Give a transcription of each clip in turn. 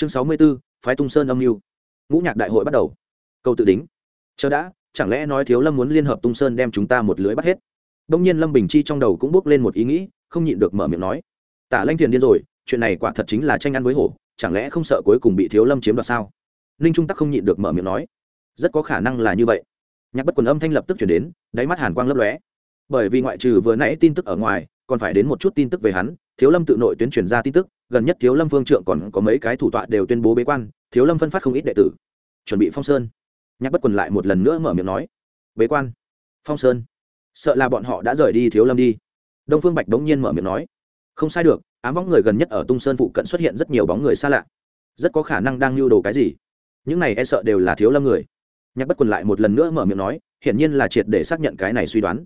chương sáu mươi b ố phái tung sơn âm mưu. Ngũ nhạc đại hội bắt đầu. Câu tự đính. Chờ đã, chẳng lẽ nói thiếu lâm muốn liên hợp tung sơn đem chúng ta một lưới bắt hết? Đông nhiên lâm bình chi trong đầu cũng bước lên một ý nghĩ, không nhịn được mở miệng nói. Tả lanh thiền điên rồi, chuyện này quả thật chính là tranh ăn với hổ, chẳng lẽ không sợ cuối cùng bị thiếu lâm chiếm đoạt sao? Ninh trung tắc không nhịn được mở miệng nói. Rất có khả năng là như vậy. Nhạc bất quần âm thanh lập tức chuyển đến, đáy mắt hàn quang lấp lóe. Bởi vì ngoại trừ vừa nãy tin tức ở ngoài, còn phải đến một chút tin tức về hắn thiếu lâm tự nội tuyến truyền ra tin tức, gần nhất thiếu lâm phương trượng còn có mấy cái thủ tọa đều tuyên bố bế quan, thiếu lâm phân phát không ít đệ tử. Chuẩn bị phong sơn. Nhạc bất quần lại một lần nữa mở miệng nói. Bế quan. Phong sơn. Sợ là bọn họ đã rời đi thiếu lâm đi. Đông phương bạch đống nhiên mở miệng nói. Không sai được, ám võng người gần nhất ở tung sơn phụ cận xuất hiện rất nhiều bóng người xa lạ. Rất có khả năng đang lưu đồ cái gì. Những này e sợ đều là thiếu lâm người. Nhạc bất quần lại một lần nữa mở miệng nói, hiển nhiên là triệt để xác nhận cái này suy đoán.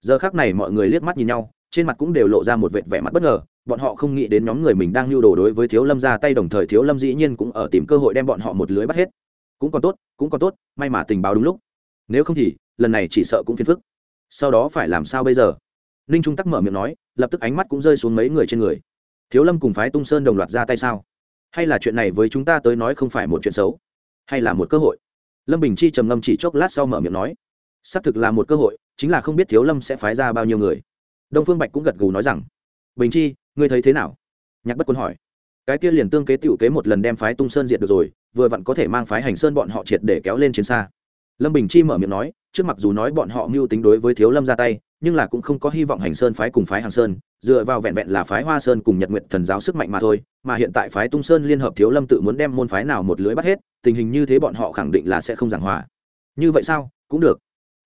Giờ khác này mọi người liếc mắt nhìn nhau trên mặt cũng đều lộ ra một vệt vẻ mặt bất ngờ, bọn họ không nghĩ đến nhóm người mình đang lưu đồ đối với thiếu lâm ra tay đồng thời thiếu lâm dĩ nhiên cũng ở tìm cơ hội đem bọn họ một lưới bắt hết. Cũng còn tốt, cũng còn tốt, may mà tình báo đúng lúc. Nếu không thì, lần này chỉ sợ cũng phiền phức. Sau đó phải làm sao bây giờ? Ninh trung tắc mở miệng nói, lập tức ánh mắt cũng rơi xuống mấy người trên người. Thiếu lâm cùng phái tung sơn đồng loạt ra tay sao? Hay là chuyện này với chúng ta tới nói không phải một chuyện xấu? Hay là một cơ hội? Lâm bình chi trầm ngâm chỉ chốc lát sau mở miệng nói, xác thực là một cơ hội, chính là không biết thiếu lâm sẽ phái ra bao nhiêu người đông phương bạch cũng gật gù nói rằng, bình chi, ngươi thấy thế nào? Nhạc bất quân hỏi. Cái kia liền tương kế t i ể u kế một lần đem phái tung sơn diệt được rồi, vừa vặn có thể mang phái hành sơn bọn họ triệt để kéo lên chiến xa. Lâm bình chi mở miệng nói, trước mặc dù nói bọn họ mưu tính đối với thiếu lâm ra tay, nhưng là cũng không có hy vọng hành sơn phái cùng phái hàng sơn, dựa vào vẹn vẹn là phái hoa sơn cùng nhật nguyện thần giáo sức mạnh mà thôi, mà hiện tại phái tung sơn liên hợp thiếu lâm tự muốn đem môn phái nào một lưới bắt hết, tình hình như thế bọn họ khẳng định là sẽ không giảng hòa. Như vậy sao? Cũng được.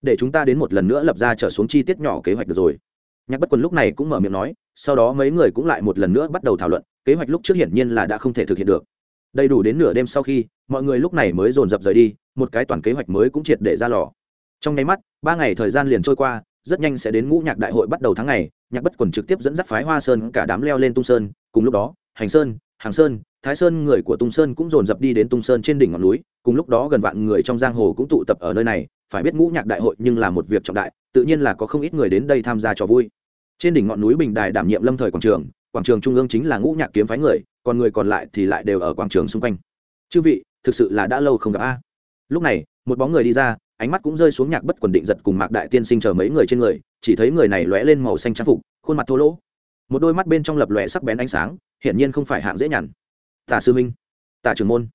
Để chúng ta đến một lần nữa lập ra trở xuống chi tiết nhỏ kế hoạch được rồi nhạc bất quần lúc này cũng mở miệng nói, sau đó mấy người cũng lại một lần nữa bắt đầu thảo luận, kế hoạch lúc trước hiển nhiên là đã không thể thực hiện được. Đầy đủ đến nửa đêm sau khi, mọi người lúc này mới dồn dập rời đi, một cái toàn kế hoạch mới cũng triệt để ra lò. Trong nháy mắt, ba ngày thời gian liền trôi qua, rất nhanh sẽ đến ngũ nhạc đại hội bắt đầu tháng ngày, nhạc bất quần trực tiếp dẫn dắt phái hoa sơn cả đám leo lên tung sơn, cùng lúc đó, hành sơn hàng sơn, thái sơn, người của tung sơn cũng dồn dập đi đến tung sơn trên đỉnh ngọn núi, cùng lúc đó gần vạn người trong giang hồ cũng tụ tập ở nơi này, phải biết ngũ nhạc đại hội nhưng là một việc trọng đại, tự nhiên là có không ít người đến đây tham gia trò vui. Trên đỉnh ngọn núi bình đài đảm nhiệm lâm thời quảng trường quảng trường trung ương chính là ngũ nhạc kiếm phái người, còn người còn lại thì lại đều ở quảng trường xung quanh. Chư vị, thực sự là đã lâu không gặp a. Lúc này, một bóng người đi ra, ánh mắt cũng rơi xuống nhạc bất quần định giật cùng mạc đại tiên sinh chờ mấy người trên người, chỉ thấy người này lóe lên màu xanh trang phục, khuôn mặt thô lỗ một đôi mắt bên trong lập lòe sắc bén ánh sáng, hiển nhiên không phải hạng dễ nhằn. Tả sư minh tả trưởng môn.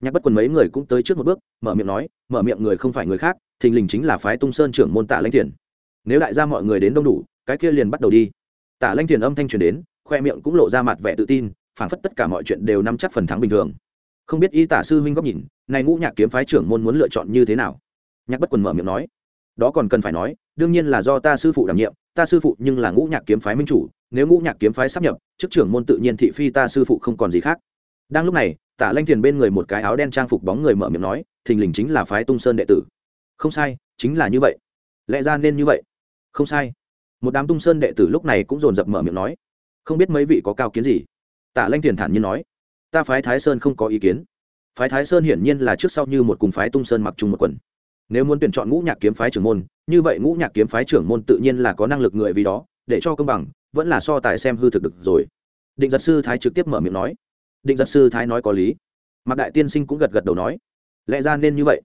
Nhạc bất quần mấy người cũng tới trước một bước, mở miệng nói, mở miệng người không phải người khác, thình lình chính là phái tung sơn trưởng môn tạ lãnh thiền. Nếu đại gia mọi người đến đông đủ, cái kia liền bắt đầu đi. Tả lãnh thiền âm thanh truyền đến, khoe miệng cũng lộ ra mặt vẻ tự tin, phảng phất tất cả mọi chuyện đều nắm chắc phần thắng bình thường. Không biết y tả sư huynh góc nhìn, này ngũ nhạc kiếm phái trưởng môn muốn lựa chọn như thế nào? Nhạc bất quần mở miệng nói, đó còn cần phải nói, đương nhiên là do ta sư phụ đảm nhiệm ta sư phụ nhưng là ngũ nhạc kiếm phái minh chủ, nếu ngũ nhạc kiếm phái sắp nhập, chức trưởng môn tự nhiên thị phi ta sư phụ không còn gì khác. Đang lúc này, tả lanh thiền bên người một cái áo đen trang phục bóng người mở miệng nói, thình lình chính là phái tung sơn đệ tử. Không sai, chính là như vậy. Lẽ ra nên như vậy? Không sai. Một đám tung sơn đệ tử lúc này cũng dồn dập mở miệng nói, không biết mấy vị có cao kiến gì? Tả lanh thiền thản nhiên nói, ta phái thái sơn không có ý kiến. Phái thái sơn hiển nhiên là trước sau như một cùng phái tung sơn mặc chung một quần nếu muốn tuyển chọn ngũ nhạc kiếm phái trưởng môn, như vậy ngũ nhạc kiếm phái trưởng môn tự nhiên là có năng lực người vì đó, để cho công bằng, vẫn là so tài xem hư thực được rồi. Định giật sư thái trực tiếp mở miệng nói. Định giật sư thái nói có lý. Mạc đại tiên sinh cũng gật gật đầu nói. Lẽ ra nên như vậy.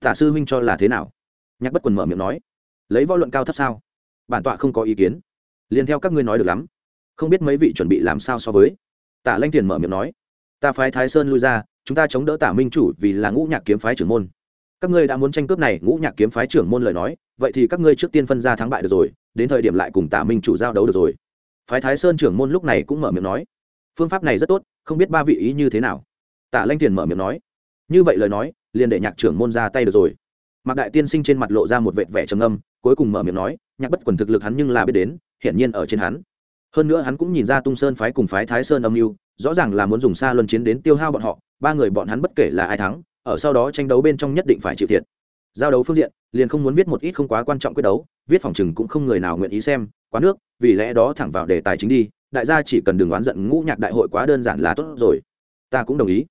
Tả sư huynh cho là thế nào? Nhạc bất quần mở miệng nói. Lấy võ luận cao thấp sao? Bản tọa không có ý kiến. Liền theo các ngươi nói được lắm. Không biết mấy vị chuẩn bị làm sao so với. Tả lanh tiền mở miệng nói. Ta phái thái sơn lui ra, chúng ta chống đỡ tả minh chủ vì là ngũ nhạc kiếm phái trưởng môn các ngươi đã muốn tranh cướp này, ngũ nhạc kiếm phái trưởng môn lời nói, vậy thì các ngươi trước tiên phân ra thắng bại được rồi, đến thời điểm lại cùng tả minh chủ giao đấu được rồi. Phái thái sơn trưởng môn lúc này cũng mở miệng nói, phương pháp này rất tốt, không biết ba vị ý như thế nào. Tả lanh tiền mở miệng nói, như vậy lời nói, liền để nhạc trưởng môn ra tay được rồi. Mạc đại tiên sinh trên mặt lộ ra một vệt vẻ trầm âm cuối cùng mở miệng nói, nhạc bất quần thực lực hắn nhưng là biết đến, hiển nhiên ở trên hắn. Hơn nữa hắn cũng nhìn ra tung sơn phái cùng phái thái sơn âm mưu, rõ ràng là muốn dùng xa luân chiến đến tiêu hao bọn họ, ba người bọn hắn bất kể là ai thắng ở sau đó tranh đấu bên trong nhất định phải chịu thiệt. Giao đấu phương diện, liền không muốn viết một ít không quá quan trọng quyết đấu, viết phòng chừng cũng không người nào nguyện ý xem, quá nước, vì lẽ đó thẳng vào đề tài chính đi, đại gia chỉ cần đừng oán giận ngũ nhạc đại hội quá đơn giản là tốt rồi. Ta cũng đồng ý.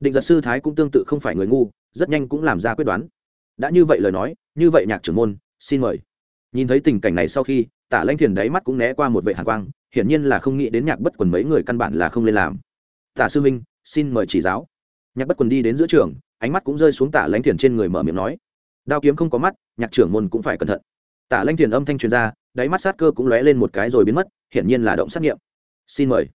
Định giật sư thái cũng tương tự không phải người ngu, rất nhanh cũng làm ra quyết đoán. Đã như vậy lời nói, như vậy nhạc trưởng môn, xin mời. Nhìn thấy tình cảnh này sau khi, tả lanh thiền đáy mắt cũng né qua một vệ hàn quang, hiển nhiên là không nghĩ đến nhạc bất quần mấy người căn bản là không lên làm. Tả sư minh xin mời chỉ giáo. Nhạc bất quần đi đến giữa trường ánh mắt cũng rơi xuống tả lãnh thiền trên người mở miệng nói. Đao kiếm không có mắt, nhạc trưởng môn cũng phải cẩn thận. Tả lãnh thiền âm thanh truyền ra, đáy mắt sát cơ cũng lóe lên một cái rồi biến mất, hiển nhiên là động sát nghiệm. Xin mời.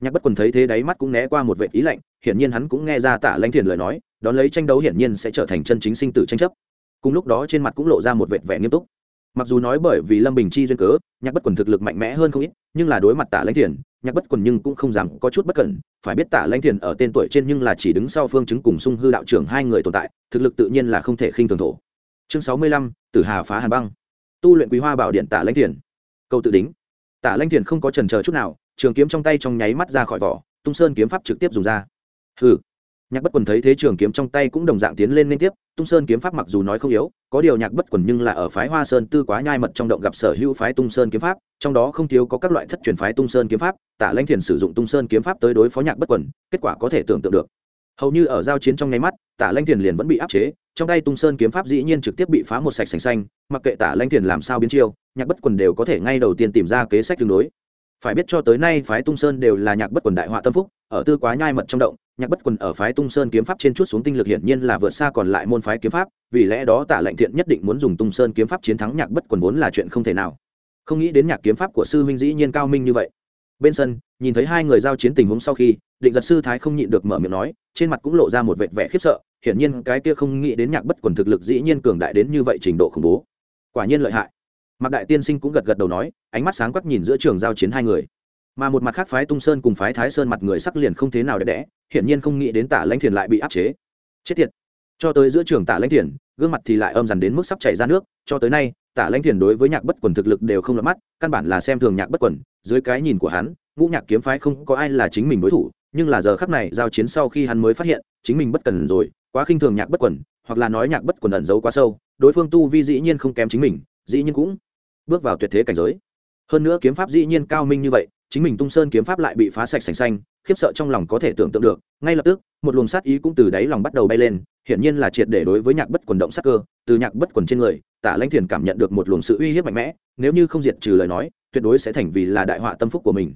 Nhạc bất quần thấy thế đáy mắt cũng né qua một vệ ý lạnh, hiển nhiên hắn cũng nghe ra tả lãnh thiền lời nói, đón lấy tranh đấu hiển nhiên sẽ trở thành chân chính sinh tử tranh chấp. Cùng lúc đó trên mặt cũng lộ ra một vệt vẻ nghiêm túc. Mặc dù nói bởi vì lâm bình chi duyên cớ, nhạc bất quần thực lực mạnh mẽ hơn không ít, nhưng là đối mặt tả lãnh thiền nhạc bất quần nhưng cũng không dám có chút bất cẩn, phải biết tả lãnh thiền ở tên tuổi trên nhưng là chỉ đứng sau phương chứng cùng sung hư đạo trưởng hai người tồn tại, thực lực tự nhiên là không thể khinh thường thổ. Chương sáu mươi lăm, tử hà phá hàn băng. Tu luyện quý hoa bảo điện tả lãnh thiền. Câu tự đính. Tả lãnh thiền không có trần chờ chút nào, trường kiếm trong tay trong nháy mắt ra khỏi vỏ, tung sơn kiếm pháp trực tiếp dùng ra. Hừ nhạc bất quần thấy thế trường kiếm trong tay cũng đồng dạng tiến lên liên tiếp, tung sơn kiếm pháp mặc dù nói không yếu, có điều nhạc bất quần nhưng là ở phái hoa sơn tư quá nhai mật trong động gặp sở hữu phái tung sơn kiếm pháp, trong đó không thiếu có các loại thất truyền phái tung sơn kiếm pháp, tả lãnh thiền sử dụng tung sơn kiếm pháp tới đối phó nhạc bất quần, kết quả có thể tưởng tượng được. Hầu như ở giao chiến trong nháy mắt, tả lãnh thiền liền vẫn bị áp chế, trong tay tung sơn kiếm pháp dĩ nhiên trực tiếp bị phá một sạch sành xanh, mặc kệ tả lãnh thiền làm sao biến chiêu, nhạc bất quần đều có thể ngay đầu tiên tìm ra kế sách tương đối. Phải biết cho tới nay phái tung sơn đều là nhạc bất quần đại họa tâm phúc, ở tư quá nhai mật trong động nhạc bất quần ở phái tung sơn kiếm pháp trên chút xuống tinh lực hiển nhiên là vượt xa còn lại môn phái kiếm pháp, vì lẽ đó tả lệnh thiện nhất định muốn dùng tung sơn kiếm pháp chiến thắng nhạc bất quần vốn là chuyện không thể nào. Không nghĩ đến nhạc kiếm pháp của sư huynh dĩ nhiên cao minh như vậy. Bên sân, nhìn thấy hai người giao chiến tình huống sau khi, định giật sư thái không nhịn được mở miệng nói, trên mặt cũng lộ ra một vệt vẻ khiếp sợ, hiển nhiên cái kia không nghĩ đến nhạc bất quần thực lực dĩ nhiên cường đại đến như vậy trình độ khủng bố. Quả nhiên lợi hại. Mạc đại tiên sinh cũng gật gật đầu nói, ánh mắt sáng quắc nhìn giữa trường giao chiến hai người mà một mặt khác phái tung sơn cùng phái thái sơn mặt người sắc liền không thế nào đẹp đẽ, hiển nhiên không nghĩ đến tả lãnh thiền lại bị áp chế. Chết tiệt. Cho tới giữa trường tả lãnh thiền, gương mặt thì lại âm dằn đến mức sắp chảy ra nước, cho tới nay, tả lãnh thiền đối với nhạc bất quần thực lực đều không lọt mắt, căn bản là xem thường nhạc bất quần, dưới cái nhìn của hắn, ngũ nhạc kiếm phái không có ai là chính mình đối thủ, nhưng là giờ khắc này giao chiến sau khi hắn mới phát hiện, chính mình bất cần rồi, quá khinh thường nhạc bất quần, hoặc là nói nhạc bất quần ẩn giấu quá sâu, đối phương tu vi dĩ nhiên không kém chính mình, dĩ nhiên cũng bước vào tuyệt thế cảnh giới. Hơn nữa kiếm pháp dĩ nhiên cao minh như vậy chính mình tung sơn kiếm pháp lại bị phá sạch sành xanh, khiếp sợ trong lòng có thể tưởng tượng được, ngay lập tức, một luồng sát ý cũng từ đáy lòng bắt đầu bay lên, hiển nhiên là triệt để đối với nhạc bất quần động sắc cơ, từ nhạc bất quần trên người, tả lãnh thiền cảm nhận được một luồng sự uy hiếp mạnh mẽ, nếu như không diệt trừ lời nói, tuyệt đối sẽ thành vì là đại họa tâm phúc của mình.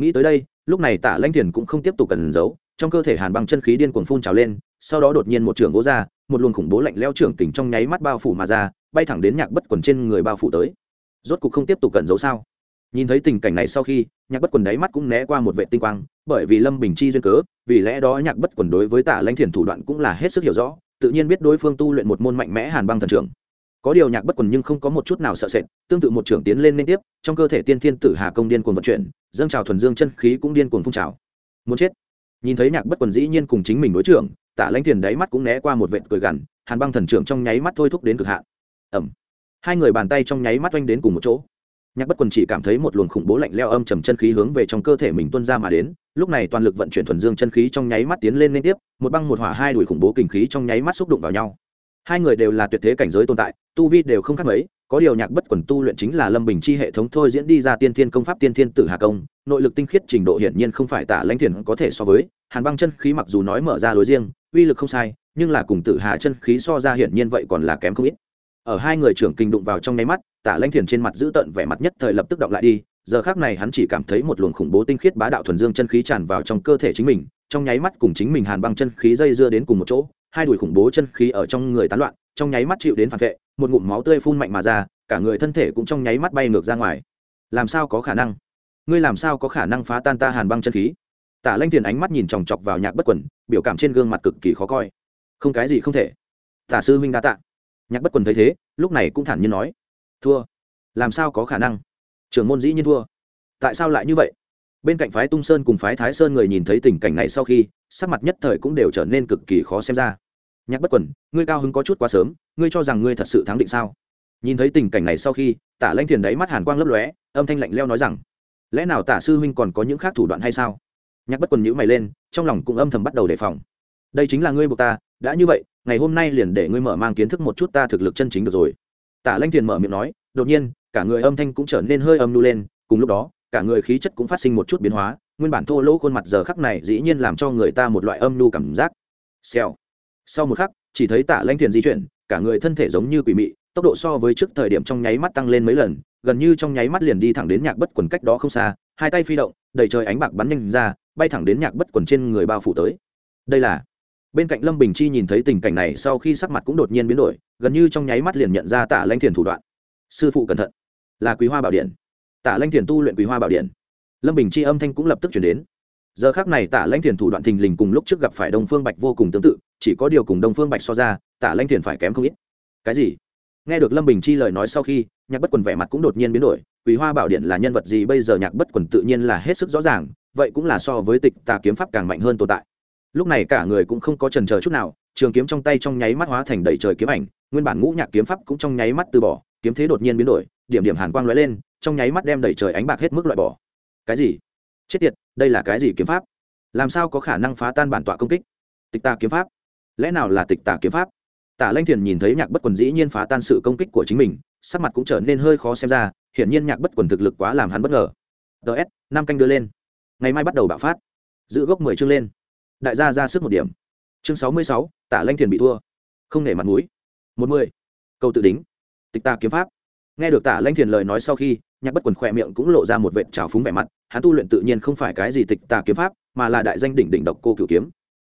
Nghĩ tới đây, lúc này tả lãnh thiền cũng không tiếp tục cần giấu, trong cơ thể hàn băng chân khí điên cuồng phun trào lên, sau đó đột nhiên một trường gỗ ra, một luồng khủng bố lạnh leo trưởng kình trong nháy mắt bao phủ mà ra, bay thẳng đến nhạc bất quần trên người bao phủ tới. Rốt cục không tiếp tục cẩn giấu sao? Nhìn thấy tình cảnh này sau khi, nhạc bất quần đáy mắt cũng né qua một vệ tinh quang, bởi vì lâm bình chi duyên cớ, vì lẽ đó nhạc bất quần đối với tả lãnh thiền thủ đoạn cũng là hết sức hiểu rõ, tự nhiên biết đối phương tu luyện một môn mạnh mẽ hàn băng thần trưởng. Có điều nhạc bất quần nhưng không có một chút nào sợ sệt, tương tự một trưởng tiến lên liên tiếp, trong cơ thể tiên thiên tử hà công điên cuồng vận chuyển, dâng trào thuần dương chân khí cũng điên cuồng phun trào. Muốn chết. Nhìn thấy nhạc bất quần dĩ nhiên cùng chính mình đối trưởng, tả lãnh thiền đáy mắt cũng né qua một vệt cười gằn, hàn băng thần trưởng trong nháy mắt thôi thúc đến cực hạn. Ẩm hai người bàn tay trong nháy mắt oanh đến cùng một chỗ nhạc bất quần chỉ cảm thấy một luồng khủng bố lạnh leo âm trầm chân khí hướng về trong cơ thể mình tuân ra mà đến, lúc này toàn lực vận chuyển thuần dương chân khí trong nháy mắt tiến lên liên tiếp, một băng một hỏa hai đuổi khủng bố kinh khí trong nháy mắt xúc đụng vào nhau. Hai người đều là tuyệt thế cảnh giới tồn tại, tu vi đều không khác mấy, có điều nhạc bất quần tu luyện chính là lâm bình chi hệ thống thôi diễn đi ra tiên thiên công pháp tiên thiên tử hà công, nội lực tinh khiết trình độ hiển nhiên không phải tả lãnh thiền có thể so với, hàn băng chân khí mặc dù nói mở ra lối riêng, uy lực không sai, nhưng là cùng tử hà chân khí so ra hiển nhiên vậy còn là kém không ít. Ở hai người trưởng kinh đụng vào trong nháy mắt tả lanh thiền trên mặt giữ tận vẻ mặt nhất thời lập tức động lại đi, giờ khác này hắn chỉ cảm thấy một luồng khủng bố tinh khiết bá đạo thuần dương chân khí tràn vào trong cơ thể chính mình, trong nháy mắt cùng chính mình hàn băng chân khí dây dưa đến cùng một chỗ, hai đùi khủng bố chân khí ở trong người tán loạn, trong nháy mắt chịu đến phản vệ, một ngụm máu tươi phun mạnh mà ra, cả người thân thể cũng trong nháy mắt bay ngược ra ngoài. Làm sao có khả năng? Ngươi làm sao có khả năng phá tan ta hàn băng chân khí? Tả lanh thiền ánh mắt nhìn chòng chọc vào nhạc bất quần, biểu cảm trên gương mặt cực kỳ khó coi. Không cái gì không thể. Tả sư huynh đa tạ. Nhạc bất quần thấy thế, lúc này cũng thản nhiên nói thua. Làm sao có khả năng? Trưởng môn dĩ nhiên thua. Tại sao lại như vậy? Bên cạnh phái tung sơn cùng phái thái sơn người nhìn thấy tình cảnh này sau khi, sắc mặt nhất thời cũng đều trở nên cực kỳ khó xem ra. Nhạc bất quần, ngươi cao hứng có chút quá sớm, ngươi cho rằng ngươi thật sự thắng định sao? Nhìn thấy tình cảnh này sau khi, tả lanh thiền đáy mắt hàn quang lấp lóe, âm thanh lạnh leo nói rằng, lẽ nào tả sư huynh còn có những khác thủ đoạn hay sao? Nhạc bất quần nhữ mày lên, trong lòng cũng âm thầm bắt đầu đề phòng. Đây chính là ngươi buộc ta, đã như vậy, ngày hôm nay liền để ngươi mở mang kiến thức một chút ta thực lực chân chính được rồi tả lanh thiền mở miệng nói, đột nhiên, cả người âm thanh cũng trở nên hơi âm nu lên, cùng lúc đó, cả người khí chất cũng phát sinh một chút biến hóa, nguyên bản thô lỗ khuôn mặt giờ khắc này dĩ nhiên làm cho người ta một loại âm nu cảm giác. Xèo. Sau một khắc, chỉ thấy tả lanh thiền di chuyển, cả người thân thể giống như quỷ mị, tốc độ so với trước thời điểm trong nháy mắt tăng lên mấy lần, gần như trong nháy mắt liền đi thẳng đến nhạc bất quần cách đó không xa, hai tay phi động, đầy trời ánh bạc bắn nhanh ra, bay thẳng đến nhạc bất quần trên người bao phủ tới. Đây là bên cạnh lâm bình chi nhìn thấy tình cảnh này sau khi sắc mặt cũng đột nhiên biến đổi, gần như trong nháy mắt liền nhận ra tạ lanh thiền thủ đoạn. Sư phụ cẩn thận. Là quý hoa bảo điện. Tạ lanh thiền tu luyện quý hoa bảo điện. Lâm bình chi âm thanh cũng lập tức chuyển đến. Giờ khác này tạ lanh thiền thủ đoạn thình lình cùng lúc trước gặp phải đông phương bạch vô cùng tương tự, chỉ có điều cùng đông phương bạch so ra, tạ lanh thiền phải kém không ít. Cái gì? Nghe được lâm bình chi lời nói sau khi, nhạc bất quần vẻ mặt cũng đột nhiên biến đổi, quý hoa bảo điện là nhân vật gì bây giờ nhạc bất quần tự nhiên là hết sức rõ ràng, vậy cũng là so với tịch tà kiếm pháp càng mạnh hơn tồn tại lúc này cả người cũng không có trần chờ chút nào, trường kiếm trong tay trong nháy mắt hóa thành đầy trời kiếm ảnh, nguyên bản ngũ nhạc kiếm pháp cũng trong nháy mắt từ bỏ, kiếm thế đột nhiên biến đổi, điểm điểm hàn quang lóe lên, trong nháy mắt đem đầy trời ánh bạc hết mức loại bỏ. Cái gì? Chết tiệt, đây là cái gì kiếm pháp? Làm sao có khả năng phá tan bản tọa công kích? Tịch tà kiếm pháp. Lẽ nào là tịch tà kiếm pháp? Tả lanh thiền nhìn thấy nhạc bất quần dĩ nhiên phá tan sự công kích của chính mình, sắc mặt cũng trở nên hơi khó xem ra, hiển nhiên nhạc bất quần thực lực quá làm hắn bất ngờ. Ts năm canh đưa lên. Ngày mai bắt đầu bạo phát. Giữ gốc mười chương lên đại gia ra sức một điểm. Chương sáu mươi sáu, tả lanh thiền bị thua. Không nể mặt mũi. Một mươi câu tự đính. Tịch ta kiếm pháp. Nghe được tả lanh thiền lời nói sau khi, nhạc bất quần khỏe miệng cũng lộ ra một vệ trào phúng vẻ mặt, hắn tu luyện tự nhiên không phải cái gì tịch tà kiếm pháp, mà là đại danh đỉnh đỉnh độc cô cửu kiếm.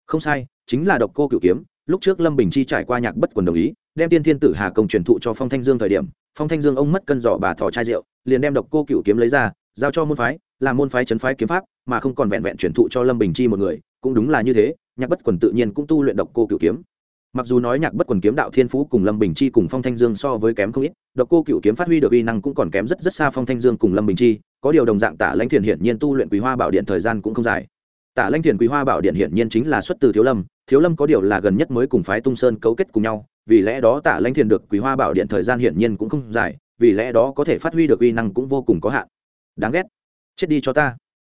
Không sai, chính là độc cô cửu kiếm, lúc trước lâm bình chi trải qua nhạc bất quần đồng ý, đem tiên thiên tử hà công truyền thụ cho phong thanh dương thời điểm, phong thanh dương ông mất cân giỏ bà thỏ chai rượu, liền đem độc cô cửu kiếm lấy ra, giao cho môn phái làm môn phái chấn phái kiếm pháp mà không còn vẹn vẹn truyền thụ cho lâm bình chi một người, cũng đúng là như thế, nhạc bất quần tự nhiên cũng tu luyện độc cô cửu kiếm. Mặc dù nói nhạc bất quần kiếm đạo thiên phú cùng lâm bình chi cùng phong thanh dương so với kém không ít, độc cô cửu kiếm phát huy được uy năng cũng còn kém rất rất xa phong thanh dương cùng lâm bình chi, có điều đồng dạng tả lãnh thiền hiển nhiên tu luyện quý hoa bảo điện thời gian cũng không dài. Tả lãnh thiền quý hoa bảo điện hiển nhiên chính là xuất từ thiếu lâm thiếu lâm có điều là gần nhất mới cùng phái tung sơn cấu kết cùng nhau, vì lẽ đó tả lãnh thiền được quý hoa bảo điện thời gian hiển nhiên cũng không dài, vì lẽ đó có thể phát huy được uy năng cũng vô cùng có hạn. Đáng ghét. Chết đi cho ta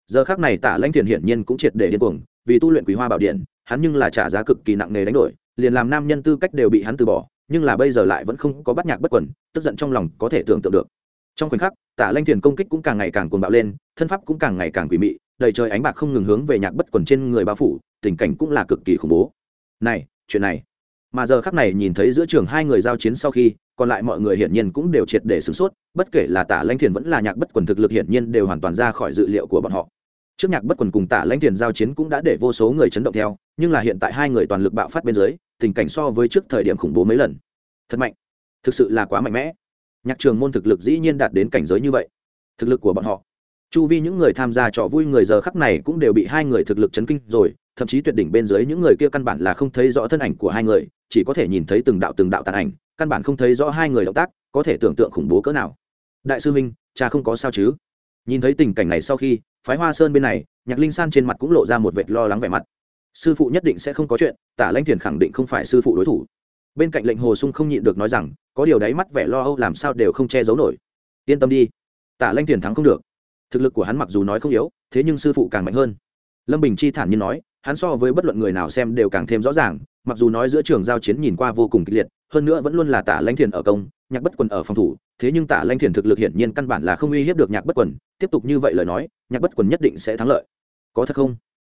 giờ khác này tả lãnh thiền hiển nhiên cũng triệt để điên cuồng, vì tu luyện quý hoa bảo điện, hắn nhưng là trả giá cực kỳ nặng nề đánh đổi, liền làm nam nhân tư cách đều bị hắn từ bỏ, nhưng là bây giờ lại vẫn không có bắt nhạc bất quần, tức giận trong lòng có thể tưởng tượng được. Trong khoảnh khắc, tả lanh thiền công kích cũng càng ngày càng cuồng bạo lên, thân pháp cũng càng ngày càng quỷ mị, đầy trời ánh bạc không ngừng hướng về nhạc bất quần trên người bao phủ, tình cảnh cũng là cực kỳ khủng bố. Này, chuyện này. Mà giờ khắc này nhìn thấy giữa trường hai người giao chiến sau khi, còn lại mọi người hiển nhiên cũng đều triệt để sửng sốt, bất kể là tả lanh thiền vẫn là nhạc bất quần thực lực hiển nhiên đều hoàn toàn ra khỏi dự liệu của bọn họ trước nhạc bất quần cùng tả lãnh thiền giao chiến cũng đã để vô số người chấn động theo, nhưng là hiện tại hai người toàn lực bạo phát bên dưới, tình cảnh so với trước thời điểm khủng bố mấy lần. Thật mạnh. Thực sự là quá mạnh mẽ. Nhạc trường môn thực lực dĩ nhiên đạt đến cảnh giới như vậy. Thực lực của bọn họ. Chu vi những người tham gia trò vui người giờ khắc này cũng đều bị hai người thực lực chấn kinh rồi, thậm chí tuyệt đỉnh bên dưới những người kia căn bản là không thấy rõ thân ảnh của hai người, chỉ có thể nhìn thấy từng đạo từng đạo tàn ảnh, căn bản không thấy rõ hai người động tác, có thể tưởng tượng khủng bố cỡ nào. Đại sư minh, cha không có sao chứ? Nhìn thấy tình cảnh này sau khi phái hoa sơn bên này, nhạc linh san trên mặt cũng lộ ra một vệt lo lắng vẻ mặt. Sư phụ nhất định sẽ không có chuyện, tả lãnh thiền khẳng định không phải sư phụ đối thủ. Bên cạnh lệnh hồ sung không nhịn được nói rằng, có điều đáy mắt vẻ lo âu làm sao đều không che giấu nổi. Yên tâm đi. Tả lãnh thiền thắng không được. Thực lực của hắn mặc dù nói không yếu, thế nhưng sư phụ càng mạnh hơn. Lâm bình chi thản nhiên nói, hắn so với bất luận người nào xem đều càng thêm rõ ràng, mặc dù nói giữa trường giao chiến nhìn qua vô cùng kịch liệt, hơn nữa vẫn luôn là tả lãnh thiền ở công nhạc bất quần ở phòng thủ, thế nhưng tả lanh thiền thực lực hiển nhiên căn bản là không uy hiếp được nhạc bất quần, tiếp tục như vậy lời nói, nhạc bất quần nhất định sẽ thắng lợi. Có thật không?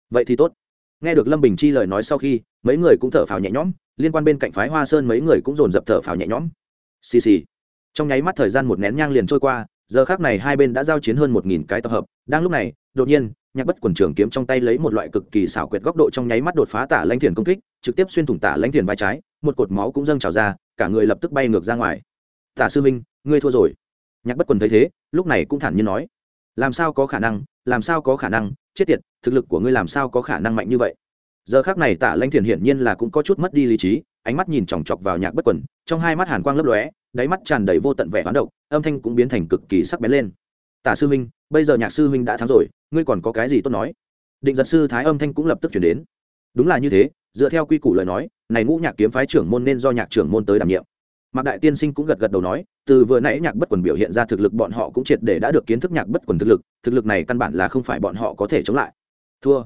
Vậy thì tốt. Nghe được lâm bình chi lời nói sau khi, mấy người cũng thở phào nhẹ nhõm, liên quan bên cạnh phái hoa sơn mấy người cũng dồn dập thở phào nhẹ nhõm. Xì xì. Trong nháy mắt thời gian một nén nhang liền trôi qua, giờ khác này hai bên đã giao chiến hơn một nghìn cái tập hợp. Đang lúc này, đột nhiên, nhạc bất quần trường kiếm trong tay lấy một loại cực kỳ xảo quyệt góc độ trong nháy mắt đột phá tả lãnh thiền công kích, trực tiếp xuyên thủng tả lãnh thiền vai trái, một cột máu cũng dâng trào ra, cả người lập tức bay ngược ra ngoài tả sư minh, ngươi thua rồi. Nhạc bất quần thấy thế, lúc này cũng thản nhiên nói, làm sao có khả năng, làm sao có khả năng, chết tiệt, thực lực của ngươi làm sao có khả năng mạnh như vậy? Giờ khác này tả lanh thiền hiển nhiên là cũng có chút mất đi lý trí, ánh mắt nhìn chòng chọc vào nhạc bất quần, trong hai mắt hàn quang lấp lóe, đáy mắt tràn đầy vô tận vẻ hoán độc, âm thanh cũng biến thành cực kỳ sắc bén lên. Tả sư huynh bây giờ nhạc sư huynh đã thắng rồi, ngươi còn có cái gì tốt nói? Định giật sư thái âm thanh cũng lập tức chuyển đến. Đúng là như thế, dựa theo quy củ lời nói, này ngũ nhạc kiếm phái trưởng môn nên do nhạc trưởng môn tới đảm nhiệm mạc đại tiên sinh cũng gật gật đầu nói, từ vừa nãy nhạc bất quần biểu hiện ra thực lực bọn họ cũng triệt để đã được kiến thức nhạc bất quần thực lực thực lực này căn bản là không phải bọn họ có thể chống lại. Thua.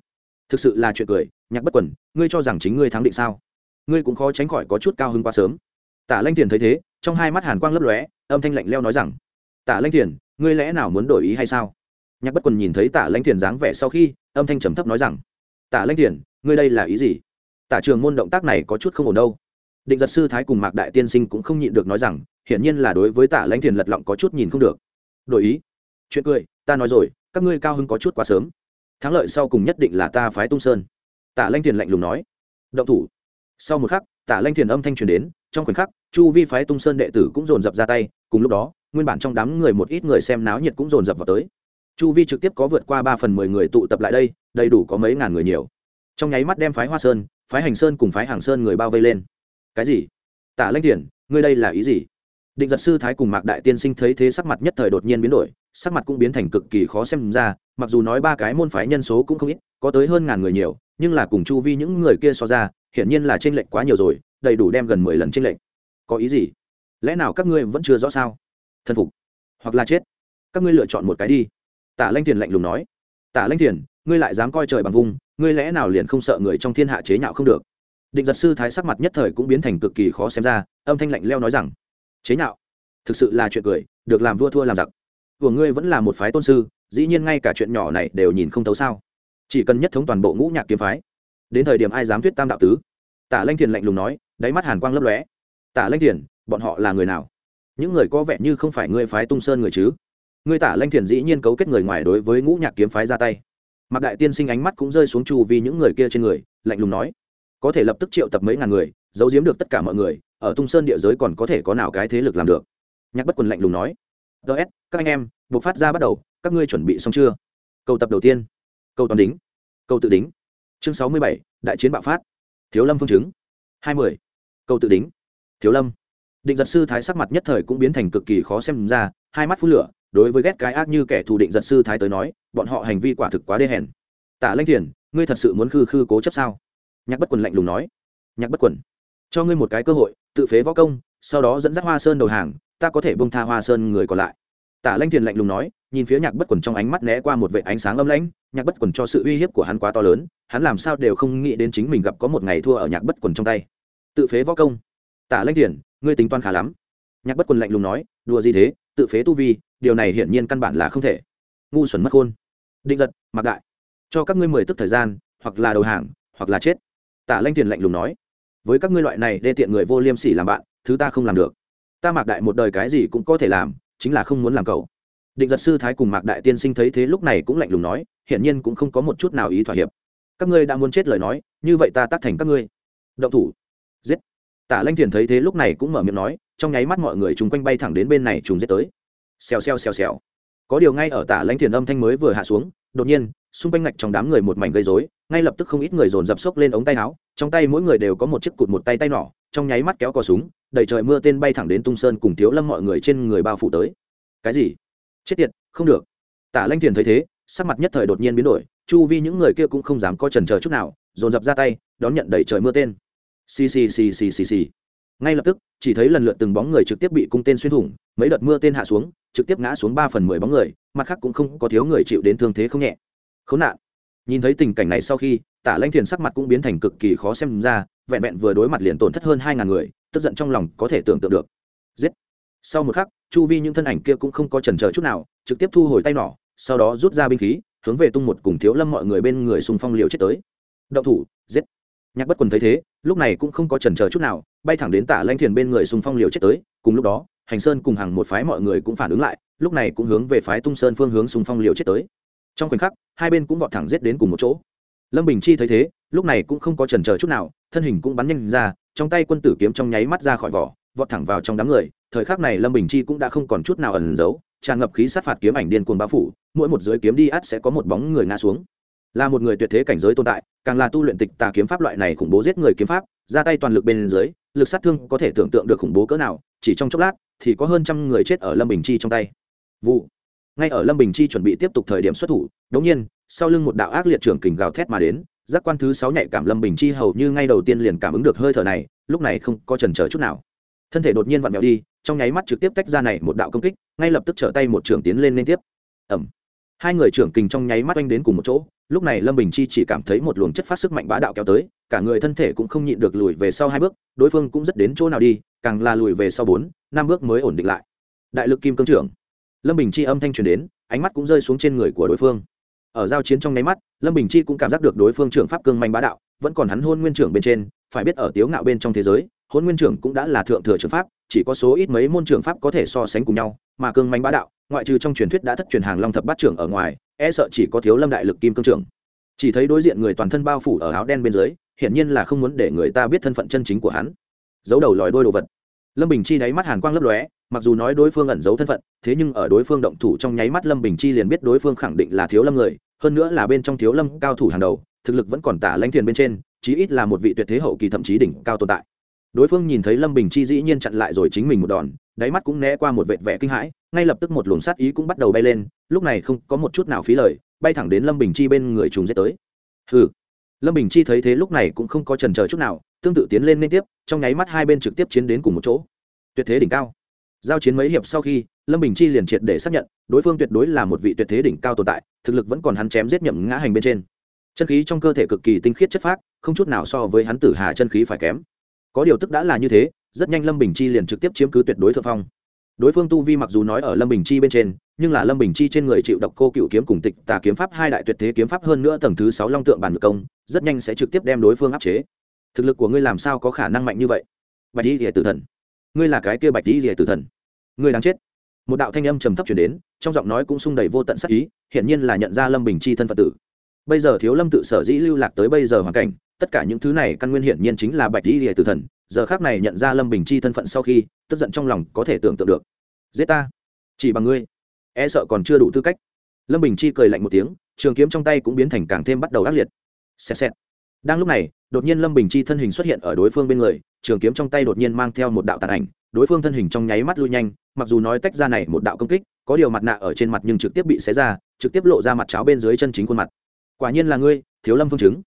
Thực sự là chuyện cười, nhạc bất quần, ngươi cho rằng chính ngươi thắng định sao? Ngươi cũng khó tránh khỏi có chút cao hơn quá sớm. Tả lanh thiền thấy thế, trong hai mắt hàn quang lấp lóe, âm thanh lạnh leo nói rằng, tả lanh thiền, ngươi lẽ nào muốn đổi ý hay sao? Nhạc bất quần nhìn thấy tả lanh thiền dáng vẻ sau khi, âm thanh trầm thấp nói rằng, tả lanh thiền, ngươi đây là ý gì? Tả trường môn động tác này có chút không ổn đâu định giật sư thái cùng mạc đại tiên sinh cũng không nhịn được nói rằng, hiển nhiên là đối với tả lãnh thiền lật lọng có chút nhìn không được. Đổi ý. Chuyện cười, ta nói rồi, các ngươi cao hưng có chút quá sớm. Thắng lợi sau cùng nhất định là ta phái tung sơn. Tả lãnh thiền lạnh lùng nói. Động thủ. Sau một khắc, tả lanh thiền âm thanh truyền đến, trong khoảnh khắc, chu vi phái tung sơn đệ tử cũng dồn dập ra tay, cùng lúc đó, nguyên bản trong đám người một ít người xem náo nhiệt cũng dồn dập vào tới. Chu vi trực tiếp có vượt qua ba phần mười người tụ tập lại đây, đầy đủ có mấy ngàn người nhiều. Trong nháy mắt đem phái hoa sơn, phái hành sơn cùng phái hàng sơn người bao vây lên cái gì? Tả lanh thiền, ngươi đây là ý gì? Định giật sư thái cùng mạc đại tiên sinh thấy thế sắc mặt nhất thời đột nhiên biến đổi, sắc mặt cũng biến thành cực kỳ khó xem ra, mặc dù nói ba cái môn phái nhân số cũng không ít, có tới hơn ngàn người nhiều, nhưng là cùng chu vi những người kia so ra, hiển nhiên là tranh lệch quá nhiều rồi, đầy đủ đem gần mười lần tranh lệch. Có ý gì? Lẽ nào các ngươi vẫn chưa rõ sao? Thân phục. Hoặc là chết? Các ngươi lựa chọn một cái đi. Tả lanh thiền lạnh lùng nói. Tả lanh thiền, ngươi lại dám coi trời bằng vùng, ngươi lẽ nào liền không sợ người trong thiên hạ chế nhạo không được? Định giật sư thái sắc mặt nhất thời cũng biến thành cực kỳ khó xem ra, âm thanh lạnh leo nói rằng, chế nhạo, thực sự là chuyện cười, được làm vua thua làm giặc. Của ngươi vẫn là một phái tôn sư, dĩ nhiên ngay cả chuyện nhỏ này đều nhìn không thấu sao. Chỉ cần nhất thống toàn bộ ngũ nhạc kiếm phái, đến thời điểm ai dám thuyết tam đạo tứ? Tả lanh thiền lạnh lùng nói, đáy mắt hàn quang lấp lóe. Tả lanh thiền, bọn họ là người nào? Những người có vẻ như không phải ngươi phái tung sơn người chứ? Ngươi tả lanh thiền dĩ nhiên cấu kết người ngoài đối với ngũ nhạc kiếm phái ra tay. Mặc đại tiên sinh ánh mắt cũng rơi xuống chu vì những người kia trên người, lạnh lùng nói có thể lập tức triệu tập mấy ngàn người, giấu giếm được tất cả mọi người, ở tung sơn địa giới còn có thể có nào cái thế lực làm được? Nhạc bất quần lạnh lùng nói. Ts các anh em, buộc phát ra bắt đầu, các ngươi chuẩn bị xong chưa? Câu tập đầu tiên câu toàn đính câu tự đính chương sáu mươi bảy, đại chiến bạo phát. Thiếu lâm phương chứng. Hai mươi câu tự đính thiếu lâm. Định giật sư thái sắc mặt nhất thời cũng biến thành cực kỳ khó xem ra, hai mắt phút lửa, đối với ghét cái ác như kẻ thù định giật sư thái tới nói, bọn họ hành vi quả thực quá đê hèn. Tả lanh thiền, ngươi thật sự muốn khư khư cố chấp sao? Nhạc bất quần lạnh lùng nói, nhạc bất quần, cho ngươi một cái cơ hội, tự phế võ công, sau đó dẫn dắt hoa sơn đầu hàng, ta có thể bông tha hoa sơn người còn lại. Tả lanh thiền lạnh lùng nói, nhìn phía nhạc bất quần trong ánh mắt né qua một vệ ánh sáng âm lãnh, nhạc bất quần cho sự uy hiếp của hắn quá to lớn, hắn làm sao đều không nghĩ đến chính mình gặp có một ngày thua ở nhạc bất quần trong tay. Tự phế võ công? Tả lanh thiền, ngươi tính toán khá lắm. Nhạc bất quần lạnh lùng nói, đùa gì thế, tự phế tu vi, điều này hiển nhiên căn bản là không thể. Ngu xuẩn mất khôn. Định giật, mặc đại, cho các ngươi mười tức thời gian, hoặc là đầu hàng, hoặc là chết tả lanh thiền lạnh lùng nói, với các ngươi loại này đê tiện người vô liêm sỉ làm bạn, thứ ta không làm được. Ta mạc đại một đời cái gì cũng có thể làm, chính là không muốn làm cậu. Định giật sư thái cùng mạc đại tiên sinh thấy thế lúc này cũng lạnh lùng nói, hiển nhiên cũng không có một chút nào ý thỏa hiệp. Các ngươi đã muốn chết lời nói, như vậy ta tác thành các ngươi. Động thủ. Giết. Tả lanh thiền thấy thế lúc này cũng mở miệng nói, trong nháy mắt mọi người chung quanh bay thẳng đến bên này trùng giết tới. Xèo xèo xèo xèo. Có điều ngay ở tả lanh thiền âm thanh mới vừa hạ xuống, đột nhiên, xung quanh ngạch trong đám người một mảnh gây rối ngay lập tức không ít người dồn dập sốc lên ống tay áo, trong tay mỗi người đều có một chiếc cụt một tay tay nỏ, trong nháy mắt kéo cò súng, đầy trời mưa tên bay thẳng đến tung sơn cùng thiếu lâm mọi người trên người bao phủ tới. Cái gì? Chết tiệt, không được. Tả lanh thiền thấy thế, sắc mặt nhất thời đột nhiên biến đổi, chu vi những người kia cũng không dám có trần chờ chút nào, dồn dập ra tay, đón nhận đầy trời mưa tên. Xì xì xì xì xì xì. Ngay lập tức, chỉ thấy lần lượt từng bóng người trực tiếp bị cung tên xuyên thủng, mấy đợt mưa tên hạ xuống, trực tiếp ngã xuống ba phần mười bóng người, mặt khác cũng không có thiếu người chịu đến thương thế không nhẹ. Khốn nạn nhìn thấy tình cảnh này sau khi, tả lanh thiền sắc mặt cũng biến thành cực kỳ khó xem ra, vẹn vẹn vừa đối mặt liền tổn thất hơn hai ngàn người, tức giận trong lòng có thể tưởng tượng được. Giết! Sau một khắc, chu vi những thân ảnh kia cũng không có chần chờ chút nào, trực tiếp thu hồi tay nỏ, sau đó rút ra binh khí, hướng về tung một cùng thiếu lâm mọi người bên người xung phong liều chết tới. Động thủ, giết! Nhạc bất quần thấy thế, lúc này cũng không có chần chờ chút nào, bay thẳng đến tả lanh thiền bên người xung phong liều chết tới, cùng lúc đó, hành sơn cùng hàng một phái mọi người cũng phản ứng lại, lúc này cũng hướng về phái tung sơn phương hướng xung phong liều chết tới trong khoảnh khắc, hai bên cũng vọt thẳng giết đến cùng một chỗ. Lâm bình chi thấy thế, lúc này cũng không có chần chờ chút nào, thân hình cũng bắn nhanh ra, trong tay quân tử kiếm trong nháy mắt ra khỏi vỏ, vọt thẳng vào trong đám người. Thời khắc này lâm bình chi cũng đã không còn chút nào ẩn giấu, tràn ngập khí sát phạt kiếm ảnh điên cuồng bao phủ, mỗi một dưới kiếm đi ắt sẽ có một bóng người ngã xuống. Là một người tuyệt thế cảnh giới tồn tại, càng là tu luyện tịch tà kiếm pháp loại này khủng bố giết người kiếm pháp, ra tay toàn lực bên dưới, lực sát thương có thể tưởng tượng được khủng bố cỡ nào, chỉ trong chốc lát thì có hơn trăm người chết ở lâm bình chi trong tay. Vụ ngay ở lâm bình chi chuẩn bị tiếp tục thời điểm xuất thủ, đống nhiên, sau lưng một đạo ác liệt trưởng kình gào thét mà đến, giác quan thứ sáu nhạy cảm lâm bình chi hầu như ngay đầu tiên liền cảm ứng được hơi thở này, lúc này không có chần chờ chút nào. Thân thể đột nhiên vặn vẹo đi, trong nháy mắt trực tiếp tách ra này một đạo công kích, ngay lập tức trở tay một trưởng tiến lên liên tiếp. Ẩm hai người trưởng kình trong nháy mắt oanh đến cùng một chỗ, lúc này lâm bình chi chỉ cảm thấy một luồng chất phát sức mạnh bá đạo kéo tới, cả người thân thể cũng không nhịn được lùi về sau hai bước, đối phương cũng rất đến chỗ nào đi, càng là lùi về sau bốn, năm bước mới ổn định lại. Đại lực kim cương trưởng lâm bình chi âm thanh truyền đến, ánh mắt cũng rơi xuống trên người của đối phương. Ở giao chiến trong nháy mắt, lâm bình chi cũng cảm giác được đối phương trưởng pháp cương manh bá đạo, vẫn còn hắn hôn nguyên trưởng bên trên, phải biết ở tiếu ngạo bên trong thế giới, hôn nguyên trưởng cũng đã là thượng thừa trưởng pháp, chỉ có số ít mấy môn trưởng pháp có thể so sánh cùng nhau, mà cương manh bá đạo, ngoại trừ trong truyền thuyết đã thất truyền hàng long thập bát trưởng ở ngoài e sợ chỉ có thiếu lâm đại lực kim cương trưởng. Chỉ thấy đối diện người toàn thân bao phủ ở áo đen bên dưới, hiển nhiên là không muốn để người ta biết thân phận chân chính của hắn. Giấu đầu lòi đôi đồ vật. Lâm bình chi đáy mắt hàn quang lấp lóe mặc dù nói đối phương ẩn giấu thân phận, thế nhưng ở đối phương động thủ trong nháy mắt lâm bình chi liền biết đối phương khẳng định là thiếu lâm người, hơn nữa là bên trong thiếu lâm cao thủ hàng đầu, thực lực vẫn còn tả lãnh thiền bên trên, chí ít là một vị tuyệt thế hậu kỳ thậm chí đỉnh cao tồn tại. Đối phương nhìn thấy lâm bình chi dĩ nhiên chặn lại rồi chính mình một đòn, đáy mắt cũng né qua một vệt vẻ kinh hãi, ngay lập tức một luồng sát ý cũng bắt đầu bay lên, lúc này không có một chút nào phí lời, bay thẳng đến lâm bình chi bên người trùng dết tới. Hừ. Lâm bình chi thấy thế lúc này cũng không có trần chờ chút nào, tương tự tiến lên liên tiếp, trong nháy mắt hai bên trực tiếp chiến đến cùng một chỗ. Tuyệt thế đỉnh cao giao chiến mấy hiệp sau khi, lâm bình chi liền triệt để xác nhận, đối phương tuyệt đối là một vị tuyệt thế đỉnh cao tồn tại, thực lực vẫn còn hắn chém giết nhậm ngã hành bên trên. Chân khí trong cơ thể cực kỳ tinh khiết chất phác, không chút nào so với hắn tử hà chân khí phải kém. Có điều tức đã là như thế, rất nhanh lâm bình chi liền trực tiếp chiếm cứ tuyệt đối thượng phong. Đối phương tu vi mặc dù nói ở lâm bình chi bên trên, nhưng là lâm bình chi trên người chịu độc cô cựu kiếm cùng tịch tà kiếm pháp hai đại tuyệt thế kiếm pháp hơn nữa tầng thứ sáu long tượng bản ngược công, rất nhanh sẽ trực tiếp đem đối phương áp chế. Thực lực của ngươi làm sao có khả năng mạnh như vậy? Bạch y thì tử thần ngươi là cái kia bạch di rìa tử thần. Ngươi đáng chết. Một đạo thanh âm trầm thấp chuyển đến, trong giọng nói cũng sung đầy vô tận sắc ý hiện nhiên là nhận ra lâm bình chi thân phật tử. Bây giờ thiếu lâm tự sở dĩ lưu lạc tới bây giờ hoàn cảnh, tất cả những thứ này căn nguyên hiển nhiên chính là bạch di rìa tử thần, giờ khác này nhận ra lâm bình chi thân phận sau khi, tức giận trong lòng có thể tưởng tượng được. Giết ta. Chỉ bằng ngươi. E sợ còn chưa đủ tư cách. Lâm bình chi cười lạnh một tiếng, trường kiếm trong tay cũng biến thành càng thêm bắt đầu ác liệt. Xẹt xẹt. Đang lúc này, đột nhiên lâm bình chi thân hình xuất hiện ở đối phương bên người trường kiếm trong tay đột nhiên mang theo một đạo tàn ảnh, đối phương thân hình trong nháy mắt lui nhanh, mặc dù nói tách ra này một đạo công kích, có điều mặt nạ ở trên mặt nhưng trực tiếp bị xé ra, trực tiếp lộ ra mặt cháo bên dưới chân chính khuôn mặt. Quả nhiên là ngươi, thiếu lâm phương chứng.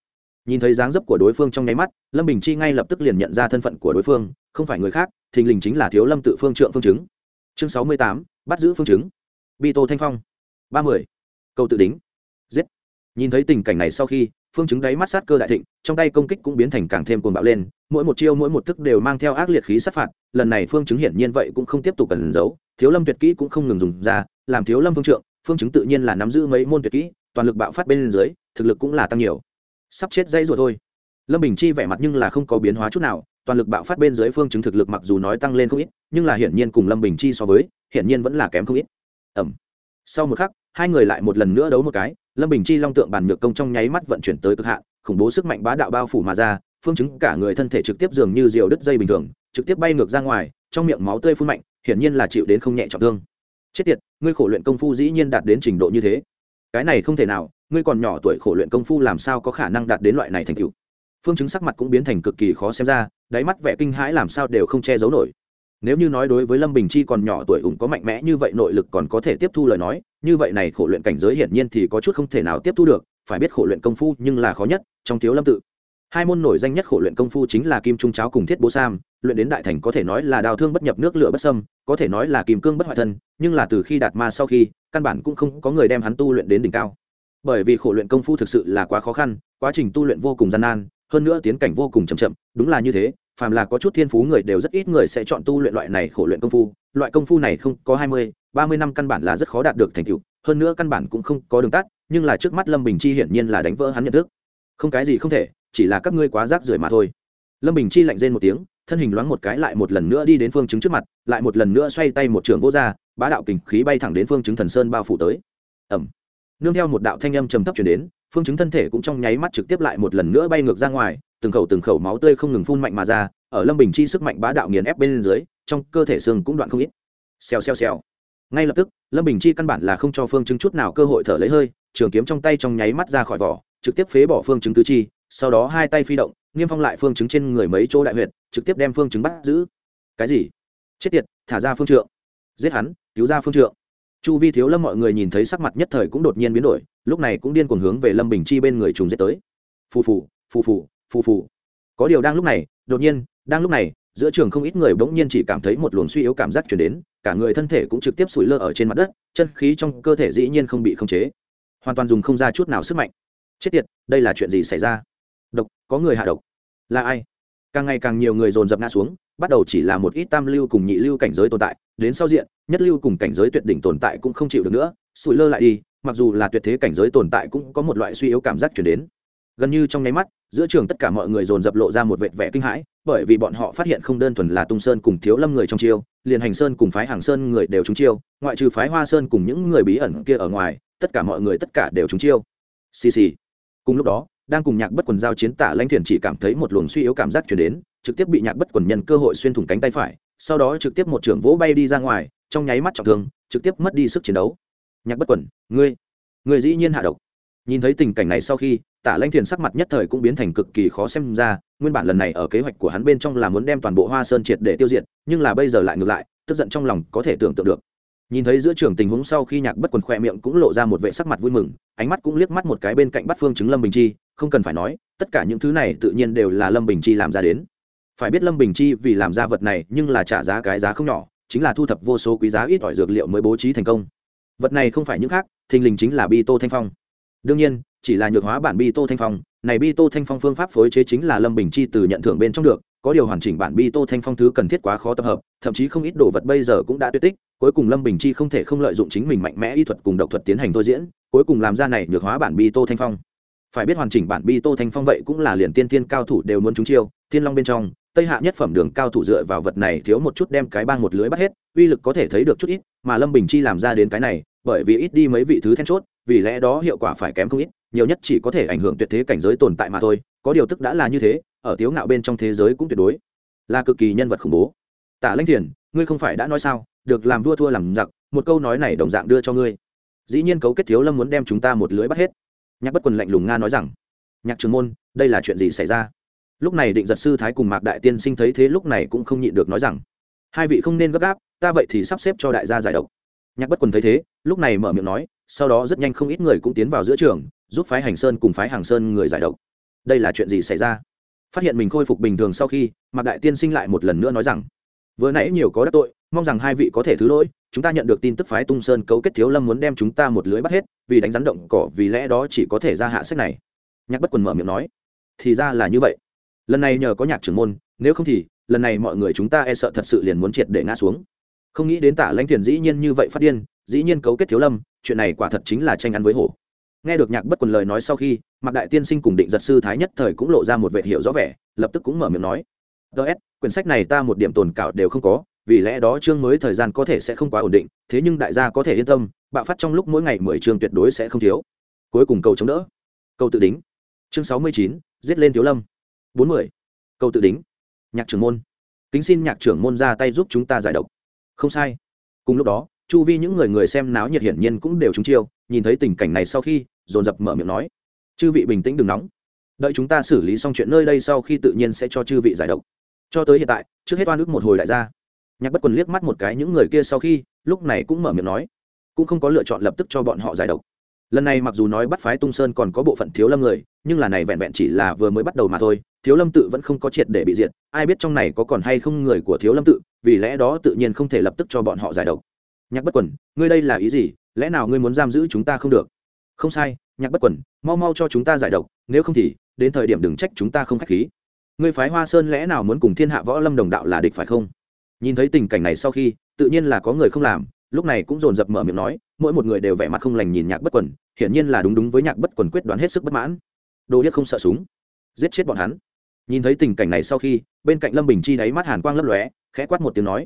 Nhìn thấy dáng dấp của đối phương trong nháy mắt, lâm bình chi ngay lập tức liền nhận ra thân phận của đối phương, không phải người khác, thình lình chính là thiếu lâm tự phương trượng phương chứng. Chương sáu mươi tám, bắt giữ phương chứng. Bi tô thanh phong. ba mươi. Câu tự đính. Giết. Nhìn thấy tình cảnh này sau khi phương chứng đáy mắt sát cơ đại thịnh, trong tay công kích cũng biến thành càng thêm cuồng bạo lên, mỗi một chiêu mỗi một thức đều mang theo ác liệt khí sát phạt, lần này phương chứng hiển nhiên vậy cũng không tiếp tục cần giấu, thiếu lâm tuyệt kỹ cũng không ngừng dùng ra, làm thiếu lâm phương trượng, phương chứng tự nhiên là nắm giữ mấy môn tuyệt kỹ, toàn lực bạo phát bên dưới, thực lực cũng là tăng nhiều. Sắp chết dây rồi thôi. Lâm bình chi vẻ mặt nhưng là không có biến hóa chút nào, toàn lực bạo phát bên dưới phương chứng thực lực mặc dù nói tăng lên không ít, nhưng là hiển nhiên cùng lâm bình chi so với, hiển nhiên vẫn là kém không ít. Ẩm. Sau một khắc, hai người lại một lần nữa đấu một cái lâm bình chi long tượng bàn nhược công trong nháy mắt vận chuyển tới cực hạn, khủng bố sức mạnh bá đạo bao phủ mà ra, phương chứng cả người thân thể trực tiếp dường như diều đứt dây bình thường, trực tiếp bay ngược ra ngoài, trong miệng máu tươi phun mạnh, hiển nhiên là chịu đến không nhẹ trọng thương. Chết tiệt, ngươi khổ luyện công phu dĩ nhiên đạt đến trình độ như thế. Cái này không thể nào, ngươi còn nhỏ tuổi khổ luyện công phu làm sao có khả năng đạt đến loại này thành tựu? Phương chứng sắc mặt cũng biến thành cực kỳ khó xem ra, đáy mắt vẻ kinh hãi làm sao đều không che giấu nổi nếu như nói đối với lâm bình chi còn nhỏ tuổi ủng có mạnh mẽ như vậy, nội lực còn có thể tiếp thu lời nói, như vậy này khổ luyện cảnh giới hiển nhiên thì có chút không thể nào tiếp thu được, phải biết khổ luyện công phu nhưng là khó nhất, trong thiếu lâm tự. Hai môn nổi danh nhất khổ luyện công phu chính là kim trung cháo cùng thiết bố sam, luyện đến đại thành có thể nói là đào thương bất nhập nước lửa bất sâm có thể nói là kim cương bất hoại thân, nhưng là từ khi đạt ma sau khi, căn bản cũng không có người đem hắn tu luyện đến đỉnh cao. Bởi vì khổ luyện công phu thực sự là quá khó khăn, quá trình tu luyện vô cùng gian nan, hơn nữa tiến cảnh vô cùng chậm chậm, đúng là như thế phàm là có chút thiên phú người đều rất ít người sẽ chọn tu luyện loại này khổ luyện công phu. Loại công phu này không có hai mươi, ba mươi năm căn bản là rất khó đạt được thành tựu, hơn nữa căn bản cũng không có đường tắt, nhưng là trước mắt lâm bình chi hiển nhiên là đánh vỡ hắn nhận thức. Không cái gì không thể, chỉ là các ngươi quá rác rưởi mà thôi. Lâm bình chi lạnh rên một tiếng, thân hình loáng một cái lại một lần nữa đi đến phương chứng trước mặt, lại một lần nữa xoay tay một trường vô r bá đạo kình khí bay thẳng đến phương chứng thần sơn bao phủ tới. Ẩm nương theo một đạo thanh âm trầm thấp chuyển đến, phương chứng thân thể cũng trong nháy mắt trực tiếp lại một lần nữa bay ngược ra ngoài từng khẩu từng khẩu máu tươi không ngừng phun mạnh mà ra, ở lâm bình chi sức mạnh bá đạo nghiền ép bên dưới, trong cơ thể xương cũng đoạn không ít. Xèo xèo xèo. Ngay lập tức, lâm bình chi căn bản là không cho phương chứng chút nào cơ hội thở lấy hơi, trường kiếm trong tay trong nháy mắt ra khỏi vỏ, trực tiếp phế bỏ phương chứng tứ chi, sau đó hai tay phi động nghiêm phong lại phương chứng trên người mấy chỗ đại huyệt, trực tiếp đem phương chứng bắt giữ. Cái gì? Chết tiệt, thả ra phương trượng. Giết hắn, cứu ra phương trượng. Chu vi thiếu lâm mọi người nhìn thấy sắc mặt nhất thời cũng đột nhiên biến đổi, lúc này cũng điên cuồng hướng về lâm bình chi bên người trùng giết tới. Phù phù phù phù phù phù. Có điều đang lúc này, đột nhiên, đang lúc này, giữa trường không ít người bỗng nhiên chỉ cảm thấy một luồng suy yếu cảm giác chuyển đến, cả người thân thể cũng trực tiếp sủi lơ ở trên mặt đất, chân khí trong cơ thể dĩ nhiên không bị khống chế. Hoàn toàn dùng không ra chút nào sức mạnh. Chết tiệt, đây là chuyện gì xảy ra? Độc, có người hạ độc. Là ai? Càng ngày càng nhiều người dồn dập ngã xuống, bắt đầu chỉ là một ít tam lưu cùng nhị lưu cảnh giới tồn tại, đến sau diện, nhất lưu cùng cảnh giới tuyệt đỉnh tồn tại cũng không chịu được nữa, sủi lơ lại đi, mặc dù là tuyệt thế cảnh giới tồn tại cũng có một loại suy yếu cảm giác chuyển đến. Gần như trong nháy mắt giữa trường tất cả mọi người dồn dập lộ ra một vệt vẻ kinh hãi, bởi vì bọn họ phát hiện không đơn thuần là tung sơn cùng thiếu lâm người trong chiêu, liền hành sơn cùng phái hàng sơn người đều trúng chiêu, ngoại trừ phái hoa sơn cùng những người bí ẩn kia ở ngoài, tất cả mọi người tất cả đều trúng chiêu. Xì xì. Cùng lúc đó, đang cùng nhạc bất quần giao chiến tả lãnh thiền chỉ cảm thấy một luồng suy yếu cảm giác chuyển đến, trực tiếp bị nhạc bất quần nhân cơ hội xuyên thủng cánh tay phải, sau đó trực tiếp một trưởng vỗ bay đi ra ngoài, trong nháy mắt trọng thương, trực tiếp mất đi sức chiến đấu. Nhạc bất quần, ngươi ngươi dĩ nhiên hạ độc. Nhìn thấy tình cảnh này sau khi tả lanh thiền sắc mặt nhất thời cũng biến thành cực kỳ khó xem ra, nguyên bản lần này ở kế hoạch của hắn bên trong là muốn đem toàn bộ hoa sơn triệt để tiêu diệt, nhưng là bây giờ lại ngược lại, tức giận trong lòng có thể tưởng tượng được. Nhìn thấy giữa trường tình huống sau khi nhạc bất quần khoe miệng cũng lộ ra một vệ sắc mặt vui mừng, ánh mắt cũng liếc mắt một cái bên cạnh bắt phương chứng lâm bình chi, không cần phải nói, tất cả những thứ này tự nhiên đều là lâm bình chi làm ra đến. Phải biết lâm bình chi vì làm ra vật này nhưng là trả giá cái giá không nhỏ, chính là thu thập vô số quý giá ít ỏi dược liệu mới bố trí thành công. Vật này không phải những khác, thình lình chính là bi tô thanh phong đương nhiên, chỉ là nhược hóa bản bi tô thanh phong, này bi tô thanh phong phương pháp phối chế chính là lâm bình chi từ nhận thưởng bên trong được, có điều hoàn chỉnh bản bi tô thanh phong thứ cần thiết quá khó tập hợp, thậm chí không ít đồ vật bây giờ cũng đã tuyệt tích, cuối cùng lâm bình chi không thể không lợi dụng chính mình mạnh mẽ y thuật cùng độc thuật tiến hành thôi diễn, cuối cùng làm ra này nhược hóa bản bi tô thanh phong. Phải biết hoàn chỉnh bản bi tô thanh phong vậy cũng là liền tiên tiên cao thủ đều muốn trúng chiêu, thiên long bên trong, tây hạ nhất phẩm đường cao thủ dựa vào vật này thiếu một chút đem cái bang một lưới bắt hết, uy lực có thể thấy được chút ít, mà lâm bình chi làm ra đến cái này bởi vì ít đi mấy vị thứ then chốt, vì lẽ đó hiệu quả phải kém không ít, nhiều nhất chỉ có thể ảnh hưởng tuyệt thế cảnh giới tồn tại mà thôi, có điều tức đã là như thế, ở tiếu ngạo bên trong thế giới cũng tuyệt đối là cực kỳ nhân vật khủng bố. Tả lanh thiền, ngươi không phải đã nói sao, được làm vua thua làm giặc, một câu nói này đồng dạng đưa cho ngươi. Dĩ nhiên cấu kết thiếu lâm muốn đem chúng ta một lưới bắt hết. Nhạc bất quần lạnh lùng nga nói rằng, nhạc trường môn, đây là chuyện gì xảy ra? Lúc này định giật sư thái cùng mạc đại tiên sinh thấy thế lúc này cũng không nhịn được nói rằng, hai vị không nên gấp gáp, ta vậy thì sắp xếp cho đại gia giải độc nhạc bất quần thấy thế, lúc này mở miệng nói, sau đó rất nhanh không ít người cũng tiến vào giữa trường, giúp phái hành sơn cùng phái hàng sơn người giải độc. Đây là chuyện gì xảy ra? Phát hiện mình khôi phục bình thường sau khi, mạc đại tiên sinh lại một lần nữa nói rằng, vừa nãy nhiều có đắc tội, mong rằng hai vị có thể thứ lỗi, chúng ta nhận được tin tức phái tung sơn cấu kết thiếu lâm muốn đem chúng ta một lưới bắt hết, vì đánh rắn động cỏ, vì lẽ đó chỉ có thể ra hạ sách này. Nhạc bất quần mở miệng nói, thì ra là như vậy. Lần này nhờ có nhạc trưởng môn, nếu không thì, lần này mọi người chúng ta e sợ thật sự liền muốn triệt để ngã xuống không nghĩ đến tả lãnh thiền dĩ nhiên như vậy phát điên, dĩ nhiên cấu kết thiếu lâm, chuyện này quả thật chính là tranh ăn với hổ. Nghe được nhạc bất quần lời nói sau khi, mạc đại tiên sinh cùng định giật sư thái nhất thời cũng lộ ra một vệ hiệu rõ vẻ, lập tức cũng mở miệng nói ts quyển sách này ta một điểm tồn cảo đều không có, vì lẽ đó chương mới thời gian có thể sẽ không quá ổn định, thế nhưng đại gia có thể yên tâm, bạo phát trong lúc mỗi ngày mười chương tuyệt đối sẽ không thiếu. Cuối cùng câu chống đỡ. Câu tự đính. Chương sáu mươi chín, giết lên thiếu lâm. Bốn mươi. Câu tự đính. Nhạc trưởng môn. Kính xin nhạc trưởng môn ra tay giúp chúng ta giải độc không sai. Cùng lúc đó, chu vi những người người xem náo nhiệt hiển nhiên cũng đều trúng chiêu, nhìn thấy tình cảnh này sau khi, dồn dập mở miệng nói, chư vị bình tĩnh đừng nóng. Đợi chúng ta xử lý xong chuyện nơi đây sau khi tự nhiên sẽ cho chư vị giải độc. Cho tới hiện tại, trước hết oan ức một hồi đại gia nhạc bất quần liếc mắt một cái những người kia sau khi, lúc này cũng mở miệng nói, cũng không có lựa chọn lập tức cho bọn họ giải độc. Lần này mặc dù nói bắt phái tung sơn còn có bộ phận thiếu lâm người, nhưng là này vẹn vẹn chỉ là vừa mới bắt đầu mà thôi thiếu lâm tự vẫn không có triệt để bị diệt, ai biết trong này có còn hay không người của thiếu lâm tự, vì lẽ đó tự nhiên không thể lập tức cho bọn họ giải độc. Nhạc bất quần, ngươi đây là ý gì? Lẽ nào ngươi muốn giam giữ chúng ta không được? Không sai, nhạc bất quần, mau mau cho chúng ta giải độc, nếu không thì, đến thời điểm đừng trách chúng ta không k h á c h khí. Ngươi phái hoa sơn lẽ nào muốn cùng thiên hạ võ lâm đồng đạo là địch phải không? Nhìn thấy tình cảnh này sau khi, tự nhiên là có người không làm, lúc này cũng dồn dập mở miệng nói, mỗi một người đều vẻ mặt không lành nhìn nhạc bất quần, hiển nhiên là đúng đúng với nhạc bất quần quyết đoán hết sức bất mãn. Đồ điếc không sợ súng. Giết chết bọn hắn nhìn thấy tình cảnh này sau khi, bên cạnh lâm bình chi đáy mắt hàn quang lấp lóe, khẽ quát một tiếng nói.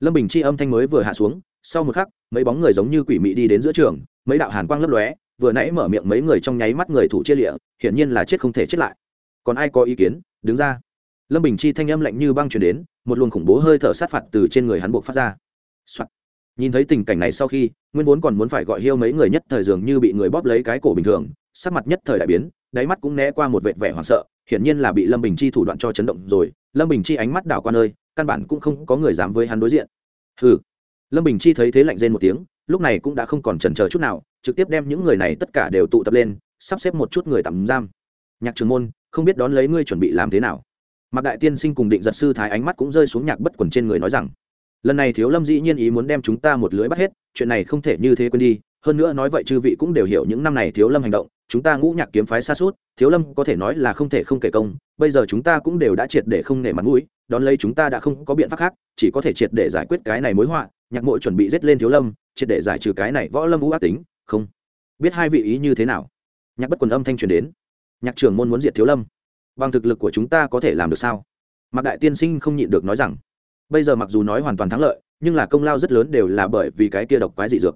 Lâm bình chi âm thanh mới vừa hạ xuống, sau một khắc, mấy bóng người giống như quỷ mị đi đến giữa trường, mấy đạo hàn quang lấp lóe, vừa nãy mở miệng mấy người trong nháy mắt người thủ chia lịa, hiển nhiên là chết không thể chết lại. Còn ai có ý kiến? Đứng ra. Lâm bình chi thanh âm lạnh như băng chuyển đến, một luồng khủng bố hơi thở sát phạt từ trên người hắn buộc phát ra、Soạn. nhìn thấy tình cảnh này sau khi, nguyên vốn còn muốn phải gọi hiêu mấy người nhất thời dường như bị người bóp lấy cái cổ bình thường, sắc mặt nhất thời đại biến, đáy mắt cũng né qua một vệt vẻ hoảng sợ hiển nhiên là bị lâm bình chi thủ đoạn cho chấn động rồi. Lâm bình chi ánh mắt đảo qua nơi, căn bản cũng không có người dám với hắn đối diện. Hừ. Lâm bình chi thấy thế lạnh rên một tiếng, lúc này cũng đã không còn chần chờ chút nào, trực tiếp đem những người này tất cả đều tụ tập lên, sắp xếp một chút người tạm giam. Nhạc trường môn, không biết đón lấy ngươi chuẩn bị làm thế nào. Mạc đại tiên sinh cùng định giật sư thái ánh mắt cũng rơi xuống nhạc bất quần trên người nói rằng, lần này thiếu lâm dĩ nhiên ý muốn đem chúng ta một lưới bắt hết, chuyện này không thể như thế quên đi, hơn nữa nói vậy chư vị cũng đều hiểu những năm này thiếu lâm hành động chúng ta ngũ nhạc kiếm phái xa suốt, thiếu lâm có thể nói là không thể không kể công, bây giờ chúng ta cũng đều đã triệt để không nể mặt mũi, đón lấy chúng ta đã không có biện pháp khác, chỉ có thể triệt để giải quyết cái này mối họa, nhạc mội chuẩn bị giết lên thiếu lâm, triệt để giải trừ cái này võ lâm vũ ác tính, không biết hai vị ý như thế nào. Nhạc bất quần âm thanh truyền đến. Nhạc trưởng môn muốn diệt thiếu lâm. Bằng thực lực của chúng ta có thể làm được sao? Mạc đại tiên sinh không nhịn được nói rằng, bây giờ mặc dù nói hoàn toàn thắng lợi, nhưng là công lao rất lớn đều là bởi vì cái kia độc quái dị dược.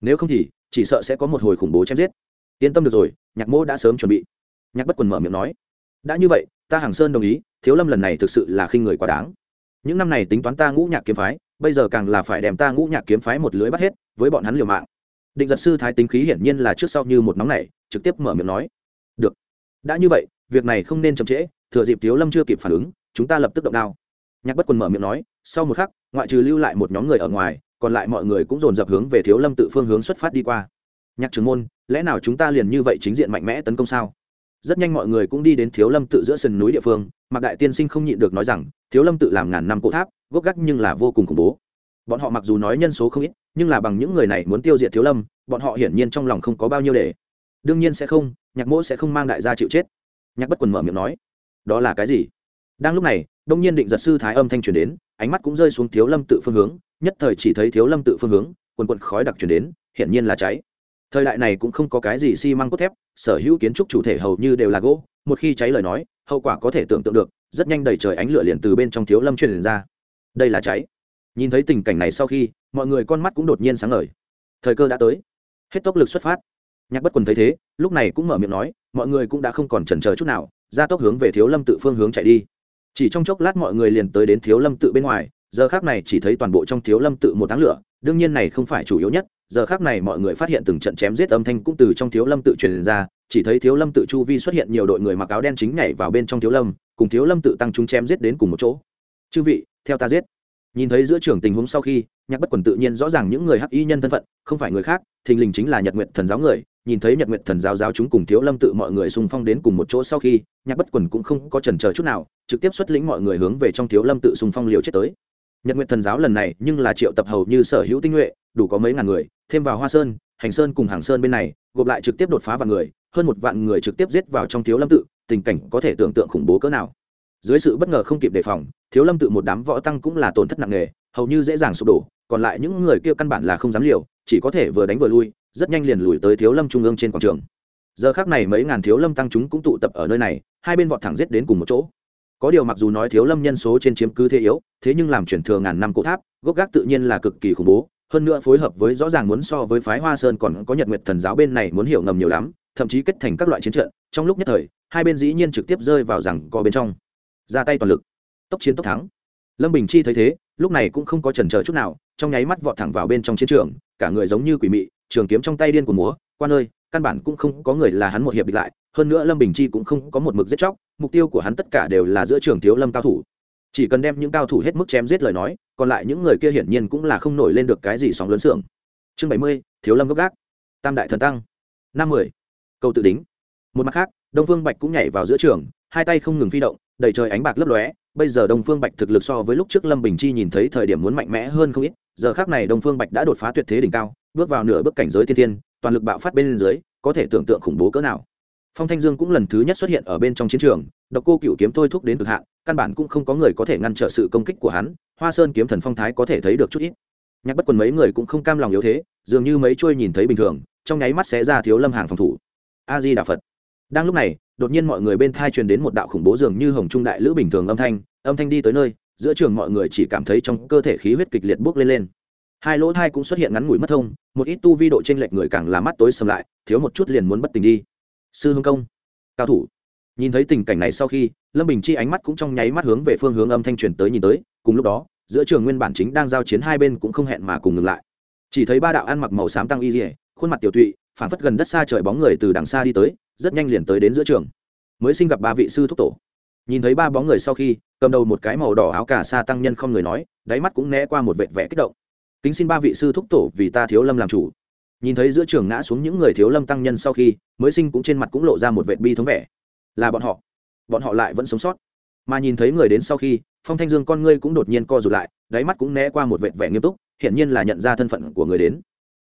Nếu không thì, chỉ sợ sẽ có một hồi khủng bố chém giết yên tâm được rồi, nhạc mô đã sớm chuẩn bị. Nhạc bất quần mở miệng nói. Đã như vậy, ta hàng sơn đồng ý, thiếu lâm lần này thực sự là khi người quá đáng. Những năm này tính toán ta ngũ nhạc kiếm phái, bây giờ càng là phải đem ta ngũ nhạc kiếm phái một lưới bắt hết, với bọn hắn liều mạng. Định giật sư thái tính khí hiển nhiên là trước sau như một nóng này trực tiếp mở miệng nói. Được. Đã như vậy, việc này không nên chậm trễ, thừa dịp thiếu lâm chưa kịp phản ứng, chúng ta lập tức động đao. Nhạc bất quần mở miệng nói, sau một khắc, ngoại trừ lưu lại một nhóm người ở ngoài, còn lại mọi người cũng dồn dập hướng về thiếu lâm tự phương hướng xuất phát đi qua nhạc trưởng môn, lẽ nào chúng ta liền như vậy chính diện mạnh mẽ tấn công sao? Rất nhanh mọi người cũng đi đến thiếu lâm tự giữa sườn núi địa phương, mạc đại tiên sinh không nhịn được nói rằng, thiếu lâm tự làm ngàn năm cỗ tháp, gốc gác nhưng là vô cùng khủng bố. Bọn họ mặc dù nói nhân số không ít, nhưng là bằng những người này muốn tiêu diệt thiếu lâm, bọn họ hiển nhiên trong lòng không có bao nhiêu để. Đương nhiên sẽ không, nhạc mỗ sẽ không mang đại gia chịu chết. Nhạc bất quần mở miệng nói, đó là cái gì? Đang lúc này, đông nhiên định giật sư thái âm thanh truyền đến, ánh mắt cũng rơi xuống thiếu lâm tự phương hướng, nhất thời chỉ thấy thiếu lâm tự phương hướng, quần quần khói đặc truyền đến, hiển nhiên là cháy thời đại này cũng không có cái gì xi măng cốt thép, sở hữu kiến trúc chủ thể hầu như đều là gỗ, một khi cháy lời nói, hậu quả có thể tưởng tượng được, rất nhanh đầy trời ánh lửa liền từ bên trong thiếu lâm truyền ra. Đây là cháy. Nhìn thấy tình cảnh này sau khi, mọi người con mắt cũng đột nhiên sáng ngời. Thời cơ đã tới. Hết tốc lực xuất phát. Nhạc bất quần thấy thế, lúc này cũng mở miệng nói, mọi người cũng đã không còn chần chờ chút nào, ra tốc hướng về thiếu lâm tự phương hướng chạy đi. Chỉ trong chốc lát mọi người liền tới đến thiếu lâm tự bên ngoài, giờ khác này chỉ thấy toàn bộ trong thiếu lâm tự một đám lửa, đương nhiên này không phải chủ yếu nhất giờ khác này mọi người phát hiện từng trận chém giết âm thanh cũng từ trong thiếu lâm tự truyền ra, chỉ thấy thiếu lâm tự chu vi xuất hiện nhiều đội người mặc áo đen chính nhảy vào bên trong thiếu lâm, cùng thiếu lâm tự tăng chúng chém giết đến cùng một chỗ. Chư vị, theo ta giết. Nhìn thấy giữa trường tình huống sau khi, nhạc bất quần tự nhiên rõ ràng những người hắc y nhân thân phận, không phải người khác, thình lình chính là nhật nguyện thần giáo người. Nhìn thấy nhật nguyện thần giáo giáo chúng cùng thiếu lâm tự mọi người xung phong đến cùng một chỗ sau khi, nhạc bất quần cũng không có trần chờ chút nào, trực tiếp xuất lĩnh mọi người hướng về trong thiếu lâm tự xung phong liều chết tới nhật nguyện thần giáo lần này nhưng là triệu tập hầu như sở hữu tinh nhuệ, đủ có mấy ngàn người, thêm vào hoa sơn, hành sơn cùng hàng sơn bên này, gộp lại trực tiếp đột phá vạn người, hơn một vạn người trực tiếp giết vào trong thiếu lâm tự, tình cảnh có thể tưởng tượng khủng bố cỡ nào. Dưới sự bất ngờ không kịp đề phòng, thiếu lâm tự một đám võ tăng cũng là tổn thất nặng nề, hầu như dễ dàng sụp đổ, còn lại những người kia căn bản là không dám liều, chỉ có thể vừa đánh vừa lui, rất nhanh liền lùi tới thiếu lâm trung ương trên quảng trường. Giờ khác này mấy ngàn thiếu lâm tăng chúng cũng tụ tập ở nơi này, hai bên vọt thẳng giết đến cùng một chỗ có điều mặc dù nói thiếu lâm nhân số trên chiếm cứ thế yếu, thế nhưng làm chuyển thừa ngàn năm cổ tháp, gốc gác tự nhiên là cực kỳ khủng bố. Hơn nữa phối hợp với rõ ràng muốn so với phái hoa sơn còn có nhật nguyệt thần giáo bên này muốn hiểu ngầm nhiều lắm, thậm chí kết thành các loại chiến trận. Trong lúc nhất thời, hai bên dĩ nhiên trực tiếp rơi vào rằng có bên trong. Ra tay toàn lực. Tốc chiến tốc thắng. Lâm bình chi thấy thế, lúc này cũng không có chần chờ chút nào, trong nháy mắt vọt thẳng vào bên trong chiến trường, cả người giống như quỷ mị, trường kiếm trong tay điên của múa, quan ơi căn bản cũng không có người là hắn một hiệp địch lại, hơn nữa lâm bình chi cũng không có một mực giết chóc, mục tiêu của hắn tất cả đều là giữa trường thiếu lâm cao thủ. Chỉ cần đem những cao thủ hết mức chém giết lời nói, còn lại những người kia hiển nhiên cũng là không nổi lên được cái gì sóng lớn xưởng chương bảy mươi, thiếu lâm gốc gác. Tam đại thần tăng. Năm mươi câu tự đính. Một mặt khác, đông phương bạch cũng nhảy vào giữa trường, hai tay không ngừng phi động, đầy trời ánh bạc lấp lóe bây giờ đông phương bạch thực lực so với lúc trước lâm bình chi nhìn thấy thời điểm muốn mạnh mẽ hơn không ít, giờ khác này đông phương bạch đã đột phá tuyệt thế đỉnh cao, bước vào nửa bước cảnh giới thiên thiên, toàn lực bạo phát bên dưới, có thể tưởng tượng khủng bố cỡ nào. Phong thanh dương cũng lần thứ nhất xuất hiện ở bên trong chiến trường, độc cô cựu kiếm thôi thúc đến cực hạn, căn bản cũng không có người có thể ngăn trở sự công kích của hắn, hoa sơn kiếm thần phong thái có thể thấy được chút ít. Nhạc bất quần mấy người cũng không cam lòng yếu thế, dường như mấy trôi nhìn thấy bình thường, trong nháy mắt sẽ ra thiếu lâm hàng phòng thủ. A di đà phật. Đang lúc này đột nhiên mọi người bên thai truyền đến một đạo khủng bố dường như hồng trung đại lữ bình thường âm thanh âm thanh đi tới nơi, giữa trường mọi người chỉ cảm thấy trong cơ thể khí huyết kịch liệt bốc lên lên. Hai lỗ thai cũng xuất hiện ngắn ngủi mất thông, một ít tu vi độ t r ê n lệch người càng là mắt tối sầm lại, thiếu một chút liền muốn bất tình đi. Sư hương công, cao thủ. Nhìn thấy tình cảnh này sau khi, lâm bình chi ánh mắt cũng trong nháy mắt hướng về phương hướng âm thanh truyền tới nhìn tới, cùng lúc đó, giữa trường nguyên bản chính đang giao chiến hai bên cũng không hẹn mà cùng ngừng lại. Chỉ thấy ba đạo ăn mặc màu xám tăng y dỉa khuôn mặt tiểu tụy phản phất gần đất xa trời bóng người từ đằng xa đi tới rất nhanh liền tới đến giữa trường. Mới sinh gặp ba vị sư thúc tổ. Nhìn thấy ba bóng người sau khi, cầm đầu một cái màu đỏ áo cà sa tăng nhân không người nói, đáy mắt cũng né qua một vệt vẽ kích động. Kính xin ba vị sư thúc tổ vì ta thiếu lâm làm chủ. Nhìn thấy giữa trường ngã xuống những người thiếu lâm tăng nhân sau khi, mới sinh cũng trên mặt cũng lộ ra một vệt bi thống vẻ. Là bọn họ. Bọn họ lại vẫn sống sót. Mà nhìn thấy người đến sau khi, phong thanh dương con ngươi cũng đột nhiên co rụt lại, đáy mắt cũng né qua một vệt vẻ nghiêm túc, hiển nhiên là nhận ra thân phận của người đến.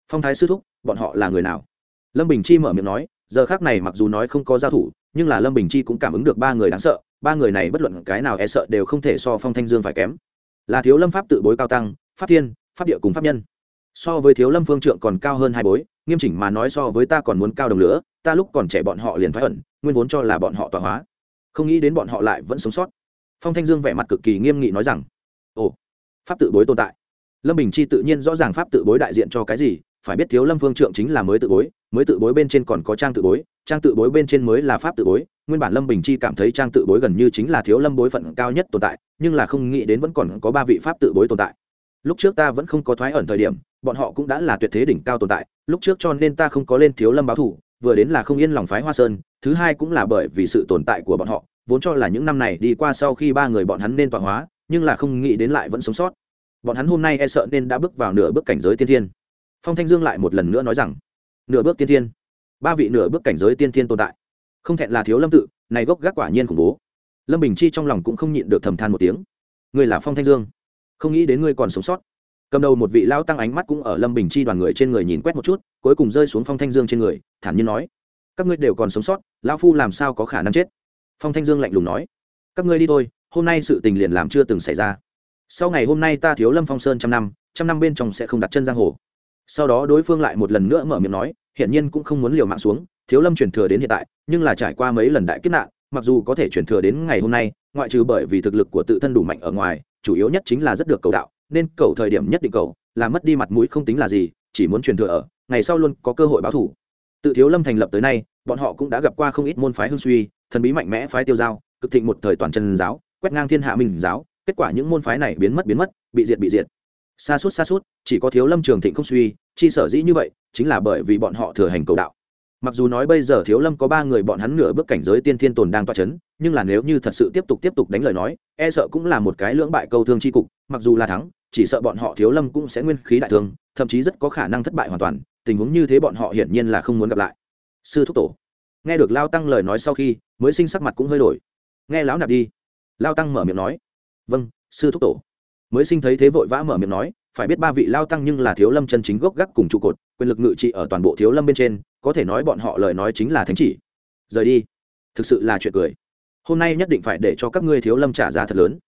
Phong thái sư thúc, bọn họ là người nào? Lâm bình chi mở miệng nói giờ khác này mặc dù nói không có giao thủ, nhưng là lâm bình chi cũng cảm ứng được ba người đáng sợ, ba người này bất luận cái nào e sợ đều không thể so phong thanh dương phải kém. Là thiếu lâm pháp tự bối cao tăng, pháp thiên, pháp địa cùng pháp nhân. So với thiếu lâm phương trượng còn cao hơn hai bối, nghiêm chỉnh mà nói so với ta còn muốn cao đồng lửa, ta lúc còn trẻ bọn họ liền thoái ẩn, nguyên vốn cho là bọn họ tọa hóa. Không nghĩ đến bọn họ lại vẫn sống sót. Phong thanh dương vẻ mặt cực kỳ nghiêm nghị nói rằng, ồ, pháp tự bối tồn tại. Lâm bình chi tự nhiên rõ ràng pháp tự bối đại diện cho cái gì phải biết thiếu lâm phương trượng chính là mới tự bối, mới tự bối bên trên còn có trang tự bối, trang tự bối bên trên mới là pháp tự bối. Nguyên bản lâm bình chi cảm thấy trang tự bối gần như chính là thiếu lâm bối phận cao nhất tồn tại, nhưng là không nghĩ đến vẫn còn có ba vị pháp tự bối tồn tại. Lúc trước ta vẫn không có thoái ẩn thời điểm, bọn họ cũng đã là tuyệt thế đỉnh cao tồn tại, lúc trước cho nên ta không có lên thiếu lâm báo thủ, vừa đến là không yên lòng phái hoa sơn, thứ hai cũng là bởi vì sự tồn tại của bọn họ, vốn cho là những năm này đi qua sau khi ba người bọn hắn nên tọa hóa, nhưng là không nghĩ đến lại vẫn sống sót. Bọn hắn hôm nay e sợ nên đã bước vào nửa bước cảnh giới tiên thiên phong thanh dương lại một lần nữa nói rằng, nửa bước tiên thiên, ba vị nửa bước cảnh giới tiên thiên tồn tại, không thẹn là thiếu lâm tự, này gốc gác quả nhiên khủng bố. Lâm bình chi trong lòng cũng không nhịn được thầm than một tiếng người là phong thanh dương, không nghĩ đến ngươi còn sống sót. Cầm đầu một vị lao tăng ánh mắt cũng ở lâm bình chi đoàn người trên người nhìn quét một chút, cuối cùng rơi xuống phong thanh dương trên người, thản nhiên nói, các ngươi đều còn sống sót lao phu làm sao có khả năng chết? Phong thanh dương lạnh lùng nói, các ngươi đi thôi, hôm nay sự tình liền làm chưa từng xảy ra. Sau ngày hôm nay ta thiếu lâm phong sơn trăm năm trăm năm bên trong sẽ không đặt chân giang hồ sau đó đối phương lại một lần nữa mở miệng nói, hiển nhiên cũng không muốn liều mạng xuống, thiếu lâm truyền thừa đến hiện tại, nhưng là trải qua mấy lần đại kiếp nạn, mặc dù có thể truyền thừa đến ngày hôm nay, ngoại trừ bởi vì thực lực của tự thân đủ mạnh ở ngoài, chủ yếu nhất chính là rất được cầu đạo, nên cầu thời điểm nhất định cầu, là mất đi mặt mũi không tính là gì, chỉ muốn truyền thừa ở, ngày sau luôn có cơ hội báo thủ. Tự thiếu lâm thành lập tới nay, bọn họ cũng đã gặp qua không ít môn phái hương suy, thần bí mạnh mẽ phái tiêu giao, cực thịnh một thời toàn chân giáo, quét ngang thiên hạ minh giáo, kết quả những môn phái này biến mất biến mất, bị diệt bị diệt xa suốt xa suốt, chỉ có thiếu lâm trường thịnh không suy, chi sở dĩ như vậy, chính là bởi vì bọn họ thừa hành cầu đạo. Mặc dù nói bây giờ thiếu lâm có ba người bọn hắn nửa bước cảnh giới tiên thiên tồn đang toa c h ấ n nhưng là nếu như thật sự tiếp tục tiếp tục đánh lời nói e sợ cũng là một cái lưỡng bại câu thương c h i cục, mặc dù là thắng, chỉ sợ bọn họ thiếu lâm cũng sẽ nguyên khí đại thương, thậm chí rất có khả năng thất bại hoàn toàn, tình huống như thế bọn họ hiển nhiên là không muốn gặp lại. Sư thúc tổ, nghe được lao tăng lời nói sau khi, mới sinh sắc mặt cũng hơi đổi. Nghe lão nạp đi. Lao tăng mở miệng nói vâng sư thúc tổ mới sinh thấy thế vội vã mở miệng nói, phải biết ba vị lao tăng nhưng là thiếu lâm chân chính gốc gác cùng trụ cột, quyền lực ngự trị ở toàn bộ thiếu lâm bên trên, có thể nói bọn họ lời nói chính là thánh chỉ. Rời đi. Thực sự là chuyện cười. Hôm nay nhất định phải để cho các ngươi thiếu lâm trả giá thật lớn.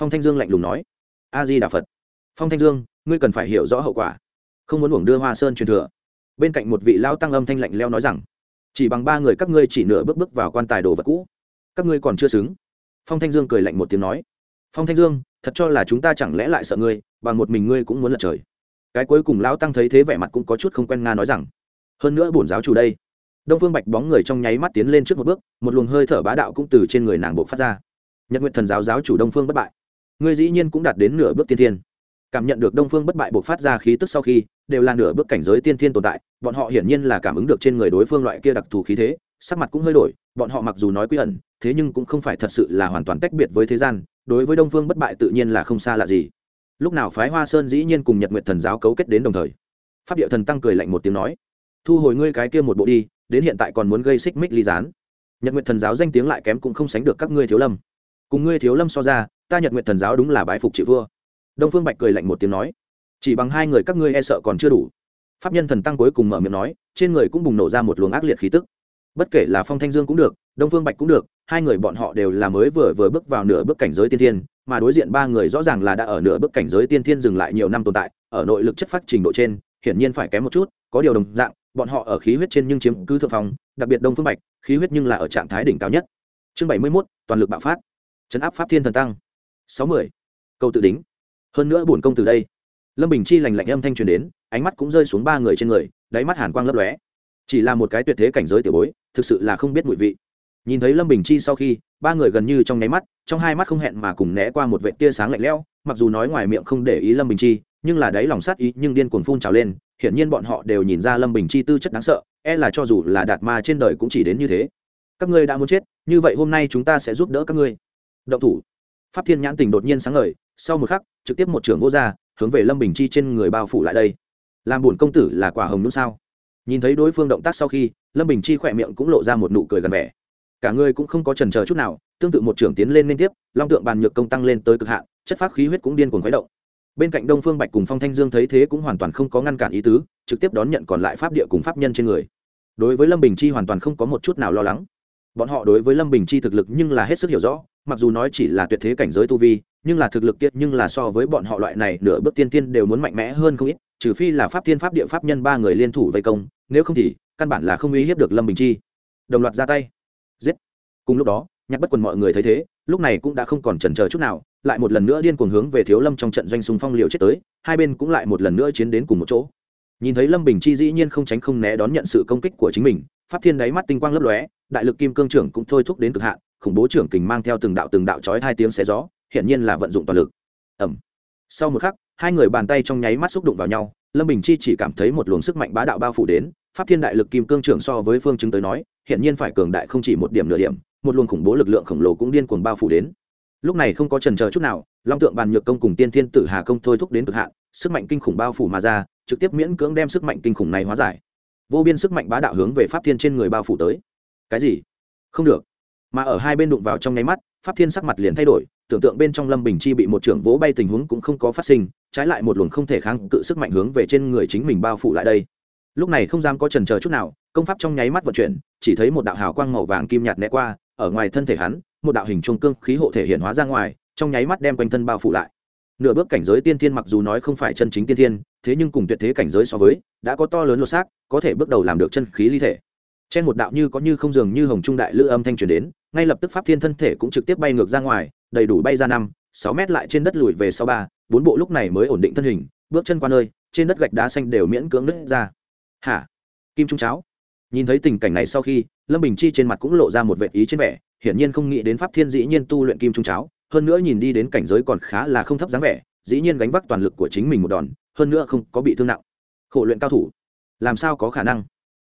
Phong thanh dương lạnh lùng nói. A di đà phật phong thanh dương, ngươi cần phải hiểu rõ hậu quả. Không muốn uổng đưa hoa sơn truyền thừa. Bên cạnh một vị lao tăng âm thanh lạnh leo nói rằng, chỉ bằng ba người các ngươi chỉ nửa bước bước vào quan tài đồ vật cũ. Các ngươi còn chưa xứng. Phong thanh dương cười lạnh một tiếng nói phong thanh dương, thật cho là chúng ta chẳng lẽ lại sợ ngươi, bằng một mình ngươi cũng muốn lật trời. Cái cuối cùng lão tăng thấy thế vẻ mặt cũng có chút không quen nga nói rằng, hơn nữa bổn giáo chủ đây. Đông phương bạch bóng người trong nháy mắt tiến lên trước một bước, một luồng hơi thở bá đạo cũng từ trên người nàng bộ phát ra. Nhật nguyện thần giáo giáo chủ đông phương bất bại. Ngươi dĩ nhiên cũng đạt đến nửa bước tiên thiên. Cảm nhận được đông phương bất bại bộ phát ra khí tức sau khi, đều là nửa bước cảnh giới tiên thiên tồn tại, bọn họ hiển nhiên là cảm ứng được trên người đối phương loại kia đặc thù khí thế, sắc mặt cũng hơi đổi, bọn họ mặc dù nói quy ẩn, thế nhưng cũng không phải thật sự là hoàn toàn tách biệt với thế gian đối với đông phương bất bại tự nhiên là không xa lạ gì. Lúc nào phái hoa sơn dĩ nhiên cùng nhật nguyệt thần giáo cấu kết đến đồng thời, pháp điệu thần tăng cười lạnh một tiếng nói, thu hồi ngươi cái kia một bộ đi, đến hiện tại còn muốn gây xích mích ly gián. Nhật nguyệt thần giáo danh tiếng lại kém cũng không sánh được các ngươi thiếu lâm. Cùng ngươi thiếu lâm so ra, ta nhật nguyệt thần giáo đúng là bái phục chịu vua. Đông phương bạch cười lạnh một tiếng nói, chỉ bằng hai người các ngươi e sợ còn chưa đủ. Pháp nhân thần tăng cuối cùng mở miệng nói, trên người cũng bùng nổ ra một luồng ác liệt khí tức. Bất kể là phong thanh dương cũng được, đông phương bạch cũng được hai người bọn họ đều là mới vừa vừa bước vào nửa bước cảnh giới tiên thiên, mà đối diện ba người rõ ràng là đã ở nửa bước cảnh giới tiên thiên dừng lại nhiều năm tồn tại, ở nội lực chất phát trình độ trên, hiển nhiên phải kém một chút, có điều đồng dạng, bọn họ ở khí huyết trên nhưng chiếm cứ thượng phòng đặc biệt đông phương bạch, khí huyết nhưng là ở trạng thái đỉnh cao nhất. Chương bảy mươi mốt, toàn lực bạo phát. Chấn áp pháp thiên thần tăng. sáu mươi câu tự đính. Hơn nữa bổn công từ đây. Lâm bình chi lành lạnh âm thanh truyền đến, ánh mắt cũng rơi xuống ba người trên người, đáy mắt hàn quang lấp lóe. Chỉ là một cái tuyệt thế cảnh giới tiểu bối, thực sự là không biết mùi vị nhìn thấy lâm bình chi sau khi, ba người gần như trong nháy mắt, trong hai mắt không hẹn mà cùng né qua một vệ tia sáng lạnh lẽo, mặc dù nói ngoài miệng không để ý lâm bình chi, nhưng là đáy lòng sát ý nhưng điên cuồng phun trào lên, hiển nhiên bọn họ đều nhìn ra lâm bình chi tư chất đáng sợ e là cho dù là đạt ma trên đời cũng chỉ đến như thế. Các ngươi đã muốn chết, như vậy hôm nay chúng ta sẽ giúp đỡ các ngươi. Động thủ. Pháp thiên nhãn tình đột nhiên sáng ngời, sau một khắc, trực tiếp một trưởng vô gia, hướng về lâm bình chi trên người bao phủ lại đây. Làm bổn công tử là quả hồng nhún sao? Nhìn thấy đối phương động tác sau khi, lâm bình chi khỏe miệng cũng lộ ra một nụ cười gần vẻ cả người cũng không có trần chờ chút nào, tương tự một trưởng tiến lên liên tiếp, long tượng bàn nhược công tăng lên tới cực hạn, chất phát khí huyết cũng điên cuồng khuấy động. Bên cạnh đông phương bạch cùng phong thanh dương thấy thế cũng hoàn toàn không có ngăn cản ý tứ, trực tiếp đón nhận còn lại pháp địa cùng pháp nhân trên người. Đối với lâm bình chi hoàn toàn không có một chút nào lo lắng. Bọn họ đối với lâm bình chi thực lực nhưng là hết sức hiểu rõ, mặc dù nói chỉ là tuyệt thế cảnh giới tu vi, nhưng là thực lực kiệt nhưng là so với bọn họ loại này nửa bước tiên tiên đều muốn mạnh mẽ hơn không ít, trừ phi là pháp tiên pháp địa pháp nhân ba người liên thủ vây công, nếu không thì căn bản là không uy hiếp được lâm bình chi. Đồng loạt ra tay giết. Cùng lúc đó, nhạc bất quần mọi người thấy thế, lúc này cũng đã không còn chần chờ chút nào, lại một lần nữa điên cuồng hướng về thiếu lâm trong trận doanh xung phong liều chết tới, hai bên cũng lại một lần nữa chiến đến cùng một chỗ. Nhìn thấy lâm bình chi dĩ nhiên không tránh không né đón nhận sự công kích của chính mình, pháp thiên đáy mắt tinh quang lấp lóe, đại lực kim cương trưởng cũng thôi thúc đến cực hạn, khủng bố trưởng kình mang theo từng đạo từng đạo chói hai tiếng xé gió, hiển nhiên là vận dụng toàn lực. Ẩm sau một khắc, hai người bàn tay trong nháy mắt xúc đụng vào nhau, lâm bình chi chỉ cảm thấy một luồng sức mạnh bá đạo bao phủ đến pháp thiên đại lực kim cương trưởng so với phương chứng tới nói hiện nhiên phải cường đại không chỉ một điểm nửa điểm, một luồng khủng bố lực lượng khổng lồ cũng điên cuồng bao phủ đến. Lúc này không có trần chờ chút nào, long tượng bàn nhược công cùng tiên thiên tử hà công thôi thúc đến cực hạn, sức mạnh kinh khủng bao phủ mà ra, trực tiếp miễn cưỡng đem sức mạnh kinh khủng này hóa giải. Vô biên sức mạnh bá đạo hướng về pháp thiên trên người bao phủ tới. Cái gì? Không được. Mà ở hai bên đụng vào trong nháy mắt, pháp thiên sắc mặt liền thay đổi, tưởng tượng bên trong lâm bình chi bị một trưởng vỗ bay tình huống cũng không có phát sinh, trái lại một luồng không thể kháng cự sức mạnh hướng về trên người chính mình bao phủ lại đây lúc này không dám có trần chờ chút nào, công pháp trong nháy mắt vận chuyển, chỉ thấy một đạo hào quang màu vàng kim nhạt né qua, ở ngoài thân thể hắn, một đạo hình trung cương khí hộ thể hiện hóa ra ngoài, trong nháy mắt đem quanh thân bao phủ lại. Nửa bước cảnh giới tiên thiên mặc dù nói không phải chân chính tiên thiên, thế nhưng cùng tuyệt thế cảnh giới so với, đã có to lớn lột xác, có thể bước đầu làm được chân khí ly thể. Trên một đạo như có như không dường như hồng trung đại lữ âm thanh truyền đến, ngay lập tức pháp thiên thân thể cũng trực tiếp bay ngược ra ngoài, đầy đủ bay ra năm, sáu mét lại trên đất lùi về sau ba, bốn bộ lúc này mới ổn định thân hình, bước chân qua nơi, trên đất gạch đá xanh đều miễn cưỡng nứt ra hả? Kim trung cháo. Nhìn thấy tình cảnh này sau khi, lâm bình chi trên mặt cũng lộ ra một vệ ý trên vẻ, hiển nhiên không nghĩ đến pháp thiên dĩ nhiên tu luyện kim trung cháo, hơn nữa nhìn đi đến cảnh giới còn khá là không thấp dáng vẻ, dĩ nhiên gánh vác toàn lực của chính mình một đòn, hơn nữa không có bị thương nặng. Khổ luyện cao thủ, làm sao có khả năng?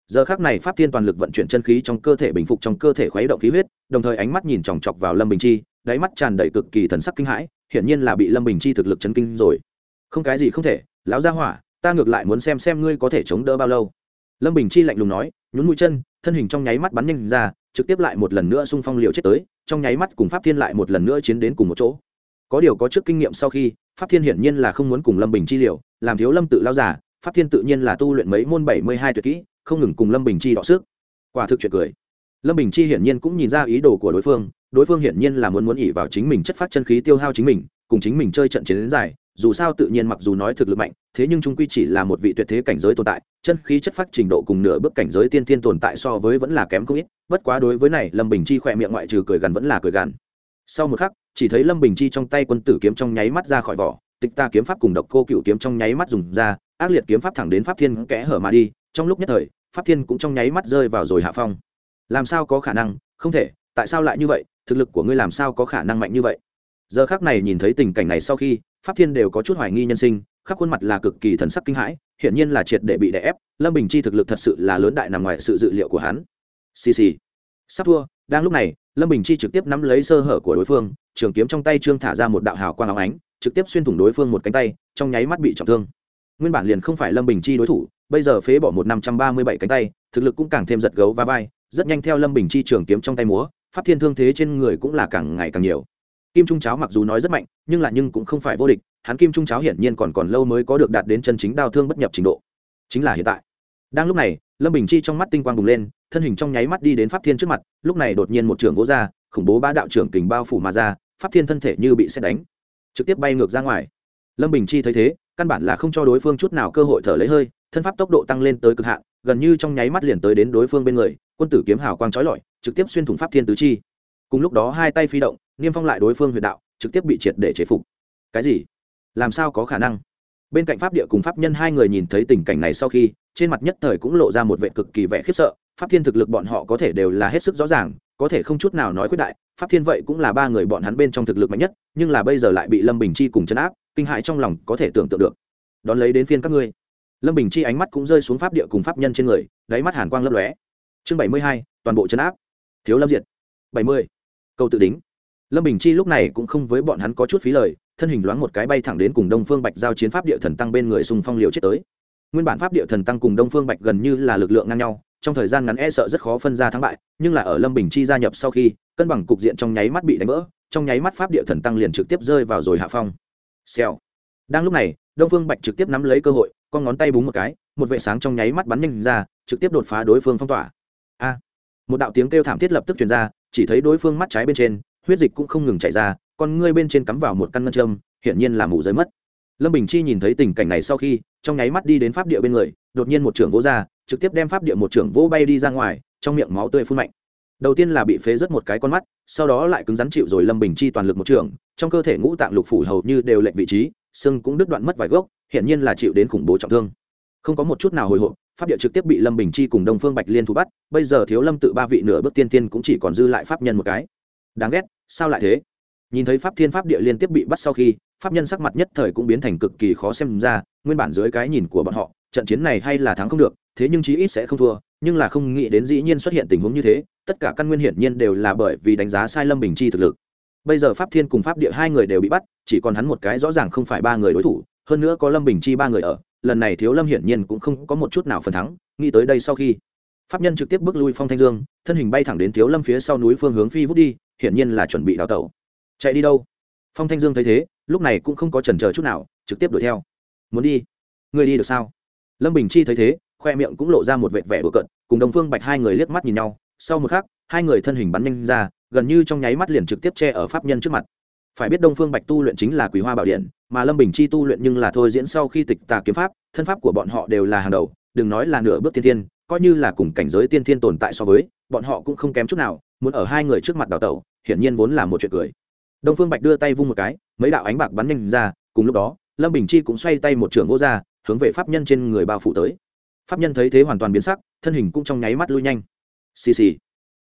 Giờ khác này pháp thiên toàn lực vận chuyển chân khí trong cơ thể bình phục trong cơ thể khuấy động khí huyết, đồng thời ánh mắt nhìn chòng chọc vào lâm bình chi, đáy mắt tràn đầy cực kỳ thần sắc kinh hãi, hiển nhiên là bị lâm bình chi thực lực chấn kinh rồi. Không cái gì không thể, lão gia hỏa ta ngược lại muốn xem xem ngươi có thể chống đỡ bao lâu. Lâm bình chi lạnh lùng nói, nhún mũi chân, thân hình trong nháy mắt bắn nhanh ra, trực tiếp lại một lần nữa xung phong liều chết tới, trong nháy mắt cùng pháp thiên lại một lần nữa chiến đến cùng một chỗ. Có điều có trước kinh nghiệm sau khi, pháp thiên hiển nhiên là không muốn cùng lâm bình chi liều, làm thiếu lâm tự lao giả, pháp thiên tự nhiên là tu luyện mấy môn bảy mươi hai tuyệt kỹ, không ngừng cùng lâm bình chi đọ sức. Quả thực chuyện cười. Lâm bình chi hiển nhiên cũng nhìn ra ý đồ của đối phương đối phương hiển nhiên là muốn muốn ỉ vào chính mình chất phát chân khí tiêu hao chính mình, cùng chính mình chơi trận chiến đến dài dù sao tự nhiên mặc dù nói thực lực mạnh, thế nhưng trung quy chỉ là một vị tuyệt thế cảnh giới tồn tại, chân khí chất phát trình độ cùng nửa bước cảnh giới tiên tiên tồn tại so với vẫn là kém không ít, bất quá đối với này, lâm bình chi khỏe miệng ngoại trừ cười gần vẫn là cười gằn. Sau một khắc, chỉ thấy lâm bình chi trong tay quân tử kiếm trong nháy mắt ra khỏi vỏ, tịch ta kiếm pháp cùng độc cô cựu kiếm trong nháy mắt dùng ra, ác liệt kiếm pháp thẳng đến pháp thiên kẽ hở mà đi, trong lúc nhất thời, pháp thiên cũng trong nháy mắt rơi vào rồi hạ phong. Làm sao có khả năng? Không thể, tại sao lại như vậy? Thực lực của ngươi làm sao có khả năng mạnh như vậy? Giờ khác này nhìn thấy tình cảnh này sau khi pháp thiên đều có chút hoài nghi nhân sinh, khắp khuôn mặt là cực kỳ thần sắc kinh hãi, hiển nhiên là triệt để bị đè ép, lâm bình chi thực lực thật sự là lớn đại nằm ngoài sự dự liệu của hắn. Xì xì. Sắp thua, đang lúc này, lâm bình chi trực tiếp nắm lấy sơ hở của đối phương, trường kiếm trong tay trương thả ra một đạo hào quang áo ánh, trực tiếp xuyên thủng đối phương một cánh tay, trong nháy mắt bị trọng thương. Nguyên bản liền không phải lâm bình chi đối thủ, bây giờ phế bỏ một năm trăm ba mươi bảy cánh tay, thực lực cũng càng thêm giật gấu và vai, rất nhanh theo lâm bình chi trường kiếm trong tay múa, pháp thiên thương thế trên người cũng là càng ngày càng nhiều kim trung cháo mặc dù nói rất mạnh, nhưng là nhưng cũng không phải vô địch, hắn kim trung cháo hiển nhiên còn còn lâu mới có được đạt đến chân chính Đao thương bất nhập trình độ. Chính là hiện tại. Đang lúc này, lâm bình chi trong mắt tinh quang bùng lên, thân hình trong nháy mắt đi đến pháp thiên trước mặt, lúc này đột nhiên một trường vỗ ra, khủng bố ba đạo trưởng kình bao phủ mà ra, pháp thiên thân thể như bị xét đánh, trực tiếp bay ngược ra ngoài. Lâm bình chi thấy thế, căn bản là không cho đối phương chút nào cơ hội thở lấy hơi, thân pháp tốc độ tăng lên tới cực hạn, gần như trong nháy mắt liền tới đến đối phương bên người, quân tử kiếm hào quang trói lọi, trực tiếp xuyên thủng pháp thiên tứ chi. Cùng lúc đó hai tay phi động niêm phong lại đối phương huyệt đạo, trực tiếp bị triệt để chế phục. Cái gì? Làm sao có khả năng? Bên cạnh pháp địa cùng pháp nhân hai người nhìn thấy tình cảnh này sau khi, trên mặt nhất thời cũng lộ ra một vệ cực kỳ vẻ khiếp sợ. Pháp thiên thực lực bọn họ có thể đều là hết sức rõ ràng, có thể không chút nào nói quyết đại, pháp thiên vậy cũng là ba người bọn hắn bên trong thực lực mạnh nhất, nhưng là bây giờ lại bị lâm bình chi cùng chấn áp, kinh hại trong lòng có thể tưởng tượng được. Đón lấy đến phiên các ngươi. Lâm bình chi ánh mắt cũng rơi xuống pháp địa cùng pháp nhân trên người, đáy mắt hàn quang lấp lóe. Chương bảy mươi hai, toàn bộ chấn áp. Thiếu lâm diệt. bảy mươi. Câu tự đính lâm bình chi lúc này cũng không với bọn hắn có chút phí lời, thân hình loáng một cái bay thẳng đến cùng đông phương bạch giao chiến pháp địa thần tăng bên người xung phong liều chết tới. Nguyên bản pháp địa thần tăng cùng đông phương bạch gần như là lực lượng ngang nhau, trong thời gian ngắn e sợ rất khó phân ra thắng bại, nhưng là ở lâm bình chi gia nhập sau khi, cân bằng cục diện trong nháy mắt bị đánh vỡ, trong nháy mắt pháp địa thần tăng liền trực tiếp rơi vào rồi hạ phong. Xèo. Đang lúc này, đông phương bạch trực tiếp nắm lấy cơ hội, con ngón tay búng một cái, một vệ sáng trong nháy mắt bắn nhanh ra, trực tiếp đột phá đối phương phong tỏa. A. Một đạo tiếng kêu thảm thiết lập tức truyền ra, chỉ thấy đối phương mắt trái bên trên huyết dịch cũng không ngừng chảy ra, con ngươi bên trên cắm vào một căn ngân châm, hiển nhiên là mù giới mất. Lâm bình chi nhìn thấy tình cảnh này sau khi, trong nháy mắt đi đến pháp địa bên người, đột nhiên một trưởng vỗ ra, trực tiếp đem pháp địa một trưởng vỗ bay đi ra ngoài, trong miệng máu tươi phun mạnh. Đầu tiên là bị phế rất một cái con mắt, sau đó lại cứng rắn chịu rồi lâm bình chi toàn lực một trưởng, trong cơ thể ngũ tạng lục phủ hầu như đều lệnh vị trí, xương cũng đứt đoạn mất vài gốc, hiển nhiên là chịu đến khủng bố trọng thương. Không có một chút nào hồi hộp, pháp địa trực tiếp bị lâm bình chi cùng đông phương bạch liên thu bắt, bây giờ thiếu lâm tự ba vị nửa bước tiên tiên cũng chỉ còn dư lại pháp nhân một cái đáng ghét, sao lại thế? Nhìn thấy pháp thiên pháp địa liên tiếp bị bắt sau khi, pháp nhân sắc mặt nhất thời cũng biến thành cực kỳ khó xem ra, nguyên bản dưới cái nhìn của bọn họ, trận chiến này hay là thắng không được, thế nhưng chí ít sẽ không thua, nhưng là không nghĩ đến dĩ nhiên xuất hiện tình huống như thế, tất cả căn nguyên hiển nhiên đều là bởi vì đánh giá sai lâm bình chi thực lực. Bây giờ pháp thiên cùng pháp địa hai người đều bị bắt, chỉ còn hắn một cái rõ ràng không phải ba người đối thủ, hơn nữa có lâm bình chi ba người ở, lần này thiếu lâm hiển nhiên cũng không có một chút nào phần thắng, nghĩ tới đây sau khi pháp nhân trực tiếp bước lui phong thanh dương, thân hình bay thẳng đến thiếu lâm phía sau núi phương hướng phi vút đi, hiển nhiên là chuẩn bị đào tẩu. Chạy đi đâu? Phong thanh dương thấy thế, lúc này cũng không có chần chờ chút nào, trực tiếp đuổi theo. Muốn đi? Người đi được sao? Lâm bình chi thấy thế, khoe miệng cũng lộ ra một vệt vẻ đùa cận cùng đồng phương bạch hai người liếc mắt nhìn nhau. Sau một khắc, hai người thân hình bắn nhanh ra, gần như trong nháy mắt liền trực tiếp che ở pháp nhân trước mặt. Phải biết đông phương bạch tu luyện chính là quý hoa bảo điện, mà lâm bình chi tu luyện nhưng là thôi diễn sau khi tịch tà kiếm pháp, thân pháp của bọn họ đều là hàng đầu, đừng nói là nửa bước tiên thiên coi như là cùng cảnh giới tiên thiên tồn tại so với, bọn họ cũng không kém chút nào, muốn ở hai người trước mặt đào tẩu, hiển nhiên vốn là một chuyện cười. Đông phương bạch đưa tay vung một cái, mấy đạo ánh bạc bắn nhanh ra, cùng lúc đó, lâm bình chi cũng xoay tay một trưởng vô ra, hướng về pháp nhân trên người bao phủ tới. Pháp nhân thấy thế hoàn toàn biến sắc, thân hình cũng trong nháy mắt lui nhanh. Xì xì.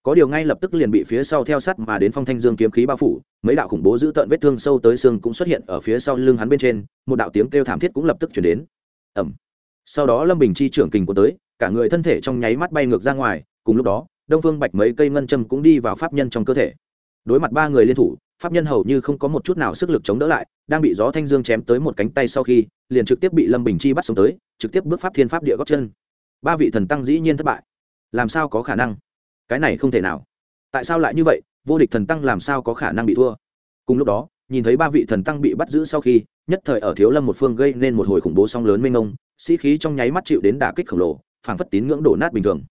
Có điều ngay lập tức liền bị phía sau theo sát mà đến phong thanh dương kiếm khí bao phủ, mấy đạo khủng bố giữ tợn vết thương sâu tới xương cũng xuất hiện ở phía sau lưng hắn bên trên, một đạo tiếng kêu thảm thiết cũng lập tức chuyển đến. Ẩm sau đó lâm bình chi trưởng kình của tới cả người thân thể trong nháy mắt bay ngược ra ngoài, cùng lúc đó, đông phương bạch mấy cây ngân châm cũng đi vào pháp nhân trong cơ thể. Đối mặt ba người liên thủ, pháp nhân hầu như không có một chút nào sức lực chống đỡ lại, đang bị gió thanh dương chém tới một cánh tay sau khi, liền trực tiếp bị lâm bình chi bắt xuống tới, trực tiếp bước pháp thiên pháp địa góp chân. Ba vị thần tăng dĩ nhiên thất bại. Làm sao có khả năng? Cái này không thể nào. Tại sao lại như vậy? Vô địch thần tăng làm sao có khả năng bị thua? Cùng lúc đó, nhìn thấy ba vị thần tăng bị bắt giữ sau khi, nhất thời ở thiếu lâm một phương gây nên một hồi khủng bố song lớn mênh ngông sĩ khí trong nháy mắt chịu đến đả kích khổng lồ phảng phất tín ngưỡng đổ nát bình thường.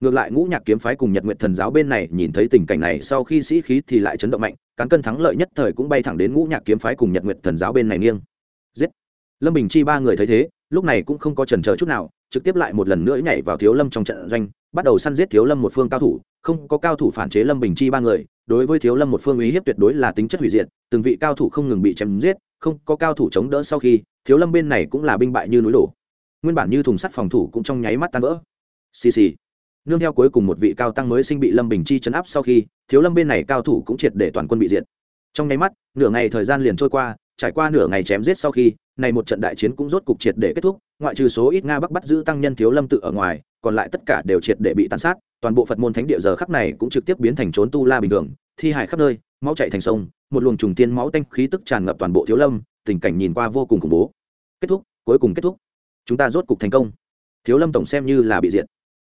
Ngược lại ngũ nhạc kiếm phái cùng nhật nguyện thần giáo bên này nhìn thấy tình cảnh này, sau khi sĩ khí thì lại chấn động mạnh, cán cân thắng lợi nhất thời cũng bay thẳng đến ngũ nhạc kiếm phái cùng nhật nguyện thần giáo bên này nghiêng. Giết! Lâm bình chi ba người thấy thế, lúc này cũng không có trần chờ chút nào, trực tiếp lại một lần nữa nhảy vào thiếu lâm trong trận doanh, bắt đầu săn giết thiếu lâm một phương cao thủ, không có cao thủ phản chế lâm bình chi ba người, đối với thiếu lâm một phương uy hiếp tuyệt đối là tính chất hủy diệt, từng vị cao thủ không ngừng bị chém giết, không có cao thủ chống đỡ sau khi, thiếu lâm bên này cũng là binh bại như núi đổ nguyên bản như thùng sắt phòng thủ cũng trong nháy mắt tan vỡ. Xì xì. Nương theo cuối cùng một vị cao tăng mới sinh bị lâm bình chi chấn áp sau khi, thiếu lâm bên này cao thủ cũng triệt để toàn quân bị diệt. Trong nháy mắt, nửa ngày thời gian liền trôi qua, trải qua nửa ngày chém giết sau khi, này một trận đại chiến cũng rốt cục triệt để kết thúc, ngoại trừ số ít nga bắc bắt giữ tăng nhân thiếu lâm tự ở ngoài, còn lại tất cả đều triệt để bị tàn sát, toàn bộ phật môn thánh địa giờ khắc này cũng trực tiếp biến thành trốn tu la bình thường, thi hải khắp nơi, máu chạy thành sông, một luồng trùng tiên máu tanh khí tức tràn ngập toàn bộ thiếu lâm, tình cảnh nhìn qua vô cùng khủng bố. Kết thúc, cuối cùng kết thúc chúng ta rốt cục thành công. Thiếu lâm tổng xem như là bị diệt.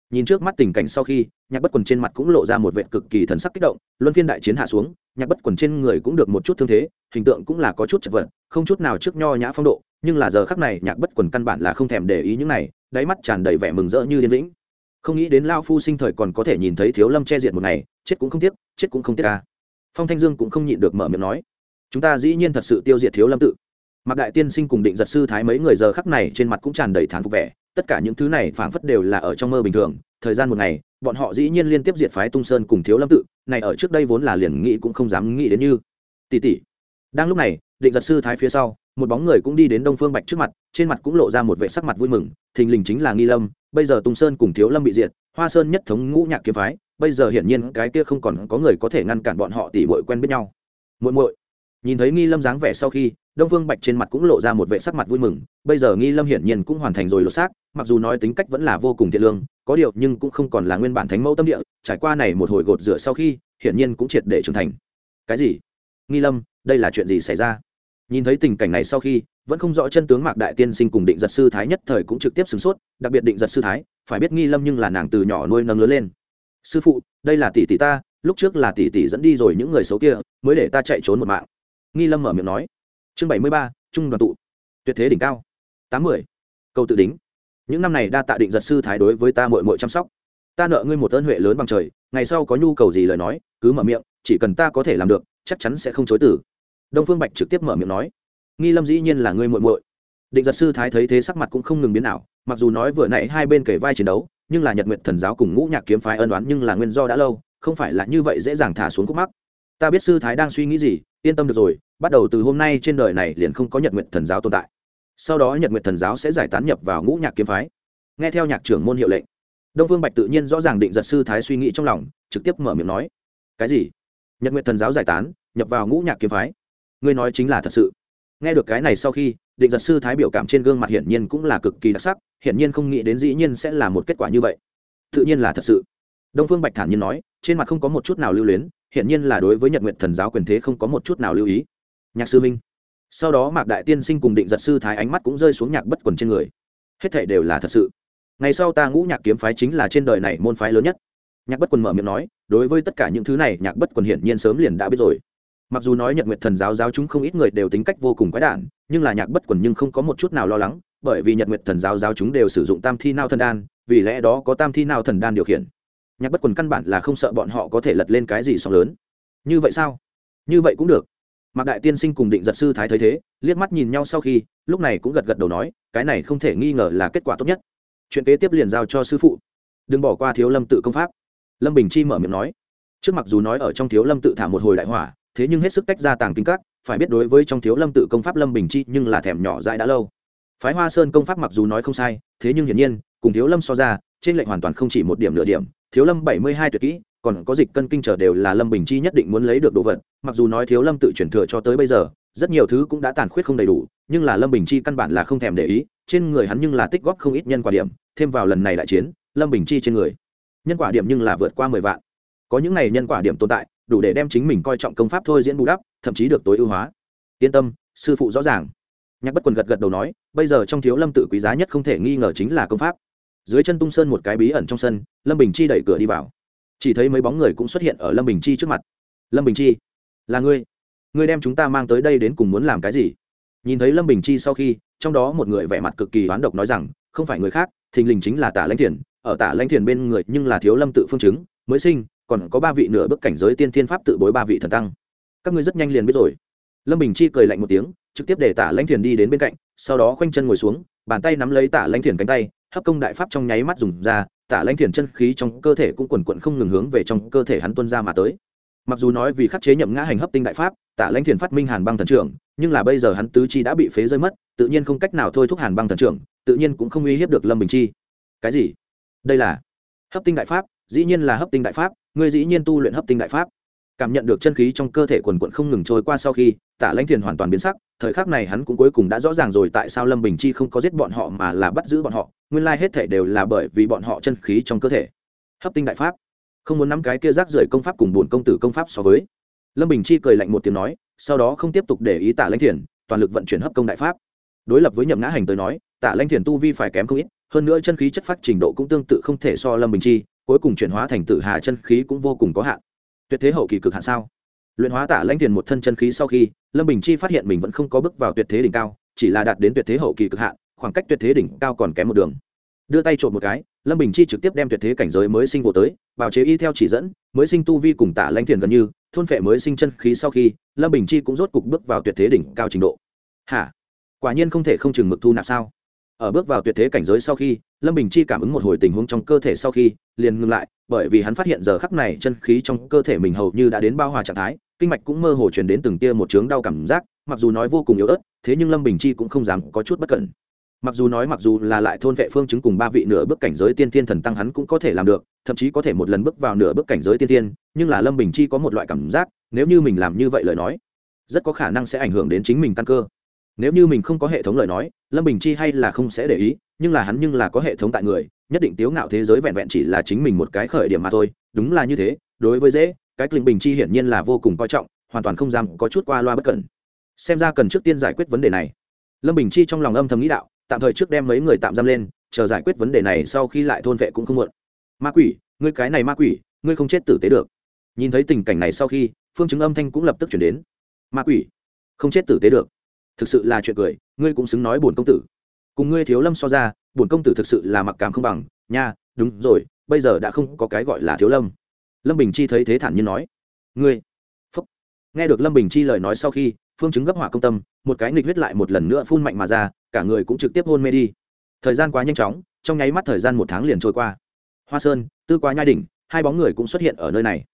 Nhìn trước mắt tình cảnh sau khi, nhạc bất quần trên mặt cũng lộ ra một vệ cực kỳ thần sắc kích động, luân phiên đại chiến hạ xuống, nhạc bất quần trên người cũng được một chút thương thế, hình tượng cũng là có chút chật vật, không chút nào trước nho nhã phong độ, nhưng là giờ khắc này nhạc bất quần căn bản là không thèm để ý những này, đáy mắt tràn đầy vẻ mừng rỡ như điên vĩnh. Không nghĩ đến lao phu sinh thời còn có thể nhìn thấy thiếu lâm che diện một ngày, chết cũng không tiếc, chết cũng không tiếc ca phong thanh dương cũng không nhịn được mở miệng nói, chúng ta dĩ nhiên thật sự tiêu diệt thiếu lâm tự mặc đại tiên sinh cùng định giật sư thái mấy người giờ khắc này trên mặt cũng tràn đầy thán phục vẻ. Tất cả những thứ này phảng phất đều là ở trong mơ bình thường. Thời gian một ngày, bọn họ dĩ nhiên liên tiếp diệt phái tung sơn cùng thiếu lâm tự. Này ở trước đây vốn là liền nghĩ cũng không dám nghĩ đến như. Tỷ tỷ. Đang lúc này, định giật sư thái phía sau, một bóng người cũng đi đến đông phương bạch trước mặt, trên mặt cũng lộ ra một vẻ sắc mặt vui mừng. Thình lình chính là nghi lâm. Bây giờ tung sơn cùng thiếu lâm bị diệt, hoa sơn nhất thống ngũ nhạc kiếm phái. Bây giờ hiển nhiên cái kia không còn có người có thể ngăn cản bọn họ tỉ muội quen biết nhau. Muội muội. Nhìn thấy nghi lâm dáng vẻ sau khi đông phương bạch trên mặt cũng lộ ra một vẻ sắc mặt vui mừng, bây giờ nghi lâm hiển nhiên cũng hoàn thành rồi lột xác, mặc dù nói tính cách vẫn là vô cùng thiện lương, có điều nhưng cũng không còn là nguyên bản thánh mẫu tâm địa, trải qua này một hồi gột rửa sau khi, hiển nhiên cũng triệt để trưởng thành. Cái gì? Nghi lâm, đây là chuyện gì xảy ra? Nhìn thấy tình cảnh này sau khi, vẫn không rõ chân tướng mạc đại tiên sinh cùng định giật sư thái nhất thời cũng trực tiếp sửng sốt, đặc biệt định giật sư thái, phải biết nghi lâm nhưng là nàng từ nhỏ nuôi nâng lớn lên. Sư phụ, đây là tỷ tỷ ta, lúc trước là tỷ tỷ dẫn đi rồi những người xấu kia, mới để ta chạy trốn một mạng. Nghi lâm mở miệng nói chương bảy mươi ba, trung đoàn tụ. Tuyệt thế đỉnh cao. Tám mươi câu tự đính. Những năm này đa tạ định giật sư thái đối với ta mội mội chăm sóc. Ta nợ ngươi một ơn huệ lớn bằng trời, ngày sau có nhu cầu gì lời nói, cứ mở miệng, chỉ cần ta có thể làm được, chắc chắn sẽ không chối tử đông phương bạch trực tiếp mở miệng nói. Nghi lâm dĩ nhiên là ngươi muội muội. Định giật sư thái thấy thế sắc mặt cũng không ngừng biến nào mặc dù nói vừa nãy hai bên kể vai chiến đấu, nhưng là nhật nguyện thần giáo cùng ngũ nhạc kiếm phái ân đoán nhưng là nguyên do đã lâu, không phải là như vậy dễ dàng thả xuống khúc mắc ta biết sư thái đang suy nghĩ gì, yên tâm được rồi, bắt đầu từ hôm nay trên đời này liền không có nhật nguyện thần giáo tồn tại. Sau đó nhật nguyện thần giáo sẽ giải tán nhập vào ngũ nhạc kiếm phái. Nghe theo nhạc trưởng môn hiệu lệnh, đông phương bạch tự nhiên rõ ràng định giật sư thái suy nghĩ trong lòng, trực tiếp mở miệng nói, cái gì? Nhật nguyện thần giáo giải tán, nhập vào ngũ nhạc kiếm phái? Ngươi nói chính là thật sự. Nghe được cái này sau khi, định giật sư thái biểu cảm trên gương mặt hiển nhiên cũng là cực kỳ đặc sắc, hiển nhiên không nghĩ đến dĩ nhiên sẽ là một kết quả như vậy. Tự nhiên là thật sự. Đông phương bạch thản nhiên nói, trên mặt không có một chút nào lưu luyến hiển nhiên là đối với nhật nguyện thần giáo quyền thế không có một chút nào lưu ý. Nhạc sư minh. Sau đó mạc đại tiên sinh cùng định giật sư thái ánh mắt cũng rơi xuống nhạc bất quần trên người. Hết thể đều là thật sự. Ngày sau ta ngũ nhạc kiếm phái chính là trên đời này môn phái lớn nhất. Nhạc bất quần mở miệng nói, đối với tất cả những thứ này, nhạc bất quần hiển nhiên sớm liền đã biết rồi. Mặc dù nói nhật nguyệt thần giáo giáo chúng không ít người đều tính cách vô cùng quái đản, nhưng là nhạc bất quần nhưng không có một chút nào lo lắng, bởi vì nhật nguyệt thần giáo giáo chúng đều sử dụng tam thi nao thần đan, vì lẽ đó có tam thi nao thần đan điều khiển nhạc bất quần căn bản là không sợ bọn họ có thể lật lên cái gì sóng lớn. Như vậy sao? Như vậy cũng được. Mạc đại tiên sinh cùng định giật sư thái thấy thế, liếc mắt nhìn nhau sau khi, lúc này cũng gật gật đầu nói, cái này không thể nghi ngờ là kết quả tốt nhất. Chuyện kế tiếp liền giao cho sư phụ. Đừng bỏ qua thiếu lâm tự công pháp. Lâm bình chi mở miệng nói. Trước mặc dù nói ở trong thiếu lâm tự thả một hồi đại hỏa, thế nhưng hết sức tách ra tàng kinh các, phải biết đối với trong thiếu lâm tự công pháp lâm bình chi nhưng là thèm nhỏ dại đã lâu. Phái hoa sơn công pháp mặc dù nói không sai, thế nhưng hiển nhiên, cùng thiếu lâm so ra, trên lệnh hoàn toàn không chỉ một điểm nửa điểm thiếu lâm bảy mươi hai tuyệt kỹ, còn có dịch cân kinh trở đều là lâm bình chi nhất định muốn lấy được đồ vật, mặc dù nói thiếu lâm tự chuyển thừa cho tới bây giờ, rất nhiều thứ cũng đã tàn khuyết không đầy đủ, nhưng là lâm bình chi căn bản là không thèm để ý, trên người hắn nhưng là tích góp không ít nhân quả điểm, thêm vào lần này đại chiến, lâm bình chi trên người, nhân quả điểm nhưng là vượt qua mười vạn. Có những này nhân quả điểm tồn tại, đủ để đem chính mình coi trọng công pháp thôi diễn bù đắp, thậm chí được tối ưu hóa. Yên tâm, sư phụ rõ ràng. Nhạc bất quần gật gật đầu nói, bây giờ trong thiếu lâm tự quý giá nhất không thể nghi ngờ chính là công pháp dưới chân tung sơn một cái bí ẩn trong sân, lâm bình chi đẩy cửa đi vào. Chỉ thấy mấy bóng người cũng xuất hiện ở lâm bình chi trước mặt. Lâm bình chi, là ngươi. Ngươi đem chúng ta mang tới đây đến cùng muốn làm cái gì? Nhìn thấy lâm bình chi sau khi, trong đó một người vẻ mặt cực kỳ oán độc nói rằng, không phải người khác, thình lình chính là tả lãnh thiền. Ở tả lãnh thiền bên người nhưng là thiếu lâm tự phương chứng, mới sinh, còn có ba vị nửa bước cảnh giới tiên thiên pháp tự bối ba vị thần tăng. Các ngươi rất nhanh liền biết rồi. Lâm bình chi cười lạnh một tiếng, trực tiếp để tả lãnh thiền đi đến bên cạnh, sau đó khoanh chân ngồi xuống, bàn tay nắm lấy tả lãnh thiền cánh tay hấp công đại pháp trong nháy mắt dùng ra, tả lãnh thiền chân khí trong cơ thể cũng quần quận không ngừng hướng về trong cơ thể hắn tuân ra mà tới. Mặc dù nói vì khắc chế nhậm ngã hành hấp tinh đại pháp, tả lãnh thiền phát minh hàn băng thần trưởng, nhưng là bây giờ hắn tứ chi đã bị phế rơi mất, tự nhiên không cách nào thôi thúc hàn băng thần trưởng, tự nhiên cũng không uy hiếp được lâm bình chi. Cái gì? Đây là hấp tinh đại pháp, dĩ nhiên là hấp tinh đại pháp, ngươi dĩ nhiên tu luyện hấp tinh đại pháp cảm nhận được chân khí trong cơ thể quần quận không ngừng trôi qua sau khi, tả lãnh thiền hoàn toàn biến sắc, thời khắc này hắn cũng cuối cùng đã rõ ràng rồi tại sao lâm bình chi không có giết bọn họ mà là bắt giữ bọn họ, nguyên lai hết thể đều là bởi vì bọn họ chân khí trong cơ thể. Hấp tinh đại pháp. Không muốn nắm cái kia rác rưởi công pháp cùng bổn công tử công pháp so với. Lâm bình chi cười lạnh một tiếng nói, sau đó không tiếp tục để ý tả lãnh thiền, toàn lực vận chuyển hấp công đại pháp. Đối lập với nhậm ngã hành tới nói, tả lãnh thiền tu vi phải kém không ít, hơn nữa chân khí chất phát trình độ cũng tương tự không thể so lâm bình chi, cuối cùng chuyển hóa thành tử hà chân khí cũng vô cùng có hạn tuyệt thế hậu kỳ cực hạn sao? Luyện hóa tả lãnh tiền một thân chân khí sau khi, lâm bình chi phát hiện mình vẫn không có bước vào tuyệt thế đỉnh cao, chỉ là đạt đến tuyệt thế hậu kỳ cực hạn, khoảng cách tuyệt thế đỉnh cao còn kém một đường. Đưa tay trộm một cái, lâm bình chi trực tiếp đem tuyệt thế cảnh giới mới sinh vô tới, bào chế y theo chỉ dẫn, mới sinh tu vi cùng tả lãnh thiền gần như, thôn phệ mới sinh chân khí sau khi, lâm bình chi cũng rốt cục bước vào tuyệt thế đỉnh cao trình độ. Hả? Quả nhiên không thể không chừng mực thu nạp sao? Ở bước vào tuyệt thế cảnh giới sau khi, lâm bình chi cảm ứng một hồi tình huống trong cơ thể sau khi, liền ngừng lại, bởi vì hắn phát hiện giờ khắc này chân khí trong cơ thể mình hầu như đã đến bao hòa trạng thái, kinh mạch cũng mơ hồ truyền đến từng tia một chướng đau cảm giác, mặc dù nói vô cùng yếu ớt, thế nhưng lâm bình chi cũng không dám có chút bất cẩn. Mặc dù nói mặc dù là lại thôn vệ phương chứng cùng ba vị nửa bước cảnh giới tiên thiên thần tăng hắn cũng có thể làm được, thậm chí có thể một lần bước vào nửa bước cảnh giới tiên thiên, nhưng là lâm bình chi có một loại cảm giác, nếu như mình làm như vậy lời nói, rất có khả năng sẽ ảnh hưởng đến chính mình tăng cơ nếu như mình không có hệ thống lời nói, lâm bình chi hay là không sẽ để ý, nhưng là hắn nhưng là có hệ thống tại người, nhất định tiếu ngạo thế giới vẹn vẹn chỉ là chính mình một cái khởi điểm mà thôi. Đúng là như thế, đối với dễ, cái linh bình chi hiển nhiên là vô cùng coi trọng, hoàn toàn không dám có chút qua loa bất cẩn. Xem ra cần trước tiên giải quyết vấn đề này. Lâm bình chi trong lòng âm thầm nghĩ đạo, tạm thời trước đem mấy người tạm giam lên, chờ giải quyết vấn đề này sau khi lại thôn vệ cũng không muộn. Ma quỷ, ngươi cái này ma quỷ, ngươi không chết tử tế được. Nhìn thấy tình cảnh này sau khi, phương chứng âm thanh cũng lập tức chuyển đến. Ma quỷ, không chết tử tế được thực sự là chuyện cười, ngươi cũng xứng nói bổn công tử. Cùng ngươi thiếu lâm so ra, bổn công tử thực sự là mặc cảm không bằng, nha, đúng rồi, bây giờ đã không có cái gọi là thiếu lâm. Lâm bình chi thấy thế thản nhiên nói. Ngươi, phúc. Nghe được lâm bình chi lời nói sau khi, phương chứng gấp hỏa công tâm, một cái nghịch huyết lại một lần nữa phun mạnh mà ra, cả người cũng trực tiếp hôn mê đi. Thời gian quá nhanh chóng, trong nháy mắt thời gian một tháng liền trôi qua. Hoa sơn, tư quá nhai đỉnh, hai bóng người cũng xuất hiện ở nơi này.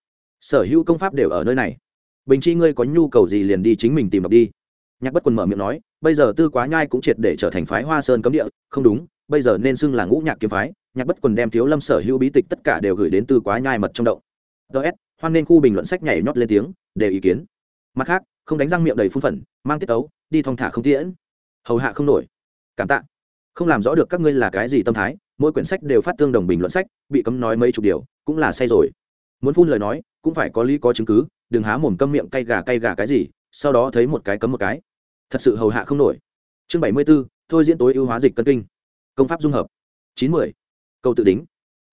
Sở hữu công pháp đều ở nơi này. Bình chi, ngươi có nhu cầu gì liền đi chính mình tìm đọc đi nhạc bất quần mở miệng nói, bây giờ tư quá nhai cũng triệt để trở thành phái hoa sơn cấm địa. Không đúng, bây giờ nên xưng là ngũ nhạc kiếm phái. Nhạc bất quần đem thiếu lâm sở hữu bí tịch tất cả đều gửi đến tư quá nhai mật trong động. Ts hoan nên khu bình luận sách nhảy nhót lên tiếng, để ý kiến. Mặt khác, không đánh răng miệng đầy phun phẩn mang tiết tấu, đi thong thả không tiễn. Hầu hạ không nổi. Cảm tạ. Không làm rõ được các ngươi là cái gì tâm thái, mỗi quyển sách đều phát tương đồng bình luận sách, bị cấm nói mấy chục điều, cũng là say rồi. Muốn phun lời nói, cũng phải có lý có chứng cứ, đừng há mồm câm miệng cay gà cay gà cái gì, sau đó thấy một cái cấm một cái thật sự hầu hạ không nổi. Chương bảy mươi b ố thôi diễn tối ưu hóa dịch cân kinh. Công pháp dung hợp. Chín mươi câu tự đính.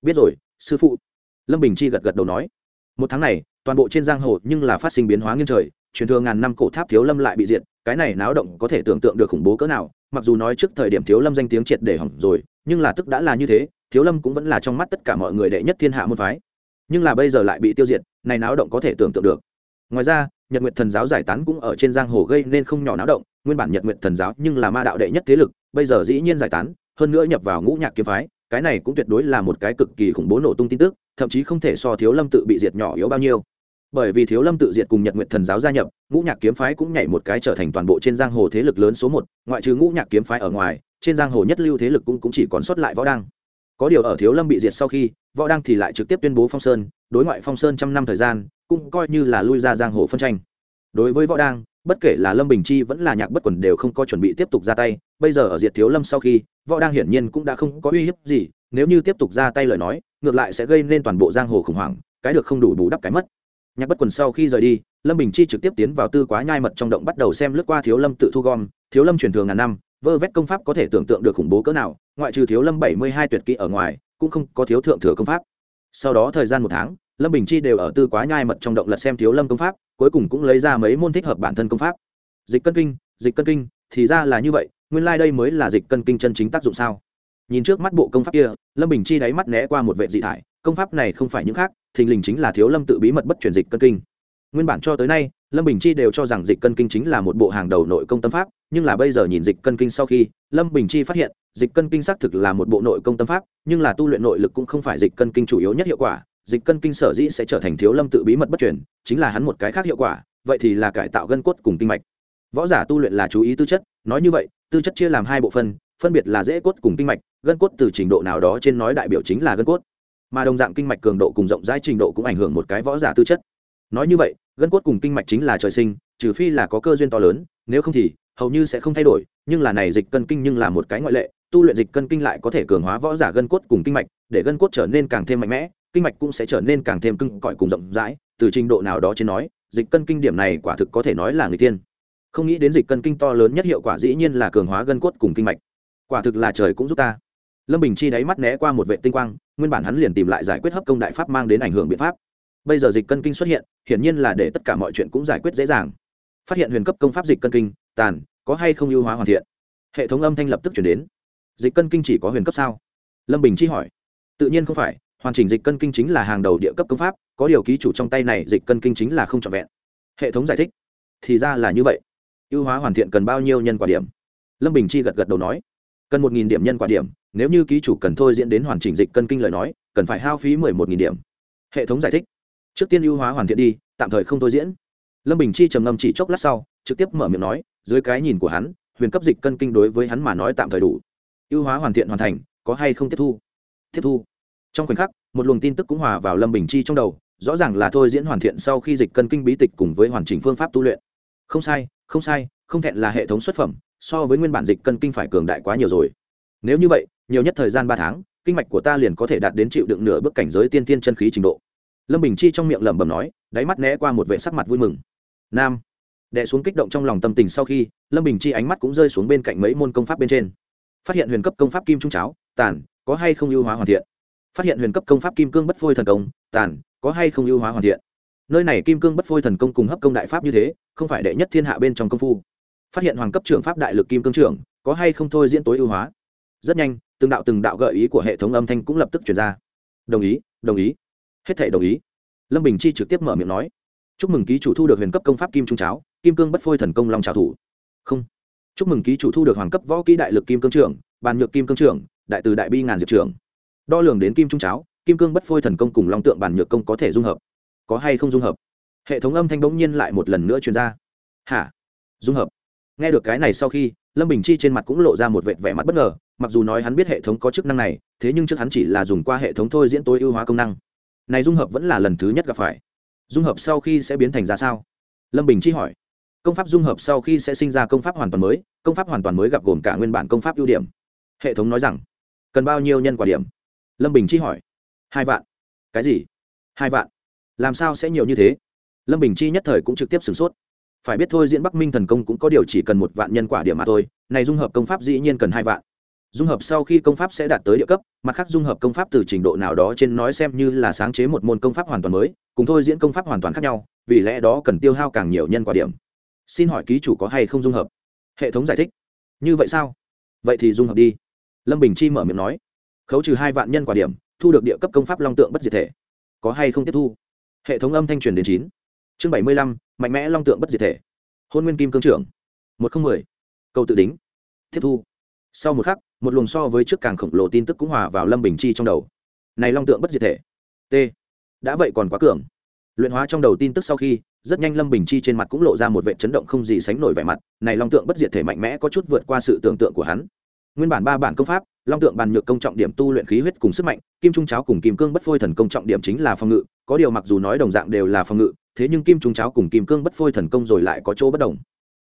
Biết rồi, sư phụ. Lâm bình chi gật gật đầu nói. Một tháng này, toàn bộ trên giang hồ nhưng là phát sinh biến hóa nghiêng trời, truyền thừa ngàn năm cổ tháp thiếu lâm lại bị diện cái này náo động có thể tưởng tượng được khủng bố cỡ nào, mặc dù nói trước thời điểm thiếu lâm danh tiếng triệt để hỏng rồi, nhưng là tức đã là như thế, thiếu lâm cũng vẫn là trong mắt tất cả mọi người đệ nhất thiên hạ môn phái. Nhưng là bây giờ lại bị tiêu diệt, này náo động có thể tưởng tượng được. Ngoài ra, nhật nguyệt thần giáo giải tán cũng ở trên giang hồ gây nên không nhỏ náo động nguyên bản nhật nguyệt thần giáo nhưng là ma đạo đệ nhất thế lực bây giờ dĩ nhiên giải tán hơn nữa nhập vào ngũ nhạc kiếm phái cái này cũng tuyệt đối là một cái cực kỳ khủng bố nổ tung tin tức thậm chí không thể so thiếu lâm tự bị diệt nhỏ yếu bao nhiêu. Bởi vì thiếu lâm tự diệt cùng nhật nguyện thần giáo gia nhập ngũ nhạc kiếm phái cũng nhảy một cái trở thành toàn bộ trên giang hồ thế lực lớn số một ngoại trừ ngũ nhạc kiếm phái ở ngoài trên giang hồ nhất lưu thế lực cũng, cũng chỉ còn sót lại võ đăng. Có điều ở thiếu lâm bị diệt sau khi võ đăng thì lại trực tiếp tuyên bố phong sơn đối ngoại phong sơn trăm năm thời gian cũng coi như là lui ra giang hồ phân tranh. Đối với võ đăng bất kể là lâm bình chi vẫn là nhạc bất quần đều không có chuẩn bị tiếp tục ra tay, bây giờ ở diệt thiếu lâm sau khi, võ đang hiển nhiên cũng đã không có uy hiếp gì, nếu như tiếp tục ra tay lời nói, ngược lại sẽ gây nên toàn bộ giang hồ khủng hoảng, cái được không đủ bù đắp cái mất. Nhạc bất quần sau khi rời đi, lâm bình chi trực tiếp tiến vào tư quá nhai mật trong động bắt đầu xem lướt qua thiếu lâm tự thu gom, thiếu lâm truyền thường ngàn năm, vơ vét công pháp có thể tưởng tượng được khủng bố cỡ nào, ngoại trừ thiếu lâm bảy mươi hai tuyệt kỹ ở ngoài, cũng không có thiếu thượng thừa công pháp. Sau đó thời gian một tháng lâm bình chi đều ở tư quá nhai mật trong động lật xem thiếu lâm công pháp, cuối cùng cũng lấy ra mấy môn thích hợp bản thân công pháp. Dịch cân kinh, dịch cân kinh, thì ra là như vậy, nguyên lai、like、đây mới là dịch cân kinh chân chính tác dụng sao? Nhìn trước mắt bộ công pháp kia, lâm bình chi đáy mắt né qua một vệ dị thải, công pháp này không phải những khác, thình lình chính là thiếu lâm tự bí mật bất chuyển dịch cân kinh. Nguyên bản cho tới nay, lâm bình chi đều cho rằng dịch cân kinh chính là một bộ hàng đầu nội công tâm pháp, nhưng là bây giờ nhìn dịch cân kinh sau khi, lâm bình chi phát hiện, dịch cân kinh xác thực là một bộ nội công tâm pháp, nhưng là tu luyện nội lực cũng không phải dịch cân kinh chủ yếu nhất hiệu quả dịch cân kinh sở dĩ sẽ trở thành thiếu lâm tự bí mật bất truyền, chính là hắn một cái khác hiệu quả vậy thì là cải tạo gân cốt cùng kinh mạch. Võ giả tu luyện là chú ý tư chất nói như vậy tư chất chia làm hai bộ phân phân biệt là dễ cốt cùng kinh mạch gân cốt từ trình độ nào đó trên nói đại biểu chính là gân cốt. Mà đồng dạng kinh mạch cường độ cùng rộng rãi trình độ cũng ảnh hưởng một cái võ giả tư chất. Nói như vậy gân cốt cùng kinh mạch chính là trời sinh trừ phi là có cơ duyên to lớn nếu không thì hầu như sẽ không thay đổi nhưng là này dịch cân kinh nhưng là một cái ngoại lệ tu luyện dịch cân kinh lại có thể cường hóa võ giả gân cốt cùng kinh mạch để gân cốt trở nên càng thêm mạnh mẽ kinh mạch cũng sẽ trở nên càng thêm cưng cõi cùng rộng rãi, từ trình độ nào đó trên nói, dịch cân kinh điểm này quả thực có thể nói là người tiên. Không nghĩ đến dịch cân kinh to lớn nhất hiệu quả dĩ nhiên là cường hóa gân cốt cùng kinh mạch. Quả thực là trời cũng giúp ta. Lâm bình chi đáy mắt né qua một vệ tinh quang, nguyên bản hắn liền tìm lại giải quyết hấp công đại pháp mang đến ảnh hưởng biện pháp. Bây giờ dịch cân kinh xuất hiện, hiển nhiên là để tất cả mọi chuyện cũng giải quyết dễ dàng. Phát hiện huyền cấp công pháp dịch cân kinh, tàn, có hay không ưu hóa hoàn thiện? Hệ thống âm thanh lập tức chuyển đến. Dịch cân kinh chỉ có huyền cấp sao? Lâm bình chi hỏi. Tự nhiên không phải hoàn chỉnh dịch cân kinh chính là hàng đầu địa cấp công pháp, có điều ký chủ trong tay này dịch cân kinh chính là không trọn vẹn. Hệ thống giải thích. Thì ra là như vậy. Ưu hóa hoàn thiện cần bao nhiêu nhân quả điểm? Lâm bình chi gật gật đầu nói. Cần một nghìn điểm nhân quả điểm, nếu như ký chủ cần thôi diễn đến hoàn chỉnh dịch cân kinh lời nói, cần phải hao phí mười một nghìn điểm. Hệ thống giải thích. Trước tiên ưu hóa hoàn thiện đi, tạm thời không thôi diễn. Lâm bình chi trầm ngâm chỉ chốc lát sau, trực tiếp mở miệng nói, dưới cái nhìn của hắn, huyền cấp dịch cân kinh đối với hắn mà nói tạm thời đủ. Ưu hóa hoàn thiện hoàn thành, có hay không tiếp thu? Tiếp thu trong khoảnh khắc, một luồng tin tức cũng hòa vào lâm bình chi trong đầu, rõ ràng là thôi diễn hoàn thiện sau khi dịch cân kinh bí tịch cùng với hoàn chỉnh phương pháp tu luyện. Không sai không sai, không thẹn là hệ thống xuất phẩm, so với nguyên bản dịch cân kinh phải cường đại quá nhiều rồi. Nếu như vậy, nhiều nhất thời gian ba tháng, kinh mạch của ta liền có thể đạt đến chịu đựng nửa bước cảnh giới tiên tiên chân khí trình độ. Lâm bình chi trong miệng lẩm bẩm nói, đáy mắt né qua một vệ sắc mặt vui mừng. Nam. Đệ xuống kích động trong lòng tâm tình sau khi, lâm bình chi ánh mắt cũng rơi xuống bên cạnh mấy môn công pháp bên trên. Phát hiện huyền cấp công pháp kim trung cháo, tàn, có hay không ưu hóa hoàn thiện? Phát hiện huyền cấp công pháp kim cương bất phôi thần công, tàn, có hay không ưu hóa hoàn thiện? Nơi này kim cương bất phôi thần công cùng hấp công đại pháp như thế, không phải đệ nhất thiên hạ bên trong công phu. Phát hiện hoàng cấp trưởng pháp đại lực kim cương trưởng, có hay không thôi diễn tối ưu hóa? Rất nhanh, từng đạo từng đạo gợi ý của hệ thống âm thanh cũng lập tức chuyển ra. Đồng ý đồng ý. Hết thể đồng ý. Lâm bình chi trực tiếp mở miệng nói. Chúc mừng ký chủ thu được huyền cấp công pháp kim trung cháo, kim cương bất phôi thần công long trào thủ. Không. Chúc mừng ký chủ thu được hoàng cấp võ kỹ đại lực kim cương trưởng, bàn nhược kim cương trưởng, đại từ đại bi ngàn diệp trưởng đo lường đến kim trung cháo, kim cương bất phôi thần công cùng long tượng bản nhược công có thể dung hợp. Có hay không dung hợp? Hệ thống âm thanh bỗng nhiên lại một lần nữa truyền ra. Hả? Dung hợp. Nghe được cái này sau khi, lâm bình chi trên mặt cũng lộ ra một vệt vẻ mặt bất ngờ, mặc dù nói hắn biết hệ thống có chức năng này, thế nhưng trước hắn chỉ là dùng qua hệ thống thôi diễn tối ưu hóa công năng. Này dung hợp vẫn là lần thứ nhất gặp phải. Dung hợp sau khi sẽ biến thành ra sao? Lâm bình chi hỏi. Công pháp dung hợp sau khi sẽ sinh ra công pháp hoàn toàn mới, công pháp hoàn toàn mới gặp gồm cả nguyên bản công pháp ưu điểm. Hệ thống nói rằng, cần bao nhiêu nhân quả điểm? Lâm bình chi hỏi. Hai vạn. Cái gì? Hai vạn. Làm sao sẽ nhiều như thế? Lâm bình chi nhất thời cũng trực tiếp sửng sốt. Phải biết thôi, diễn bắc minh thần công cũng có điều chỉ cần một vạn nhân quả điểm mà thôi. Này dung hợp công pháp dĩ nhiên cần hai vạn. Dung hợp sau khi công pháp sẽ đạt tới địa cấp, mặt khác dung hợp công pháp từ trình độ nào đó trên nói xem như là sáng chế một môn công pháp hoàn toàn mới, cùng thôi diễn công pháp hoàn toàn khác nhau, vì lẽ đó cần tiêu hao càng nhiều nhân quả điểm. Xin hỏi ký chủ có hay không dung hợp? Hệ thống giải thích. Như vậy sao? Vậy thì dung hợp đi. Lâm bình chi mở miệng nói khấu trừ hai vạn nhân quả điểm, thu được địa cấp công pháp long tượng bất diệt thể. Có hay không tiếp thu? Hệ thống âm thanh truyền đến chín. Chương bảy mươi lăm, mạnh mẽ long tượng bất diệt thể. Hôn nguyên kim cương trưởng. Một không mười. Câu tự đính. Tiếp thu. Sau một khắc, một luồng so với trước càng khổng lồ tin tức cũng hòa vào lâm bình chi trong đầu. Này long tượng bất diệt thể. T. Đã vậy còn quá cường. Luyện hóa trong đầu tin tức sau khi, rất nhanh lâm bình chi trên mặt cũng lộ ra một vệ chấn động không gì sánh nổi vẻ mặt. Này long tượng bất diệt thể mạnh mẽ có chút vượt qua sự tưởng tượng của hắn nguyên bản ba bản công pháp, long tượng bàn nhược công trọng điểm tu luyện khí huyết cùng sức mạnh, kim trung cháo cùng kim cương bất phôi thần công trọng điểm chính là phòng ngự, có điều mặc dù nói đồng dạng đều là phòng ngự, thế nhưng kim trung cháo cùng kim cương bất phôi thần công rồi lại có chỗ bất đồng.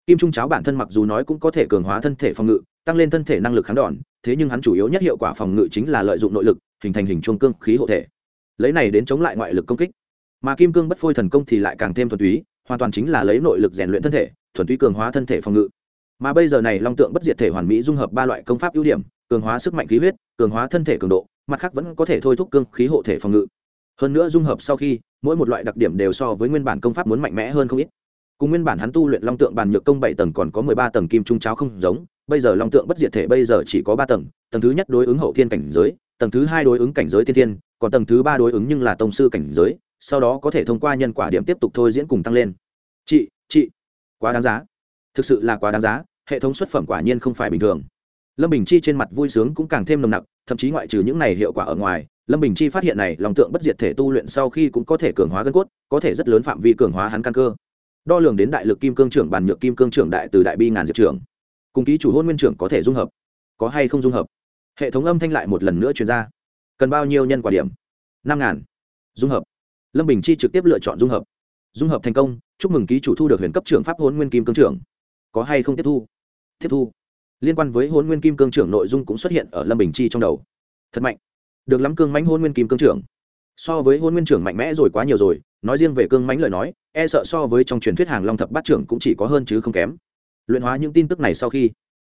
Kim trung cháo bản thân mặc dù nói cũng có thể cường hóa thân thể phòng ngự, tăng lên thân thể năng lực kháng đòn, thế nhưng hắn chủ yếu nhất hiệu quả phòng ngự chính là lợi dụng nội lực, hình thành hình chuông cương khí hộ thể. Lấy này đến chống lại ngoại lực công kích. Mà kim cương bất phôi thần công thì lại càng thêm thuần túy, hoàn toàn chính là lấy nội lực rèn luyện thân thể, thuần túy cường hóa thân thể phòng ngự mà bây giờ này long tượng bất diệt thể hoàn mỹ dung hợp ba loại công pháp ưu điểm, cường hóa sức mạnh khí huyết, cường hóa thân thể cường độ, mặt khác vẫn có thể thôi thúc cương khí hộ thể phòng ngự. Hơn nữa dung hợp sau khi, mỗi một loại đặc điểm đều so với nguyên bản công pháp muốn mạnh mẽ hơn không ít. Cùng nguyên bản hắn tu luyện long tượng bàn nhược công bảy tầng còn có mười ba tầng kim trung cháo không giống, bây giờ long tượng bất diệt thể bây giờ chỉ có ba tầng tầng thứ nhất đối ứng hậu thiên cảnh giới, tầng thứ hai đối ứng cảnh giới tiên thiên, còn tầng thứ ba đối ứng nhưng là tông sư cảnh giới, sau đó có thể thông qua nhân quả điểm tiếp tục thôi diễn cùng tăng lên. Chị chị, quá đáng giá thực sự là quá đáng giá, hệ thống xuất phẩm quả nhiên không phải bình thường. Lâm bình chi trên mặt vui sướng cũng càng thêm nồng nặc, thậm chí ngoại trừ những này hiệu quả ở ngoài, lâm bình chi phát hiện này lòng tượng bất diệt thể tu luyện sau khi cũng có thể cường hóa gân cốt, có thể rất lớn phạm vi cường hóa hắn căn cơ. Đo lường đến đại lực kim cương trưởng bàn nhược kim cương trưởng đại từ đại bi ngàn diệp trưởng. Cùng ký chủ hôn nguyên trưởng có thể dung hợp, có hay không dung hợp? Hệ thống âm thanh lại một lần nữa truyền ra. Cần bao nhiêu nhân quả điểm? Năm ngàn. Dung hợp. Lâm bình chi trực tiếp lựa chọn dung hợp. Dung hợp thành công, chúc mừng ký chủ thu được huyền cấp trưởng pháp hôn nguyên kim cương trưởng có hay không tiếp thu? Tiếp thu. Liên quan với hôn nguyên kim cương trưởng nội dung cũng xuất hiện ở lâm bình chi trong đầu. Thật mạnh. Được lắm cương mãnh hôn nguyên kim cương trưởng. So với hôn nguyên trưởng mạnh mẽ rồi quá nhiều rồi, nói riêng về cương mãnh lời nói e sợ so với trong truyền thuyết hàng long thập bát trưởng cũng chỉ có hơn chứ không kém. Luyện hóa những tin tức này sau khi,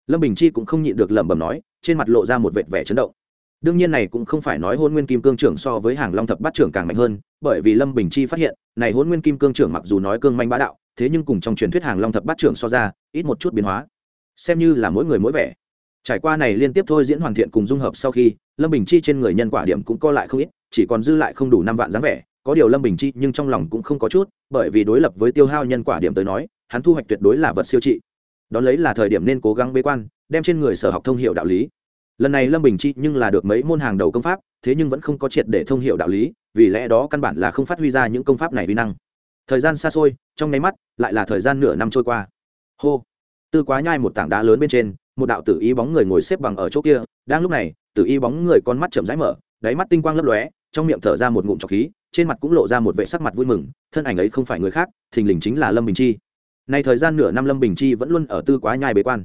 lâm bình chi cũng không nhịn được lẩm bẩm nói, trên mặt lộ ra một vệt vẻ chấn động. Đương nhiên này cũng không phải nói hôn nguyên kim cương trưởng so với hàng long thập bát trưởng càng mạnh hơn, bởi vì lâm bình chi phát hiện, này hôn nguyên kim cương trưởng mặc dù nói cương manh bá đạo thế nhưng cùng trong truyền thuyết hàng long thập bát trưởng so ra, ít một chút biến hóa. Xem như là mỗi người mỗi vẻ. Trải qua này liên tiếp thôi diễn hoàn thiện cùng dung hợp sau khi, lâm bình chi trên người nhân quả điểm cũng co lại không ít, chỉ còn dư lại không đủ năm vạn dáng vẻ. Có điều lâm bình chi nhưng trong lòng cũng không có chút, bởi vì đối lập với tiêu hao nhân quả điểm tới nói, hắn thu hoạch tuyệt đối là vật siêu trị. Đón lấy là thời điểm nên cố gắng bế quan, đem trên người sở học thông hiệu đạo lý. Lần này lâm bình chi nhưng là được mấy môn hàng đầu công pháp, thế nhưng vẫn không có triệt để thông hiệu đạo lý, vì lẽ đó căn bản là không phát huy ra những công pháp này vi năng thời gian xa xôi, trong nháy mắt, lại là thời gian nửa năm trôi qua. Hô! Tư quá nhai một tảng đá lớn bên trên, một đạo tử y bóng người ngồi xếp bằng ở chỗ kia, đang lúc này, tử y bóng người con mắt chậm rãi mở, đáy mắt tinh quang lấp lóe, trong miệng thở ra một ngụm trọc khí, trên mặt cũng lộ ra một vệ sắc mặt vui mừng, thân ảnh ấy không phải người khác, thình lình chính là lâm bình chi. Nay thời gian nửa năm lâm bình chi vẫn luôn ở tư quá nhai bế quan.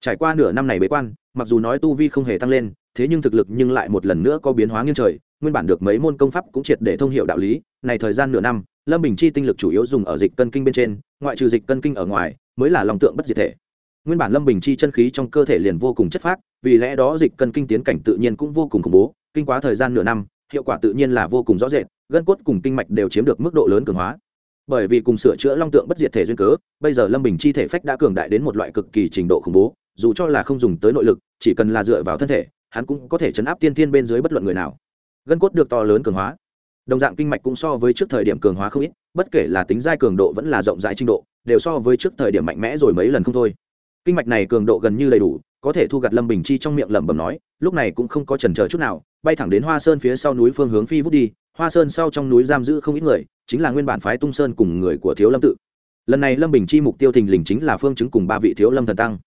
Trải qua nửa năm này bế quan, mặc dù nói tu vi không hề tăng lên, thế nhưng thực lực nhưng lại một lần nữa có biến hóa nghiêng trời, nguyên bản được mấy môn công pháp cũng triệt để thông hiệu đạo lý, này thời gian nửa năm lâm bình chi tinh lực chủ yếu dùng ở dịch cân kinh bên trên, ngoại trừ dịch cân kinh ở ngoài, mới là lòng tượng bất diệt thể. Nguyên bản lâm bình chi chân khí trong cơ thể liền vô cùng chất phác, vì lẽ đó dịch cân kinh tiến cảnh tự nhiên cũng vô cùng khủng bố, kinh quá thời gian nửa năm, hiệu quả tự nhiên là vô cùng rõ rệt, gân cốt cùng kinh mạch đều chiếm được mức độ lớn cường hóa. Bởi vì cùng sửa chữa long tượng bất diệt thể duyên cớ, bây giờ lâm bình chi thể phách đã cường đại đến một loại cực kỳ trình độ khủng bố, dù cho là không dùng tới nội lực, chỉ cần là dựa vào thân thể, hắn cũng có thể chấn áp tiên tiên bên dưới bất luận người nào. Gân cốt được to lớn cường hóa đồng dạng kinh mạch cũng so với trước thời điểm cường hóa không ít, bất kể là tính giai cường độ vẫn là rộng rãi trình độ, đều so với trước thời điểm mạnh mẽ rồi mấy lần không thôi. Kinh mạch này cường độ gần như đầy đủ, có thể thu gặt lâm bình chi trong miệng lẩm bẩm nói, lúc này cũng không có trần chờ chút nào, bay thẳng đến hoa sơn phía sau núi phương hướng phi vút đi. Hoa sơn sau trong núi giam giữ không ít người, chính là nguyên bản phái tung sơn cùng người của thiếu lâm tự. Lần này lâm bình chi mục tiêu thình lình chính là phương chứng cùng ba vị thiếu lâm thần tăng.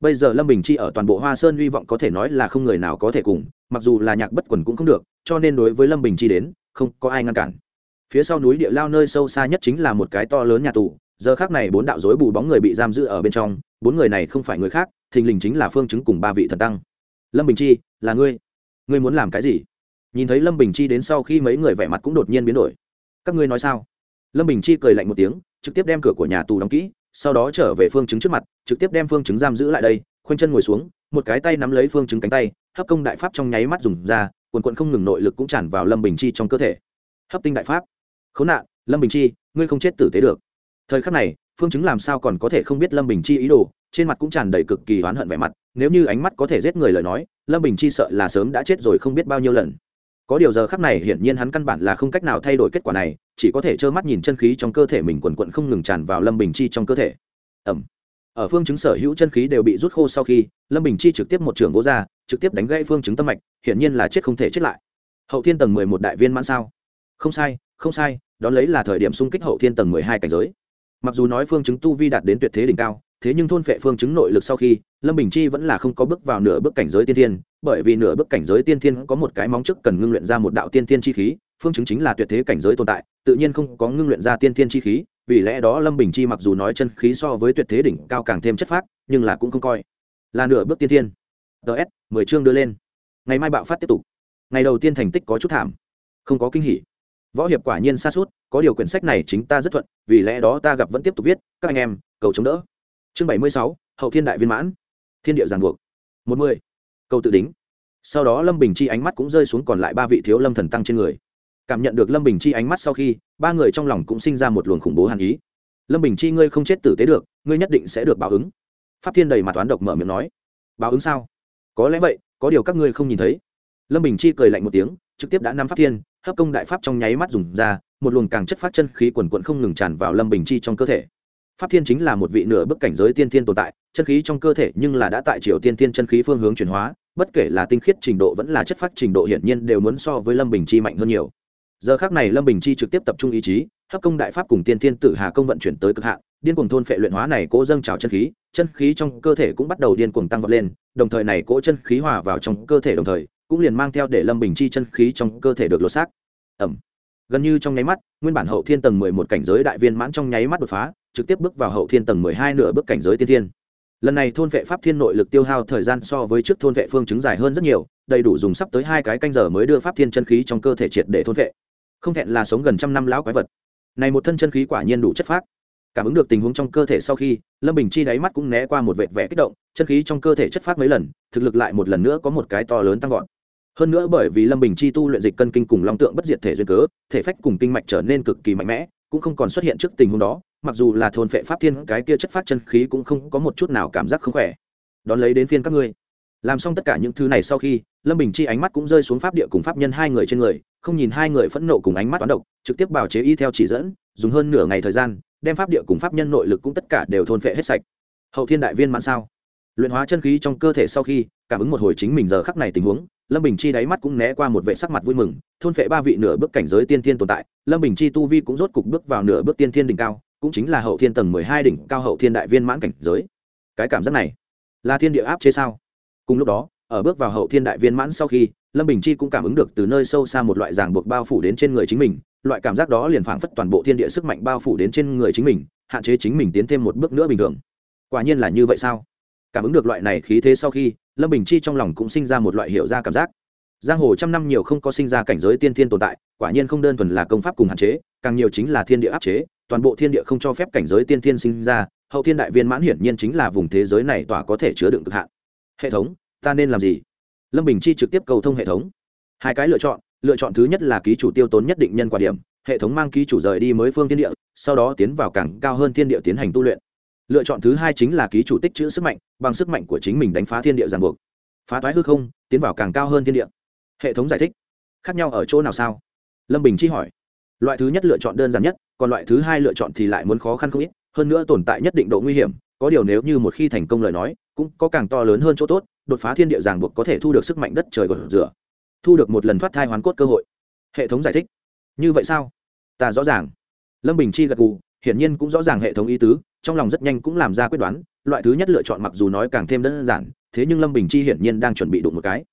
Bây giờ lâm bình chi ở toàn bộ hoa sơn hy vọng có thể nói là không người nào có thể cùng, mặc dù là nhạc bất quần cũng không được, cho nên đối với lâm bình chi đến không có ai ngăn cản. Phía sau núi địa lao nơi sâu xa nhất chính là một cái to lớn nhà tù, giờ khác này bốn đạo dối bù bóng người bị giam giữ ở bên trong, bốn người này không phải người khác, thình lình chính là phương chứng cùng ba vị thần tăng. Lâm bình chi, là ngươi? Ngươi muốn làm cái gì? Nhìn thấy lâm bình chi đến sau khi mấy người vẻ mặt cũng đột nhiên biến đổi. Các ngươi nói sao? Lâm bình chi cười lạnh một tiếng, trực tiếp đem cửa của nhà tù đóng kỹ, sau đó trở về phương chứng trước mặt, trực tiếp đem phương chứng giam giữ lại đây, khoanh chân ngồi xuống, một cái tay nắm lấy phương chứng cánh tay, hấp công đại pháp trong nháy mắt dùng ra quần quận không ngừng nội lực cũng tràn vào lâm bình chi trong cơ thể. Hấp tinh đại pháp. Khốn nạn, lâm bình chi, ngươi không chết tử tế được. Thời khắc này, phương chứng làm sao còn có thể không biết lâm bình chi ý đồ, trên mặt cũng tràn đầy cực kỳ oán hận vẻ mặt. Nếu như ánh mắt có thể giết người lời nói, lâm bình chi sợ là sớm đã chết rồi không biết bao nhiêu lần. Có điều giờ khắc này hiển nhiên hắn căn bản là không cách nào thay đổi kết quả này, chỉ có thể trơ mắt nhìn chân khí trong cơ thể mình quần quận không ngừng tràn vào lâm bình chi trong cơ thể. Ẩm. Ở phương chứng sở hữu chân khí đều bị rút khô sau khi, lâm bình chi trực tiếp một trường gỗ ra trực tiếp đánh gãy phương chứng tâm mạch, hiển nhiên là chết không thể chết lại. Hậu thiên tầng mười một đại viên mãn sao? Không sai không sai, đón lấy là thời điểm xung kích hậu thiên tầng mười hai cảnh giới. Mặc dù nói phương chứng tu vi đạt đến tuyệt thế đỉnh cao, thế nhưng thôn phệ phương chứng nội lực sau khi, lâm bình chi vẫn là không có bước vào nửa bước cảnh giới tiên thiên, bởi vì nửa bước cảnh giới tiên thiên có một cái móng trước cần ngưng luyện ra một đạo tiên thiên chi khí, phương chứng chính là tuyệt thế cảnh giới tồn tại, tự nhiên không có ngưng luyện ra tiên thiên chi khí, vì lẽ đó lâm bình chi mặc dù nói chân khí so với tuyệt thế đỉnh cao càng thêm chất phác, nhưng là cũng không coi là nửa bước tiên thiên ts mười chương đưa lên. Ngày mai bạo phát tiếp tục. Ngày đầu tiên thành tích có chút thảm. Không có kinh hỉ. Võ hiệp quả nhiên xa suốt có điều quyển sách này chính ta rất thuận, vì lẽ đó ta gặp vẫn tiếp tục viết, các anh em, cầu chống đỡ. Chương bảy mươi sáu, hậu thiên đại viên mãn. Thiên địa giàn buộc. Một mươi câu tự đính. Sau đó lâm bình chi ánh mắt cũng rơi xuống còn lại ba vị thiếu lâm thần tăng trên người. Cảm nhận được lâm bình chi ánh mắt sau khi, ba người trong lòng cũng sinh ra một luồng khủng bố hàn ý. Lâm bình chi ngươi không chết tử tế được, ngươi nhất định sẽ được báo ứng. Pháp thiên đầy mặt toán độc mở miệng nói. Báo ứng sao? Có lẽ vậy, có điều các ngươi không nhìn thấy. Lâm bình chi cười lạnh một tiếng, trực tiếp đã nắm pháp thiên, hấp công đại pháp trong nháy mắt dùng ra, một luồng càng chất phát chân khí quần quận không ngừng tràn vào lâm bình chi trong cơ thể. Pháp thiên chính là một vị nửa bức cảnh giới tiên thiên tồn tại, chân khí trong cơ thể nhưng là đã tại triều tiên thiên chân khí phương hướng chuyển hóa, bất kể là tinh khiết trình độ vẫn là chất phát trình độ hiển nhiên đều muốn so với lâm bình chi mạnh hơn nhiều. Giờ khác này lâm bình chi trực tiếp tập trung ý chí hấp công đại pháp cùng tiên thiên tử hà công vận chuyển tới cực hạn, điên cuồng thôn phệ luyện hóa này cố dâng trào chân khí chân khí trong cơ thể cũng bắt đầu điên cuồng tăng vọt lên, đồng thời này cố chân khí hòa vào trong cơ thể đồng thời, cũng liền mang theo để lâm bình chi chân khí trong cơ thể được lột xác. Ẩm. Gần như trong nháy mắt, nguyên bản hậu thiên tầng mười một cảnh giới đại viên mãn trong nháy mắt đột phá, trực tiếp bước vào hậu thiên tầng mười hai nửa bước cảnh giới tiên thiên. Lần này thôn vệ pháp thiên nội lực tiêu hao thời gian so với trước thôn vệ phương chứng dài hơn rất nhiều, đầy đủ dùng sắp tới hai cái canh giờ mới đưa pháp thiên chân khí trong cơ thể triệt để thôn vệ. Không thẹn là sống gần trăm năm lão quái vật này một thân chân khí quả nhiên đủ chất phát, cảm ứng được tình huống trong cơ thể sau khi lâm bình chi đáy mắt cũng né qua một vệt vẻ kích động chân khí trong cơ thể chất phát mấy lần thực lực lại một lần nữa có một cái to lớn tăng vọt. Hơn nữa bởi vì lâm bình chi tu luyện dịch cân kinh cùng long tượng bất diệt thể duyên cớ thể phách cùng kinh mạch trở nên cực kỳ mạnh mẽ cũng không còn xuất hiện trước tình huống đó mặc dù là thôn phệ pháp thiên cái kia chất phát chân khí cũng không có một chút nào cảm giác không khỏe. Đón lấy đến phiên các ngươi. Làm xong tất cả những thứ này sau khi lâm bình chi ánh mắt cũng rơi xuống pháp địa cùng pháp nhân hai người trên người không nhìn hai người phẫn nộ cùng ánh mắt toán độc, trực tiếp bào chế y theo chỉ dẫn, dùng hơn nửa ngày thời gian, đem pháp địa cùng pháp nhân nội lực cũng tất cả đều thôn phệ hết sạch. Hậu thiên đại viên mãn sao? Luyện hóa chân khí trong cơ thể sau khi, cảm ứng một hồi chính mình giờ khắc này tình huống, lâm bình chi đáy mắt cũng né qua một vệ sắc mặt vui mừng, thôn phệ ba vị nửa bước cảnh giới tiên thiên tồn tại, lâm bình chi tu vi cũng rốt cục bước vào nửa bước tiên thiên đỉnh cao, cũng chính là hậu thiên tầng mười hai đỉnh cao hậu thiên đại viên mãn cảnh giới. Cái cảm giác này, là thiên địa áp chế sao? Cùng lúc đó, ở bước vào hậu thiên đại viên mãn sau khi lâm bình chi cũng cảm ứng được từ nơi sâu xa một loại ràng buộc bao phủ đến trên người chính mình, loại cảm giác đó liền phảng phất toàn bộ thiên địa sức mạnh bao phủ đến trên người chính mình, hạn chế chính mình tiến thêm một bước nữa bình thường. Quả nhiên là như vậy sao? Cảm ứng được loại này khí thế sau khi, lâm bình chi trong lòng cũng sinh ra một loại hiểu ra cảm giác. Giang hồ trăm năm nhiều không có sinh ra cảnh giới tiên thiên tồn tại, quả nhiên không đơn thuần là công pháp cùng hạn chế, càng nhiều chính là thiên địa áp chế, toàn bộ thiên địa không cho phép cảnh giới tiên thiên sinh ra, hậu thiên đại viên mãn hiển nhiên chính là vùng thế giới này tỏa có thể chứa đựng cực hạn. Hệ thống, ta nên làm gì? Lâm bình chi trực tiếp cầu thông hệ thống. Hai cái lựa chọn lựa chọn thứ nhất là ký chủ tiêu tốn nhất định nhân quả điểm, hệ thống mang ký chủ rời đi mới phương thiên địa, sau đó tiến vào cảng cao hơn thiên địa tiến hành tu luyện. Lựa chọn thứ hai chính là ký chủ tích chữ sức mạnh, bằng sức mạnh của chính mình đánh phá thiên địa ràng buộc. Phá toái hư không, tiến vào càng cao hơn thiên địa. Hệ thống giải thích, khác nhau ở chỗ nào sao? Lâm bình chi hỏi. Loại thứ nhất lựa chọn đơn giản nhất, còn loại thứ hai lựa chọn thì lại muốn khó khăn không ít, hơn nữa tồn tại nhất định độ nguy hiểm, có điều nếu như một khi thành công lời nói cũng có càng to lớn hơn chỗ tốt, đột phá thiên địa ràng buộc có thể thu được sức mạnh đất trời gột rửa, thu được một lần thoát thai hoàn cốt cơ hội. Hệ thống giải thích. Như vậy sao? Ta rõ ràng. Lâm bình chi gật gù, hiển nhiên cũng rõ ràng hệ thống ý tứ, trong lòng rất nhanh cũng làm ra quyết đoán, loại thứ nhất lựa chọn mặc dù nói càng thêm đơn giản, thế nhưng lâm bình chi hiển nhiên đang chuẩn bị đụng một cái.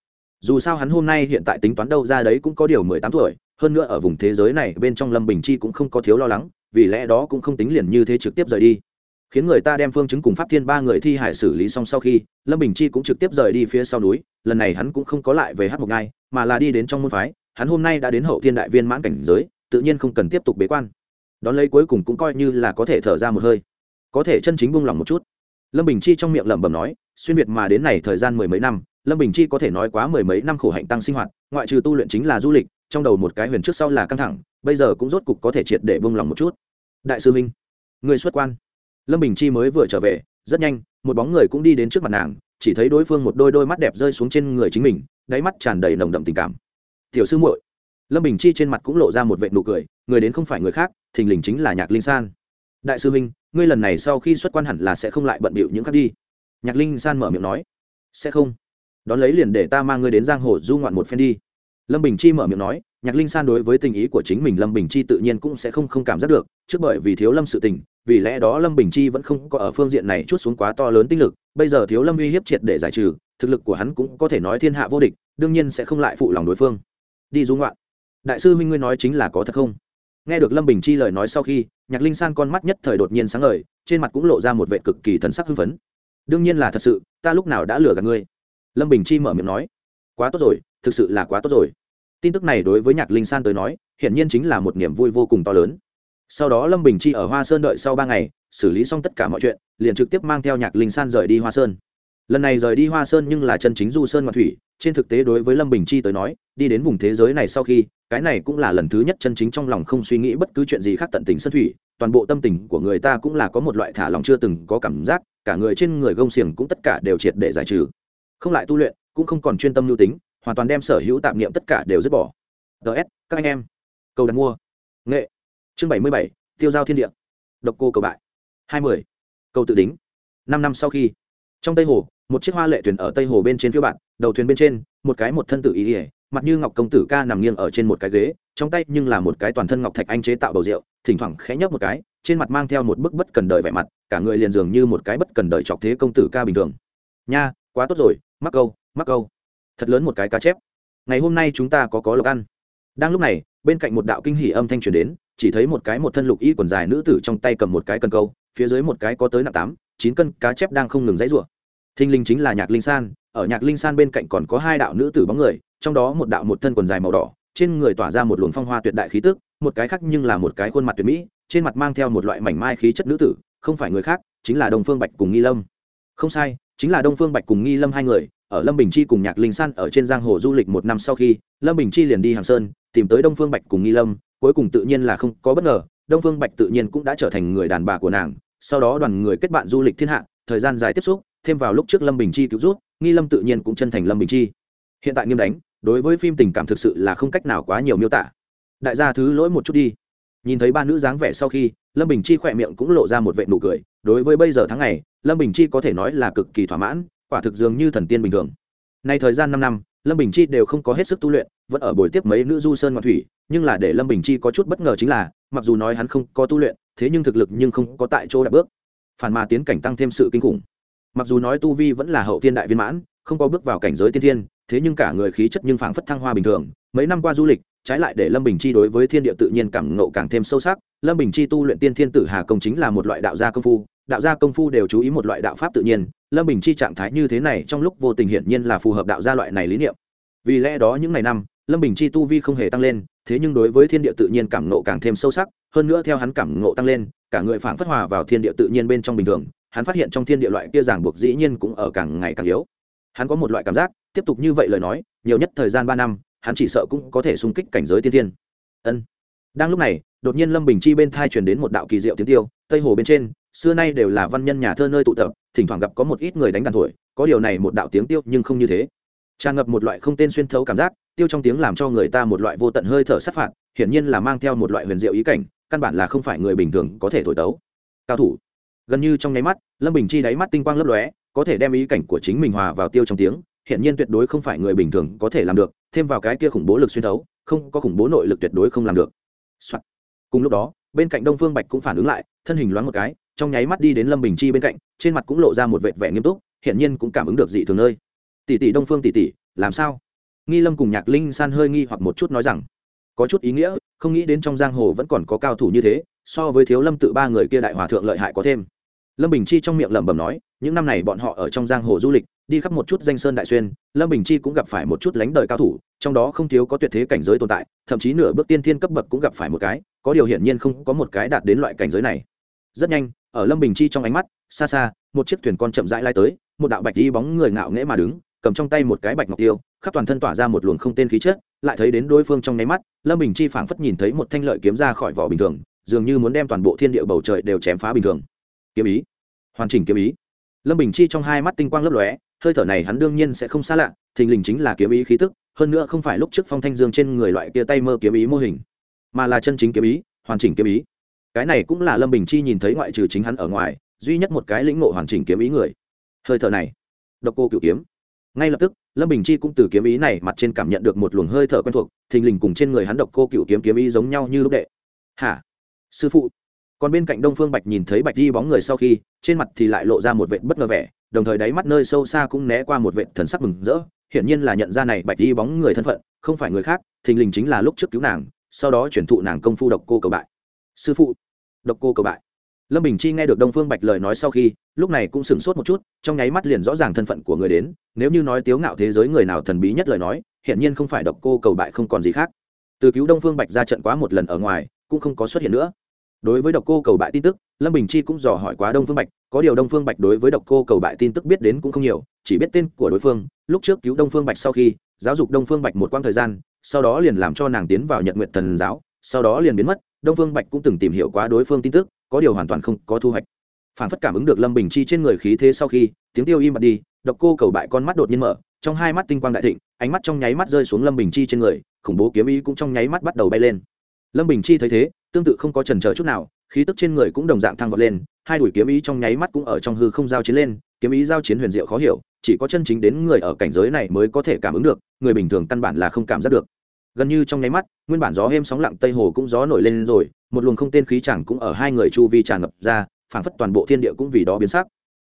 Dù sao hắn hôm nay hiện tại tính toán đâu ra đấy cũng có điều mười tám tuổi, hơn nữa ở vùng thế giới này bên trong lâm bình chi cũng không có thiếu lo lắng, vì lẽ đó cũng không tính liền như thế trực tiếp rời đi khiến người ta đem phương chứng cùng pháp thiên ba người thi hải xử lý xong sau khi, lâm bình chi cũng trực tiếp rời đi phía sau núi, lần này hắn cũng không có lại về hát một ngai mà là đi đến trong môn phái, hắn hôm nay đã đến hậu thiên đại viên mãn cảnh giới, tự nhiên không cần tiếp tục bế quan. Đón lấy cuối cùng cũng coi như là có thể thở ra một hơi. Có thể chân chính buông lỏng một chút. Lâm bình chi trong miệng lẩm bẩm nói, xuyên việt mà đến này thời gian mười mấy năm, lâm bình chi có thể nói quá mười mấy năm khổ hạnh tăng sinh hoạt, ngoại trừ tu luyện chính là du lịch, trong đầu một cái huyền trước sau là căng thẳng, bây giờ cũng rốt cục có thể triệt để buông lỏng một chút. Đại sư minh, người xuất quan lâm bình chi mới vừa trở về, rất nhanh, một bóng người cũng đi đến trước mặt nàng, chỉ thấy đối phương một đôi đôi mắt đẹp rơi xuống trên người chính mình, đáy mắt tràn đầy nồng đậm tình cảm. Tiểu sư muội. Lâm bình chi trên mặt cũng lộ ra một vệ nụ cười, người đến không phải người khác, thình lình chính là nhạc linh san. Đại sư minh ngươi lần này sau khi xuất quan hẳn là sẽ không lại bận bịu những khác đi. Nhạc linh san mở miệng nói. Sẽ không. Đón lấy liền để ta mang ngươi đến giang hồ du ngoạn một phen đi. Lâm bình chi mở miệng nói. Nhạc linh san đối với tình ý của chính mình, lâm bình chi tự nhiên cũng sẽ không không cảm giác được, trước bởi vì thiếu lâm sự tình vì lẽ đó lâm bình chi vẫn không có ở phương diện này chút xuống quá to lớn tinh lực, bây giờ thiếu lâm uy hiếp triệt để giải trừ, thực lực của hắn cũng có thể nói thiên hạ vô địch, đương nhiên sẽ không lại phụ lòng đối phương. Đi dung loạn đại sư minh ngươi nói chính là có thật không? Nghe được lâm bình chi lời nói sau khi, nhạc linh san con mắt nhất thời đột nhiên sáng ngời, trên mặt cũng lộ ra một vệ cực kỳ thần sắc hưng phấn. Đương nhiên là thật sự, ta lúc nào đã lừa gạt ngươi? Lâm bình chi mở miệng nói. Quá tốt rồi, thực sự là quá tốt rồi. Tin tức này đối với nhạc linh san tới nói, hiển nhiên chính là một niềm vui vô cùng to lớn sau đó lâm bình chi ở hoa sơn đợi sau ba ngày, xử lý xong tất cả mọi chuyện, liền trực tiếp mang theo nhạc linh san rời đi hoa sơn. Lần này rời đi hoa sơn nhưng là chân chính du sơn ngoại thủy, trên thực tế đối với lâm bình chi tới nói, đi đến vùng thế giới này sau khi, cái này cũng là lần thứ nhất chân chính trong lòng không suy nghĩ bất cứ chuyện gì khác tận tình sơn thủy, toàn bộ tâm tình của người ta cũng là có một loại thả lòng chưa từng có cảm giác, cả người trên người gông xiềng cũng tất cả đều triệt để giải trừ. Không lại tu luyện, cũng không còn chuyên tâm lưu tính, hoàn toàn đem sở hữu tạp niệm tất cả đều dứt bỏ. Ts các anh em, cầu đặt mua. Nghệ chương bảy mươi bảy, tiêu giao thiên địa. Độc cô cầu bại. Hai mươi. Cầu tự đính. Năm năm sau khi, trong tây hồ, một chiếc hoa lệ thuyền ở tây hồ bên trên phiêu bạn đầu thuyền bên trên, một cái một thân tự ý ỉa mặt như ngọc công tử ca nằm nghiêng ở trên một cái ghế, trong tay nhưng là một cái toàn thân ngọc thạch anh chế tạo bầu rượu, thỉnh thoảng khẽ nhấp một cái, trên mặt mang theo một bức bất cần đời vẻ mặt, cả người liền dường như một cái bất cần đời chọc thế công tử ca bình thường. Nha, quá tốt rồi, mắc câu mắc câu. Thật lớn một cái cá chép. Ngày hôm nay chúng ta có có lộc ăn. Đang lúc này, bên cạnh một đạo kinh hỉ âm thanh truyền đến chỉ thấy một cái một thân lục y quần dài nữ tử trong tay cầm một cái cần câu, phía dưới một cái có tới nặng tám, chín cân cá chép đang không ngừng dãy rủa. Thinh linh chính là nhạc linh san, ở nhạc linh san bên cạnh còn có hai đạo nữ tử bóng người, trong đó một đạo một thân quần dài màu đỏ, trên người tỏa ra một luồng phong hoa tuyệt đại khí tức, một cái khác nhưng là một cái khuôn mặt tuyệt mỹ, trên mặt mang theo một loại mảnh mai khí chất nữ tử, không phải người khác, chính là đông phương bạch cùng nghi lâm. Không sai, chính là đông phương bạch cùng nghi lâm hai người, ở lâm bình chi cùng nhạc linh san ở trên giang hồ du lịch một năm sau khi, lâm bình chi liền đi hàng sơn, tìm tới đông phương bạch cùng nghi lâm cuối cùng tự nhiên là không có bất ngờ, đông phương bạch tự nhiên cũng đã trở thành người đàn bà của nàng. Sau đó đoàn người kết bạn du lịch thiên hạ, thời gian dài tiếp xúc, thêm vào lúc trước lâm bình chi cứu rút nghi lâm tự nhiên cũng chân thành lâm bình chi. Hiện tại nghiêm đánh, đối với phim tình cảm thực sự là không cách nào quá nhiều miêu tả. Đại gia thứ lỗi một chút đi. Nhìn thấy ba nữ dáng vẻ sau khi, lâm bình chi khỏe miệng cũng lộ ra một vệ nụ cười. Đối với bây giờ tháng này lâm bình chi có thể nói là cực kỳ thỏa mãn, quả thực dường như thần tiên bình thường. Nay thời gian năm năm, lâm bình chi đều không có hết sức tu luyện vẫn ở buổi tiếp mấy nữ du sơn ngoạn thủy, nhưng là để lâm bình chi có chút bất ngờ chính là, mặc dù nói hắn không có tu luyện, thế nhưng thực lực nhưng không có tại chỗ đạt bước. Phản mà tiến cảnh tăng thêm sự kinh khủng. Mặc dù nói tu vi vẫn là hậu thiên đại viên mãn, không có bước vào cảnh giới tiên thiên, thế nhưng cả người khí chất nhưng phảng phất thăng hoa bình thường. Mấy năm qua du lịch, trái lại để lâm bình chi đối với thiên địa tự nhiên cảm ngộ càng thêm sâu sắc. Lâm bình chi tu luyện tiên thiên tử hà công chính là một loại đạo gia công phu, đạo gia công phu đều chú ý một loại đạo pháp tự nhiên. Lâm bình chi trạng thái như thế này trong lúc vô tình hiển nhiên là phù hợp đạo gia loại này lý niệm. Vì lẽ đó những ngày năm lâm bình chi tu vi không hề tăng lên, thế nhưng đối với thiên địa tự nhiên cảm nộ càng thêm sâu sắc, hơn nữa theo hắn cảm nộ tăng lên, cả người phảng phất hòa vào thiên địa tự nhiên bên trong bình thường, hắn phát hiện trong thiên địa loại kia giảng buộc dĩ nhiên cũng ở càng ngày càng yếu. Hắn có một loại cảm giác, tiếp tục như vậy lời nói, nhiều nhất thời gian ba năm, hắn chỉ sợ cũng có thể xung kích cảnh giới tiên thiên. Ân. Đang lúc này, đột nhiên lâm bình chi bên thai truyền đến một đạo kỳ diệu tiếng tiêu, tây hồ bên trên, xưa nay đều là văn nhân nhà thơ nơi tụ tập, thỉnh thoảng gặp có một ít người đánh đàn thổi, có điều này một đạo tiếng tiêu nhưng không như thế. Tràn ngập một loại không tên xuyên thấu cảm giác tiêu trong tiếng làm cho người ta một loại vô tận hơi thở sát phạt, hiển nhiên là mang theo một loại huyền diệu ý cảnh, căn bản là không phải người bình thường có thể thổi tấu. Cao thủ. Gần như trong nháy mắt, lâm bình chi đáy mắt tinh quang lấp lóe, có thể đem ý cảnh của chính mình hòa vào tiêu trong tiếng, hiển nhiên tuyệt đối không phải người bình thường có thể làm được, thêm vào cái kia khủng bố lực xuyên thấu, không có khủng bố nội lực tuyệt đối không làm được. Soạn. cùng lúc đó, bên cạnh đông phương bạch cũng phản ứng lại, thân hình loáng một cái, trong nháy mắt đi đến lâm bình chi bên cạnh, trên mặt cũng lộ ra một vệt vẻ nghiêm túc, hiển nhiên cũng cảm ứng được dị thường nơi. Tỷ tỷ đông phương tỷ tỷ, làm sao? Nghi lâm cùng nhạc linh san hơi nghi hoặc một chút nói rằng, có chút ý nghĩa, không nghĩ đến trong giang hồ vẫn còn có cao thủ như thế, so với thiếu lâm tự ba người kia đại hòa thượng lợi hại có thêm. Lâm bình chi trong miệng lẩm bẩm nói, những năm này bọn họ ở trong giang hồ du lịch, đi khắp một chút danh sơn đại xuyên, lâm bình chi cũng gặp phải một chút lánh đời cao thủ, trong đó không thiếu có tuyệt thế cảnh giới tồn tại, thậm chí nửa bước tiên thiên cấp bậc cũng gặp phải một cái, có điều hiển nhiên không có một cái đạt đến loại cảnh giới này. Rất nhanh, ở lâm bình chi trong ánh mắt, xa xa, một chiếc thuyền con chậm rãi lai tới, một đạo bạch đi bóng người ngạo nghễ mà đứng, cầm trong tay một cái bạch ngọc tiêu khắp toàn thân tỏa ra một luồng không tên khí chất, lại thấy đến đối phương trong nháy mắt, lâm bình chi phảng phất nhìn thấy một thanh lợi kiếm ra khỏi vỏ bình thường, dường như muốn đem toàn bộ thiên địa bầu trời đều chém phá bình thường. Kiếm ý. Hoàn chỉnh kiếm ý. Lâm bình chi trong hai mắt tinh quang lấp lóe, hơi thở này hắn đương nhiên sẽ không xa lạ, thình lình chính là kiếm ý khí tức, hơn nữa không phải lúc trước phong thanh dương trên người loại kia tay mơ kiếm ý mô hình, mà là chân chính kiếm ý, hoàn chỉnh kiếm ý. Cái này cũng là lâm bình chi nhìn thấy ngoại trừ chính hắn ở ngoài, duy nhất một cái lĩnh ngộ hoàn chỉnh kiếm ý người. Hơi thở này. Độc cô cửu kiếm. Ngay lập tức lâm bình chi cũng từ kiếm ý này mặt trên cảm nhận được một luồng hơi thở quen thuộc, thình lình cùng trên người hắn độc cô cựu kiếm kiếm ý giống nhau như lúc đệ. Hả? Sư phụ. Còn bên cạnh đông phương bạch nhìn thấy bạch di bóng người sau khi, trên mặt thì lại lộ ra một vệ bất ngờ vẻ, đồng thời đáy mắt nơi sâu xa cũng né qua một vệ thần sắc mừng rỡ. Hiển nhiên là nhận ra này bạch di bóng người thân phận, không phải người khác, thình lình chính là lúc trước cứu nàng, sau đó chuyển thụ nàng công phu độc cô cầu bại. Sư phụ. Độc cô cầu bại lâm bình chi nghe được đông phương bạch lời nói sau khi, lúc này cũng sửng sốt một chút, trong nháy mắt liền rõ ràng thân phận của người đến, nếu như nói tiếu ngạo thế giới người nào thần bí nhất lời nói hiện nhiên không phải độc cô cầu bại không còn gì khác. Từ cứu đông phương bạch ra trận quá một lần ở ngoài, cũng không có xuất hiện nữa. Đối với độc cô cầu bại tin tức, lâm bình chi cũng dò hỏi quá đông phương bạch, có điều đông phương bạch đối với độc cô cầu bại tin tức biết đến cũng không nhiều, chỉ biết tên của đối phương. Lúc trước cứu đông phương bạch sau khi, giáo dục đông phương bạch một quãng thời gian, sau đó liền làm cho nàng tiến vào nhật nguyện thần giáo, sau đó liền biến mất. Đông phương bạch cũng từng tìm hiểu quá đối phương tin tức có điều hoàn toàn không có thu hoạch. Phản phất cảm ứng được lâm bình chi trên người khí thế sau khi, tiếng tiêu im bặt đi, độc cô cầu bại con mắt đột nhiên mở, trong hai mắt tinh quang đại thịnh, ánh mắt trong nháy mắt rơi xuống lâm bình chi trên người, khủng bố kiếm ý cũng trong nháy mắt bắt đầu bay lên. Lâm bình chi thấy thế, tương tự không có trần trờ chút nào, khí tức trên người cũng đồng dạng thăng vọt lên, hai đuổi kiếm ý trong nháy mắt cũng ở trong hư không giao chiến lên, kiếm ý giao chiến huyền diệu khó hiểu, chỉ có chân chính đến người ở cảnh giới này mới có thể cảm ứng được, người bình thường căn bản là không cảm giác được. Gần như trong nháy mắt, nguyên bản gió êm sóng lặng tây hồ cũng gió nổi lên rồi một luồng không tên khí chẳng cũng ở hai người chu vi tràn ngập ra, phảng phất toàn bộ thiên địa cũng vì đó biến sắc.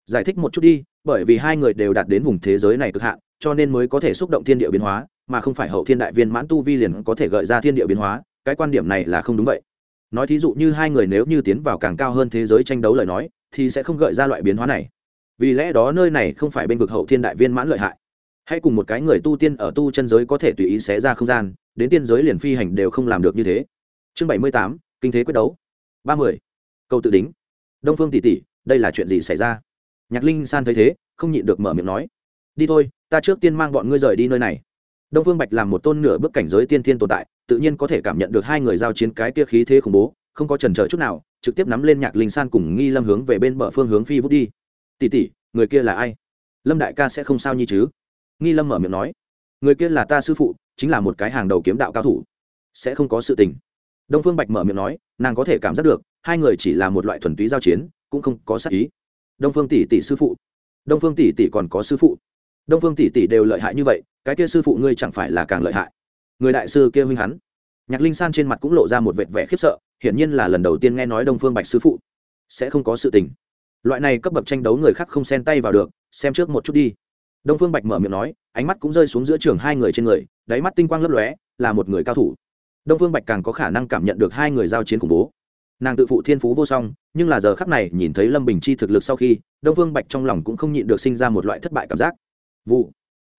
Giải thích một chút đi, bởi vì hai người đều đạt đến vùng thế giới này cực hạn, cho nên mới có thể xúc động thiên địa biến hóa, mà không phải hậu thiên đại viên mãn tu vi liền có thể gợi ra thiên địa biến hóa, cái quan điểm này là không đúng vậy. Nói thí dụ như hai người nếu như tiến vào càng cao hơn thế giới tranh đấu lời nói, thì sẽ không gợi ra loại biến hóa này. Vì lẽ đó nơi này không phải bên vực hậu thiên đại viên mãn lợi hại. Hãy cùng một cái người tu tiên ở tu chân giới có thể tùy ý xé ra không gian, đến tiên giới liền phi hành đều không làm được như thế. Chương bảy mươi tám kinh thế quyết đấu. Ba mươi câu tự đính. Đông phương tỷ tỷ, đây là chuyện gì xảy ra? Nhạc linh san thấy thế, không nhịn được mở miệng nói. Đi thôi, ta trước tiên mang bọn ngươi rời đi nơi này. Đông phương bạch làm một tôn nửa bước cảnh giới tiên thiên tồn tại, tự nhiên có thể cảm nhận được hai người giao chiến cái kia khí thế khủng bố, không có trần chờ chút nào, trực tiếp nắm lên nhạc linh san cùng nghi lâm hướng về bên bờ phương hướng phi vút đi. Tỷ tỷ, người kia là ai? Lâm đại ca sẽ không sao nhi chứ? Nghi lâm mở miệng nói. Người kia là ta sư phụ, chính là một cái hàng đầu kiếm đạo cao thủ. Sẽ không có sự tình đông phương bạch mở miệng nói, nàng có thể cảm giác được, hai người chỉ là một loại thuần túy giao chiến, cũng không có sát ý. Đông phương tỷ tỷ sư phụ. Đông phương tỷ tỷ còn có sư phụ. Đông phương tỷ tỷ đều lợi hại như vậy, cái kia sư phụ ngươi chẳng phải là càng lợi hại. Người đại sư kia huynh hắn. Nhạc linh san trên mặt cũng lộ ra một vệt vẻ khiếp sợ, hiển nhiên là lần đầu tiên nghe nói đông phương bạch sư phụ. Sẽ không có sự tình. Loại này cấp bậc tranh đấu người khác không xen tay vào được, xem trước một chút đi. Đông phương bạch mở miệng nói, ánh mắt cũng rơi xuống giữa trường hai người trên người, đáy mắt tinh quang lấp lóe, là một người cao thủ đông phương bạch càng có khả năng cảm nhận được hai người giao chiến khủng bố. Nàng tự phụ thiên phú vô song, nhưng là giờ khắc này nhìn thấy lâm bình chi thực lực sau khi, đông phương bạch trong lòng cũng không nhịn được sinh ra một loại thất bại cảm giác. Vụ.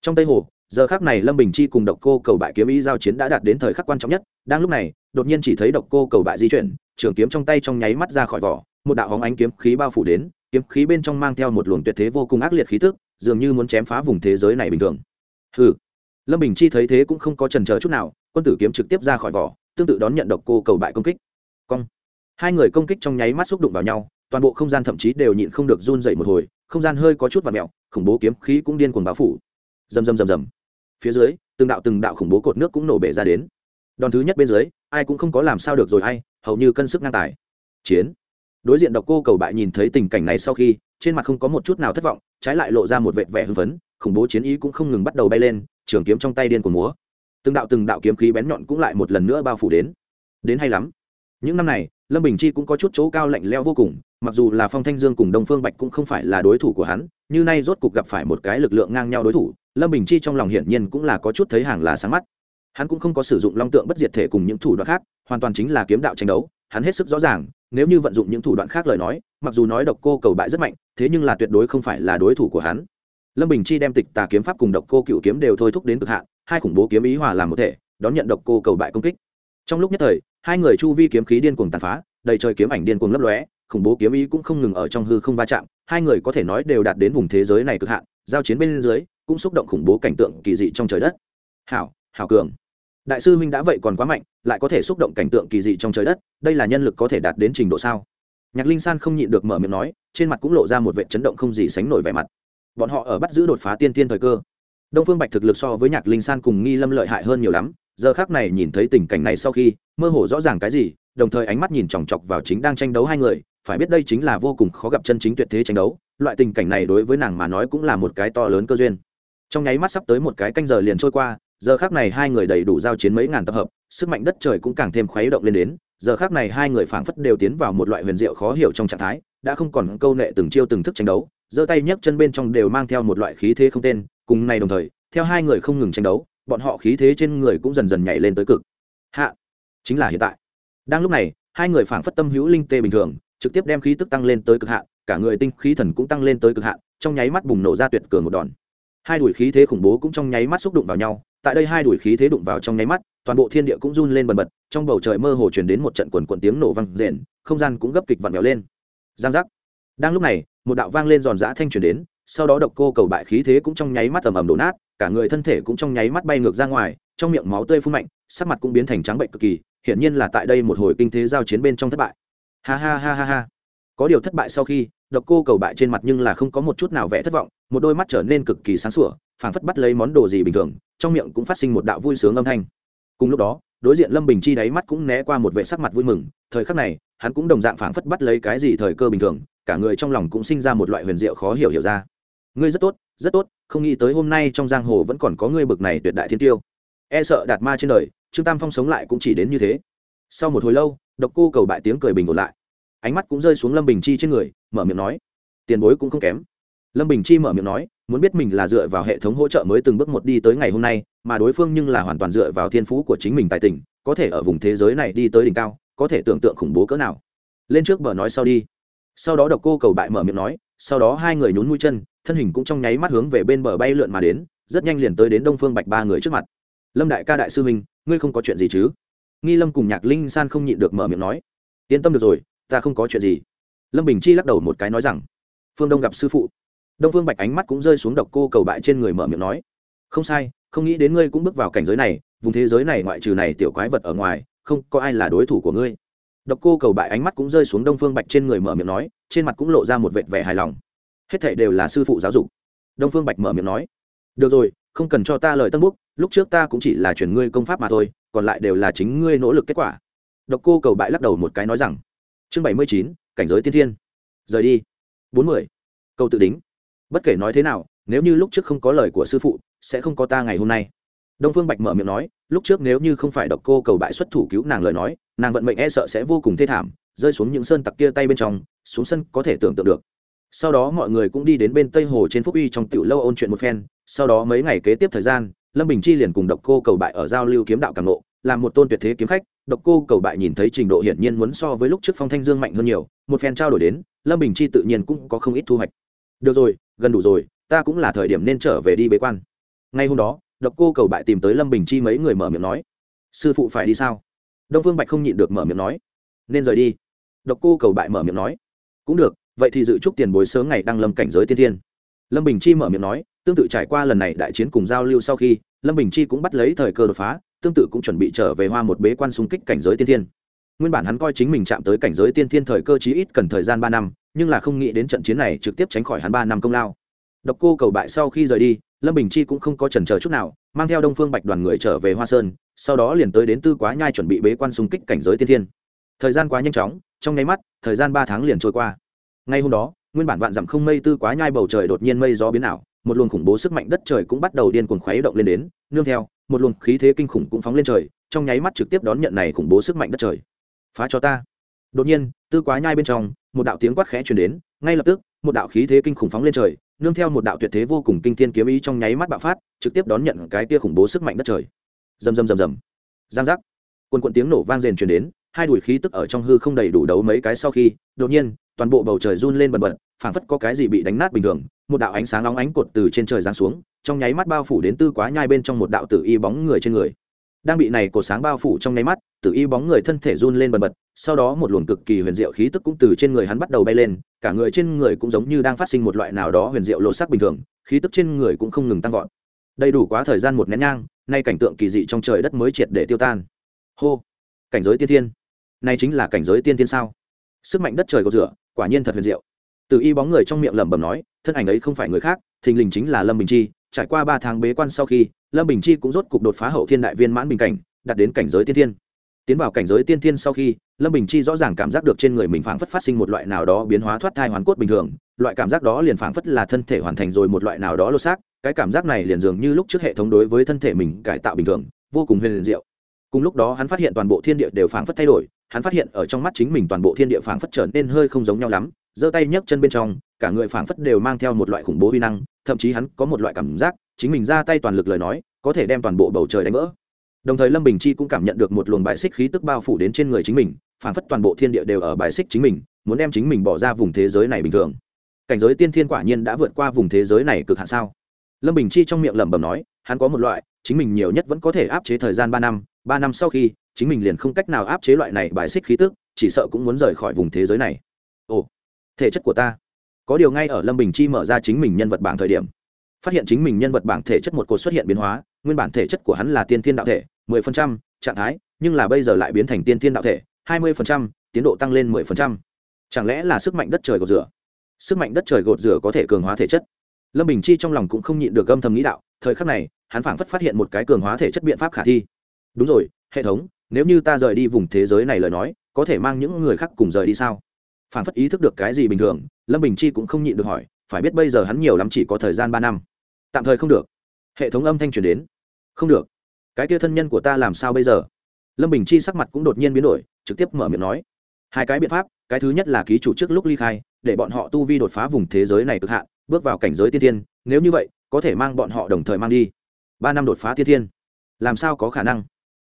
Trong tây hồ, giờ khắc này lâm bình chi cùng độc cô cầu bại kiếm ý giao chiến đã đạt đến thời khắc quan trọng nhất, đang lúc này, đột nhiên chỉ thấy độc cô cầu bại di chuyển, trường kiếm trong tay trong nháy mắt ra khỏi vỏ, một đạo hóng ánh kiếm khí bao phủ đến, kiếm khí bên trong mang theo một luồng tuyệt thế vô cùng ác liệt khí tức, dường như muốn chém phá vùng thế giới này bình thường. Hừ lâm bình chi thấy thế cũng không có trần chờ chút nào, quân tử kiếm trực tiếp ra khỏi vỏ, tương tự đón nhận độc cô cầu bại công kích. Cong. Hai người công kích trong nháy mắt xúc đụng vào nhau, toàn bộ không gian thậm chí đều nhịn không được run dậy một hồi, không gian hơi có chút và mẹo khủng bố kiếm khí cũng điên cuồng bao phủ. Rầm rầm rầm rầm. Phía dưới, từng đạo từng đạo khủng bố cột nước cũng nổ bể ra đến. Đòn thứ nhất bên dưới, ai cũng không có làm sao được rồi ai, hầu như cân sức ngang tài. Chiến. Đối diện độc cô cầu bại nhìn thấy tình cảnh này sau khi, trên mặt không có một chút nào thất vọng, trái lại lộ ra một vệt vẻ hưng phấn, khủng bố chiến ý cũng không ngừng bắt đầu bay lên trường kiếm trong tay điên của múa. Từng đạo từng đạo kiếm khí bén nhọn cũng lại một lần nữa bao phủ đến. Đến hay lắm. Những năm này, lâm bình chi cũng có chút chỗ cao lạnh leo vô cùng, mặc dù là phong thanh dương cùng đông phương bạch cũng không phải là đối thủ của hắn, như nay rốt cục gặp phải một cái lực lượng ngang nhau đối thủ, lâm bình chi trong lòng hiển nhiên cũng là có chút thấy hàng là sáng mắt. Hắn cũng không có sử dụng long tượng bất diệt thể cùng những thủ đoạn khác, hoàn toàn chính là kiếm đạo tranh đấu, hắn hết sức rõ ràng, nếu như vận dụng những thủ đoạn khác lời nói, mặc dù nói độc cô cầu bại rất mạnh, thế nhưng là tuyệt đối không phải là đối thủ của hắn lâm bình chi đem tịch tà kiếm pháp cùng độc cô cựu kiếm đều thôi thúc đến cực hạn, hai khủng bố kiếm ý hòa làm một thể, đón nhận độc cô cầu bại công kích. Trong lúc nhất thời, hai người chu vi kiếm khí điên cuồng tàn phá, đầy trời kiếm ảnh điên cuồng lấp lóe, khủng bố kiếm ý cũng không ngừng ở trong hư không va chạm, hai người có thể nói đều đạt đến vùng thế giới này cực hạn, giao chiến bên dưới, cũng xúc động khủng bố cảnh tượng kỳ dị trong trời đất. Hảo hảo cường. Đại sư huynh đã vậy còn quá mạnh, lại có thể xúc động cảnh tượng kỳ dị trong trời đất, đây là nhân lực có thể đạt đến trình độ sao? Nhạc linh san không nhịn được mở miệng nói, trên mặt cũng lộ ra một vệ chấn động không gì sánh nổi vẻ mặt bọn họ ở bắt giữ đột phá tiên tiên thời cơ. Đông phương bạch thực lực so với nhạc linh san cùng nghi lâm lợi hại hơn nhiều lắm, giờ khác này nhìn thấy tình cảnh này sau khi, mơ hồ rõ ràng cái gì, đồng thời ánh mắt nhìn chòng chọc vào chính đang tranh đấu hai người, phải biết đây chính là vô cùng khó gặp chân chính tuyệt thế tranh đấu, loại tình cảnh này đối với nàng mà nói cũng là một cái to lớn cơ duyên. Trong nháy mắt sắp tới một cái canh giờ liền trôi qua, giờ khác này hai người đầy đủ giao chiến mấy ngàn tập hợp, sức mạnh đất trời cũng càng thêm khuấy động lên đến, giờ khác này hai người phảng phất đều tiến vào một loại huyền diệu khó hiểu trong trạng thái, đã không còn câu nệ từng chiêu từng thức tranh đấu giơ tay nhấc chân bên trong đều mang theo một loại khí thế không tên, cùng này đồng thời, theo hai người không ngừng tranh đấu, bọn họ khí thế trên người cũng dần dần nhảy lên tới cực. Hạ, chính là hiện tại. Đang lúc này, hai người phảng phất tâm hữu linh tê bình thường, trực tiếp đem khí tức tăng lên tới cực hạn, cả người tinh khí thần cũng tăng lên tới cực hạn, trong nháy mắt bùng nổ ra tuyệt cường một đòn. Hai đuổi khí thế khủng bố cũng trong nháy mắt xúc đụng vào nhau, tại đây hai đuổi khí thế đụng vào trong nháy mắt, toàn bộ thiên địa cũng run lên bần bật, trong bầu trời mơ hồ truyền đến một trận quần quần tiếng nổ vang rền, không gian cũng gấp kịch vặn vẹo lên. Giang giác. Đang lúc này một đạo vang lên giòn giã thanh chuyển đến, sau đó độc cô cầu bại khí thế cũng trong nháy mắt ầm ầm đổ nát, cả người thân thể cũng trong nháy mắt bay ngược ra ngoài, trong miệng máu tươi phun mạnh, sắc mặt cũng biến thành trắng bệnh cực kỳ, hiển nhiên là tại đây một hồi kinh thế giao chiến bên trong thất bại. Ha ha ha ha ha. Có điều thất bại sau khi, độc cô cầu bại trên mặt nhưng là không có một chút nào vẻ thất vọng, một đôi mắt trở nên cực kỳ sáng sủa, phảng phất bắt lấy món đồ gì bình thường, trong miệng cũng phát sinh một đạo vui sướng âm thanh. Cùng lúc đó, đối diện lâm bình chi đáy mắt cũng né qua một vệ sắc mặt vui mừng, thời khắc này, hắn cũng đồng dạng phảng phất bắt lấy cái gì thời cơ bình thường cả người trong lòng cũng sinh ra một loại huyền diệu khó hiểu hiểu ra. Ngươi rất tốt rất tốt, không nghĩ tới hôm nay trong giang hồ vẫn còn có ngươi bực này tuyệt đại thiên tiêu. E sợ đạt ma trên đời, trương tam phong sống lại cũng chỉ đến như thế. Sau một hồi lâu, độc cô cầu bại tiếng cười bình ổn lại. Ánh mắt cũng rơi xuống lâm bình chi trên người, mở miệng nói, tiền bối cũng không kém. Lâm bình chi mở miệng nói, muốn biết mình là dựa vào hệ thống hỗ trợ mới từng bước một đi tới ngày hôm nay, mà đối phương nhưng là hoàn toàn dựa vào thiên phú của chính mình tại tỉnh có thể ở vùng thế giới này đi tới đỉnh cao, có thể tưởng tượng khủng bố cỡ nào. Lên trước bờ nói sau đi sau đó độc cô cầu bại mở miệng nói, sau đó hai người nhún mũi chân, thân hình cũng trong nháy mắt hướng về bên bờ bay lượn mà đến, rất nhanh liền tới đến đông phương bạch ba người trước mặt. Lâm đại ca đại sư minh ngươi không có chuyện gì chứ? Nghi lâm cùng nhạc linh san không nhịn được mở miệng nói. Yên tâm được rồi, ta không có chuyện gì. Lâm bình chi lắc đầu một cái nói rằng, phương đông gặp sư phụ. Đông phương bạch ánh mắt cũng rơi xuống độc cô cầu bại trên người mở miệng nói, không sai, không nghĩ đến ngươi cũng bước vào cảnh giới này, vùng thế giới này ngoại trừ này tiểu quái vật ở ngoài, không có ai là đối thủ của ngươi độc cô cầu bại ánh mắt cũng rơi xuống đông phương bạch trên người mở miệng nói trên mặt cũng lộ ra một vệt vẻ hài lòng. Hết thảy đều là sư phụ giáo dục. Đông phương bạch mở miệng nói được rồi không cần cho ta lời tân bốc, lúc trước ta cũng chỉ là chuyển ngươi công pháp mà thôi còn lại đều là chính ngươi nỗ lực kết quả. Độc cô cầu bại lắc đầu một cái nói rằng chương bảy mươi chín cảnh giới tiên thiên. Rời đi. Bốn mươi câu tự đính. Bất kể nói thế nào nếu như lúc trước không có lời của sư phụ sẽ không có ta ngày hôm nay. Đông phương bạch mở miệng nói lúc trước nếu như không phải độc cô cầu bại xuất thủ cứu nàng lời nói nàng vận mệnh e sợ sẽ vô cùng thê thảm, rơi xuống những sơn tặc kia tay bên trong, xuống sân có thể tưởng tượng được. Sau đó mọi người cũng đi đến bên tây hồ trên phúc uy trong tiểu lâu ôn chuyện một phen, sau đó mấy ngày kế tiếp thời gian, lâm bình chi liền cùng độc cô cầu bại ở giao lưu kiếm đạo càng nộ làm một tôn tuyệt thế kiếm khách. Độc cô cầu bại nhìn thấy trình độ hiển nhiên muốn so với lúc trước phong thanh dương mạnh hơn nhiều, một phen trao đổi đến, lâm bình chi tự nhiên cũng có không ít thu hoạch. Được rồi, gần đủ rồi, ta cũng là thời điểm nên trở về đi bế quan. Ngay hôm đó, độc cô cầu bại tìm tới lâm bình chi mấy người mở miệng nói, sư phụ phải đi sao? Đông phương bạch không nhịn được mở miệng nói, nên rời đi. Độc cô cầu bại mở miệng nói, cũng được, vậy thì dự trúc tiền bối sớm ngày đăng lâm cảnh giới tiên thiên. Lâm bình chi mở miệng nói, tương tự trải qua lần này đại chiến cùng giao lưu sau khi, lâm bình chi cũng bắt lấy thời cơ đột phá, tương tự cũng chuẩn bị trở về hoa một bế quan xung kích cảnh giới tiên thiên. Nguyên bản hắn coi chính mình chạm tới cảnh giới tiên thiên thời cơ chí ít cần thời gian ba năm, nhưng là không nghĩ đến trận chiến này trực tiếp tránh khỏi hắn ba năm công lao. Độc cô cầu bại sau khi rời đi lâm bình chi cũng không có chần chờ chút nào, mang theo đông phương bạch đoàn người trở về hoa sơn, sau đó liền tới đến tư quá nhai chuẩn bị bế quan xung kích cảnh giới tiên thiên. Thời gian quá nhanh chóng, trong nháy mắt, thời gian ba tháng liền trôi qua. Ngay hôm đó, nguyên bản vạn dặm không mây tư quá nhai bầu trời đột nhiên mây gió biến ảo, một luồng khủng bố sức mạnh đất trời cũng bắt đầu điên cuồng khuấy động lên đến, nương theo, một luồng khí thế kinh khủng cũng phóng lên trời, trong nháy mắt trực tiếp đón nhận này khủng bố sức mạnh đất trời. Phá cho ta. Đột nhiên, tư quá nhai bên trong, một đạo tiếng quát khẽ chuyển đến, ngay lập tức, một đạo khí thế kinh khủng phóng lên trời nương theo một đạo tuyệt thế vô cùng kinh thiên kiếm ý trong nháy mắt bạo phát, trực tiếp đón nhận cái tia khủng bố sức mạnh đất trời. Rầm rầm rầm rầm. Giang giác. Quần quận tiếng nổ vang rền truyền đến, hai đùi khí tức ở trong hư không đầy đủ đấu mấy cái sau khi, đột nhiên, toàn bộ bầu trời run lên bần bật, phảng phất có cái gì bị đánh nát bình thường, một đạo ánh sáng nóng ánh cột từ trên trời giáng xuống, trong nháy mắt bao phủ đến tư quá nhai bên trong một đạo tử y bóng người trên người. Đang bị này cột sáng bao phủ trong nháy mắt, tử y bóng người thân thể run lên bần bật sau đó một luồng cực kỳ huyền diệu khí tức cũng từ trên người hắn bắt đầu bay lên, cả người trên người cũng giống như đang phát sinh một loại nào đó huyền diệu lộ sắc bình thường, khí tức trên người cũng không ngừng tăng vọt. Đầy đủ quá thời gian một nén nhang, nay cảnh tượng kỳ dị trong trời đất mới triệt để tiêu tan. Hô! Cảnh giới tiên thiên. Nay chính là cảnh giới tiên thiên sao? Sức mạnh đất trời cầu rửa, quả nhiên thật huyền diệu. Từ y bóng người trong miệng lẩm bẩm nói, thân ảnh ấy không phải người khác, thình lình chính là lâm bình chi. Trải qua ba tháng bế quan sau khi, lâm bình chi cũng rốt cục đột phá hậu thiên đại viên mãn bình cảnh, đạt đến cảnh giới tiên thiên tiến vào cảnh giới tiên thiên sau khi, lâm bình chi rõ ràng cảm giác được trên người mình phảng phất phát sinh một loại nào đó biến hóa thoát thai hoàn cốt bình thường, loại cảm giác đó liền phảng phất là thân thể hoàn thành rồi một loại nào đó lô xác, cái cảm giác này liền dường như lúc trước hệ thống đối với thân thể mình cải tạo bình thường, vô cùng huyền diệu. Cùng lúc đó hắn phát hiện toàn bộ thiên địa đều phảng phất thay đổi, hắn phát hiện ở trong mắt chính mình toàn bộ thiên địa phảng phất trở nên hơi không giống nhau lắm, giơ tay nhấc chân bên trong, cả người phảng phất đều mang theo một loại khủng bố huy năng, thậm chí hắn có một loại cảm giác, chính mình ra tay toàn lực lời nói, có thể đem toàn bộ bầu trời đánh vỡ đồng thời lâm bình chi cũng cảm nhận được một luồng bài xích khí tức bao phủ đến trên người chính mình phảng phất toàn bộ thiên địa đều ở bài xích chính mình, muốn đem chính mình bỏ ra vùng thế giới này bình thường. Cảnh giới tiên thiên quả nhiên đã vượt qua vùng thế giới này cực hạn sao? Lâm bình chi trong miệng lẩm bẩm nói, hắn có một loại, chính mình nhiều nhất vẫn có thể áp chế thời gian ba năm ba năm sau khi, chính mình liền không cách nào áp chế loại này bài xích khí tức, chỉ sợ cũng muốn rời khỏi vùng thế giới này. Ồ, thể chất của ta. Có điều ngay ở lâm bình chi mở ra chính mình nhân vật bảng thời điểm phát hiện chính mình nhân vật bảng thể chất một cột xuất hiện biến hóa, nguyên bản thể chất của hắn là tiên thiên đạo thể, mười phần trăm, trạng thái, nhưng là bây giờ lại biến thành tiên thiên đạo thể, hai mươi phần trăm, tiến độ tăng lên mười phần trăm. Chẳng lẽ là sức mạnh đất trời gột rửa? Sức mạnh đất trời gột rửa có thể cường hóa thể chất. Lâm bình chi trong lòng cũng không nhịn được âm thầm nghĩ đạo, thời khắc này, hắn phảng phất phát hiện một cái cường hóa thể chất biện pháp khả thi. Đúng rồi, hệ thống, nếu như ta rời đi vùng thế giới này lời nói, có thể mang những người khác cùng rời đi sao? Phảng phất ý thức được cái gì bình thường, lâm bình chi cũng không nhịn được hỏi phải biết bây giờ hắn nhiều lắm chỉ có thời gian ba năm. Tạm thời không được. Hệ thống âm thanh truyền đến. Không được. Cái kia thân nhân của ta làm sao bây giờ? Lâm bình chi sắc mặt cũng đột nhiên biến đổi, trực tiếp mở miệng nói. Hai cái biện pháp, cái thứ nhất là ký chủ trước lúc ly khai, để bọn họ tu vi đột phá vùng thế giới này cực hạn, bước vào cảnh giới tiên thiên, nếu như vậy, có thể mang bọn họ đồng thời mang đi. Ba năm đột phá tiên thiên. Làm sao có khả năng?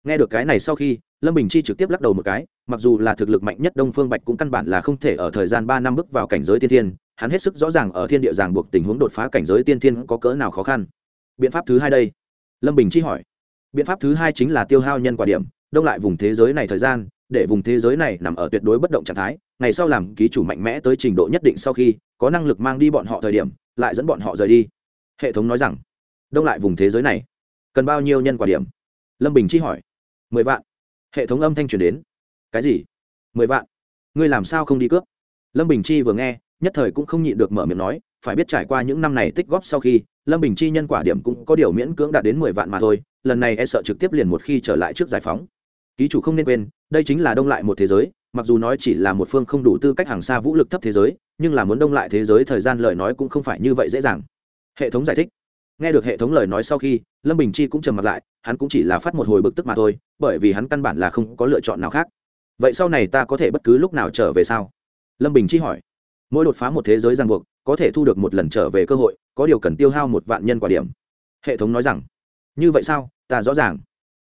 Nghe được cái này sau khi, lâm bình chi trực tiếp lắc đầu một cái, mặc dù là thực lực mạnh nhất đông phương bạch cũng căn bản là không thể ở thời gian ba năm bước vào cảnh giới tiên thiên hắn hết sức rõ ràng ở thiên địa giảng buộc tình huống đột phá cảnh giới tiên thiên có cỡ nào khó khăn. Biện pháp thứ hai đây. Lâm bình chi hỏi. Biện pháp thứ hai chính là tiêu hao nhân quả điểm, đông lại vùng thế giới này thời gian, để vùng thế giới này nằm ở tuyệt đối bất động trạng thái, ngày sau làm ký chủ mạnh mẽ tới trình độ nhất định sau khi, có năng lực mang đi bọn họ thời điểm, lại dẫn bọn họ rời đi. Hệ thống nói rằng, đông lại vùng thế giới này, cần bao nhiêu nhân quả điểm? Lâm bình chi hỏi. Mười vạn. Hệ thống âm thanh truyền đến. Cái gì? Mười vạn. Ngươi làm sao không đi cướp? Lâm bình chi vừa nghe nhất thời cũng không nhịn được mở miệng nói, phải biết trải qua những năm này tích góp sau khi, lâm bình chi nhân quả điểm cũng có điều miễn cưỡng đạt đến mười vạn mà thôi, lần này e sợ trực tiếp liền một khi trở lại trước giải phóng. Ký chủ không nên quên, đây chính là đông lại một thế giới, mặc dù nói chỉ là một phương không đủ tư cách hàng xa vũ lực thấp thế giới, nhưng là muốn đông lại thế giới thời gian lời nói cũng không phải như vậy dễ dàng. Hệ thống giải thích. Nghe được hệ thống lời nói sau khi, lâm bình chi cũng trầm mặt lại, hắn cũng chỉ là phát một hồi bực tức mà thôi, bởi vì hắn căn bản là không có lựa chọn nào khác. Vậy sau này ta có thể bất cứ lúc nào trở về sao? Lâm bình chi hỏi mỗi đột phá một thế giới ràng buộc, có thể thu được một lần trở về cơ hội, có điều cần tiêu hao một vạn nhân quả điểm. Hệ thống nói rằng, như vậy sao? Ta rõ ràng.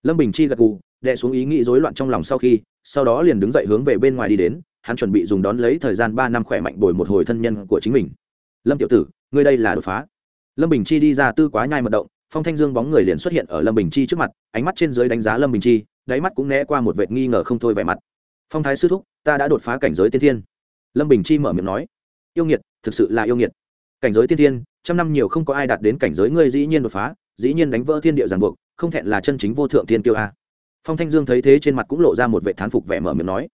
Lâm bình chi gật gù đệ xuống ý nghĩ rối loạn trong lòng sau khi, sau đó liền đứng dậy hướng về bên ngoài đi đến, hắn chuẩn bị dùng đón lấy thời gian ba năm khỏe mạnh bồi một hồi thân nhân của chính mình. Lâm tiểu tử, ngươi đây là đột phá. Lâm bình chi đi ra tư quá nhai mật động, phong thanh dương bóng người liền xuất hiện ở lâm bình chi trước mặt, ánh mắt trên dưới đánh giá lâm bình chi, đáy mắt cũng né qua một vệt nghi ngờ không thôi vẻ mặt. Phong thái sư thúc, ta đã đột phá cảnh giới tiên thiên lâm bình chi mở miệng nói, yêu nghiệt, thực sự là yêu nghiệt. Cảnh giới tiên thiên, trăm năm nhiều không có ai đạt đến cảnh giới ngươi dĩ nhiên đột phá, dĩ nhiên đánh vỡ thiên địa giàn buộc, không thẹn là chân chính vô thượng tiên Tiêu a. Phong thanh dương thấy thế trên mặt cũng lộ ra một vệ thán phục vẻ mở miệng nói,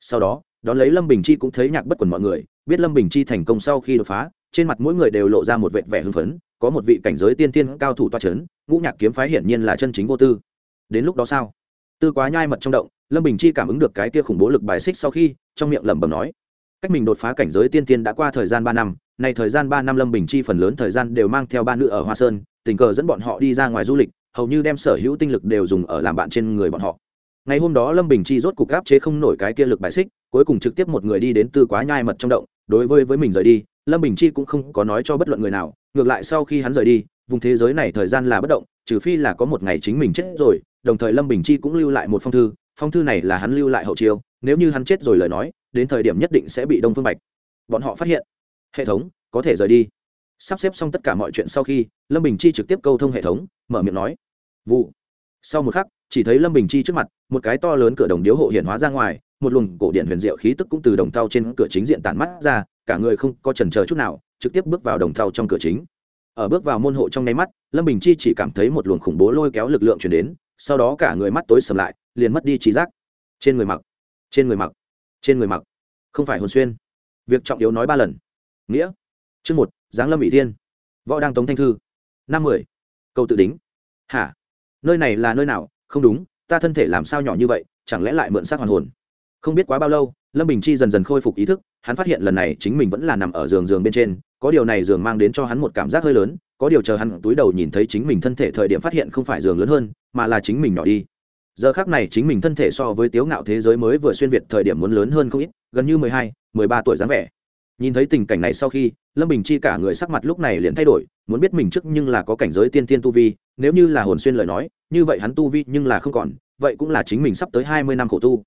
sau đó, đón lấy lâm bình chi cũng thấy nhạc bất quần mọi người, biết lâm bình chi thành công sau khi đột phá, trên mặt mỗi người đều lộ ra một vệ vẻ hưng phấn, có một vị cảnh giới tiên tiên cao thủ toa c h ấ n ngũ nhạc kiếm phái hiển nhiên là chân chính vô tư. Đến lúc đó sao? Tư quá nhai mật trong động, lâm bình chi cảm ứng được cái tia khủng bố lực bài xích sau khi, trong miệng lẩm bẩm nói cách mình đột phá cảnh giới tiên tiên đã qua thời gian ba năm này thời gian ba năm lâm bình chi phần lớn thời gian đều mang theo ba nữ ở hoa sơn, tình cờ dẫn bọn họ đi ra ngoài du lịch, hầu như đem sở hữu tinh lực đều dùng ở làm bạn trên người bọn họ. Ngày hôm đó lâm bình chi rốt cục áp chế không nổi cái kia lực bài xích, cuối cùng trực tiếp một người đi đến tư quá nhai mật trong động, đối với với mình rời đi, lâm bình chi cũng không có nói cho bất luận người nào, ngược lại sau khi hắn rời đi, vùng thế giới này thời gian là bất động, trừ phi là có một ngày chính mình chết rồi, đồng thời lâm bình chi cũng lưu lại một phong thư phong thư này là hắn lưu lại hậu chiêu, nếu như hắn chết rồi lời nói, đến thời điểm nhất định sẽ bị đông phương bạch. Bọn họ phát hiện. Hệ thống, có thể rời đi. Sắp xếp xong tất cả mọi chuyện sau khi, lâm bình chi trực tiếp câu thông hệ thống, mở miệng nói. Vụ. Sau một khắc, chỉ thấy lâm bình chi trước mặt, một cái to lớn cửa đồng điếu hộ hiện hóa ra ngoài, một luồng cổ điện huyền diệu khí tức cũng từ đồng thau trên cửa chính diện tản mắt ra, cả người không có trần chờ chút nào, trực tiếp bước vào đồng thau trong cửa chính. Ở bước vào môn hộ trong nháy mắt, lâm bình chi chỉ cảm thấy một luồng khủng bố lôi kéo lực lượng chuyển đến sau đó cả người mắt tối sầm lại, liền mất đi trí giác. Trên người mặc, trên người mặc, trên người mặc. Không phải hồn xuyên. Việc trọng yếu nói ba lần. Nghĩa. Chương một, giáng lâm ỷ thiên. Võ đang tống thanh thư. Năm mười. Câu tự đính. Hả? Nơi này là nơi nào? Không đúng, ta thân thể làm sao nhỏ như vậy, chẳng lẽ lại mượn xác hoàn hồn? Không biết quá bao lâu, lâm bình chi dần dần khôi phục ý thức, hắn phát hiện lần này chính mình vẫn là nằm ở giường giường bên trên, có điều này giường mang đến cho hắn một cảm giác hơi lớn có điều chờ hắn túi đầu nhìn thấy chính mình thân thể thời điểm phát hiện không phải giường lớn hơn, mà là chính mình nhỏ đi. Giờ khác này chính mình thân thể so với tiếu ngạo thế giới mới vừa xuyên việt thời điểm muốn lớn hơn không ít, gần như mười hai, mười ba tuổi dáng vẻ. Nhìn thấy tình cảnh này sau khi, lâm bình chi cả người sắc mặt lúc này liền thay đổi, muốn biết mình trước nhưng là có cảnh giới tiên tiên tu vi, nếu như là hồn xuyên lời nói, như vậy hắn tu vi nhưng là không còn, vậy cũng là chính mình sắp tới hai mươi năm khổ tu.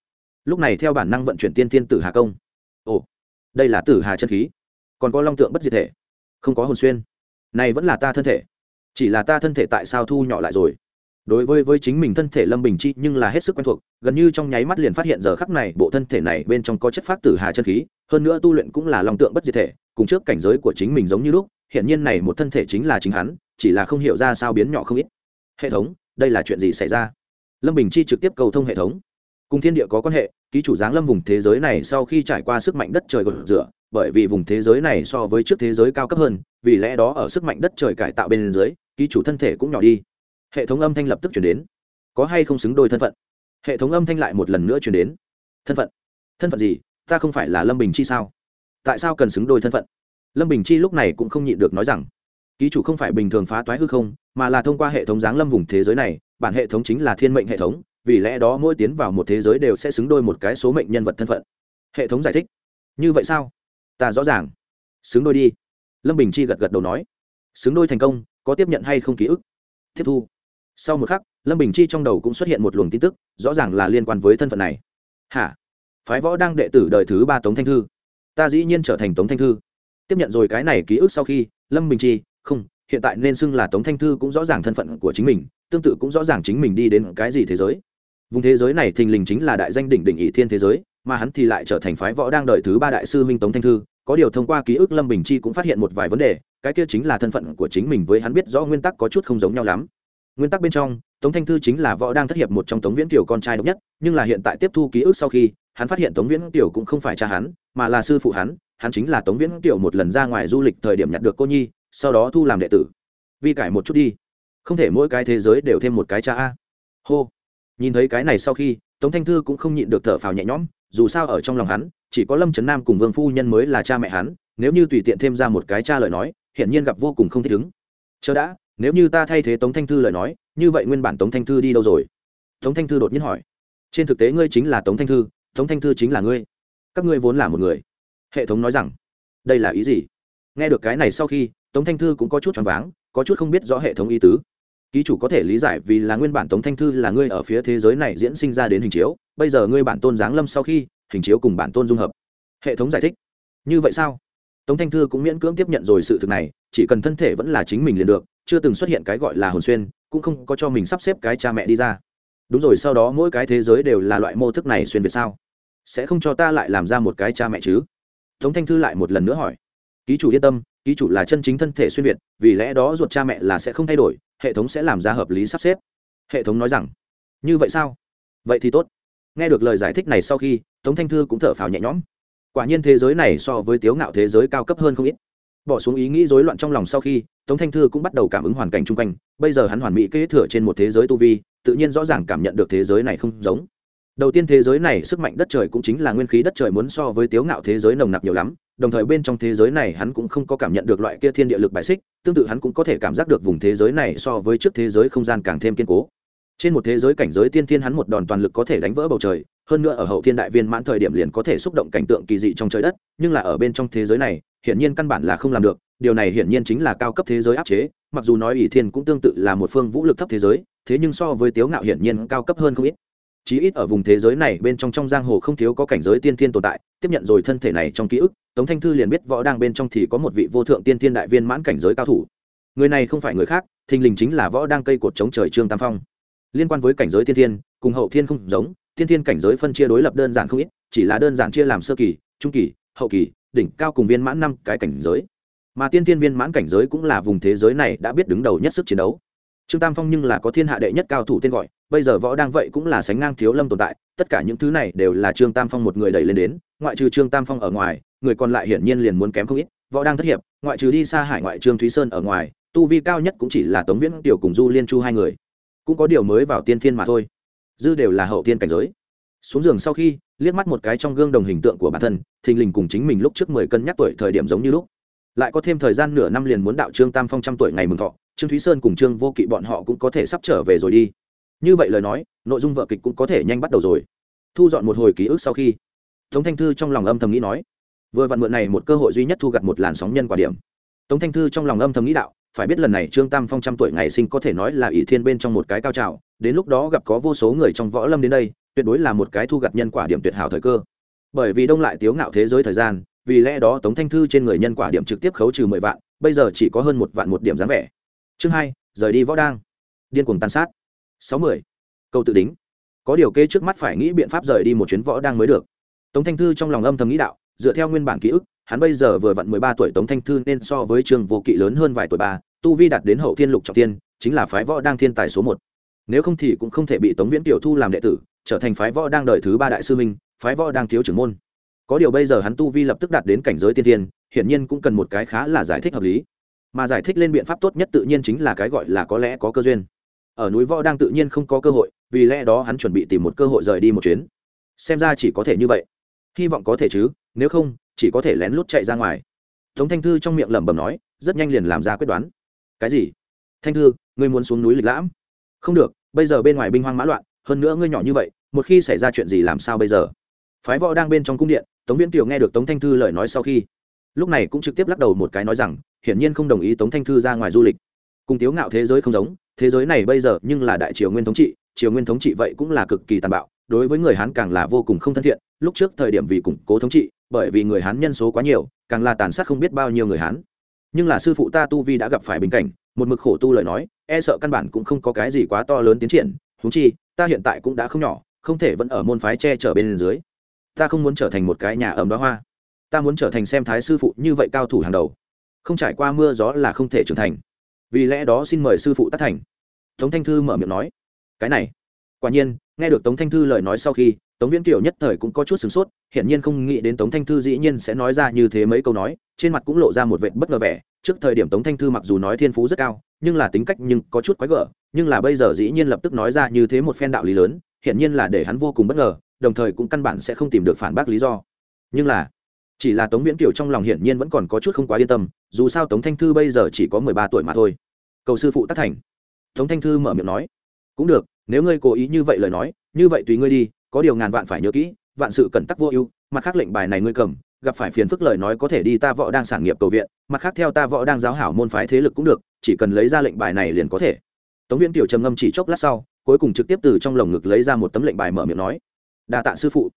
Lúc này theo bản năng vận chuyển tiên tiên tử hà công. Ồ, đây là tử hà chân khí. Còn có long tượng bất diệt thể. Không có hồn xuyên này vẫn là ta thân thể. Chỉ là ta thân thể tại sao thu nhỏ lại rồi? Đối với với chính mình thân thể lâm bình chi nhưng là hết sức quen thuộc, gần như trong nháy mắt liền phát hiện giờ khắc này bộ thân thể này bên trong có chất phát tử hà chân khí, hơn nữa tu luyện cũng là long tượng bất diệt thể, cùng trước cảnh giới của chính mình giống như lúc, hiện nhiên này một thân thể chính là chính hắn, chỉ là không hiểu ra sao biến nhỏ không ít. Hệ thống, đây là chuyện gì xảy ra? Lâm bình chi trực tiếp cầu thông hệ thống. Cùng thiên địa có quan hệ, ký chủ giáng lâm vùng thế giới này sau khi trải qua sức mạnh đất trời gột rửa bởi vì vùng thế giới này so với trước thế giới cao cấp hơn, vì lẽ đó ở sức mạnh đất trời cải tạo bên dưới, ký chủ thân thể cũng nhỏ đi. Hệ thống âm thanh lập tức chuyển đến. Có hay không xứng đôi thân phận? Hệ thống âm thanh lại một lần nữa chuyển đến. Thân phận? Thân phận gì? Ta không phải là lâm bình chi sao? Tại sao cần xứng đôi thân phận? Lâm bình chi lúc này cũng không nhịn được nói rằng, ký chủ không phải bình thường phá toái hư không, mà là thông qua hệ thống giáng lâm vùng thế giới này, bản hệ thống chính là thiên mệnh hệ thống, vì lẽ đó mỗi tiến vào một thế giới đều sẽ xứng đôi một cái số mệnh nhân vật thân phận. Hệ thống giải thích. Như vậy sao? Ta rõ ràng. Xứng đôi đi. Lâm bình chi gật gật đầu nói. Xứng đôi thành công, có tiếp nhận hay không ký ức? Tiếp thu. Sau một khắc, lâm bình chi trong đầu cũng xuất hiện một luồng tin tức, rõ ràng là liên quan với thân phận này. Hả? Phái võ đang đệ tử đời thứ ba tống thanh thư. Ta dĩ nhiên trở thành tống thanh thư. Tiếp nhận rồi cái này ký ức sau khi, lâm bình chi, không, hiện tại nên xưng là tống thanh thư cũng rõ ràng thân phận của chính mình, tương tự cũng rõ ràng chính mình đi đến cái gì thế giới. Vùng thế giới này thình lình chính là đại danh đỉnh đỉnh ỷ thiên thế giới mà hắn thì lại trở thành phái võ đang đợi thứ ba đại sư minh tống thanh thư. Có điều thông qua ký ức lâm bình chi cũng phát hiện một vài vấn đề, cái kia chính là thân phận của chính mình với hắn biết rõ nguyên tắc có chút không giống nhau lắm. Nguyên tắc bên trong, tống thanh thư chính là võ đang thất hiệp một trong tống viễn kiều con trai độc nhất, nhưng là hiện tại tiếp thu ký ức sau khi, hắn phát hiện tống viễn kiều cũng không phải cha hắn, mà là sư phụ hắn hắn chính là tống viễn kiều một lần ra ngoài du lịch thời điểm nhặt được cô nhi, sau đó thu làm đệ tử. Vi cải một chút đi. Không thể mỗi cái thế giới đều thêm một cái cha a. Hô. Nhìn thấy cái này sau khi, tống thanh thư cũng không nhịn được thở phào nhẹ nhõm dù sao ở trong lòng hắn, chỉ có lâm trấn nam cùng vương phu nhân mới là cha mẹ hắn, nếu như tùy tiện thêm ra một cái cha lời nói, hiển nhiên gặp vô cùng không thích ứng. Chờ đã, nếu như ta thay thế tống thanh thư lời nói, như vậy nguyên bản tống thanh thư đi đâu rồi? Tống thanh thư đột nhiên hỏi. Trên thực tế ngươi chính là tống thanh thư, tống thanh thư chính là ngươi. Các ngươi vốn là một người. Hệ thống nói rằng, đây là ý gì? Nghe được cái này sau khi, tống thanh thư cũng có chút choáng váng, có chút không biết rõ hệ thống ý tứ ký chủ có thể lý giải vì là nguyên bản tống thanh thư là ngươi ở phía thế giới này diễn sinh ra đến hình chiếu, bây giờ ngươi bản tôn giáng lâm sau khi, hình chiếu cùng bản tôn dung hợp. Hệ thống giải thích. Như vậy sao? Tống thanh thư cũng miễn cưỡng tiếp nhận rồi sự thực này, chỉ cần thân thể vẫn là chính mình liền được, chưa từng xuất hiện cái gọi là hồn xuyên, cũng không có cho mình sắp xếp cái cha mẹ đi ra. Đúng rồi, sau đó mỗi cái thế giới đều là loại mô thức này xuyên việt sao? Sẽ không cho ta lại làm ra một cái cha mẹ chứ? Tống thanh thư lại một lần nữa hỏi ký chủ yên tâm, ký chủ là chân chính thân thể xuyên việt, vì lẽ đó ruột cha mẹ là sẽ không thay đổi, hệ thống sẽ làm ra hợp lý sắp xếp. Hệ thống nói rằng. Như vậy sao? Vậy thì tốt. Nghe được lời giải thích này sau khi, tống thanh thư cũng thở phào nhẹ nhõm. Quả nhiên thế giới này so với tiếu ngạo thế giới cao cấp hơn không ít. Bỏ xuống ý nghĩ rối loạn trong lòng sau khi, tống thanh thư cũng bắt đầu cảm ứng hoàn cảnh chung quanh. Bây giờ hắn hoàn mỹ kế thừa trên một thế giới tu vi, tự nhiên rõ ràng cảm nhận được thế giới này không giống. Đầu tiên thế giới này sức mạnh đất trời cũng chính là nguyên khí đất trời muốn so với tiếu ngạo thế giới nồng nặc nhiều lắm đồng thời bên trong thế giới này hắn cũng không có cảm nhận được loại kia thiên địa lực bài xích, tương tự hắn cũng có thể cảm giác được vùng thế giới này so với trước thế giới không gian càng thêm kiên cố. Trên một thế giới cảnh giới tiên thiên hắn một đòn toàn lực có thể đánh vỡ bầu trời, hơn nữa ở hậu thiên đại viên mãn thời điểm liền có thể xúc động cảnh tượng kỳ dị trong trời đất, nhưng là ở bên trong thế giới này, hiển nhiên căn bản là không làm được, điều này hiển nhiên chính là cao cấp thế giới áp chế, mặc dù nói ỷ thiên cũng tương tự là một phương vũ lực thấp thế giới, thế nhưng so với tiếu ngạo hiển nhiên cao cấp hơn không ít. Chí ít ở vùng thế giới này bên trong trong giang hồ không thiếu có cảnh giới tiên thiên tồn tại, tiếp nhận rồi thân thể này trong ký ức tống thanh thư liền biết võ đang bên trong thì có một vị vô thượng tiên thiên đại viên mãn cảnh giới cao thủ. Người này không phải người khác, thình lình chính là võ đang cây cột chống trời trương tam phong. Liên quan với cảnh giới tiên thiên, cùng hậu thiên không giống, tiên thiên cảnh giới phân chia đối lập đơn giản không ít, chỉ là đơn giản chia làm sơ kỳ, trung kỳ, hậu kỳ, đỉnh, cao cùng viên mãn năm cái cảnh giới. Mà tiên thiên viên mãn cảnh giới cũng là vùng thế giới này đã biết đứng đầu nhất sức chiến đấu. Trương tam phong nhưng là có thiên hạ đệ nhất cao thủ tên gọi, bây giờ võ đang vậy cũng là sánh ngang thiếu lâm tồn tại, tất cả những thứ này đều là trương tam phong một người đẩy lên đến, ngoại trừ trương tam phong ở ngoài người còn lại hiển nhiên liền muốn kém không ít, võ đang thất hiệp, ngoại trừ đi xa hải ngoại trương thúy sơn ở ngoài, tu vi cao nhất cũng chỉ là tống viễn tiểu cùng du liên chu hai người. Cũng có điều mới vào tiên thiên mà thôi. Dư đều là hậu tiên cảnh giới. Xuống giường sau khi, liếc mắt một cái trong gương đồng hình tượng của bản thân, thình lình cùng chính mình lúc trước mười cân nhắc tuổi thời điểm giống như lúc. Lại có thêm thời gian nửa năm liền muốn đạo trương tam phong trăm tuổi ngày mừng thọ, trương thúy sơn cùng trương vô kỵ bọn họ cũng có thể sắp trở về rồi đi. Như vậy lời nói, nội dung vợ kịch cũng có thể nhanh bắt đầu rồi. Thu dọn một hồi ký ức sau khi, tống thanh thư trong lòng âm thầm nghĩ nói vừa vặn mượn này một cơ hội duy nhất thu gặt một làn sóng nhân quả điểm. Tống thanh thư trong lòng âm thầm nghĩ đạo, phải biết lần này trương tam phong trăm tuổi ngày sinh có thể nói là ỷ thiên bên trong một cái cao trào, đến lúc đó gặp có vô số người trong võ lâm đến đây, tuyệt đối là một cái thu gặt nhân quả điểm tuyệt hảo thời cơ. Bởi vì đông lại tiếu ngạo thế giới thời gian, vì lẽ đó tống thanh thư trên người nhân quả điểm trực tiếp khấu trừ mười vạn, bây giờ chỉ có hơn một vạn một điểm dáng vẻ. Chương hai, rời đi võ đang. Điên cuồng tàn sát. Sáu mươi câu tự đính. Có điều kê trước mắt phải nghĩ biện pháp rời đi một chuyến võ đang mới được. Tống thanh thư trong lòng âm thầm nghĩ đạo dựa theo nguyên bản ký ức, hắn bây giờ vừa vặn mười ba tuổi tống thanh thư nên so với trường vô kỵ lớn hơn vài tuổi ba, tu vi đạt đến hậu thiên lục trọng tiên, chính là phái võ đang thiên tài số một. Nếu không thì cũng không thể bị tống viễn tiểu thu làm đệ tử, trở thành phái võ đang đợi thứ ba đại sư minh phái võ đang thiếu trưởng môn. Có điều bây giờ hắn tu vi lập tức đạt đến cảnh giới tiên tiên hiển nhiên cũng cần một cái khá là giải thích hợp lý. Mà giải thích lên biện pháp tốt nhất tự nhiên chính là cái gọi là có lẽ có cơ duyên. Ở núi võ đang tự nhiên không có cơ hội, vì lẽ đó hắn chuẩn bị tìm một cơ hội rời đi một chuyến. Xem ra chỉ có thể như vậy. Hy vọng có thể chứ nếu không, chỉ có thể lén lút chạy ra ngoài. Tống thanh thư trong miệng lẩm bẩm nói, rất nhanh liền làm ra quyết đoán. Cái gì? Thanh thư, ngươi muốn xuống núi lịch lãm? Không được, bây giờ bên ngoài binh hoang mã loạn, hơn nữa ngươi nhỏ như vậy, một khi xảy ra chuyện gì làm sao bây giờ? Phái võ đang bên trong cung điện, tống viễn kiều nghe được tống thanh thư lời nói sau khi, lúc này cũng trực tiếp lắc đầu một cái nói rằng, hiển nhiên không đồng ý tống thanh thư ra ngoài du lịch. Cùng tiếu ngạo thế giới không giống, thế giới này bây giờ nhưng là đại triều nguyên thống trị, triều nguyên thống trị vậy cũng là cực kỳ tàn bạo, đối với người hán càng là vô cùng không thân thiện, lúc trước thời điểm vì củng cố thống trị bởi vì người hán nhân số quá nhiều, càng là tàn sát không biết bao nhiêu người hán. Nhưng là sư phụ ta tu vi đã gặp phải bình cảnh, một mực khổ tu lời nói e sợ căn bản cũng không có cái gì quá to lớn tiến triển. Húng chi, ta hiện tại cũng đã không nhỏ, không thể vẫn ở môn phái che chở bên dưới. Ta không muốn trở thành một cái nhà ẩm đó hoa. Ta muốn trở thành xem thái sư phụ như vậy cao thủ hàng đầu. Không trải qua mưa gió là không thể trưởng thành. Vì lẽ đó xin mời sư phụ tác thành. Tống thanh thư mở miệng nói. Cái này. Quả nhiên, nghe được tống thanh thư lời nói sau khi tống viễn kiều nhất thời cũng có chút sửng sốt, hiển nhiên không nghĩ đến tống thanh thư dĩ nhiên sẽ nói ra như thế mấy câu nói, trên mặt cũng lộ ra một vệ bất ngờ vẻ. Trước thời điểm tống thanh thư mặc dù nói thiên phú rất cao, nhưng là tính cách nhưng có chút quái gở, nhưng là bây giờ dĩ nhiên lập tức nói ra như thế một phen đạo lý lớn, hiển nhiên là để hắn vô cùng bất ngờ, đồng thời cũng căn bản sẽ không tìm được phản bác lý do. Nhưng là, chỉ là tống viễn kiều trong lòng hiển nhiên vẫn còn có chút không quá yên tâm, dù sao tống thanh thư bây giờ chỉ có mười ba tuổi mà thôi. Cầu sư phụ tác thành. Tống thanh thư mở miệng nói. Cũng được, nếu ngươi cố ý như vậy lời nói, như vậy tùy ngươi đi có điều ngàn vạn phải nhớ kỹ, vạn sự cẩn tắc vô ưu, mặt khác lệnh bài này ngươi cầm, gặp phải phiền phức lời nói có thể đi ta võ đang sản nghiệp cầu viện, mặt khác theo ta võ đang giáo hảo môn phái thế lực cũng được, chỉ cần lấy ra lệnh bài này liền có thể. Tống viễn tiểu trầm ngâm chỉ chốc lát sau, cuối cùng trực tiếp từ trong lồng ngực lấy ra một tấm lệnh bài mở miệng nói, đa tạ sư phụ.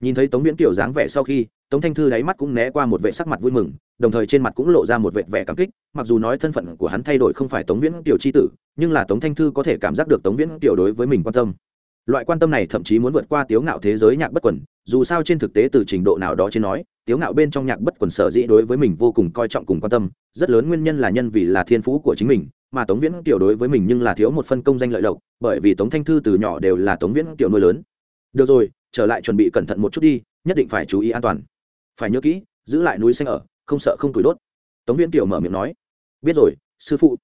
Nhìn thấy tống viễn tiểu dáng vẻ sau khi, tống thanh thư đáy mắt cũng né qua một vệ sắc mặt vui mừng, đồng thời trên mặt cũng lộ ra một vệ vẻ cảm kích, mặc dù nói thân phận của hắn thay đổi không phải tống viễn tiểu c h i tử, nhưng là tống thanh thư có thể cảm giác được tống viễn tiểu đối với mình quan tâm loại quan tâm này thậm chí muốn vượt qua tiếu ngạo thế giới nhạc bất quần, dù sao trên thực tế từ trình độ nào đó trên nói, tiếu ngạo bên trong nhạc bất quần sở dĩ đối với mình vô cùng coi trọng cùng quan tâm, rất lớn nguyên nhân là nhân vì là thiên phú của chính mình, mà tống viễn tiểu đối với mình nhưng là thiếu một phân công danh lợi lộc, bởi vì tống thanh thư từ nhỏ đều là tống viễn tiểu nuôi lớn. Được rồi, trở lại chuẩn bị cẩn thận một chút đi, nhất định phải chú ý an toàn. Phải nhớ kỹ, giữ lại núi xanh ở, không sợ không tuổi đốt. Tống viễn tiểu mở miệng nói. Biết rồi, sư phụ.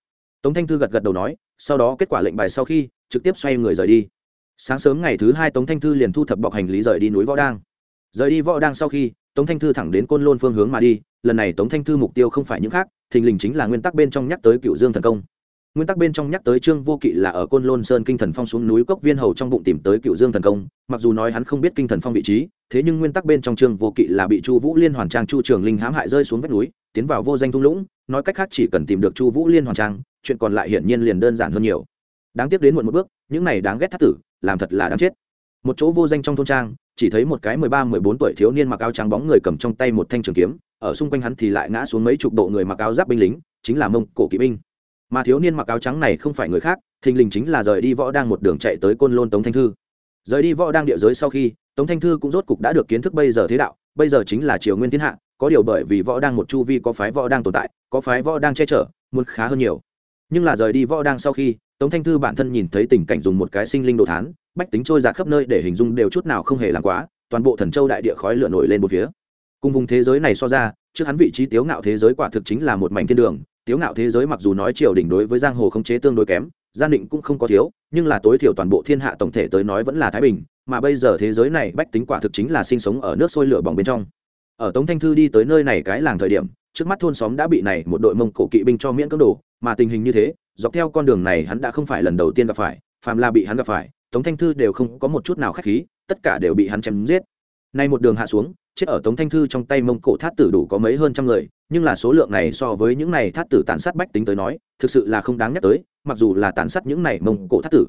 Tống thanh thư gật gật đầu nói, sau đó kết quả lệnh bài sau khi, trực tiếp xoay người rời đi sáng sớm ngày thứ hai tống thanh thư liền thu thập bọc hành lý rời đi núi võ đang. Rời đi võ đang sau khi, tống thanh thư thẳng đến côn lôn phương hướng mà đi, lần này tống thanh thư mục tiêu không phải những khác, thình lình chính là nguyên tắc bên trong nhắc tới cựu dương thần công. Nguyên tắc bên trong nhắc tới trương vô kỵ là ở côn lôn sơn kinh thần phong xuống núi cốc viên hầu trong bụng tìm tới cựu dương thần công, mặc dù nói hắn không biết kinh thần phong vị trí, thế nhưng nguyên tắc bên trong trương vô kỵ là bị chu vũ liên hoàn trang chu trường linh hãm hại rơi xuống vách núi, tiến vào vô danh thung lũng, nói cách khác chỉ cần tìm được chu vũ liên hoàn trang, chuyện còn lại hiển nhiên liền đơn giản hơn nhiều. Đáng tiếc đến muộn một bước, những này đáng ghét thắt tử làm thật là đáng chết. Một chỗ vô danh trong thôn trang, chỉ thấy một cái mười ba, mười bốn tuổi thiếu niên mặc áo trắng bóng người cầm trong tay một thanh trường kiếm, ở xung quanh hắn thì lại ngã xuống mấy chục bộ người mặc áo giáp binh lính, chính là mông cổ kỵ binh. Mà thiếu niên mặc áo trắng này không phải người khác, thình lình chính là rời đi võ đang một đường chạy tới côn lôn tống thanh thư. Rời đi võ đang địa giới sau khi, tống thanh thư cũng rốt cục đã được kiến thức bây giờ thế đạo, bây giờ chính là triều nguyên thiên hạ, có điều bởi vì võ đang một chu vi có phái võ đang tồn tại, có phái võ đang che chở, muốn khá hơn nhiều. Nhưng là rời đi võ đang sau khi tống thanh thư bản thân nhìn thấy tình cảnh dùng một cái sinh linh đồ thán, bách tính trôi dạt khắp nơi để hình dung đều chút nào không hề làm quá, toàn bộ thần châu đại địa khói lửa nổi lên một phía. Cùng vùng thế giới này so ra, trước hắn vị trí tiếu ngạo thế giới quả thực chính là một mảnh thiên đường, tiếu ngạo thế giới mặc dù nói triều đình đối với giang hồ không chế tương đối kém, gian định cũng không có thiếu, nhưng là tối thiểu toàn bộ thiên hạ tổng thể tới nói vẫn là thái bình, mà bây giờ thế giới này bách tính quả thực chính là sinh sống ở nước sôi lửa bỏng bên trong. Ở tống thanh thư đi tới nơi này cái làng thời điểm, trước mắt thôn xóm đã bị này một đội mông cổ kỵ binh cho miễn cưỡng đổ, mà tình hình như thế dọc theo con đường này hắn đã không phải lần đầu tiên gặp phải, phàm là bị hắn gặp phải, tống thanh thư đều không có một chút nào khách khí, tất cả đều bị hắn chém giết. Nay một đường hạ xuống, chết ở tống thanh thư trong tay mông cổ thát tử đủ có mấy hơn trăm người, nhưng là số lượng này so với những này thát tử tàn sát bách tính tới nói, thực sự là không đáng nhắc tới, mặc dù là tàn sát những này mông cổ thát tử.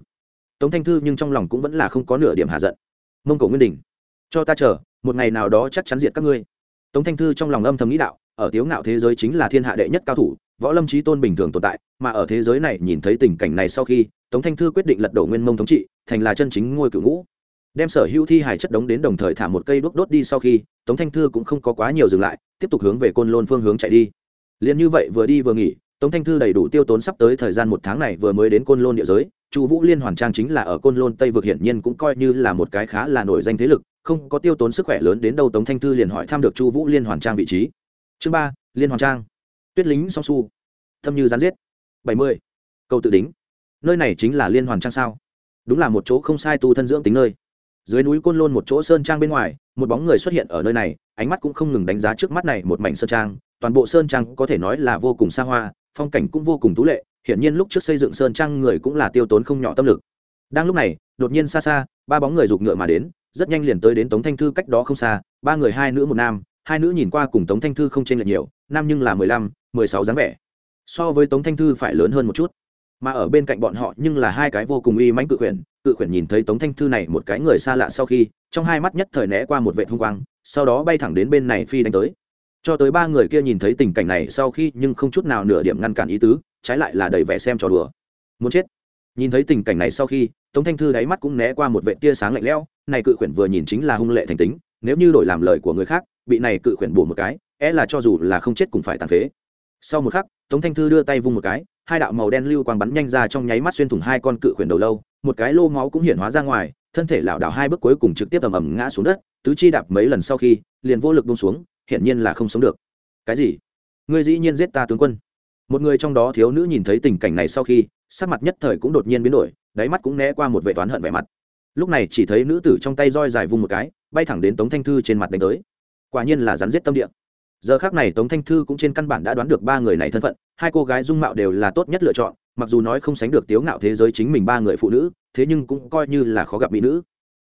Tống thanh thư nhưng trong lòng cũng vẫn là không có nửa điểm hạ giận. Mông cổ nguyên đình, cho ta chờ, một ngày nào đó chắc chắn diệt các ngươi. Tống thanh thư trong lòng âm thầm nghĩ đạo, ở tiếu ngạo thế giới chính là thiên hạ đệ nhất cao thủ võ lâm trí tôn bình thường tồn tại, mà ở thế giới này nhìn thấy tình cảnh này sau khi, tống thanh thư quyết định lật đổ nguyên mông thống trị, thành là chân chính ngôi cựu ngũ. Đem sở hữu thi hài chất đống đến đồng thời thả một cây đuốc đốt đi sau khi, tống thanh thư cũng không có quá nhiều dừng lại, tiếp tục hướng về côn lôn phương hướng chạy đi. Liền như vậy vừa đi vừa nghỉ, tống thanh thư đầy đủ tiêu tốn sắp tới thời gian một tháng này vừa mới đến côn lôn địa giới, chu vũ liên hoàn trang chính là ở côn lôn tây vực hiển nhiên cũng coi như là một cái khá là nổi danh thế lực, không có tiêu tốn sức khỏe lớn đến đâu tống thanh thư liền hỏi thăm được chu vũ liên hoàn trang vị trí. Chương ba, liên hoàn trang tuyết lính song su. Thâm như gián giết. Bảy mươi. Câu tự đính. Nơi này chính là liên hoàn trang sao. Đúng là một chỗ không sai tu thân dưỡng tính nơi. Dưới núi côn lôn một chỗ sơn trang bên ngoài, một bóng người xuất hiện ở nơi này, ánh mắt cũng không ngừng đánh giá trước mắt này một mảnh sơn trang. Toàn bộ sơn trang có thể nói là vô cùng xa hoa, phong cảnh cũng vô cùng tú lệ. Hiển nhiên lúc trước xây dựng sơn trang người cũng là tiêu tốn không nhỏ tâm lực. Đang lúc này, đột nhiên xa xa, ba bóng người rục ngựa mà đến, rất nhanh liền tới đến tống thanh thư cách đó không xa, ba người hai nữ một nam hai nữ nhìn qua cùng tống thanh thư không chênh lệch nhiều, nam nhưng là mười lăm, mười sáu dáng vẻ. So với tống thanh thư phải lớn hơn một chút. Mà ở bên cạnh bọn họ nhưng là hai cái vô cùng uy mãnh cự khuyển cự khuyển nhìn thấy tống thanh thư này một cái người xa lạ sau khi, trong hai mắt nhất thời né qua một vệ thông quang, sau đó bay thẳng đến bên này phi đánh tới. Cho tới ba người kia nhìn thấy tình cảnh này sau khi nhưng không chút nào nửa điểm ngăn cản ý tứ, trái lại là đầy vẻ xem trò đùa. Muốn chết. Nhìn thấy tình cảnh này sau khi, tống thanh thư đáy mắt cũng né qua một vệ tia sáng lạnh lẽo, này cự khuyển vừa nhìn chính là hung lệ thành tính, nếu như đổi làm lời của người khác bị này cự khuyển bổ một cái é là cho dù là không chết cũng phải tàn phế. Sau một khắc, tống thanh thư đưa tay vung một cái, hai đạo màu đen lưu quang bắn nhanh ra trong nháy mắt xuyên thủng hai con cự khuyển đầu lâu, một cái lô máu cũng hiện hóa ra ngoài, thân thể lảo đảo hai bước cuối cùng trực tiếp ầm ầm ngã xuống đất, tứ chi đạp mấy lần sau khi, liền vô lực bông xuống, hiển nhiên là không sống được. Cái gì? Ngươi dĩ nhiên giết ta tướng quân. Một người trong đó thiếu nữ nhìn thấy tình cảnh này sau khi, sắc mặt nhất thời cũng đột nhiên biến đổi, đáy mắt cũng né qua một vệ toán hận vẻ mặt. Lúc này chỉ thấy nữ tử trong tay roi dài vung một cái, bay thẳng đến tống thanh thư trên mặt đánh tới quả nhiên là rắn giết tâm địa. Giờ khác này tống thanh thư cũng trên căn bản đã đoán được ba người này thân phận, hai cô gái dung mạo đều là tốt nhất lựa chọn, mặc dù nói không sánh được tiếu ngạo thế giới chính mình ba người phụ nữ, thế nhưng cũng coi như là khó gặp mỹ nữ.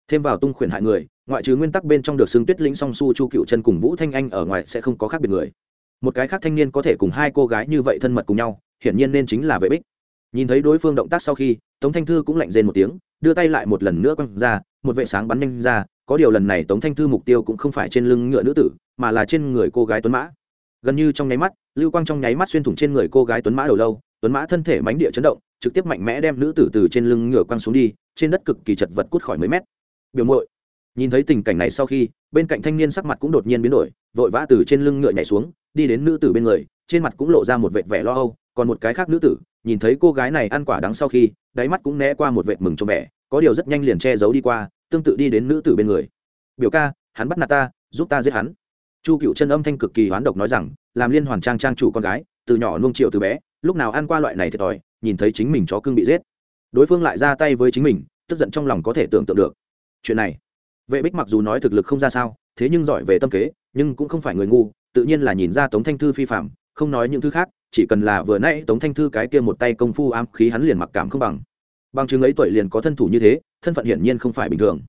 Thêm vào tung khuyển hại người, ngoại trừ nguyên tắc bên trong được xưng tuyết lĩnh song su chu cựu chân cùng vũ thanh anh ở ngoài sẽ không có khác biệt người. Một cái khác thanh niên có thể cùng hai cô gái như vậy thân mật cùng nhau, hiển nhiên nên chính là vệ bích. Nhìn thấy đối phương động tác sau khi, tống thanh thư cũng lạnh rên một tiếng, đưa tay lại một lần nữa quăng ra, một vệ sáng bắn nhanh ra có điều lần này tống thanh thư mục tiêu cũng không phải trên lưng ngựa nữ tử, mà là trên người cô gái tuấn mã. Gần như trong nháy mắt, lưu quang trong nháy mắt xuyên thủng trên người cô gái tuấn mã đầu lâu, tuấn mã thân thể mánh địa chấn động, trực tiếp mạnh mẽ đem nữ tử từ trên lưng ngựa quăng xuống đi, trên đất cực kỳ chật vật cút khỏi mấy mét. Biểu mội nhìn thấy tình cảnh này sau khi, bên cạnh thanh niên sắc mặt cũng đột nhiên biến đổi, vội vã từ trên lưng ngựa nhảy xuống, đi đến nữ tử bên người, trên mặt cũng lộ ra một vệt vẻ lo âu, còn một cái khác nữ tử, nhìn thấy cô gái này ăn quả đắng sau khi, đáy mắt cũng né qua một vệt mừng cho vẻ, có điều rất nhanh liền che giấu đi qua tương tự đi đến nữ tử bên người. Biểu ca, hắn bắt nạt ta, giúp ta giết hắn. Chu cựu chân âm thanh cực kỳ hoán độc nói rằng, làm liên hoàn trang trang chủ con gái, từ nhỏ nuông triệu từ bé, lúc nào ăn qua loại này thiệt thòi, nhìn thấy chính mình chó cưng bị giết. Đối phương lại ra tay với chính mình, tức giận trong lòng có thể tưởng tượng được. Chuyện này, vệ bích mặc dù nói thực lực không ra sao, thế nhưng giỏi về tâm kế, nhưng cũng không phải người ngu, tự nhiên là nhìn ra tống thanh thư phi phạm, không nói những thứ khác, chỉ cần là vừa nãy tống thanh thư cái kia một tay công phu ám khí hắn liền mặc cảm không bằng bằng chứng ấy tuổi liền có thân thủ như thế, thân phận hiển nhiên không phải bình thường.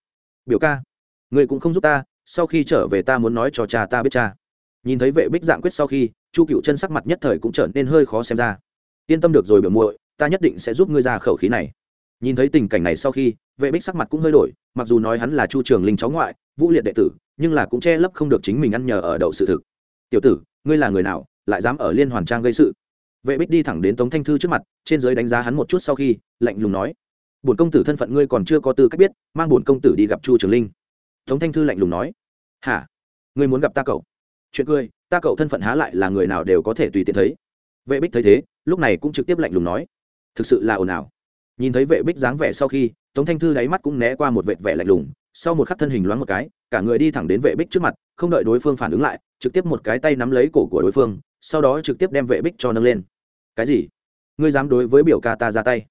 Biểu ca, người cũng không giúp ta, sau khi trở về ta muốn nói cho cha ta biết cha. Nhìn thấy vệ bích dạng quyết sau khi, chu cựu chân sắc mặt nhất thời cũng trở nên hơi khó xem ra. Yên tâm được rồi biểu muội, ta nhất định sẽ giúp ngươi ra khẩu khí này. Nhìn thấy tình cảnh này sau khi, vệ bích sắc mặt cũng hơi đổi, mặc dù nói hắn là chu trường linh cháu ngoại, vũ liệt đệ tử, nhưng là cũng che lấp không được chính mình ăn nhờ ở đậu sự thực. Tiểu tử, ngươi là người nào, lại dám ở liên hoàn trang gây sự? Vệ bích đi thẳng đến tống thanh thư trước mặt trên giới đánh giá hắn một chút sau khi lạnh lùng nói bổn công tử thân phận ngươi còn chưa có tư cách biết mang bổn công tử đi gặp chu trường linh tống thanh thư lạnh lùng nói hả ngươi muốn gặp ta cậu chuyện cười ta cậu thân phận há lại là người nào đều có thể tùy tiện thấy vệ bích thấy thế lúc này cũng trực tiếp lạnh lùng nói thực sự là ồn ào nhìn thấy vệ bích dáng vẻ sau khi tống thanh thư đáy mắt cũng né qua một vệt vẻ lạnh lùng sau một khắc thân hình loáng một cái cả người đi thẳng đến vệ bích trước mặt không đợi đối phương phản ứng lại trực tiếp một cái tay nắm lấy cổ của đối phương sau đó trực tiếp đem vệ bích cho nâng lên. Cái gì? Ngươi dám đối với biểu ca ta ra tay?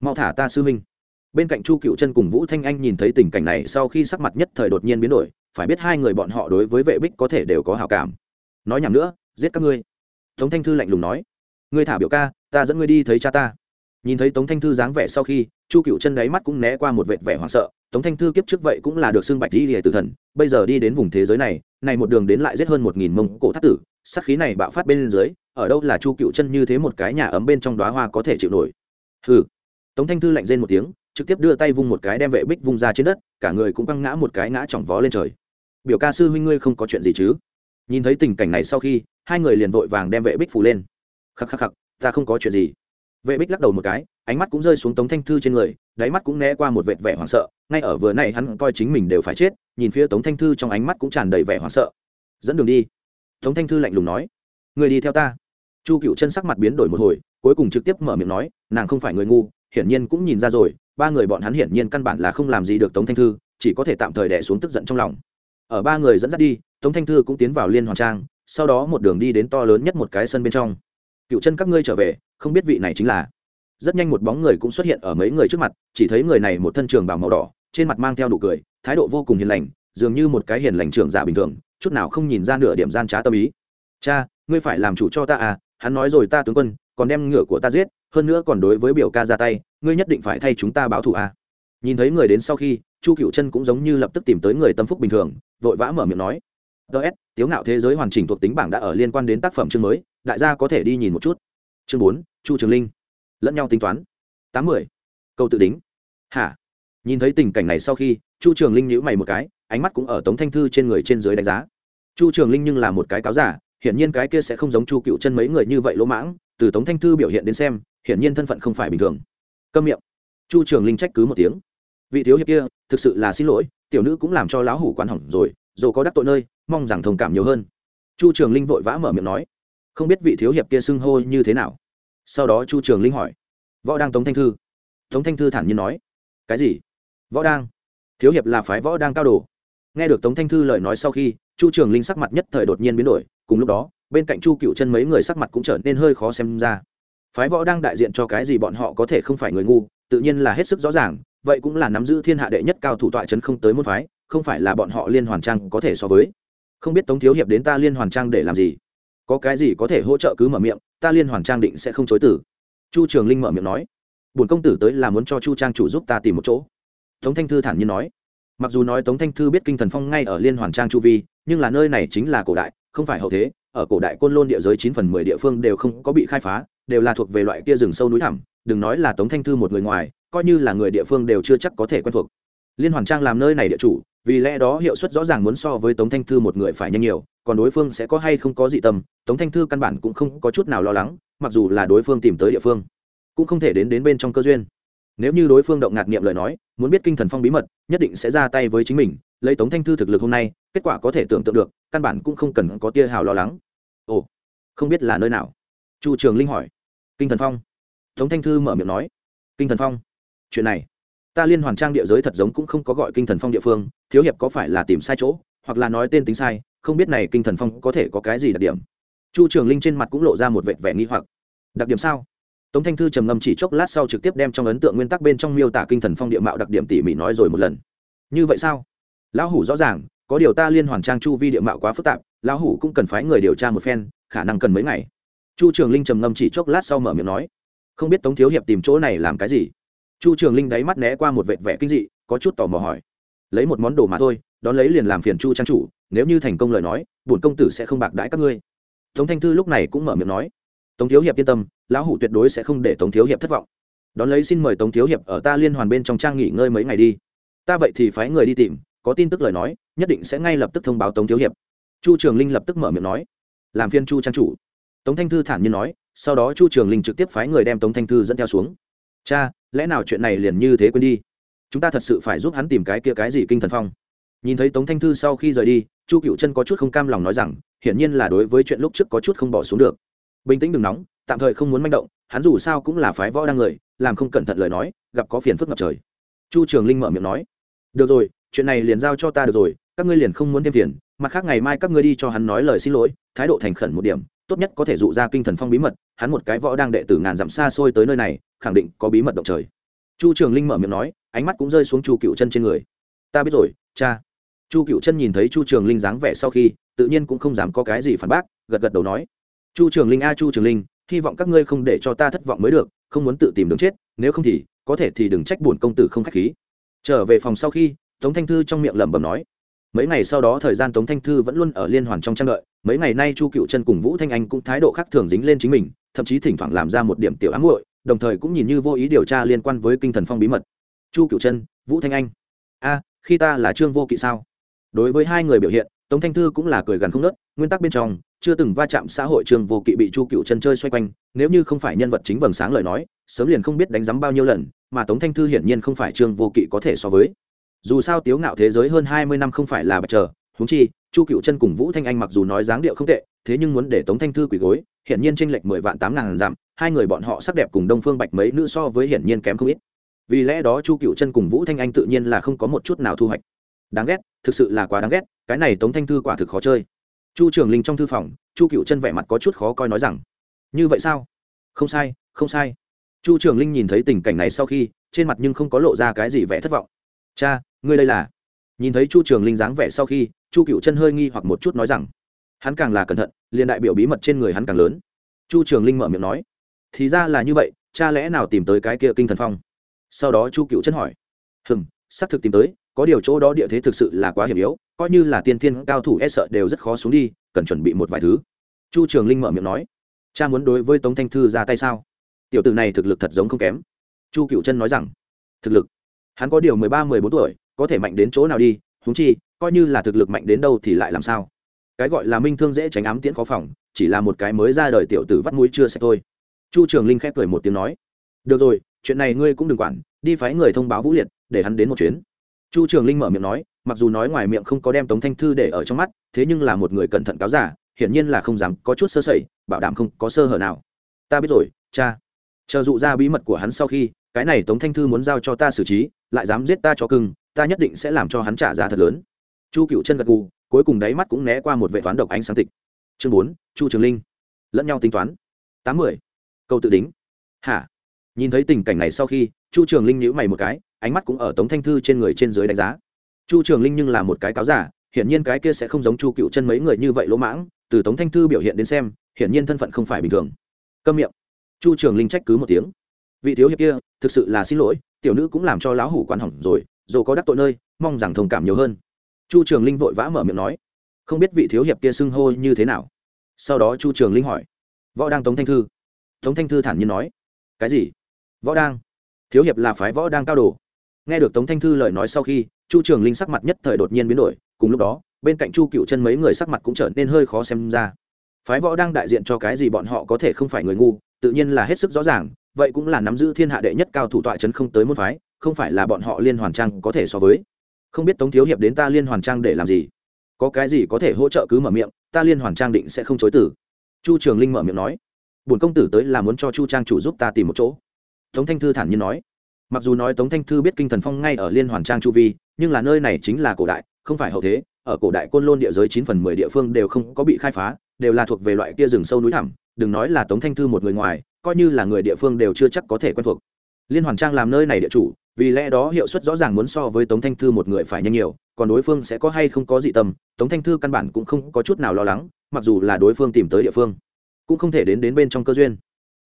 Mau thả ta sư minh bên cạnh chu cựu chân cùng vũ thanh anh nhìn thấy tình cảnh này, sau khi sắc mặt nhất thời đột nhiên biến đổi, phải biết hai người bọn họ đối với vệ bích có thể đều có hào cảm. Nói nhảm nữa, giết các ngươi. Tống thanh thư lạnh lùng nói. Ngươi thả biểu ca, ta dẫn ngươi đi thấy cha ta. Nhìn thấy tống thanh thư dáng vẻ sau khi, chu cựu chân đáy mắt cũng né qua một vệt vẻ hoảng sợ. Tống thanh thư kiếp trước vậy cũng là được xưng bạch đi lìa tử thần, bây giờ đi đến vùng thế giới này này một đường đến lại giết hơn một nghìn mông cổ thác tử sắc khí này bạo phát bên dưới, ở đâu là chu cựu chân như thế một cái nhà ấm bên trong đoá hoa có thể chịu nổi? Hừ. Tống thanh thư lạnh rên một tiếng, trực tiếp đưa tay vung một cái đem vệ bích vung ra trên đất, cả người cũng căng ngã một cái ngã chỏng vó lên trời. Biểu ca sư huynh ngươi không có chuyện gì chứ? Nhìn thấy tình cảnh này sau khi, hai người liền vội vàng đem vệ bích phủ lên. Khắc khắc khắc, ta không có chuyện gì. Vệ bích lắc đầu một cái, ánh mắt cũng rơi xuống tống thanh thư trên người, đáy mắt cũng né qua một vệt vẻ hoảng sợ, ngay ở vừa này hắn coi chính mình đều phải chết, nhìn phía tống thanh thư trong ánh mắt cũng tràn đầy vẻ hoảng sợ. Dẫn đường đi tống thanh thư lạnh lùng nói, người đi theo ta. Chu cựu chân sắc mặt biến đổi một hồi, cuối cùng trực tiếp mở miệng nói, nàng không phải người ngu, hiển nhiên cũng nhìn ra rồi, ba người bọn hắn hiển nhiên căn bản là không làm gì được tống thanh thư, chỉ có thể tạm thời đẻ xuống tức giận trong lòng. Ở ba người dẫn dắt đi, tống thanh thư cũng tiến vào liên hoàn trang, sau đó một đường đi đến to lớn nhất một cái sân bên trong. Cựu chân, các ngươi trở về, không biết vị này chính là. Rất nhanh một bóng người cũng xuất hiện ở mấy người trước mặt, chỉ thấy người này một thân trường bào màu đỏ, trên mặt mang theo nụ cười, thái độ vô cùng hiền lành, dường như một cái hiền lành trưởng giả bình thường chút nào không nhìn ra nửa điểm gian trá tâm ý. Cha, ngươi phải làm chủ cho ta à hắn nói rồi ta tướng quân, còn đem ngựa của ta giết, hơn nữa còn đối với biểu ca ra tay, ngươi nhất định phải thay chúng ta báo thù à. Nhìn thấy người đến sau khi, chu cựu chân cũng giống như lập tức tìm tới người tâm phúc bình thường, vội vã mở miệng nói ts tiếu ngạo thế giới hoàn chỉnh thuộc tính bảng đã ở liên quan đến tác phẩm chương mới, đại gia có thể đi nhìn một chút. Chương bốn, chu trường linh. Lẫn nhau tính toán. Tám mươi câu tự đính. Hả? Nhìn thấy tình cảnh này sau khi, chu trường linh nhíu mày một cái, ánh mắt cũng ở tống thanh thư trên người trên dưới đánh giá chu trường linh nhưng là một cái cáo giả, hiển nhiên cái kia sẽ không giống chu cựu chân mấy người như vậy lỗ mãng, từ tống thanh thư biểu hiện đến xem, hiển nhiên thân phận không phải bình thường. Câm miệng. Chu trường linh trách cứ một tiếng. Vị thiếu hiệp kia, thực sự là xin lỗi, tiểu nữ cũng làm cho lão hủ quán hỏng rồi, dù có đắc tội nơi, mong rằng thông cảm nhiều hơn. Chu trường linh vội vã mở miệng nói. Không biết vị thiếu hiệp kia xưng hô như thế nào. Sau đó chu trường linh hỏi. Võ đang tống thanh thư. Tống thanh thư thản nhiên nói. Cái gì? Võ đang thiếu hiệp là phái võ đang cao đồ. Nghe được tống thanh thư lời nói sau khi chu trường linh sắc mặt nhất thời đột nhiên biến đổi, cùng lúc đó, bên cạnh chu cựu chân mấy người sắc mặt cũng trở nên hơi khó xem ra. Phái võ đang đại diện cho cái gì bọn họ có thể không phải người ngu, tự nhiên là hết sức rõ ràng, vậy cũng là nắm giữ thiên hạ đệ nhất cao thủ tọa chấn không tới môn phái, không phải là bọn họ liên hoàn trang có thể so với. Không biết tống thiếu hiệp đến ta liên hoàn trang để làm gì? Có cái gì có thể hỗ trợ cứ mở miệng, ta liên hoàn trang định sẽ không chối tử chu trường linh mở miệng nói. Bổn công tử tới là muốn cho chu trang chủ giúp ta tìm một chỗ. Tống thanh thư thản nhiên nói. Mặc dù nói tống thanh thư biết kinh thần phong ngay ở liên hoàn trang chu vi nhưng là nơi này chính là cổ đại, không phải hậu thế, ở cổ đại côn lôn địa giới chín phần mười địa phương đều không có bị khai phá, đều là thuộc về loại kia rừng sâu núi thẳm, đừng nói là tống thanh thư một người ngoài, coi như là người địa phương đều chưa chắc có thể quen thuộc. Liên hoàn trang làm nơi này địa chủ, vì lẽ đó hiệu suất rõ ràng muốn so với tống thanh thư một người phải nhanh nhiều, còn đối phương sẽ có hay không có dị tâm, tống thanh thư căn bản cũng không có chút nào lo lắng, mặc dù là đối phương tìm tới địa phương, cũng không thể đến đến bên trong cơ duyên. Nếu như đối phương động ngạc niệm lời nói, muốn biết kinh thần phong bí mật, nhất định sẽ ra tay với chính mình, lấy tống thanh thư thực lực hôm nay kết quả có thể tưởng tượng được, căn bản cũng không cần có tia hào lo lắng. Ồ, không biết là nơi nào? Chu trường linh hỏi. Kinh thần phong. Tống thanh thư mở miệng nói. Kinh thần phong, chuyện này, ta liên hoàn trang địa giới thật giống cũng không có gọi kinh thần phong địa phương, thiếu hiệp có phải là tìm sai chỗ, hoặc là nói tên tính sai, không biết này kinh thần phong có thể có cái gì đặc điểm. Chu trường linh trên mặt cũng lộ ra một vệt vẻ nghi hoặc. Đặc điểm sao? Tống thanh thư trầm ngâm chỉ chốc lát sau trực tiếp đem trong ấn tượng nguyên tắc bên trong miêu tả kinh thần phong địa mạo đặc điểm tỉ mỉ nói rồi một lần. Như vậy sao? Lão hủ rõ ràng có điều ta liên hoàn trang chu vi địa mạo quá phức tạp, lão hủ cũng cần phái người điều tra một phen, khả năng cần mấy ngày. Chu trường linh trầm ngâm chỉ chốc lát sau mở miệng nói, không biết tống thiếu hiệp tìm chỗ này làm cái gì? Chu trường linh đáy mắt né qua một vệt vẻ kinh dị, có chút tò mò hỏi, lấy một món đồ mà thôi, đón lấy liền làm phiền chu trang chủ, nếu như thành công lời nói, bổn công tử sẽ không bạc đãi các ngươi. Tống thanh thư lúc này cũng mở miệng nói, tống thiếu hiệp yên tâm, lão hủ tuyệt đối sẽ không để tống thiếu hiệp thất vọng. Đón lấy xin mời tống thiếu hiệp ở ta liên hoàn bên trong trang nghỉ ngơi mấy ngày đi. Ta vậy thì phái người đi tìm, có tin tức lời nói nhất định sẽ ngay lập tức thông báo tống thiếu hiệp. Chu trường linh lập tức mở miệng nói, làm phiên chu trang chủ. Tống thanh thư thản nhiên nói, sau đó chu trường linh trực tiếp phái người đem tống thanh thư dẫn theo xuống. Cha, lẽ nào chuyện này liền như thế quên đi? Chúng ta thật sự phải giúp hắn tìm cái kia cái gì kinh thần phong. Nhìn thấy tống thanh thư sau khi rời đi, chu cựu chân có chút không cam lòng nói rằng, hiển nhiên là đối với chuyện lúc trước có chút không bỏ xuống được. Bình tĩnh đừng nóng, tạm thời không muốn manh động, hắn dù sao cũng là phái võ đang người, làm không cẩn thận lời nói, gặp có phiền phức ngập trời. Chu trường linh mở miệng nói, được rồi chuyện này liền giao cho ta được rồi, các ngươi liền không muốn thêm tiền. mặt khác ngày mai các ngươi đi cho hắn nói lời xin lỗi, thái độ thành khẩn một điểm, tốt nhất có thể dụ ra kinh thần phong bí mật, hắn một cái võ đang đệ tử ngàn dặm xa xôi tới nơi này, khẳng định có bí mật động trời. Chu trường linh mở miệng nói, ánh mắt cũng rơi xuống chu cựu chân trên người. Ta biết rồi, cha. Chu cựu chân nhìn thấy chu trường linh dáng vẻ sau khi, tự nhiên cũng không dám có cái gì phản bác, gật gật đầu nói. Chu trường linh a, chu trường linh, hy vọng các ngươi không để cho ta thất vọng mới được, không muốn tự tìm đường chết, nếu không thì, có thể thì đừng trách buồn công tử không k h á c h khí. Trở về phòng sau khi tống thanh thư trong miệng lẩm bẩm nói. Mấy ngày sau đó thời gian tống thanh thư vẫn luôn ở liên hoàn trong trang đợi, mấy ngày nay chu cựu chân cùng vũ thanh anh cũng thái độ khác thường dính lên chính mình, thậm chí thỉnh thoảng làm ra một điểm tiểu ám muội, đồng thời cũng nhìn như vô ý điều tra liên quan với kinh thần phong bí mật. Chu cựu chân, vũ thanh anh. A, khi ta là trương vô kỵ sao? Đối với hai người biểu hiện, tống thanh thư cũng là cười gần không nớt nguyên tắc bên trong, chưa từng va chạm xã hội trương vô kỵ bị chu cựu chân chơi xoay quanh, nếu như không phải nhân vật chính vầng sáng lời nói, sớm liền không biết đánh giám bao nhiêu lần, mà tống thanh thư hiển nhiên không phải trương vô kỵ có thể so với dù sao tiếu ngạo thế giới hơn hai mươi năm không phải là bạch trở, húng chi chu cựu chân cùng vũ thanh anh mặc dù nói dáng điệu không tệ thế nhưng muốn để tống thanh thư quỳ gối hiển nhiên tranh lệch mười vạn tám ngàn dặm hai người bọn họ sắc đẹp cùng đông phương bạch mấy nữ so với hiển nhiên kém không ít. Vì lẽ đó chu cựu chân cùng vũ thanh anh tự nhiên là không có một chút nào thu hoạch. Đáng ghét thực sự là quá đáng ghét cái này tống thanh thư quả thực khó chơi. Chu trường linh trong thư phòng chu cựu chân vẻ mặt có chút khó coi nói rằng như vậy sao? Không sai không sai. Chu trường linh nhìn thấy tình cảnh này sau khi trên mặt nhưng không có lộ ra cái gì vẻ thất vọng. Cha ngươi đây là? Nhìn thấy chu trường linh dáng vẻ sau khi, chu cựu chân hơi nghi hoặc một chút nói rằng, hắn càng là cẩn thận, liền đại biểu bí mật trên người hắn càng lớn. Chu trường linh mở miệng nói, thì ra là như vậy, cha lẽ nào tìm tới cái kia kinh thần phong? Sau đó chu cựu chân hỏi, hừm, xác thực tìm tới, có điều chỗ đó địa thế thực sự là quá hiểm yếu, coi như là tiên thiên cao thủ e sợ đều rất khó xuống đi, cần chuẩn bị một vài thứ. Chu trường linh mở miệng nói, cha muốn đối với tống thanh thư ra tay sao? Tiểu t ử này thực lực thật giống không kém. Chu cựu chân nói rằng, thực lực, hắn có điều mười ba, mười bốn tuổi có thể mạnh đến chỗ nào đi húng chi, coi như là thực lực mạnh đến đâu thì lại làm sao? Cái gọi là minh thương dễ tránh ám tiễn khó phòng, chỉ là một cái mới ra đời tiểu tử vắt mũi chưa sạch thôi. Chu trường linh khép cười một tiếng nói, được rồi, chuyện này ngươi cũng đừng quản, đi phái người thông báo vũ liệt, để hắn đến một chuyến. Chu trường linh mở miệng nói, mặc dù nói ngoài miệng không có đem tống thanh thư để ở trong mắt, thế nhưng là một người cẩn thận cáo giả, hiển nhiên là không dám có chút sơ sẩy, bảo đảm không có sơ hở nào. Ta biết rồi, cha. Chờ dụ ra bí mật của hắn sau khi, cái này tống thanh thư muốn giao cho ta xử trí, lại dám giết ta cho cưng ta nhất định sẽ làm cho hắn trả giá thật lớn. Chu cựu chân gật gù, cuối cùng đáy mắt cũng né qua một vệ toán độc ánh sáng tịch. Chương bốn, chu trường linh. Lẫn nhau tính toán. Tám mươi câu tự đính. Hả? Nhìn thấy tình cảnh này sau khi, chu trường linh nhíu mày một cái, ánh mắt cũng ở tống thanh thư trên người trên dưới đánh giá. Chu trường linh nhưng là một cái cáo giả, hiển nhiên cái kia sẽ không giống chu cựu chân mấy người như vậy lỗ mãng, từ tống thanh thư biểu hiện đến xem, hiển nhiên thân phận không phải bình thường. Câm miệng. Chu trường linh trách cứ một tiếng. Vị thiếu hiệp kia, thực sự là xin lỗi, tiểu nữ cũng làm cho lão hủ quán hỏng rồi dù có đắc tội nơi, mong rằng thông cảm nhiều hơn. Chu trường linh vội vã mở miệng nói, không biết vị thiếu hiệp kia xưng hô như thế nào? Sau đó chu trường linh hỏi, võ đang tống thanh thư. Tống thanh thư thản nhiên nói, cái gì? Võ đang thiếu hiệp là phái võ đang cao đồ. Nghe được tống thanh thư lời nói sau khi, chu trường linh sắc mặt nhất thời đột nhiên biến đổi, cùng lúc đó, bên cạnh chu cựu chân mấy người sắc mặt cũng trở nên hơi khó xem ra. Phái võ đang đại diện cho cái gì bọn họ có thể không phải người ngu, tự nhiên là hết sức rõ ràng, vậy cũng là nắm giữ thiên hạ đệ nhất cao thủ tọa chấn không tới môn phái không phải là bọn họ liên hoàn trang có thể so với. Không biết tống thiếu hiệp đến ta liên hoàn trang để làm gì? Có cái gì có thể hỗ trợ cứ mở miệng, ta liên hoàn trang định sẽ không chối tử chu trường linh mở miệng nói. Bổn công tử tới là muốn cho chu trang chủ giúp ta tìm một chỗ. Tống thanh thư thản nhiên nói. Mặc dù nói tống thanh thư biết kinh thần phong ngay ở liên hoàn trang chu vi, nhưng là nơi này chính là cổ đại, không phải hậu thế. Ở cổ đại côn lôn địa giới chín phần mười địa phương đều không có bị khai phá, đều là thuộc về loại kia rừng sâu núi thẳm, đừng nói là tống thanh thư một người ngoài, coi như là người địa phương đều chưa chắc có thể quen thuộc. Liên hoàn trang làm nơi này địa chủ vì lẽ đó hiệu suất rõ ràng muốn so với tống thanh thư một người phải nhanh nhiều, còn đối phương sẽ có hay không có dị tâm, tống thanh thư căn bản cũng không có chút nào lo lắng, mặc dù là đối phương tìm tới địa phương, cũng không thể đến đến bên trong cơ duyên.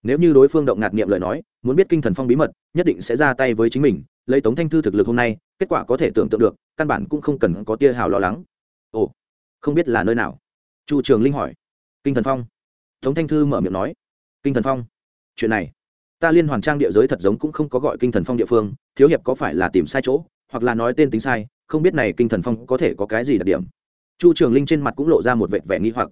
Nếu như đối phương động ngạt niệm lời nói, muốn biết kinh thần phong bí mật, nhất định sẽ ra tay với chính mình, lấy tống thanh thư thực lực hôm nay, kết quả có thể tưởng tượng được, căn bản cũng không cần có tia hào lo lắng. Ồ, không biết là nơi nào? Chu trường linh hỏi. Kinh thần phong. Tống thanh thư mở miệng nói. Kinh thần phong. Chuyện này ta liên hoàn trang địa giới thật giống cũng không có gọi kinh thần phong địa phương, thiếu hiệp có phải là tìm sai chỗ, hoặc là nói tên tính sai, không biết này kinh thần phong có thể có cái gì đặc điểm. Chu trường linh trên mặt cũng lộ ra một vệt vẻ nghi hoặc.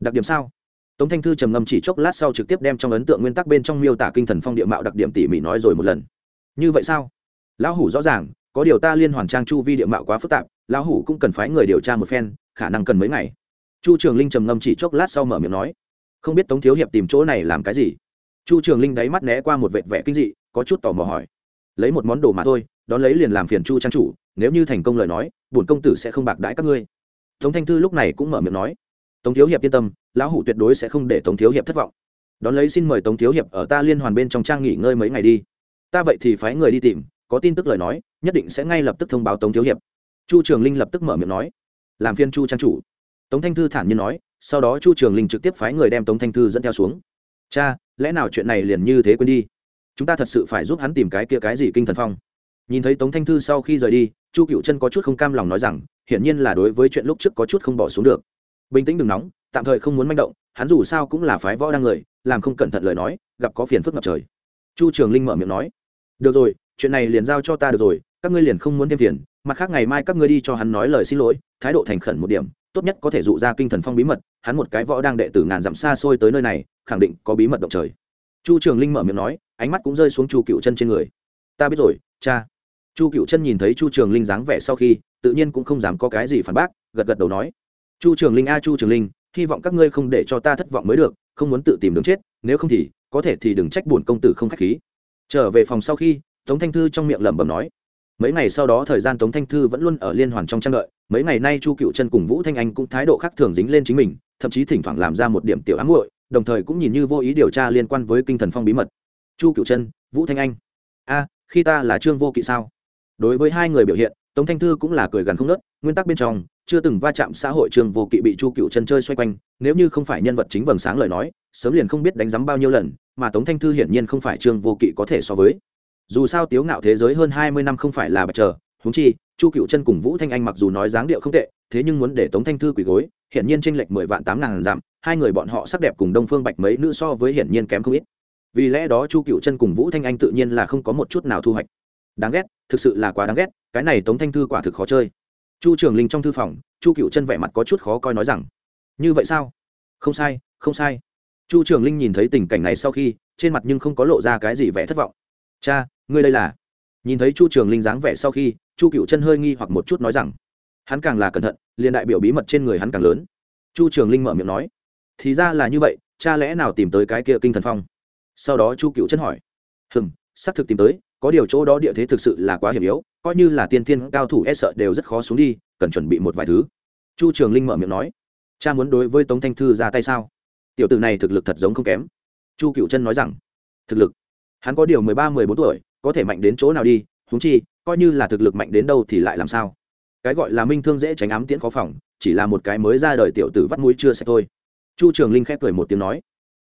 Đặc điểm sao? Tống thanh thư trầm ngâm chỉ chốc lát sau trực tiếp đem trong ấn tượng nguyên tắc bên trong miêu tả kinh thần phong địa mạo đặc điểm tỉ mỉ nói rồi một lần. Như vậy sao? Lão hủ rõ ràng, có điều ta liên hoàn trang chu vi địa mạo quá phức tạp, lão hủ cũng cần phái người điều tra một phen, khả năng cần mấy ngày. Chu trường linh trầm ngâm chỉ chốc lát sau mở miệng nói. Không biết tống thiếu hiệp tìm chỗ này làm cái gì? Chu trường linh đáy mắt né qua một vệt vẻ kinh dị, có chút tò mò hỏi. Lấy một món đồ mà thôi, đón lấy liền làm phiền chu trang chủ, nếu như thành công lời nói, bổn công tử sẽ không bạc đãi các ngươi. Tống thanh thư lúc này cũng mở miệng nói. Tống thiếu hiệp yên tâm, lão hủ tuyệt đối sẽ không để tống thiếu hiệp thất vọng. Đón lấy xin mời tống thiếu hiệp ở ta liên hoàn bên trong trang nghỉ ngơi mấy ngày đi. Ta vậy thì phái người đi tìm, có tin tức lời nói, nhất định sẽ ngay lập tức thông báo tống thiếu hiệp. Chu trường linh lập tức mở miệng nói. Làm phiên chu trang chủ. Tống thanh thư thản nhiên nói, sau đó chu trường linh trực tiếp phái người đem tống thanh thư dẫn theo xuống. Cha lẽ nào chuyện này liền như thế quên đi? Chúng ta thật sự phải giúp hắn tìm cái kia cái gì kinh thần phong. Nhìn thấy tống thanh thư sau khi rời đi, chu cựu chân có chút không cam lòng nói rằng, hiển nhiên là đối với chuyện lúc trước có chút không bỏ xuống được. Bình tĩnh đừng nóng, tạm thời không muốn manh động, hắn dù sao cũng là phái võ đang người, làm không cẩn thận lời nói, gặp có phiền phức ngập trời. Chu trường linh mở miệng nói, được rồi, chuyện này liền giao cho ta được rồi, các ngươi liền không muốn thêm phiền, mặt khác ngày mai các ngươi đi cho hắn nói lời xin lỗi, thái độ thành khẩn một điểm tốt nhất có thể dụ ra kinh thần phong bí mật, hắn một cái võ đang đệ tử ngàn dặm xa xôi tới nơi này, khẳng định có bí mật động trời. Chu trường linh mở miệng nói, ánh mắt cũng rơi xuống chu cựu chân trên người. Ta biết rồi, cha. Chu cựu chân nhìn thấy chu trường linh dáng vẻ sau khi, tự nhiên cũng không dám có cái gì phản bác, gật gật đầu nói. Chu trường linh a, chu trường linh, hy vọng các ngươi không để cho ta thất vọng mới được, không muốn tự tìm đường chết, nếu không thì, có thể thì đừng trách bổn công tử không k h á c h khí. Trở về phòng sau khi, tống thanh thư trong miệng lẩm bẩm nói. Mấy ngày sau đó thời gian tống thanh thư vẫn luôn ở liên hoàn trong trang đợi mấy ngày nay chu cựu chân cùng vũ thanh anh cũng thái độ khác thường dính lên chính mình, thậm chí thỉnh thoảng làm ra một điểm tiểu ám hội đồng thời cũng nhìn như vô ý điều tra liên quan với kinh thần phong bí mật. Chu cựu chân, vũ thanh anh. A, khi ta là trương vô kỵ sao? Đối với hai người biểu hiện, tống thanh thư cũng là cười gần không nớt nguyên tắc bên trong, chưa từng va chạm xã hội trương vô kỵ bị chu cựu chân chơi xoay quanh, nếu như không phải nhân vật chính vầng sáng lời nói, sớm liền không biết đánh giám bao nhiêu lần, mà tống thanh thư hiển nhiên không phải trương vô kỵ có thể so với. Dù sao tiếu ngạo thế giới hơn hai mươi năm không phải là bạch chờ húng chi chu cựu chân cùng vũ thanh anh mặc dù nói dáng điệu không tệ, thế nhưng muốn để tống thanh thư quỳ gối, hiển nhiên tranh lệch mười vạn tám ngàn dặm, hai người bọn họ sắc đẹp cùng đông phương bạch mấy nữ so với hiển nhiên kém không ít. Vì lẽ đó chu cựu chân cùng vũ thanh anh tự nhiên là không có một chút nào thu hoạch. Đáng ghét, thực sự là quá đáng ghét, cái này tống thanh thư quả thực khó chơi. Chu trường linh trong thư phòng, chu cựu chân vẻ mặt có chút khó coi nói rằng, như vậy sao? Không sai không sai. Chu trường linh nhìn thấy tình cảnh này sau khi, trên mặt nhưng không có lộ ra cái gì vẻ thất vọng. Cha, ngươi đây là nhìn thấy chu trường linh dáng vẻ sau khi, chu cựu chân hơi nghi hoặc một chút nói rằng, hắn càng là cẩn thận, liền đại biểu bí mật trên người hắn càng lớn. Chu trường linh mở miệng nói, thì ra là như vậy, cha lẽ nào tìm tới cái kia kinh thần phong? Sau đó chu cựu chân hỏi hừng xác thực tìm tới, có điều chỗ đó địa thế thực sự là quá hiểm yếu, coi như là tiên thiên cao thủ e sợ đều rất khó xuống đi, cần chuẩn bị một vài thứ. Chu trường linh mở miệng nói, cha muốn đối với tống thanh thư ra tay sao? Tiểu tử này thực lực thật giống không kém. Chu cựu chân nói rằng, thực lực, hắn có điều mười ba, mười bốn tuổi có thể mạnh đến chỗ nào đi húng chi, coi như là thực lực mạnh đến đâu thì lại làm sao? Cái gọi là minh thương dễ tránh ám tiễn khó phòng, chỉ là một cái mới ra đời tiểu tử vắt mũi chưa sạch thôi. Chu trường linh khép cười một tiếng nói,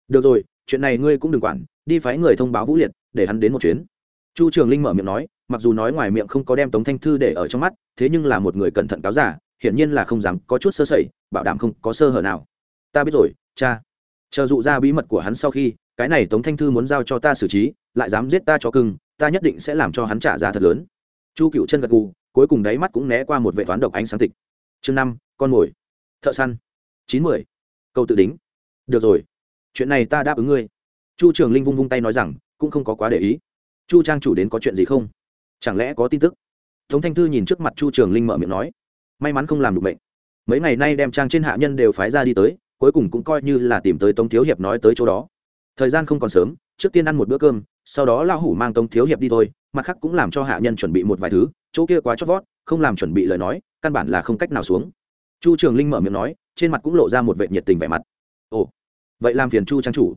được rồi, chuyện này ngươi cũng đừng quản, đi phái người thông báo vũ liệt, để hắn đến một chuyến. Chu trường linh mở miệng nói, mặc dù nói ngoài miệng không có đem tống thanh thư để ở trong mắt, thế nhưng là một người cẩn thận cáo giả, hiển nhiên là không dám có chút sơ sẩy, bảo đảm không có sơ hở nào. Ta biết rồi, cha. Chờ dụ ra bí mật của hắn sau khi, cái này tống thanh thư muốn giao cho ta xử trí lại dám giết ta cho cưng ta nhất định sẽ làm cho hắn trả giá thật lớn. Chu cựu chân gật gù cuối cùng đáy mắt cũng né qua một vệ toán độc ánh sáng tịch. Chương năm con mồi. Thợ săn. Chín mười, câu tự đính. Được rồi. Chuyện này ta đáp ứng ngươi. Chu trường linh vung vung tay nói rằng cũng không có quá để ý. Chu trang chủ đến có chuyện gì không? Chẳng lẽ có tin tức? Tống thanh thư nhìn trước mặt chu trường linh mở miệng nói. May mắn không làm được bệnh mấy ngày nay đem trang trên hạ nhân đều phái ra đi tới cuối cùng cũng coi như là tìm tới tống thiếu hiệp nói tới chỗ đó. Thời gian không còn sớm trước tiên ăn một bữa cơm sau đó lão hủ mang tống thiếu hiệp đi thôi, mặt khác cũng làm cho hạ nhân chuẩn bị một vài thứ, chỗ kia quá chót vót, không làm chuẩn bị lời nói, căn bản là không cách nào xuống. Chu trường linh mở miệng nói, trên mặt cũng lộ ra một vệ nhiệt tình vẻ mặt. Ồ, vậy làm phiền chu trang chủ.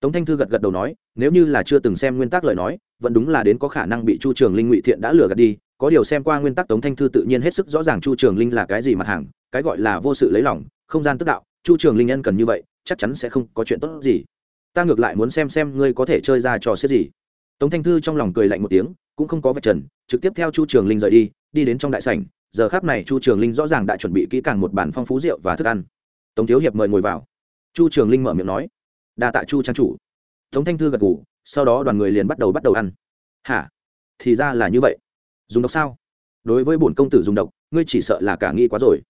Tống thanh thư gật gật đầu nói, nếu như là chưa từng xem nguyên tắc lời nói, vẫn đúng là đến có khả năng bị chu trường linh ngụy thiện đã lừa gạt đi, có điều xem qua nguyên tắc tống thanh thư tự nhiên hết sức rõ ràng chu trường linh là cái gì mặt hàng, cái gọi là vô sự lấy lòng, không gian tức đạo, chu trường linh nhân cần như vậy, chắc chắn sẽ không có chuyện tốt gì ta ngược lại muốn xem xem ngươi có thể chơi ra trò xiết gì. Tống thanh thư trong lòng cười lạnh một tiếng, cũng không có vạch trần, trực tiếp theo chu trường linh rời đi đi đến trong đại sảnh, giờ khác này chu trường linh rõ ràng đã chuẩn bị kỹ càng một bản phong phú rượu và thức ăn. Tống thiếu hiệp mời ngồi vào. Chu trường linh mở miệng nói, đa tạ chu trang chủ. Tống thanh thư gật ngủ sau đó đoàn người liền bắt đầu bắt đầu ăn. Hả? Thì ra là như vậy. Dùng độc sao? Đối với bổn công tử dùng độc, ngươi chỉ sợ là cả nghĩ quá rồi.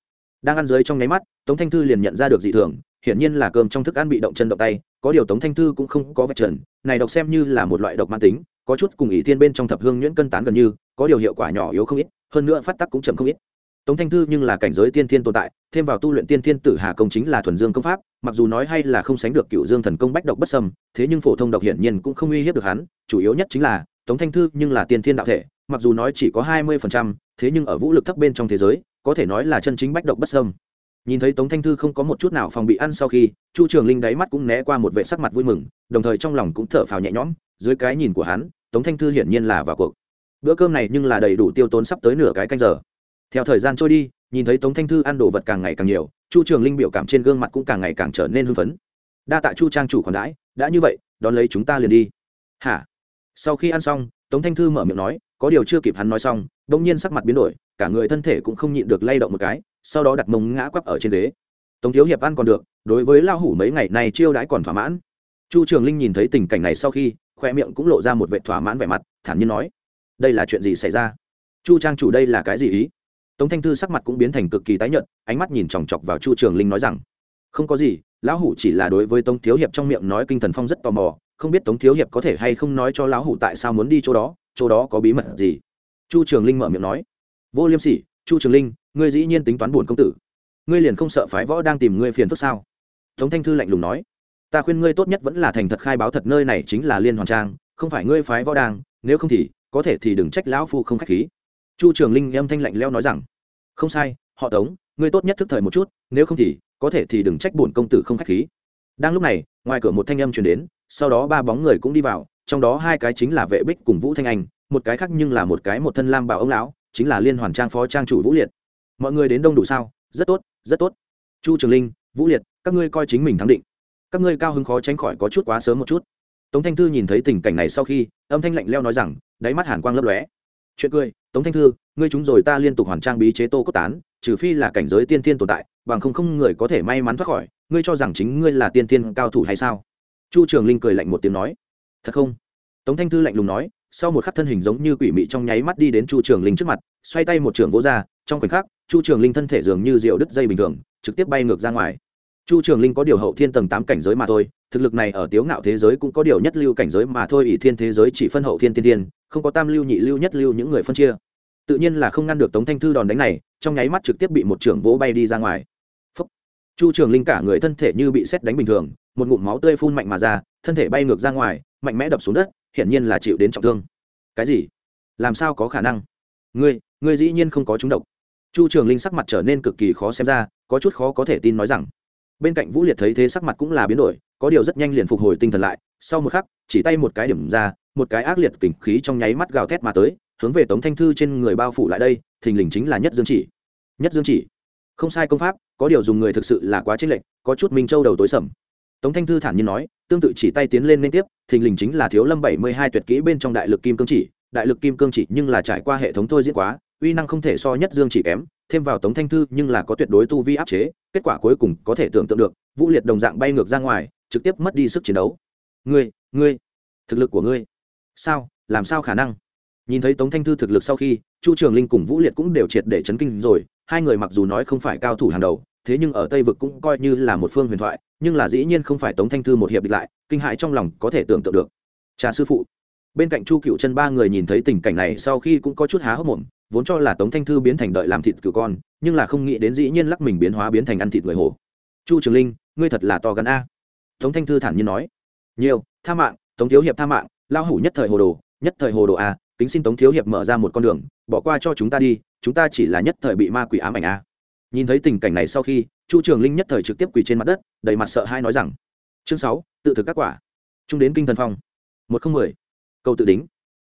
Đang ăn dưới trong nháy mắt, tống thanh thư liền nhận ra được dị thường, hiển nhiên là cơm trong thức ăn bị động chân động tay có điều tống thanh thư cũng không có vạch trần này độc xem như là một loại độc mãn tính có chút cùng ỷ thiên bên trong thập hương nhuyễn cân tán gần như có điều hiệu quả nhỏ yếu không ít hơn nữa phát tắc cũng chậm không ít. Tống thanh thư nhưng là cảnh giới tiên thiên tồn tại thêm vào tu luyện tiên thiên tử hà công chính là thuần dương công pháp mặc dù nói hay là không sánh được cựu dương thần công bách độc bất sâm thế nhưng phổ thông độc hiển nhiên cũng không uy hiếp được hắn chủ yếu nhất chính là tống thanh thư nhưng là tiên thiên đạo thể mặc dù nói chỉ có hai mươi phần trăm, thế nhưng ở vũ lực thấp bên trong thế giới có thể nói là chân chính bách độc bất sâm nhìn thấy tống thanh thư không có một chút nào phòng bị ăn sau khi, chu trường linh đáy mắt cũng né qua một vệ sắc mặt vui mừng, đồng thời trong lòng cũng thở phào nhẹ nhõm. Dưới cái nhìn của hắn, tống thanh thư hiển nhiên là vào cuộc. Bữa cơm này nhưng là đầy đủ tiêu tốn sắp tới nửa cái canh giờ. Theo thời gian trôi đi, nhìn thấy tống thanh thư ăn đồ vật càng ngày càng nhiều, chu trường linh biểu cảm trên gương mặt cũng càng ngày càng trở nên hưng phấn. Đa tạ chu trang chủ còn đãi, đã như vậy, đón lấy chúng ta liền đi. Hả? Sau khi ăn xong, tống thanh thư mở miệng nói, có điều chưa kịp hắn nói xong đ ỗ n g nhiên sắc mặt biến đổi, cả người thân thể cũng không nhịn được lay động một cái sau đó đặt mông ngã quắp ở trên ghế. Tống thiếu hiệp ăn còn được, đối với lao hủ mấy ngày này chiêu đãi còn thỏa mãn. Chu trường linh nhìn thấy tình cảnh này sau khi, khoe miệng cũng lộ ra một vệ thỏa mãn vẻ mặt, thản nhiên nói, đây là chuyện gì xảy ra? Chu trang chủ đây là cái gì ý? Tống thanh thư sắc mặt cũng biến thành cực kỳ tái nhợt, ánh mắt nhìn chòng chọc vào chu trường linh nói rằng, không có gì, lão hủ chỉ là đối với tống thiếu hiệp trong miệng nói kinh thần phong rất tò mò, không biết tống thiếu hiệp có thể hay không nói cho lão hủ tại sao muốn đi chỗ đó chỗ đó có bí mật gì? Chu trường linh mở miệng nói, vô liêm sỉ chu trường linh, ngươi dĩ nhiên tính toán buồn công tử. Ngươi liền không sợ phái võ đang tìm ngươi phiền phức sao? Tống thanh thư lạnh lùng nói. Ta khuyên ngươi tốt nhất vẫn là thành thật khai báo thật nơi này chính là liên hoàn trang, không phải ngươi phái võ đang, nếu không thì, có thể thì đừng trách lão phu không k h á c h khí. Chu trường linh âm thanh lạnh leo nói rằng. Không sai, họ tống, ngươi tốt nhất thức thời một chút, nếu không thì, có thể thì đừng trách bổn công tử không k h á c h khí. Đang lúc này, ngoài cửa một thanh âm chuyển đến, sau đó ba bóng người cũng đi vào, trong đó hai cái chính là vệ bích cùng vũ thanh anh, một cái khác nhưng là một cái một thân lam bảo ông lão chính là liên hoàn trang phó trang chủ vũ liệt. Mọi người đến đông đủ sao? Rất tốt rất tốt. Chu trường linh, vũ liệt, các ngươi coi chính mình thắng định. Các ngươi cao hứng khó tránh khỏi có chút quá sớm một chút. Tống thanh thư nhìn thấy tình cảnh này sau khi, âm thanh lạnh leo nói rằng, đáy mắt hàn quang lấp lóe. Chuyện cười, tống thanh thư, ngươi chúng rồi ta liên tục hoàn trang bí chế tô cốt tán, trừ phi là cảnh giới tiên tiên tồn tại, bằng không không người có thể may mắn thoát khỏi. Ngươi cho rằng chính ngươi là tiên tiên cao thủ hay sao? Chu trường linh cười lạnh một tiếng nói. Thật không? Tống thanh thư lạnh lùng nói sau một khắc thân hình giống như quỷ mị trong nháy mắt đi đến chu trường linh trước mặt, xoay tay một trường vỗ ra, trong khoảnh khắc, chu trường linh thân thể dường như rượu đứt dây bình thường, trực tiếp bay ngược ra ngoài. Chu trường linh có điều hậu thiên tầng tám cảnh giới mà thôi, thực lực này ở tiếu ngạo thế giới cũng có điều nhất lưu cảnh giới mà thôi, ỷ thiên thế giới chỉ phân hậu thiên tiên tiên, không có tam lưu nhị lưu nhất lưu những người phân chia. Tự nhiên là không ngăn được tống thanh thư đòn đánh này, trong nháy mắt trực tiếp bị một trưởng vỗ bay đi ra ngoài. Phúc. chu trường linh cả người thân thể như bị xét đánh bình thường, một ngụm máu tươi phun mạnh mà ra, thân thể bay ngược ra ngoài, mạnh mẽ đập xuống đất hiển nhiên là chịu đến trọng thương. Cái gì? Làm sao có khả năng? Ngươi ngươi dĩ nhiên không có trúng độc. Chu trường linh sắc mặt trở nên cực kỳ khó xem ra, có chút khó có thể tin nói rằng, bên cạnh vũ liệt thấy thế sắc mặt cũng là biến đổi, có điều rất nhanh liền phục hồi tinh thần lại, sau một khắc, chỉ tay một cái điểm ra, một cái ác liệt kình khí trong nháy mắt gào thét mà tới, hướng về tống thanh thư trên người bao phủ lại đây, thình lình chính là nhất dương chỉ. Nhất dương chỉ. Không sai công pháp, có điều dùng người thực sự là quá chênh lệch, có chút minh châu đầu tối sầm. Tống thanh thư thản nhiên nói tương tự chỉ tay tiến lên liên tiếp, thình lình chính là thiếu lâm bảy mươi hai tuyệt kỹ bên trong đại lực kim cương chỉ. Đại lực kim cương chỉ nhưng là trải qua hệ thống thôi diễn quá, uy năng không thể so nhất dương chỉ kém, thêm vào tống thanh thư nhưng là có tuyệt đối tu vi áp chế, kết quả cuối cùng có thể tưởng tượng được, vũ liệt đồng dạng bay ngược ra ngoài, trực tiếp mất đi sức chiến đấu. Ngươi ngươi, thực lực của ngươi. Sao, làm sao khả năng? Nhìn thấy tống thanh thư thực lực sau khi, chu trường linh cùng vũ liệt cũng đều triệt để chấn kinh rồi, hai người mặc dù nói không phải cao thủ hàng đầu thế nhưng ở tây vực cũng coi như là một phương huyền thoại, nhưng là dĩ nhiên không phải tống thanh thư một hiệp địch lại, kinh hại trong lòng có thể tưởng tượng được. Cha sư phụ. Bên cạnh chu cựu chân ba người nhìn thấy tình cảnh này sau khi cũng có chút há hốc mồm, vốn cho là tống thanh thư biến thành đợi làm thịt cựu con, nhưng là không nghĩ đến dĩ nhiên lắc mình biến hóa biến thành ăn thịt người hồ chu trường linh, ngươi thật là to gắn a. Tống thanh thư thản nhiên nói. Nhiều, tha mạng, tống thiếu hiệp tha mạng lao hủ nhất thời hồ đồ, nhất thời hồ đồ a, kính xin tống thiếu hiệp mở ra một con đường, bỏ qua cho chúng ta đi, chúng ta chỉ là nhất thời bị ma quỷ ám ảnh a nhìn thấy tình cảnh này sau khi, chu trường linh nhất thời trực tiếp quỳ trên mặt đất, đầy mặt sợ hai nói rằng, chương sáu, tự thực các quả. Trung đến kinh thần phong. Một không mười. Câu tự đính.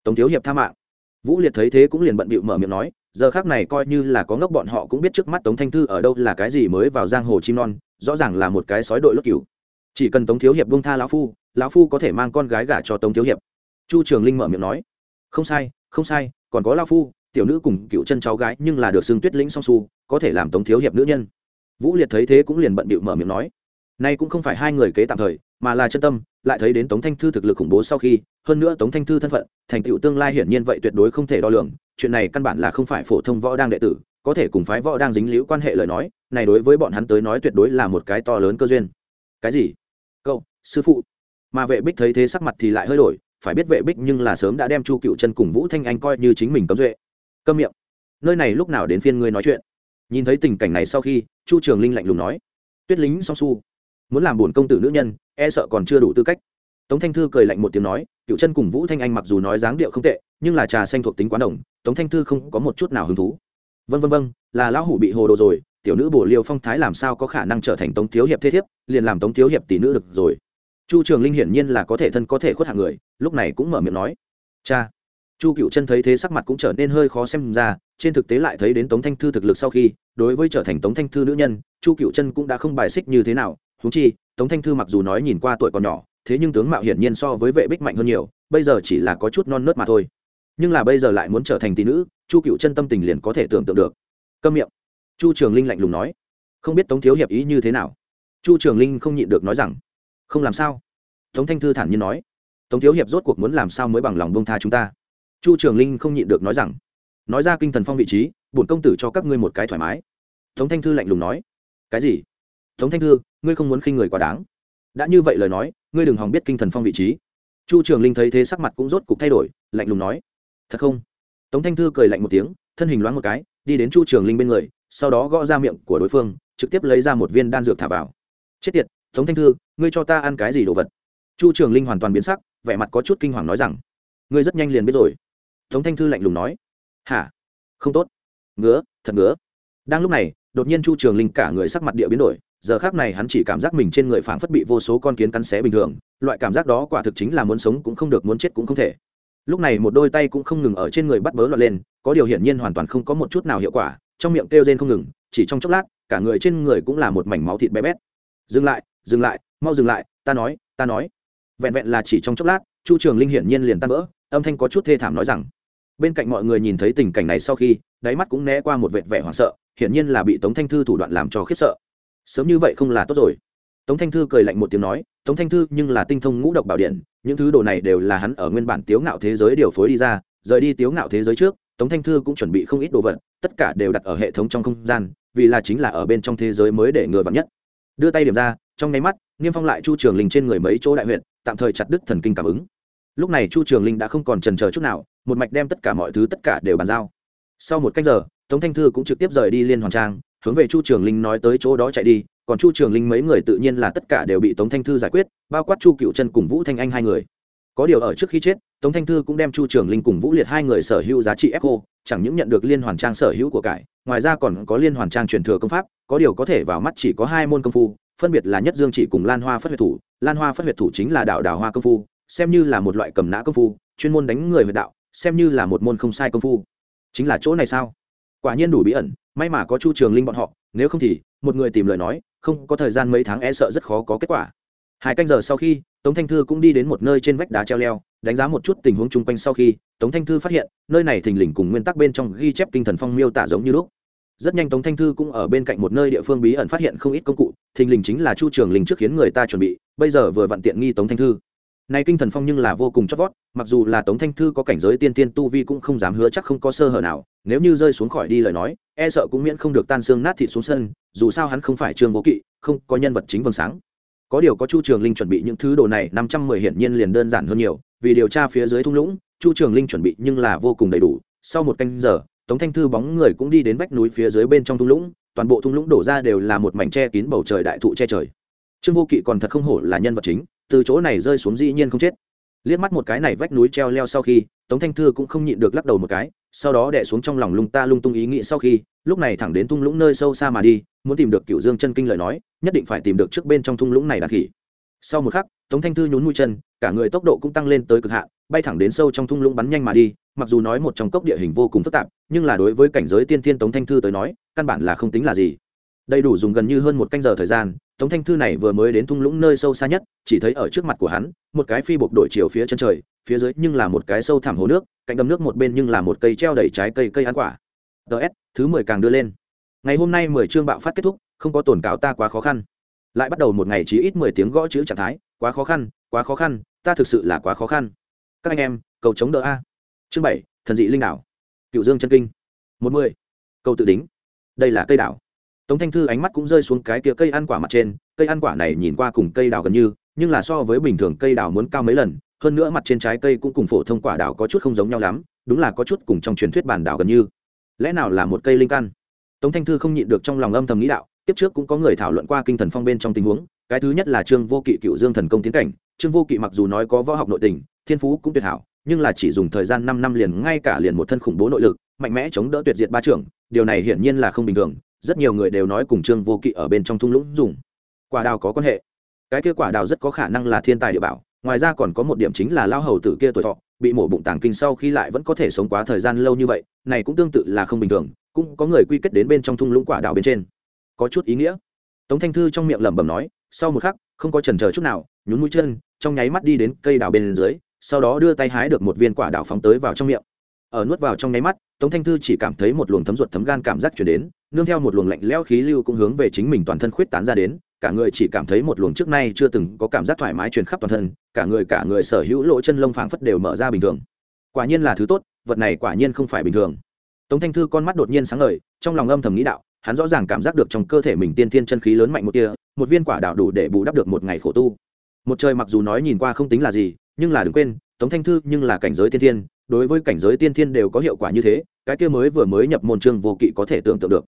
Tổng thiếu hiệp tha mạng. Vũ liệt thấy thế cũng liền bận bịu mở miệng nói, giờ khác này coi như là có ngốc bọn họ cũng biết trước mắt tống thanh thư ở đâu là cái gì mới vào giang hồ chim non, rõ ràng là một cái sói đội lốt cửu chỉ cần tống thiếu hiệp bông tha lão phu lão phu có thể mang con gái gả cho tống thiếu hiệp. Chu trường linh mở miệng nói, không sai không sai, còn có lão phu, tiểu nữ cùng cựu chân cháu gái nhưng là được xưng tuyết lĩnh song su có thể làm tống thiếu hiệp nữ nhân. Vũ liệt thấy thế cũng liền bận bịu mở miệng nói, nay cũng không phải hai người kế tạm thời, mà là chân tâm, lại thấy đến tống thanh thư thực lực khủng bố sau khi, hơn nữa tống thanh thư thân phận, thành tựu tương lai hiển nhiên vậy tuyệt đối không thể đo lường, chuyện này căn bản là không phải phổ thông võ đang đệ tử, có thể cùng phái võ đang dính liễu quan hệ lời nói, này đối với bọn hắn tới nói tuyệt đối là một cái to lớn cơ duyên. Cái gì? Cậu, sư phụ. Mà vệ bích thấy thế sắc mặt thì lại hơi đổi, phải biết vệ bích nhưng là sớm đã đem chu cựu chân cùng vũ thanh anh coi như chính mình cấm duệ. Câm miệng. Nơi này lúc nào đến phiên ngươi nói chuyện? Nhìn thấy tình cảnh này sau khi, chu trường linh lạnh lùng nói, tuyết lính song su, muốn làm bổn công tử nữ nhân e sợ còn chưa đủ tư cách. Tống thanh thư cười lạnh một tiếng nói, cựu chân cùng vũ thanh anh mặc dù nói dáng điệu không tệ, nhưng là trà xanh thuộc tính quán đồng, tống thanh thư không có một chút nào hứng thú. Vân vân vân là lão hủ bị hồ đồ rồi, tiểu nữ bổ liêu phong thái làm sao có khả năng trở thành tống thiếu hiệp thế thiếp, liền làm tống thiếu hiệp tỷ nữ được rồi. Chu trường linh hiển nhiên là có thể thân có thể khuất hạng người, lúc này cũng mở miệng nói, cha chu cựu chân thấy thế sắc mặt cũng trở nên hơi khó xem ra, trên thực tế lại thấy đến tống thanh thư thực lực sau khi, đối với trở thành tống thanh thư nữ nhân, chu cựu chân cũng đã không bài xích như thế nào. Húng chi, tống thanh thư mặc dù nói nhìn qua tuổi còn nhỏ, thế nhưng tướng mạo hiển nhiên so với vệ bích mạnh hơn nhiều, bây giờ chỉ là có chút non nớt mà thôi. Nhưng là bây giờ lại muốn trở thành tỷ nữ, chu cựu chân tâm tình liền có thể tưởng tượng được. Câm miệng. Chu trường linh lạnh lùng nói. Không biết tống thiếu hiệp ý như thế nào. Chu trường linh không nhịn được nói rằng. Không làm sao? Tống thanh thư thản nhiên nói. Tống thiếu hiệp rốt cuộc muốn làm sao mới bằng lòng bông tha chúng ta? Chu trường linh không nhịn được nói rằng, nói ra kinh thần phong vị trí, bổn công tử cho các ngươi một cái thoải mái. Tống thanh thư lạnh lùng nói, cái gì? Tống thanh thư, ngươi không muốn khinh người quá đáng. Đã như vậy lời nói, ngươi đừng hòng biết kinh thần phong vị trí. Chu trường linh thấy thế sắc mặt cũng rốt cục thay đổi, lạnh lùng nói, thật không? Tống thanh thư cười lạnh một tiếng, thân hình loáng một cái, đi đến chu trường linh bên người, sau đó gõ ra miệng của đối phương, trực tiếp lấy ra một viên đan dược thả vào. Chết tiệt, tống thanh thư, ngươi cho ta ăn cái gì đồ vật? Chu trường linh hoàn toàn biến sắc, vẻ mặt có chút kinh hoàng nói rằng, ngươi rất nhanh liền biết rồi tống thanh thư lạnh lùng nói. Hả? Không tốt. Ngứa, thật ngứa. Đang lúc này, đột nhiên chu trường linh cả người sắc mặt địa biến đổi. Giờ khác này hắn chỉ cảm giác mình trên người phảng phất bị vô số con kiến cắn xé bình thường. Loại cảm giác đó quả thực chính là muốn sống cũng không được, muốn chết cũng không thể. Lúc này một đôi tay cũng không ngừng ở trên người bắt bớ lọt lên, có điều hiển nhiên hoàn toàn không có một chút nào hiệu quả. Trong miệng kêu rên không ngừng, chỉ trong chốc lát, cả người trên người cũng là một mảnh máu thịt bé bét. Dừng lại dừng lại, mau dừng lại, ta nói ta nói. Vẹn vẹn là chỉ trong chốc lát, chu trường linh hiển nhiên liền tan vỡ, âm thanh có chút thê thảm nói rằng bên cạnh mọi người nhìn thấy tình cảnh này sau khi, đáy mắt cũng né qua một vệt vẻ hoảng sợ, hiển nhiên là bị tống thanh thư thủ đoạn làm cho khiếp sợ. Sớm như vậy không là tốt rồi. Tống thanh thư cười lạnh một tiếng nói, tống thanh thư, nhưng là tinh thông ngũ độc bảo điện, những thứ đồ này đều là hắn ở nguyên bản tiếu ngạo thế giới điều phối đi ra, rời đi tiếu ngạo thế giới trước, tống thanh thư cũng chuẩn bị không ít đồ vật, tất cả đều đặt ở hệ thống trong không gian, vì là chính là ở bên trong thế giới mới để ngừa vắn nhất. Đưa tay điểm ra, trong nháy mắt, niêm phong lại chu trường linh trên người mấy chỗ đại huyện tạm thời chặt đứt thần kinh cảm ứng. Lúc này chu trường linh đã không còn trần chờ chút nào một mạch đem tất cả mọi thứ tất cả đều bàn giao. Sau một cách giờ, tống thanh thư cũng trực tiếp rời đi liên hoàn trang, hướng về chu trường linh nói tới chỗ đó chạy đi, còn chu trường linh mấy người tự nhiên là tất cả đều bị tống thanh thư giải quyết, bao quát chu cựu chân cùng vũ thanh anh hai người. Có điều ở trước khi chết, tống thanh thư cũng đem chu trường linh cùng vũ liệt hai người sở hữu giá trị echo chẳng những nhận được liên hoàn trang sở hữu của cải, ngoài ra còn có liên hoàn trang truyền thừa công pháp, có điều có thể vào mắt chỉ có hai môn công phu, phân biệt là nhất dương chỉ cùng lan hoa phất huyệt thủ. Lan hoa phất huyệt thủ chính là đạo đào hoa công phu, xem như là một loại cầm nã công phu, chuyên môn đánh người huyệt đạo xem như là một môn không sai công phu. Chính là chỗ này sao? Quả nhiên đủ bí ẩn, may mà có chu trường linh bọn họ, nếu không thì, một người tìm lời nói, không có thời gian mấy tháng e sợ rất khó có kết quả. Hai canh giờ sau khi, tống thanh thư cũng đi đến một nơi trên vách đá treo leo, đánh giá một chút tình huống chung quanh sau khi, tống thanh thư phát hiện, nơi này thình lình cùng nguyên tắc bên trong ghi chép kinh thần phong miêu tả giống như lúc. Rất nhanh tống thanh thư cũng ở bên cạnh một nơi địa phương bí ẩn phát hiện không ít công cụ, thình lình chính là chu trường linh trước khiến người ta chuẩn bị, bây giờ vừa vặn tiện nghi tống thanh thư này kinh thần phong nhưng là vô cùng chót vót, mặc dù là tống thanh thư có cảnh giới tiên tiên tu vi cũng không dám hứa chắc không có sơ hở nào, nếu như rơi xuống khỏi đi lời nói e sợ cũng miễn không được tan xương nát thịt xuống sân, dù sao hắn không phải trương vô kỵ, không có nhân vật chính vầng sáng. Có điều có chu trường linh chuẩn bị những thứ đồ này, năm trăm mười hiển nhiên liền đơn giản hơn nhiều, vì điều tra phía dưới thung lũng, chu trường linh chuẩn bị nhưng là vô cùng đầy đủ. Sau một canh giờ, tống thanh thư bóng người cũng đi đến vách núi phía dưới bên trong thung lũng, toàn bộ thung lũng đổ ra đều là một mảnh che kín bầu trời đại thụ che trời. Trương vô kỵ còn thật không hổ là nhân vật chính từ chỗ này rơi xuống dĩ nhiên không chết. Liếc mắt một cái này vách núi treo leo sau khi, tống thanh thư cũng không nhịn được lắc đầu một cái, sau đó đẻ xuống trong lòng lung ta lung tung ý nghĩ sau khi, lúc này thẳng đến thung lũng nơi sâu xa mà đi, muốn tìm được cựu dương chân kinh lời nói, nhất định phải tìm được trước bên trong thung lũng này đạt khỉ. Sau một khắc, tống thanh thư nhún mũi chân, cả người tốc độ cũng tăng lên tới cực hạn, bay thẳng đến sâu trong thung lũng bắn nhanh mà đi, mặc dù nói một trong cốc địa hình vô cùng phức tạp, nhưng là đối với cảnh giới tiên thiên tống thanh thư tới nói, căn bản là không tính là gì. Đầy đủ dùng gần như hơn một canh giờ thời gian tống thanh thư này vừa mới đến thung lũng nơi sâu xa nhất, chỉ thấy ở trước mặt của hắn, một cái phi bột đổi chiều phía chân trời, phía dưới nhưng là một cái sâu thẳm hồ nước, cạnh đầm nước một bên nhưng là một cây treo đầy trái cây cây ăn quả. Ts thứ mười càng đưa lên. Ngày hôm nay mười chương bạo phát kết thúc, không có tổn cáo ta quá khó khăn. Lại bắt đầu một ngày chỉ ít mười tiếng gõ chữ trạng thái, quá khó khăn, quá khó khăn, ta thực sự là quá khó khăn. Các anh em, cầu chống đỡ a. Chương bảy, thần dị linh đảo. Cựu dương chân kinh. Một mươi câu tự đính. Đây là cây đảo tống thanh thư ánh mắt cũng rơi xuống cái kia cây ăn quả mặt trên, cây ăn quả này nhìn qua cùng cây đào gần như, nhưng là so với bình thường cây đào muốn cao mấy lần, hơn nữa mặt trên trái cây cũng cùng phổ thông quả đào có chút không giống nhau lắm, đúng là có chút cùng trong truyền thuyết bản đào gần như. Lẽ nào là một cây linh căn? Tống thanh thư không nhịn được trong lòng âm thầm nghĩ đạo, tiếp trước cũng có người thảo luận qua kinh thần phong bên trong tình huống, cái thứ nhất là trương vô kỵ cựu dương thần công tiến cảnh, trương vô kỵ mặc dù nói có võ học nội tình, thiên phú cũng tuyệt hảo, nhưng là chỉ dùng thời gian năm năm liền ngay cả liền một thân khủng bố nội lực, mạnh mẽ chống đỡ tuyệt diệt ba trưởng, điều này hiển nhiên là không bình thường rất nhiều người đều nói cùng trương vô kỵ ở bên trong thung lũng dùng. Quả đào có quan hệ. Cái kia quả đào rất có khả năng là thiên tài địa bảo, ngoài ra còn có một điểm chính là lao hầu tử kia tuổi thọ, bị mổ bụng tàng kinh sau khi lại vẫn có thể sống quá thời gian lâu như vậy, này cũng tương tự là không bình thường, cũng có người quy kết đến bên trong thung lũng quả đào bên trên. Có chút ý nghĩa. Tống thanh thư trong miệng lẩm bẩm nói, sau một khắc, không có chần chờ chút nào, nhún mũi chân, trong nháy mắt đi đến cây đào bên dưới, sau đó đưa tay hái được một viên quả đào phóng tới vào trong miệng. Ở nuốt vào trong nháy mắt, tống thanh thư chỉ cảm thấy một luồng thấm ruột thấm gan cảm giác chuyển đến nương theo một luồng lạnh lẽo khí lưu cũng hướng về chính mình toàn thân khuyết tán ra đến, cả người chỉ cảm thấy một luồng trước nay chưa từng có cảm giác thoải mái truyền khắp toàn thân, cả người cả người sở hữu lỗ chân lông phảng phất đều mở ra bình thường. Quả nhiên là thứ tốt, vật này quả nhiên không phải bình thường. Tống thanh thư con mắt đột nhiên sáng ngời, trong lòng âm thầm nghĩ đạo, hắn rõ ràng cảm giác được trong cơ thể mình tiên thiên chân khí lớn mạnh một tia, một viên quả đạo đủ để bù đắp được một ngày khổ tu. Một trời mặc dù nói nhìn qua không tính là gì, nhưng là đừng quên, tống thanh thư nhưng là cảnh giới tiên thiên, đối với cảnh giới tiên thiên đều có hiệu quả như thế, cái kia mới vừa mới nhập môn trương vô kỵ có thể tưởng tượng được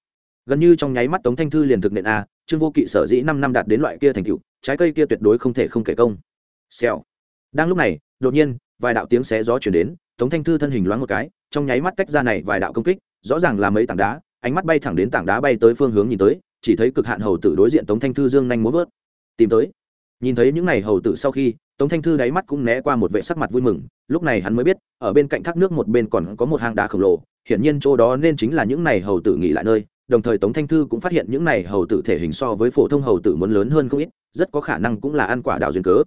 gần như trong nháy mắt tống thanh thư liền thực nện a, trương vô kỵ sở dĩ năm năm đạt đến loại kia thành cựu trái cây kia tuyệt đối không thể không kể công. Xèo. Đang lúc này, đột nhiên, vài đạo tiếng xé gió chuyển đến, tống thanh thư thân hình loáng một cái, trong nháy mắt tách ra này vài đạo công kích, rõ ràng là mấy tảng đá, ánh mắt bay thẳng đến tảng đá bay tới phương hướng nhìn tới, chỉ thấy cực hạn hầu tử đối diện tống thanh thư dương nhanh muốn vớt, tìm tới. Nhìn thấy những này hầu tử sau khi, tống thanh thư đáy mắt cũng né qua một vệ sắc mặt vui mừng, lúc này hắn mới biết, ở bên cạnh thác nước một bên còn có một hang đá khổng lồ, hiển nhiên chỗ đó nên chính là những này hầu tử nghỉ lại nơi đồng thời tống thanh thư cũng phát hiện những này hầu tử thể hình so với phổ thông hầu tử muốn lớn hơn không ít, rất có khả năng cũng là ăn quả đào duyên cớ.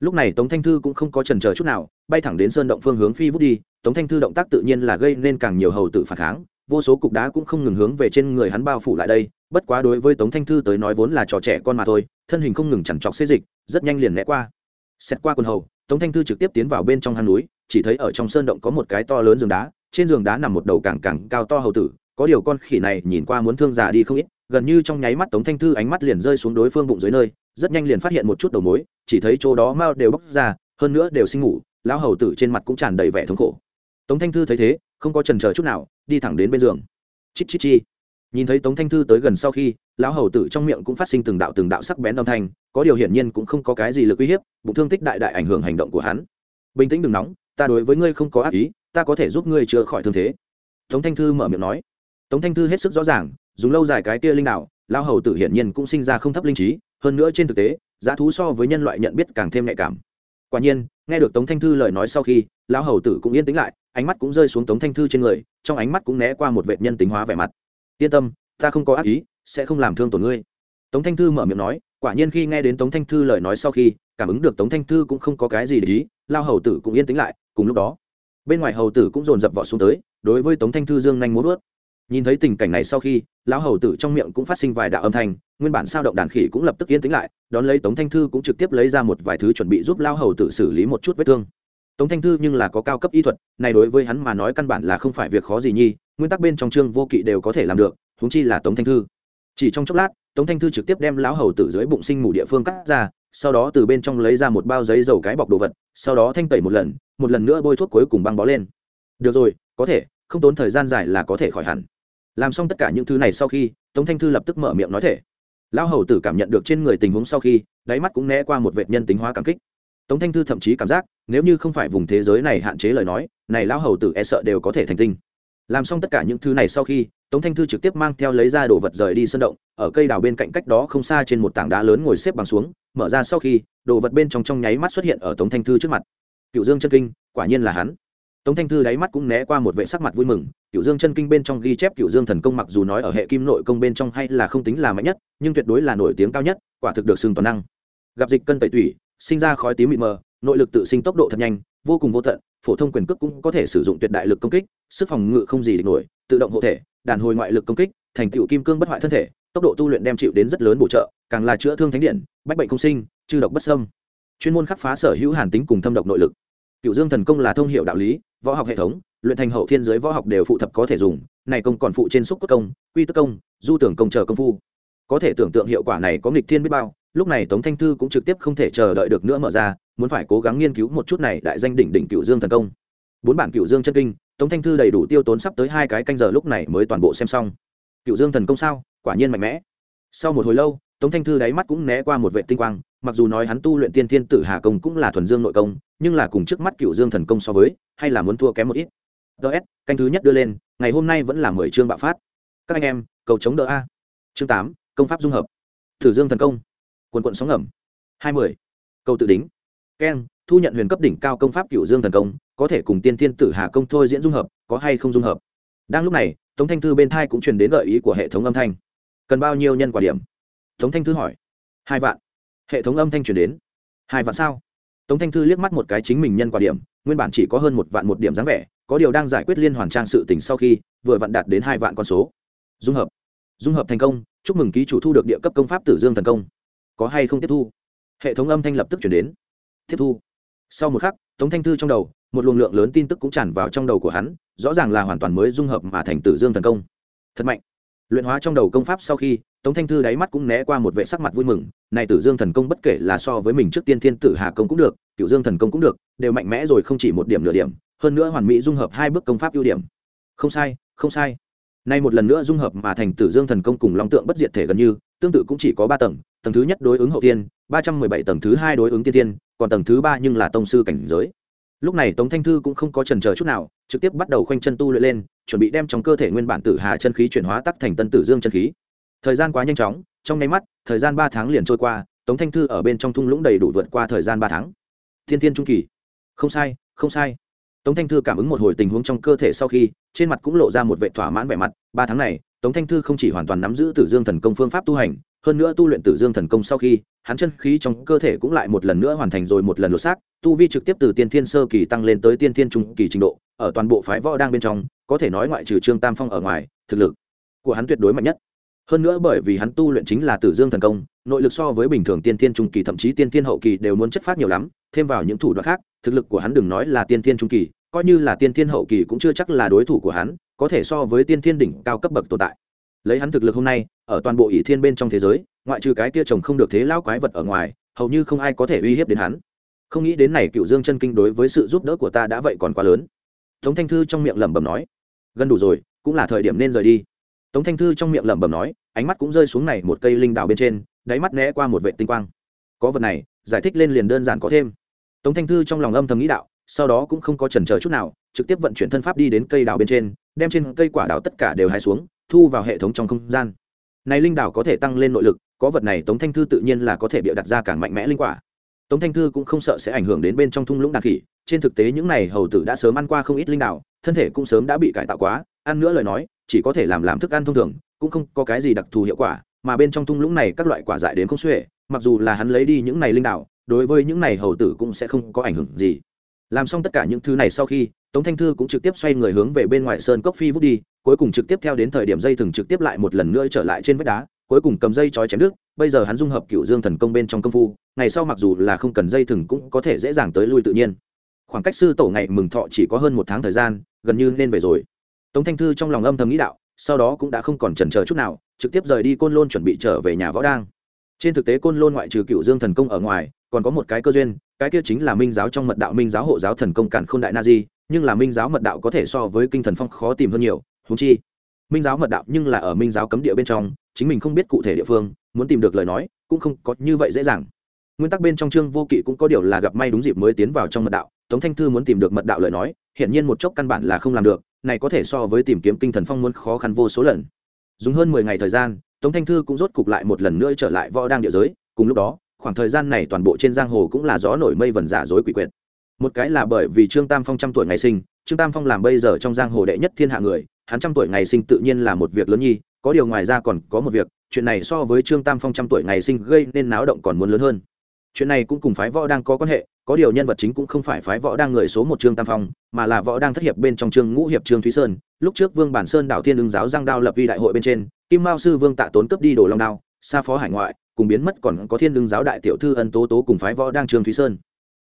Lúc này tống thanh thư cũng không có trần chờ chút nào, bay thẳng đến sơn động phương hướng phi vút đi, tống thanh thư động tác tự nhiên là gây nên càng nhiều hầu tử phản kháng, vô số cục đá cũng không ngừng hướng về trên người hắn bao phủ lại đây, bất quá đối với tống thanh thư tới nói vốn là trò trẻ con mà thôi, thân hình không ngừng chằn trọc xê dịch, rất nhanh liền né qua. Xét qua quần hầu, tống thanh thư trực tiếp tiến vào bên trong hang núi, chỉ thấy ở trong sơn động có một cái to lớn giường đá, trên giường đá nằm một đầu càng càng cao to hầu tử có điều con khỉ này nhìn qua muốn thương già đi không ít, gần như trong nháy mắt tống thanh thư ánh mắt liền rơi xuống đối phương bụng dưới nơi, rất nhanh liền phát hiện một chút đầu mối, chỉ thấy chỗ đó mao đều bóc ra, hơn nữa đều sinh ngủ, lão hầu tử trên mặt cũng tràn đầy vẻ thống khổ. Tống thanh thư thấy thế, không có trần chờ chút nào, đi thẳng đến bên giường. Chít chít chi. Nhìn thấy tống thanh thư tới gần sau khi, lão hầu tử trong miệng cũng phát sinh từng đạo từng đạo sắc bén âm thanh, có điều hiển nhiên cũng không có cái gì lực uy hiếp, bụng thương tích đại đại ảnh hưởng hành động của hắn. Bình tĩnh đừng nóng, ta đối với ngươi không có ác ý, ta có thể giúp ngươi chữa khỏi thương thế. Tống thanh thư mở miệng nói tống thanh thư hết sức rõ ràng, dùng lâu dài cái kia linh đạo, lão hầu tử hiển nhiên cũng sinh ra không thấp linh trí, hơn nữa trên thực tế, giá thú so với nhân loại nhận biết càng thêm nhạy cảm. Quả nhiên, nghe được tống thanh thư lời nói sau khi, lão hầu tử cũng yên tĩnh lại, ánh mắt cũng rơi xuống tống thanh thư trên người, trong ánh mắt cũng né qua một vệ nhân tính hóa vẻ mặt. Yên tâm, ta không có ác ý, sẽ không làm thương tổn ngươi. Tống thanh thư mở miệng nói, quả nhiên khi nghe đến tống thanh thư lời nói sau khi, cảm ứng được tống thanh thư cũng không có cái gì để ý lao hầu tử cũng yên tĩnh lại, cùng lúc đó, bên ngoài hầu tử cũng dồn dập vỏ xuống tới, đối với tống thanh thư dương nhanh muốn vớt nhìn thấy tình cảnh này sau khi, lão hầu tử trong miệng cũng phát sinh vài đạo âm thanh, nguyên bản sao động đàn khỉ cũng lập tức yên tĩnh lại, đón lấy tống thanh thư cũng trực tiếp lấy ra một vài thứ chuẩn bị giúp lao hầu tử xử lý một chút vết thương. Tống thanh thư nhưng là có cao cấp y thuật, này đối với hắn mà nói căn bản là không phải việc khó gì nhi, nguyên tắc bên trong chương vô kỵ đều có thể làm được húng chi là tống thanh thư. Chỉ trong chốc lát, tống thanh thư trực tiếp đem lão hầu tử dưới bụng sinh mù địa phương cắt ra, sau đó từ bên trong lấy ra một bao giấy dầu cái bọc đồ vật, sau đó thanh tẩy một lần một lần nữa bôi thuốc cuối cùng băng bó lên. Được rồi, có thể, không tốn thời gian dài là có thể khỏi hẳn làm xong tất cả những thứ này sau khi, tống thanh thư lập tức mở miệng nói thể. Lão hầu tử cảm nhận được trên người tình huống sau khi, đáy mắt cũng né qua một vệ nhân tính hóa cảm kích. Tống thanh thư thậm chí cảm giác, nếu như không phải vùng thế giới này hạn chế lời nói, này lão hầu tử e sợ đều có thể thành tinh. Làm xong tất cả những thứ này sau khi, tống thanh thư trực tiếp mang theo lấy ra đồ vật rời đi sân động, ở cây đào bên cạnh cách đó không xa trên một tảng đá lớn ngồi xếp bằng xuống, mở ra sau khi, đồ vật bên trong trong nháy mắt xuất hiện ở tống thanh thư trước mặt. Cựu dương chân kinh, quả nhiên là hắn tống thanh thư đáy mắt cũng né qua một vệ sắc mặt vui mừng cựu dương chân kinh bên trong ghi chép cựu dương thần công mặc dù nói ở hệ kim nội công bên trong hay là không tính là mạnh nhất, nhưng tuyệt đối là nổi tiếng cao nhất, quả thực được xưng toàn năng. Gặp dịch cân tẩy tủy, sinh ra khói tím mịt mờ, nội lực tự sinh tốc độ thật nhanh, vô cùng vô tận, phổ thông quyền cước cũng có thể sử dụng tuyệt đại lực công kích, sức phòng ngự không gì địch nổi, tự động hộ thể, đàn hồi ngoại lực công kích, thành tựu kim cương bất hoại thân thể, tốc độ tu luyện đem chịu đến rất lớn bổ trợ, càng là chữa thương thánh điện, bách bệnh không sinh, chư độc bất sâm chuyên môn khắc phá sở hữu hàn tính cùng thâm độc nội lực cựu dương thần công là thông hiệu đạo lý, võ học hệ thống, luyện thành hậu thiên giới võ học đều phụ thập có thể dùng, này công còn phụ trên xúc cốt công, quy tức công, du tưởng công chờ công phu. Có thể tưởng tượng hiệu quả này có nghịch thiên biết bao, lúc này tống thanh thư cũng trực tiếp không thể chờ đợi được nữa mở ra, muốn phải cố gắng nghiên cứu một chút này đại danh đỉnh đỉnh cựu dương thần công. Bốn bản cựu dương chân kinh, tống thanh thư đầy đủ tiêu tốn sắp tới hai cái canh giờ lúc này mới toàn bộ xem xong. Cựu dương thần công sao? Quả nhiên mạnh mẽ. Sau một hồi lâu, tống thanh thư đáy mắt cũng né qua một vệ tinh quang mặc dù nói hắn tu luyện tiên thiên tử hà công cũng là thuần dương nội công, nhưng là cùng trước mắt cựu dương thần công so với, hay là muốn thua kém một ít. Ts canh thứ nhất đưa lên, ngày hôm nay vẫn là mười chương bạo phát. Các anh em, cầu chống đỡ a. Chương tám, công pháp dung hợp. Thử dương thần công. Quần quận sóng ngầm. Hai mươi câu tự đính. Keng, thu nhận huyền cấp đỉnh cao công pháp cựu dương thần công, có thể cùng tiên thiên tử hà công thôi diễn dung hợp, có hay không dung hợp? Đang lúc này, tống thanh thư bên thai cũng truyền đến gợi ý của hệ thống âm thanh. Cần bao nhiêu nhân quả điểm? Tống thanh thư hỏi. Hai vạn hệ thống âm thanh truyền đến. Hai vạn sao? Tống thanh thư liếc mắt một cái chính mình nhân quả điểm, nguyên bản chỉ có hơn một vạn một điểm dáng vẻ, có điều đang giải quyết liên hoàn trang sự tình sau khi, vừa vặn đạt đến hai vạn con số. Dung hợp. Dung hợp thành công, chúc mừng ký chủ thu được địa cấp công pháp tử dương thần công. Có hay không tiếp thu? Hệ thống âm thanh lập tức chuyển đến. Tiếp thu. Sau một khắc, tống thanh thư trong đầu, một luồng lượng lớn tin tức cũng tràn vào trong đầu của hắn, rõ ràng là hoàn toàn mới dung hợp mà thành tử dương thần công. Thật mạnh. Luyện hóa trong đầu công pháp sau khi tống thanh thư đáy mắt cũng né qua một vệ sắc mặt vui mừng, này tử dương thần công bất kể là so với mình trước tiên thiên tử hà công cũng được cựu dương thần công cũng được, đều mạnh mẽ rồi không chỉ một điểm nửa điểm, hơn nữa hoàn mỹ dung hợp hai bước công pháp ưu điểm. Không sai không sai. Nay một lần nữa dung hợp mà thành tử dương thần công cùng long tượng bất diệt thể gần như, tương tự cũng chỉ có ba tầng tầng thứ nhất đối ứng hậu tiên ba trăm mười bảy tầng thứ hai đối ứng tiên tiên còn tầng thứ ba nhưng là tông sư cảnh giới. Lúc này tống thanh thư cũng không có trần chờ chút nào, trực tiếp bắt đầu khoanh chân tu luyện lên, chuẩn bị đem trong cơ thể nguyên bản tử hà chân khí chuyển hóa tắc thành tân tử dương chân khí thời gian quá nhanh chóng, trong nháy mắt, thời gian ba tháng liền trôi qua, tống thanh thư ở bên trong thung lũng đầy đủ vượt qua thời gian ba tháng. Thiên thiên trung kỳ. Không sai không sai. Tống thanh thư cảm ứng một hồi tình huống trong cơ thể sau khi, trên mặt cũng lộ ra một vệ thỏa mãn vẻ mặt. Ba tháng này, tống thanh thư không chỉ hoàn toàn nắm giữ tử dương thần công phương pháp tu hành, hơn nữa tu luyện tử dương thần công sau khi, hắn chân khí trong cơ thể cũng lại một lần nữa hoàn thành rồi một lần lột xác, tu vi trực tiếp từ tiên thiên sơ kỳ tăng lên tới tiên thiên trung kỳ trình độ, ở toàn bộ phái võ đang bên trong, có thể nói ngoại trừ trương tam phong ở ngoài, thực lực của hắn tuyệt đối mạnh nhất hơn nữa bởi vì hắn tu luyện chính là tử dương thần công, nội lực so với bình thường tiên thiên trung kỳ, thậm chí tiên thiên hậu kỳ đều muốn chất phát nhiều lắm, thêm vào những thủ đoạn khác, thực lực của hắn đừng nói là tiên thiên trung kỳ, coi như là tiên thiên hậu kỳ cũng chưa chắc là đối thủ của hắn, có thể so với tiên thiên đỉnh cao cấp bậc tồn tại. Lấy hắn thực lực hôm nay, ở toàn bộ ỷ thiên bên trong thế giới, ngoại trừ cái kia trồng không được thế lao quái vật ở ngoài, hầu như không ai có thể uy hiếp đến hắn. Không nghĩ đến này cựu dương chân kinh đối với sự giúp đỡ của ta đã vậy còn quá lớn. Tống thanh thư trong miệng lẩm bẩm nói, gần đủ rồi, cũng là thời điểm nên rời đi tống thanh thư trong miệng lẩm bẩm nói, ánh mắt cũng rơi xuống này một cây linh đào bên trên, đáy mắt né qua một vệ tinh quang. Có vật này, giải thích lên liền đơn giản có thêm. Tống thanh thư trong lòng âm thầm nghĩ đạo, sau đó cũng không có chần chờ chút nào, trực tiếp vận chuyển thân pháp đi đến cây đào bên trên, đem trên cây quả đào tất cả đều hái xuống, thu vào hệ thống trong không gian. Này linh đào có thể tăng lên nội lực, có vật này tống thanh thư tự nhiên là có thể bịa đặt ra càng mạnh mẽ linh quả. Tống thanh thư cũng không sợ sẽ ảnh hưởng đến bên trong thung lũng đàn khỉ, trên thực tế những này hầu tử đã sớm ăn qua không ít linh đào, thân thể cũng sớm đã bị cải tạo quá, ăn nữa lời nói chỉ có thể làm làm thức ăn thông thường, cũng không có cái gì đặc thù hiệu quả, mà bên trong thung lũng này các loại quả dại đến không xuể, mặc dù là hắn lấy đi những này linh đạo đối với những này hầu tử cũng sẽ không có ảnh hưởng gì. Làm xong tất cả những thứ này sau khi, tống thanh thư cũng trực tiếp xoay người hướng về bên ngoài sơn cốc phi vút đi, cuối cùng trực tiếp theo đến thời điểm dây thừng trực tiếp lại một lần nữa trở lại trên vách đá, cuối cùng cầm dây chói chém nước bây giờ hắn dung hợp cựu dương thần công bên trong công phu, ngày sau mặc dù là không cần dây thừng cũng có thể dễ dàng tới lui tự nhiên. Khoảng cách sư tổ ngày mừng thọ chỉ có hơn một tháng thời gian, gần như nên về rồi tống thanh thư trong lòng âm thầm nghĩ đạo, sau đó cũng đã không còn chần chờ chút nào, trực tiếp rời đi côn lôn chuẩn bị trở về nhà võ đang. Trên thực tế côn lôn ngoại trừ cựu dương thần công ở ngoài, còn có một cái cơ duyên, cái kia chính là minh giáo trong mật đạo minh giáo hộ giáo thần công cản k h ô n đại na di, nhưng là minh giáo mật đạo có thể so với kinh thần phong khó tìm hơn nhiều húng chi, minh giáo mật đạo nhưng là ở minh giáo cấm địa bên trong, chính mình không biết cụ thể địa phương, muốn tìm được lời nói, cũng không có như vậy dễ dàng. Nguyên tắc bên trong chương vô kỵ cũng có điều là gặp may đúng dịp mới tiến vào trong mật đạo tống thanh thư muốn tìm được mật đạo lời nói hiện nhiên một chốc căn bản là không làm được, này có thể so với tìm kiếm kinh thần phong muốn khó khăn vô số lần. Dùng hơn mười ngày thời gian, tống thanh thư cũng rốt cục lại một lần nữa trở lại võ đang địa giới, cùng lúc đó, khoảng thời gian này toàn bộ trên giang hồ cũng là gió nổi mây vần giả dối quỷ quyệt. Một cái là bởi vì trương tam phong trăm tuổi ngày sinh, trương tam phong làm bây giờ trong giang hồ đệ nhất thiên hạ người, hắn trăm tuổi ngày sinh tự nhiên là một việc lớn nhi, có điều ngoài ra còn có một việc, chuyện này so với trương tam phong trăm tuổi ngày sinh gây nên náo động còn muốn lớn hơn. Chuyện này cũng cùng phái võ đang có quan hệ có điều nhân vật chính cũng không phải phái võ đang người số một trương tam phong, mà là võ đang thất hiệp bên trong trương ngũ hiệp trương thúy sơn. Lúc trước vương bản sơn đảo thiên ứng giáo giang đao lập vi đại hội bên trên, kim mao sư vương tạ tốn cấp đi đồ long đao xa phó hải ngoại, cùng biến mất còn có thiên ứng giáo đại tiểu thư ân tố tố cùng phái võ đang trương thúy sơn.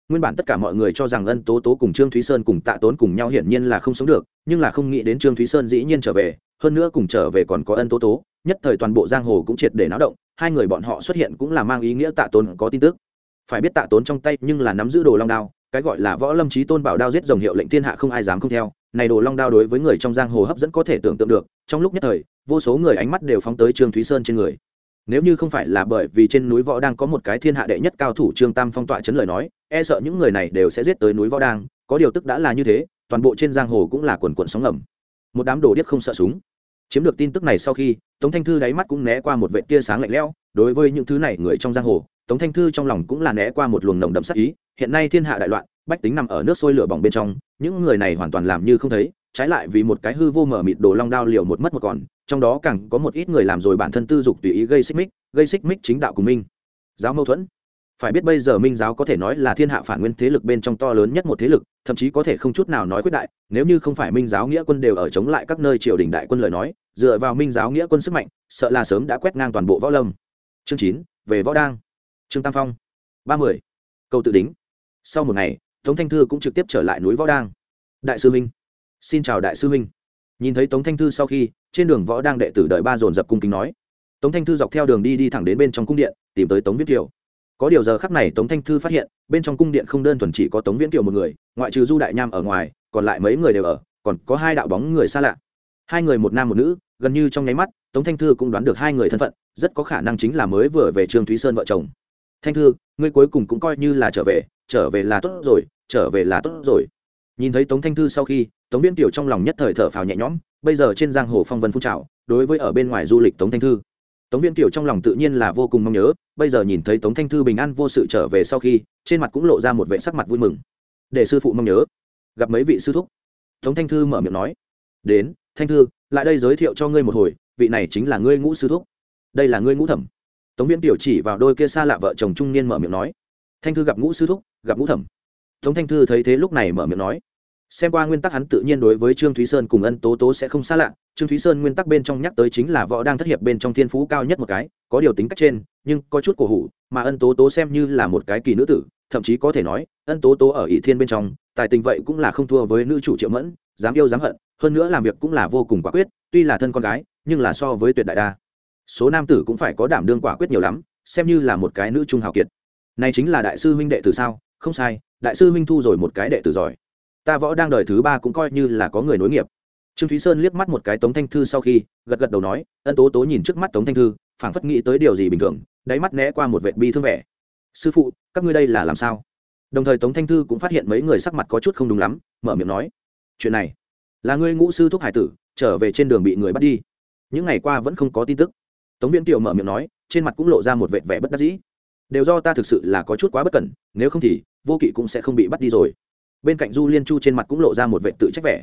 Nguyên bản tất cả mọi người cho rằng ân tố tố cùng trương thúy sơn cùng tạ tốn cùng nhau hiển nhiên là không sống được, nhưng là không nghĩ đến trương thúy sơn dĩ nhiên trở về, hơn nữa cùng trở về còn có ân tố tố, nhất thời toàn bộ giang hồ cũng triệt để náo động, hai người bọn họ xuất hiện cũng là mang ý nghĩa tạ tốn có tin tức phải biết tạ tốn trong tay nhưng là nắm giữ đồ long đao, cái gọi là võ lâm trí tôn bảo đao giết dòng hiệu lệnh thiên hạ không ai dám không theo. Này đồ long đao đối với người trong giang hồ hấp dẫn có thể tưởng tượng được, trong lúc nhất thời, vô số người ánh mắt đều phóng tới trương thúy sơn trên người. Nếu như không phải là bởi vì trên núi võ đang có một cái thiên hạ đệ nhất cao thủ trương tam phong tọa chấn lời nói e sợ những người này đều sẽ giết tới núi võ đang, có điều tức đã là như thế, toàn bộ trên giang hồ cũng là quần quần sóng ngầm. Một đám đồ điếc không sợ súng. Chiếm được tin tức này sau khi, tống thanh thư đáy mắt cũng né qua một vệ tia sáng lạnh lẽo, đối với những thứ này người trong giang hồ tống thanh thư trong lòng cũng là né qua một luồng nồng đậm sắc ý, hiện nay thiên hạ đại loạn, bách tính nằm ở nước sôi lửa bỏng bên trong, những người này hoàn toàn làm như không thấy, trái lại vì một cái hư vô mở mịt đồ long đao liều một mất một còn, trong đó càng có một ít người làm rồi bản thân tư dục tùy ý gây xích mích, gây xích mích chính đạo của minh. Giáo mâu thuẫn. Phải biết bây giờ minh giáo có thể nói là thiên hạ phản nguyên thế lực bên trong to lớn nhất một thế lực, thậm chí có thể không chút nào nói quyết đại, nếu như không phải minh giáo nghĩa quân đều ở chống lại các nơi triều đình đại quân lời nói, dựa vào minh giáo nghĩa quân sức mạnh, sợ là sớm đã quét ngang toàn bộ võ lâm. Chương chín, về võ đang trương tam phong, ba mươi câu tự đính. Sau một ngày, tống thanh thư cũng trực tiếp trở lại núi võ đang. Đại sư minh xin chào đại sư minh nhìn thấy tống thanh thư sau khi, trên đường võ đang đệ tử đợi ba dồn dập cung kính nói. Tống thanh thư dọc theo đường đi đi thẳng đến bên trong cung điện, tìm tới tống viết kiều. Có điều giờ khắc này tống thanh thư phát hiện, bên trong cung điện không đơn thuần chỉ có tống viễn kiều một người, ngoại trừ du đại nham ở ngoài, còn lại mấy người đều ở, còn có hai đạo bóng người xa lạ. Hai người một nam một nữ, gần như trong nháy mắt, tống thanh thư cũng đoán được hai người thân phận, rất có khả năng chính là mới vừa về trương thúy sơn vợ chồng thanh thư, ngươi cuối cùng cũng coi như là trở về trở về là tốt rồi, trở về là tốt rồi. Nhìn thấy tống thanh thư sau khi, tống viễn tiểu trong lòng nhất thời thở phào nhẹ nhõm, bây giờ trên giang hồ phong vân phun trào, đối với ở bên ngoài du lịch tống thanh thư, tống viễn tiểu trong lòng tự nhiên là vô cùng mong nhớ, bây giờ nhìn thấy tống thanh thư bình an vô sự trở về sau khi, trên mặt cũng lộ ra một vệ sắc mặt vui mừng. Để sư phụ mong nhớ, gặp mấy vị sư thúc. Tống thanh thư mở miệng nói, đến, thanh thư, lại đây giới thiệu cho ngươi một hồi, vị này chính là ngươi ngũ sư thúc. Đây là ngươi ngũ thẩm tống viễn tiểu chỉ vào đôi kia xa lạ vợ chồng trung niên mở miệng nói, thanh thư gặp ngũ sư thúc, gặp ngũ thẩm. Tống thanh thư thấy thế lúc này mở miệng nói, xem qua nguyên tắc hắn tự nhiên đối với trương thúy sơn cùng ân tố tố sẽ không xa lạ. Trương thúy sơn nguyên tắc bên trong nhắc tới chính là võ đang thất hiệp bên trong thiên phú cao nhất một cái, có điều tính cách trên, nhưng có chút cổ hủ, mà ân tố tố xem như là một cái kỳ nữ tử, thậm chí có thể nói, ân tố tố ở ỷ thiên bên trong, tài tình vậy cũng là không thua với nữ chủ triệu mẫn, dám yêu dám hận, hơn nữa làm việc cũng là vô cùng quả quyết, tuy là thân con gái, nhưng là so với tuyệt đại đa số nam tử cũng phải có đảm đương quả quyết nhiều lắm, xem như là một cái nữ trung hào kiệt. Này chính là đại sư huynh đệ tử sao? Không sai, đại sư huynh thu rồi một cái đệ tử giỏi. Ta võ đang đời thứ ba cũng coi như là có người nối nghiệp. Trương thúy sơn liếc mắt một cái tống thanh thư sau khi, gật gật đầu nói, ân tố tố nhìn trước mắt tống thanh thư, phảng phất nghĩ tới điều gì bình thường, đáy mắt né qua một vệ bi thương vẻ. Sư phụ, các ngươi đây là làm sao? Đồng thời tống thanh thư cũng phát hiện mấy người sắc mặt có chút không đúng lắm, mở miệng nói, chuyện này, là ngươi ngũ sư thúc hải tử, trở về trên đường bị người bắt đi. Những ngày qua vẫn không có tin tức tống viễn kiều mở miệng nói, trên mặt cũng lộ ra một vệ vẻ bất đắc dĩ. Đều do ta thực sự là có chút quá bất cẩn, nếu không thì, vô kỵ cũng sẽ không bị bắt đi rồi. Bên cạnh du liên chu trên mặt cũng lộ ra một vệ tự trách vẻ.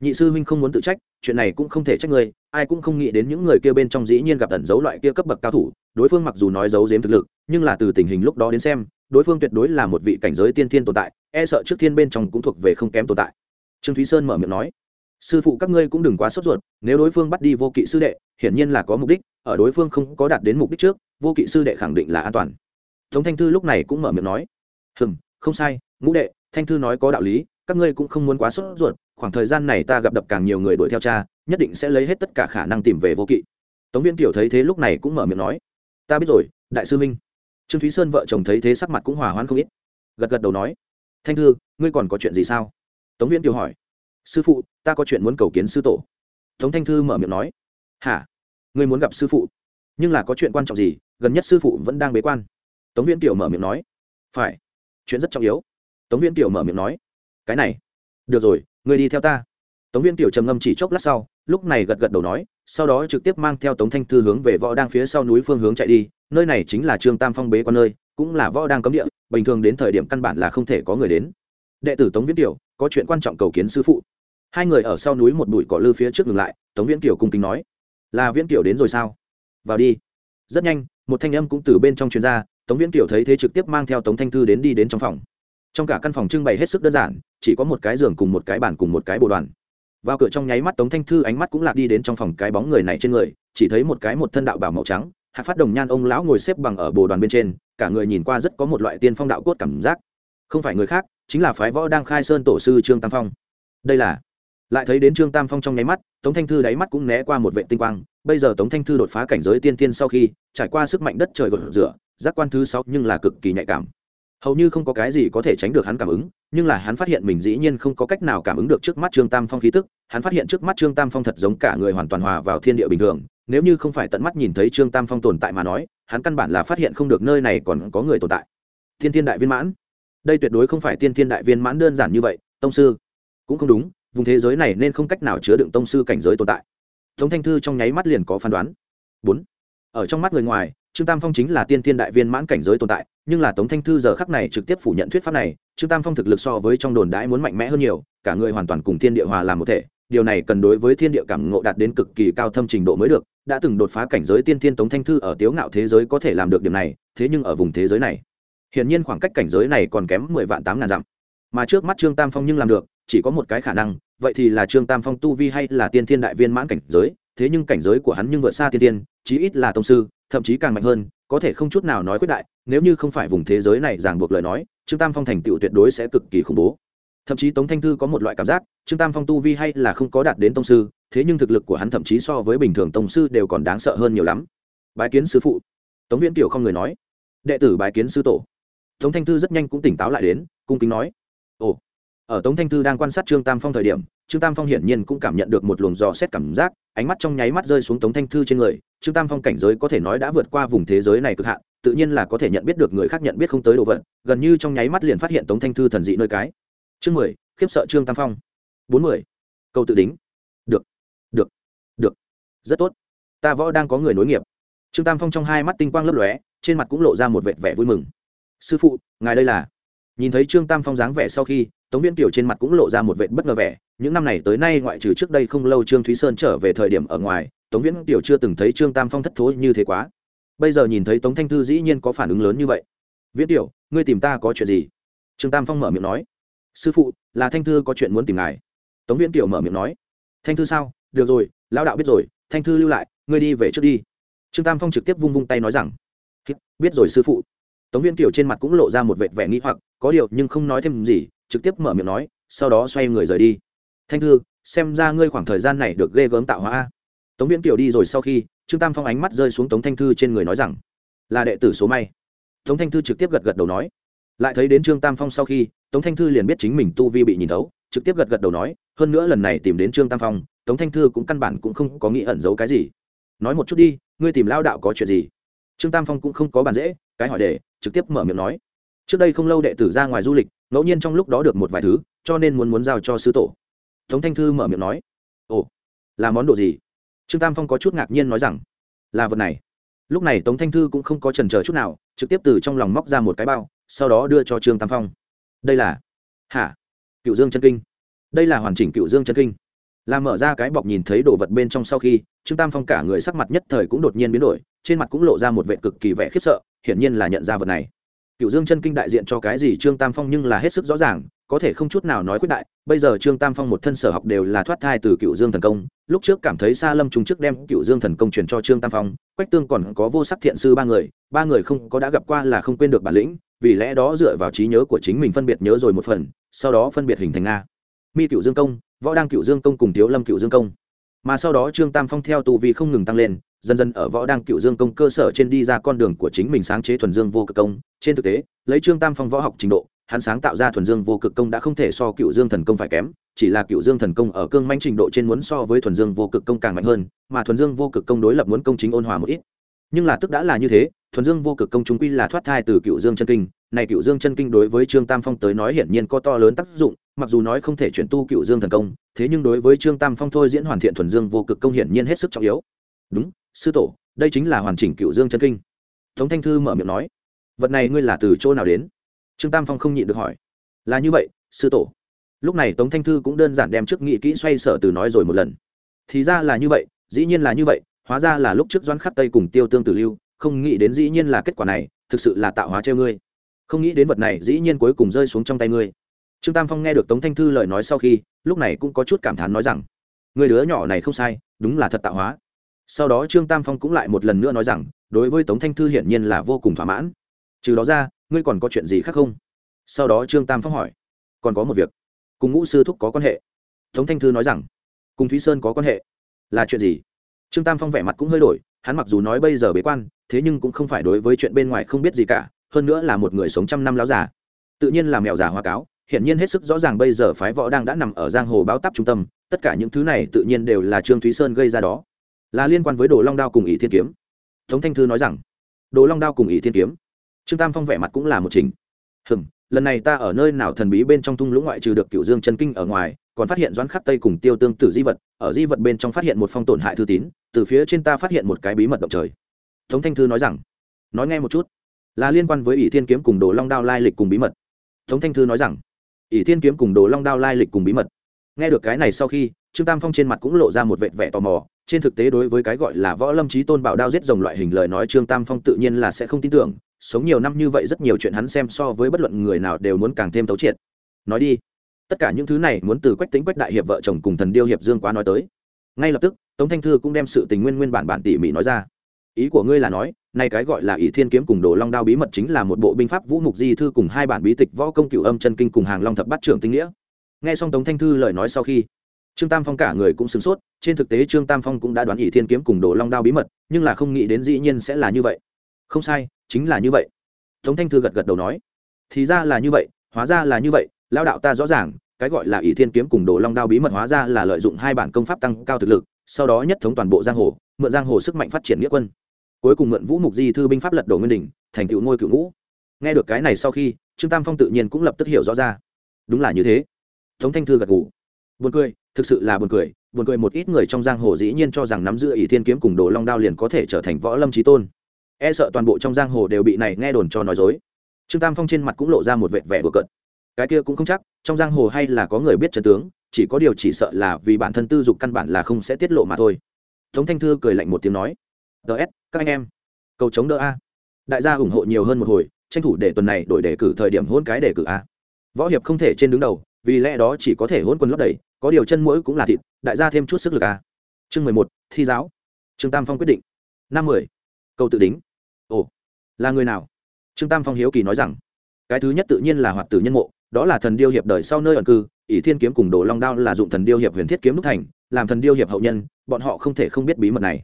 Nhị sư huynh không muốn tự trách, chuyện này cũng không thể trách người, ai cũng không nghĩ đến những người kia bên trong dĩ nhiên gặp ẩn dấu loại kia cấp bậc cao thủ, đối phương mặc dù nói giấu giếm thực lực, nhưng là từ tình hình lúc đó đến xem, đối phương tuyệt đối là một vị cảnh giới tiên thiên tồn tại e sợ trước thiên bên trong cũng thuộc về không kém tồn tại. Trương thúy sơn mở miệng nói, sư phụ các ngươi cũng đừng quá sốt ruột, nếu đối phương bắt đi vô kỵ sư đệ, hiển nhiên là có mục đích ở đối phương không có đạt đến mục đích trước, vô kỵ sư đệ khẳng định là an toàn. Tống thanh thư lúc này cũng mở miệng nói, hừm, không sai, ngũ đệ, thanh thư nói có đạo lý, các ngươi cũng không muốn quá sốt ruột, khoảng thời gian này ta gặp đập càng nhiều người đuổi theo cha, nhất định sẽ lấy hết tất cả khả năng tìm về vô kỵ. Tống viên tiểu thấy thế lúc này cũng mở miệng nói, ta biết rồi, đại sư minh. Trương thúy sơn vợ chồng thấy thế sắc mặt cũng hòa hoãn không ít. Gật gật đầu nói, thanh thư, ngươi còn có chuyện gì sao? Tống viên tiểu hỏi, sư phụ, ta có chuyện muốn cầu kiến sư tổ. Tống thanh thư mở miệng nói, hả? Ngươi muốn gặp sư phụ. Nhưng là có chuyện quan trọng gì, gần nhất sư phụ vẫn đang bế quan. Tống Viễn tiểu mở miệng nói. Phải. Chuyện rất trọng yếu. Tống Viễn tiểu mở miệng nói. Cái này. Được rồi, ngươi đi theo ta. Tống Viễn tiểu trầm ngâm chỉ chốc lát sau, lúc này gật gật đầu nói, sau đó trực tiếp mang theo tống thanh thư hướng về võ đang phía sau núi phương hướng chạy đi, nơi này chính là trương tam phong bế quan nơi, cũng là võ đang cấm địa, bình thường đến thời điểm căn bản là không thể có người đến. Đệ tử tống viễn tiểu có chuyện quan trọng cầu kiến sư phụ. Hai người ở sau núi một bụi cỏ lư phía trước ngừng lại, tống viễn kiều cung kính nói là viễn kiều đến rồi sao? Vào đi. Rất nhanh, một thanh âm cũng từ bên trong chuyên gia tống viễn kiều thấy thế trực tiếp mang theo tống thanh thư đến đi đến trong phòng. Trong cả căn phòng trưng bày hết sức đơn giản, chỉ có một cái giường cùng một cái bàn cùng một cái bộ đoàn. Vào cửa trong nháy mắt tống thanh thư ánh mắt cũng lạc đi đến trong phòng cái bóng người này trên người, chỉ thấy một cái một thân đạo bảo màu trắng hạt phát đồng nhan ông lão ngồi xếp bằng ở bồ đoàn bên trên, cả người nhìn qua rất có một loại tiên phong đạo cốt cảm giác. Không phải người khác, chính là phái võ đang khai sơn tổ sư trương tam phong. Đây là lại thấy đến trương tam phong trong nháy mắt, tống thanh thư đáy mắt cũng né qua một vệ tinh quang, bây giờ tống thanh thư đột phá cảnh giới tiên tiên sau khi trải qua sức mạnh đất trời gột rửa, giác quan thứ sáu nhưng là cực kỳ nhạy cảm. Hầu như không có cái gì có thể tránh được hắn cảm ứng, nhưng là hắn phát hiện mình dĩ nhiên không có cách nào cảm ứng được trước mắt trương tam phong khí tức, hắn phát hiện trước mắt trương tam phong thật giống cả người hoàn toàn hòa vào thiên địa bình thường, nếu như không phải tận mắt nhìn thấy trương tam phong tồn tại mà nói, hắn căn bản là phát hiện không được nơi này còn có người tồn tại. Thiên thiên đại viên mãn. Đây tuyệt đối không phải tiên thiên đại viên mãn đơn giản như vậy, tông sư. Cũng không đúng vùng thế giới này nên không cách nào chứa đựng tông sư cảnh giới tồn tại. Tống thanh thư trong nháy mắt liền có phán đoán. Bốn. Ở trong mắt người ngoài, trương tam phong chính là tiên thiên đại viên mãn cảnh giới tồn tại, nhưng là tống thanh thư giờ khắc này trực tiếp phủ nhận thuyết pháp này, trương tam phong thực lực so với trong đồn đãi muốn mạnh mẽ hơn nhiều, cả người hoàn toàn cùng thiên địa hòa làm một thể, điều này cần đối với thiên địa cảm ngộ đạt đến cực kỳ cao thâm trình độ mới được, đã từng đột phá cảnh giới tiên thiên tống thanh thư ở tiếu ngạo thế giới có thể làm được điểm này, thế nhưng ở vùng thế giới này, hiển nhiên khoảng cách cảnh giới này còn kém mười vạn tám ngàn dặm. Mà trước mắt trương tam phong nhưng làm được chỉ có một cái khả năng, vậy thì là trương tam phong tu vi hay là tiên thiên đại viên mãn cảnh giới, thế nhưng cảnh giới của hắn nhưng vượt xa tiên tiên chí ít là tông sư, thậm chí càng mạnh hơn, có thể không chút nào nói quyết đại, nếu như không phải vùng thế giới này ràng buộc lời nói, trương tam phong thành tựu tuyệt đối sẽ cực kỳ khủng bố. Thậm chí tống thanh thư có một loại cảm giác, trương tam phong tu vi hay là không có đạt đến tông sư, thế nhưng thực lực của hắn thậm chí so với bình thường tông sư đều còn đáng sợ hơn nhiều lắm. Bái kiến sư phụ. Tống viễn kiều không người nói. Đệ tử bái kiến sư tổ. Tống thanh thư rất nhanh cũng tỉnh táo lại đến, cung kính nói ở tống thanh thư đang quan sát trương tam phong thời điểm, trương tam phong hiển nhiên cũng cảm nhận được một luồng dò xét cảm giác, ánh mắt trong nháy mắt rơi xuống tống thanh thư trên người. Trương tam phong cảnh giới có thể nói đã vượt qua vùng thế giới này cực hạn, tự nhiên là có thể nhận biết được người khác nhận biết không tới đồ vật, gần như trong nháy mắt liền phát hiện tống thanh thư thần dị nơi cái. Chương mười, khiếp sợ trương tam phong. Bốn mươi câu tự đính. Được được được. Rất tốt. Ta võ đang có người nối nghiệp. Trương tam phong trong hai mắt tinh quang lấp lóe, trên mặt cũng lộ ra một vệt vẻ vui mừng. Sư phụ, ngài đây là? Nhìn thấy trương tam phong dáng vẻ sau khi tống viễn kiều trên mặt cũng lộ ra một vệt bất ngờ vẻ, những năm này tới nay ngoại trừ trước đây không lâu trương thúy sơn trở về thời điểm ở ngoài, tống viễn kiều chưa từng thấy trương tam phong thất thối như thế quá. Bây giờ nhìn thấy tống thanh thư dĩ nhiên có phản ứng lớn như vậy. Viễn kiều, ngươi tìm ta có chuyện gì? Trương tam phong mở miệng nói. Sư phụ, là thanh thư có chuyện muốn tìm ngài. Tống viễn kiều mở miệng nói. Thanh thư sao? Được rồi, lão đạo biết rồi, thanh thư lưu lại, ngươi đi về trước đi. Trương tam phong trực tiếp vung vung tay nói rằng. Biết rồi sư phụ. Tống viễn kiều trên mặt cũng lộ ra một vệt vẻ nghĩ hoặc, có điều nhưng không nói thêm gì trực tiếp mở miệng nói, sau đó xoay người rời đi. Thanh thư, xem ra ngươi khoảng thời gian này được ghê gớm tạo hóa tống viễn kiều đi rồi sau khi, trương tam phong ánh mắt rơi xuống tống thanh thư trên người nói rằng, là đệ tử số may. Tống thanh thư trực tiếp gật gật đầu nói. Lại thấy đến trương tam phong sau khi, tống thanh thư liền biết chính mình tu vi bị nhìn thấu, trực tiếp gật gật đầu nói, hơn nữa lần này tìm đến trương tam phong, tống thanh thư cũng căn bản cũng không có nghĩ ẩn giấu cái gì. Nói một chút đi, ngươi tìm lao đạo có chuyện gì? Trương tam phong cũng không có bàn dễ, cái hỏi để, trực tiếp mở miệng nói trước đây không lâu đệ tử ra ngoài du lịch, ngẫu nhiên trong lúc đó được một vài thứ, cho nên muốn muốn giao cho sư tổ. Tống thanh thư mở miệng nói, ồ, là món đồ gì? Trương tam phong có chút ngạc nhiên nói rằng, là vật này. Lúc này tống thanh thư cũng không có trần c chút nào, trực tiếp từ trong lòng móc ra một cái bao, sau đó đưa cho trương tam phong. Đây là hả? Cựu dương chân kinh. Đây là hoàn chỉnh cựu dương chân kinh. Là mở ra cái bọc nhìn thấy đồ vật bên trong sau khi, trương tam phong cả người sắc mặt nhất thời cũng đột nhiên biến đổi, trên mặt cũng lộ ra một vệ cực kỳ vẻ khiếp sợ, hiển nhiên là nhận ra vật này cựu dương chân kinh đại diện cho cái gì trương tam phong nhưng là hết sức rõ ràng, có thể không chút nào nói quyết đại, bây giờ trương tam phong một thân sở học đều là thoát thai từ cựu dương thần công, lúc trước cảm thấy Sa lâm Trung trước đem cựu dương thần công truyền cho trương tam phong, quách tương còn có vô sắc thiện sư ba người ba người không có đã gặp qua là không quên được bản lĩnh, vì lẽ đó dựa vào trí nhớ của chính mình phân biệt nhớ rồi một phần, sau đó phân biệt hình thành nga mi cựu dương công, võ đăng cựu dương công cùng thiếu lâm cựu dương công. Mà sau đó trương tam phong theo tù vì không ngừng tăng lên dần dần ở võ đang cựu dương công cơ sở trên đi ra con đường của chính mình sáng chế thuần dương vô cực công. Trên thực tế, lấy trương tam phong võ học trình độ, hắn sáng tạo ra thuần dương vô cực công đã không thể so cựu dương thần công phải kém, chỉ là cựu dương thần công ở cương manh trình độ trên muốn so với thuần dương vô cực công càng mạnh hơn, mà thuần dương vô cực công đối lập muốn công chính ôn hòa một ít. Nhưng là tức đã là như thế, thuần dương vô cực công chúng quy là thoát thai từ cựu dương chân kinh, này cựu dương chân kinh đối với trương tam phong tới nói hiển nhiên có to lớn tác dụng, mặc dù nói không thể chuyển tu cựu dương thần công, thế nhưng đối với trương tam phong thôi diễn hoàn thiện thuần dương vô cực công hiển nhiên hết sức trọng yếu. Đúng sư tổ, đây chính là hoàn chỉnh cựu dương chân kinh. Tống thanh thư mở miệng nói, vật này ngươi là từ chỗ nào đến? Trương tam phong không nhịn được hỏi. Là như vậy, sư tổ. Lúc này tống thanh thư cũng đơn giản đem trước nghị kỹ xoay sở từ nói rồi một lần. Thì ra là như vậy, dĩ nhiên là như vậy, hóa ra là lúc trước doãn khắc tây cùng tiêu tương tử lưu, không nghĩ đến dĩ nhiên là kết quả này, thực sự là tạo hóa treo ngươi. Không nghĩ đến vật này dĩ nhiên cuối cùng rơi xuống trong tay ngươi. Trương tam phong nghe được tống thanh thư lời nói sau khi, lúc này cũng có chút cảm thán nói rằng, người đứa nhỏ này không sai, đúng là thật tạo hóa sau đó trương tam phong cũng lại một lần nữa nói rằng, đối với tống thanh thư hiển nhiên là vô cùng thỏa mãn. Trừ đó ra, ngươi còn có chuyện gì khác không? Sau đó trương tam phong hỏi. Còn có một việc. Cùng ngũ sư thúc có quan hệ. Tống thanh thư nói rằng, cùng thúy sơn có quan hệ. Là chuyện gì? Trương tam phong vẻ mặt cũng hơi đổi, hắn mặc dù nói bây giờ bế quan, thế nhưng cũng không phải đối với chuyện bên ngoài không biết gì cả, hơn nữa là một người sống trăm năm láo già. Tự nhiên là mèo già hoa cáo hiện nhiên hết sức rõ ràng bây giờ phái võ đang đã nằm ở giang hồ báo tắp trung tâm, tất cả những thứ này tự nhiên đều là trương thúy sơn gây ra đó là liên quan với đồ long đao cùng ỷ thiên kiếm. Tống thanh thư nói rằng, đồ long đao cùng ỷ thiên kiếm. Trương tam phong vẻ mặt cũng là một trình hừm, lần này ta ở nơi nào thần bí bên trong thung lũng ngoại trừ được cựu dương chân kinh ở ngoài, còn phát hiện doãn khắc tây cùng tiêu tương tử di vật, ở di vật bên trong phát hiện một phong tổn hại thư tín, từ phía trên ta phát hiện một cái bí mật động trời. Tống thanh thư nói rằng, nói nghe một chút, là liên quan với ỷ thiên kiếm cùng đồ long đao lai lịch cùng bí mật. Tống thanh thư nói rằng, ỷ thiên kiếm cùng đồ long đao lai lịch cùng bí mật. Nghe được cái này sau khi, trương tam phong trên mặt cũng lộ ra một vệt vẻ tò mò trên thực tế đối với cái gọi là võ lâm trí tôn bảo đao giết rồng loại hình lời nói trương tam phong tự nhiên là sẽ không tin tưởng, sống nhiều năm như vậy rất nhiều chuyện hắn xem so với bất luận người nào đều muốn càng thêm tấu triệt. Nói đi, tất cả những thứ này muốn từ quách tính quách đại hiệp vợ chồng cùng thần điêu hiệp dương quá nói tới. Ngay lập tức, tống thanh thư cũng đem sự tình nguyên nguyên bản bản tỉ mỉ nói ra. Ý của ngươi là nói, nay cái gọi là ỷ thiên kiếm cùng đồ long đao bí mật chính là một bộ binh pháp vũ mục di thư cùng hai bản bí tịch võ công cựu âm chân kinh cùng hàng long thập bát trưởng tinh nghĩa. Nghe xong tống thanh thư lời nói sau khi trương tam phong cả người cũng sửng sốt, trên thực tế trương tam phong cũng đã đoán ỷ thiên kiếm cùng đồ long đao bí mật, nhưng là không nghĩ đến dĩ nhiên sẽ là như vậy. Không sai, chính là như vậy. Tống thanh thư gật gật đầu nói, thì ra là như vậy, hóa ra là như vậy lao đạo ta rõ ràng, cái gọi là ỷ thiên kiếm cùng đồ long đao bí mật hóa ra là lợi dụng hai bản công pháp tăng cao thực lực, sau đó nhất thống toàn bộ giang hồ, mượn giang hồ sức mạnh phát triển nghĩa quân. Cuối cùng mượn vũ mục di thư binh pháp lật đổ nguyên đình thành cựu ngôi cựu ngũ. Nghe được cái này sau khi, trương tam phong tự nhiên cũng lập tức hiểu rõ ra. Đúng là như thế. Tống thanh thư gật ngủ buồn cười thực sự là buồn cười buồn cười một ít người trong giang hồ dĩ nhiên cho rằng nắm giữ ỷ thiên kiếm cùng đồ long đao liền có thể trở thành võ lâm trí tôn. E sợ toàn bộ trong giang hồ đều bị này nghe đồn cho nói dối. Trương tam phong trên mặt cũng lộ ra một vẻ vẻ bừa cợt. Cái kia cũng không chắc, trong giang hồ hay là có người biết chân tướng, chỉ có điều chỉ sợ là vì bản thân tư dục căn bản là không sẽ tiết lộ mà thôi. Tống thanh thư cười lạnh một tiếng nói ts các anh em, cầu chống đỡ a. Đại gia ủng hộ nhiều hơn một hồi, tranh thủ để tuần này đổi đề cử thời điểm hôn cái đề cử a. Võ hiệp không thể trên đứng đầu, vì lẽ đó chỉ có thể hôn quân lấp đầy có điều chân mũi cũng là thịt, đại gia thêm chút sức lực à. Chương mười một, thi giáo. Trương tam phong quyết định. Năm mười. Câu tự đính. Ồ, là người nào? Trương tam phong hiếu kỳ nói rằng, cái thứ nhất tự nhiên là hoạt tử nhân mộ, đó là thần điêu hiệp đời sau nơi ẩn cư, ỷ thiên kiếm cùng đồ long đao là dụng thần điêu hiệp huyền thiết kiếm đúc thành, làm thần điêu hiệp hậu nhân, bọn họ không thể không biết bí mật này.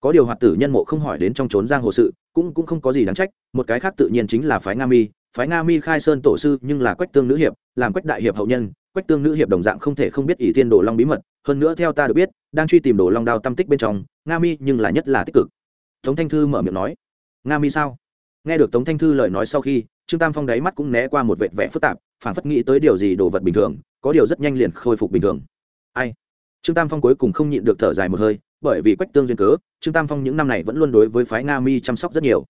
Có điều hoạt tử nhân mộ không hỏi đến trong trốn giang hồ sự, cũng cũng không có gì đáng trách, một cái khác tự nhiên chính là phái nga mi, phái nga mi khai sơn tổ sư nhưng là quách tương nữ hiệp, làm quách đại hiệp hậu nhân quách tương nữ hiệp đồng dạng không thể không biết ỷ thiên đồ long bí mật, hơn nữa theo ta được biết, đang truy tìm đồ long đao Tam tích bên trong, nga mi nhưng là nhất là tích cực. Tống thanh thư mở miệng nói, nga mi sao? Nghe được tống thanh thư lời nói sau khi, trương tam phong đáy mắt cũng né qua một vệt vẻ phức tạp, phản phất nghĩ tới điều gì đồ vật bình thường, có điều rất nhanh liền khôi phục bình thường. Ai? Trương tam phong cuối cùng không nhịn được thở dài một hơi, bởi vì quách tương duyên cớ, trương tam phong những năm này vẫn luôn đối với phái nga mi chăm sóc rất nhiều.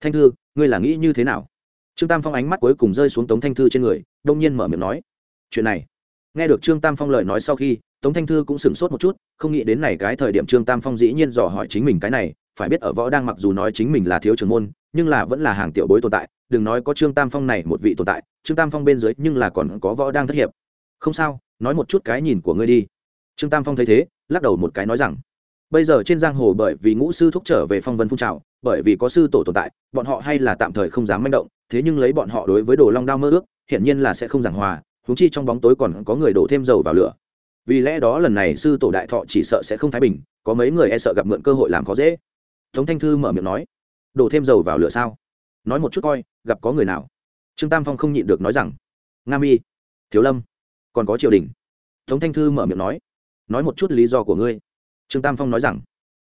Thanh thư, ngươi là nghĩ như thế nào? Trương tam phong ánh mắt cuối cùng rơi xuống tống thanh thư trên người, đông nhiên mở miệng nói chuyện này. Nghe được trương tam phong lời nói sau khi, tống thanh thư cũng sửng sốt một chút, không nghĩ đến này cái thời điểm trương tam phong dĩ nhiên dò hỏi chính mình cái này, phải biết ở võ đang mặc dù nói chính mình là thiếu trưởng môn, nhưng là vẫn là hàng tiểu bối tồn tại, đừng nói có trương tam phong này một vị tồn tại, trương tam phong bên dưới nhưng là còn có võ đang thất hiệp. Không sao, nói một chút cái nhìn của ngươi đi. Trương tam phong thấy thế, lắc đầu một cái nói rằng, bây giờ trên giang hồ bởi vì ngũ sư thúc trở về phong vân phun trào, bởi vì có sư tổ tồn tại, bọn họ hay là tạm thời không dám manh động, thế nhưng lấy bọn họ đối với đồ long đao mơ ước, hiển nhiên là sẽ không giảng hòa húng chi trong bóng tối còn có người đổ thêm dầu vào lửa. Vì lẽ đó lần này sư tổ đại thọ chỉ sợ sẽ không thái bình, có mấy người e sợ gặp mượn cơ hội làm khó dễ. Tống thanh thư mở miệng nói, đổ thêm dầu vào lửa sao? Nói một chút coi, gặp có người nào? Trương tam phong không nhịn được nói rằng, nga mi, thiếu lâm, còn có triều đình. Tống thanh thư mở miệng nói nói một chút lý do của ngươi. Trương tam phong nói rằng,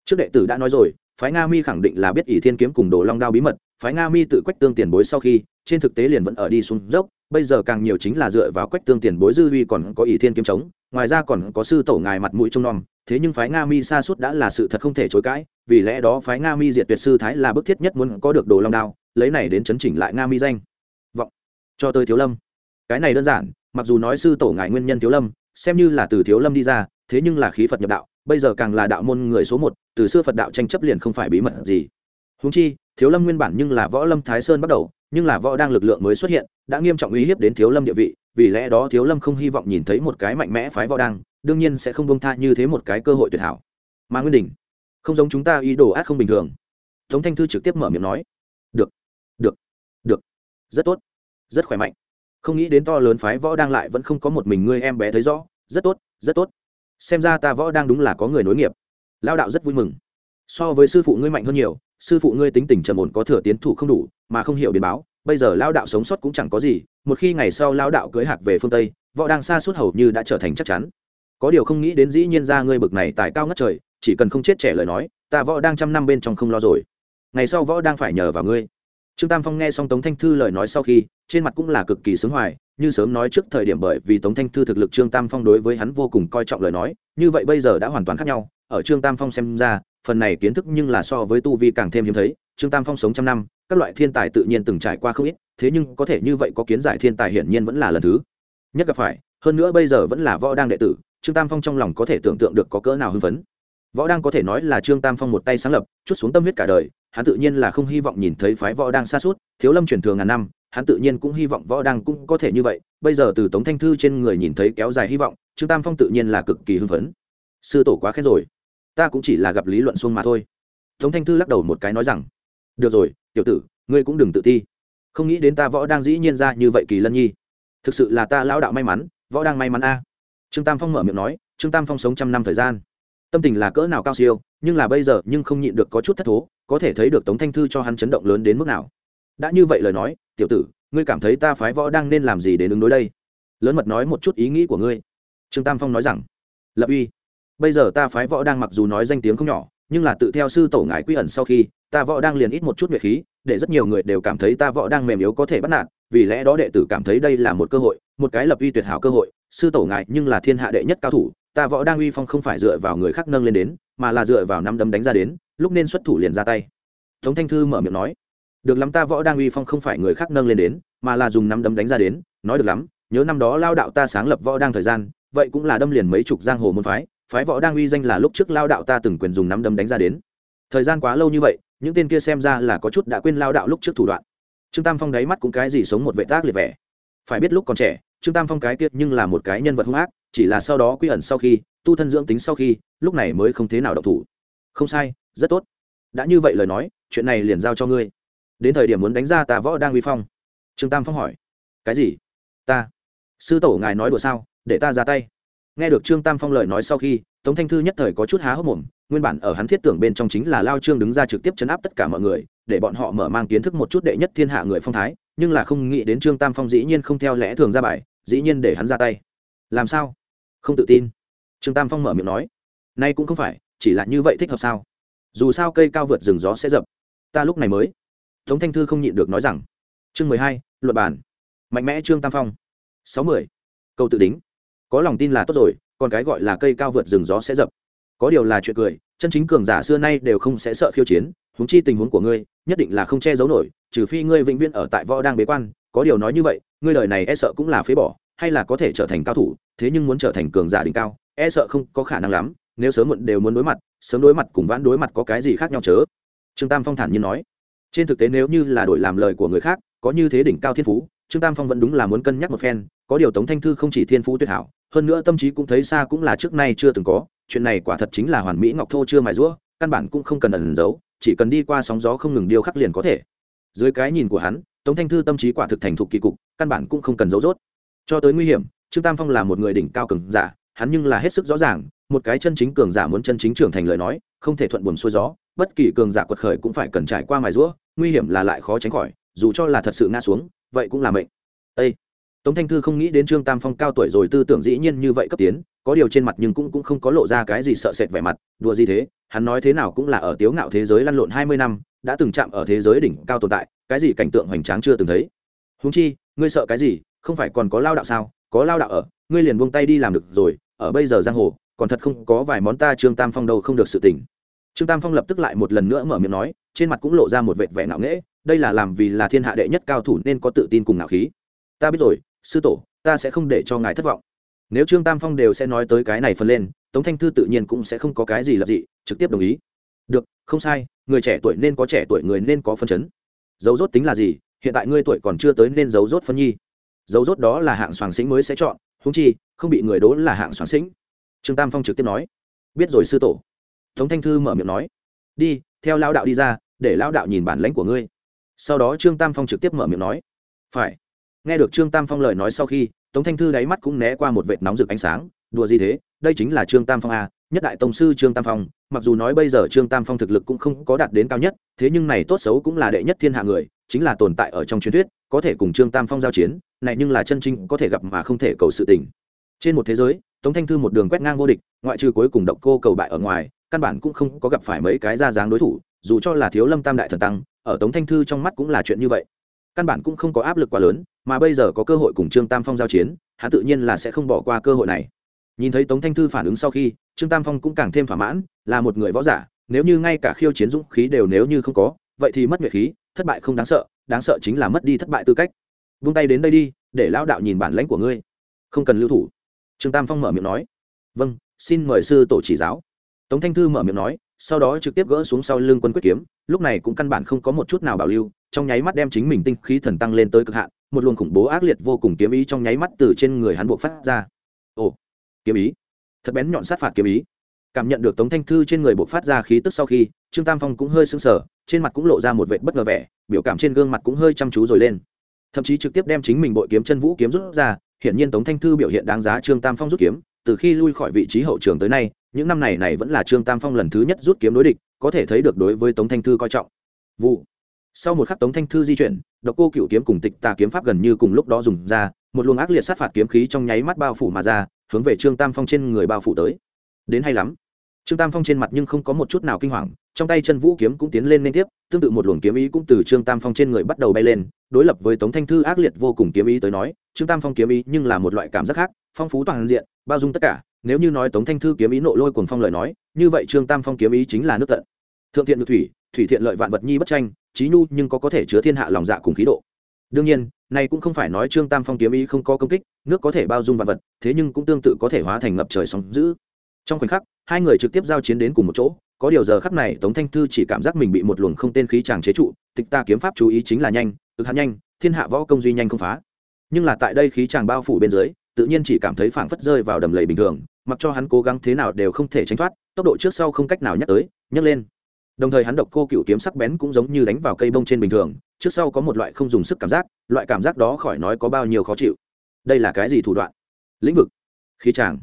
trước đệ tử đã nói rồi, phái nga mi khẳng định là biết ỷ thiên kiếm cùng đồ long đao bí mật, phái nga mi tự quách tương tiền bối sau khi, trên thực tế liền vẫn ở đi xuống dốc bây giờ càng nhiều chính là dựa vào quách tương tiền bối dư huy còn có ỷ thiên kiếm chống, ngoài ra còn có sư tổ ngài mặt mũi trông nom, thế nhưng phái nga mi xa suốt đã là sự thật không thể chối cãi, vì lẽ đó phái nga mi diệt tuyệt sư thái là bức thiết nhất muốn có được đồ long đao, lấy này đến chấn chỉnh lại nga mi danh. Vọng. Cho tới thiếu lâm. Cái này đơn giản, mặc dù nói sư tổ ngài nguyên nhân thiếu lâm, xem như là từ thiếu lâm đi ra, thế nhưng là khí phật nhập đạo, bây giờ càng là đạo môn người số một, từ xưa phật đạo tranh chấp liền không phải bí mật gì. Húng chi, thiếu lâm nguyên bản nhưng là võ lâm thái sơn bắt đầu nhưng là võ đang lực lượng mới xuất hiện, đã nghiêm trọng uy hiếp đến thiếu lâm địa vị, vì lẽ đó thiếu lâm không hy vọng nhìn thấy một cái mạnh mẽ phái võ đang, đương nhiên sẽ không bông tha như thế một cái cơ hội tuyệt hảo. Mà nguyên đình, không giống chúng ta ý đồ ác không bình thường. Tống thanh thư trực tiếp mở miệng nói, được được được, rất tốt, rất khỏe mạnh. Không nghĩ đến to lớn phái võ đang lại vẫn không có một mình ngươi em bé thấy rõ, rất tốt rất tốt. Xem ra ta võ đang đúng là có người nối nghiệp. Lao đạo rất vui mừng. So với sư phụ ngươi mạnh hơn nhiều sư phụ ngươi tính tình trầm ổn có thừa tiến thủ không đủ, mà không hiểu biến báo, bây giờ lao đạo sống sót cũng chẳng có gì, một khi ngày sau lao đạo cưới hạc về phương tây, võ đang xa suốt hầu như đã trở thành chắc chắn. Có điều không nghĩ đến dĩ nhiên ra ngươi bực này tài cao ngất trời, chỉ cần không chết trẻ lời nói, ta võ đang trăm năm bên trong không lo rồi. Ngày sau võ đang phải nhờ vào ngươi. Trương tam phong nghe xong tống thanh thư lời nói sau khi, trên mặt cũng là cực kỳ sướng hoài, như sớm nói trước thời điểm bởi vì tống thanh thư thực lực trương tam phong đối với hắn vô cùng coi trọng lời nói, như vậy bây giờ đã hoàn toàn khác nhau, ở trương tam phong xem ra phần này kiến thức nhưng là so với tu vi càng thêm hiếm thấy, trương tam phong sống trăm năm, các loại thiên tài tự nhiên từng trải qua không ít, thế nhưng có thể như vậy có kiến giải thiên tài hiển nhiên vẫn là lần thứ nhất gặp phải, hơn nữa bây giờ vẫn là võ đang đệ tử, trương tam phong trong lòng có thể tưởng tượng được có cỡ nào hưng phấn. Võ đang có thể nói là trương tam phong một tay sáng lập, chút xuống tâm huyết cả đời, hắn tự nhiên là không hy vọng nhìn thấy phái võ đang xa suốt, thiếu lâm truyền thường ngàn năm, hắn tự nhiên cũng hy vọng võ đang cũng có thể như vậy, bây giờ từ tống thanh thư trên người nhìn thấy kéo dài hy vọng, trương tam phong tự nhiên là cực kỳ hưng phấn. Sư tổ quá khen rồi ta cũng chỉ là gặp lý luận xuông mà thôi. Tống thanh thư lắc đầu một cái nói rằng, được rồi, tiểu tử, ngươi cũng đừng tự ti. Không nghĩ đến ta võ đang dĩ nhiên ra như vậy kỳ lân nhi. Thực sự là ta lão đạo may mắn, võ đang may mắn a. Trương tam phong mở miệng nói, trương tam phong sống trăm năm thời gian. Tâm tình là cỡ nào cao siêu, nhưng là bây giờ nhưng không nhịn được có chút thất thố, có thể thấy được tống thanh thư cho hắn chấn động lớn đến mức nào. Đã như vậy lời nói, tiểu tử, ngươi cảm thấy ta phái võ đang nên làm gì để ứng đối đây? Lớn mật nói một chút ý nghĩ của ngươi. Trương tam phong nói rằng, lập uy bây giờ ta phái võ đang mặc dù nói danh tiếng không nhỏ, nhưng là tự theo sư tổ ngài quy ẩn sau khi, ta võ đang liền ít một chút nguyệt khí, để rất nhiều người đều cảm thấy ta võ đang mềm yếu có thể bắt nạt, vì lẽ đó đệ tử cảm thấy đây là một cơ hội, một cái lập uy tuyệt hảo cơ hội, sư tổ ngài nhưng là thiên hạ đệ nhất cao thủ, ta võ đang uy phong không phải dựa vào người khác nâng lên đến, mà là dựa vào năm đấm đánh ra đến, lúc nên xuất thủ liền ra tay. Tống thanh thư mở miệng nói. Được lắm, ta võ đang uy phong không phải người khác nâng lên đến, mà là dùng năm đấm đánh ra đến, nói được lắm, nhớ năm đó lao đạo ta sáng lập võ đang thời gian, vậy cũng là đâm liền mấy chục giang hồ môn phái phái võ đang uy danh là lúc trước lao đạo ta từng quyền dùng năm đấm đánh ra đến. Thời gian quá lâu như vậy, những tên kia xem ra là có chút đã quên lao đạo lúc trước thủ đoạn. Trương tam phong đáy mắt cũng cái gì sống một vệ tác liệt vẻ. Phải biết lúc còn trẻ, trương tam phong cái kia nhưng là một cái nhân vật hung ác, chỉ là sau đó quy ẩn sau khi, tu thân dưỡng tính sau khi, lúc này mới không thế nào độc thủ. Không sai, rất tốt. Đã như vậy lời nói, chuyện này liền giao cho ngươi. Đến thời điểm muốn đánh ra ta võ đang uy phong. Trương tam phong hỏi. Cái gì? Ta. Sư tổ ngài nói đùa sao? Để ta ra tay nghe được trương tam phong lời nói sau khi, tống thanh thư nhất thời có chút há hốc mồm, nguyên bản ở hắn thiết tưởng bên trong chính là lao trương đứng ra trực tiếp chấn áp tất cả mọi người, để bọn họ mở mang kiến thức một chút đệ nhất thiên hạ người phong thái, nhưng là không nghĩ đến trương tam phong dĩ nhiên không theo lẽ thường ra bài, dĩ nhiên để hắn ra tay. Làm sao? Không tự tin. Trương tam phong mở miệng nói. Nay cũng không phải, chỉ là như vậy thích hợp sao? Dù sao cây cao vượt rừng gió sẽ dập. Ta lúc này mới. Tống thanh thư không nhịn được nói rằng. Chương mười hai luật bản mạnh mẽ trương tam phong. Sáu mươi câu tự đính có lòng tin là tốt rồi, còn cái gọi là cây cao vượt rừng gió sẽ dập. Có điều là chuyện cười, chân chính cường giả xưa nay đều không sẽ sợ khiêu chiến húng chi tình huống của ngươi, nhất định là không che giấu nổi, trừ phi ngươi vĩnh viễn ở tại võ đang bế quan, có điều nói như vậy, ngươi lời này e sợ cũng là phế bỏ, hay là có thể trở thành cao thủ, thế nhưng muốn trở thành cường giả đỉnh cao e sợ không có khả năng lắm, nếu sớm muộn đều muốn đối mặt, sớm đối mặt cùng vãn đối mặt có cái gì khác nhau chớ? Trương tam phong thản nhiên nói. Trên thực tế nếu như là đổi làm lời của người khác, có như thế đỉnh cao thiên phú, trương tam phong vẫn đúng là muốn cân nhắc một phen, có điều tống thanh thư không chỉ thiên phú tuyệt hảo hơn nữa tâm trí cũng thấy xa cũng là trước nay chưa từng có, chuyện này quả thật chính là hoàn mỹ ngọc thô chưa mài rũa, căn bản cũng không cần ẩn giấu, chỉ cần đi qua sóng gió không ngừng điêu khắc liền có thể. Dưới cái nhìn của hắn, tống thanh thư tâm trí quả thực thành thục kỳ cục, căn bản cũng không cần giấu rốt. Cho tới nguy hiểm, trương tam phong là một người đỉnh cao cường giả, hắn nhưng là hết sức rõ ràng, một cái chân chính cường giả muốn chân chính trưởng thành lời nói, không thể thuận buồn xuôi gió, bất kỳ cường giả quật khởi cũng phải cần trải qua mài rũa, nguy hiểm là lại khó tránh khỏi, dù cho là thật sự ngã xuống, vậy cũng là mệnh. Ê! Tống thanh thư không nghĩ đến trương tam phong cao tuổi rồi tư tưởng dĩ nhiên như vậy cấp tiến có điều trên mặt nhưng cũng, cũng không có lộ ra cái gì sợ sệt vẻ mặt đùa gì thế hắn nói thế nào cũng là ở tiếu ngạo thế giới lăn lộn hai mươi năm đã từng chạm ở thế giới đỉnh cao tồn tại cái gì cảnh tượng hoành tráng chưa từng thấy. Húng chi ngươi sợ cái gì không phải còn có lao đạo sao có lao đạo ở ngươi liền buông tay đi làm được rồi ở bây giờ giang hồ còn thật không có vài món ta trương tam phong đâu không được sự tỉnh trương tam phong lập tức lại một lần nữa mở miệng nói trên mặt cũng lộ ra một vệt vẻ ngạo nghễ đây là làm vì là thiên hạ đệ nhất cao thủ nên có tự tin cùng ngạo khí. Ta biết rồi sư tổ, ta sẽ không để cho ngài thất vọng. Nếu trương tam phong đều sẽ nói tới cái này phân lên, tống thanh thư tự nhiên cũng sẽ không có cái gì lập dị, trực tiếp đồng ý. Được, không sai, người trẻ tuổi nên có trẻ tuổi, người nên có phân chấn. Dấu rốt tính là gì? Hiện tại ngươi tuổi còn chưa tới nên dấu rốt phân nhi. Dấu rốt đó là hạng soàng xính mới sẽ chọn húng chi, không bị người đố là hạng soàng xính trương tam phong trực tiếp nói. Biết rồi sư tổ. Tống thanh thư mở miệng nói. Đi, theo lao đạo đi ra, để lao đạo nhìn bản lãnh của ngươi. Sau đó trương tam phong trực tiếp mở miệng nói. Phải nghe được trương tam phong lời nói sau khi, tống thanh thư đáy mắt cũng né qua một vệt nóng rực ánh sáng, đùa gì thế, đây chính là trương tam phong a nhất đại tông sư trương tam phong, mặc dù nói bây giờ trương tam phong thực lực cũng không có đạt đến cao nhất, thế nhưng này tốt xấu cũng là đệ nhất thiên hạ người, chính là tồn tại ở trong truyền thuyết, có thể cùng trương tam phong giao chiến, này nhưng là chân chính có thể gặp mà không thể cầu sự tình. Trên một thế giới, tống thanh thư một đường quét ngang vô địch, ngoại trừ cuối cùng động cô cầu bại ở ngoài, căn bản cũng không có gặp phải mấy cái ra dáng đối thủ, dù cho là thiếu lâm tam đại thần tăng, ở tống thanh thư trong mắt cũng là chuyện như vậy căn bản cũng không có áp lực quá lớn, mà bây giờ có cơ hội cùng trương tam phong giao chiến, hắn tự nhiên là sẽ không bỏ qua cơ hội này. Nhìn thấy tống thanh thư phản ứng sau khi, trương tam phong cũng càng thêm thỏa mãn, là một người võ giả, nếu như ngay cả khiêu chiến dũng khí đều nếu như không có, vậy thì mất nhuệ khí, thất bại không đáng sợ đáng sợ chính là mất đi thất bại tư cách. Vung tay đến đây đi, để lão đạo nhìn bản lãnh của ngươi. Không cần lưu thủ. Trương tam phong mở miệng nói. Vâng xin mời sư tổ chỉ giáo. Tống thanh thư mở miệng nói, sau đó trực tiếp gỡ xuống sau lưng quân quyết kiếm, lúc này cũng căn bản không có một chút nào bảo lưu trong nháy mắt đem chính mình tinh khí thần tăng lên tới cực hạn, một luồng khủng bố ác liệt vô cùng kiếm ý trong nháy mắt từ trên người hắn buộc phát ra. Ồ, kiếm ý. Thật bén nhọn sát phạt kiếm ý. Cảm nhận được tống thanh thư trên người buộc phát ra khí tức sau khi, trương tam phong cũng hơi sưng sờ, trên mặt cũng lộ ra một vệt bất ngờ vẻ, biểu cảm trên gương mặt cũng hơi chăm chú rồi lên. Thậm chí trực tiếp đem chính mình bội kiếm chân vũ kiếm rút ra, hiển nhiên tống thanh thư biểu hiện đáng giá trương tam phong rút kiếm, từ khi lui khỏi vị trí hậu trường tới nay, những năm này này vẫn là trương tam phong lần thứ nhất rút kiếm đối địch, có thể thấy được đối với tống thanh thư coi trọng. Vụ sau một khắc tống thanh thư di chuyển, độc cô cựu kiếm cùng tịch tà kiếm pháp gần như cùng lúc đó dùng ra, một luồng ác liệt sát phạt kiếm khí trong nháy mắt bao phủ mà ra, hướng về trương tam phong trên người bao phủ tới. Đến hay lắm. Trương tam phong trên mặt nhưng không có một chút nào kinh hoàng, trong tay chân vũ kiếm cũng tiến lên liên tiếp, tương tự một luồng kiếm ý cũng từ trương tam phong trên người bắt đầu bay lên, đối lập với tống thanh thư ác liệt vô cùng kiếm ý tới nói, trương tam phong kiếm ý nhưng là một loại cảm giác khác, phong phú toàn diện, bao dung tất cả, nếu như nói tống thanh thư kiếm ý nộ lôi cuồng phong lời nói, như vậy trương tam phong kiếm ý chính là nước tận thượng thiện được thủy thủy thiện lợi vạn vật nhi bất tranh trí nhu nhưng có có thể chứa thiên hạ lòng dạ cùng khí độ. Đương nhiên, này cũng không phải nói trương tam phong kiếm ý không có công kích, nước có thể bao dung vạn vật, thế nhưng cũng tương tự có thể hóa thành ngập trời sóng dữ. trong khoảnh khắc, hai người trực tiếp giao chiến đến cùng một chỗ, có điều giờ khắc này, tống thanh thư chỉ cảm giác mình bị một luồng không tên khí chàng chế trụ, tịch ta kiếm pháp chú ý chính là nhanh, cực hạn nhanh, thiên hạ võ công duy nhanh không phá. Nhưng là tại đây khí chàng bao phủ bên dưới, tự nhiên chỉ cảm thấy phảng phất rơi vào đầm lầy bình thường, mặc cho hắn cố gắng thế nào đều không thể tránh thoát, tốc độ trước sau không cách nào nhắc tới, nhấc lên đồng thời hắn độc cô cựu kiếm sắc bén cũng giống như đánh vào cây bông trên bình thường, trước sau có một loại không dùng sức cảm giác, loại cảm giác đó khỏi nói có bao nhiêu khó chịu. Đây là cái gì thủ đoạn? Lĩnh vực. Khí tràng.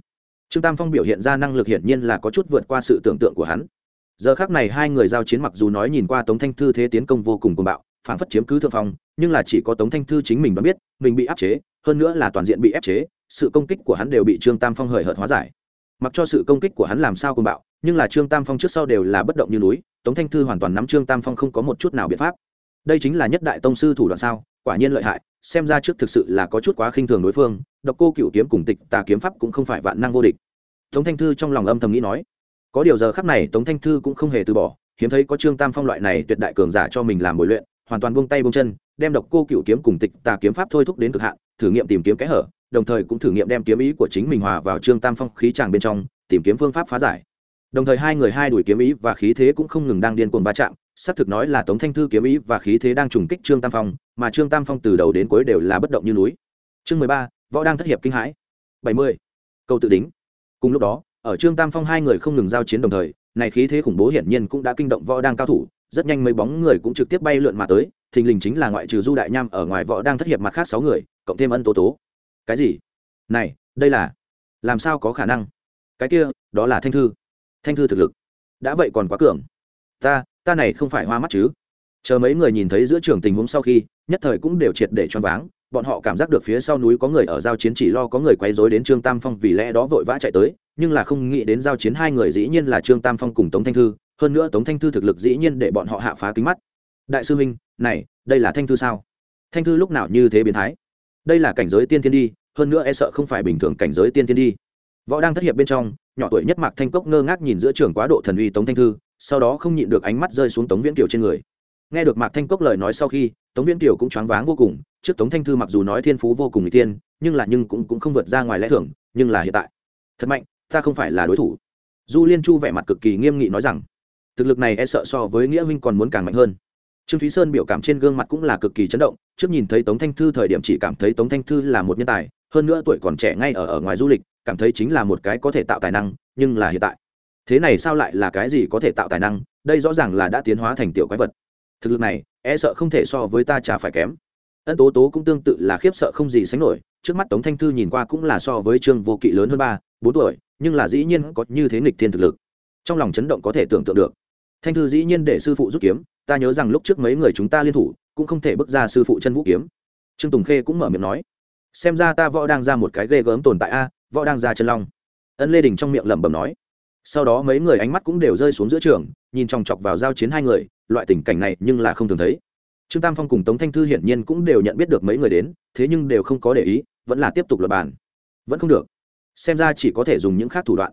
Trương tam phong biểu hiện ra năng lực hiển nhiên là có chút vượt qua sự tưởng tượng của hắn. Giờ khác này hai người giao chiến mặc dù nói nhìn qua tống thanh thư thế tiến công vô cùng cuồng bạo, phản phất chiếm cứ thượng phong, nhưng là chỉ có tống thanh thư chính mình đã biết, mình bị áp chế, hơn nữa là toàn diện bị ép chế, sự công kích của hắn đều bị trương tam phong hời hợt hóa giải. Mặc cho sự công kích của hắn làm sao cuồng bạo nhưng là trương tam phong trước sau đều là bất động như núi, tống thanh thư hoàn toàn nắm trương tam phong không có một chút nào biện pháp. Đây chính là nhất đại tông sư thủ đoạn sao, quả nhiên lợi hại, xem ra trước thực sự là có chút quá khinh thường đối phương, độc cô cựu kiếm cùng tịch tà kiếm pháp cũng không phải vạn năng vô địch. Tống thanh thư trong lòng âm thầm nghĩ nói, có điều giờ khắc này tống thanh thư cũng không hề từ bỏ, hiếm thấy có trương tam phong loại này tuyệt đại cường giả cho mình làm bồi luyện, hoàn toàn buông tay buông chân, đem độc cô cựu kiếm cùng tịch tà kiếm pháp thôi thúc đến cực hạn, thử nghiệm tìm kiếm kẽ hở, đồng thời cũng thử nghiệm đem kiếm ý của chính mình hòa vào trương tam phong khí tràng bên trong, tìm kiếm phương pháp phá giải đồng thời hai người hai đuổi kiếm ý và khí thế cũng không ngừng đang điên cuồng va chạm, xác thực nói là tống thanh thư kiếm ý và khí thế đang trùng kích trương tam phong, mà trương tam phong từ đầu đến cuối đều là bất động như núi. Chương mười ba, võ đang thất hiệp kinh hãi. Bảy mươi, câu tự đính. Cùng lúc đó, ở trương tam phong hai người không ngừng giao chiến đồng thời, này khí thế khủng bố hiển nhiên cũng đã kinh động võ đang cao thủ, rất nhanh mấy bóng người cũng trực tiếp bay lượn mà tới, thình lình chính là ngoại trừ du đại nham ở ngoài võ đang thất hiệp mặt khác sáu người, cộng thêm ân tố tố. Cái gì? Này, đây là, làm sao có khả năng? Cái kia, đó là thanh thư thanh thư thực lực. Đã vậy còn quá cường. Ta ta này không phải hoa mắt chứ? Chờ mấy người nhìn thấy giữa trường tình huống sau khi, nhất thời cũng đều triệt để choáng váng. Bọn họ cảm giác được phía sau núi có người ở giao chiến chỉ lo có người quấy rối đến trương tam phong vì lẽ đó vội vã chạy tới, nhưng là không nghĩ đến giao chiến hai người dĩ nhiên là trương tam phong cùng tống thanh thư, hơn nữa tống thanh thư thực lực dĩ nhiên để bọn họ hạ phá kính mắt. Đại sư huynh, này, đây là thanh thư sao? Thanh thư lúc nào như thế biến thái? Đây là cảnh giới tiên thiên đi, hơn nữa e sợ không phải bình thường cảnh giới tiên thiên đi võ đang thất hiệp bên trong nhỏ tuổi nhất mạc thanh cốc ngơ ngác nhìn giữa trường quá độ thần uy tống thanh thư sau đó không nhịn được ánh mắt rơi xuống tống viễn kiều trên người. Nghe được mạc thanh cốc lời nói sau khi tống viễn kiều cũng choáng váng vô cùng. Trước tống thanh thư mặc dù nói thiên phú vô cùng n g tiên nhưng là nhưng cũng, cũng không vượt ra ngoài lẽ thường nhưng là hiện tại. Thật mạnh ta không phải là đối thủ. Du liên chu vẻ mặt cực kỳ nghiêm nghị nói rằng thực lực này e sợ so với nghĩa huynh còn muốn càng mạnh hơn. Trương thúy sơn biểu cảm trên gương mặt cũng là cực kỳ chấn động trước nhìn thấy tống thanh thư thời điểm chỉ cảm thấy tống thanh thư là một nhân tài hơn nữa tuổi còn trẻ ngay ở ở ngoài du lịch, cảm thấy chính là một cái có thể tạo tài năng, nhưng là hiện tại. Thế này sao lại là cái gì có thể tạo tài năng? Đây rõ ràng là đã tiến hóa thành tiểu quái vật. Thực lực này e sợ không thể so với ta chả phải kém. Ân tố tố cũng tương tự là khiếp sợ không gì sánh nổi, trước mắt tống thanh thư nhìn qua cũng là so với trương vô kỵ lớn hơn ba, bốn tuổi, nhưng là dĩ nhiên có như thế nghịch thiên thực lực. Trong lòng chấn động có thể tưởng tượng được. Thanh thư dĩ nhiên để sư phụ rút kiếm, ta nhớ rằng lúc trước mấy người chúng ta liên thủ, cũng không thể bước ra sư phụ chân vũ kiếm. Trương tùng khê cũng mở miệng nói xem ra ta võ đang ra một cái ghê gớm tồn tại a, võ đang ra chân long. Ân lê đình trong miệng lẩm bẩm nói. Sau đó mấy người ánh mắt cũng đều rơi xuống giữa trường, nhìn chòng chọc vào giao chiến hai người, loại tình cảnh này nhưng là không thường thấy. Trương tam phong cùng tống thanh thư hiển nhiên cũng đều nhận biết được mấy người đến, thế nhưng đều không có để ý, vẫn là tiếp tục lập bàn. Vẫn không được. Xem ra chỉ có thể dùng những khác thủ đoạn.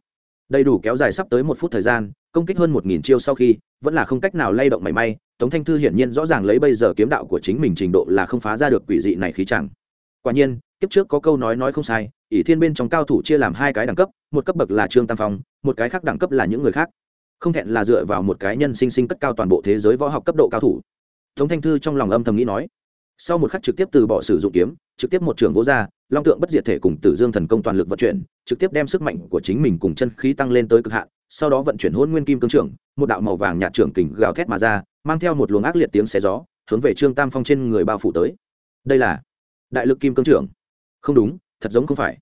Đầy đủ kéo dài sắp tới một phút thời gian, công kích hơn một nghìn chiêu sau khi, vẫn là không cách nào lay động mảy may, tống thanh thư hiển nhiên rõ ràng lấy bây giờ kiếm đạo của chính mình trình độ là không phá ra được quỷ dị này khí chẳng. Quả nhiên kiếp trước có câu nói nói không sai, ỷ thiên bên trong cao thủ chia làm hai cái đẳng cấp, một cấp bậc là trương tam phong, một cái khác đẳng cấp là những người khác. Không thẹn là dựa vào một cái nhân sinh sinh cất cao toàn bộ thế giới võ học cấp độ cao thủ. Tống thanh thư trong lòng âm thầm nghĩ nói, sau một khắc trực tiếp từ bỏ sử dụng kiếm, trực tiếp một trường vỗ ra, long tượng bất diệt thể cùng tử dương thần công toàn lực vận chuyển, trực tiếp đem sức mạnh của chính mình cùng chân khí tăng lên tới cực hạn, sau đó vận chuyển hôn nguyên kim cương trưởng, một đạo màu vàng nhạt trưởng kình gào thét mà ra, mang theo một luồng ác liệt tiếng xé gió, hướng về trương tam phong trên người bao phủ tới. Đây là đại lực kim cương trưởng không đúng, thật giống không phải.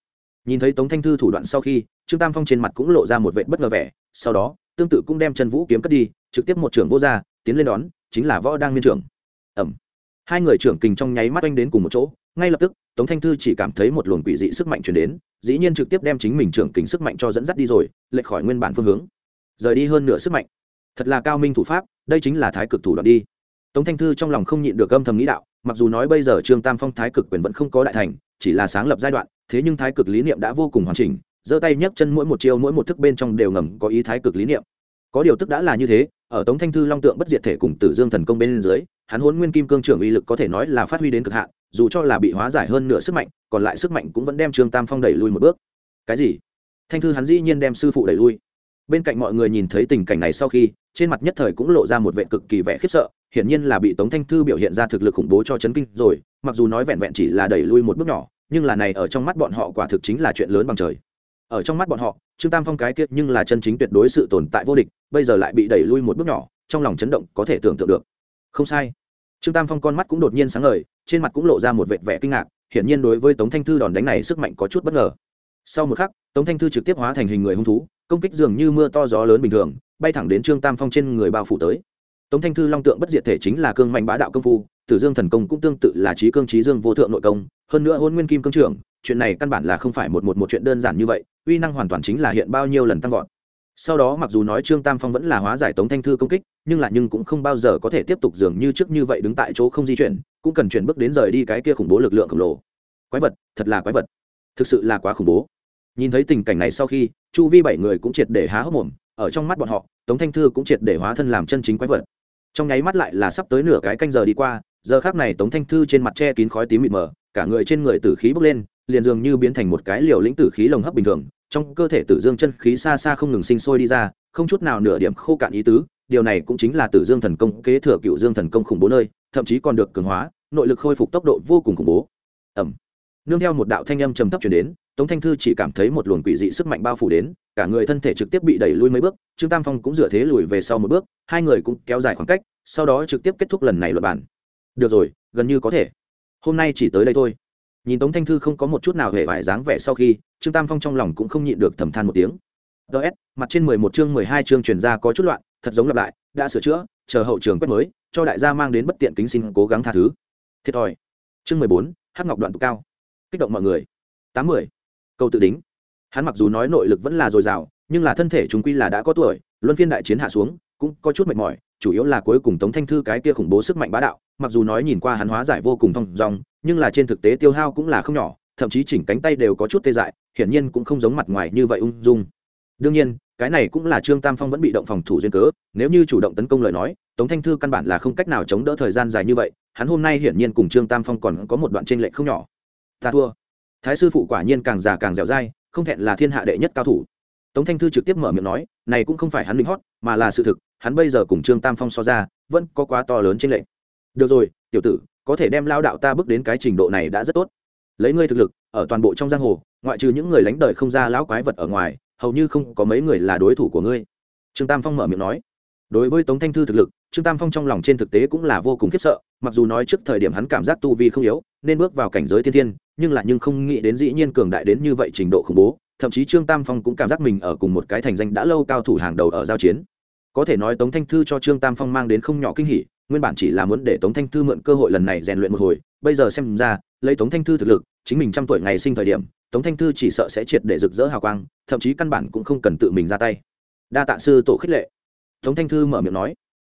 Nhìn thấy tống thanh thư thủ đoạn sau khi, trương tam phong trên mặt cũng lộ ra một vệ bất ngờ vẻ, sau đó, tương tự cũng đem Trần vũ kiếm cất đi, trực tiếp một trưởng vô r tiến lên đón, chính là võ đang miên trưởng. Ẩm hai người trưởng kình trong nháy mắt oanh đến cùng một chỗ, ngay lập tức, tống thanh thư chỉ cảm thấy một luồng quỷ dị sức mạnh chuyển đến, dĩ nhiên trực tiếp đem chính mình trưởng kình sức mạnh cho dẫn dắt đi rồi, lệch khỏi nguyên bản phương hướng. Rời đi hơn nửa sức mạnh. Thật là cao minh thủ pháp, đây chính là thái cực thủ đoạn đi. Tống thanh thư trong lòng không nhịn được âm thầm nghĩ đạo, mặc dù nói bây giờ trương tam phong thái cực quyền vẫn không có đại thành chỉ là sáng lập giai đoạn, thế nhưng thái cực lý niệm đã vô cùng hoàn chỉnh, giơ tay nhấc chân mỗi một chiêu mỗi một thức bên trong đều ngầm có ý thái cực lý niệm. Có điều tức đã là như thế, ở tống thanh thư long tượng bất diệt thể cùng tử dương thần công bên dưới, hắn huấn nguyên kim cương trưởng uy lực có thể nói là phát huy đến cực hạn, dù cho là bị hóa giải hơn nửa sức mạnh, còn lại sức mạnh cũng vẫn đem trương tam phong đẩy lui một bước. Cái gì? Thanh thư hắn dĩ nhiên đem sư phụ đẩy lui. Bên cạnh mọi người nhìn thấy tình cảnh này sau khi, trên mặt nhất thời cũng lộ ra một vệ cực kỳ vẻ khiếp sợ, hiển nhiên là bị tống thanh thư biểu hiện ra thực lực khủng bố cho chấn kinh rồi mặc dù nói vẹn vẹn chỉ là đẩy lui một bước nhỏ, nhưng là này ở trong mắt bọn họ quả thực chính là chuyện lớn bằng trời. Ở trong mắt bọn họ, trương tam phong cái kiệt nhưng là chân chính tuyệt đối sự tồn tại vô địch, bây giờ lại bị đẩy lui một bước nhỏ, trong lòng chấn động có thể tưởng tượng được. Không sai. Trương tam phong con mắt cũng đột nhiên sáng ngời, trên mặt cũng lộ ra một vệt vẻ kinh ngạc, hiển nhiên đối với tống thanh thư đòn đánh này sức mạnh có chút bất ngờ. Sau một khắc, tống thanh thư trực tiếp hóa thành hình người hung thú, công kích dường như mưa to gió lớn bình thường, bay thẳng đến trương tam phong trên người bao phủ tới tống thanh thư long tượng bất diệt thể chính là cương mạnh bá đạo công phu, tử dương thần công cũng tương tự là trí cương trí dương vô thượng nội công, hơn nữa hôn nguyên kim cương trưởng, chuyện này căn bản là không phải một một một chuyện đơn giản như vậy, uy năng hoàn toàn chính là hiện bao nhiêu lần tăng vọt. Sau đó mặc dù nói trương tam phong vẫn là hóa giải tống thanh thư công kích, nhưng là nhưng cũng không bao giờ có thể tiếp tục dường như trước như vậy đứng tại chỗ không di chuyển, cũng cần chuyển bước đến rời đi cái kia khủng bố lực lượng khổng lồ. Quái vật, thật là quái vật. Thực sự là quá khủng bố. Nhìn thấy tình cảnh này sau khi, chu vi bảy người cũng triệt để há hốc mồm, ở trong mắt bọn họ, tống thanh thư cũng triệt để hóa thân làm chân chính quái vật trong nháy mắt lại là sắp tới nửa cái canh giờ đi qua, giờ khác này tống thanh thư trên mặt che kín khói tím mịt mờ, cả người trên người tử khí bốc lên, liền dường như biến thành một cái liều lĩnh tử khí lồng hấp bình thường, trong cơ thể tử dương chân khí xa xa không ngừng sinh sôi đi ra, không chút nào nửa điểm khô cạn ý tứ, điều này cũng chính là tử dương thần công kế thừa cựu dương thần công khủng bố nơi, thậm chí còn được cường hóa, nội lực khôi phục tốc độ vô cùng khủng bố. Ẩm nương theo một đạo thanh âm trầm thấp chuyển đến tống thanh thư chỉ cảm thấy một luồng quỷ dị sức mạnh bao phủ đến, cả người thân thể trực tiếp bị đẩy lui mấy bước, trương tam phong cũng dựa thế lùi về sau một bước, hai người cũng kéo dài khoảng cách, sau đó trực tiếp kết thúc lần này luật bản được rồi, gần như có thể. Hôm nay chỉ tới đây thôi. Nhìn tống thanh thư không có một chút nào hề vải dáng vẻ sau khi, trương tam phong trong lòng cũng không nhịn được thầm than một tiếng. Ts mặt trên mười một chương mười hai chương truyền ra có chút loạn, thật giống lặp lại, đã sửa chữa, chờ hậu trường quét mới, cho đại gia mang đến bất tiện kính xin cố gắng tha thứ. Thiệt thòi. Chương mười bốn hắc ngọc đoạn tụ cao. Kích động mọi người. Tám mươi câu tự đính. Hắn mặc dù nói nội lực vẫn là dồi dào, nhưng là thân thể chúng quy là đã có tuổi, luân phiên đại chiến hạ xuống, cũng có chút mệt mỏi, chủ yếu là cuối cùng tống thanh thư cái kia khủng bố sức mạnh bá đạo, mặc dù nói nhìn qua hắn hóa giải vô cùng thong dong, nhưng là trên thực tế tiêu hao cũng là không nhỏ, thậm chí chỉnh cánh tay đều có chút tê dại, hiển nhiên cũng không giống mặt ngoài như vậy ung dung. Đương nhiên, cái này cũng là trương tam phong vẫn bị động phòng thủ duyên cớ, nếu như chủ động tấn công lời nói, tống thanh thư căn bản là không cách nào chống đỡ thời gian dài như vậy, hắn hôm nay hiển nhiên cùng trương tam phong còn có một đoạn tranh lệch không nhỏ. Ta thua thái sư phụ quả nhiên càng già càng dẻo dai, không thẹn là thiên hạ đệ nhất cao thủ. Tống thanh thư trực tiếp mở miệng nói, này cũng không phải hắn linh hót, mà là sự thực, hắn bây giờ cùng trương tam phong so ra, vẫn có quá to lớn trên lệnh được rồi, tiểu tử, có thể đem lao đạo ta bước đến cái trình độ này đã rất tốt. Lấy ngươi thực lực, ở toàn bộ trong giang hồ, ngoại trừ những người lánh đời không ra lão quái vật ở ngoài, hầu như không có mấy người là đối thủ của ngươi. Trương tam phong mở miệng nói đối với tống thanh thư thực lực, trương tam phong trong lòng trên thực tế cũng là vô cùng khiếp sợ, mặc dù nói trước thời điểm hắn cảm giác tu vi không yếu, nên bước vào cảnh giới thiên thiên, nhưng là nhưng không nghĩ đến dĩ nhiên cường đại đến như vậy trình độ khủng bố, thậm chí trương tam phong cũng cảm giác mình ở cùng một cái thành danh đã lâu cao thủ hàng đầu ở giao chiến. Có thể nói tống thanh thư cho trương tam phong mang đến không nhỏ kinh hỉ, nguyên bản chỉ là muốn để tống thanh thư mượn cơ hội lần này rèn luyện một hồi, bây giờ xem ra, lấy tống thanh thư thực lực, chính mình trăm tuổi ngày sinh thời điểm, tống thanh thư chỉ sợ sẽ triệt để rực rỡ hào quang, thậm chí căn bản cũng không cần tự mình ra tay. Đa tạ sư tổ khích lệ tống thanh thư mở miệng nói,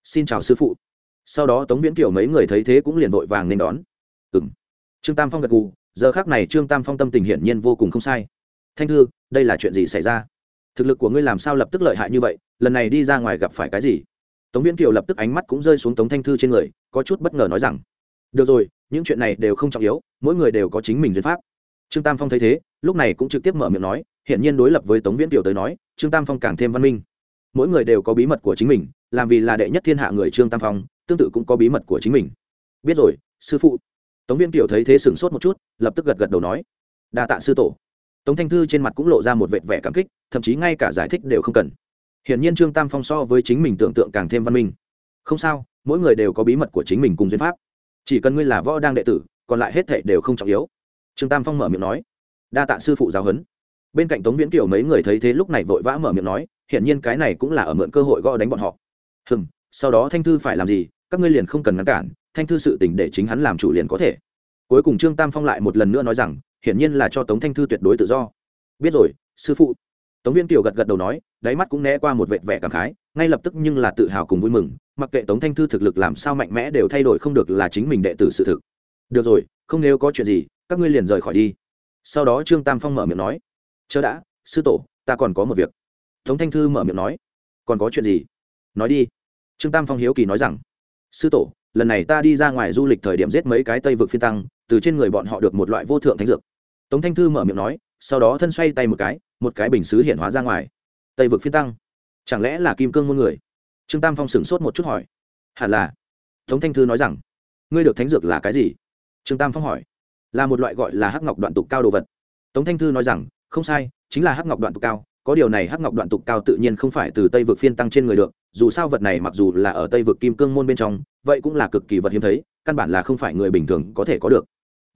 xin chào sư phụ. Sau đó tống viễn kiểu mấy người thấy thế cũng liền vội vàng nên đón. Ừ m trương tam phong gật gù, giờ khác này trương tam phong tâm tình hiển nhiên vô cùng không sai. Thanh thư, đây là chuyện gì xảy ra? Thực lực của ngươi làm sao lập tức lợi hại như vậy? Lần này đi ra ngoài gặp phải cái gì? Tống viễn kiều lập tức ánh mắt cũng rơi xuống tống thanh thư trên người, có chút bất ngờ nói rằng, được rồi, những chuyện này đều không trọng yếu, mỗi người đều có chính mình duyên pháp. Trương tam phong thấy thế, lúc này cũng trực tiếp mở miệng nói hiện nhiên đối lập với tống viễn kiều tới nói, trương tam phong càng thêm văn minh mỗi người đều có bí mật của chính mình, làm vì là đệ nhất thiên hạ người trương tam phong, tương tự cũng có bí mật của chính mình. Biết rồi, sư phụ. Tống viên kiều thấy thế sửng sốt một chút, lập tức gật gật đầu nói. Đa tạ sư tổ. Tống thanh thư trên mặt cũng lộ ra một vệt vẻ cảm kích, thậm chí ngay cả giải thích đều không cần. Hiển nhiên trương tam phong so với chính mình tưởng tượng càng thêm văn minh. Không sao, mỗi người đều có bí mật của chính mình cùng duyên pháp. Chỉ cần ngươi là võ đang đệ tử, còn lại hết thệ đều không trọng yếu. Trương tam phong mở miệng nói. Đa tạ sư phụ giáo huấn bên cạnh tống viễn kiều mấy người thấy thế lúc này vội vã mở miệng nói, hiển nhiên cái này cũng là ở mượn cơ hội gõ đánh bọn họ. Hừm, sau đó thanh thư phải làm gì, các ngươi liền không cần ngăn cản, thanh thư sự tình để chính hắn làm chủ liền có thể. Cuối cùng trương tam phong lại một lần nữa nói rằng, hiển nhiên là cho tống thanh thư tuyệt đối tự do. Biết rồi, sư phụ. Tống viên kiều gật gật đầu nói, đáy mắt cũng né qua một vệt vẻ cảm khái, ngay lập tức nhưng là tự hào cùng vui mừng, mặc kệ tống thanh thư thực lực làm sao mạnh mẽ đều thay đổi không được là chính mình đệ tử sự thực. Được rồi, không nếu có chuyện gì, các ngươi liền rời khỏi đi. Sau đó trương tam phong mở miệng nói chớ đã, sư tổ, ta còn có một việc. Tống thanh thư mở miệng nói. Còn có chuyện gì? Nói đi. Trương tam phong hiếu kỳ nói rằng. Sư tổ, lần này ta đi ra ngoài du lịch thời điểm giết mấy cái tây vực phiên tăng, từ trên người bọn họ được một loại vô thượng thánh dược. Tống thanh thư mở miệng nói, sau đó thân xoay tay một cái một cái bình xứ hiện hóa ra ngoài. Tây vực phiên tăng? Chẳng lẽ là kim cương muôn người? Trương tam phong sửng sốt một chút hỏi. Hẳn là. Tống thanh thư nói rằng. Ngươi được thánh dược là cái gì? Trương tam phong hỏi. Là một loại gọi là hắc ngọc đoạn tục cao đồ vật. Tống thanh thư nói rằng không sai, chính là hắc ngọc đoạn tục cao, có điều này hắc ngọc đoạn tục cao tự nhiên không phải từ tây vực phiên tăng trên người được, dù sao vật này mặc dù là ở tây vực kim cương môn bên trong, vậy cũng là cực kỳ vật hiếm thấy, căn bản là không phải người bình thường có thể có được.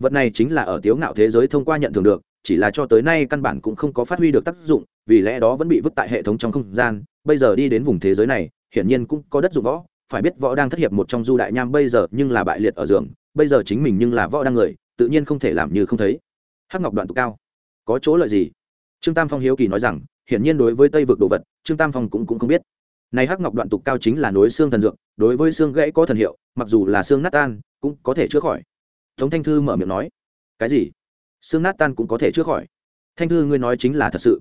Vật này chính là ở tiếu ngạo thế giới thông qua nhận thường được, chỉ là cho tới nay căn bản cũng không có phát huy được tác dụng, vì lẽ đó vẫn bị vứt tại hệ thống trong không gian, bây giờ đi đến vùng thế giới này, hiển nhiên cũng có đất dụng võ, phải biết võ đang thất hiệp một trong du đại nham bây giờ nhưng là bại liệt ở giường, bây giờ chính mình nhưng là võ đang người, tự nhiên không thể làm như không thấy. Hắc ngọc đoạn tụ cao có chỗ lợi gì? Trương tam phong hiếu kỳ nói rằng hiển nhiên đối với tây vực đồ vật trương tam phong cũng, cũng không biết. Này hắc ngọc đoạn tục cao chính là nối xương thần dược đối với xương gãy có thần hiệu mặc dù là xương nát tan cũng có thể chữa khỏi. Tống thanh thư mở miệng nói cái gì? Xương nát tan cũng có thể chữa khỏi? Thanh thư ngươi nói chính là thật sự.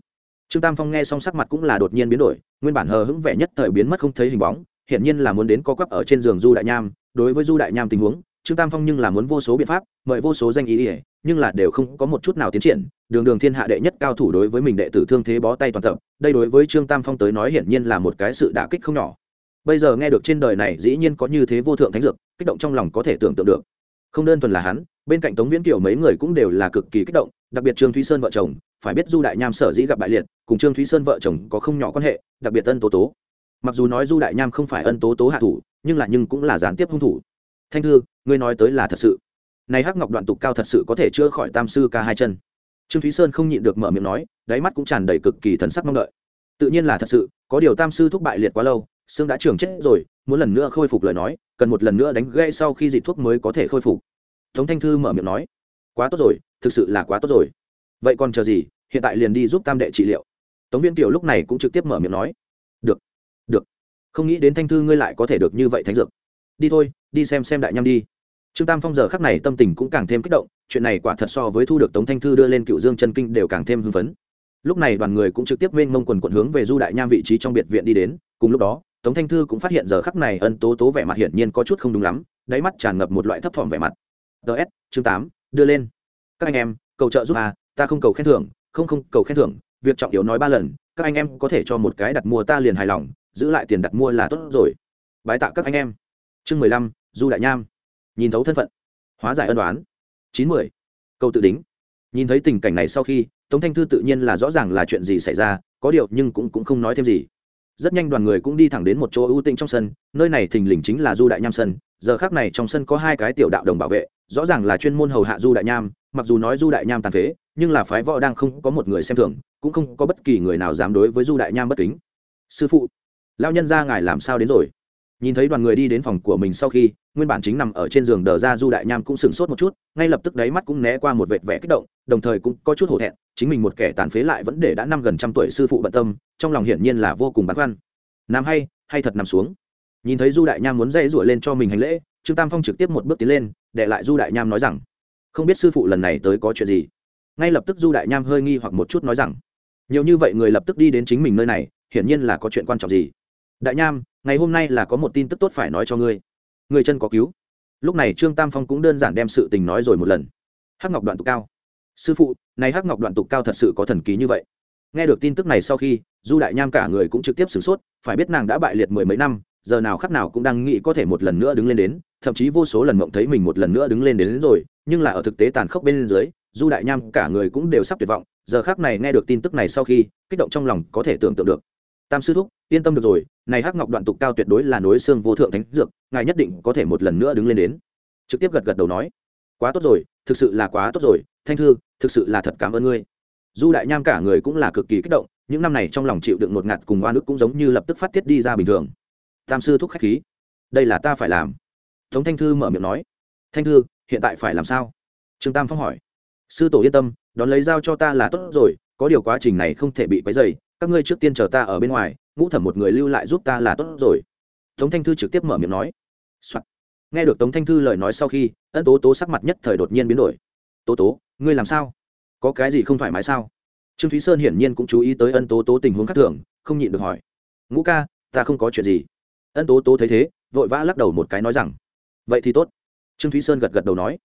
Trương tam phong nghe xong sắc mặt cũng là đột nhiên biến đổi nguyên bản hờ hững vẻ nhất thời biến mất không thấy hình bóng hiện nhiên là muốn đến co quắp ở trên giường du đại nham. Đối với du đại nham tình huống trương tam phong nhưng là muốn vô số biện pháp, mời vô số danh ý ỉa nhưng là đều không có một chút nào tiến triển. Đường đường thiên hạ đệ nhất cao thủ đối với mình đệ tử thương thế bó tay toàn tập, đây đối với trương tam phong tới nói hiển nhiên là một cái sự đả kích không nhỏ. Bây giờ nghe được trên đời này dĩ nhiên có như thế vô thượng thánh dược, kích động trong lòng có thể tưởng tượng được. Không đơn thuần là hắn, bên cạnh tống viễn kiều mấy người cũng đều là cực kỳ kích động, đặc biệt trương thúy sơn vợ chồng, phải biết du đại nham sở dĩ gặp bại liệt, cùng trương thúy sơn vợ chồng có không nhỏ quan hệ, đặc biệt ân tố tố. Mặc dù nói du đại nham không phải ân tố tố hạ thủ, nhưng là nhưng cũng là gián tiếp hung thủ thanh thư, ngươi nói tới là thật sự. Này hắc ngọc đoạn tục cao thật sự có thể chữa khỏi tam sư ca hai chân. Trương thúy sơn không nhịn được mở miệng nói, đáy mắt cũng tràn đầy cực kỳ thần sắc mong đợi. Tự nhiên là thật sự, có điều tam sư thúc bại liệt quá lâu xương đã trưởng chết rồi, muốn lần nữa khôi phục lời nói, cần một lần nữa đánh gãy sau khi dị thuốc mới có thể khôi phục. Tống thanh thư mở miệng nói, quá tốt rồi, thực sự là quá tốt rồi. Vậy còn chờ gì, hiện tại liền đi giúp tam đệ trị liệu. Tống viên tiểu lúc này cũng trực tiếp mở miệng nói, được được. Không nghĩ đến thanh thư ngươi lại có thể được như vậy thánh dược. Đi thôi đi xem xem đại nham đi. Trương tam phong giờ khắc này tâm tình cũng càng thêm kích động, chuyện này quả thật so với thu được tống thanh thư đưa lên cựu dương chân kinh đều càng thêm hưng phấn. Lúc này đoàn người cũng trực tiếp mênh mông quần quận hướng về du đại nham vị trí trong biệt viện đi đến, cùng lúc đó, tống thanh thư cũng phát hiện giờ khắc này ân tố tố vẻ mặt hiển nhiên có chút không đúng lắm, đáy mắt tràn ngập một loại thấp thỏm vẻ mặt. Ts chương tám, đưa lên. Các anh em, cầu trợ giúp à ta không cầu khen thưởng, không không, cầu khen thưởng, việc trọng yếu nói ba lần, các anh em có thể cho một cái đặt mua ta liền hài lòng, giữ lại tiền đặt mua là tốt rồi. Bái tạ các anh em. Chương mười lăm du đại nham nhìn thấu thân phận hóa giải ân đoán chín mươi câu tự đính. Nhìn thấy tình cảnh này sau khi tống thanh thư tự nhiên là rõ ràng là chuyện gì xảy ra có điều nhưng cũng, cũng không nói thêm gì. Rất nhanh đoàn người cũng đi thẳng đến một chỗ ưu tĩnh trong sân nơi này thình lình chính là du đại nham sân. Giờ khác này trong sân có hai cái tiểu đạo đồng bảo vệ rõ ràng là chuyên môn hầu hạ du đại nham mặc dù nói du đại nham tàn phế nhưng là phái võ đang không có một người xem thường cũng không có bất kỳ người nào dám đối với du đại nham bất kính. Sư phụ lao nhân ra ngài làm sao đến rồi? Nhìn thấy đoàn người đi đến phòng của mình sau khi, nguyên bản chính nằm ở trên giường đờ ra du đại nham cũng sửng sốt một chút, ngay lập tức đáy mắt cũng né qua một vệt vẻ kích động, đồng thời cũng có chút hổ thẹn, chính mình một kẻ tàn phế lại vẫn để đã năm gần trăm tuổi sư phụ bận tâm, trong lòng hiển nhiên là vô cùng băn khoăn. Nằm hay hay thật nằm xuống. Nhìn thấy du đại nham muốn dây rủa lên cho mình hành lễ, trương tam phong trực tiếp một bước tiến lên, để lại du đại nham nói rằng, không biết sư phụ lần này tới có chuyện gì? Ngay lập tức du đại nham hơi nghi hoặc một chút nói rằng, nhiều như vậy người lập tức đi đến chính mình nơi này, hiển nhiên là có chuyện quan trọng gì? Đại nham ngày hôm nay là có một tin tức tốt phải nói cho ngươi. Người chân có cứu. Lúc này trương tam phong cũng đơn giản đem sự tình nói rồi một lần. Hắc ngọc đoạn tục cao. Sư phụ này hắc ngọc đoạn tục cao thật sự có thần ký như vậy. Nghe được tin tức này sau khi du đại nham cả người cũng trực tiếp sửng sốt phải biết nàng đã bại liệt mười mấy năm giờ nào khắc nào cũng đang nghĩ có thể một lần nữa đứng lên đến thậm chí vô số lần mộng thấy mình một lần nữa đứng lên đến, đến rồi nhưng là ở thực tế tàn khốc bên dưới du đại nham cả người cũng đều sắp tuyệt vọng giờ khác này nghe được tin tức này sau khi kích động trong lòng có thể tưởng tượng được tam sư thúc, yên tâm được rồi, này hắc ngọc đoạn tục cao tuyệt đối là núi xương vô thượng thánh dược, ngài nhất định có thể một lần nữa đứng lên đến. Trực tiếp gật gật đầu nói, quá tốt rồi, thực sự là quá tốt rồi, thanh thư, thực sự là thật cảm ơn ngươi. Du đại nham cả người cũng là cực kỳ kích động, những năm này trong lòng chịu đựng một ngạt cùng oan ức cũng giống như lập tức phát tiết đi ra bình thường. Tam sư thúc khách khí, đây là ta phải làm. Tống thanh thư mở miệng nói, thanh thư, hiện tại phải làm sao? Trương tam phong hỏi, sư tổ yên tâm, đón lấy dao cho ta là tốt rồi, có điều quá trình này không thể bị quấy dày các ngươi trước tiên chờ ta ở bên ngoài, ngũ thẩm một người lưu lại giúp ta là tốt rồi. Tống thanh thư trực tiếp mở miệng nói、Soạn. nghe được tống thanh thư lời nói sau khi, ân tố tố sắc mặt nhất thời đột nhiên biến đổi. Tố tố, ngươi làm sao? Có cái gì không thoải mái sao? Trương thúy sơn hiển nhiên cũng chú ý tới ân tố tố tình huống khác thường, không nhịn được hỏi. Ngũ ca, ta không có chuyện gì. Ân tố tố thấy thế, vội vã lắc đầu một cái nói rằng. Vậy thì tốt. Trương thúy sơn gật gật đầu nói.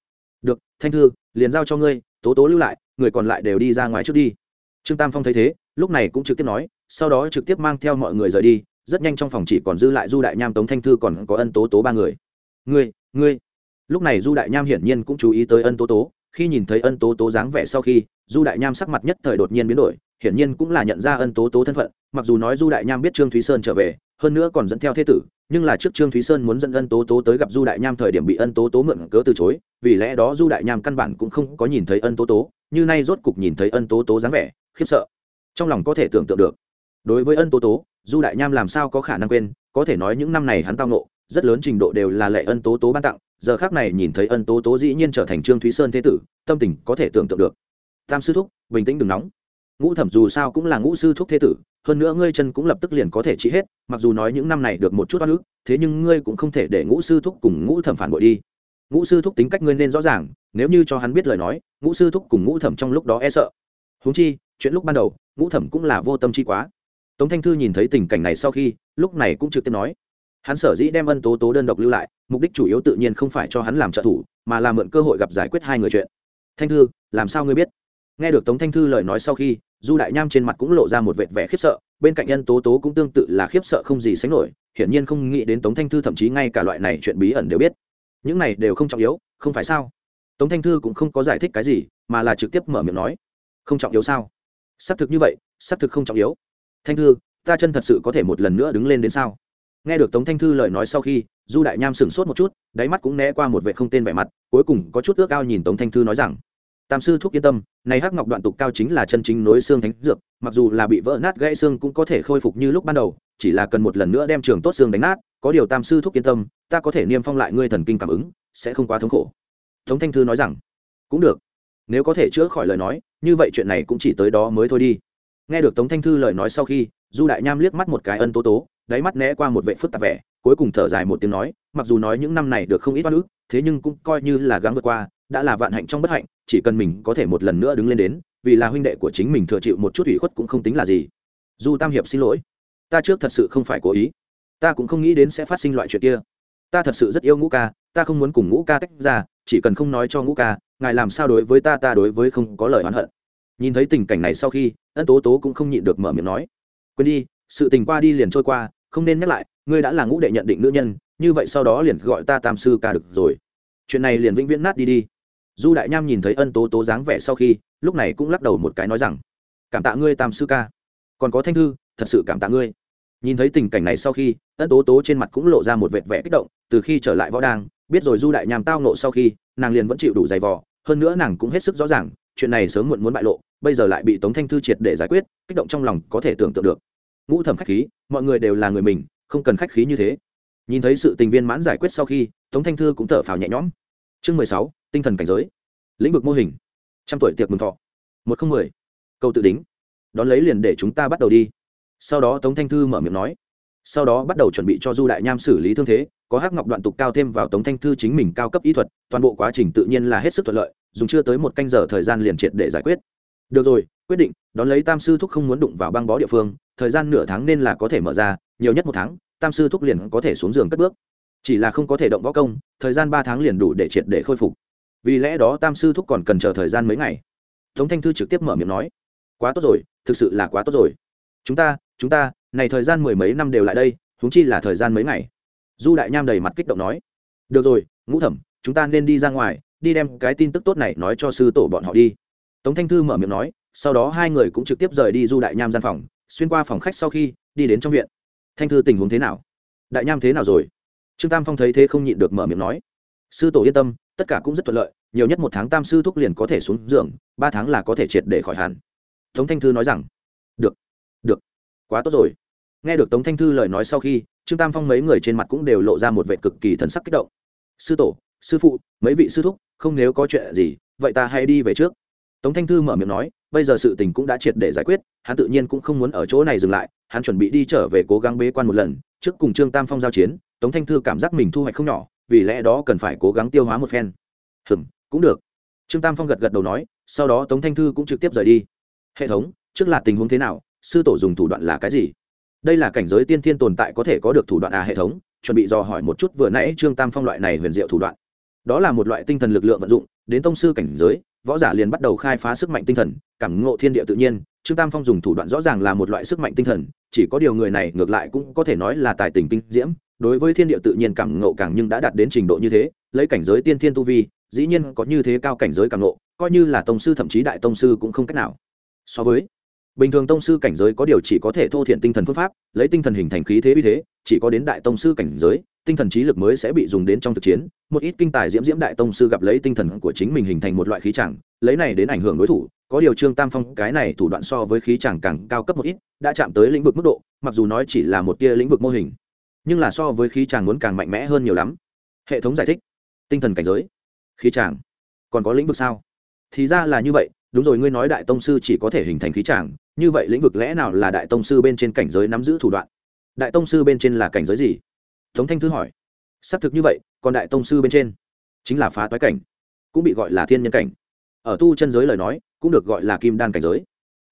Được, thanh thư, liền giao cho ngươi, tố tố lưu lại, người còn lại đều đi ra ngoài trước đi trương tam phong thấy thế, lúc này cũng trực tiếp nói, sau đó trực tiếp mang theo mọi người rời đi, rất nhanh trong phòng chỉ còn dư lại du đại nham, tống thanh thư còn có ân tố tố ba người. Ngươi ngươi. Lúc này du đại nham hiển nhiên cũng chú ý tới ân tố tố, khi nhìn thấy ân tố tố dáng vẻ sau khi, du đại nham sắc mặt nhất thời đột nhiên biến đổi, hiển nhiên cũng là nhận ra ân tố tố thân phận, mặc dù nói du đại nham biết trương thúy sơn trở về, hơn nữa còn dẫn theo thế tử, nhưng là trước trương thúy sơn muốn dẫn ân tố tố tới gặp du đại nham thời điểm bị ân tố tố mượn cớ từ chối, vì lẽ đó du đại nham căn bản cũng không có nhìn thấy ân tố tố, như nay rốt cục nhìn thấy ân tố tố dáng vẻ khiếp sợ. Trong lòng có thể tưởng tượng được. Đối với ân tố tố, du đại nham làm sao có khả năng quên, có thể nói những năm này hắn tao nộ rất lớn trình độ đều là lệ ân tố tố ban tặng, giờ khác này nhìn thấy ân tố tố dĩ nhiên trở thành trương thúy sơn thế tử, tâm tình có thể tưởng tượng được. Tam sư thúc, bình tĩnh đừng nóng. Ngũ thẩm dù sao cũng là ngũ sư thúc thế tử, hơn nữa ngươi chân cũng lập tức liền có thể trị hết, mặc dù nói những năm này được một chút oan ức, thế nhưng ngươi cũng không thể để ngũ sư thúc cùng ngũ thẩm phản bội đi. Ngũ sư thúc tính cách ngươi nên rõ ràng, nếu như cho hắn biết lời nói, ngũ sư thúc cùng ngũ thẩm trong lúc đó e sợ. Húng chi chuyện lúc ban đầu, ngũ thẩm cũng là vô tâm chi quá. Tống thanh thư nhìn thấy tình cảnh này sau khi, lúc này cũng trực tiếp nói. Hắn sở dĩ đem ân tố tố đơn độc lưu lại, mục đích chủ yếu tự nhiên không phải cho hắn làm trợ thủ, mà là mượn cơ hội gặp giải quyết hai người chuyện. Thanh thư, làm sao ngươi biết? Nghe được tống thanh thư lời nói sau khi, du đại nham trên mặt cũng lộ ra một vệt vẻ khiếp sợ, bên cạnh ân tố tố cũng tương tự là khiếp sợ không gì sánh nổi, hiển nhiên không nghĩ đến tống thanh thư thậm chí ngay cả loại này chuyện bí ẩn đều biết. Những này đều không trọng yếu, không phải sao? Tống thanh thư cũng không có giải thích cái gì, mà là trực tiếp mở miệng nói. Không trọng yếu sao? Xác thực như vậy, xác thực không trọng yếu. Thanh thư, ta chân thật sự có thể một lần nữa đứng lên đến sao? Nghe được tống thanh thư lời nói sau khi, du đại nham sửng sốt một chút, đáy mắt cũng né qua một vệ không tên vẻ mặt, cuối cùng có chút ước ao nhìn tống thanh thư nói rằng, tam sư thúc yên tâm, này hắc ngọc đoạn tục cao chính là chân chính nối xương thánh dược, mặc dù là bị vỡ nát gãy xương cũng có thể khôi phục như lúc ban đầu, chỉ là cần một lần nữa đem trường tốt xương đánh nát, có điều tam sư thúc yên tâm, ta có thể niêm phong lại ngươi thần kinh cảm ứng, sẽ không quá thống khổ. Tống thanh thư nói rằng, cũng được. Nếu có thể chữa khỏi lời nói như vậy chuyện này cũng chỉ tới đó mới thôi đi. Nghe được tống thanh thư lời nói sau khi, du đại nham liếc mắt một cái ân tố tố, đáy mắt né qua một vệ phức tạp vẻ, cuối cùng thở dài một tiếng nói, mặc dù nói những năm này được không ít oan ức, thế nhưng cũng coi như là gắng vượt qua, đã là vạn hạnh trong bất hạnh, chỉ cần mình có thể một lần nữa đứng lên đến, vì là huynh đệ của chính mình thừa chịu một chút ủy khuất cũng không tính là gì. Du tam hiệp xin lỗi. Ta trước thật sự không phải cố ý. Ta cũng không nghĩ đến sẽ phát sinh loại chuyện kia. Ta thật sự rất yêu ngũ ca, ta không muốn cùng ngũ ca tách ra, chỉ cần không nói cho ngũ ca ngài làm sao đối với ta ta đối với không có lời oán hận. Nhìn thấy tình cảnh này sau khi, ân tố tố cũng không nhịn được mở miệng nói. Quên đi, sự tình qua đi liền trôi qua, không nên nhắc lại, ngươi đã là ngũ đệ nhận định nữ nhân, như vậy sau đó liền gọi ta tam sư ca được rồi. Chuyện này liền vĩnh viễn nát đi đi. Du đại nham nhìn thấy ân tố tố dáng vẻ sau khi, lúc này cũng lắc đầu một cái nói rằng, cảm tạ ngươi tam sư ca. Còn có thanh thư, thật sự cảm tạ ngươi. Nhìn thấy tình cảnh này sau khi, ân tố tố trên mặt cũng lộ ra một vệt vẻ kích động, từ khi trở lại võ đang, biết rồi du đại nham tao nộ sau khi nàng liền vẫn chịu đủ giày vò, hơn nữa nàng cũng hết sức rõ ràng, chuyện này sớm muộn muốn bại lộ, bây giờ lại bị tống thanh thư triệt để giải quyết, kích động trong lòng có thể tưởng tượng được. Ngũ thẩm khách khí, mọi người đều là người mình, không cần khách khí như thế. Nhìn thấy sự tình viên mãn giải quyết sau khi, tống thanh thư cũng thở phào nhẹ nhõm. Chương mười sáu, tinh thần cảnh giới. Lĩnh vực mô hình. Trăm tuổi tiệc mừng thọ. Một không mười. Câu tự đính. Đón lấy liền để chúng ta bắt đầu đi. Sau đó tống thanh thư mở miệng nói sau đó bắt đầu chuẩn bị cho du đại nham xử lý thương thế, có hắc ngọc đoạn tục cao thêm vào tống thanh thư chính mình cao cấp y thuật, toàn bộ quá trình tự nhiên là hết sức thuận lợi, dùng chưa tới một canh giờ thời gian liền triệt để giải quyết. Được rồi, quyết định, đón lấy tam sư thúc không muốn đụng vào băng bó địa phương, thời gian nửa tháng nên là có thể mở ra, nhiều nhất một tháng, tam sư thúc liền có thể xuống giường cất bước. Chỉ là không có thể động võ công, thời gian ba tháng liền đủ để triệt để khôi phục. Vì lẽ đó tam sư thúc còn cần chờ thời gian mấy ngày. Tống thanh thư trực tiếp mở miệng nói, quá tốt rồi, thực sự là quá tốt rồi. Chúng ta chúng ta này thời gian mười mấy năm đều lại đây, huống chi là thời gian mấy ngày. Du đại nham đầy mặt kích động nói, được rồi, ngũ thẩm, chúng ta nên đi ra ngoài, đi đem cái tin tức tốt này nói cho sư tổ bọn họ đi. Tống thanh thư mở miệng nói, sau đó hai người cũng trực tiếp rời đi du đại nham gian phòng, xuyên qua phòng khách sau khi, đi đến trong viện. Thanh thư tình huống thế nào? Đại nham thế nào rồi? Trương tam phong thấy thế không nhịn được mở miệng nói, sư tổ yên tâm, tất cả cũng rất thuận lợi, nhiều nhất một tháng tam sư thúc liền có thể xuống giường, ba tháng là có thể triệt để khỏi hẳn. Tống thanh thư nói rằng quá tốt rồi. Nghe được tống thanh thư lời nói sau khi, trương tam phong mấy người trên mặt cũng đều lộ ra một vệ cực kỳ thần sắc kích động. Sư tổ, sư phụ, mấy vị sư thúc, không nếu có chuyện gì, vậy ta hãy đi về trước. Tống thanh thư mở miệng nói, bây giờ sự tình cũng đã triệt để giải quyết, hắn tự nhiên cũng không muốn ở chỗ này dừng lại, hắn chuẩn bị đi trở về cố gắng bế quan một lần, trước cùng trương tam phong giao chiến, tống thanh thư cảm giác mình thu hoạch không nhỏ, vì lẽ đó cần phải cố gắng tiêu hóa một phen. Hừm, cũng được. Trương tam phong gật gật đầu nói, sau đó tống thanh thư cũng trực tiếp rời đi. Hệ thống, trước là tình huống thế nào? Sư tổ dùng thủ đoạn là cái gì? Đây là cảnh giới tiên thiên tồn tại có thể có được thủ đoạn à hệ thống, chuẩn bị dò hỏi một chút vừa nãy trương tam phong loại này huyền diệu thủ đoạn. Đó là một loại tinh thần lực lượng vận dụng, đến tông sư cảnh giới, võ giả liền bắt đầu khai phá sức mạnh tinh thần, cảm ngộ thiên địa tự nhiên. Trương tam phong dùng thủ đoạn rõ ràng là một loại sức mạnh tinh thần, chỉ có điều người này ngược lại cũng có thể nói là tài tình kinh diễm. Đối với thiên địa tự nhiên cảm ngộ càng nhưng đã đạt đến trình độ như thế, lấy cảnh giới tiên thiên tu vi, dĩ nhiên có như thế cao cảnh giới cảm ngộ, coi như là tông sư thậm chí đại tông sư cũng không cách nào. So với bình thường tông sư cảnh giới có điều chỉ có thể thô thiện tinh thần phương pháp, lấy tinh thần hình thành khí thế uy thế, chỉ có đến đại tông sư cảnh giới, tinh thần trí lực mới sẽ bị dùng đến trong thực chiến. Một ít kinh tài diễm diễm đại tông sư gặp lấy tinh thần của chính mình hình thành một loại khí chẳng, lấy này đến ảnh hưởng đối thủ. Có điều trương tam phong, cái này thủ đoạn so với khí chẳng càng cao cấp một ít, đã chạm tới lĩnh vực mức độ, mặc dù nói chỉ là một tia lĩnh vực mô hình, nhưng là so với khí chẳng muốn càng mạnh mẽ hơn nhiều lắm. Hệ thống giải thích. Tinh thần cảnh giới. Khí chẳng. Còn có lĩnh vực sao? Thì ra là như vậy. Đúng rồi, ngươi nói đại tông sư chỉ có thể hình thành khí chàng như vậy lĩnh vực lẽ nào là đại tông sư bên trên cảnh giới nắm giữ thủ đoạn? Đại tông sư bên trên là cảnh giới gì? Tống thanh thư hỏi. Xác thực như vậy, còn đại tông sư bên trên chính là phá toái cảnh, cũng bị gọi là thiên nhân cảnh. Ở tu chân giới lời nói, cũng được gọi là kim đan cảnh giới.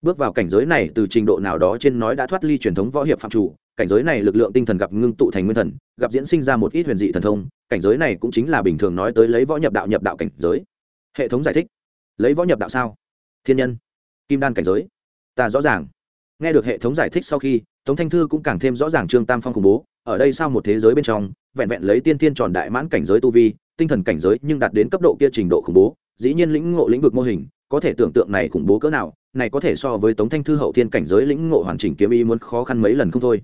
Bước vào cảnh giới này, từ trình độ nào đó trên nói đã thoát ly truyền thống võ hiệp phạm chủ, cảnh giới này lực lượng tinh thần gặp ngưng tụ thành nguyên thần, gặp diễn sinh ra một ít huyền dị thần thông, cảnh giới này cũng chính là bình thường nói tới lấy võ nhập đạo nhập đạo cảnh giới. Hệ thống giải thích. Lấy võ nhập đạo sao? Thiên nhân. Kim đan cảnh giới ta rõ ràng. Nghe được hệ thống giải thích sau khi, tống thanh thư cũng càng thêm rõ ràng trương tam phong khủng bố, ở đây sao một thế giới bên trong, vẹn vẹn lấy tiên tiên tròn đại mãn cảnh giới tu vi, tinh thần cảnh giới nhưng đạt đến cấp độ kia trình độ khủng bố, dĩ nhiên lĩnh ngộ lĩnh vực mô hình, có thể tưởng tượng này khủng bố cỡ nào, này có thể so với tống thanh thư hậu thiên cảnh giới lĩnh ngộ hoàn chỉnh kiếm y muốn khó khăn mấy lần không thôi.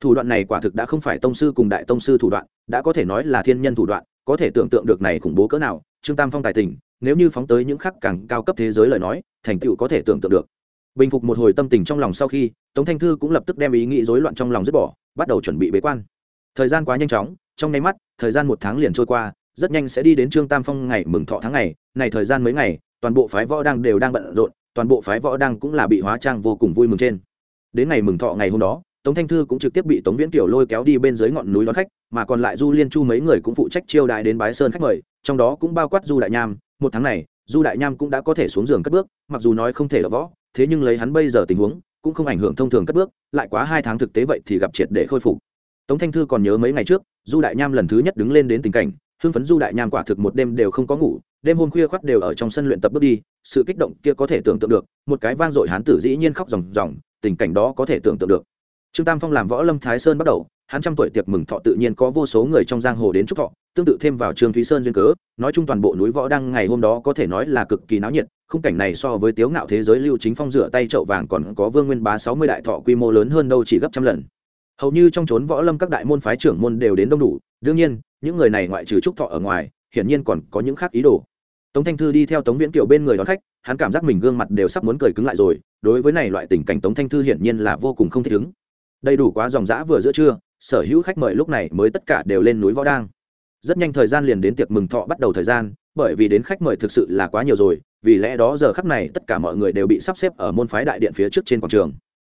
Thủ đoạn này quả thực đã không phải tông sư cùng đại tông sư thủ đoạn, đã có thể nói là thiên nhân thủ đoạn, có thể tưởng tượng được này khủng bố cỡ nào, trương tam phong tài tình, nếu như phóng tới những khắc càng cao cấp thế giới lời nói, thành tựu có thể tưởng tượng được bình phục một hồi tâm tình trong lòng sau khi, tống thanh thư cũng lập tức đem ý nghĩ rối loạn trong lòng dứt bỏ, bắt đầu chuẩn bị bế quan. Thời gian quá nhanh chóng, trong nháy mắt, thời gian một tháng liền trôi qua, rất nhanh sẽ đi đến trương tam phong ngày mừng thọ tháng ngày, này thời gian mấy ngày, toàn bộ phái võ đang đều đang bận rộn, toàn bộ phái võ đang cũng là bị hóa trang vô cùng vui mừng trên. Đến ngày mừng thọ ngày hôm đó, tống thanh thư cũng trực tiếp bị tống viễn tiểu lôi kéo đi bên dưới ngọn núi đón khách, mà còn lại du liên chu mấy người cũng phụ trách chiêu đại đến bái sơn khách mời, trong đó cũng bao quát du đại nham. Một tháng này, du đại nham cũng đã có thể xuống giường cất bước, mặc dù nói không thể là võ thế nhưng lấy hắn bây giờ tình huống, cũng không ảnh hưởng thông thường cất bước, lại quá hai tháng thực tế vậy thì gặp triệt để khôi phục. Tống thanh thư còn nhớ mấy ngày trước, du đại nham lần thứ nhất đứng lên đến tình cảnh, hưng phấn du đại nham quả thực một đêm đều không có ngủ, đêm hôm khuya khoắt đều ở trong sân luyện tập bước đi, sự kích động kia có thể tưởng tượng được, một cái vang dội hán tử dĩ nhiên khóc ròng ròng, tình cảnh đó có thể tưởng tượng được. Trương tam phong làm võ lâm thái sơn bắt đầu hắn trăm tuổi tiệc mừng thọ tự nhiên có vô số người trong giang hồ đến chúc thọ, tương tự thêm vào trương thúy sơn duyên cớ, nói chung toàn bộ núi võ đăng ngày hôm đó có thể nói là cực kỳ náo nhiệt, khung cảnh này so với tiếu ngạo thế giới lưu chính phong rửa tay chậu vàng còn có vương nguyên bá sáu mươi đại thọ quy mô lớn hơn đâu chỉ gấp trăm lần. Hầu như trong trốn võ lâm các đại môn phái trưởng môn đều đến đông đủ, đương nhiên, những người này ngoại trừ trúc thọ ở ngoài, hiển nhiên còn có những khác ý đồ. Tống thanh thư đi theo tống viễn kiều bên người đón khách, hắn cảm giác mình gương mặt đều sắp muốn cười cứng lại rồi, đối với này loại tình cảnh tống thanh thư hiển nhiên là vô cùng không thích ứng. Đầy đủ quá dòng dã vừa giữa trưa sở hữu khách mời lúc này mới tất cả đều lên núi võ đang. Rất nhanh thời gian liền đến tiệc mừng thọ bắt đầu thời gian, bởi vì đến khách mời thực sự là quá nhiều rồi, vì lẽ đó giờ khắc này tất cả mọi người đều bị sắp xếp ở môn phái đại điện phía trước trên quảng trường.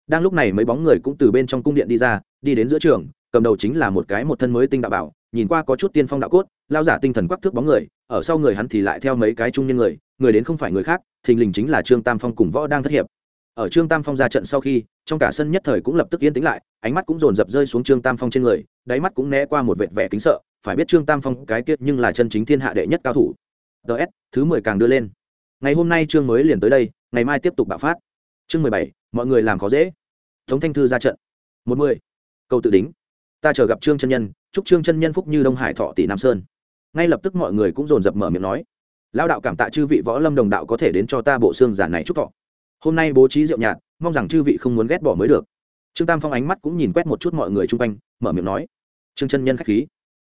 Đang lúc này mấy bóng người cũng từ bên trong cung điện đi ra, đi đến giữa trường, cầm đầu chính là một cái một thân mới tinh đạo bảo, nhìn qua có chút tiên phong đạo cốt, lao giả tinh thần quắc thước bóng người, ở sau người hắn thì lại theo mấy cái trung nhân người người đến không phải người khác, thình lình chính là trương tam phong cùng võ đang thất hiệp ở trương tam phong ra trận sau khi, trong cả sân nhất thời cũng lập tức yên tĩnh lại, ánh mắt cũng dồn dập rơi xuống trương tam phong trên người, đáy mắt cũng né qua một vệt vẻ kính sợ, phải biết trương tam phong cái kiết nhưng là chân chính thiên hạ đệ nhất cao thủ. Ts thứ mười càng đưa lên. Ngày hôm nay trương mới liền tới đây, ngày mai tiếp tục bạo phát. Chương mười bảy, mọi người làm khó dễ. Tống thanh thư ra trận. Một mươi câu tự đính. Ta chờ gặp trương chân nhân, chúc trương chân nhân phúc như đông hải thọ tỷ nam sơn. Ngay lập tức mọi người cũng dồn dập mở miệng nói. Lao đạo cảm tạ chư vị võ lâm đồng đạo có thể đến cho ta bộ xương giản này chúc thọ hôm nay bố trí rượu nhạt, mong rằng chư vị không muốn ghét bỏ mới được. Trương tam phong ánh mắt cũng nhìn quét một chút mọi người chung quanh, mở miệng nói. Trương chân nhân k h á c h khí.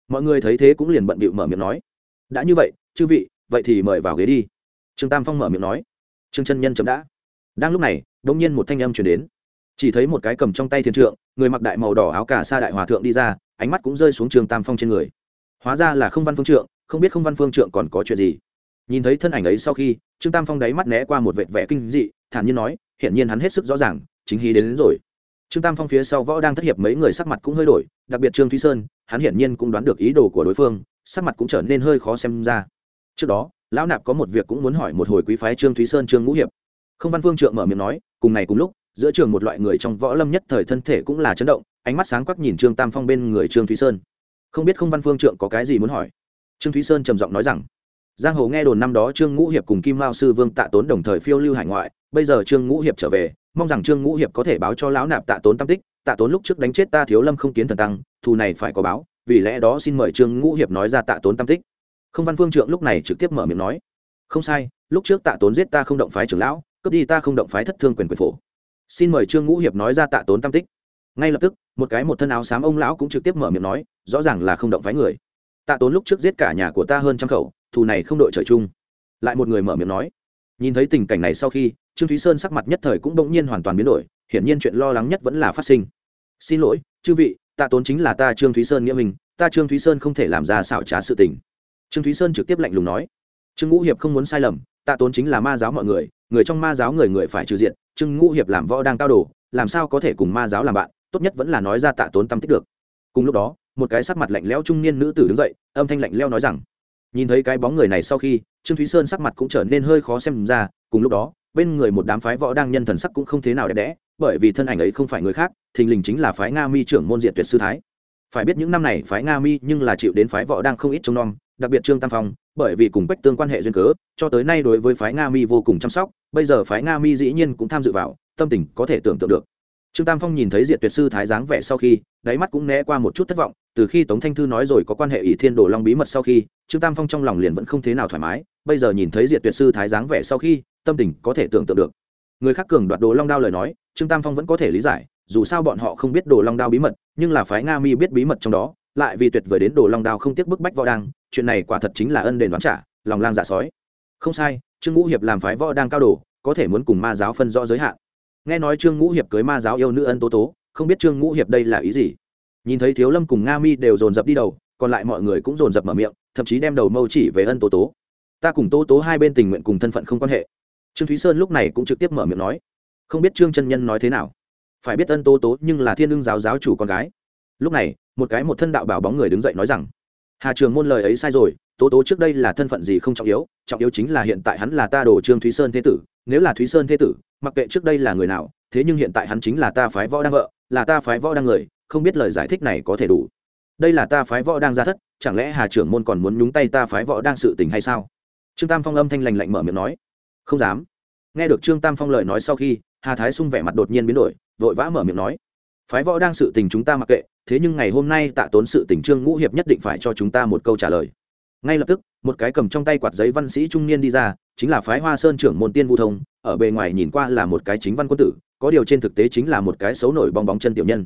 Mọi người thấy thế cũng liền bận bịu mở miệng nói. Đã như vậy, chư vị, vậy thì mời vào ghế đi. Trương tam phong mở miệng nói. Trương chân nhân chậm đã. Đang lúc này đ ỗ n g nhiên một thanh âm chuyển đến. Chỉ thấy một cái cầm trong tay thiên trượng, người mặc đại màu đỏ áo cả sa đại hòa thượng đi ra, ánh mắt cũng rơi xuống trương tam phong trên người. Hóa ra là không văn phương trượng, không biết không văn phương trượng còn có chuyện gì. Nhìn thấy thân ảnh ấy sau khi, trương tam phong đáy mắt né qua một vệt vẻ kinh dị thản nhiên nói hiện nhiên hắn hết sức rõ ràng chính hí đến, đến rồi. Trương tam phong phía sau võ đang thất hiệp mấy người sắc mặt cũng hơi đổi đặc biệt trương thúy sơn hắn hiển nhiên cũng đoán được ý đồ của đối phương sắc mặt cũng trở nên hơi khó xem ra. Trước đó lão nạp có một việc cũng muốn hỏi một hồi quý phái trương thúy sơn trương ngũ hiệp. Không văn phương trượng mở miệng nói cùng ngày cùng lúc giữa trường một loại người trong võ lâm nhất thời thân thể cũng là chấn động ánh mắt sáng quắc nhìn trương tam phong bên người trương thúy sơn. Không biết không văn phương trượng có cái gì muốn hỏi. Trương thúy sơn trầm giọng nói rằng giang hồ nghe đồn năm đó trương ngũ hiệp cùng kim mao sư vương tạ tốn đồng thời phiêu lưu hải ngoại, bây giờ trương ngũ hiệp trở về, mong rằng trương ngũ hiệp có thể báo cho lão nạp tạ tốn tam tích, tạ tốn lúc trước đánh chết ta thiếu lâm không kiến thần tăng, thù này phải có báo, vì lẽ đó xin mời trương ngũ hiệp nói ra tạ tốn tam tích. Không văn phương trượng lúc này trực tiếp mở miệng nói, không sai, lúc trước tạ tốn giết ta không động phái trưởng lão, cướp đi ta không động phái thất thương quyền quyền phổ. Xin mời trương ngũ hiệp nói ra tạ tốn tam tích. Ngay lập tức, một cái một thân áo xám ông lão cũng trực tiếp mở miệng nói, rõ ràng là không động phái người. Tạ tốn lúc trước giết cả nhà của ta hơn trăm khẩu thù này không đội trời chung. Lại một người mở miệng nói. Nhìn thấy tình cảnh này sau khi, trương thúy sơn sắc mặt nhất thời cũng bỗng nhiên hoàn toàn biến đổi, hiển nhiên chuyện lo lắng nhất vẫn là phát sinh. Xin lỗi, chư vị, tạ tốn chính là ta trương thúy sơn nghĩa mình ta trương thúy sơn không thể làm ra xảo trá sự tình. Trương thúy sơn trực tiếp lạnh lùng nói. Trương ngũ hiệp không muốn sai lầm, tạ tốn chính là ma giáo mọi người người trong ma giáo người người phải trừ diện, trương ngũ hiệp làm võ đang cao đồ, làm sao có thể cùng ma giáo làm bạn, tốt nhất vẫn là nói ra tạ tốn tâm tích được. Cùng lúc đó, một cái sắc mặt lạnh lẽo trung niên nữ tử đứng dậy, âm thanh lạnh lẽo nói rằng nhìn thấy cái bóng người này sau khi, trương thúy sơn sắc mặt cũng trở nên hơi khó xem ra, cùng lúc đó, bên người một đám phái võ đang nhân thần sắc cũng không thế nào đẹp đẽ, bởi vì thân ảnh ấy không phải người khác, thình lình chính là phái nga mi trưởng môn diện tuyệt sư thái. Phải biết những năm này phái nga mi nhưng là chịu đến phái võ đang không ít trông nom, đặc biệt trương tam phong, bởi vì cùng bách tương quan hệ duyên cớ, cho tới nay đối với phái nga mi vô cùng chăm sóc, bây giờ phái nga mi dĩ nhiên cũng tham dự vào, tâm tình có thể tưởng tượng được. Trương tam phong nhìn thấy diệt tuyệt sư thái dáng vẻ sau khi, đáy mắt cũng né qua một chút thất vọng, từ khi tống thanh thư nói rồi có quan hệ ỷ thiên đồ long bí mật sau khi trương tam phong trong lòng liền vẫn không thế nào thoải mái, bây giờ nhìn thấy diệt tuyệt sư thái dáng vẻ sau khi, tâm tình có thể tưởng tượng được. Người khác cường đoạt đồ long đao lời nói, trương tam phong vẫn có thể lý giải, dù sao bọn họ không biết đồ long đao bí mật, nhưng là phái nga mi biết bí mật trong đó, lại vì tuyệt vời đến đồ long đao không tiếc bức bách võ đang chuyện này quả thật chính là ân đền đoán trả, lòng lang dạ sói. Không sai, trương ngũ hiệp làm phái võ đang cao đồ, có thể muốn cùng ma giáo phân rõ giới hạn. Nghe nói trương ngũ hiệp cưới ma giáo yêu nữ ân tố tố, không biết trương ngũ hiệp đây là ý gì? Nhìn thấy thiếu lâm cùng nga mi đều dồn dập đi đầu, còn lại mọi người cũng dồn dập mở miệng thậm chí đem đầu mâu chỉ về ân tố tố. Ta cùng tố tố hai bên tình nguyện cùng thân phận không quan hệ. Trương thúy sơn lúc này cũng trực tiếp mở miệng nói. Không biết trương chân nhân nói thế nào. Phải biết ân tố tố nhưng là thiên lương giáo giáo chủ con gái. Lúc này, một cái một thân đạo bảo bóng người đứng dậy nói rằng, hà trường môn lời ấy sai rồi, tố tố trước đây là thân phận gì không trọng yếu trọng yếu chính là hiện tại hắn là ta đồ trương thúy sơn thế tử, nếu là thúy sơn thế tử, mặc kệ trước đây là người nào, thế nhưng hiện tại hắn chính là ta phái võ đang vợ, là ta phái võ đang người, không biết lời giải thích này có thể đủ đây là ta phái võ đang ra thất, chẳng lẽ hà trưởng môn còn muốn nhúng tay ta phái võ đang sự tình hay sao? Trương tam phong âm thanh lành lạnh mở miệng nói. Không dám. Nghe được trương tam phong lời nói sau khi, hà thái sung vẻ mặt đột nhiên biến đổi, vội vã mở miệng nói. Phái võ đang sự tình chúng ta mặc kệ, thế nhưng ngày hôm nay tạ tốn sự tình trương ngũ hiệp nhất định phải cho chúng ta một câu trả lời. Ngay lập tức, một cái cầm trong tay quạt giấy văn sĩ trung niên đi ra, chính là phái hoa sơn trưởng môn tiên vu thông, ở bề ngoài nhìn qua là một cái chính văn quân tử, có điều trên thực tế chính là một cái xấu nổi bong bóng chân tiểu nhân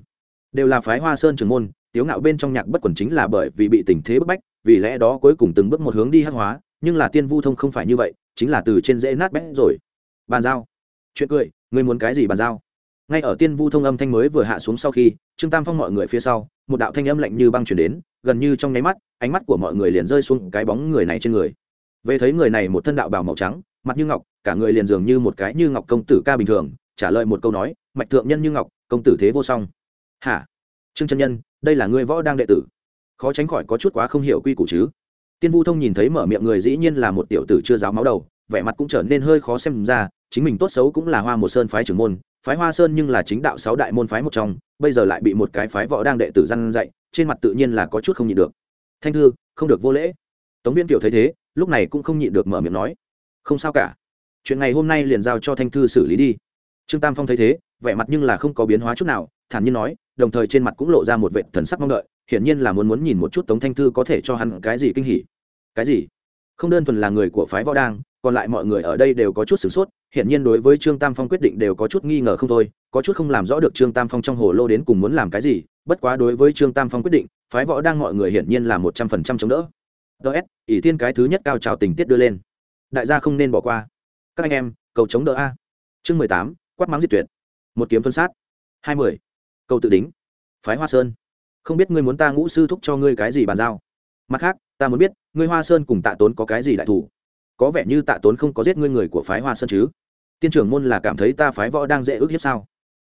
đều là phái hoa sơn trưởng môn, tiếu ngạo bên trong nhạc bất quần chính là bởi vì bị tình thế bức bách, vì lẽ đó cuối cùng từng bước một hướng đi hắc hóa, nhưng là tiên vu thông không phải như vậy, chính là từ trên dễ nát bét rồi. Bàn giao. Chuyện cười người muốn cái gì bàn giao? Ngay ở tiên vu thông âm thanh mới vừa hạ xuống sau khi, trương tam phong mọi người phía sau, một đạo thanh âm lạnh như băng chuyển đến, gần như trong nháy mắt, ánh mắt của mọi người liền rơi xuống cái bóng người này trên người. Về thấy người này một thân đạo bào màu trắng, mặt như ngọc, cả người liền dường như một cái như ngọc công tử ca bình thường, trả lời một câu nói, mạch thượng nhân như ngọc, công tử thế vô song hả? Trương chân nhân, đây là người võ đang đệ tử. Khó tránh khỏi có chút quá không hiểu quy củ chứ. Tiên vu thông nhìn thấy mở miệng người dĩ nhiên là một tiểu tử chưa giáo máu đầu, vẻ mặt cũng trở nên hơi khó xem ra, chính mình tốt xấu cũng là hoa một sơn phái trưởng môn, phái hoa sơn nhưng là chính đạo sáu đại môn phái một trong, bây giờ lại bị một cái phái võ đang đệ tử răn dạy, trên mặt tự nhiên là có chút không nhịn được. Thanh thư, không được vô lễ. Tống viên tiểu thấy thế, lúc này cũng không nhịn được mở miệng nói. Không sao cả. Chuyện ngày hôm nay liền giao cho thanh thư xử lý đi. Trương tam phong thấy thế, vẻ mặt nhưng là không có biến hóa chút nào, thản nhiên nói đồng thời trên mặt cũng lộ ra một vệ thần sắc mong đợi, hiển nhiên là muốn muốn nhìn một chút tống thanh thư có thể cho hắn cái gì kinh hỉ. Cái gì? Không đơn thuần là người của phái võ đang, còn lại mọi người ở đây đều có chút sửng sốt, hiển nhiên đối với trương tam phong quyết định đều có chút nghi ngờ không thôi, có chút không làm rõ được trương tam phong trong hồ lô đến cùng muốn làm cái gì, bất quá đối với trương tam phong quyết định, phái võ đang mọi người hiển nhiên là một trăm phần trăm chống đỡ. Ts ỷ tiên cái thứ nhất cao trào tình tiết đưa lên. Đại gia không nên bỏ qua. Các anh em, cầu chống đỡ a. Chương mười tám, quát mắng diệt tuyệt. Một kiếm phân sát. Hai mươi cầu tự đính. Phái hoa sơn. Không biết ngươi muốn ta ngũ sư thúc cho ngươi cái gì bàn giao. Mặt khác, ta muốn biết, ngươi hoa sơn cùng tạ tốn có cái gì đại thủ? Có vẻ như tạ tốn không có giết ngươi người của phái hoa sơn chứ? Tiên trưởng môn là cảm thấy ta phái võ đang dễ ước hiếp sao?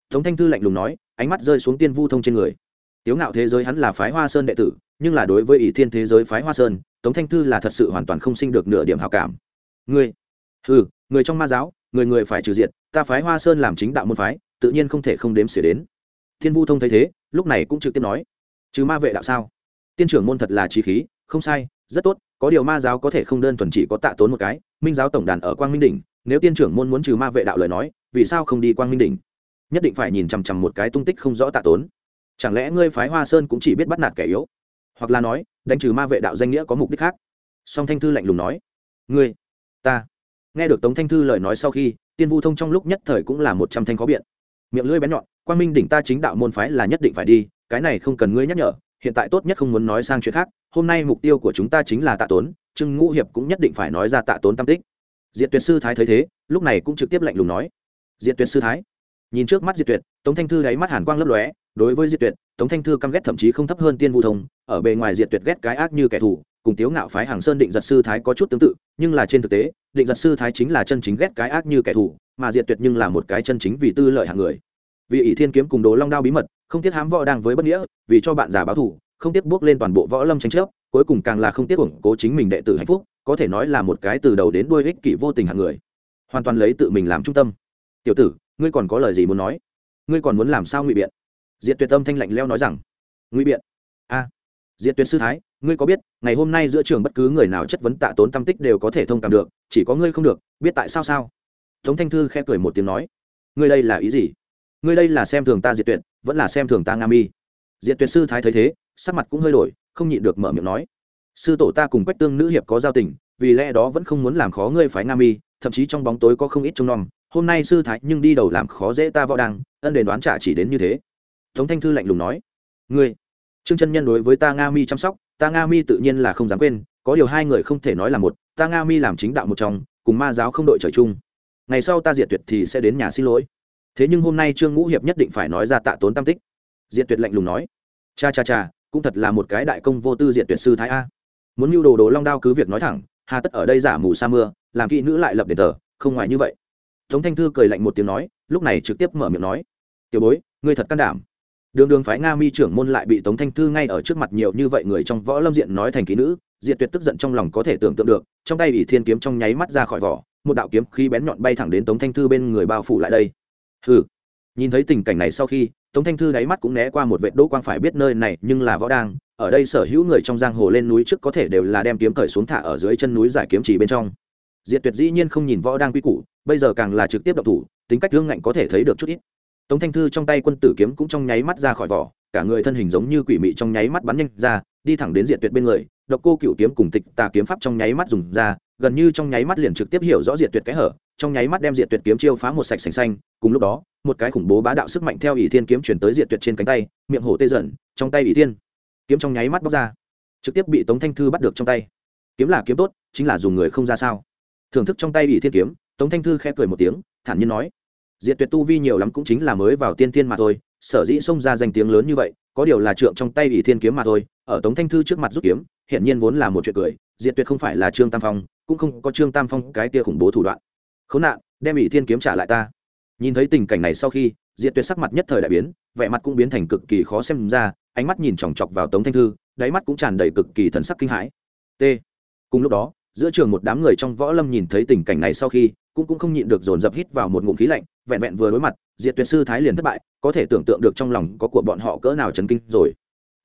Tống thanh thư lạnh lùng nói, ánh mắt rơi xuống tiên vu thông trên người. Tiếu ngạo thế giới hắn là phái hoa sơn đệ tử, nhưng là đối với ỷ thiên thế giới phái hoa sơn, tống thanh thư là thật sự hoàn toàn không sinh được nửa điểm hào cảm. Ngươi ừ người trong ma giáo, người người phải trừ diệt, ta phái hoa sơn làm chính đạo môn phái, tự nhiên không thể không đếm xỉa đến thiên vu thông thấy thế, lúc này cũng trực tiếp nói chứ ma vệ đạo sao? Tiên trưởng môn thật là trí khí, không sai, rất tốt, có điều ma giáo có thể không đơn thuần chỉ có tạ tốn một cái, minh giáo tổng đàn ở quang minh đỉnh, nếu tiên trưởng môn muốn trừ ma vệ đạo lời nói, vì sao không đi quang minh đỉnh? Nhất định phải nhìn chằm chằm một cái tung tích không rõ tạ tốn. Chẳng lẽ ngươi phái hoa sơn cũng chỉ biết bắt nạt kẻ yếu? Hoặc là nói, đánh trừ ma vệ đạo danh nghĩa có mục đích khác? Song thanh thư lạnh lùng nói, ngươi, ta. Nghe được tống thanh thư lời nói sau khi, tiên vu thông trong lúc nhất thời cũng là một trăm thanh khó biện. Miệng lưỡi bén nhọn Quan minh đỉnh ta chính đạo môn phái là nhất định phải đi, cái này không cần ngươi nhắc nhở, hiện tại tốt nhất không muốn nói sang chuyện khác, hôm nay mục tiêu của chúng ta chính là tạ tốn trưng ngũ hiệp cũng nhất định phải nói ra tạ tốn tam tích. Diệt tuyệt sư thái thấy thế, lúc này cũng trực tiếp lạnh lùng nói. Diệt tuyệt sư thái, nhìn trước mắt diệt tuyệt, tống thanh thư đáy mắt hàn quang lấp lóe, đối với diệt tuyệt, tống thanh thư căm ghét thậm chí không thấp hơn tiên vu thông, ở bề ngoài diệt tuyệt ghét cái ác như kẻ thù, cùng tiếu ngạo phái hàng sơn định giật sư thái có chút tương tự, nhưng là trên thực tế, định giật sư thái chính là chân chính ghét cái ác như kẻ thù, mà diệt tuyệt nhưng là một cái chân chính vì tư lợi hạng người vì ỷ thiên kiếm cùng đồ long đao bí mật không tiếc hám võ đang với bất nghĩa vì cho bạn già báo thủ, không tiếc bước lên toàn bộ võ lâm tranh chấp cuối cùng càng là không tiếc ủng cố chính mình đệ tử hạnh phúc có thể nói là một cái từ đầu đến đuôi ích kỷ vô tình hạng người. Hoàn toàn lấy tự mình làm trung tâm. Tiểu tử ngươi còn có lời gì muốn nói? Ngươi còn muốn làm sao ngụy biện? Diệt tuyệt tâm thanh lạnh leo nói rằng. Ngụy biện? A. À, diệt tuyệt sư thái ngươi có biết ngày hôm nay giữa trường bất cứ người nào chất vấn tạ tốn tâm tích đều có thể thông cảm được chỉ có ngươi không được biết tại sao sao? Tống thanh thư khẽ cười một tiếng nói. Ngươi đây là ý gì? Ngươi đây là xem thường ta diệt tuyệt, vẫn là xem thường ta nga mi. Diệt tuyệt sư thái thấy thế, sắc mặt cũng hơi đổi, không nhịn được mở miệng nói. Sư tổ ta cùng quách tương nữ hiệp có giao tình, vì lẽ đó vẫn không muốn làm khó ngươi phái nga mi, thậm chí trong bóng tối có không ít trông nom. Hôm nay sư thái nhưng đi đầu làm khó dễ ta võ đăng, ân đền đoán trả chỉ đến như thế. Tống thanh thư lạnh lùng nói. Ngươi, trương chân nhân đối với ta nga mi chăm sóc, ta nga mi tự nhiên là không dám quên, có điều hai người không thể nói là một, ta nga mi làm chính đạo một trong, cùng ma giáo không đội trời chung. Ngày sau ta diệt tuyệt thì sẽ đến nhà xin lỗi thế nhưng hôm nay trương ngũ hiệp nhất định phải nói ra tạ tốn tam tích. Diệt tuyệt lạnh lùng nói, cha cha cha, cũng thật là một cái đại công vô tư diệt tuyệt sư thái a. Muốn mưu đồ đồ long đao cứ việc nói thẳng, hà tất ở đây giả mù sa mưa, làm kỹ nữ lại lập đền tờ không ngoài như vậy. Tống thanh thư cười lạnh một tiếng nói, lúc này trực tiếp mở miệng nói, tiểu bối, ngươi thật can đảm. Đường đường phái nga mi trưởng môn lại bị tống thanh thư ngay ở trước mặt nhiều như vậy người trong võ lâm diện nói thành kỹ nữ, diệt tuyệt tức giận trong lòng có thể tưởng tượng được, trong tay ỷ thiên kiếm trong nháy mắt ra khỏi vỏ, một đạo kiếm khí bén nhọn bay thẳng đến tống thanh thư bên người bao phủ lại đây hừ. Nhìn thấy tình cảnh này sau khi, tống thanh thư đáy mắt cũng né qua một vệ đỗ quang phải biết nơi này nhưng là võ đang. Ở đây sở hữu người trong giang hồ lên núi trước có thể đều là đem kiếm cởi xuống thả ở dưới chân núi giải kiếm chỉ bên trong. Diệt tuyệt dĩ nhiên không nhìn võ đang quy củ, bây giờ càng là trực tiếp độc thủ, tính cách thương ngạnh có thể thấy được chút ít. Tống thanh thư trong tay quân tử kiếm cũng trong nháy mắt ra khỏi vỏ, cả người thân hình giống như quỷ mị trong nháy mắt bắn nhanh ra, đi thẳng đến diệt tuyệt bên người, độc cô cựu kiếm cùng tịch tà kiếm pháp trong nháy mắt dùng ra, gần như trong nháy mắt liền trực tiếp hiểu rõ diệt tuyệt cái hở trong nháy mắt đem Diệt tuyệt kiếm chiêu phá một sạch sành xanh, cùng lúc đó, một cái khủng bố bá đạo sức mạnh theo ỷ thiên kiếm chuyển tới Diệt tuyệt trên cánh tay, miệng hổ tê dần, trong tay ỷ thiên. Kiếm trong nháy mắt bóc ra, trực tiếp bị tống thanh thư bắt được trong tay. Kiếm là kiếm tốt, chính là dùng người không ra sao. Thưởng thức trong tay ỷ thiên kiếm, tống thanh thư khẽ cười một tiếng, thản nhiên nói, Diệt tuyệt tu vi nhiều lắm cũng chính là mới vào tiên tiên mà thôi, sở dĩ xông ra danh tiếng lớn như vậy, có điều là trượng trong tay ỷ thiên kiếm mà thôi, ở tống thanh thư trước mặt rút kiếm hiện nhiên vốn là một chuyện cười, Diệt tuyệt không phải là trương tam phong, cũng không có trương tam phong cái tia khủng bố thủ đoạn khốn nạn, đem ỷ thiên kiếm trả lại ta. Nhìn thấy tình cảnh này sau khi diện tuyệt sắc mặt nhất thời đại biến, vẻ mặt cũng biến thành cực kỳ khó xem ra, ánh mắt nhìn chòng chọc vào tống thanh thư, đáy mắt cũng tràn đầy cực kỳ thần sắc kinh hãi. T. Cùng lúc đó, giữa trường một đám người trong võ lâm nhìn thấy tình cảnh này sau khi, cũng cũng không nhịn được dồn dập hít vào một ngụm khí lạnh, vẹn vẹn vừa đối mặt, diệt tuyệt sư thái liền thất bại, có thể tưởng tượng được trong lòng có của bọn họ cỡ nào chấn kinh rồi.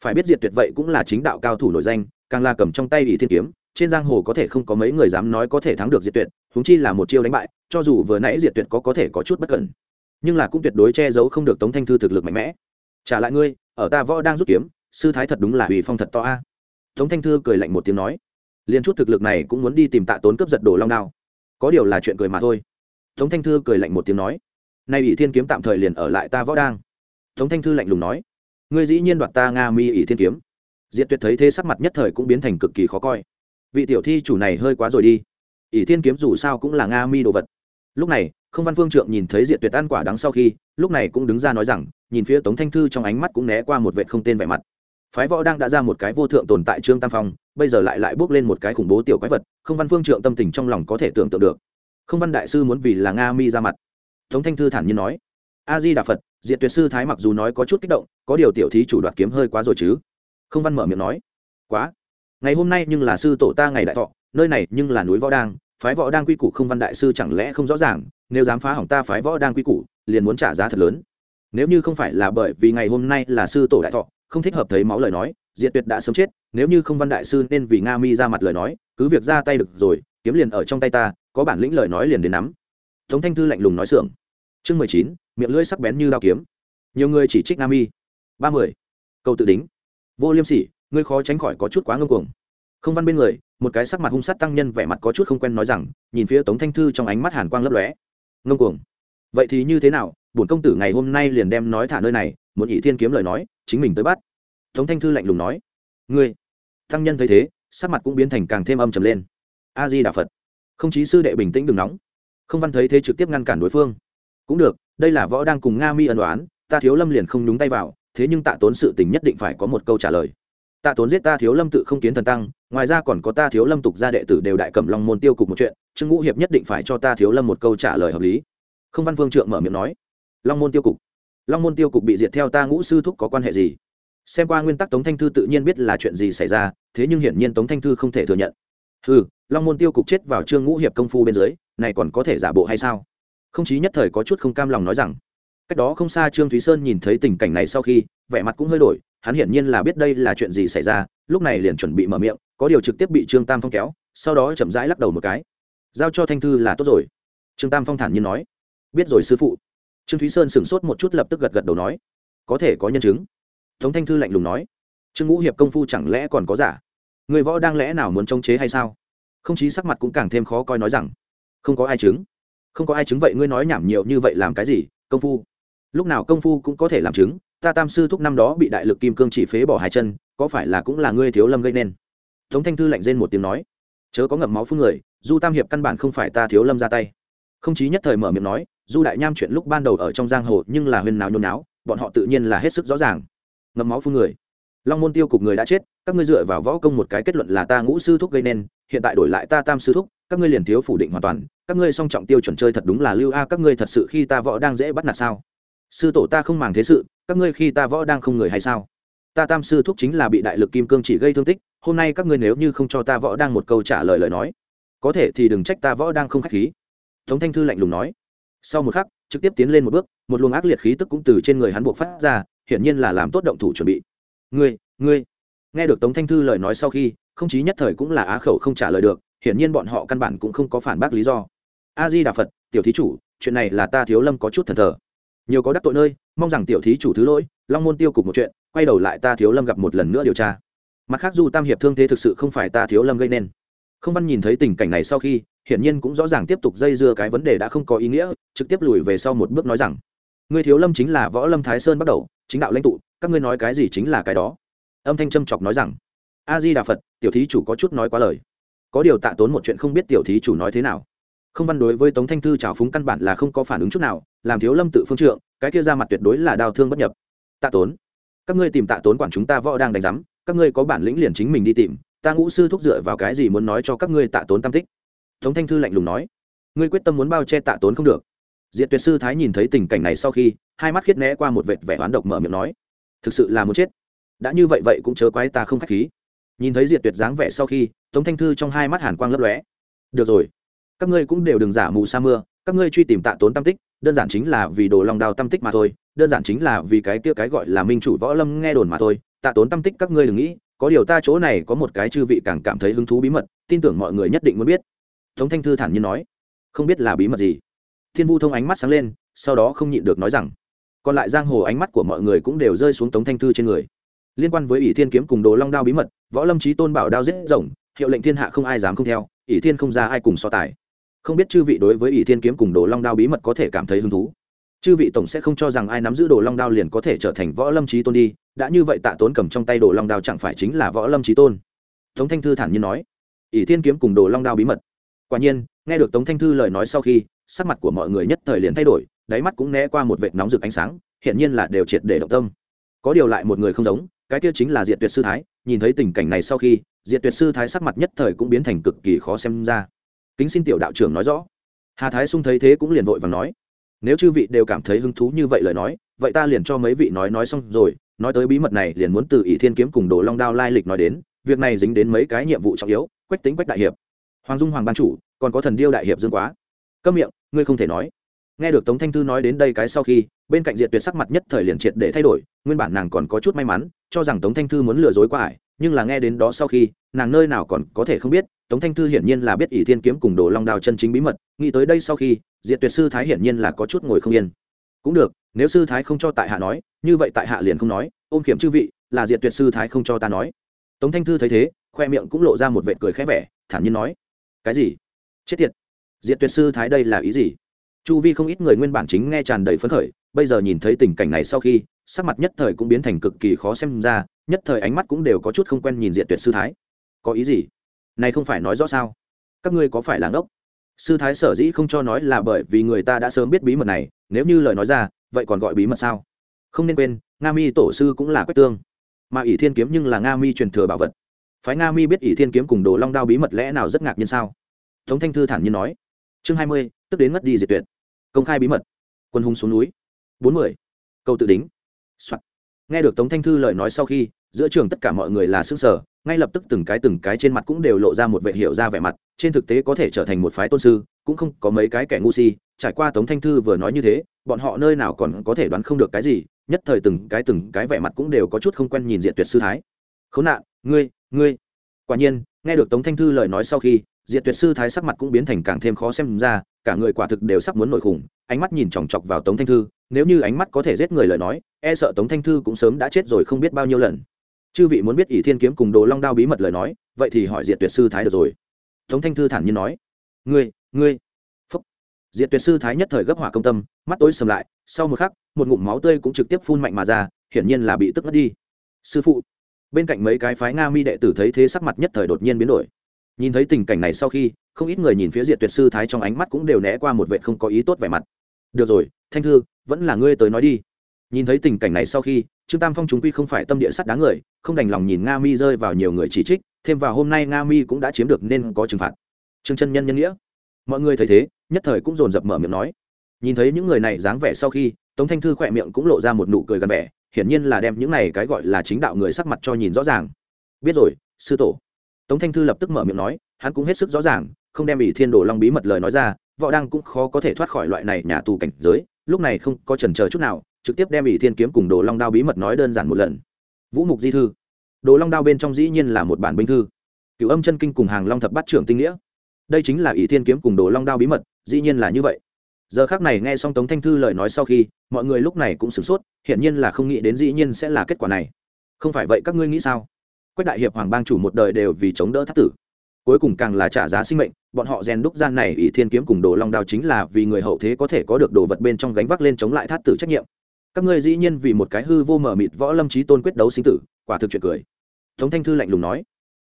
Phải biết diệt tuyệt vậy cũng là chính đạo cao thủ nổi danh, càng là cầm trong tay ỷ thiên kiếm, trên giang hồ có thể không có mấy người dám nói có thể thắng được diệt tuyệt húng chi là một chiêu đánh bại, cho dù vừa nãy diệt tuyệt có có thể có chút bất cẩn. Nhưng là cũng tuyệt đối che giấu không được tống thanh thư thực lực mạnh mẽ. Trả lại ngươi, ở ta võ đang rút kiếm, sư thái thật đúng là ủy phong thật to a. Tống thanh thư cười lạnh một tiếng nói. Liền chút thực lực này cũng muốn đi tìm tạ tốn cướp giật đồ long đao. Có điều là chuyện cười mà thôi. Tống thanh thư cười lạnh một tiếng nói. Nay ỷ thiên kiếm tạm thời liền ở lại ta võ đang. Tống thanh thư lạnh lùng nói. Ngươi dĩ nhiên đoạt ta nga mi ỷ thiên kiếm. Diệt tuyệt thấy thế sắc mặt nhất thời cũng biến thành cực kỳ khó coi. Vị tiểu thi chủ này hơi quá rồi đi ỷ thiên kiếm dù sao cũng là nga mi đồ vật. Lúc này, không văn phương trượng nhìn thấy diệt tuyệt ăn quả đắng sau khi, lúc này cũng đứng ra nói rằng, nhìn phía tống thanh thư trong ánh mắt cũng né qua một vệ không tên vẻ mặt. Phái võ đang đã ra một cái vô thượng tồn tại trương tam phong, bây giờ lại lại bước lên một cái khủng bố tiểu quái vật, không văn phương trượng tâm tình trong lòng có thể tưởng tượng được. Không văn đại sư muốn vì là nga mi ra mặt. Tống thanh thư thản nhiên nói a di đà phật, diệt tuyệt sư thái mặc dù nói có chút kích động, có điều tiểu thí chủ đoạt kiếm hơi quá rồi chứ. Không văn mở miệng nói, quá. Ngày hôm nay nhưng là sư tổ ta ngày đại thọ nơi này nhưng là núi võ đang, phái võ đang quy củ không văn đại sư chẳng lẽ không rõ ràng, nếu dám phá hỏng ta phái võ đang quy củ, liền muốn trả giá thật lớn. Nếu như không phải là bởi vì ngày hôm nay là sư tổ đại thọ, không thích hợp thấy máu lời nói, diệt tuyệt đã sớm chết, nếu như không văn đại sư nên vì nga mi ra mặt lời nói, cứ việc ra tay được rồi, kiếm liền ở trong tay ta, có bản lĩnh lời nói liền đến nắm. Tống thanh thư lạnh lùng nói xưởng. Chương mười chín, miệng lưỡi sắc bén như đao kiếm. Nhiều người chỉ trích nga mi. Ba mươi câu tự đính. Vô liêm sỉ, ngươi khó tránh khỏi có chút quá ngưng cuồng không văn bên người, một cái sắc mặt hung sát tăng nhân vẻ mặt có chút không quen nói rằng, nhìn phía tống thanh thư trong ánh mắt hàn quang lấp lóe. Ngông cuồng. Vậy thì như thế nào, bổn công tử ngày hôm nay liền đem nói thả nơi này, muốn ỷ thiên kiếm lời nói, chính mình tới bắt. Tống thanh thư lạnh lùng nói. Ngươi. Tăng nhân thấy thế, sắc mặt cũng biến thành càng thêm âm trầm lên. A di đà phật. Không chí sư đệ bình tĩnh đừng nóng. Không văn thấy thế trực tiếp ngăn cản đối phương. Cũng được, đây là võ đang cùng nga mi ân đoán ta thiếu lâm liền không nhúng tay vào, thế nhưng tạ tốn sự tình nhất định phải có một câu trả lời tạ tốn giết ta thiếu lâm tự không kiến thần tăng, ngoài ra còn có ta thiếu lâm tục gia đệ tử đều đại cầm long môn tiêu cục một chuyện, trương ngũ hiệp nhất định phải cho ta thiếu lâm một câu trả lời hợp lý. Không văn vương trượng mở miệng nói. Long môn tiêu cục? Long môn tiêu cục bị diệt theo ta ngũ sư thúc có quan hệ gì? Xem qua nguyên tắc tống thanh thư tự nhiên biết là chuyện gì xảy ra, thế nhưng hiển nhiên tống thanh thư không thể thừa nhận. Ừ long môn tiêu cục chết vào trương ngũ hiệp công phu bên dưới, này còn có thể giả bộ hay sao? Không chí nhất thời có chút không cam lòng nói rằng. Cách đó không xa trương thúy sơn nhìn thấy tình cảnh này sau khi, vẻ mặt cũng hơi đổi hắn hiển nhiên là biết đây là chuyện gì xảy ra, lúc này liền chuẩn bị mở miệng, có điều trực tiếp bị trương tam phong kéo, sau đó chậm rãi lắc đầu một cái. Giao cho thanh thư là tốt rồi. Trương tam phong thản nhiên nói. Biết rồi sư phụ. Trương thúy sơn sửng sốt một chút lập tức gật gật đầu nói. Có thể có nhân chứng. Tống thanh thư lạnh lùng nói. Trương ngũ hiệp công phu chẳng lẽ còn có giả? Người võ đang lẽ nào muốn chống chế hay sao? Không chí sắc mặt cũng càng thêm khó coi nói rằng. Không có ai chứng. Không có ai chứng vậy ngươi nói nhảm nhiều như vậy làm cái gì, công phu? Lúc nào công phu cũng có thể làm chứng ta tam sư thúc năm đó bị đại lực kim cương chỉ phế bỏ hai chân, có phải là cũng là ngươi thiếu lâm gây nên? Tống thanh thư lạnh rên một tiếng nói. Chớ có ngậm máu phương người, du tam hiệp căn bản không phải ta thiếu lâm ra tay. Không chí nhất thời mở miệng nói, du đại nham chuyện lúc ban đầu ở trong giang hồ nhưng là huyên nào nhôn náo, bọn họ tự nhiên là hết sức rõ ràng. Ngậm máu phương người. Long môn tiêu cục người đã chết, các ngươi dựa vào võ công một cái kết luận là ta ngũ sư thúc gây nên, hiện tại đổi lại ta tam sư thúc, các ngươi liền thiếu phủ định hoàn toàn, các ngươi song trọng tiêu chuẩn chơi thật đúng là lưu a, các ngươi thật sự khi ta võ đang dễ bắt nạt sao? Sư tổ ta không màng thế sự, các ngươi khi ta võ đang không người hay sao? Ta tam sư thúc chính là bị đại lực kim cương chỉ gây thương tích, hôm nay các ngươi nếu như không cho ta võ đang một câu trả lời lời nói, có thể thì đừng trách ta võ đang không k h á c h khí. Tống thanh thư lạnh lùng nói. Sau một khắc, trực tiếp tiến lên một bước, một luồng ác liệt khí tức cũng từ trên người hắn buộc phát ra, hiển nhiên là làm tốt động thủ chuẩn bị. Ngươi ngươi. Nghe được tống thanh thư lời nói sau khi, không chí nhất thời cũng là á khẩu không trả lời được, hiển nhiên bọn họ căn bản cũng không có phản bác lý do. A di đà phật, tiểu thí chủ, chuyện này là ta thiếu lâm có chút thần thờ nhiều có đắc tội nơi, mong rằng tiểu thí chủ thứ lỗi, long môn tiêu cục một chuyện, quay đầu lại ta thiếu lâm gặp một lần nữa điều tra. Mặt khác, dù tam hiệp thương thế thực sự không phải ta thiếu lâm gây nên. Không văn nhìn thấy tình cảnh này sau khi, hiển nhiên cũng rõ ràng tiếp tục dây dưa cái vấn đề đã không có ý nghĩa, trực tiếp lùi về sau một bước nói rằng, ngươi thiếu lâm chính là võ lâm thái sơn bắt đầu, chính đạo lãnh tụ, các ngươi nói cái gì chính là cái đó. Âm thanh trâm chọc nói rằng a di đà phật, tiểu thí chủ có chút nói quá lời. Có điều tạ tốn một chuyện không biết tiểu thí chủ nói thế nào. Không văn đối với tống thanh thư trào phúng căn bản là không có phản ứng chút nào làm thiếu lâm tự phương trượng, cái kia ra mặt tuyệt đối là đau thương bất nhập. Tạ tốn, các ngươi tìm tạ tốn quản chúng ta võ đang đánh giám, các ngươi có bản lĩnh liền chính mình đi tìm, ta ngũ sư thúc dựa vào cái gì muốn nói cho các ngươi tạ tốn tam tích? Tống thanh thư lạnh lùng nói, ngươi quyết tâm muốn bao che tạ tốn không được. Diệt tuyệt sư thái nhìn thấy tình cảnh này sau khi, hai mắt khiết né qua một vệt vẻ oán độc mở miệng nói, thực sự là muốn chết. Đã như vậy vậy cũng chớ quái ta không k h á c h khí. Nhìn thấy diệt tuyệt dáng vẻ sau khi, tống thanh thư trong hai mắt hàn quang lấp lóe. Được rồi, các ngươi cũng đều đừng giả mù sa mưa, các ngươi truy tìm tạ tốn tam tích đơn giản chính là vì đồ Long Đao Tâm tích mà thôi, đơn giản chính là vì cái kia cái gọi là minh chủ võ lâm nghe đồn mà thôi. Tạ tốn Tâm tích các ngươi đừng nghĩ, có điều ta chỗ này có một cái chư vị càng cảm thấy hứng thú bí mật, tin tưởng mọi người nhất định muốn biết. Tống thanh thư thản nhiên nói, không biết là bí mật gì. Thiên vu thông ánh mắt sáng lên, sau đó không nhịn được nói rằng, còn lại giang hồ ánh mắt của mọi người cũng đều rơi xuống tống thanh thư trên người. Liên quan với ỷ thiên kiếm cùng đồ long đao bí mật, võ lâm trí tôn bảo đao giết rồng, hiệu lệnh thiên hạ không ai dám không theo, ỷ thiên không ra ai cùng so tài không biết chư vị đối với ỷ thiên kiếm cùng đồ long đao bí mật có thể cảm thấy hứng thú. Chư vị tổng sẽ không cho rằng ai nắm giữ đồ long đao liền có thể trở thành võ lâm trí tôn đi, đã như vậy tạ tốn cầm trong tay đồ long đao chẳng phải chính là võ lâm trí tôn? Tống thanh thư thản nhiên nói. Ỷ thiên kiếm cùng đồ long đao bí mật. Quả nhiên, nghe được tống thanh thư lời nói sau khi, sắc mặt của mọi người nhất thời liền thay đổi, đáy mắt cũng né qua một vệt nóng rực ánh sáng hiện nhiên là đều triệt để động tâm. Có điều lại một người không giống, cái kia chính là diệt tuyệt sư thái, nhìn thấy tình cảnh này sau khi, diệt tuyệt sư thái sắc mặt nhất thời cũng biến thành cực kỳ khó xem ra kính xin tiểu đạo trưởng nói rõ. Hà thái sung thấy thế cũng liền vội và nói, nếu chư vị đều cảm thấy hứng thú như vậy lời nói, vậy ta liền cho mấy vị nói nói xong rồi, nói tới bí mật này liền muốn từ ỷ thiên kiếm cùng đồ long đao lai lịch nói đến, việc này dính đến mấy cái nhiệm vụ trọng yếu, quách tính quách đại hiệp. Hoàng dung hoàng ban chủ, còn có thần điêu đại hiệp dương quá. Câm miệng, ngươi không thể nói. Nghe được tống thanh thư nói đến đây cái sau khi, bên cạnh diệt tuyệt sắc mặt nhất thời liền triệt để thay đổi, nguyên bản nàng còn có chút may mắn, cho rằng tống thanh thư muốn lừa dối qua ải nhưng là nghe đến đó sau khi, nàng nơi nào còn có thể không biết, tống thanh thư hiển nhiên là biết ỷ thiên kiếm cùng đồ long đao chân chính bí mật, nghĩ tới đây sau khi, diệt tuyệt sư thái hiển nhiên là có chút ngồi không yên. Cũng được, nếu sư thái không cho tại hạ nói, như vậy tại hạ liền không nói, ôm kiểm chư vị, là diệt tuyệt sư thái không cho ta nói. Tống thanh thư thấy thế, khoe miệng cũng lộ ra một vệ cười khẽ vẻ, thản nhiên nói, cái gì? Chết tiệt! Diệt tuyệt sư thái đây là ý gì? Chu vi không ít người nguyên bản chính nghe tràn đầy phấn khởi, bây giờ nhìn thấy tình cảnh này sau khi, sắc mặt nhất thời cũng biến thành cực kỳ khó xem ra nhất thời ánh mắt cũng đều có chút không quen nhìn diện tuyệt sư thái. Có ý gì? Này không phải nói rõ sao? Các ngươi có phải là ngốc sư thái sở dĩ không cho nói là bởi vì người ta đã sớm biết bí mật này, nếu như lời nói ra, vậy còn gọi bí mật sao? Không nên quên, nga mi tổ sư cũng là quách tương. Mà ỷ thiên kiếm nhưng là nga mi truyền thừa bảo vật. Phái nga mi biết ỷ thiên kiếm cùng đồ long đao bí mật lẽ nào rất ngạc nhiên sao? Tống thanh thư thản nhiên nói. Chương hai mươi, tức đến ngất đi diệt tuyệt. Công khai bí mật. Quân hùng xuống núi. Bốn mươi câu tự đính、Soạn. nghe được tống thanh thư lời nói sau khi giữa trường tất cả mọi người là xương sở ngay lập tức từng cái từng cái trên mặt cũng đều lộ ra một vệ hiệu ra vẻ mặt, trên thực tế có thể trở thành một phái tôn sư, cũng không có mấy cái kẻ ngu si, trải qua tống thanh thư vừa nói như thế, bọn họ nơi nào còn có thể đoán không được cái gì, nhất thời từng cái từng cái vẻ mặt cũng đều có chút không quen nhìn diện tuyệt sư thái. Khốn nạn, ngươi ngươi. Quả nhiên, nghe được tống thanh thư lời nói sau khi, diện tuyệt sư thái sắc mặt cũng biến thành càng thêm khó xem ra, cả người quả thực đều sắp muốn nổi khủng, ánh mắt nhìn chòng chọc vào tống thanh thư, nếu như ánh mắt có thể giết người lời nói e sợ tống thanh thư cũng sớm đã chết rồi không biết bao nhiêu lần chư vị muốn biết ỷ thiên kiếm cùng đồ long đao bí mật lời nói, vậy thì hỏi diệt tuyệt sư thái được rồi. Tống thanh thư thản nhiên nói. Ngươi ngươi. Phúc. Diệt tuyệt sư thái nhất thời gấp hỏa công tâm, mắt tối sầm lại, sau một khắc, một ngụm máu tươi cũng trực tiếp phun mạnh mà ra, hiển nhiên là bị tức mất đi. Sư phụ. Bên cạnh mấy cái phái nga mi đệ tử thấy thế sắc mặt nhất thời đột nhiên biến đổi. Nhìn thấy tình cảnh này sau khi, không ít người nhìn phía diệt tuyệt sư thái trong ánh mắt cũng đều né qua một vệ không có ý tốt vẻ mặt. Được rồi, thanh thư, vẫn là ngươi tới nói đi nhìn thấy tình cảnh này sau khi, trương tam phong chúng quy không phải tâm địa sắt đáng người, không đành lòng nhìn nga mi rơi vào nhiều người chỉ trích, thêm vào hôm nay nga mi cũng đã chiếm được nên có trừng phạt. Trương chân nhân nhân nghĩa. Mọi người thấy thế, nhất thời cũng dồn dập mở miệng nói. Nhìn thấy những người này dáng vẻ sau khi, tống thanh thư khỏe miệng cũng lộ ra một nụ cười gần vẻ, hiển nhiên là đem những này cái gọi là chính đạo người sắc mặt cho nhìn rõ ràng. Biết rồi, sư tổ. Tống thanh thư lập tức mở miệng nói, hắn cũng hết sức rõ ràng, không đem ỷ thiên đồ long bí mật lời nói ra, võ đăng cũng khó có thể thoát khỏi loại này nhà tù cảnh giới lúc này không có chần chờ chút nào, trực tiếp đem ỷ thiên kiếm cùng đồ long đao bí mật nói đơn giản một lần. Vũ mục di thư. Đồ long đao bên trong dĩ nhiên là một bản binh thư. Cựu âm chân kinh cùng hàng long thập bát trưởng tinh nghĩa. Đây chính là ỷ thiên kiếm cùng đồ long đao bí mật, dĩ nhiên là như vậy. Giờ khác này nghe xong tống thanh thư lời nói sau khi, mọi người lúc này cũng sửng sốt, hiển nhiên là không nghĩ đến dĩ nhiên sẽ là kết quả này. Không phải vậy các ngươi nghĩ sao? Quách đại hiệp hoàng bang chủ một đời đều vì chống đỡ thất tử cuối cùng càng là trả giá sinh mệnh, bọn họ rèn đúc gian này ỷ thiên kiếm cùng đồ long đao chính là vì người hậu thế có thể có được đồ vật bên trong gánh vác lên chống lại thất tử trách nhiệm. Các ngươi dĩ nhiên vì một cái hư vô mờ mịt võ lâm trí tôn quyết đấu sinh tử, quả thực chuyện cười. Tống thanh thư lạnh lùng nói,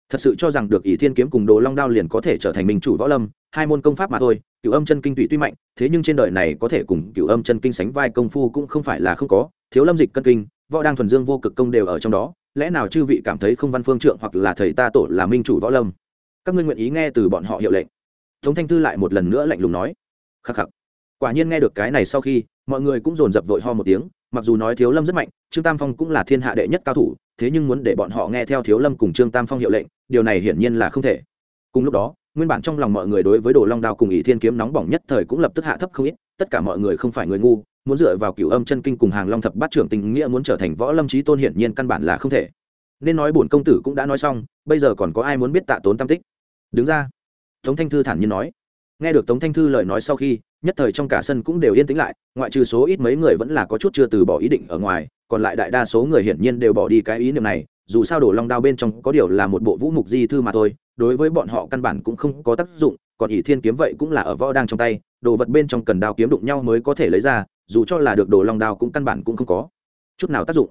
thật sự cho rằng được ỷ thiên kiếm cùng đồ long đao liền có thể trở thành minh chủ võ lâm, hai môn công pháp mà thôi cựu âm chân kinh tụy tuy mạnh, thế nhưng trên đời này có thể cùng cựu âm chân kinh sánh vai công phu cũng không phải là không có, thiếu lâm dịch cân kinh, võ đang thuần dương vô cực công đều ở trong đó, lẽ nào chư vị cảm thấy không văn phương trượng hoặc là thầy ta tổ là minh chủ võ lâm? Các ngươi nguyện ý nghe từ bọn họ hiệu lệnh. Tống thanh thư lại một lần nữa lạnh lùng nói, khắc khắc, quả nhiên nghe được cái này sau khi, mọi người cũng dồn dập vội ho một tiếng, mặc dù nói thiếu lâm rất mạnh, trương tam phong cũng là thiên hạ đệ nhất cao thủ, thế nhưng muốn để bọn họ nghe theo thiếu lâm cùng trương tam phong hiệu lệnh, điều này hiển nhiên là không thể. Cùng lúc đó, nguyên bản trong lòng mọi người đối với đồ long đao cùng ỷ thiên kiếm nóng bỏng nhất thời cũng lập tức hạ thấp không ít, tất cả mọi người không phải người ngu, muốn dựa vào cửu âm chân kinh cùng hàng long thập bát trưởng tình nghĩa muốn trở thành võ lâm trí tôn hiển nhiên căn bản là không thể. Nên nói bổn công tử cũng đã nói xong, bây giờ còn có ai muốn biết tạ tốn tam tích? Đứng ra. Tống thanh thư thản nhiên nói. Nghe được tống thanh thư lời nói sau khi, nhất thời trong cả sân cũng đều yên tĩnh lại, ngoại trừ số ít mấy người vẫn là có chút chưa từ bỏ ý định ở ngoài, còn lại đại đa số người hiển nhiên đều bỏ đi cái ý niệm này, dù sao đổ long đao bên trong có điều là một bộ vũ mục di thư mà thôi, đối với bọn họ căn bản cũng không có tác dụng, còn ỷ thiên kiếm vậy cũng là ở võ đang trong tay, đồ vật bên trong cần đao kiếm đụng nhau mới có thể lấy ra, dù cho là được đồ long đao cũng căn bản cũng không có chút nào tác dụng.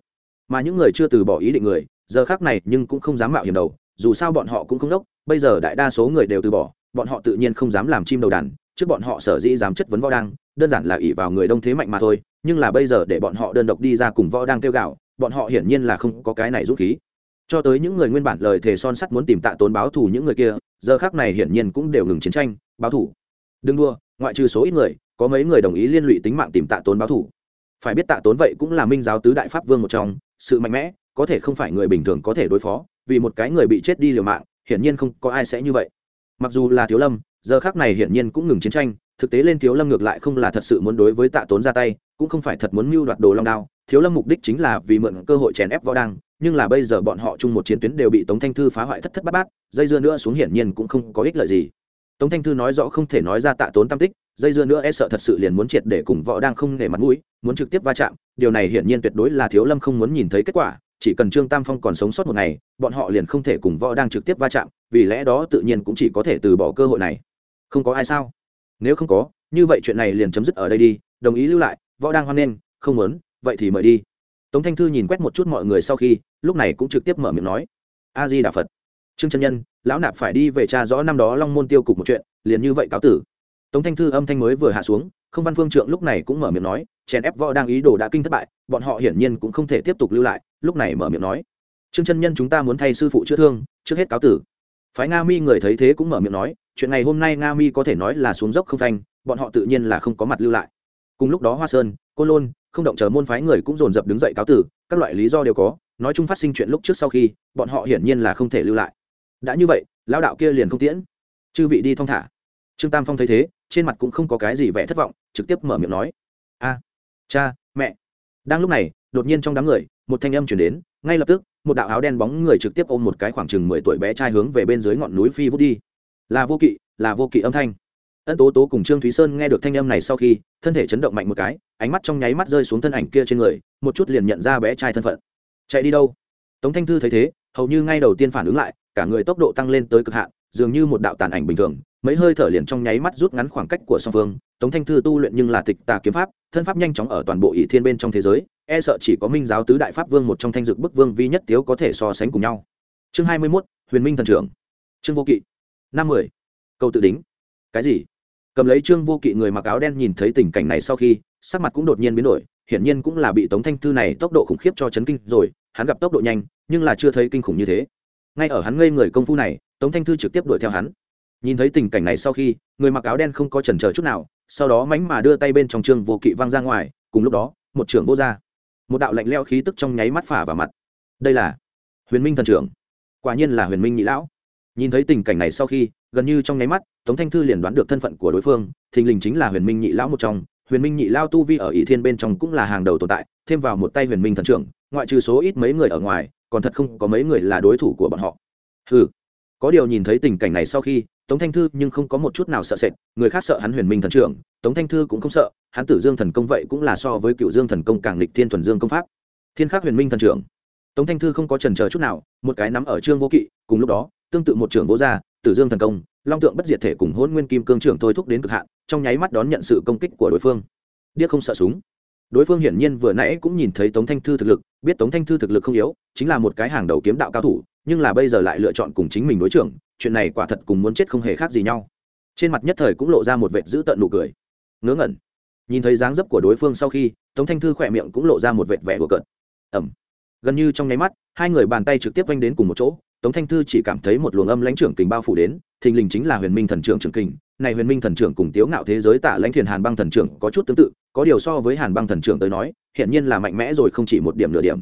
Mà những người chưa từ bỏ ý định người, giờ khác này nhưng cũng không dám mạo hiểm đầu dù sao bọn họ cũng không đốc, bây giờ đại đa số người đều từ bỏ, bọn họ tự nhiên không dám làm chim đầu đàn, trước bọn họ sở dĩ dám chất vấn võ đang đơn giản là ỷ vào người đông thế mạnh mà thôi, nhưng là bây giờ để bọn họ đơn độc đi ra cùng võ đang kêu gạo, bọn họ hiển nhiên là không có cái này dũng khí. Cho tới những người nguyên bản lời thề son sắt muốn tìm tạ tốn báo thù những người kia, giờ khác này hiển nhiên cũng đều ngừng chiến tranh, báo thù. Đừng đua ngoại trừ số ít người, có mấy người đồng ý liên lụy tính mạng tìm tạ tốn báo thù. Phải biết tạ tốn vậy cũng là minh giáo tứ đại pháp vương một trong, sự mạnh mẽ, có thể không phải người bình thường có thể đối phó vì một cái người bị chết đi liều mạng, hiển nhiên không có ai sẽ như vậy. Mặc dù là thiếu lâm, giờ khác này hiển nhiên cũng ngừng chiến tranh, thực tế lên thiếu lâm ngược lại không là thật sự muốn đối với tạ tốn ra tay, cũng không phải thật muốn mưu đoạt đồ long đao. Thiếu lâm mục đích chính là vì mượn cơ hội chèn ép võ đăng, nhưng là bây giờ bọn họ chung một chiến tuyến đều bị tống thanh thư phá hoại thất thất bát bát, dây dưa nữa xuống hiển nhiên cũng không có ích lợi gì. Tống thanh thư nói rõ không thể nói ra tạ tốn tam tích, dây dưa nữa e sợ thật sự liền muốn triệt để cùng võ đang không nể mặt mũi, muốn trực tiếp va chạm, điều này hiển nhiên tuyệt đối là thiếu lâm không muốn nhìn thấy kết quả chỉ cần trương tam phong còn sống sót một ngày, bọn họ liền không thể cùng võ đang trực tiếp va chạm, vì lẽ đó tự nhiên cũng chỉ có thể từ bỏ cơ hội này. Không có ai sao? Nếu không có, như vậy chuyện này liền chấm dứt ở đây đi, đồng ý lưu lại, võ đang hoan nghênh, không muốn, vậy thì mời đi. Tống thanh thư nhìn quét một chút mọi người sau khi, lúc này cũng trực tiếp mở miệng nói, a di đà phật, trương chân nhân, lão nạp phải đi về cha rõ năm đó long môn tiêu cục một chuyện, liền như vậy cáo tử. Tống thanh thư âm thanh mới vừa hạ xuống, không văn phương trượng lúc này cũng mở miệng nói chèn ép võ đang ý đồ đã kinh thất bại, bọn họ hiển nhiên cũng không thể tiếp tục lưu lại, lúc này mở miệng nói. Trương chân nhân chúng ta muốn thay sư phụ chữa thương, trước hết cáo tử. Phái nga mi người thấy thế cũng mở miệng nói, chuyện này hôm nay nga mi có thể nói là xuống dốc không phanh, bọn họ tự nhiên là không có mặt lưu lại. Cùng lúc đó hoa sơn, côn lôn, không động chờ môn phái người cũng dồn dập đứng dậy cáo tử, các loại lý do đều có, nói chung phát sinh chuyện lúc trước sau khi, bọn họ hiển nhiên là không thể lưu lại. Đã như vậy, lão đạo kia liền không tiễn. Chư vị đi thong thả. Trương tam phong thấy thế, trên mặt cũng không có cái gì vẻ thất vọng, trực tiếp mở miệng nói. A cha, mẹ. Đang lúc này, đột nhiên trong đám người, một thanh âm chuyển đến, ngay lập tức, một đạo áo đen bóng người trực tiếp ôm một cái khoảng chừng mười tuổi bé trai hướng về bên dưới ngọn núi phi vút đi. Là vô kỵ, là vô kỵ âm thanh. Ân tố tố cùng trương thúy sơn nghe được thanh âm này sau khi, thân thể chấn động mạnh một cái, ánh mắt trong nháy mắt rơi xuống thân ảnh kia trên người, một chút liền nhận ra bé trai thân phận. Chạy đi đâu? Tống thanh thư thấy thế, hầu như ngay đầu tiên phản ứng lại, cả người tốc độ tăng lên tới cực hạn, dường như một đạo tàn ảnh bình thường mấy hơi thở liền trong nháy mắt rút ngắn khoảng cách của song phương. Tống thanh thư tu luyện nhưng là tịch tà kiếm pháp, thân pháp nhanh chóng ở toàn bộ ỷ thiên bên trong thế giới e sợ chỉ có minh giáo tứ đại pháp vương một trong thanh dực bức vương vi nhất tiếu có thể so sánh cùng nhau. Chương hai mươi mốt, huyền minh thần trưởng. Trương vô kỵ. Năm mười. Câu tự đính. Cái gì? Cầm lấy trương vô kỵ người mặc áo đen nhìn thấy tình cảnh này sau khi, sắc mặt cũng đột nhiên biến đổi, hiển nhiên cũng là bị tống thanh thư này tốc độ khủng khiếp cho chấn kinh rồi, hắn gặp tốc độ nhanh, nhưng là chưa thấy kinh khủng như thế. Ngay ở hắn ngây người công phu này, tống thanh thư trực tiếp đuổi theo hắn nhìn thấy tình cảnh này sau khi, người mặc áo đen không có chần chờ chút nào, sau đó mánh mà đưa tay bên trong trương vô kỵ văng ra ngoài, cùng lúc đó, một trưởng vô ra. Một đạo lạnh leo khí tức trong nháy mắt phả vào mặt. Đây là huyền minh thần trưởng. Quả nhiên là huyền minh nhị lão. Nhìn thấy tình cảnh này sau khi, gần như trong nháy mắt, tống thanh thư liền đoán được thân phận của đối phương, thình lình chính là huyền minh nhị lão một trong. Huyền minh nhị lao tu vi ở ỷ thiên bên trong cũng là hàng đầu tồn tại, thêm vào một tay huyền minh thần trưởng, ngoại trừ số ít mấy người ở ngoài, còn thật không có mấy người là đối thủ của bọn họ. Ừ có điều nhìn thấy tình cảnh này sau khi tống thanh thư nhưng không có một chút nào sợ sệt, người khác sợ hắn huyền minh thần trưởng, tống thanh thư cũng không sợ, hắn tử dương thần công vậy cũng là so với cựu dương thần công càng lịch thiên thuần dương công pháp. Thiên khắc huyền minh thần trưởng. Tống thanh thư không có trần chờ chút nào, một cái nắm ở trương vô kỵ, cùng lúc đó, tương tự một trưởng vô gia, tử dương thần công, long tượng bất diệt thể cùng hôn nguyên kim cương trưởng thôi thúc đến cực hạn, trong nháy mắt đón nhận sự công kích của đối phương. Điếc không sợ súng. Đối phương hiển nhiên vừa nãy cũng nhìn thấy tống thanh thư thực lực, biết tống thanh thư thực lực không yếu, chính là một cái hàng đầu kiếm đạo cao thủ, nhưng là bây giờ lại lựa chọn cùng chính mình đối trưởng chuyện này quả thật cùng muốn chết không hề khác gì nhau. Trên mặt nhất thời cũng lộ ra một vệt dữ tợn nụ cười. Ngớ ngẩn. Nhìn thấy dáng dấp của đối phương sau khi, tống thanh thư khỏe miệng cũng lộ ra một vệt vẻ đùa cợt. Ẩm. Gần như trong nháy mắt, hai người bàn tay trực tiếp quanh đến cùng một chỗ, tống thanh thư chỉ cảm thấy một luồng âm lãnh trưởng kình bao phủ đến, thình lình chính là huyền minh thần trưởng trưởng kình. Này huyền minh thần trưởng cùng tiếu ngạo thế giới tạ lãnh thiền hàn băng thần trưởng có chút tương tự, có điều so với hàn băng thần trưởng tới nói hiện nhiên là mạnh mẽ rồi không chỉ một điểm nửa điểm.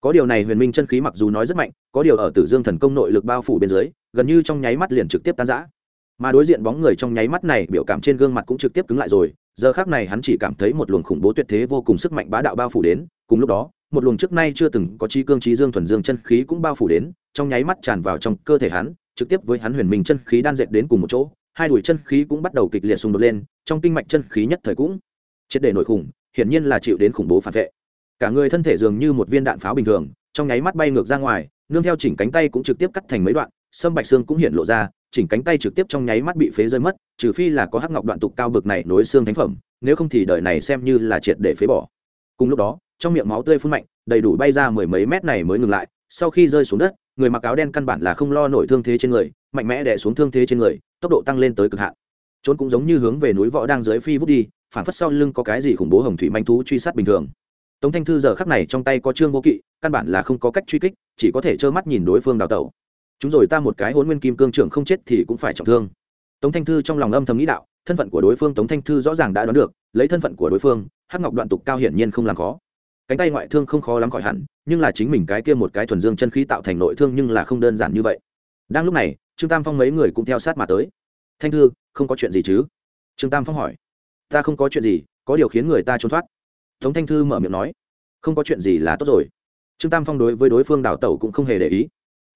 Có điều này huyền minh chân khí mặc dù nói rất mạnh, có điều ở tử dương thần công nội lực bao phủ bên dưới gần như trong nháy mắt liền trực tiếp tan rã. Mà đối diện bóng người trong nháy mắt này, biểu cảm trên gương mặt cũng trực tiếp cứng lại rồi. Giờ khác này hắn chỉ cảm thấy một luồng khủng bố tuyệt thế vô cùng sức mạnh bá đạo bao phủ đến. Cùng lúc đó, một luồng trước nay chưa từng có chi cương trí dương thuần dương chân khí cũng bao phủ đến, trong nháy mắt tràn vào trong cơ thể hắn, trực tiếp với hắn huyền minh chân khí đan dệt đến cùng một chỗ. Hai đùi chân khí cũng bắt đầu kịch liệt xung đột lên, trong kinh mạch chân khí nhất thời cũng triệt để nổi khủng, hiển nhiên là chịu đến khủng bố phản vệ. Cả người thân thể dường như một viên đạn pháo bình thường, trong nháy mắt bay ngược ra ngoài, nương theo chỉnh cánh tay cũng trực tiếp cắt thành mấy đoạn sâm bạch xương cũng hiện lộ ra, chỉnh cánh tay trực tiếp trong nháy mắt bị phế rơi mất, trừ phi là có hắc ngọc đoạn tục cao bực này nối xương thánh phẩm, nếu không thì đời này xem như là triệt để phế bỏ. Cùng lúc đó, trong miệng máu tươi phun mạnh, đầy đủ bay ra mười mấy mét này mới ngừng lại, sau khi rơi xuống đất, người mặc áo đen căn bản là không lo nổi thương thế trên người, mạnh mẽ đè xuống thương thế trên người, tốc độ tăng lên tới cực hạn. Trốn cũng giống như hướng về núi võ đang dưới phi vút đi, phản phất sau lưng có cái gì khủng bố hồng thủy manh thú truy sát bình thường. Tống thanh thư giờ khắc này trong tay có trương vô kỵ, căn bản là không có cách truy kích, chỉ có thể trơ mắt nhìn đối phương đào tẩu chúng rồi ta một cái hôn nguyên kim cương trưởng không chết thì cũng phải trọng thương. Tống thanh thư trong lòng âm thầm nghĩ đạo, thân phận của đối phương tống thanh thư rõ ràng đã đoán được, lấy thân phận của đối phương, hắc ngọc đoạn tục cao hiển nhiên không làm khó. Cánh tay ngoại thương không khó lắm khỏi hẳn, nhưng là chính mình cái kia một cái thuần dương chân khí tạo thành nội thương nhưng là không đơn giản như vậy. Đang lúc này, trương tam phong mấy người cũng theo sát mà tới. Thanh thư, không có chuyện gì chứ? Trương tam phong hỏi. Ta không có chuyện gì, có điều khiến người ta trốn thoát. Tống thanh thư mở miệng nói. Không có chuyện gì là tốt rồi. Trương tam phong đối với đối phương đào tẩu cũng không hề để ý.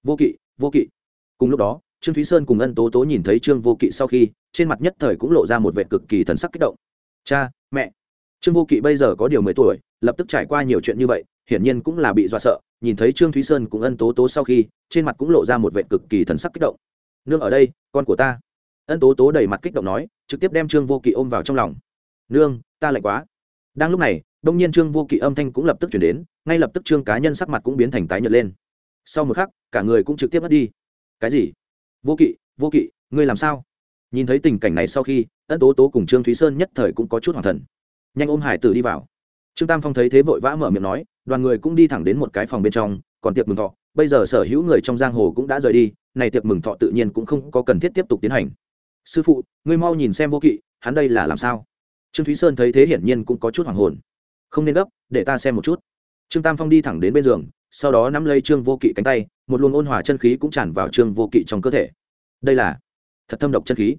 Vô kỵ vô kỵ. Cùng lúc đó, trương thúy sơn cùng ân tố tố nhìn thấy trương vô kỵ sau khi, trên mặt nhất thời cũng lộ ra một vệ cực kỳ thần sắc kích động. Cha, mẹ. Trương vô kỵ bây giờ có điều mười tuổi, lập tức trải qua nhiều chuyện như vậy, hiển nhiên cũng là bị dọa sợ. Nhìn thấy trương thúy sơn cùng ân tố tố sau khi, trên mặt cũng lộ ra một vệ cực kỳ thần sắc kích động. Nương ở đây, con của ta. Ân tố tố đầy mặt kích động nói, trực tiếp đem trương vô kỵ ôm vào trong lòng. Nương, ta lạnh quá. Đang lúc này, đông nhiên trương vô kỵ âm thanh cũng lập tức chuyển đến, ngay lập tức trương cá nhân sắc mặt cũng biến thành tái nhợt lên sau một khắc, cả người cũng trực tiếp mất đi. Cái gì? Vô kỵ vô kỵ, ngươi làm sao? Nhìn thấy tình cảnh này sau khi, ân tố tố cùng trương thúy sơn nhất thời cũng có chút hoàng thần. Nhanh ôm hải tử đi vào. Trương tam phong thấy thế vội vã mở miệng nói, đoàn người cũng đi thẳng đến một cái phòng bên trong, còn tiệc mừng thọ. Bây giờ sở hữu người trong giang hồ cũng đã rời đi, này tiệc mừng thọ tự nhiên cũng không có cần thiết tiếp tục tiến hành. Sư phụ, ngươi mau nhìn xem vô kỵ, hắn đây là làm sao? Trương thúy sơn thấy thế hiển nhiên cũng có chút hoàng hồn. Không nên gấp, để ta xem một chút. Trương tam phong đi thẳng đến bên giường sau đó nắm lấy trương vô kỵ cánh tay, một luồng ôn hòa chân khí cũng tràn vào trương vô kỵ trong cơ thể. Đây là thật thâm độc chân khí.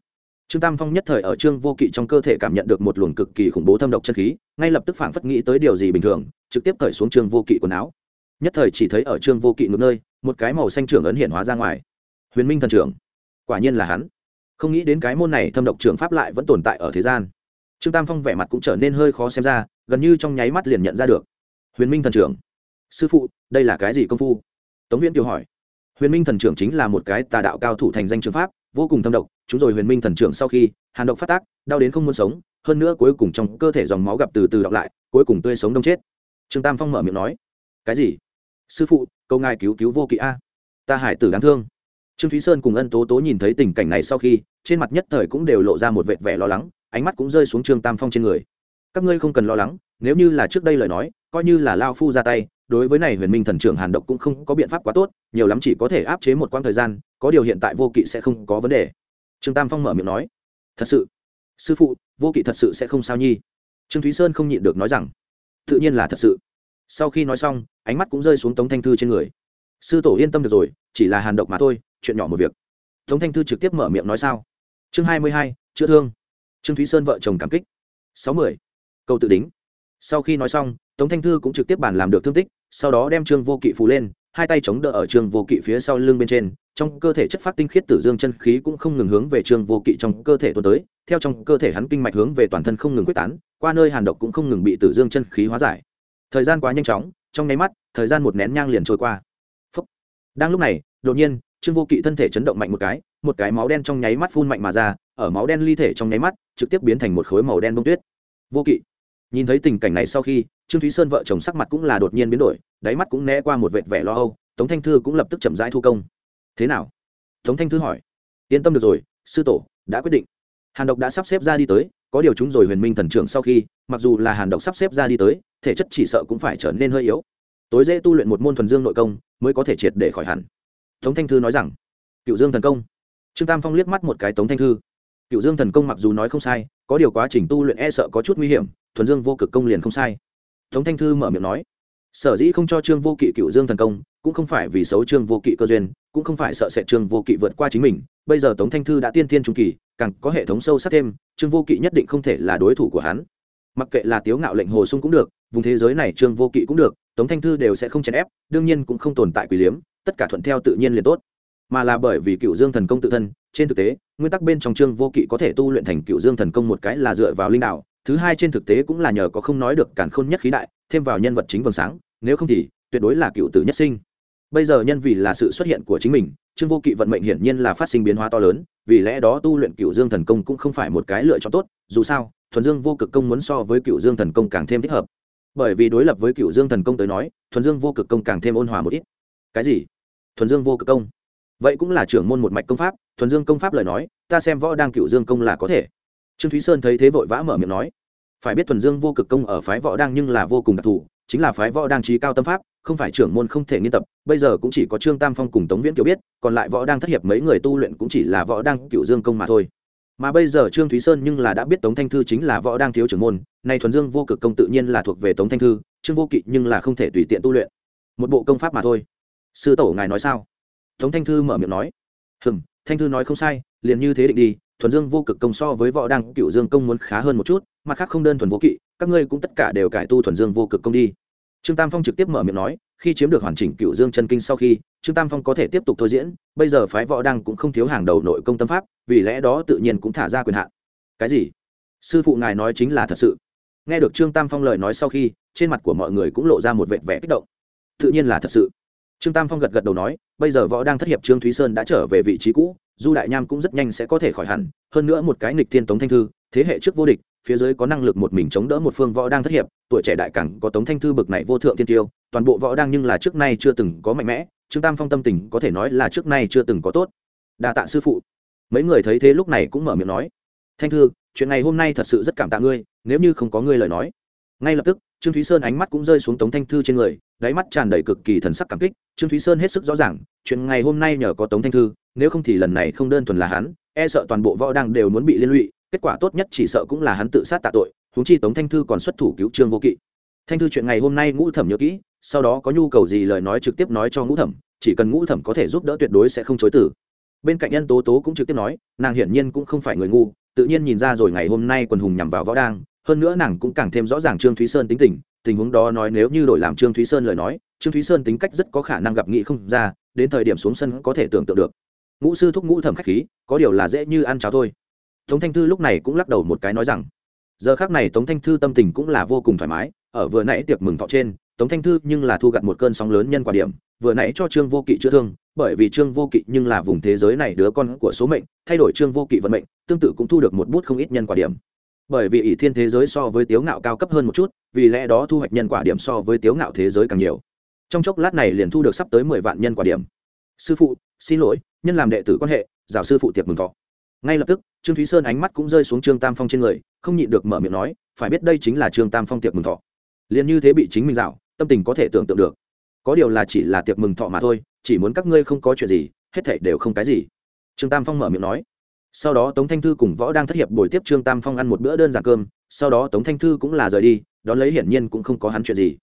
Trương tam phong nhất thời ở trương vô kỵ trong cơ thể cảm nhận được một luồng cực kỳ khủng bố thâm độc chân khí, ngay lập tức phảng phất nghĩ tới điều gì bình thường, trực tiếp cởi xuống trương vô kỵ quần áo. Nhất thời chỉ thấy ở trương vô kỵ ngược nơi, một cái màu xanh trưởng ấn hiện hóa ra ngoài. Huyền minh thần trưởng. Quả nhiên là hắn. Không nghĩ đến cái môn này thâm độc trưởng pháp lại vẫn tồn tại ở thế gian. Trương tam phong vẻ mặt cũng trở nên hơi khó xem ra, gần như trong nháy mắt liền nhận ra được. Huyền minh thần trưởng sư phụ, đây là cái gì công phu? Tống viễn kiều hỏi. Huyền minh thần trưởng chính là một cái tà đạo cao thủ thành danh trường pháp, vô cùng thâm độc, chúng rồi huyền minh thần trưởng sau khi, hàn độc phát tác, đau đến không muốn sống, hơn nữa cuối cùng trong cơ thể dòng máu gặp từ từ đọc lại, cuối cùng tươi sống đông chết. Trương tam phong mở miệng nói. Cái gì? Sư phụ câu ngài cứu cứu vô kỵ a. Ta hải tử đáng thương. Trương thúy sơn cùng ân tố tố nhìn thấy tình cảnh này sau khi, trên mặt nhất thời cũng đều lộ ra một vệt vẻ lo lắng, ánh mắt cũng rơi xuống trương tam phong trên người. Các ngươi không cần lo lắng, nếu như là trước đây lời nói, coi như là lao phu ra tay đối với này huyền minh thần trưởng hàn độc cũng không có biện pháp quá tốt, nhiều lắm chỉ có thể áp chế một quãng thời gian, có điều hiện tại vô kỵ sẽ không có vấn đề. Trương tam phong mở miệng nói, thật sự, sư phụ, vô kỵ thật sự sẽ không sao nhi. Trương thúy sơn không nhịn được nói rằng, tự nhiên là thật sự. Sau khi nói xong, ánh mắt cũng rơi xuống tống thanh thư trên người. Sư tổ yên tâm được rồi, chỉ là hàn độc mà thôi, chuyện nhỏ một việc. Tống thanh thư trực tiếp mở miệng nói sao? Chương hai mươi hai, chữa thương. Trương thúy sơn vợ chồng cảm kích. Sáu mươi câu tự đính. Sau khi nói xong tống thanh thư cũng trực tiếp bàn làm được thương tích, sau đó đem trương vô kỵ phù lên, hai tay chống đỡ ở trương vô kỵ phía sau lưng bên trên, trong cơ thể chất phát tinh khiết tử dương chân khí cũng không ngừng hướng về trương vô kỵ trong cơ thể tuôn tới, theo trong cơ thể hắn kinh mạch hướng về toàn thân không ngừng quyết tán, qua nơi hàn độc cũng không ngừng bị tử dương chân khí hóa giải. Thời gian quá nhanh chóng, trong nháy mắt, thời gian một nén nhang liền trôi qua. Phúc. đang lúc này, đột nhiên, trương vô kỵ thân thể chấn động mạnh một cái một cái máu đen trong nháy mắt phun mạnh mà ra, ở máu đen ly thể trong nháy mắt, trực tiếp biến thành một khối màu đen bông tuyết. Vô kỵ nhìn thấy tình cảnh này sau khi, trương thúy sơn vợ chồng sắc mặt cũng là đột nhiên biến đổi, đáy mắt cũng né qua một vệt vẻ lo âu, tống thanh thư cũng lập tức chậm rãi thu công. Thế nào? Tống thanh thư hỏi. Yên tâm được rồi, sư tổ, đã quyết định. Hàn độc đã sắp xếp ra đi tới, có điều chúng rồi huyền minh thần trưởng sau khi, mặc dù là hàn độc sắp xếp ra đi tới, thể chất chỉ sợ cũng phải trở nên hơi yếu. Tối dễ tu luyện một môn thuần dương nội công, mới có thể triệt để khỏi hẳn. Tống thanh thư nói rằng, cựu dương thần công. Trương tam phong liếc mắt một cái tống thanh thư cựu dương thần công mặc dù nói không sai, có điều quá trình tu luyện e sợ có chút nguy hiểm, thuần dương vô cực công liền không sai. Tống thanh thư mở miệng nói, sở dĩ không cho trương vô kỵ cựu dương thần công, cũng không phải vì xấu trương vô kỵ cơ duyên, cũng không phải sợ sệt trương vô kỵ vượt qua chính mình, bây giờ tống thanh thư đã tiên tiên trung kỳ, càng có hệ thống sâu sắc thêm, trương vô kỵ nhất định không thể là đối thủ của hắn. Mặc kệ là tiếu ngạo lệnh hồ sung cũng được, vùng thế giới này trương vô kỵ cũng được, tống thanh thư đều sẽ không chèn ép, đương nhiên cũng không tồn tại quỷ liếm, tất cả thuận theo tự nhiên liền tốt. Mà là bởi vì cựu dương thần công tự thân trên thực tế, nguyên tắc bên trong trương vô kỵ có thể tu luyện thành cựu dương thần công một cái là dựa vào linh đạo, thứ hai trên thực tế cũng là nhờ có không nói được cản khôn nhất khí đại, thêm vào nhân vật chính vầng sáng, nếu không thì, tuyệt đối là cựu tử nhất sinh. Bây giờ nhân vì là sự xuất hiện của chính mình, trương vô kỵ vận mệnh hiển nhiên là phát sinh biến hóa to lớn, vì lẽ đó tu luyện cựu dương thần công cũng không phải một cái lựa chọn tốt, dù sao, thuần dương vô cực công muốn so với cựu dương thần công càng thêm thích hợp. Bởi vì đối lập với cựu dương thần công tới nói, thuần dương vô cực công càng thêm ôn hòa một ít. Cái gì? Thuần dương vô cực công vậy cũng là trưởng môn một mạch công pháp, thuần dương công pháp lời nói, ta xem võ đang cựu dương công là có thể. Trương thúy sơn thấy thế vội vã mở miệng nói, phải biết thuần dương vô cực công ở phái võ đang nhưng là vô cùng đặc thù, chính là phái võ đang trí cao tâm pháp, không phải trưởng môn không thể nghiên tập, bây giờ cũng chỉ có trương tam phong cùng tống viễn kiểu biết, còn lại võ đang thất hiệp mấy người tu luyện cũng chỉ là võ đang cựu dương công mà thôi. Mà bây giờ trương thúy sơn nhưng là đã biết tống thanh thư chính là võ đang thiếu trưởng môn, nay thuần dương vô cực công tự nhiên là thuộc về tống thanh thư, trương vô kỵ nhưng là không thể tùy tiện tu luyện. Một bộ công pháp mà thôi. Sư tổ ngài nói sao? Tống thanh thư mở miệng nói, hừm, thanh thư nói không sai, liền như thế định đi, thuần dương vô cực công so với võ đăng, cựu dương công muốn khá hơn một chút, mặt khác không đơn thuần vô kỵ, các ngươi cũng tất cả đều cải tu thuần dương vô cực công đi. Trương tam phong trực tiếp mở miệng nói, khi chiếm được hoàn chỉnh cựu dương chân kinh sau khi, trương tam phong có thể tiếp tục thôi diễn, bây giờ phái võ đăng cũng không thiếu hàng đầu nội công tâm pháp, vì lẽ đó tự nhiên cũng thả ra quyền hạn. Cái gì? Sư phụ ngài nói chính là thật sự. Nghe được trương tam phong lời nói sau khi, trên mặt của mọi người cũng lộ ra một vệt vẻ kích động. Tự nhiên là thật sự trương tam phong gật gật đầu nói, bây giờ võ đang thất hiệp trương thúy sơn đã trở về vị trí cũ, du đại nham cũng rất nhanh sẽ có thể khỏi hẳn, hơn nữa một cái nghịch thiên tống thanh thư, thế hệ trước vô địch, phía dưới có năng lực một mình chống đỡ một phương võ đang thất hiệp, tuổi trẻ đại cẳng có tống thanh thư bực này vô thượng tiên tiêu, toàn bộ võ đang nhưng là trước nay chưa từng có mạnh mẽ, trương tam phong tâm tình có thể nói là trước nay chưa từng có tốt. Đa tạ sư phụ. Mấy người thấy thế lúc này cũng mở miệng nói, thanh thư, chuyện này hôm nay thật sự rất cảm tạ ngươi, nếu như không có ngươi lời nói ngay lập tức, trương thúy sơn ánh mắt cũng rơi xuống tống thanh thư trên người, đáy mắt tràn đầy cực kỳ thần sắc cảm kích. Trương thúy sơn hết sức rõ ràng, chuyện ngày hôm nay nhờ có tống thanh thư, nếu không thì lần này không đơn thuần là hắn e sợ toàn bộ võ đang đều muốn bị liên lụy, kết quả tốt nhất chỉ sợ cũng là hắn tự sát tạ tội, huống chi tống thanh thư còn xuất thủ cứu trương vô kỵ. Thanh thư chuyện ngày hôm nay ngũ thẩm nhớ kỹ, sau đó có nhu cầu gì lời nói trực tiếp nói cho ngũ thẩm, chỉ cần ngũ thẩm có thể giúp đỡ tuyệt đối sẽ không chối tử bên cạnh nhân tố tố cũng trực tiếp nói, nàng hiển nhiên cũng không phải người ngu, tự nhiên nhìn ra rồi ngày hôm nay quần hùng nhằm vào võ đang hơn nữa nàng cũng càng thêm rõ ràng trương thúy sơn tính tình tình huống đó nói nếu như đổi làm trương thúy sơn lời nói, trương thúy sơn tính cách rất có khả năng gặp nghị không ra, đến thời điểm xuống sân có thể tưởng tượng được. Ngũ sư thúc ngũ thẩm khách khí, có điều là dễ như ăn cháo thôi. Tống thanh thư lúc này cũng lắc đầu một cái nói rằng, giờ khác này tống thanh thư tâm tình cũng là vô cùng thoải mái, ở vừa nãy tiệc mừng thọ trên, tống thanh thư nhưng là thu gặt một cơn sóng lớn nhân quả điểm, vừa nãy cho trương vô kỵ chữa thương, bởi vì trương vô kỵ nhưng là vùng thế giới này đứa con của số mệnh, thay đổi trương vô kỵ vận mệnh, tương tự cũng thu được một bút không ít nhân quả điểm bởi vì ỷ thiên thế giới so với tiếu ngạo cao cấp hơn một chút, vì lẽ đó thu hoạch nhân quả điểm so với tiếu ngạo thế giới càng nhiều. Trong chốc lát này liền thu được sắp tới mười vạn nhân quả điểm. Sư phụ, xin lỗi, nhân làm đệ tử quan hệ, giáo sư phụ tiệp mừng thọ. Ngay lập tức, trương thúy sơn ánh mắt cũng rơi xuống trương tam phong trên người, không nhịn được mở miệng nói, phải biết đây chính là trương tam phong tiệc mừng thọ. Liền như thế bị chính mình dạo, tâm tình có thể tưởng tượng được. Có điều là chỉ là tiệc mừng thọ mà thôi, chỉ muốn các ngươi không có chuyện gì, hết thảy đều không cái gì. Trương tam phong mở miệng nói sau đó tống thanh thư cùng võ đang thất hiệp buổi tiếp trương tam phong ăn một bữa đơn giản cơm, sau đó tống thanh thư cũng là rời đi, đón lấy hiển nhiên cũng không có hắn chuyện gì.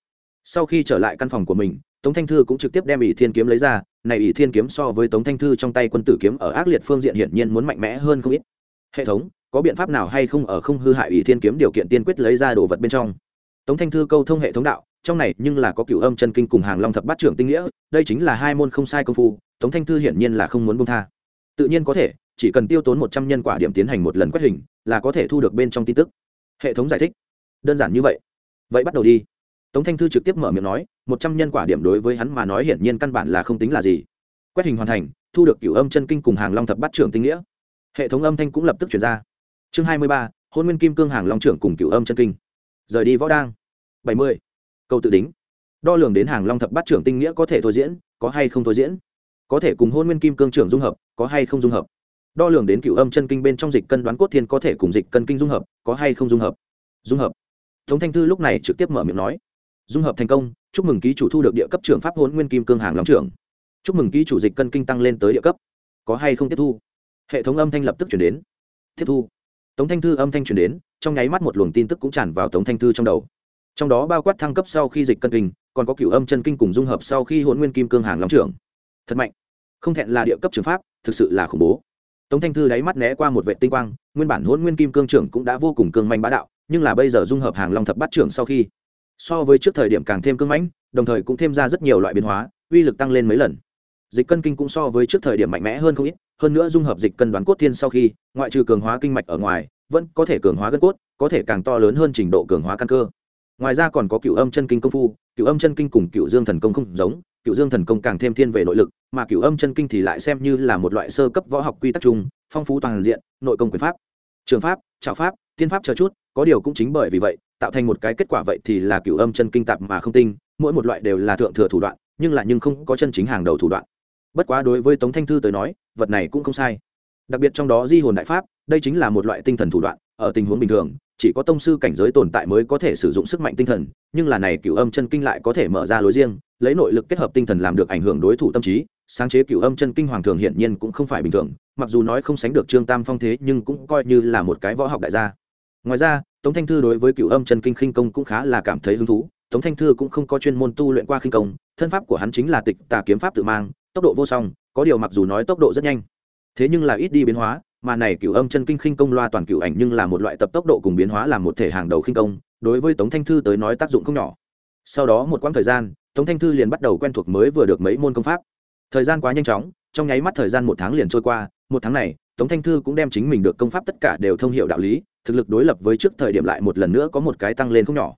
Sau khi trở lại căn phòng của mình, tống thanh thư cũng trực tiếp đem ỷ thiên kiếm lấy ra, này ỷ thiên kiếm so với tống thanh thư trong tay quân tử kiếm ở ác liệt phương diện hiển nhiên muốn mạnh mẽ hơn không ít. Hệ thống, có biện pháp nào hay không ở không hư hại ỷ thiên kiếm điều kiện tiên quyết lấy ra đồ vật bên trong? Tống thanh thư câu thông hệ thống đạo, trong này nhưng là có cửu âm chân kinh cùng hàng long thập bát trưởng tinh nghĩa, đây chính là hai môn không sai công phu, tống thanh thư hiển nhiên là không muốn bông tha. Tự nhiên có thể chỉ cần tiêu tốn một trăm nhân quả điểm tiến hành một lần quét hình, là có thể thu được bên trong tin tức. Hệ thống giải thích. Đơn giản như vậy. Vậy bắt đầu đi. Tống thanh thư trực tiếp mở miệng nói, một trăm nhân quả điểm đối với hắn mà nói hiển nhiên căn bản là không tính là gì. Quét hình hoàn thành, thu được cửu âm chân kinh cùng hàng long thập bát trưởng tinh nghĩa. Hệ thống âm thanh cũng lập tức chuyển ra. Chương hai mươi ba, hôn nguyên kim cương hàng long trưởng cùng cửu âm chân kinh. Rời đi võ đang. Bảy mươi, câu tự đính. Đo lường đến hàng long thập bát trưởng tinh nghĩa có thể thôi diễn, có hay không thôi diễn. Có thể cùng hôn nguyên kim cương trưởng dung hợp, có hay không dung hợp đo lường đến cửu âm chân kinh bên trong dịch cân đoán cốt thiên có thể cùng dịch cân kinh dung hợp, có hay không dung hợp? Dung hợp. Tống thanh thư lúc này trực tiếp mở miệng nói. Dung hợp thành công, chúc mừng ký chủ thu được địa cấp trưởng pháp hôn nguyên kim cương hàng long trưởng. Chúc mừng ký chủ dịch cân kinh tăng lên tới địa cấp. Có hay không tiếp thu? Hệ thống âm thanh lập tức chuyển đến. Tiếp thu. Tống thanh thư âm thanh chuyển đến, trong nháy mắt một luồng tin tức cũng tràn vào tống thanh thư trong đầu. Trong đó bao quát thăng cấp sau khi dịch cân kinh, còn có cựu âm chân kinh cùng dung hợp sau khi hôn nguyên kim cương hàng long trưởng. Thật mạnh. Không thẹn là địa cấp trường pháp, thực sự là khủng bố tống thanh thư đáy mắt né qua một vệ tinh quang, nguyên bản hôn nguyên kim cương trưởng cũng đã vô cùng cương manh bá đạo, nhưng là bây giờ dung hợp hàng long thập bát trưởng sau khi, so với trước thời điểm càng thêm cương mãnh, đồng thời cũng thêm ra rất nhiều loại biến hóa, uy lực tăng lên mấy lần. Dịch cân kinh cũng so với trước thời điểm mạnh mẽ hơn không ít, hơn nữa dung hợp dịch cân đoán cốt thiên sau khi, ngoại trừ cường hóa kinh mạch ở ngoài, vẫn có thể cường hóa gân cốt, có thể càng to lớn hơn trình độ cường hóa căn cơ ngoài ra còn có cựu âm chân kinh công phu, cựu âm chân kinh cùng cựu dương thần công không giống, cựu dương thần công càng thêm thiên về nội lực, mà cựu âm chân kinh thì lại xem như là một loại sơ cấp võ học quy tắc chung, phong phú toàn diện, nội công quyền pháp, trường pháp trạo pháp, tiên pháp chờ chút, có điều cũng chính bởi vì vậy, tạo thành một cái kết quả vậy thì là cựu âm chân kinh tạp mà không tinh, mỗi một loại đều là thượng thừa thủ đoạn, nhưng lại nhưng không có chân chính hàng đầu thủ đoạn. Bất quá đối với tống thanh thư tới nói, vật này cũng không sai. Đặc biệt trong đó di hồn đại pháp, đây chính là một loại tinh thần thủ đoạn, ở tình huống bình thường chỉ có tông sư cảnh giới tồn tại mới có thể sử dụng sức mạnh tinh thần, nhưng là này cửu âm chân kinh lại có thể mở ra lối riêng, lấy nội lực kết hợp tinh thần làm được ảnh hưởng đối thủ tâm trí, sáng chế cửu âm chân kinh hoàng thường hiển nhiên cũng không phải bình thường, mặc dù nói không sánh được trương tam phong thế nhưng cũng coi như là một cái võ học đại gia. Ngoài ra, tống thanh thư đối với cửu âm chân kinh khinh công cũng khá là cảm thấy hứng thú, tống thanh thư cũng không có chuyên môn tu luyện qua khinh công, thân pháp của hắn chính là tịch tà kiếm pháp tự mang, tốc độ vô song, có điều mặc dù nói tốc độ rất nhanh, thế nhưng là ít đi biến hóa mà này cửu âm chân kinh khinh công loa toàn cửu ảnh nhưng là một loại tập tốc độ cùng biến hóa làm một thể hàng đầu khinh công, đối với tống thanh thư tới nói tác dụng không nhỏ. Sau đó một quãng thời gian, tống thanh thư liền bắt đầu quen thuộc mới vừa được mấy môn công pháp. Thời gian quá nhanh chóng, trong nháy mắt thời gian một tháng liền trôi qua, một tháng này, tống thanh thư cũng đem chính mình được công pháp tất cả đều thông h đạo lý, thực lực đối lập với trước thời điểm lại một lần nữa có một cái tăng lên không nhỏ.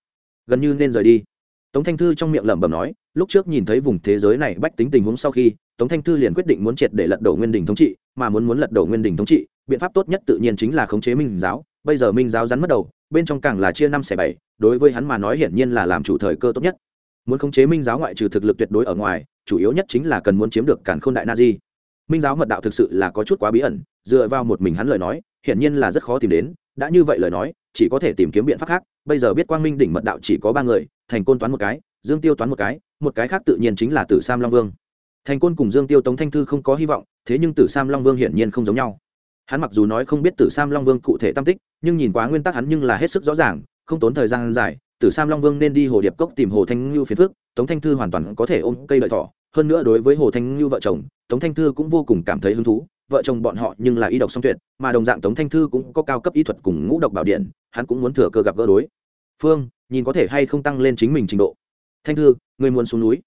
Gần như nên rời đi. Tống thanh thư trong miệng lẩm bẩm nói, lúc trước nhìn thấy vùng thế giới này bách tính tình huống sau khi tống thanh thư liền quyết định muốn triệt để lật đổ nguyên đình thống trị, mà muốn muốn lật đổ nguyên đình thống trị, biện pháp tốt nhất tự nhiên chính là khống chế minh giáo. Bây giờ minh giáo rắn mất đầu, bên trong càng là chia năm xẻ bảy, đối với hắn mà nói hiển nhiên là làm chủ thời cơ tốt nhất. Muốn khống chế minh giáo ngoại trừ thực lực tuyệt đối ở ngoài, chủ yếu nhất chính là cần muốn chiếm được cản khôn đại na di. Minh giáo mật đạo thực sự là có chút quá bí ẩn, dựa vào một mình hắn lời nói, hiển nhiên là rất khó tìm đến. Đã như vậy lời nói, chỉ có thể tìm kiếm biện pháp khác. Bây giờ biết quang minh đỉnh mật đạo chỉ có ba người, thành côn toán một cái, dương tiêu toán một cái một cái khác tự nhiên chính là tử sam long vương thành côn cùng dương tiêu tống thanh thư không có hy vọng, thế nhưng tử sam long vương hiển nhiên không giống nhau. Hắn mặc dù nói không biết tử sam long vương cụ thể tam tích, nhưng nhìn quá nguyên tắc hắn nhưng là hết sức rõ ràng, không tốn thời gian dài, tử sam long vương nên đi hồ điệp cốc tìm hồ thanh ngưu phiền phước tống thanh thư hoàn toàn có thể ôm cây lợi thỏ. Hơn nữa đối với hồ thanh ngưu vợ chồng, tống thanh thư cũng vô cùng cảm thấy hứng thú. Vợ chồng bọn họ nhưng là y độc song tuyệt, mà đồng dạng tống thanh thư cũng có cao cấp y thuật cùng ngũ độc bảo điện, hắn cũng muốn thừa cơ gặp gỡ đối. Phương, nhìn có thể hay không tăng lên chính mình trình độ. Thanh thư, người muốn xuống núi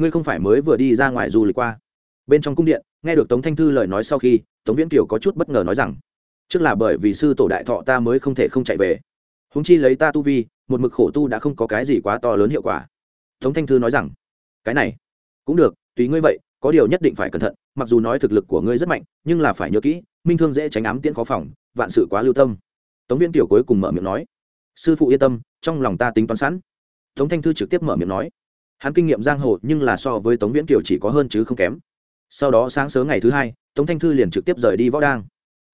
ngươi không phải mới vừa đi ra ngoài du lịch qua. Bên trong cung điện, nghe được tống thanh thư lời nói sau khi, tống viễn kiều có chút bất ngờ nói rằng, trước là bởi vì sư tổ đại thọ ta mới không thể không chạy về. Húng chi lấy ta tu vi, một mực khổ tu đã không có cái gì quá to lớn hiệu quả. Tống thanh thư nói rằng, cái này cũng được, tùy ngươi vậy, có điều nhất định phải cẩn thận, mặc dù nói thực lực của ngươi rất mạnh, nhưng là phải nhớ kỹ, minh thương dễ tránh ám tiễn khó phòng, vạn sự quá lưu tâm. Tống viễn kiều cuối cùng mở miệng nói, sư phụ yên tâm, trong lòng ta tính toán sẵn. Tống thanh thư trực tiếp mở miệng nói hắn kinh nghiệm giang hồ nhưng là so với tống viễn kiều chỉ có hơn chứ không kém. Sau đó sáng sớm ngày thứ hai, tống thanh thư liền trực tiếp rời đi võ đang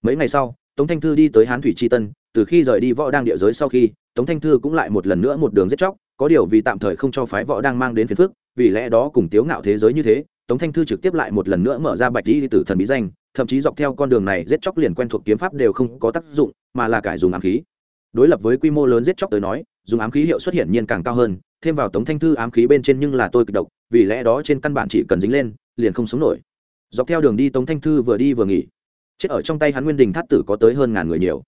mấy ngày sau, tống thanh thư đi tới hán thủy tri tân, từ khi rời đi võ đang địa giới sau khi, tống thanh thư cũng lại một lần nữa một đường giết chóc, có điều vì tạm thời không cho phái võ đang mang đến phiền phức, vì lẽ đó cùng tiếu ngạo thế giới như thế, tống thanh thư trực tiếp lại một lần nữa mở ra bạch di tử thần bí danh, thậm chí dọc theo con đường này giết chóc liền quen thuộc kiếm pháp đều không có tác dụng, mà là cải dùng ám khí. Đối lập với quy mô lớn giết chóc tới nói, dùng ám khí hiệu xuất hiện nhiên càng cao hơn thêm vào tống thanh thư ám khí bên trên nhưng là tôi kịch độc, vì lẽ đó trên căn bản chỉ cần dính lên, liền không sống nổi. Dọc theo đường đi tống thanh thư vừa đi vừa nghỉ. Chết ở trong tay hắn nguyên đình thát tử có tới hơn ngàn người nhiều.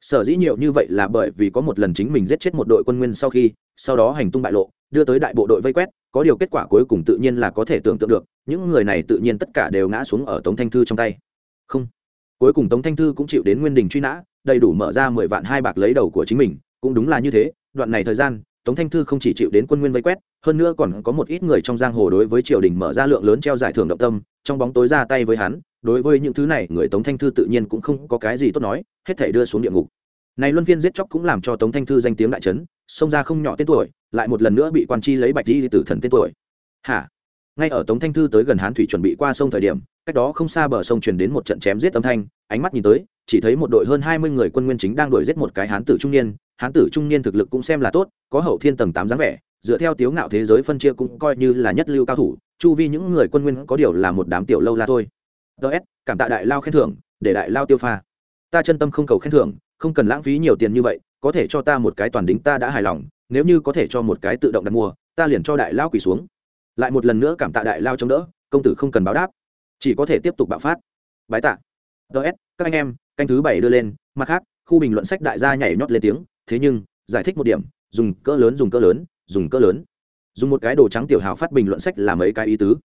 Sở dĩ nhiều như vậy là bởi vì có một lần chính mình giết chết một đội quân nguyên sau khi, sau đó hành tung bại lộ, đưa tới đại bộ đội vây quét, có điều kết quả cuối cùng tự nhiên là có thể tưởng tượng được, những người này tự nhiên tất cả đều ngã xuống ở tống thanh thư trong tay. Không. Cuối cùng tống thanh thư cũng chịu đến nguyên đình truy nã, đầy đủ mở ra mười vạn hai bạc lấy đầu của chính mình, cũng đúng là như thế, đoạn này thời gian tống thanh thư không chỉ chịu đến quân nguyên vây quét, hơn nữa còn có một ít người trong giang hồ đối với triều đình mở ra lượng lớn treo giải thưởng động tâm, trong bóng tối ra tay với hắn, đối với những thứ này, người tống thanh thư tự nhiên cũng không có cái gì tốt nói, hết thể đưa xuống địa ngục. Này luân phiên giết chóc cũng làm cho tống thanh thư danh tiếng đại trấn xông ra không nhỏ tên tuổi, lại một lần nữa bị quan chi lấy bạch di tử thần tên tuổi. Hả? Ngay ở tống thanh thư tới gần hán thủy chuẩn bị qua sông thời điểm, cách đó không xa bờ sông truyền đến một trận chém giết âm thanh, ánh mắt nhìn tới, chỉ thấy một đội hơn hai mươi người quân nguyên chính đang đuổi giết một cái hán tử trung niên hán tử trung niên thực lực cũng xem là tốt, có hậu thiên tầng tám dáng vẻ, dựa theo tiếu ngạo thế giới phân chia cũng coi như là nhất lưu cao thủ, chu vi những người quân nguyên có điều là một đám tiểu lâu la thôi. Ts cảm tạ đại lao khen thưởng, để đại lao tiêu pha. Ta chân tâm không cầu khen thưởng, không cần lãng phí nhiều tiền như vậy, có thể cho ta một cái toàn đính ta đã hài lòng, nếu như có thể cho một cái tự động đặt mua, ta liền cho đại lao quỳ xuống. Lại một lần nữa cảm tạ đại lao chống đỡ, công tử không cần báo đáp, chỉ có thể tiếp tục bạo phát. Bái tạ. Ts các anh em, canh thứ bảy đưa lên, mặt khác, khu bình luận sách đại gia nhảy nhót lên tiếng thế nhưng, giải thích một điểm, dùng cỡ lớn, dùng cỡ lớn, dùng cỡ lớn. Dùng một cái đồ trắng tiểu hào phát bình luận sách là mấy cái ý tứ.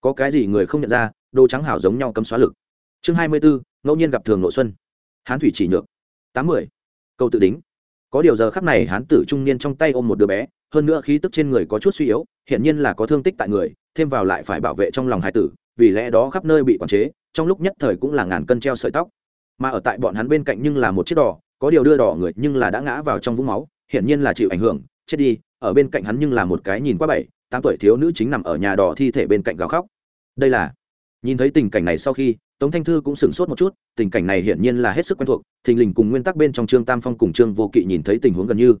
Có cái gì người không nhận ra, đồ trắng hảo giống nhau cấm xóa lực. Chương hai mươi bốn ngẫu nhiên gặp thường nội xuân. Hán thủy chỉ nhược. Tám mươi câu tự đính. Có điều giờ khắc này hán tử trung niên trong tay ôm một đứa bé, hơn nữa khí tức trên người có chút suy yếu hiện nhiên là có thương tích tại người, thêm vào lại phải bảo vệ trong lòng hải tử, vì lẽ đó khắp nơi bị quản chế, trong lúc nhất thời cũng là ngàn cân treo sợi tóc. Mà ở tại bọn hắn bên cạnh nhưng là một chiếc đỏ có điều đưa đỏ người nhưng là đã ngã vào trong vũng máu, hiển nhiên là chịu ảnh hưởng, chết đi, ở bên cạnh hắn nhưng là một cái nhìn qua bảy, tám tuổi thiếu nữ chính nằm ở nhà đỏ thi thể bên cạnh gào khóc. Đây là, nhìn thấy tình cảnh này sau khi, tống thanh thư cũng sửng sốt một chút, tình cảnh này hiển nhiên là hết sức quen thuộc, thình lình cùng nguyên tắc bên trong trương tam phong cùng trương vô kỵ nhìn thấy tình huống gần như,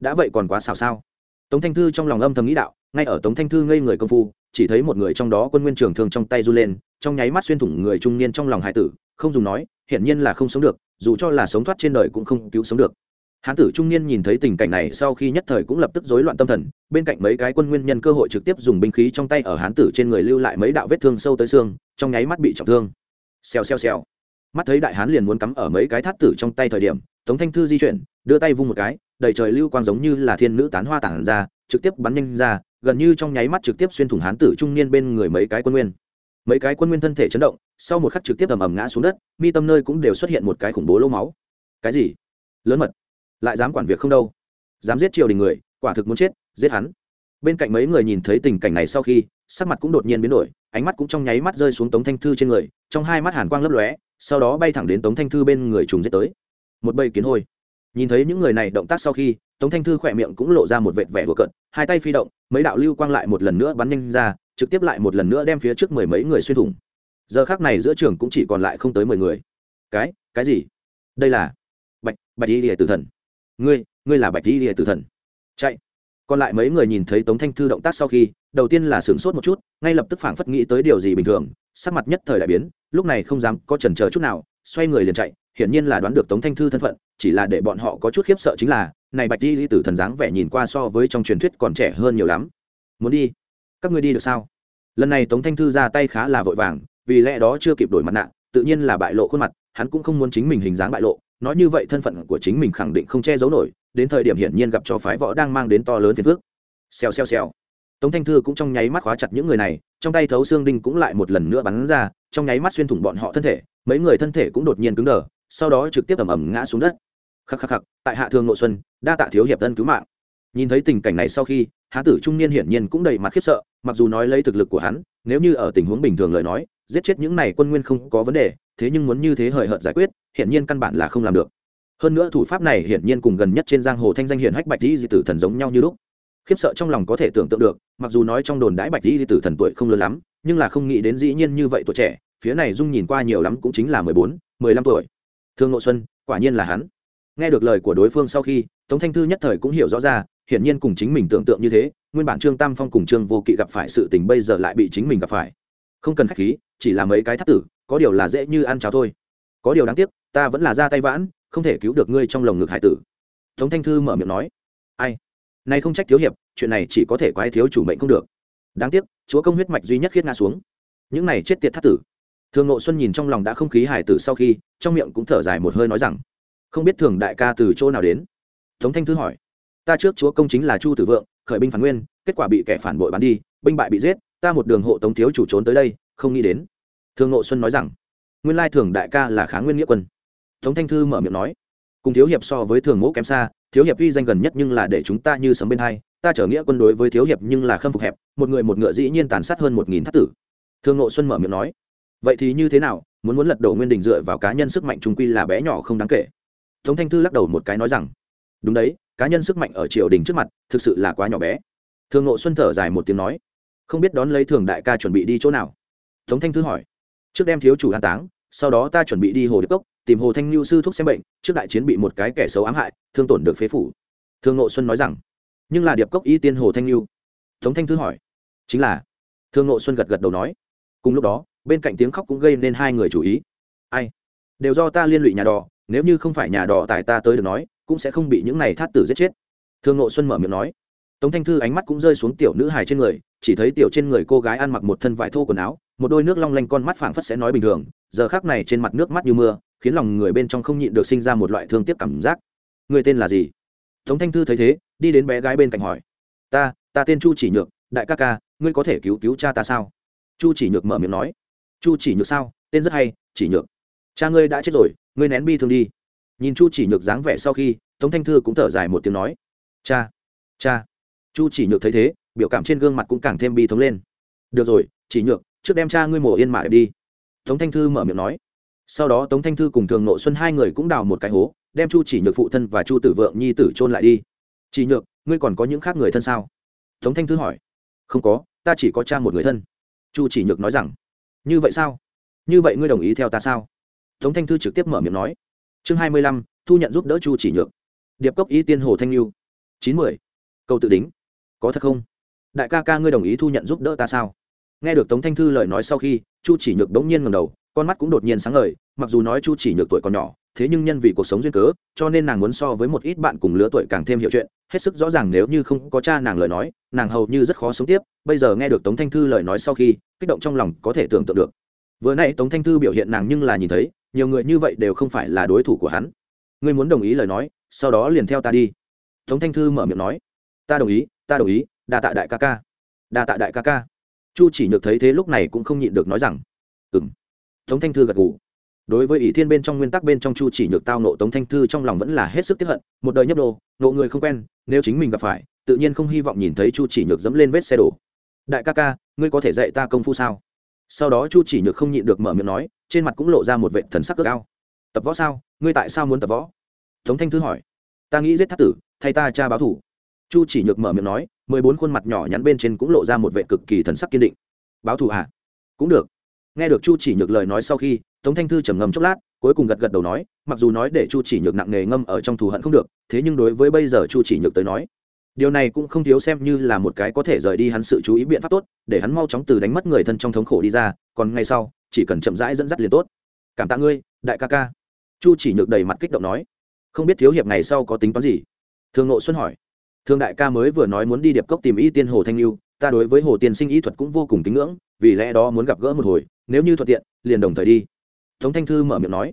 đã vậy còn quá xào sao. Tống thanh thư trong lòng âm thầm nghĩ đạo, ngay ở tống thanh thư ngây người công phu, chỉ thấy một người trong đó quân nguyên trường thương trong tay du lên, trong nháy mắt xuyên thủng người trung niên trong lòng hải tử, không dùng nói, hiển nhiên là không sống được dù cho là sống thoát trên đời cũng không cứu sống được. Hán tử trung niên nhìn thấy tình cảnh này sau khi nhất thời cũng lập tức rối loạn tâm thần, bên cạnh mấy cái quân nguyên nhân cơ hội trực tiếp dùng binh khí trong tay ở hán tử trên người lưu lại mấy đạo vết thương sâu tới xương, trong nháy mắt bị trọng thương. Xèo xèo xèo. Mắt thấy đại hán liền muốn cắm ở mấy cái thắt tử trong tay thời điểm, tống thanh thư di chuyển, đưa tay vung một cái, đầy trời lưu quang giống như là thiên nữ tán hoa tản ra, trực tiếp bắn nhanh ra, gần như trong nháy mắt trực tiếp xuyên thủng hán tử trung niên bên người mấy cái quân nguyên mấy cái quân nguyên thân thể chấn động, sau một khắc trực tiếp ầm ầm ngã xuống đất, mi tâm nơi cũng đều xuất hiện một cái khủng bố lỗ máu. Cái gì? Lớn mật. Lại dám quản việc không đâu. Dám giết triều đình người, quả thực muốn chết, giết hắn. Bên cạnh mấy người nhìn thấy tình cảnh này sau khi, sắc mặt cũng đột nhiên biến đổi, ánh mắt cũng trong nháy mắt rơi xuống tống thanh thư trên người, trong hai mắt hàn quang lấp lóe, sau đó bay thẳng đến tống thanh thư bên người trùng giết tới. Một bầy kiến hôi. Nhìn thấy những người này động tác sau khi, tống thanh thư khỏe miệng cũng lộ ra một vệt vẻ đùa cận hai tay phi động, mấy đạo lưu quang lại một lần nữa bắn nhanh ra trực tiếp lại một lần nữa đem phía trước mười mấy người xuyên thủng. Giờ khác này giữa trường cũng chỉ còn lại không tới mười người. Cái cái gì? Đây là bạch bạch y lìa tử thần. Ngươi ngươi là bạch y lìa tử thần. Chạy. Còn lại mấy người nhìn thấy tống thanh thư động tác sau khi, đầu tiên là sửng sốt một chút, ngay lập tức phảng phất nghĩ tới điều gì bình thường, sắc mặt nhất thời đại biến, lúc này không dám có chần chờ chút nào, xoay người liền chạy, hiển nhiên là đoán được tống thanh thư thân phận, chỉ là để bọn họ có chút khiếp sợ chính là, này bạch di tử thần dáng vẻ nhìn qua so với trong truyền thuyết còn trẻ hơn nhiều lắm. Muốn đi các ngươi đi được sao? Lần này tống thanh thư ra tay khá là vội vàng, vì lẽ đó chưa kịp đổi mặt nạ, tự nhiên là bại lộ khuôn mặt, hắn cũng không muốn chính mình hình dáng bại lộ. Nói như vậy thân phận của chính mình khẳng định không che giấu nổi, đến thời điểm hiển nhiên gặp cho phái võ đang mang đến to lớn phiền phước xèo xèo xèo. Tống thanh thư cũng trong nháy mắt khóa chặt những người này, trong tay thấu xương đinh cũng lại một lần nữa bắn ra, trong nháy mắt xuyên thủng bọn họ thân thể, mấy người thân thể cũng đột nhiên cứng đờ, sau đó trực tiếp ầm ầm ngã xuống đất. Khắc khắc khắc, tại hạ thường nội xuân, đa tạ thiếu hiệp thân cứu mạng. Nhìn thấy tình cảnh này sau khi, hán tử trung niên hiển nhiên cũng đầy mặt khiếp sợ mặc dù nói lấy thực lực của hắn, nếu như ở tình huống bình thường lời nói, giết chết những này quân nguyên không có vấn đề, thế nhưng muốn như thế hời hợt giải quyết, hiển nhiên căn bản là không làm được. Hơn nữa thủ pháp này hiển nhiên cùng gần nhất trên giang hồ thanh danh hiển hách bạch di di tử thần giống nhau như lúc. Khiếp sợ trong lòng có thể tưởng tượng được, mặc dù nói trong đồn đãi bạch di di tử thần tuổi không lớn lắm, nhưng là không nghĩ đến dĩ nhiên như vậy tuổi trẻ, phía này dung nhìn qua nhiều lắm cũng chính là mười bốn, mười lăm tuổi. Thương nội xuân, quả nhiên là hắn. Nghe được lời của đối phương sau khi, tống thanh thư nhất thời cũng hiểu rõ ra hiển nhiên cùng chính mình tưởng tượng như thế, nguyên bản trương tam phong cùng trương vô kỵ gặp phải sự tình bây giờ lại bị chính mình gặp phải. Không cần k h á c h khí, chỉ là mấy cái thắt tử, có điều là dễ như ăn cháo thôi. Có điều đáng tiếc, ta vẫn là ra tay vãn, không thể cứu được ngươi trong lồng ngực hải tử. Tống thanh thư mở miệng nói. Ai? Nay không trách thiếu hiệp, chuyện này chỉ có thể quái thiếu chủ mệnh không được. Đáng tiếc, chúa công huyết mạch duy nhất khiết nga xuống. Những này chết tiệt thắt tử. Thường ngộ xuân nhìn trong lòng đã không khí hải tử sau khi, trong miệng cũng thở dài một hơi nói rằng, không biết thường đại ca từ chỗ nào đến? Tống thanh thư hỏi ta trước chúa công chính là chu tử vượng, khởi binh phản nguyên, kết quả bị kẻ phản bội bắn đi, binh bại bị giết, ta một đường hộ tống thiếu chủ trốn tới đây, không nghĩ đến. Thương ngộ xuân nói rằng, nguyên lai thường đại ca là kháng nguyên nghĩa quân. Tống thanh thư mở miệng nói, cùng thiếu hiệp so với thường mẫu kém xa, thiếu hiệp uy danh gần nhất nhưng là để chúng ta như sấm bên hai, ta trở nghĩa quân đối với thiếu hiệp nhưng là khâm phục hẹp, một người một ngựa dĩ nhiên tàn sát hơn một nghìn thất tử. Thương ngộ xuân mở miệng nói, vậy thì như thế nào, muốn muốn lật đổ nguyên đình dựa vào cá nhân sức mạnh trung quy là bé nhỏ không đáng kể. Tống thanh thư lắc đầu một cái nói rằng, đúng đấy cá nhân sức mạnh ở triều đình trước mặt thực sự là quá nhỏ bé. Thương ngộ xuân thở dài một tiếng nói, không biết đón lấy thường đại ca chuẩn bị đi chỗ nào? Tống thanh thư hỏi, trước đem thiếu chủ an táng, sau đó ta chuẩn bị đi hồ điệp cốc, tìm hồ thanh lưu sư thuốc xem bệnh, trước đại chiến bị một cái kẻ xấu ám hại, thương tổn được phế phủ. Thương ngộ xuân nói rằng, nhưng là điệp cốc y tiên hồ thanh lưu. Tống thanh thư hỏi, chính là. Thương ngộ xuân gật gật đầu nói, cùng lúc đó, bên cạnh tiếng khóc cũng gây nên hai người chú ý. Ai? Đều do ta liên lụy nhà đò, nếu như không phải nhà đò tại ta tới được nói cũng sẽ không bị những này thát tử giết chết. Thương ngộ xuân mở miệng nói. Tống thanh thư ánh mắt cũng rơi xuống tiểu nữ hài trên người, chỉ thấy tiểu trên người cô gái ăn mặc một thân vải thô quần áo, một đôi nước long lanh con mắt phảng phất sẽ nói bình thường, giờ khác này trên mặt nước mắt như mưa, khiến lòng người bên trong không nhịn được sinh ra một loại thương tiếc cảm giác. Người tên là gì? Tống thanh thư thấy thế, đi đến bé gái bên cạnh hỏi. Ta ta tên chu chỉ nhược, đại ca ca, ngươi có thể cứu cứu cha ta sao? Chu chỉ nhược mở miệng nói. Chu chỉ nhược sao? Tên rất hay, chỉ nhược. Cha ngươi đã chết rồi, ngươi nén bi thương đi nhìn chu chỉ nhược dáng vẻ sau khi, tống thanh thư cũng thở dài một tiếng nói, cha cha. Chu chỉ nhược thấy thế, biểu cảm trên gương mặt cũng càng thêm bi thống lên. Được rồi, chỉ nhược, trước đem cha ngươi mổ yên mại đi. Tống thanh thư mở miệng nói. Sau đó tống thanh thư cùng thường nộ xuân hai người cũng đào một cái hố, đem chu chỉ nhược phụ thân và chu tử vượng nhi tử trôn lại đi. Chỉ nhược, ngươi còn có những khác người thân sao? Tống thanh thư hỏi. Không có, ta chỉ có cha một người thân. Chu chỉ nhược nói rằng. Như vậy sao? Như vậy ngươi đồng ý theo ta sao? Tống thanh thư trực tiếp mở miệng nói chương hai mươi lăm, thu nhận giúp đỡ chu chỉ nhược. Điệp cốc ý tiên hồ thanh lưu chín mươi câu tự đính. Có thật không? Đại ca ca ngươi đồng ý thu nhận giúp đỡ ta sao? Nghe được tống thanh thư lời nói sau khi, chu chỉ nhược đống nhiên ngầm đầu, con mắt cũng đột nhiên sáng ngời, mặc dù nói chu chỉ nhược tuổi còn nhỏ, thế nhưng nhân vì cuộc sống duyên cớ, cho nên nàng muốn so với một ít bạn cùng lứa tuổi càng thêm hiểu chuyện, hết sức rõ ràng nếu như không có cha nàng lời nói, nàng hầu như rất khó sống tiếp. Bây giờ nghe được tống thanh thư lời nói sau khi, kích động trong lòng có thể tưởng tượng được. Vừa n ã y tống thanh thư biểu hiện nàng nhưng là nhìn thấy nhiều người như vậy đều không phải là đối thủ của hắn. Ngươi muốn đồng ý lời nói sau đó liền theo ta đi. Tống thanh thư mở miệng nói. Ta đồng ý ta đồng ý đa tạ đại ca ca đa tạ đại ca ca. Chu chỉ nhược thấy thế lúc này cũng không nhịn được nói rằng ừ m tống thanh thư gật gù. đối với ỷ thiên bên trong nguyên tắc bên trong chu chỉ nhược tao nộ tống thanh thư trong lòng vẫn là hết sức tiếp hận một đời nhấp đồ, nộ người không quen nếu chính mình gặp phải tự nhiên không hy vọng nhìn thấy chu chỉ nhược dẫm lên vết xe đổ. Đại ca ca ngươi có thể dạy ta công phu sao? Sau đó chu chỉ nhược không nhịn được mở miệng nói trên mặt cũng lộ ra một vệ thần sắc ước cao tập võ sao? Ngươi tại sao muốn tập võ? Tống thanh thư hỏi. Ta nghĩ giết thác tử, thay ta cha báo thủ. Chu chỉ nhược mở miệng nói, mười bốn khuôn mặt nhỏ nhắn bên trên cũng lộ ra một vệ cực kỳ thần sắc kiên định. Báo thù à? Cũng được. Nghe được chu chỉ nhược lời nói sau khi, tống thanh thư trầm ngâm chốc lát, cuối cùng gật gật đầu nói, mặc dù nói để chu chỉ nhược nặng nề ngâm ở trong thù hận không được, thế nhưng đối với bây giờ chu chỉ nhược tới nói, điều này cũng không thiếu xem như là một cái có thể rời đi hắn sự chú ý biện pháp tốt, để hắn mau chóng từ đánh mất người thân trong thống khổ đi ra, còn ngay sau chỉ cần chậm rãi dẫn dắt liền tốt. Cảm tạ ngươi, đại ca ca. Chu chỉ nhược đầy mặt kích động nói. Không biết thiếu hiệp ngày sau có tính toán gì? Thường ngộ xuân hỏi. Thương đại ca mới vừa nói muốn đi điệp cốc tìm y tiên hồ thanh lưu ta đối với hồ tiên sinh y thuật cũng vô cùng kính ngưỡng, vì lẽ đó muốn gặp gỡ một hồi, nếu như thuận tiện, liền đồng thời đi. Tống thanh thư mở miệng nói.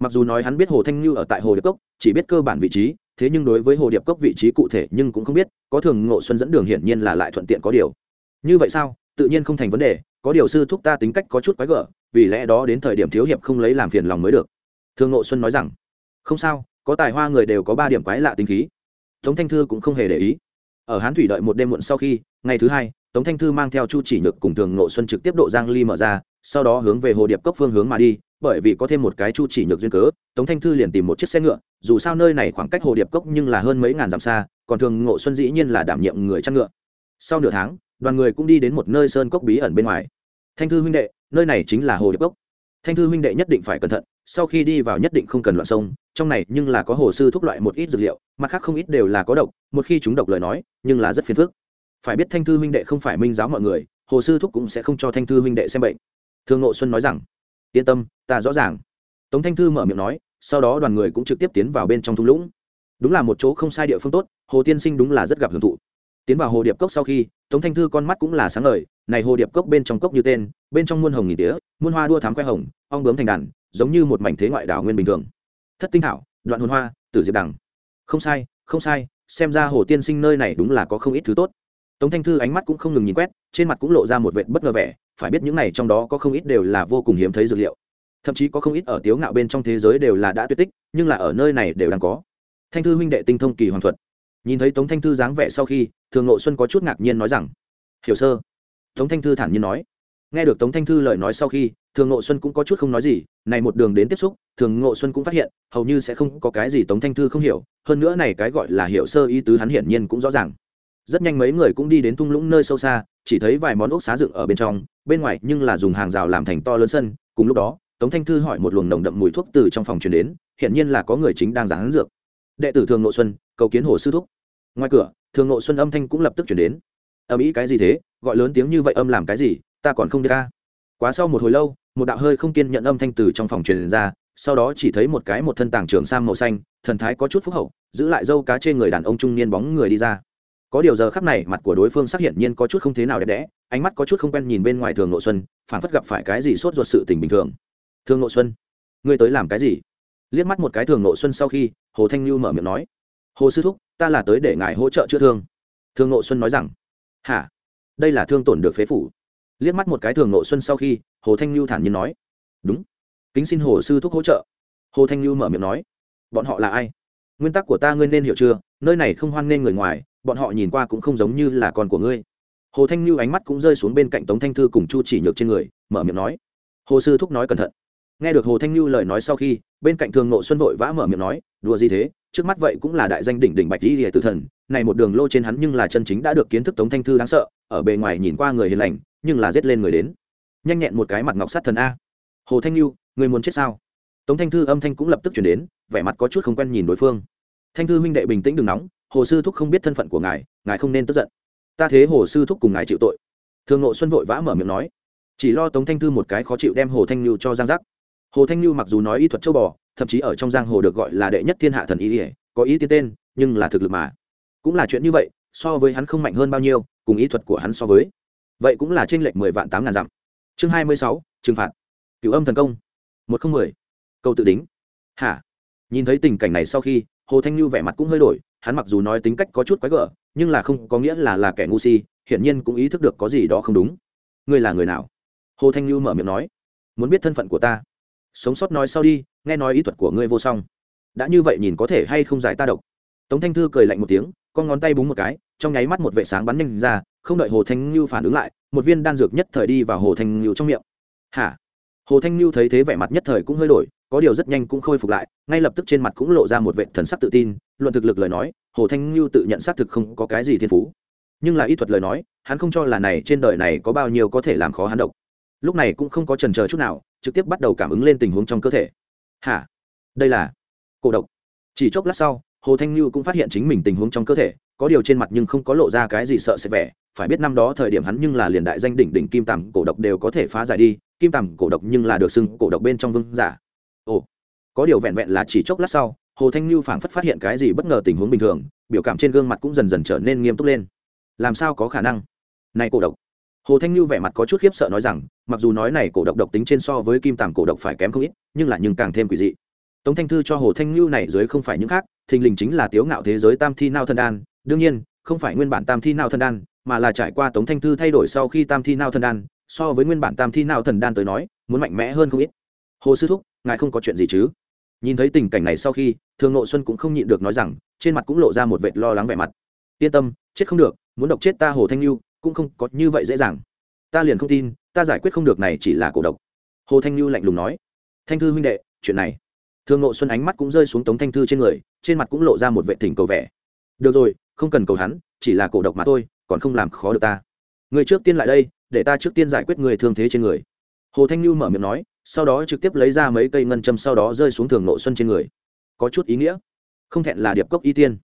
Mặc dù nói hắn biết hồ thanh lưu ở tại hồ điệp cốc, chỉ biết cơ bản vị trí, thế nhưng đối với hồ điệp cốc vị trí cụ thể nhưng cũng không biết, có thường ngộ xuân dẫn đường hiển nhiên là lại thuận tiện có điều. Như vậy sao? Tự nhiên không thành vấn đề có điều sư thúc ta tính cách có chút quái gở, vì lẽ đó đến thời điểm thiếu hiệp không lấy làm phiền lòng mới được. Thường ngộ xuân nói rằng, không sao, có tài hoa người đều có ba điểm quái lạ tính khí. Tống thanh thư cũng không hề để ý. Ở hán thủy đợi một đêm muộn sau khi, ngày thứ hai, tống thanh thư mang theo chu chỉ nhược cùng thường ngộ xuân trực tiếp độ giang ly mở ra, sau đó hướng về hồ điệp cốc phương hướng mà đi, bởi vì có thêm một cái chu chỉ nhược duyên cớ, tống thanh thư liền tìm một chiếc xe ngựa, dù sao nơi này khoảng cách hồ điệp cốc nhưng là hơn mấy ngàn dặm xa, còn thường ngộ xuân dĩ nhiên là đảm nhiệm người chăn ngựa. Sau nửa tháng đoàn người cũng đi đến một nơi sơn cốc bí ẩn bên ngoài. Thanh thư huynh đệ, nơi này chính là hồ điệp cốc. Thanh thư huynh đệ nhất định phải cẩn thận, sau khi đi vào nhất định không cần loạn sông, trong này nhưng là có hồ sư thuốc loại một ít dược liệu, mặt khác không ít đều là có độc, một khi chúng độc lời nói, nhưng là rất phiền phức. Phải biết thanh thư huynh đệ không phải minh giáo mọi người, hồ sư thuốc cũng sẽ không cho thanh thư huynh đệ xem bệnh. Thương ngộ xuân nói rằng, yên tâm, ta rõ ràng. Tống thanh thư mở miệng nói, sau đó đoàn người cũng trực tiếp tiến vào bên trong thung lũng. Đúng là một chỗ không sai địa phương tốt, hồ tiên sinh đúng là rất gặp hưởng thụ. Tiến vào hồ điệp cốc sau khi tống thanh thư con mắt cũng là sáng ngời, này hồ điệp cốc bên trong cốc như tên, bên trong muôn hồng nghìn tía, muôn hoa đua thám khoe hồng, ong bướm thành đàn, giống như một mảnh thế ngoại đảo nguyên bình thường. Thất tinh thảo, đoạn hồn hoa, tử diệp đằng. Không sai không sai, xem ra hồ tiên sinh nơi này đúng là có không ít thứ tốt. Tống thanh thư ánh mắt cũng không ngừng nhìn quét, trên mặt cũng lộ ra một vệ bất ngờ vẻ, phải biết những này trong đó có không ít đều là vô cùng hiếm thấy dược liệu. Thậm chí có không ít ở tiếu ngạo bên trong thế giới đều là đã tuyệt tích, nhưng là ở nơi này đều đang có. Thanh thư huynh đệ tinh thông kỳ hoàng thuật nhìn thấy tống thanh thư dáng vẻ sau khi, thường ngộ xuân có chút ngạc nhiên nói rằng, hiểu sơ. Tống thanh thư thản nhiên nói. Nghe được tống thanh thư lời nói sau khi, thường ngộ xuân cũng có chút không nói gì. Này một đường đến tiếp xúc, thường ngộ xuân cũng phát hiện, hầu như sẽ không có cái gì tống thanh thư không hiểu. Hơn nữa này cái gọi là hiểu sơ ý tứ hắn hiển nhiên cũng rõ ràng. Rất nhanh mấy người cũng đi đến tung lũng nơi sâu xa, chỉ thấy vài món ốc xá dựng ở bên trong, bên ngoài nhưng là dùng hàng rào làm thành to lớn sân. Cùng lúc đó, tống thanh thư hỏi một luồng nồng đậm mùi thuốc từ trong phòng truyền đến, hiển nhiên là có người chính đang giảng dược. Đệ tử thường Ngộ xuân, cầu kiến hồ sư thúc ngoài cửa, thường nội xuân âm thanh cũng lập tức chuyển đến. Âm ý cái gì thế? Gọi lớn tiếng như vậy âm làm cái gì? Ta còn không đi ca quá sau một hồi lâu, một đạo hơi không kiên nhận âm thanh từ trong phòng truyền ra, sau đó chỉ thấy một cái một thân tàng trường sam màu xanh, thần thái có chút phúc hậu, giữ lại dâu cá trên người đàn ông trung niên bóng người đi ra. Có điều giờ khắc này, mặt của đối phương xác hiện nhiên có chút không thế nào đẹp đẽ, ánh mắt có chút không quen nhìn bên ngoài thường nội xuân, phản phất gặp phải cái gì sốt ruột sự tình bình thường. Thường nội xuân, ngươi tới làm cái gì? Liếc mắt một cái thường nội xuân sau khi, hồ thanh lưu mở miệng nói hồ sư thúc, ta là tới để ngài hỗ trợ chữa thương. Thường nội xuân nói rằng, hả? Đây là thương tổn được phế phủ. Liếc mắt một cái thường nội xuân sau khi, hồ thanh lưu thản nhiên nói, đúng. Kính xin hồ sư thúc hỗ trợ. Hồ thanh lưu mở miệng nói, bọn họ là ai? Nguyên tắc của ta ngươi nên hiểu chưa? Nơi này không hoan nghênh người ngoài, bọn họ nhìn qua cũng không giống như là con của ngươi. Hồ thanh lưu ánh mắt cũng rơi xuống bên cạnh tống thanh thư cùng chu chỉ nhược trên người, mở miệng nói, hồ sư thúc nói cẩn thận. Nghe được hồ thanh lưu lời nói sau khi, bên cạnh thường nộ xuân vội vã mở miệng nói, đùa gì thế? Trước mắt vậy cũng là đại danh đỉnh đỉnh bạch di địa tử thần, này một đường lô trên hắn nhưng là chân chính đã được kiến thức tống thanh thư đáng sợ, ở bề ngoài nhìn qua người hiền lành, nhưng là giết lên người đến. Nhanh nhẹn một cái mặt ngọc sát thần a. Hồ thanh lưu, người muốn chết sao? Tống thanh thư âm thanh cũng lập tức chuyển đến, vẻ mặt có chút không quen nhìn đối phương. Thanh thư huynh đệ bình tĩnh đừng nóng, hồ sư thúc không biết thân phận của ngài ngài không nên tức giận. Ta thế hồ sư thúc cùng ngài chịu tội. Thường nộ xuân vội vã mở miệng nói. Chỉ lo tống thanh thư một cái khó chịu đem hồ thanh lưu cho giang giác. Hồ thanh lưu mặc dù nói y thuật châu bò thậm chí ở trong giang hồ được gọi là đệ nhất thiên hạ thần y ỉa có ý tiên tên, nhưng là thực lực mà. Cũng là chuyện như vậy, so với hắn không mạnh hơn bao nhiêu, cùng ý thuật của hắn so với. Vậy cũng là t r ê n lệch mười vạn tám ngàn dặm. Chương hai mươi sáu, trừng phạt. Cựu âm thần công. Một không mười. Câu tự đính. Hả? Nhìn thấy tình cảnh này sau khi, hồ thanh lưu vẻ mặt cũng hơi đổi, hắn mặc dù nói tính cách có chút quái gở, nhưng là không có nghĩa là là kẻ ngu si, hiển nhiên cũng ý thức được có gì đó không đúng. Ngươi là người nào? Hồ thanh lưu mở miệng nói. Muốn biết thân phận của ta. Sống sót nói sau đi nghe nói ý thuật của ngươi vô song. Đã như vậy nhìn có thể hay không giải ta độc? Tống thanh thư cười lạnh một tiếng, con ngón tay búng một cái, trong nháy mắt một vệ sáng bắn nhanh ra, không đợi hồ thanh ngưu phản ứng lại, một viên đan dược nhất thời đi vào hồ thanh ngưu trong miệng. Hả? Hồ thanh ngưu thấy thế vẻ mặt nhất thời cũng hơi đổi, có điều rất nhanh cũng khôi phục lại, ngay lập tức trên mặt cũng lộ ra một vệ thần sắc tự tin, luận thực lực lời nói, hồ thanh ngưu tự nhận xác thực không có cái gì thiên phú. Nhưng là ý thuật lời nói, hắn không cho là này trên đời này có bao nhiêu có thể làm khó hắn độc. Lúc này cũng không có trần chờ chút nào, trực tiếp bắt đầu cảm ứng lên tình huống trong cơ thể hả? Đây là cổ độc. Chỉ chốc lát sau, hồ thanh như cũng phát hiện chính mình tình huống trong cơ thể, có điều trên mặt nhưng không có lộ ra cái gì sợ sẽ vẻ. Phải biết năm đó thời điểm hắn nhưng là liền đại danh đỉnh đỉnh kim tằm cổ độc đều có thể phá giải đi, kim tằm cổ độc nhưng là được xưng cổ độc bên trong vương giả. Ồ, có điều vẹn vẹn là chỉ chốc lát sau, hồ thanh như phảng phất phát hiện cái gì bất ngờ tình huống bình thường, biểu cảm trên gương mặt cũng dần dần trở nên nghiêm túc lên. Làm sao có khả năng? Này cổ độc hồ thanh như vẻ mặt có chút khiếp sợ nói rằng, mặc dù nói này cổ độc độc tính trên so với kim tàm cổ độc phải kém không ít, nhưng là nhưng càng thêm quỷ dị. Tống thanh thư cho hồ thanh như này dưới không phải những khác, thình lình chính là tiếu ngạo thế giới tam thi nao thân đan. Đương nhiên, không phải nguyên bản tam thi nao thân đan, mà là trải qua tống thanh thư thay đổi sau khi tam thi nao thân đan, so với nguyên bản tam thi nao thần đan tới nói, muốn mạnh mẽ hơn không ít. Hồ sư thúc, ngài không có chuyện gì chứ? Nhìn thấy tình cảnh này sau khi, thường nội xuân cũng không nhịn được nói rằng, trên mặt cũng lộ ra một vệt lo lắng vẻ mặt. Yên tâm, chết không được, muốn độc chết ta hồ thanh lưu cũng không có như vậy dễ dàng. Ta liền không tin, ta giải quyết không được này chỉ là cổ độc. Hồ thanh lưu lạnh lùng nói. Thanh thư huynh đệ, chuyện này. Thương nộ xuân ánh mắt cũng rơi xuống tống thanh thư trên người, trên mặt cũng lộ ra một vệ thỉnh cầu vẻ. Được rồi, không cần cầu hắn, chỉ là cổ độc mà thôi, còn không làm khó được ta. Người trước tiên lại đây, để ta trước tiên giải quyết người thương thế trên người. Hồ thanh lưu mở miệng nói, sau đó trực tiếp lấy ra mấy cây ngân châm sau đó rơi xuống thường nộ xuân trên người. Có chút ý nghĩa. Không thẹn là điệp cốc y tiên.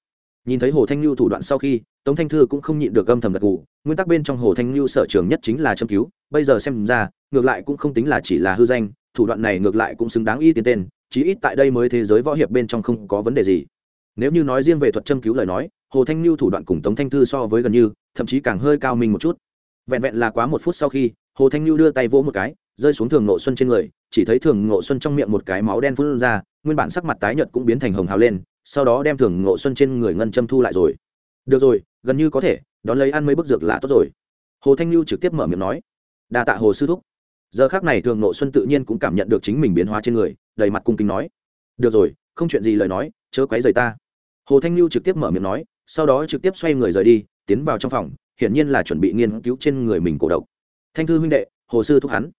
Nhìn thấy hồ thanh lưu thủ đoạn sau khi tống thanh thư cũng không nhịn được âm thầm gật gù, nguyên tắc bên trong hồ thanh lưu sở trường nhất chính là châm cứu, bây giờ xem ra, ngược lại cũng không tính là chỉ là hư danh, thủ đoạn này ngược lại cũng xứng đáng y tiến tên, chí ít tại đây mới thế giới võ hiệp bên trong không có vấn đề gì. Nếu như nói riêng về thuật châm cứu lời nói, hồ thanh lưu thủ đoạn cùng tống thanh thư so với gần như, thậm chí càng hơi cao mình một chút. Vẹn vẹn là quá một phút sau khi, hồ thanh lưu đưa tay vỗ một cái, rơi xuống thường ngộ xuân trên người, chỉ thấy thường ngộ xuân trong miệng một cái máu đen phun ra, nguyên bản sắc mặt tái nhợt cũng biến thành hồng hào lên, sau đó đem thường ngộ xuân trên người ngân châm thu lại rồi. Được rồi gần như có thể, đón lấy ăn mấy bức dược là tốt rồi. Hồ thanh lưu trực tiếp mở miệng nói, đa tạ hồ sư thúc. Giờ khác này thường nộ xuân tự nhiên cũng cảm nhận được chính mình biến hóa trên người, đầy mặt cung kính nói, được rồi, không chuyện gì lời nói, chớ quấy rầy ta. Hồ thanh lưu trực tiếp mở miệng nói, sau đó trực tiếp xoay người rời đi, tiến vào trong phòng, hiển nhiên là chuẩn bị nghiên cứu trên người mình cổ độc. Thanh thư huynh đệ, hồ sư thúc hắn.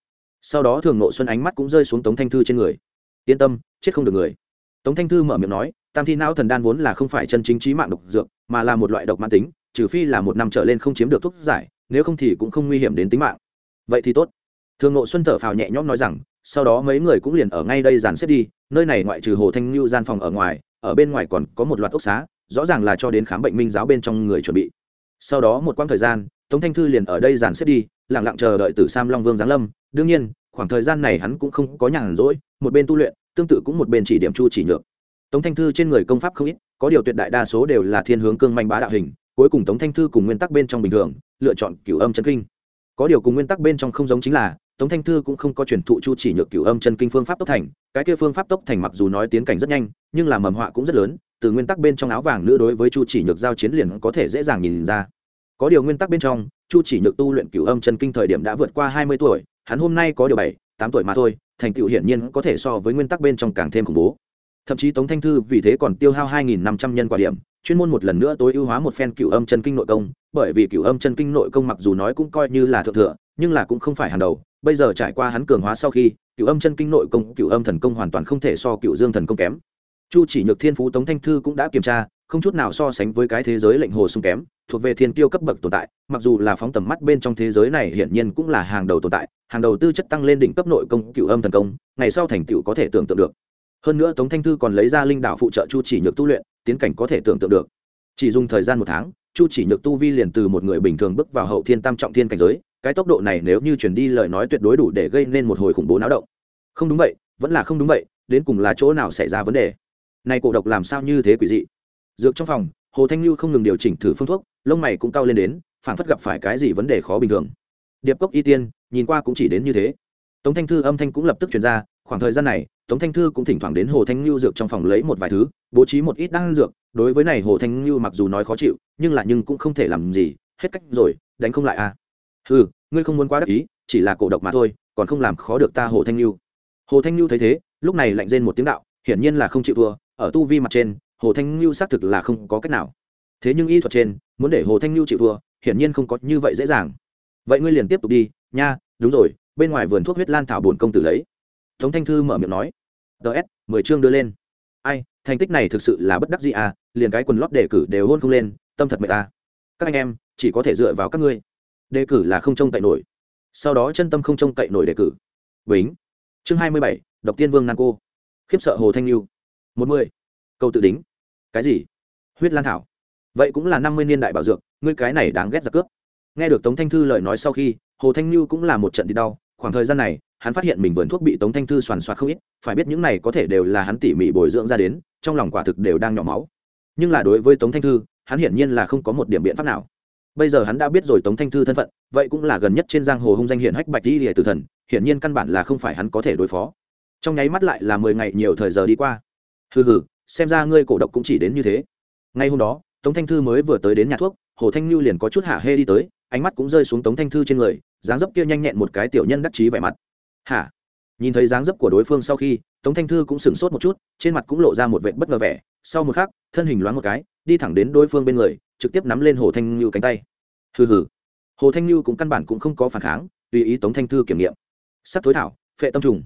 Sau đó thường nộ xuân ánh mắt cũng rơi xuống tống thanh thư trên người. Yên tâm, chết không được người. Tống thanh thư mở miệng nói tam thi não thần đan vốn là không phải chân chính trí mạng độc dược, mà là một loại độc mãn tính, trừ phi là một năm trở lên không chiếm được thuốc giải, nếu không thì cũng không nguy hiểm đến tính mạng. Vậy thì tốt. Thường ngộ xuân thở phào nhẹ nhõm nói rằng, sau đó mấy người cũng liền ở ngay đây dàn xếp đi, nơi này ngoại trừ hồ thanh lưu gian phòng ở ngoài, ở bên ngoài còn có một loạt ốc xá, rõ ràng là cho đến khám bệnh minh giáo bên trong người chuẩn bị. Sau đó một quãng thời gian, tống thanh thư liền ở đây dàn xếp đi lẳng lặng chờ đợi từ sam long vương giáng lâm. Đương nhiên, khoảng thời gian này hắn cũng không có nhàn rỗi, một bên tu luyện, tương tự cũng một bên chỉ điểm chu chỉ nhược tống thanh thư trên người công pháp không ít, có điều tuyệt đại đa số đều là thiên hướng cương manh bá đạo hình, cuối cùng tống thanh thư cùng nguyên tắc bên trong bình thường, lựa chọn cửu âm chân kinh. Có điều cùng nguyên tắc bên trong không giống chính là, tống thanh thư cũng không có truyền thụ chu chỉ nhược cửu âm chân kinh phương pháp tốc thành, cái kia phương pháp tốc thành mặc dù nói tiến cảnh rất nhanh, nhưng là mầm họa cũng rất lớn, từ nguyên tắc bên trong áo vàng nữa đối với chu chỉ nhược giao chiến liền có thể dễ dàng nhìn ra. Có điều nguyên tắc bên trong, chu chỉ nhược tu luyện cửu âm chân kinh thời điểm đã vượt qua hai mươi tuổi, hắn hôm nay có điều bảy, tám tuổi mà thôi, thành tựu hiển nhiên có thể so với nguyên tắc bên trong càng thêm khủng bố thậm chí tống thanh thư vì thế còn tiêu hao hai nghìn năm trăm nhân quả điểm, chuyên môn một lần nữa tối ưu hóa một phen cửu âm chân kinh nội công, bởi vì cửu âm chân kinh nội công mặc dù nói cũng coi như là thượng thừa, nhưng là cũng không phải hàng đầu. Bây giờ trải qua hắn cường hóa sau khi, cửu âm chân kinh nội công, cửu âm thần công hoàn toàn không thể so cửu dương thần công kém. Chu chỉ nhược thiên phú tống thanh thư cũng đã kiểm tra, không chút nào so sánh với cái thế giới lệnh hồ sung kém, thuộc về thiên tiêu cấp bậc tồn tại, mặc dù là phóng tầm mắt bên trong thế giới này hiển nhiên cũng là hàng đầu tồn tại, hàng đầu tư chất tăng lên đỉnh cấp nội công, cửu âm thần công, ngày sau thành tựu có thể tưởng tượng được hơn nữa tống thanh thư còn lấy ra linh đạo phụ trợ chu chỉ nhược tu luyện, tiến cảnh có thể tưởng tượng được. Chỉ dùng thời gian một tháng, chu chỉ nhược tu vi liền từ một người bình thường bước vào hậu thiên tam trọng thiên cảnh giới, cái tốc độ này nếu như chuyển đi lời nói tuyệt đối đủ để gây nên một hồi khủng bố náo động. Không đúng vậy, vẫn là không đúng vậy, đến cùng là chỗ nào xảy ra vấn đề? Này cổ độc làm sao như thế quỷ dị? Dược trong phòng, hồ thanh lưu không ngừng điều chỉnh thử phương thuốc, lông mày cũng cao lên đến phản phất gặp phải cái gì vấn đề khó bình thường. Điệp cốc y tiên, nhìn qua cũng chỉ đến như thế. Tống thanh thư âm thanh cũng lập tức chuyển ra, khoảng thời gian này tống thanh thư cũng thỉnh thoảng đến hồ thanh lưu dược trong phòng lấy một vài thứ, bố trí một ít đan dược. Đối với này, hồ thanh lưu mặc dù nói khó chịu, nhưng là nhưng cũng không thể làm gì. Hết cách rồi, đánh không lại à? Ừ ngươi không muốn quá đắc ý, chỉ là cổ độc mà thôi, còn không làm khó được ta hồ thanh lưu hồ thanh lưu thấy thế, lúc này lạnh rên một tiếng đạo, hiển nhiên là không chịu thua. Ở tu vi mặt trên, hồ thanh lưu xác thực là không có cách nào. Thế nhưng y thuật trên, muốn để hồ thanh lưu chịu thua, hiển nhiên không có như vậy dễ dàng. Vậy ngươi liền tiếp tục đi, nha, đúng rồi, bên ngoài vườn thuốc huyết lan thảo bổn công tử lấy tống thanh thư mở miệng nói ts mười chương đưa lên. Ai, thành tích này thực sự là bất đắc gì à liền cái quần lót đề cử đều hôn không lên, tâm thật mệt ta. Các anh em, chỉ có thể dựa vào các ngươi. Đề cử là không trông cậy nổi. Sau đó chân tâm không trông cậy nổi đề cử. Bính. Chương hai mươi bảy, độc tiên vương nan cô. Khiếp sợ hồ thanh lưu một mươi câu tự đính. Cái gì? Huyết lan thảo. Vậy cũng là năm mươi niên đại bảo dược, ngươi cái này đáng ghét giặc cướp. Nghe được tống thanh thư lời nói sau khi, hồ thanh lưu cũng là một trận thì đau, khoảng thời gian này hắn phát hiện mình vườn thuốc bị tống thanh thư soàn soạt không ít, phải biết những này có thể đều là hắn tỉ mỉ bồi dưỡng ra đến, trong lòng quả thực đều đang nhỏ máu. Nhưng là đối với tống thanh thư, hắn hiển nhiên là không có một điểm biện pháp nào. Bây giờ hắn đã biết rồi tống thanh thư thân phận, vậy cũng là gần nhất trên giang hồ hung danh hiển hách bạch di lìa tử thần, hiển nhiên căn bản là không phải hắn có thể đối phó. Trong nháy mắt lại là mười ngày nhiều thời giờ đi qua. Hừ hừ, xem ra ngươi cổ độc cũng chỉ đến như thế. Ngay hôm đó, tống thanh thư mới vừa tới đến nhà thuốc, hồ thanh lưu liền có chút hạ hê đi tới, ánh mắt cũng rơi xuống tống thanh thư trên người, dáng dấp kia nhanh nhẹn một cái tiểu nhân đắc chí vẻ mặt hả? Nhìn thấy dáng dấp của đối phương sau khi tống thanh thư cũng sửng sốt một chút trên mặt cũng lộ ra một vệ bất ngờ vẻ. Sau một khắc thân hình loáng một cái đi thẳng đến đối phương bên người trực tiếp nắm lên hồ thanh lưu cánh tay. Hừ hừ. Hồ thanh lưu cũng căn bản cũng không có phản kháng tùy ý tống thanh thư kiểm nghiệm. Sắc thối thảo phệ tâm trùng.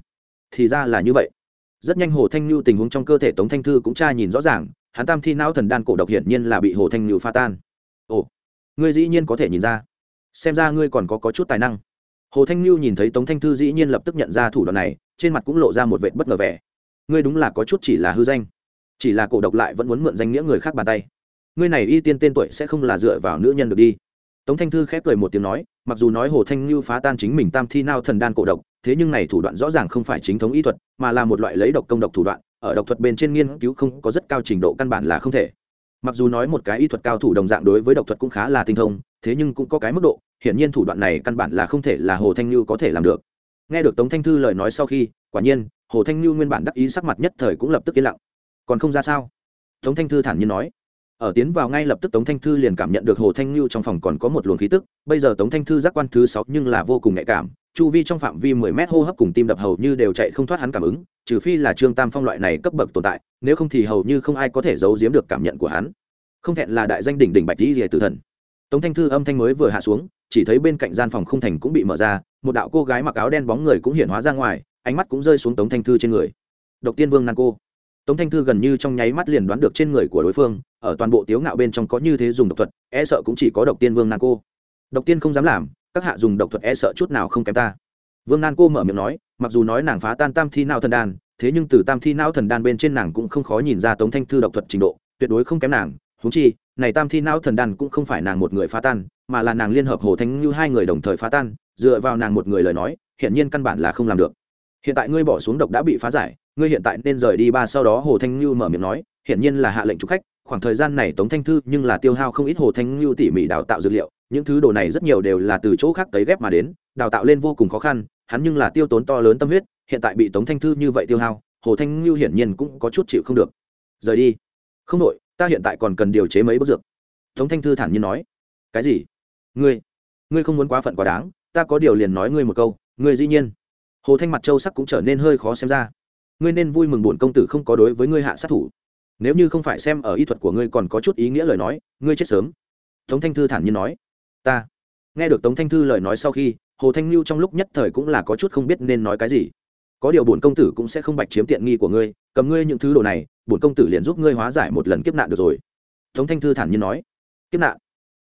Thì ra là như vậy. Rất nhanh hồ thanh lưu tình huống trong cơ thể tống thanh thư cũng tra nhìn rõ ràng hắn tam thi não thần đan cổ độc hiển nhiên là bị hồ thanh lưu pha tan. Ồ ngươi dĩ nhiên có thể nhìn ra. Xem ra ngươi còn có, có chút tài năng hồ thanh lưu nhìn thấy tống thanh thư dĩ nhiên lập tức nhận ra thủ đoạn này, trên mặt cũng lộ ra một vệ bất ngờ vẻ. Ngươi đúng là có chút chỉ là hư danh. Chỉ là cổ độc lại vẫn muốn mượn danh nghĩa người khác bàn tay. Ngươi này y tiên tên tuổi sẽ không là dựa vào nữ nhân được đi. Tống thanh thư khép cười một tiếng nói, mặc dù nói hồ thanh lưu phá tan chính mình tam thi nao thần đan cổ độc, thế nhưng này thủ đoạn rõ ràng không phải chính thống y thuật, mà là một loại lấy độc công độc thủ đoạn, ở độc thuật bên trên nghiên cứu không có rất cao trình độ căn bản là không thể mặc dù nói một cái y thuật cao thủ đồng dạng đối với độc thuật cũng khá là tinh thông, thế nhưng cũng có cái mức độ, hiển nhiên thủ đoạn này căn bản là không thể là hồ thanh như có thể làm được. Nghe được tống thanh thư lời nói sau khi, quả nhiên, hồ thanh như nguyên bản đắc ý sắc mặt nhất thời cũng lập tức yên lặng. Còn không ra sao? Tống thanh thư thản nhiên nói ở tiến vào ngay lập tức tống thanh thư liền cảm nhận được hồ thanh lưu trong phòng còn có một luồng khí tức. Bây giờ tống thanh thư giác quan thứ sáu nhưng là vô cùng nhạy cảm, chu vi trong phạm vi mười mét hô hấp cùng tim đập hầu như đều chạy không thoát hắn cảm ứng, trừ phi là trương tam phong loại này cấp bậc tồn tại, nếu không thì hầu như không ai có thể giấu giếm được cảm nhận của hắn. Không thẹn là đại danh đỉnh đỉnh bạch di rìa tử thần. Tống thanh thư âm thanh mới vừa hạ xuống, chỉ thấy bên cạnh gian phòng không thành cũng bị mở ra, một đạo cô gái mặc áo đen bóng người cũng hiện hóa ra ngoài, ánh mắt cũng rơi xuống tống thanh thư trên người. Độc tiên vương nan cô tống thanh thư gần như trong nháy mắt liền đoán được trên người của đối phương, ở toàn bộ tiếu ngạo bên trong có như thế dùng độc thuật e sợ cũng chỉ có độc tiên vương nan cô. Độc tiên không dám làm, các hạ dùng độc thuật e sợ chút nào không kém ta. Vương nan cô mở miệng nói, mặc dù nói nàng phá tan tam thi não thần đan, thế nhưng từ tam thi não thần đan bên trên nàng cũng không khó nhìn ra tống thanh thư độc thuật trình độ, tuyệt đối không kém nàng. Húng chi, này tam thi não thần đan cũng không phải nàng một người phá tan, mà là nàng liên hợp hồ thanh như hai người đồng thời phá tan, dựa vào nàng một người lời nói hiện nhiên căn bản là không làm được. Hiện tại ngươi bỏ xuống độc đã bị phá giải ngươi hiện tại nên rời đi ba sau đó hồ thanh như mở miệng nói hiện nhiên là hạ lệnh chụp khách, khoảng thời gian này tống thanh thư nhưng là tiêu hao không ít hồ thanh như tỉ mỉ đào tạo dược liệu, những thứ đồ này rất nhiều đều là từ chỗ khác cấy ghép mà đến, đào tạo lên vô cùng khó khăn, hắn nhưng là tiêu tốn to lớn tâm huyết, hiện tại bị tống thanh thư như vậy tiêu hao, hồ thanh như hiển nhiên cũng có chút chịu không được. Rời đi. Không đội ta hiện tại còn cần điều chế mấy bức dược. Tống thanh thư thản nhiên nói. Cái gì? Ngươi ngươi không muốn quá phận quá đáng, ta có điều liền nói ngươi một câu, ngươi dĩ nhiên. Hồ thanh mặt châu sắc cũng trở nên hơi khó xem ra ngươi nên vui mừng bổn công tử không có đối với ngươi hạ sát thủ. Nếu như không phải xem ở y thuật của ngươi còn có chút ý nghĩa lời nói, ngươi chết sớm. Tống thanh thư thản nhiên nói. Ta. Nghe được tống thanh thư lời nói sau khi, hồ thanh lưu trong lúc nhất thời cũng là có chút không biết nên nói cái gì. Có điều bổn công tử cũng sẽ không bạch chiếm tiện nghi của ngươi, cầm ngươi những thứ đồ này, bổn công tử liền giúp ngươi hóa giải một lần kiếp nạn được rồi. Tống thanh thư thản nhiên nói. Kiếp nạn?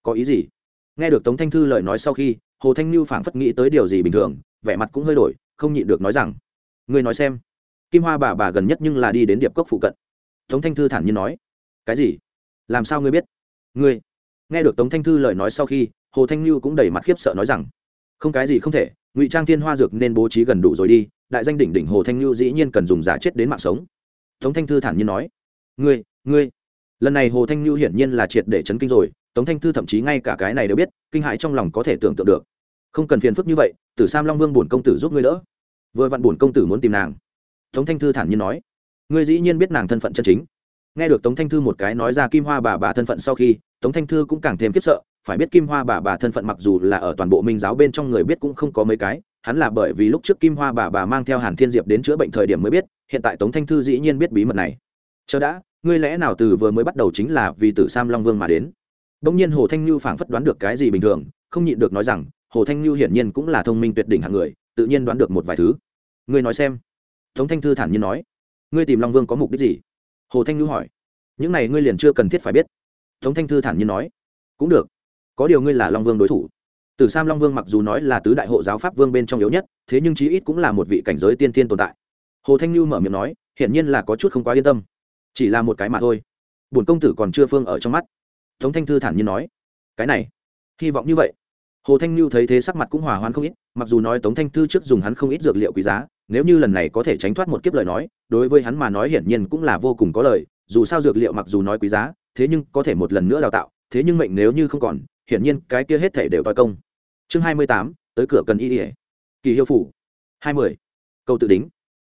Có ý gì? Nghe được tống thanh thư lời nói sau khi, hồ thanh lưu phảng phất nghĩ tới điều gì bình thường, vẻ mặt cũng hơi đổi, không nhịn được nói rằng, ngươi nói xem kim hoa bà bà gần nhất nhưng là đi đến điệp cốc phụ cận. Tống thanh thư thản nhiên nói, cái gì? Làm sao ngươi biết? Ngươi? Nghe được tống thanh thư lời nói sau khi, hồ thanh lưu cũng đầy mặt khiếp sợ nói rằng, không cái gì không thể, ngụy trang thiên hoa dược nên bố trí gần đủ rồi đi, đại danh đỉnh đỉnh hồ thanh lưu dĩ nhiên cần dùng giả chết đến mạng sống. Tống thanh thư thản nhiên nói, ngươi ngươi. Lần này hồ thanh lưu hiển nhiên là triệt để chấn kinh rồi, tống thanh thư thậm chí ngay cả cái này đều biết, kinh hại trong lòng có thể tưởng tượng được. Không cần phiền phức như vậy, tử sam long vương bổn công tử giúp ngươi đỡ. Vừa vặn bổn công tử muốn tìm nàng tống thanh thư thản nhiên nói ngươi dĩ nhiên biết nàng thân phận chân chính nghe được tống thanh thư một cái nói ra kim hoa bà bà thân phận sau khi tống thanh thư cũng càng thêm kiếp sợ phải biết kim hoa bà bà thân phận mặc dù là ở toàn bộ minh giáo bên trong người biết cũng không có mấy cái hắn là bởi vì lúc trước kim hoa bà bà mang theo hàn thiên diệp đến chữa bệnh thời điểm mới biết hiện tại tống thanh thư dĩ nhiên biết bí mật này chờ đã ngươi lẽ nào từ vừa mới bắt đầu chính là vì tử sam long vương mà đến Đông nhiên Hồ Thanh như phảng phất đoán được cái gì bình thường, không nhịn được nói rằng, Hồ Thanh như hiển nhiên cũng là thông minh tuyệt đỉnh hạng người, tự nhiên đoán được một vài thứ. Ngươi nói xem. Tống Thanh Thư thản nhiên nói, ngươi tìm Long Vương có mục đích gì? Hồ Thanh Nhu hỏi. Những này ngươi liền chưa cần thiết phải biết. Tống Thanh Thư thản nhiên nói, cũng được. Có điều ngươi là Long Vương đối thủ. Tử Sam Long Vương mặc dù nói là tứ đại hộ giáo pháp vương bên trong yếu nhất, thế nhưng chí ít cũng là một vị cảnh giới tiên tiên tồn tại. Hồ Thanh Nhu mở miệng nói, hiển nhiên là có chút không quá yên tâm. Chỉ là một cái mà thôi. Bổn công tử còn chưa phương ở trong mắt tống thanh thư thản nhiên nói cái này hy vọng như vậy hồ thanh lưu thấy thế sắc mặt cũng hòa hoãn không ít mặc dù nói tống thanh thư trước dùng hắn không ít dược liệu quý giá nếu như lần này có thể tránh thoát một kiếp lời nói, đối với hắn mà nói hiển nhiên cũng là vô cùng có lời dù sao dược liệu mặc dù nói quý giá, thế nhưng có thể một lần nữa đào tạo, thế nhưng mệnh nếu như không còn, hiển nhiên cái kia hết thể đều toi công. Chương hai mươi tám, tới cửa cần y ỉa kỳ hiệu phủ. Hai mươi. Câu tự đính.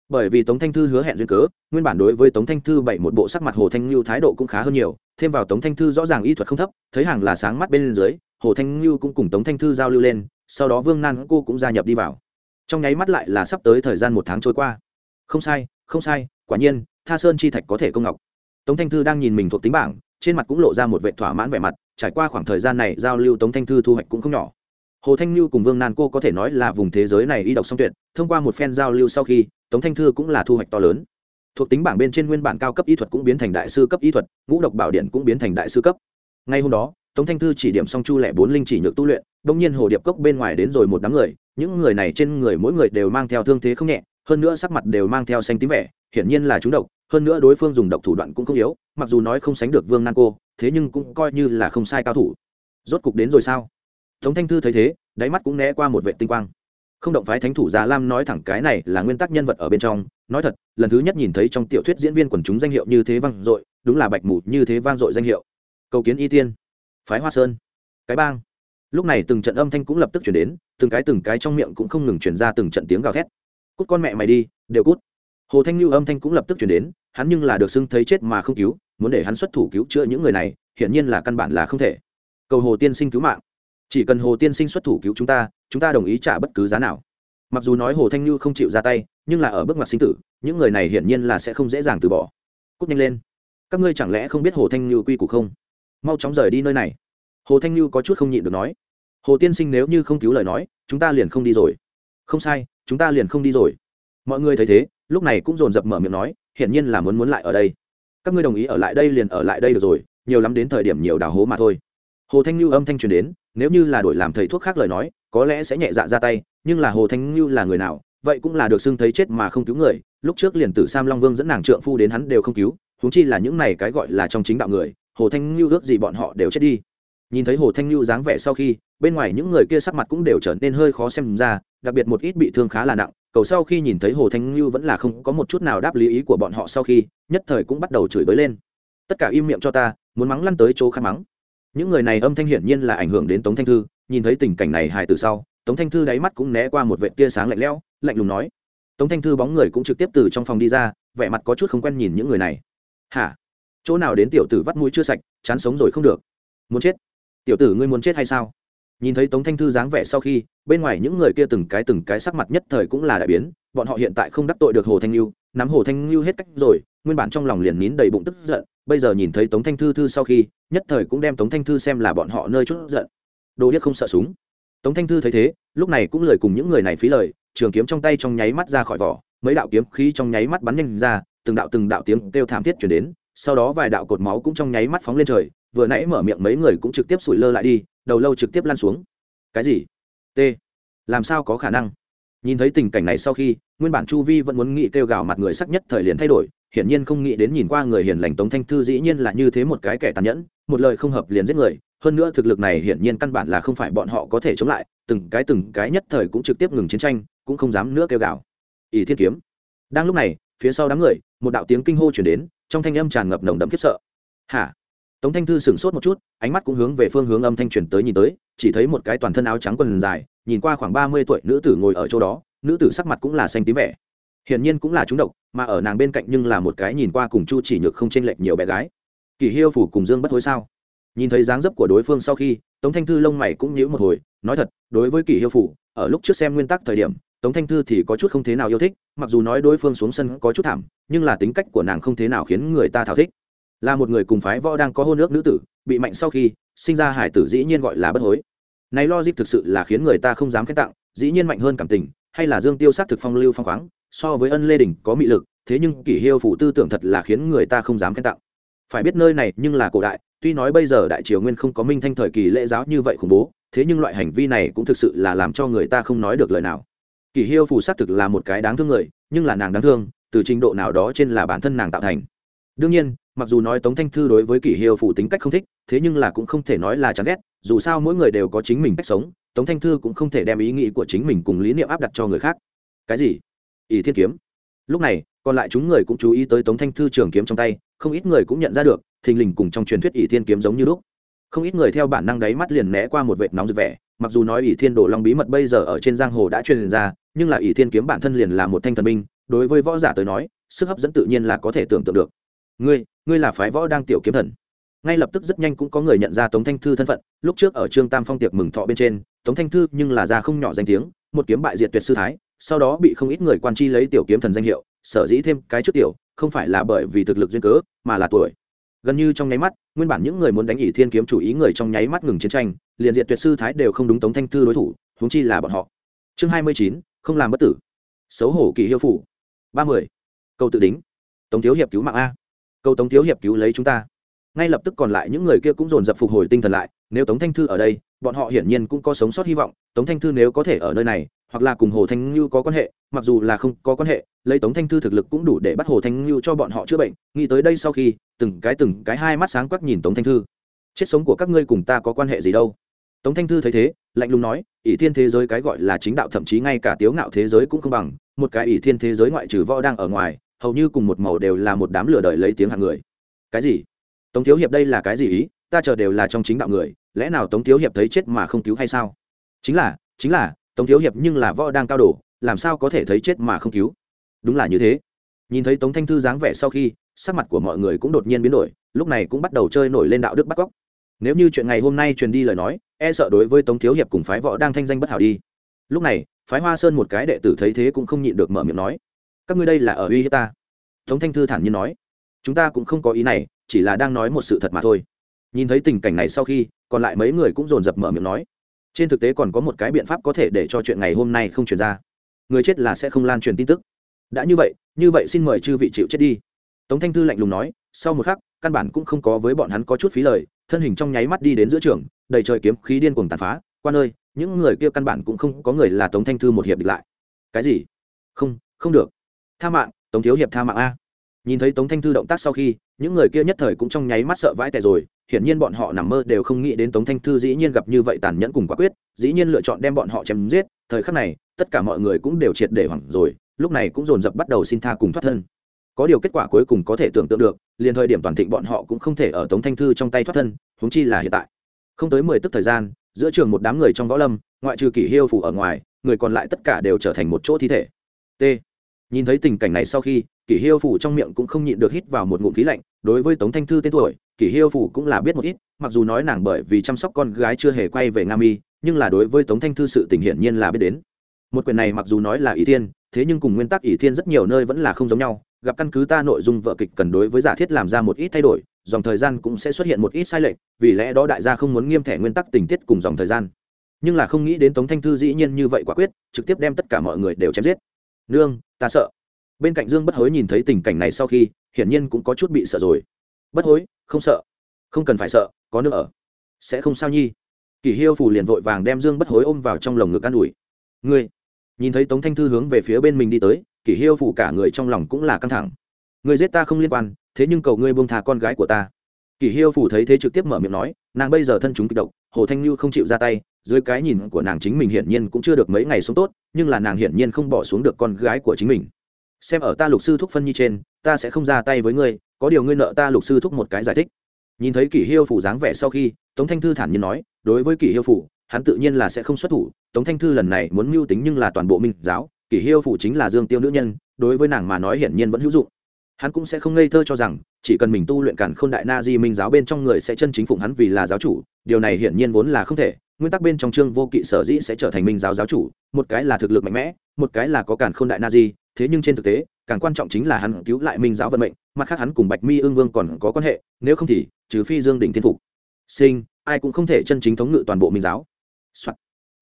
Bởi vì tống thanh thư hứa hẹn duyên cớ, nguyên bản đối với tống thanh thư bảy một bộ sắc mặt hồ thanh lưu thái độ cũng khá hơn nhiều, thêm vào tống thanh thư rõ ràng y thuật không thấp, thấy hàng là sáng mắt bên dưới, hồ thanh lưu cũng cùng tống thanh thư giao lưu lên, sau đó vương nan cô cũng gia nhập đi vào trong nháy mắt lại là sắp tới thời gian một tháng trôi qua. Không sai không sai, quả nhiên, tha sơn chi thạch có thể công ngọc. Tống thanh thư đang nhìn mình thuộc tính bảng, trên mặt cũng lộ ra một vệ thỏa mãn vẻ mặt, trải qua khoảng thời gian này giao lưu tống thanh thư thu hoạch cũng không nhỏ. Hồ thanh lưu cùng vương nan cô có thể nói là vùng thế giới này y độc song tuyệt, thông qua một phen giao lưu sau khi, tống thanh thư cũng là thu hoạch to lớn. Thuộc tính bảng bên trên nguyên bản cao cấp y thuật cũng biến thành đại sư cấp y thuật, ngũ độc bảo điện cũng biến thành đại sư cấp. Ngay hôm đó, tống thanh thư chỉ điểm xong chu lẻ bốn linh chỉ nhược tu luyện đông nhiên hồ điệp cốc bên ngoài đến rồi một đám người những người này trên người mỗi người đều mang theo thương thế không nhẹ, hơn nữa sắc mặt đều mang theo xanh tím vẻ, hiển nhiên là chúng độc, hơn nữa đối phương dùng độc thủ đoạn cũng không yếu, mặc dù nói không sánh được vương nan cô, thế nhưng cũng coi như là không sai cao thủ. Rốt cục đến rồi sao? Tống thanh thư thấy thế, đáy mắt cũng né qua một vệ tinh quang. Không động phái thánh thủ già lam nói thẳng cái này là nguyên tắc nhân vật ở bên trong, nói thật, lần thứ nhất nhìn thấy trong tiểu thuyết diễn viên quần chúng danh hiệu như thế vang dội, đúng là bạch mù như thế vang dội danh hiệu. Cầu kiến y tiên. Phái hoa sơn. Cái bang lúc này từng trận âm thanh cũng lập tức chuyển đến, từng cái từng cái trong miệng cũng không ngừng chuyển ra từng trận tiếng gào thét. Cút con mẹ mày đi, đều cút. Hồ thanh lưu âm thanh cũng lập tức chuyển đến, hắn nhưng là được xưng thấy chết mà không cứu, muốn để hắn xuất thủ cứu chữa những người này, hiển nhiên là căn bản là không thể. Cầu hồ tiên sinh cứu mạng. Chỉ cần hồ tiên sinh xuất thủ cứu chúng ta chúng ta đồng ý trả bất cứ giá nào. Mặc dù nói hồ thanh như không chịu ra tay, nhưng là ở bước ngoặt sinh tử, những người này hiển nhiên là sẽ không dễ dàng từ bỏ. Cúc nhanh lên. Các ngươi chẳng lẽ không biết hồ thanh như quy củ không? Mau chóng rời đi nơi này. Hồ thanh như có chút không nhịn được nói hồ tiên sinh nếu như không cứu lời nói, chúng ta liền không đi rồi. Không sai, chúng ta liền không đi rồi. Mọi người thấy thế, lúc này cũng dồn dập mở miệng nói, hiển nhiên là muốn muốn lại ở đây. Các ngươi đồng ý ở lại đây liền ở lại đây được rồi, nhiều lắm đến thời điểm nhiều đào hố mà thôi. Hồ thanh như âm thanh truyền đến, nếu như là đổi làm thầy thuốc khác lời nói, có lẽ sẽ nhẹ dạ ra tay, nhưng là hồ thanh như là người nào, vậy cũng là được xưng thấy chết mà không cứu người. Lúc trước liền tử sam long vương dẫn nàng trượng phu đến hắn đều không cứu, huống chi là những này cái gọi là trong chính đạo người, hồ thanh như ước gì bọn họ đều chết đi nhìn thấy hồ thanh lưu dáng vẻ sau khi, bên ngoài những người kia sắc mặt cũng đều trở nên hơi khó xem ra, đặc biệt một ít bị thương khá là nặng. Cầu sau khi nhìn thấy hồ thanh lưu vẫn là không có một chút nào đáp lý ý của bọn họ sau khi, nhất thời cũng bắt đầu chửi bới lên. Tất cả im miệng cho ta, muốn mắng lăn tới chỗ khăn mắng. Những người này âm thanh hiển nhiên là ảnh hưởng đến tống thanh thư, nhìn thấy tình cảnh này hài từ sau, tống thanh thư đáy mắt cũng né qua một vệ tia sáng lạnh lẽo, lạnh lùng nói. Tống thanh thư bóng người cũng trực tiếp từ trong phòng đi ra, vẻ mặt có chút không quen nhìn những người này. Hả? Chỗ nào đến tiểu tử vắt mũi chưa sạch, chán sống rồi không được. Muốn chết tiểu tử ngươi muốn chết hay sao? Nhìn thấy tống thanh thư dáng vẻ sau khi, bên ngoài những người kia từng cái từng cái sắc mặt nhất thời cũng là đại biến, bọn họ hiện tại không đắc tội được hồ thanh lưu nắm hồ thanh lưu hết cách rồi, nguyên bản trong lòng liền nín đầy bụng tức giận, bây giờ nhìn thấy tống thanh thư thư sau khi, nhất thời cũng đem tống thanh thư xem là bọn họ nơi chút giận. Đồ điếc không sợ súng. Tống thanh thư thấy thế, lúc này cũng lời cùng những người này phí lời, trường kiếm trong tay trong nháy mắt ra khỏi vỏ, mấy đạo kiếm khí trong nháy mắt bắn nhanh ra, từng đạo từng đạo tiếng kêu thảm thiết chuyển đến, sau đó vài đạo cột máu cũng trong nháy mắt phóng lên trời vừa nãy mở miệng mấy người cũng trực tiếp sủi lơ lại đi, đầu lâu trực tiếp lan xuống. Cái gì? T. Làm sao có khả năng? Nhìn thấy tình cảnh này sau khi, nguyên bản chu vi vẫn muốn nghĩ kêu gào mặt người sắc nhất thời liền thay đổi, hiển nhiên không nghĩ đến nhìn qua người hiền lành tống thanh thư dĩ nhiên là như thế một cái kẻ tàn nhẫn, một lời không hợp liền giết người, hơn nữa thực lực này hiển nhiên căn bản là không phải bọn họ có thể chống lại, từng cái từng cái nhất thời cũng trực tiếp ngừng chiến tranh, cũng không dám nữa kêu gào. Ỷ thiên kiếm. Đang lúc này, phía sau đám người, một đạo tiếng kinh hô chuyển đến, trong thanh âm tràn ngập nồng đậm khiếp sợ. Hả? Tống thanh thư sửng sốt một chút, ánh mắt cũng hướng về phương hướng âm thanh truyền tới nhìn tới, chỉ thấy một cái toàn thân áo trắng quần dài, nhìn qua khoảng ba mươi tuổi nữ tử ngồi ở chỗ đó, nữ tử sắc mặt cũng là xanh tím vẻ. Hiển nhiên cũng là trúng độc, mà ở nàng bên cạnh nhưng là một cái nhìn qua cùng chu chỉ nhược không chênh lệch nhiều bé gái. Kỳ hiêu phủ cùng dương bất hối sao? Nhìn thấy dáng dấp của đối phương sau khi, tống thanh thư lông mày cũng nhíu một hồi, nói thật, đối với kỳ hiêu phủ, ở lúc trước xem nguyên tắc thời điểm, tống thanh thư thì có chút không thế nào yêu thích, mặc dù nói đối phương xuống sân có chút thảm, nhưng là tính cách của nàng không thế nào khiến người ta thảo thích là một người cùng phái võ đang có hôn ước nữ tử, bị mạnh sau khi sinh ra hải tử dĩ nhiên gọi là bất hối. Này logic thực sự là khiến người ta không dám khen tặng, dĩ nhiên mạnh hơn cảm tình, hay là dương tiêu sát thực phong lưu phong khoáng, so với ân lê đình có mị lực, thế nhưng kỷ hiêu phủ tư tưởng thật là khiến người ta không dám khen tặng. Phải biết nơi này nhưng là cổ đại, tuy nói bây giờ đại triều nguyên không có minh thanh thời kỳ lễ giáo như vậy khủng bố, thế nhưng loại hành vi này cũng thực sự là làm cho người ta không nói được lời nào. Kỷ hiêu phủ xác thực là một cái đáng thương người, nhưng là nàng đáng thương, từ trình độ nào đó trên là bản thân nàng tạo thành đương nhiên, mặc dù nói tống thanh thư đối với kỷ hiệu phủ tính cách không thích, thế nhưng là cũng không thể nói là chán ghét, dù sao mỗi người đều có chính mình cách sống, tống thanh thư cũng không thể đem ý nghĩ của chính mình cùng lý niệm áp đặt cho người khác. Cái gì? Ỷ thiên kiếm. Lúc này, còn lại chúng người cũng chú ý tới tống thanh thư trường kiếm trong tay, không ít người cũng nhận ra được, thình lình cùng trong truyền thuyết ỷ thiên kiếm giống như lúc. Không ít người theo bản năng đáy mắt liền né qua một vệt nóng rực vẻ, mặc dù nói ỷ thiên đồ long bí mật bây giờ ở trên giang hồ đã truyền ra, nhưng là ỷ thiên kiếm bản thân liền là một thanh thần binh, đối với võ giả tới nói, sức hấp dẫn tự nhiên là có thể tưởng tượng được ngươi ngươi là phái võ đang tiểu kiếm thần. Ngay lập tức rất nhanh cũng có người nhận ra tống thanh thư thân phận, lúc trước ở trương tam phong tiệc mừng thọ bên trên, tống thanh thư nhưng là ra không nhỏ danh tiếng, một kiếm bại diệt tuyệt sư thái, sau đó bị không ít người quan chi lấy tiểu kiếm thần danh hiệu, sở dĩ thêm cái trước tiểu, không phải là bởi vì thực lực duyên cớ, mà là tuổi. Gần như trong nháy mắt, nguyên bản những người muốn đánh ỷ thiên kiếm chủ ý người trong nháy mắt ngừng chiến tranh, liền diện tuyệt sư thái đều không đúng tống thanh thư đối thủ, huống chi là bọn họ. Chương hai mươi chín, không làm bất tử. Xấu hổ kỳ hiêu phủ ba mươi. Câu tự đính. Tống thiếu hiệp cứu mạng a câu tống thiếu hiệp cứu lấy chúng ta. Ngay lập tức còn lại những người kia cũng dồn dập phục hồi tinh thần lại, nếu tống thanh thư ở đây, bọn họ hiển nhiên cũng có sống sót hy vọng, tống thanh thư nếu có thể ở nơi này, hoặc là cùng hồ thanh ngưu có quan hệ, mặc dù là không có quan hệ, lấy tống thanh thư thực lực cũng đủ để bắt hồ thanh ngưu cho bọn họ chữa bệnh, nghĩ tới đây sau khi, từng cái từng cái hai mắt sáng quắc nhìn tống thanh thư. Chết sống của các ngươi cùng ta có quan hệ gì đâu? Tống thanh thư thấy thế, lạnh lùng nói, ỷ thiên thế giới cái gọi là chính đạo thậm chí ngay cả tiếu ngạo thế giới cũng không bằng, một cái ỷ thiên thế giới ngoại trừ võ đang ở ngoài hầu như cùng một màu đều là một đám lửa đợi lấy tiếng hàng người. Cái gì? Tống thiếu hiệp đây là cái gì ý? Ta chờ đều là trong chính đạo người, lẽ nào tống thiếu hiệp thấy chết mà không cứu hay sao? Chính là chính là, tống thiếu hiệp nhưng là võ đang cao đổ làm sao có thể thấy chết mà không cứu? Đúng là như thế. Nhìn thấy tống thanh thư dáng vẻ sau khi, sắc mặt của mọi người cũng đột nhiên biến đổi, lúc này cũng bắt đầu chơi nổi lên đạo đức bắt cóc nếu như chuyện ngày hôm nay truyền đi lời nói e sợ đối với tống thiếu hiệp cùng phái võ đang thanh danh bất hảo đi. Lúc này, phái hoa sơn một cái đệ tử thấy thế cũng không nhịn được mở miệng nói các ngươi đây là ở uy hiếp ta. Tống thanh thư thản nhiên nói. Chúng ta cũng không có ý này, chỉ là đang nói một sự thật mà thôi. Nhìn thấy tình cảnh này sau khi, còn lại mấy người cũng dồn dập mở miệng nói. Trên thực tế còn có một cái biện pháp có thể để cho chuyện ngày hôm nay không truyền ra. Người chết là sẽ không lan truyền tin tức. Đã như vậy như vậy xin mời chư vị chịu chết đi. Tống thanh thư lạnh lùng nói, sau một khắc, căn bản cũng không có với bọn hắn có chút phí lời, thân hình trong nháy mắt đi đến giữa trường, đầy trời kiếm khí điên cuồng tàn phá. Qua nơi những người kia căn bản cũng không có người là tống thanh thư một hiệp địch lại. Cái gì? Không không được tha mạng, tống thiếu hiệp tha mạng a. Nhìn thấy tống thanh thư động tác sau khi, những người kia nhất thời cũng trong nháy mắt sợ vãi tẻ rồi, hiển nhiên bọn họ nằm mơ đều không nghĩ đến tống thanh thư dĩ nhiên gặp như vậy tàn nhẫn cùng quả quyết, dĩ nhiên lựa chọn đem bọn họ chém giết, thời khắc này, tất cả mọi người cũng đều triệt để hoảng rồi, lúc này cũng dồn dập bắt đầu xin tha cùng thoát thân. Có điều kết quả cuối cùng có thể tưởng tượng được, liền thời điểm toàn thịnh bọn họ cũng không thể ở tống thanh thư trong tay thoát thân, huống chi là hiện tại. Không tới mười tức thời gian, giữa trường một đám người trong võ lâm, ngoại trừ kỷ hiêu phủ ở ngoài, người còn lại tất cả đều trở thành một chỗ thi thể. T nhìn thấy tình cảnh này sau khi, kỷ hiêu phủ trong miệng cũng không nhịn được hít vào một ngụm khí lạnh, đối với tống thanh thư tên tuổi, kỷ hiêu phủ cũng là biết một ít, mặc dù nói nàng bởi vì chăm sóc con gái chưa hề quay về nga mi, nhưng là đối với tống thanh thư sự tình hiển nhiên là biết đến. Một quyền này mặc dù nói là ý thiên, thế nhưng cùng nguyên tắc ý thiên rất nhiều nơi vẫn là không giống nhau, gặp căn cứ ta nội dung vợ kịch cần đối với giả thiết làm ra một ít thay đổi, dòng thời gian cũng sẽ xuất hiện một ít sai lệch, vì lẽ đó đại gia không muốn nghiêm thẻ nguyên tắc tình tiết cùng dòng thời gian. Nhưng là không nghĩ đến tống thanh thư dĩ nhiên như vậy quả quyết, trực tiếp đem tất cả mọi người đều chém giết nương, ta sợ. Bên cạnh dương bất hối nhìn thấy tình cảnh này sau khi, hiển nhiên cũng có chút bị sợ rồi. Bất hối, không sợ. Không cần phải sợ, có nước ở. Sẽ không sao nhi. Kỷ hiêu phủ liền vội vàng đem dương bất hối ôm vào trong lồng ngực an ủi. Ngươi, nhìn thấy tống thanh thư hướng về phía bên mình đi tới, kỷ hiêu phủ cả người trong lòng cũng là căng thẳng. Người giết ta không liên quan, thế nhưng cầu ngươi buông thà con gái của ta. Kỷ hiêu phủ thấy thế trực tiếp mở miệng nói, nàng bây giờ thân chúng kịch độc, hồ thanh như không chịu ra tay dưới cái nhìn của nàng chính mình hiển nhiên cũng chưa được mấy ngày sống tốt, nhưng là nàng hiển nhiên không bỏ xuống được con gái của chính mình. Xem ở ta lục sư thúc phân nhi trên, ta sẽ không ra tay với ngươi, có điều ngươi nợ ta lục sư thúc một cái giải thích. Nhìn thấy kỷ hiêu phủ dáng vẻ sau khi, tống thanh thư thản nhiên nói, đối với kỷ hiêu phủ hắn tự nhiên là sẽ không xuất thủ. Tống thanh thư lần này muốn mưu tính nhưng là toàn bộ minh giáo, kỷ hiêu phủ chính là dương tiêu nữ nhân, đối với nàng mà nói hiển nhiên vẫn hữu dụng. Hắn cũng sẽ không ngây thơ cho rằng, chỉ cần mình tu luyện cản k h ô n đại na di minh giáo bên trong người sẽ chân chính phụng hắn vì là giáo chủ, điều này hiển nhiên vốn là không thể nguyên tắc bên trong chương vô kỵ sở dĩ sẽ trở thành minh giáo giáo chủ, một cái là thực lực mạnh mẽ, một cái là có cản k h ô n đại na di, thế nhưng trên thực tế, càng quan trọng chính là hắn cứu lại minh giáo vận mệnh, mặt khác hắn cùng bạch mi ương vương còn có quan hệ, nếu không thì, trừ phi dương đỉnh thiên phục sinh, ai cũng không thể chân chính thống ngự toàn bộ minh giáo、Soạn.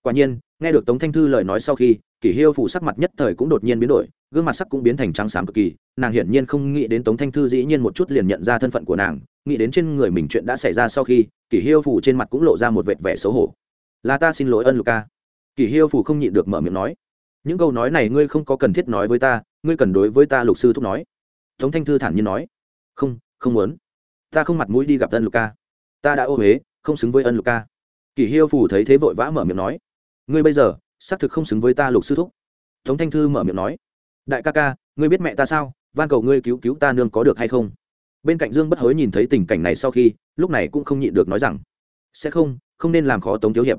quả nhiên, nghe được tống thanh thư lời nói sau khi, kỷ hiêu phụ sắc mặt nhất thời cũng đột nhiên biến đổi, gương mặt sắc cũng biến thành trắng xám cực kỳ, nàng hiển nhiên không nghĩ đến tống thanh thư dĩ nhiên một chút liền nhận ra thân phận của nàng, nghĩ đến trên người mình chuyện đã xảy ra sau khi kỷ hiêu phủ trên mặt cũng lộ ra một vệt vẻ xấu hổ. Là ta xin lỗi ân lục ca. Kỷ hiêu phủ không nhịn được mở miệng nói. Những câu nói này ngươi không có cần thiết nói với ta, ngươi cần đối với ta lục sư thúc nói. Tống thanh thư thản nhiên nói. Không không muốn. Ta không mặt mũi đi gặp ân lục ca. Ta đã ô huế không xứng với ân lục ca. Kỷ hiêu phủ thấy thế vội vã mở miệng nói. Ngươi bây giờ, xác thực không xứng với ta lục sư thúc. Tống thanh thư mở miệng nói. Đại ca ca, ngươi biết mẹ ta sao? Van cầu ngươi cứu cứu ta nương có được hay không? Bên cạnh dương bất hối nhìn thấy tình cảnh này sau khi, lúc này cũng không nhịn được nói rằng, sẽ không không nên làm khó tống thiếu hiệp.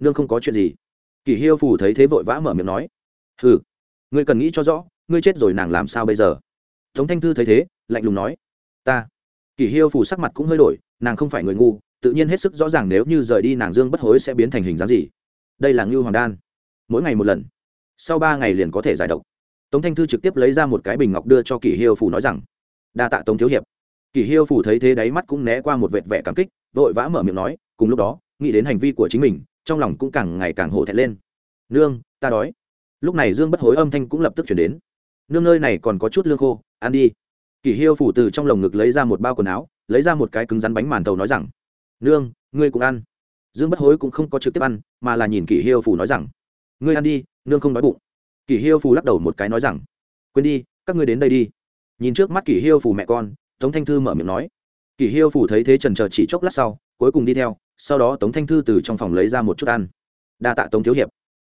Nương không có chuyện gì. Kỷ hiêu phủ thấy thế vội vã mở miệng nói ừ ngươi cần nghĩ cho rõ, ngươi chết rồi nàng làm sao bây giờ? Tống thanh thư thấy thế, lạnh lùng nói, ta. Kỷ hiêu phủ sắc mặt cũng hơi đổi, nàng không phải người ngu, tự nhiên hết sức rõ ràng nếu như rời đi nàng dương bất hối sẽ biến thành hình dáng gì. Đây là ngưu hoàng đan. Mỗi ngày một lần. Sau ba ngày liền có thể giải độc. Tống thanh thư trực tiếp lấy ra một cái bình ngọc đưa cho kỷ hiêu phủ nói rằng, đa tạ tống thiếu hiệp kỷ hiêu phủ thấy thế đáy mắt cũng né qua một vệt vẻ cảm kích, vội vã mở miệng nói, cùng lúc đó, nghĩ đến hành vi của chính mình, trong lòng cũng càng ngày càng hổ thẹn lên. Nương, ta đói. Lúc này dương bất hối âm thanh cũng lập tức chuyển đến. Nương nơi này còn có chút lương khô, ăn đi. Kỷ hiêu phủ từ trong lồng ngực lấy ra một bao quần áo, lấy ra một cái cứng rắn bánh màn tàu nói rằng, nương, ngươi cũng ăn. Dương bất hối cũng không có trực tiếp ăn, mà là nhìn kỷ hiêu phủ nói rằng, ngươi ăn đi, nương không đói bụng. Kỷ hiêu Phủ lắc đầu một cái nói rằng, quên đi, các ngươi đến đây đi. Nhìn trước mắt kỷ hiêu Phủ mẹ con tống thanh thư mở miệng nói. Kỷ hiêu Phủ thấy thế trần trờ chỉ chốc lát sau, cuối cùng đi theo, sau đó tống thanh thư từ trong phòng lấy ra một chút ăn. Đa tạ tống thiếu hiệp.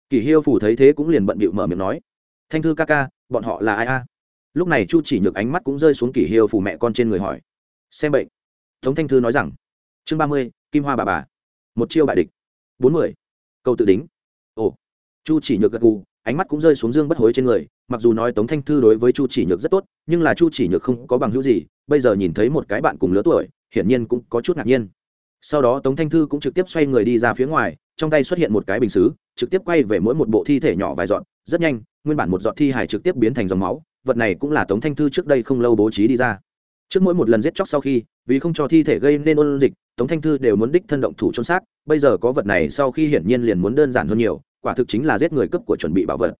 Kỷ hiêu Phủ thấy thế cũng liền bận bịu mở miệng nói. Thanh thư ca ca, bọn họ là ai a? Lúc này chu chỉ nhược ánh mắt cũng rơi xuống kỷ hiêu Phủ mẹ con trên người hỏi. Xem bệnh. Tống thanh thư nói rằng. Chương ba mươi, kim hoa bà bà. Một chiêu bại địch. Bốn mươi. Câu tự đính. Ồ. Chu chỉ nhược gật gù, ánh mắt cũng rơi xuống dương bất hối trên người mặc dù nói tống thanh thư đối với chu chỉ nhược rất tốt, nhưng là chu chỉ nhược không có bằng hữu gì, bây giờ nhìn thấy một cái bạn cùng lứa tuổi, hiển nhiên cũng có chút ngạc nhiên. Sau đó tống thanh thư cũng trực tiếp xoay người đi ra phía ngoài, trong tay xuất hiện một cái bình xứ, trực tiếp quay về mỗi một bộ thi thể nhỏ vài dọn, rất nhanh, nguyên bản một dọn thi hải trực tiếp biến thành dòng máu, vật này cũng là tống thanh thư trước đây không lâu bố trí đi ra. Trước mỗi một lần giết chóc sau khi, vì không cho thi thể gây nên ôn dịch, tống thanh thư đều muốn đích thân động thủ trôn xác, bây giờ có vật này sau khi hiển nhiên liền muốn đơn giản hơn nhiều, quả thực chính là giết người cấp của chuẩn bị bảo vật.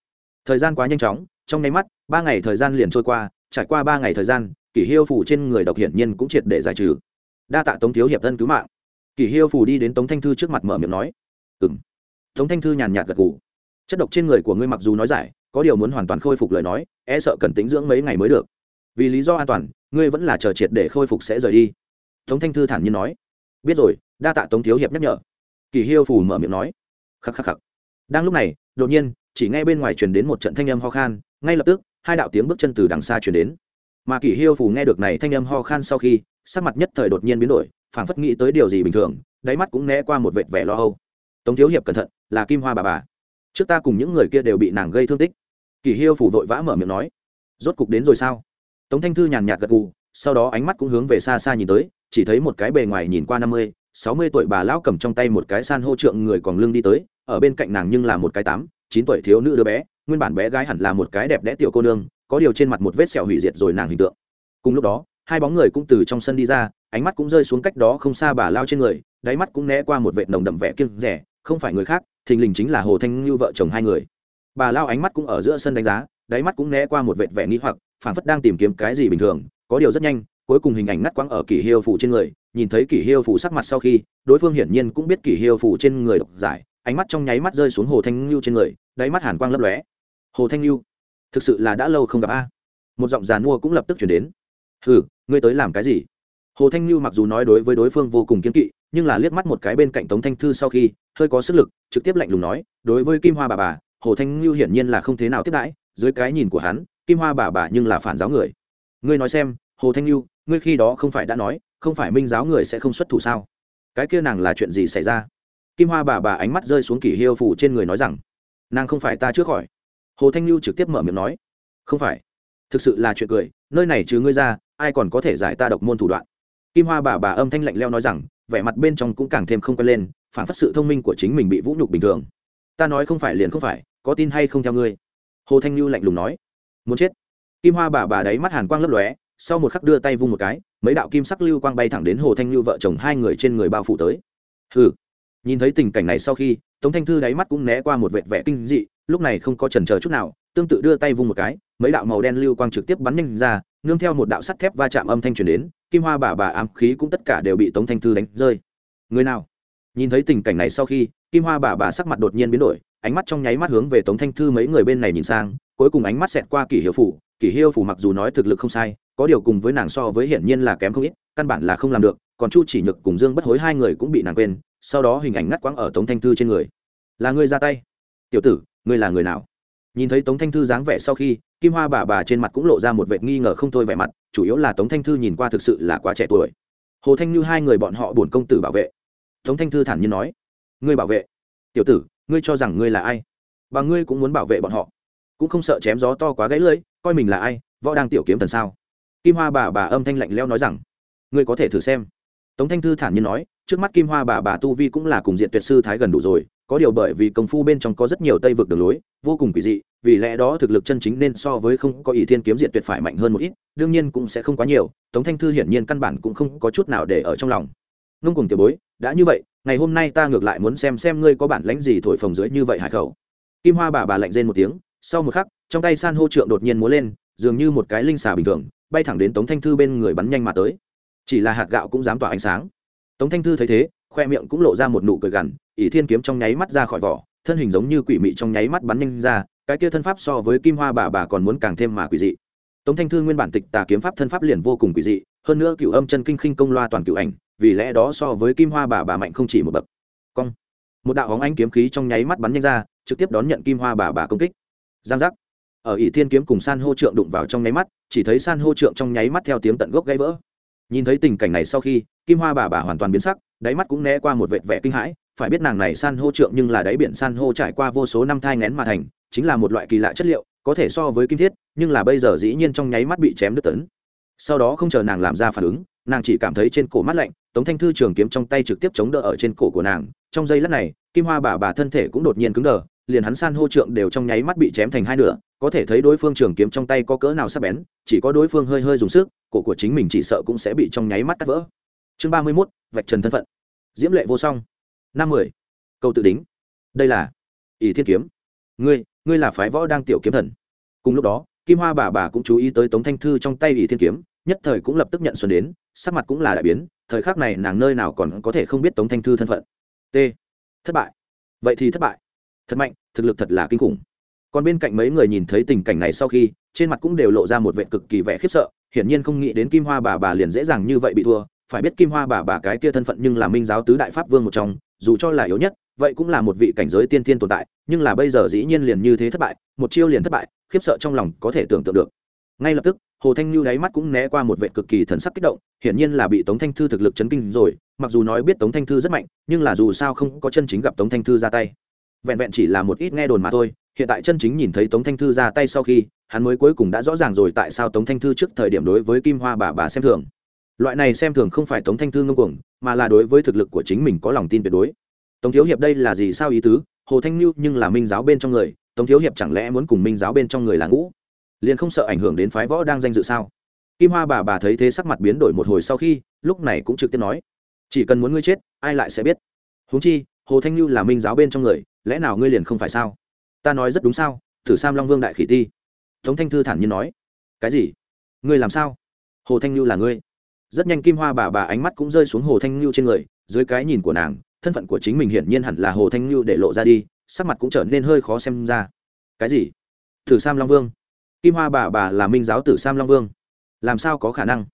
Thời gian quá nhanh chóng trong nháy mắt, ba ngày thời gian liền trôi qua, trải qua ba ngày thời gian, kỷ hiêu phủ trên người độc hiển nhiên cũng triệt để giải trừ. Đa tạ tống thiếu hiệp thân cứu mạng. Kỷ hiêu phủ đi đến tống thanh thư trước mặt mở miệng nói ừ m tống thanh thư nhàn nhạt gật g ủ chất độc trên người của ngươi mặc dù nói giải, có điều muốn hoàn toàn khôi phục lời nói e sợ cần tính dưỡng mấy ngày mới được. Vì lý do an toàn, ngươi vẫn là chờ triệt để khôi phục sẽ rời đi. Tống thanh thư thản nhiên nói. Biết rồi, đa tạ tống thiếu hiệp nhắc nhở. Kỳ hiêu phủ mở miệng nói. Khắc khắc khắc. Đang lúc này, đột nhiên chỉ ngay bên ngoài truyền đến một trận thanh âm ho khan, ngay lập tức, hai đạo tiếng bước chân từ đằng xa truyền đến. Mà kỷ hiêu phủ nghe được này thanh âm ho khan sau khi, sắc mặt nhất thời đột nhiên biến đổi, phảng phất nghĩ tới điều gì bình thường, đáy mắt cũng né qua một vệt vẻ lo âu. Tống thiếu hiệp cẩn thận, là kim hoa bà bà. Trước ta cùng những người kia đều bị nàng gây thương tích. Kỷ hiêu phủ vội vã mở miệng nói. Rốt cục đến rồi sao? Tống thanh thư nhàn nhạt gật gù, sau đó ánh mắt cũng hướng về xa xa nhìn tới, chỉ thấy một cái bề ngoài nhìn qua năm mươi, sáu mươi tuổi bà lão cầm trong tay một cái san hô trượng người còn lưng đi tới, ở bên cạnh nàng nhưng là một cái tám chín tuổi thiếu nữ đứa bé, nguyên bản bé gái hẳn là một cái đẹp đẽ tiểu cô nương, có điều trên mặt một vết sẹo hủy diệt rồi nàng hình tượng. Cùng lúc đó, hai bóng người cũng từ trong sân đi ra, ánh mắt cũng rơi xuống cách đó không xa bà lao trên người, đáy mắt cũng né qua một vệt nồng đậm vẻ kiêng rẻ, không phải người khác, thình lình chính là hồ thanh như vợ chồng hai người. Bà lao ánh mắt cũng ở giữa sân đánh giá, đáy mắt cũng né qua một vệt vẻ nghi hoặc phản phất đang tìm kiếm cái gì bình thường, có điều rất nhanh, cuối cùng hình ảnh ngắt quãng ở kỷ hiêu phủ trên người, nhìn thấy kỷ hiêu phủ sắc mặt sau khi, đối phương hiển nhiên cũng biết kỷ hiêu phủ trên người độc giải ánh mắt trong nháy mắt rơi xuống hồ thanh lưu trên người, đáy mắt hàn quang lấp lóe. Hồ thanh lưu thực sự là đã lâu không gặp a. Một giọng giàn mua cũng lập tức chuyển đến. Hừ, ngươi tới làm cái gì? Hồ thanh lưu mặc dù nói đối với đối phương vô cùng kiên kỵ, nhưng là liếc mắt một cái bên cạnh tống thanh thư sau khi, hơi có sức lực, trực tiếp lạnh lùng nói, đối với kim hoa bà bà, hồ thanh lưu hiển nhiên là không thế nào tiếp đãi, dưới cái nhìn của hắn, kim hoa bà bà nhưng là phản giáo người. Ngươi nói xem, hồ thanh lưu ngươi khi đó không phải đã nói, không phải minh giáo người sẽ không xuất thủ sao? Cái kia nàng là chuyện gì xảy ra? Kim hoa bà bà ánh mắt rơi xuống kỷ hiêu phủ trên người nói rằng, nàng không phải ta trước khỏi. Hồ thanh lưu trực tiếp mở miệng nói, không phải. Thực sự là chuyện cười, nơi này trừ ngươi ra, ai còn có thể giải ta độc môn thủ đoạn? Kim hoa bà bà âm thanh lạnh leo nói rằng, vẻ mặt bên trong cũng càng thêm không quen lên, phản phát sự thông minh của chính mình bị vũ nhục bình thường. Ta nói không phải liền không phải, có tin hay không theo ngươi? Hồ thanh lưu lạnh lùng nói, muốn chết. Kim hoa bà bà đáy mắt hàn quang lấp lóe, sau một khắc đưa tay vung một cái, mấy đạo kim sắc lưu quang bay thẳng đến hồ thanh lưu vợ chồng hai người trên người bao phủ tới. Hừ nhìn thấy tình cảnh này sau khi, tống thanh thư đáy mắt cũng né qua một vệt vẻ kinh dị, lúc này không có chần chờ chút nào, tương tự đưa tay vung một cái, mấy đạo màu đen lưu quang trực tiếp bắn nhanh ra, nương theo một đạo sắt thép va chạm âm thanh truyền đến, kim hoa bà bà ám khí cũng tất cả đều bị tống thanh thư đánh rơi. Người nào? Nhìn thấy tình cảnh này sau khi, kim hoa bà bà sắc mặt đột nhiên biến đổi, ánh mắt trong nháy mắt hướng về tống thanh thư mấy người bên này nhìn sang, cuối cùng ánh mắt xẹt qua kỷ hiệu phủ. Kỷ hiệu phủ mặc dù nói thực lực không sai, có điều cùng với nàng so với hiển nhiên là kém không ít, căn bản là không làm được, còn chu chỉ nhược cùng dương bất hối hai người cũng bị nàng quên sau đó hình ảnh ngắt quãng ở tống thanh thư trên người. Là ngươi ra tay? Tiểu tử, ngươi là người nào? Nhìn thấy tống thanh thư dáng vẻ sau khi, kim hoa bà bà trên mặt cũng lộ ra một vệ nghi ngờ không thôi vẻ mặt, chủ yếu là tống thanh thư nhìn qua thực sự là quá trẻ tuổi. Hồ thanh như hai người bọn họ bổn công tử bảo vệ. Tống thanh thư thản nhiên nói, ngươi bảo vệ? Tiểu tử, ngươi cho rằng ngươi là ai? Và ngươi cũng muốn bảo vệ bọn họ? Cũng không sợ chém gió to quá gãy lưỡi, coi mình là ai, võ đang tiểu kiếm thần sao? Kim hoa bà bà âm thanh lạnh leo nói rằng, ngươi có thể thử xem. Tống thanh thư thản nhiên nói trước mắt kim hoa bà bà tu vi cũng là cùng diện tuyệt sư thái gần đủ rồi, có điều bởi vì công phu bên trong có rất nhiều tây vực đường lối, vô cùng quỷ dị, vì lẽ đó thực lực chân chính nên so với không có ý thiên kiếm diện tuyệt phải mạnh hơn một ít, đương nhiên cũng sẽ không quá nhiều, tống thanh thư hiển nhiên căn bản cũng không có chút nào để ở trong lòng. Ngông cùng tiểu bối, đã như vậy, ngày hôm nay ta ngược lại muốn xem xem ngươi có bản lãnh gì thổi phồng dưới như vậy hải khẩu. Kim hoa bà bà lạnh rên một tiếng, sau một khắc, trong tay san hô trượng đột nhiên múa lên, dường như một cái linh xà bình thường, bay thẳng đến tống thanh thư bên người bắn nhanh mà tới. Chỉ là hạt gạo cũng dám tỏa ánh sáng tống thanh thư thấy thế, khoe miệng cũng lộ ra một nụ cười gằn, ỷ thiên kiếm trong nháy mắt ra khỏi vỏ, thân hình giống như quỷ mị trong nháy mắt bắn nhanh ra, cái kia thân pháp so với kim hoa bà bà còn muốn càng thêm mà quỷ dị. Tống thanh thư nguyên bản tịch tà kiếm pháp thân pháp liền vô cùng quỷ dị, hơn nữa cựu âm chân kinh khinh công loa toàn cựu ảnh, vì lẽ đó so với kim hoa bà bà mạnh không chỉ một bậc. Cong. Một đạo hóng ánh kiếm khí trong nháy mắt bắn nhanh ra, trực tiếp đón nhận kim hoa bà bà công kích. Giang giác. Ở ỷ thiên kiếm cùng san hô trượng đụng vào trong nháy mắt, chỉ thấy san hô trượng trong nháy mắt theo tiếng tận gốc gãy vỡ nhìn thấy tình cảnh này sau khi, kim hoa bà bà hoàn toàn biến sắc, đáy mắt cũng né qua một vệt vẻ kinh hãi, phải biết nàng này san hô trượng nhưng là đáy biển san hô trải qua vô số năm thai ngén mà thành, chính là một loại kỳ lạ chất liệu, có thể so với kim thiết, nhưng là bây giờ dĩ nhiên trong nháy mắt bị chém đứt tấn. Sau đó không chờ nàng làm ra phản ứng, nàng chỉ cảm thấy trên cổ mắt lạnh, tống thanh thư trường kiếm trong tay trực tiếp chống đỡ ở trên cổ của nàng. Trong giây lát này, kim hoa bà bà thân thể cũng đột nhiên cứng đờ, liền hắn san hô trượng đều trong nháy mắt bị chém thành hai nửa có thể thấy đối phương trường kiếm trong tay có cỡ nào sắc bén, chỉ có đối phương hơi hơi dùng sức, cổ của chính mình chỉ sợ cũng sẽ bị trong nháy mắt cắt vỡ. Chương ba mươi mốt, vạch trần thân phận. Diễm lệ vô song. Năm mười. Câu tự đính. Đây là ỷ thiên kiếm. Ngươi ngươi là phái võ đang tiểu kiếm thần. Cùng lúc đó, kim hoa bà bà cũng chú ý tới tống thanh thư trong tay ỷ thiên kiếm, nhất thời cũng lập tức nhận xuân đến, sắc mặt cũng là đại biến, thời khắc này nàng nơi nào còn có thể không biết tống thanh thư thân phận. T. Thất bại. Vậy thì thất bại. Thật mạnh, thực lực thật là kinh khủng còn bên cạnh mấy người nhìn thấy tình cảnh này sau khi, trên mặt cũng đều lộ ra một vẻ cực kỳ vẻ khiếp sợ, hiển nhiên không nghĩ đến kim hoa bà bà liền dễ dàng như vậy bị thua. Phải biết kim hoa bà bà cái kia thân phận nhưng là minh giáo tứ đại pháp vương một trong, dù cho là yếu nhất, vậy cũng là một vị cảnh giới tiên thiên tồn tại, nhưng là bây giờ dĩ nhiên liền như thế thất bại, một chiêu liền thất bại, khiếp sợ trong lòng có thể tưởng tượng được. Ngay lập tức, hồ thanh lưu đáy mắt cũng né qua một vệ cực kỳ thần sắc kích động, hiển nhiên là bị tống thanh thư thực lực chấn kinh rồi, mặc dù nói biết tống thanh thư rất mạnh, nhưng là dù sao không có chân chính gặp tống thanh thư ra tay. Vẹn vẹn chỉ là một ít nghe đồn mà thôi hiện tại chân chính nhìn thấy tống thanh thư ra tay sau khi, hắn mới cuối cùng đã rõ ràng rồi tại sao tống thanh thư trước thời điểm đối với kim hoa bà bà xem thường. Loại này xem thường không phải tống thanh thư ngông cuồng, mà là đối với thực lực của chính mình có lòng tin tuyệt đối. Tống thiếu hiệp đây là gì sao ý tứ? Hồ thanh lưu nhưng là minh giáo bên trong người, tống thiếu hiệp chẳng lẽ muốn cùng minh giáo bên trong người là ngũ? Liền không sợ ảnh hưởng đến phái võ đang danh dự sao? Kim hoa bà bà thấy thế sắc mặt biến đổi một hồi sau khi, lúc này cũng trực tiếp nói, chỉ cần muốn ngươi chết, ai lại sẽ biết? Huống chi, hồ thanh lưu là minh giáo bên trong người, lẽ nào ngươi liền không phải sao? Ta nói rất đúng sao, thử sam long vương đại khỉ ti. Tống thanh thư thản nhiên nói. Cái gì? Ngươi làm sao? Hồ thanh lưu là ngươi. Rất nhanh kim hoa bà bà ánh mắt cũng rơi xuống hồ thanh lưu trên người, dưới cái nhìn của nàng, thân phận của chính mình hiển nhiên hẳn là hồ thanh lưu để lộ ra đi, sắc mặt cũng trở nên hơi khó xem ra. Cái gì? Thử sam long vương. Kim hoa bà bà là minh giáo tử sam long vương. Làm sao có khả năng?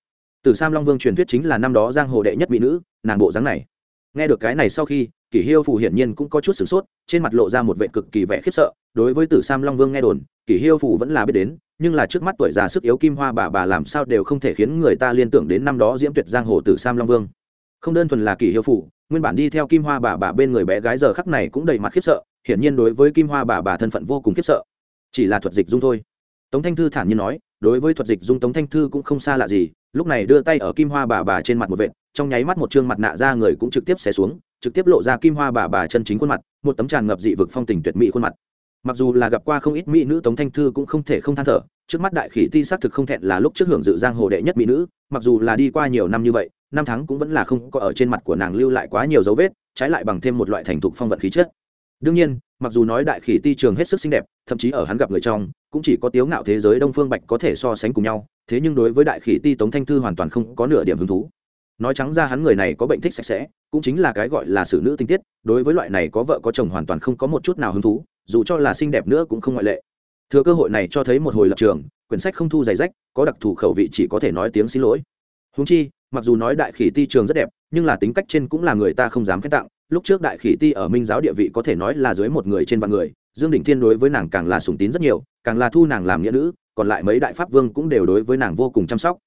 Tử sam long vương truyền thuyết chính là năm đó giang hồ đệ nhất mỹ nữ, nàng bộ dáng này nghe được cái này sau khi, kỷ hiêu phủ hiển nhiên cũng có chút sửng sốt, trên mặt lộ ra một vệ cực kỳ vẻ khiếp sợ, đối với tử sam long vương nghe đồn, kỷ hiêu phủ vẫn là biết đến, nhưng là trước mắt tuổi già sức yếu kim hoa bà bà làm sao đều không thể khiến người ta liên tưởng đến năm đó diễm tuyệt giang hồ tử sam long vương. Không đơn thuần là kỷ hiêu phủ nguyên bản đi theo kim hoa bà bà bên người bé gái giờ khắc này cũng đầy mặt khiếp sợ, hiển nhiên đối với kim hoa bà bà thân phận vô cùng khiếp sợ. Chỉ là thuật dịch dung thôi. Tống thanh thư thản nhiên nói đối với thuật dịch dung tống thanh thư cũng không xa lạ gì, lúc này đưa tay ở kim hoa bà bà trên mặt một vệt, trong nháy mắt một chương mặt nạ ra người cũng trực tiếp xé xuống, trực tiếp lộ ra kim hoa bà bà chân chính khuôn mặt, một tấm tràn ngập dị vực phong tình tuyệt mỹ khuôn mặt. Mặc dù là gặp qua không ít mỹ nữ tống thanh thư cũng không thể không than thở, trước mắt đại khỉ ti xác thực không thẹn là lúc trước hưởng dự giang hồ đệ nhất mỹ nữ, mặc dù là đi qua nhiều năm như vậy, năm tháng cũng vẫn là không có ở trên mặt của nàng lưu lại quá nhiều dấu vết, trái lại bằng thêm một loại thành thục phong vận khí chất. Đương nhiên, mặc dù nói đại khỉ ti trường hết sức xinh đẹp, thậm chí ở hắn gặp người trong cũng chỉ có tiếu ngạo thế giới đông phương bạch có thể so sánh cùng nhau, thế nhưng đối với đại khỉ ti tống thanh thư hoàn toàn không có nửa điểm hứng thú. Nói trắng ra hắn người này có bệnh thích sạch sẽ, cũng chính là cái gọi là xử nữ tinh tiết, đối với loại này có vợ có chồng hoàn toàn không có một chút nào hứng thú, dù cho là xinh đẹp nữa cũng không ngoại lệ. Thừa cơ hội này cho thấy một hồi lập trường, quyển sách không thu giày rách, có đặc thù khẩu vị chỉ có thể nói tiếng xin lỗi. Húng chi, mặc dù nói đại khỉ ti trường rất đẹp, nhưng là tính cách trên cũng là người ta không dám khen tặng, lúc trước đại khỉ ti ở minh giáo địa vị có thể nói là dưới một người trên vạn người dương đỉnh thiên đối với nàng càng là sùng tín rất nhiều, càng là thu nàng làm nghĩa nữ, còn lại mấy đại pháp vương cũng đều đối với nàng vô cùng chăm sóc.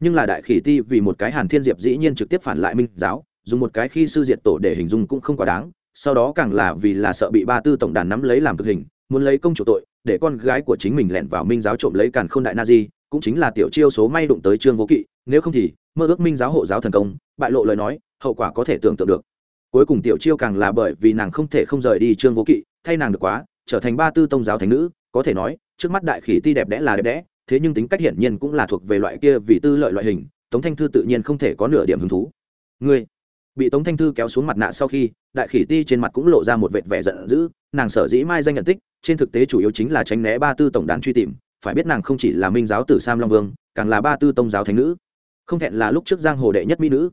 Nhưng là đại khỉ ti vì một cái hàn thiên diệp dĩ nhiên trực tiếp phản lại minh giáo, dùng một cái khi sư diệt tổ để hình dung cũng không quá đáng, sau đó càng là vì là sợ bị ba tư tổng đàn nắm lấy làm thực hình, muốn lấy công chủ tội, để con gái của chính mình lẻn vào minh giáo trộm lấy càn k h ô n đại na di, cũng chính là tiểu chiêu số may đụng tới trương vô kỵ, nếu không thì, mơ ước minh giáo hộ giáo thần công, bại lộ lời nói, hậu quả có thể tưởng tượng được. Cuối cùng tiểu chiêu càng là bởi vì nàng không thể không rời đi trương vô kỵ, thay nàng được quá trở thành ba tư tông giáo thánh nữ, có thể nói, trước mắt đại khỉ ti đẹp đẽ là đẹp đẽ, thế nhưng tính cách hiển nhiên cũng là thuộc về loại kia vì tư lợi loại hình, tống thanh thư tự nhiên không thể có nửa điểm hứng thú. Ngươi, bị tống thanh thư kéo xuống mặt nạ sau khi, đại khỉ ti trên mặt cũng lộ ra một vệt vẻ giận dữ, nàng sở dĩ mai danh nhận tích, trên thực tế chủ yếu chính là tránh né ba tư tổng đán truy tìm, phải biết nàng không chỉ là minh giáo tử sam long vương, càng là ba tư tông giáo thánh nữ. Không thẹn là lúc trước giang hồ đệ nhất mỹ nữ.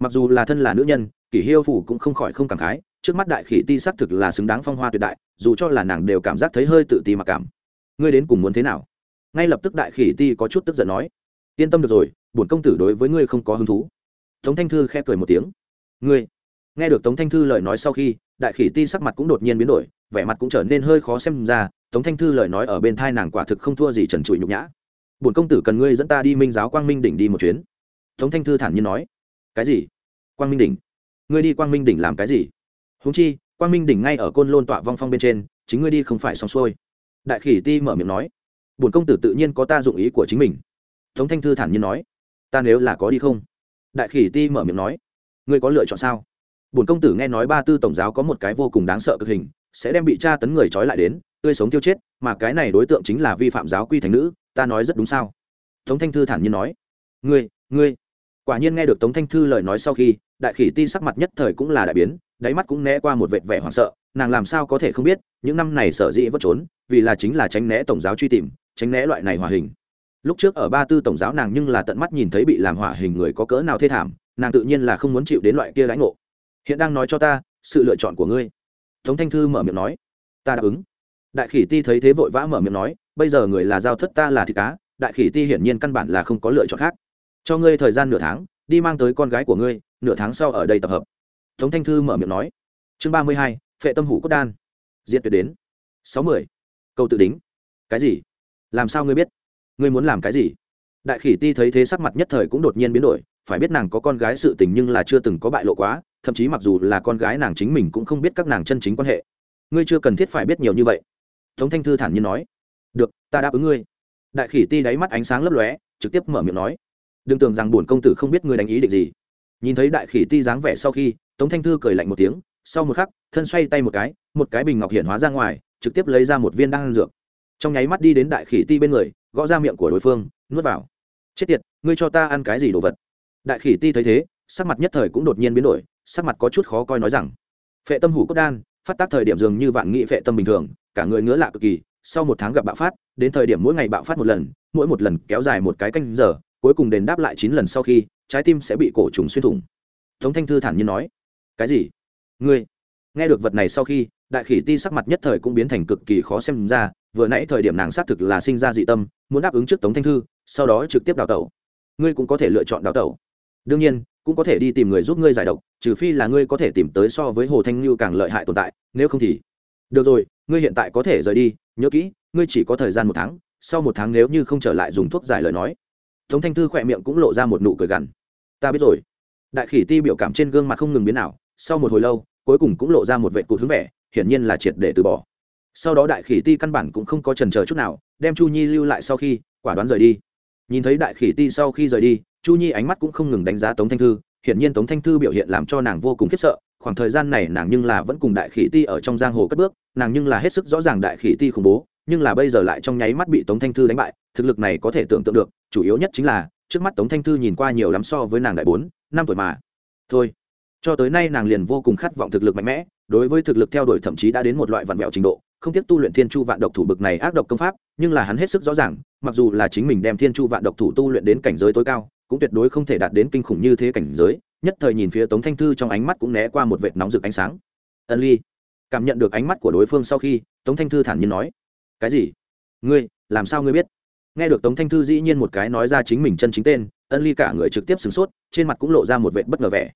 Mặc dù là thân là nữ nhân, kỷ hiêu phủ cũng không khỏi không cảm khái trước mắt đại khỉ ti xác thực là xứng đáng phong hoa tuyệt đại, dù cho là nàng đều cảm giác thấy hơi tự ti mặc cảm. Ngươi đến cùng muốn thế nào? Ngay lập tức đại khỉ ti có chút tức giận nói. Yên tâm được rồi, bổn công tử đối với ngươi không có hứng thú. Tống thanh thư khẽ cười một tiếng. Ngươi? Nghe được tống thanh thư lời nói sau khi, đại khỉ ti sắc mặt cũng đột nhiên biến đổi, vẻ mặt cũng trở nên hơi khó xem ra, tống thanh thư lời nói ở bên thai nàng quả thực không thua gì trần trụi nhục nhã. Bổn công tử cần ngươi dẫn ta đi minh giáo quang minh đỉnh đi một chuyến. Tống thanh thư thản nhiên nói. Cái gì? Quang minh đỉnh? Ngươi đi quang minh đỉnh làm cái gì? Húng chi, quang minh đỉnh ngay ở côn lôn tọa vong phong bên trên, chính ngươi đi không phải xong xuôi. Đại khỉ ti mở miệng nói, bổn công tử tự nhiên có ta dụng ý của chính mình. Tống thanh thư thản nhiên nói, ta nếu là có đi không? Đại khỉ ti mở miệng nói, ngươi có lựa chọn sao? Bổn công tử nghe nói ba tư tổng giáo có một cái vô cùng đáng sợ cực hình, sẽ đem bị tra tấn người trói lại đến, tươi sống tiêu chết, mà cái này đối tượng chính là vi phạm giáo quy thành nữ, ta nói rất đúng sao? Tống thanh thư thản nhiên nói, ngươi ngươi. Quả nhiên nghe được tống thanh thư lời nói sau khi, đại khỉ ti sắc mặt nhất thời cũng là đại biến đáy mắt cũng né qua một vệt vẻ hoảng sợ, nàng làm sao có thể không biết, những năm này sở dĩ vẫn trốn, vì là chính là tránh né tổng giáo truy tìm, tránh né loại này hòa hình. Lúc trước ở ba tư tổng giáo nàng nhưng là tận mắt nhìn thấy bị làm hỏa hình người có cỡ nào thê thảm, nàng tự nhiên là không muốn chịu đến loại kia lãnh ngộ. Hiện đang nói cho ta, sự lựa chọn của ngươi. Tống thanh thư mở miệng nói. Ta đáp ứng. Đại khỉ ti thấy thế vội vã mở miệng nói, bây giờ người là giao thất ta là thịt cá, đại khỉ ti hiển nhiên căn bản là không có lựa chọn khác. Cho ngươi thời gian nửa tháng, đi mang tới con gái của ngươi, nửa tháng sau ở đây tập hợp tống thanh thư mở miệng nói. Chương ba mươi hai, phệ tâm hủ cốt đan. Diện tuyệt đến. Sáu mươi câu tự đính. Cái gì? Làm sao ngươi biết? Ngươi muốn làm cái gì? Đại khỉ ti thấy thế sắc mặt nhất thời cũng đột nhiên biến đổi, phải biết nàng có con gái sự tình nhưng là chưa từng có bại lộ quá, thậm chí mặc dù là con gái nàng chính mình cũng không biết các nàng chân chính quan hệ. Ngươi chưa cần thiết phải biết nhiều như vậy. Tống thanh thư thản nhiên nói. Được, ta đáp ứng ngươi. Đại khỉ ti đáy mắt ánh sáng lấp lóe, trực tiếp mở miệng nói. Đừng tưởng rằng bổn công tử không biết ngươi đánh ý định gì. Nhìn thấy đại khỉ ti dáng vẻ sau khi tống thanh thư cười lạnh một tiếng, sau một khắc, thân xoay tay một cái một cái bình ngọc hiển hóa ra ngoài, trực tiếp lấy ra một viên đan dược. Trong nháy mắt đi đến đại khỉ ti bên người, gõ ra miệng của đối phương, nuốt vào. Chết tiệt, ngươi cho ta ăn cái gì đồ vật? Đại khỉ ti thấy thế, sắc mặt nhất thời cũng đột nhiên biến đổi, sắc mặt có chút khó coi nói rằng, phệ tâm hủ cốt đan, phát tác thời điểm dường như vạn nghị phệ tâm bình thường, cả người ngứa lạ cực kỳ, sau một tháng gặp bạo phát, đến thời điểm mỗi ngày bạo phát một lần, mỗi một lần kéo dài một cái canh giờ, cuối cùng đền đáp lại chín lần sau khi, trái tim sẽ bị cổ trùng xuyên thủng. Tống thanh thư thản nhiên nói cái gì? Ngươi? Nghe được vật này sau khi, đại khỉ ti sắc mặt nhất thời cũng biến thành cực kỳ khó xem ra, vừa nãy thời điểm nàng xác thực là sinh ra dị tâm, muốn đáp ứng trước tống thanh thư, sau đó trực tiếp đào tẩu. Ngươi cũng có thể lựa chọn đào tẩu. Đương nhiên, cũng có thể đi tìm người giúp ngươi giải độc, trừ phi là ngươi có thể tìm tới so với hồ thanh như càng lợi hại tồn tại, nếu không thì. Được rồi, ngươi hiện tại có thể rời đi, nhớ kỹ, ngươi chỉ có thời gian một tháng, sau một tháng nếu như không trở lại dùng thuốc giải lời nói. Tống thanh thư khỏe miệng cũng lộ ra một nụ cười gằn. Ta biết rồi. Đại khỉ ti biểu cảm trên gương mặt không ngừng biến nào sau một hồi lâu, cuối cùng cũng lộ ra một vệ cụt hướng vẻ, hiển nhiên là triệt để từ bỏ. Sau đó đại khỉ ti căn bản cũng không có trần chờ chút nào, đem chu nhi lưu lại sau khi, quả đoán rời đi. Nhìn thấy đại khỉ ti sau khi rời đi, chu nhi ánh mắt cũng không ngừng đánh giá tống thanh thư, hiển nhiên tống thanh thư biểu hiện làm cho nàng vô cùng khiếp sợ, khoảng thời gian này nàng nhưng là vẫn cùng đại khỉ ti ở trong giang hồ cất bước, nàng nhưng là hết sức rõ ràng đại khỉ ti khủng bố, nhưng là bây giờ lại trong nháy mắt bị tống thanh thư đánh bại, thực lực này có thể tưởng tượng được, chủ yếu nhất chính là, trước mắt tống thanh thư nhìn qua nhiều lắm so với nàng đại bốn, năm tuổi mà. Thôi cho tới nay nàng liền vô cùng khát vọng thực lực mạnh mẽ, đối với thực lực theo đuổi thậm chí đã đến một loại vạn vẹo trình độ, không tiếp tu luyện thiên chu vạn độc thủ bực này ác độc công pháp, nhưng là hắn hết sức rõ ràng, mặc dù là chính mình đem thiên chu vạn độc thủ tu luyện đến cảnh giới tối cao, cũng tuyệt đối không thể đạt đến kinh khủng như thế cảnh giới, nhất thời nhìn phía tống thanh thư trong ánh mắt cũng né qua một vệt nóng rực ánh sáng. Ân ly. Cảm nhận được ánh mắt của đối phương sau khi, tống thanh thư thản nhiên nói, cái gì? Ngươi, làm sao ngươi biết? Nghe được tống thanh thư dĩ nhiên một cái nói ra chính mình chân chính tên, ân ly cả người trực tiếp sửng sốt, trên mặt cũng lộ ra một vệt bất ngờ vẻ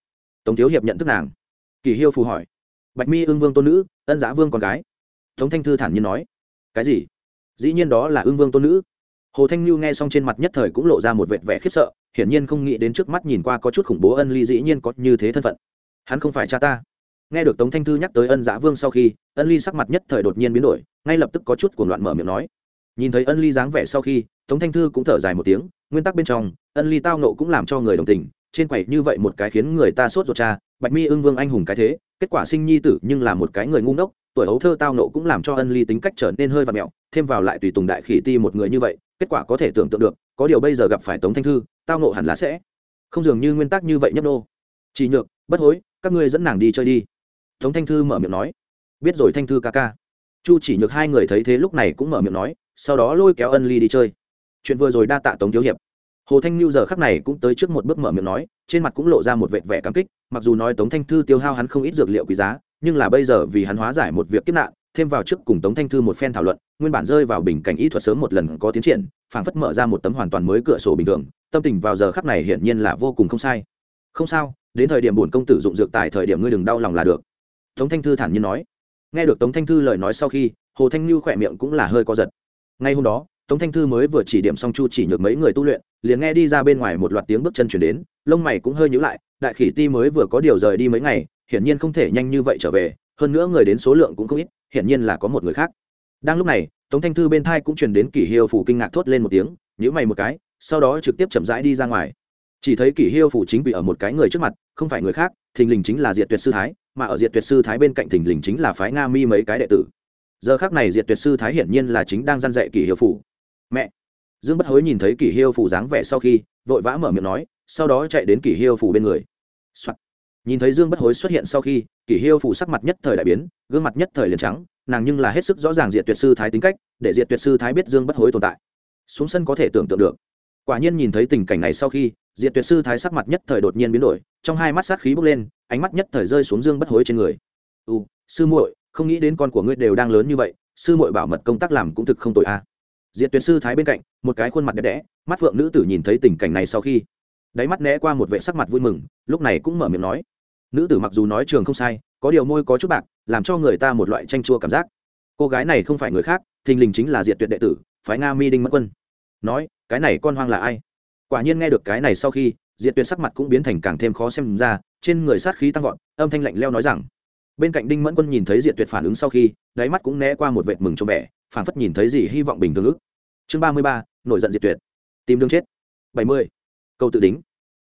tống thiếu hiệp nhận thức nàng. Kỳ hiêu phù hỏi. Bạch mi Ưng vương tôn nữ, ân giã vương con gái. Tống thanh thư thản nhiên nói. Cái gì? Dĩ nhiên đó là Ưng vương tôn nữ. Hồ thanh lưu nghe xong trên mặt nhất thời cũng lộ ra một vệt vẻ khiếp sợ, hiển nhiên không nghĩ đến trước mắt nhìn qua có chút khủng bố ân ly dĩ nhiên có như thế thân phận. Hắn không phải cha ta. Nghe được tống thanh thư nhắc tới ân giã vương sau khi, ân ly sắc mặt nhất thời đột nhiên biến đổi, ngay lập tức có chút cuồng loạn mở miệng nói. Nhìn thấy ân ly dáng vẻ sau khi, tống thanh thư cũng thở dài một tiếng, nguyên tắc bên trong, ân ly tao nộ cũng làm cho người đồng tình trên quầy như vậy một cái khiến người ta sốt ruột cha, bạch mi ưng vương anh hùng cái thế, kết quả sinh nhi tử nhưng là một cái người ngu ngốc, tuổi ấu thơ tao nộ cũng làm cho ân ly tính cách trở nên hơi và mẹo, thêm vào lại tùy tùng đại khỉ ti một người như vậy, kết quả có thể tưởng tượng được, có điều bây giờ gặp phải tống thanh thư, tao nộ hẳn là sẽ không dường như nguyên tắc như vậy nhấp nô. Chỉ nhược, bất hối, các ngươi dẫn nàng đi chơi đi. Tống thanh thư mở miệng nói. Biết rồi thanh thư ca ca. Chu chỉ nhược hai người thấy thế lúc này cũng mở miệng nói, sau đó lôi kéo ân ly đi chơi. Chuyện vừa rồi đa tạ tống thiếu hiệp hồ thanh lưu giờ khắc này cũng tới trước một bước mở miệng nói, trên mặt cũng lộ ra một vệt vẻ cảm kích, mặc dù nói tống thanh thư tiêu hao hắn không ít dược liệu quý giá, nhưng là bây giờ vì hắn hóa giải một việc kiếp nạn, thêm vào trước cùng tống thanh thư một phen thảo luận, nguyên bản rơi vào bình cảnh y thuật sớm một lần có tiến triển, phảng phất mở ra một tấm hoàn toàn mới cửa sổ bình thường, tâm tình vào giờ khắc này hiển nhiên là vô cùng không sai. Không sao, đến thời điểm bổn công tử dụng dược tại thời điểm ngươi đừng đau lòng là được. Tống thanh thư thản nhiên nói. Nghe được tống thanh thư lời nói sau khi, hồ thanh lưu khỏe miệng cũng là hơi co giật. Ngay hôm đó tống thanh thư mới vừa chỉ điểm xong chu chỉ nhược mấy người tu luyện, liền nghe đi ra bên ngoài một loạt tiếng bước chân chuyển đến, lông mày cũng hơi nhữ lại, đại khỉ ti mới vừa có điều rời đi mấy ngày, hiển nhiên không thể nhanh như vậy trở về, hơn nữa người đến số lượng cũng không ít, hiển nhiên là có một người khác. Đang lúc này, tống thanh thư bên thai cũng truyền đến kỷ hiêu phủ kinh ngạc thốt lên một tiếng nhữ mày một cái, sau đó trực tiếp chậm rãi đi ra ngoài. Chỉ thấy kỷ hiêu phủ chính bị ở một cái người trước mặt, không phải người khác, thình lình chính là diệt tuyệt sư thái, mà ở diệt tuyệt sư thái bên cạnh thình lình chính là phái nga mi mấy cái đệ tử. Giờ khác này diệt tuyệt sư thái hiển nhiên là chính đang gian dạy kỷ hiêu phủ mẹ. Dương bất hối nhìn thấy kỷ hiêu phủ dáng vẻ sau khi, vội vã mở miệng nói, sau đó chạy đến kỷ hiêu phủ bên người、Soạn. nhìn thấy dương bất hối xuất hiện sau khi, kỷ hiêu phủ sắc mặt nhất thời đại biến, gương mặt nhất thời liền trắng, nàng nhưng là hết sức rõ ràng diệt tuyệt sư thái tính cách, để diệt tuyệt sư thái biết dương bất hối tồn tại. Xuống sân có thể tưởng tượng được. Quả nhiên nhìn thấy tình cảnh này sau khi, diệt tuyệt sư thái sắc mặt nhất thời đột nhiên biến đổi, trong hai mắt sát khí bốc lên, ánh mắt nhất thời rơi xuống dương bất hối trên người. U sư muội, không nghĩ đến con của ngươi đều đang lớn như vậy, sư muội bảo mật công tác làm cũng thực không tội a. à diệt tuyệt sư thái bên cạnh, một cái khuôn mặt đẹp đẽ, mắt phượng nữ tử nhìn thấy tình cảnh này sau khi, đáy mắt né qua một vệ sắc mặt vui mừng, lúc này cũng mở miệng nói. Nữ tử mặc dù nói trường không sai, có điều môi có chút bạc, làm cho người ta một loại tranh chua cảm giác. Cô gái này không phải người khác, thình lình chính là diệt tuyệt đệ tử, phái nga mi đinh mất quân. Nói, cái này con hoang là ai? Quả nhiên nghe được cái này sau khi, diệt tuyệt sắc mặt cũng biến thành càng thêm khó xem ra, trên người sát khí tăng vọt, âm thanh lạnh leo nói rằng. Bên cạnh đinh mẫn quân nhìn thấy diệt tuyệt phản ứng sau khi, đáy mắt cũng né qua một vệt mừng cho vẻ phản phất nhìn thấy gì hy vọng bình thường ức. Chương ba mươi ba, nổi giận diệt tuyệt. Tìm đường chết. Bảy mươi. Câu tự đính.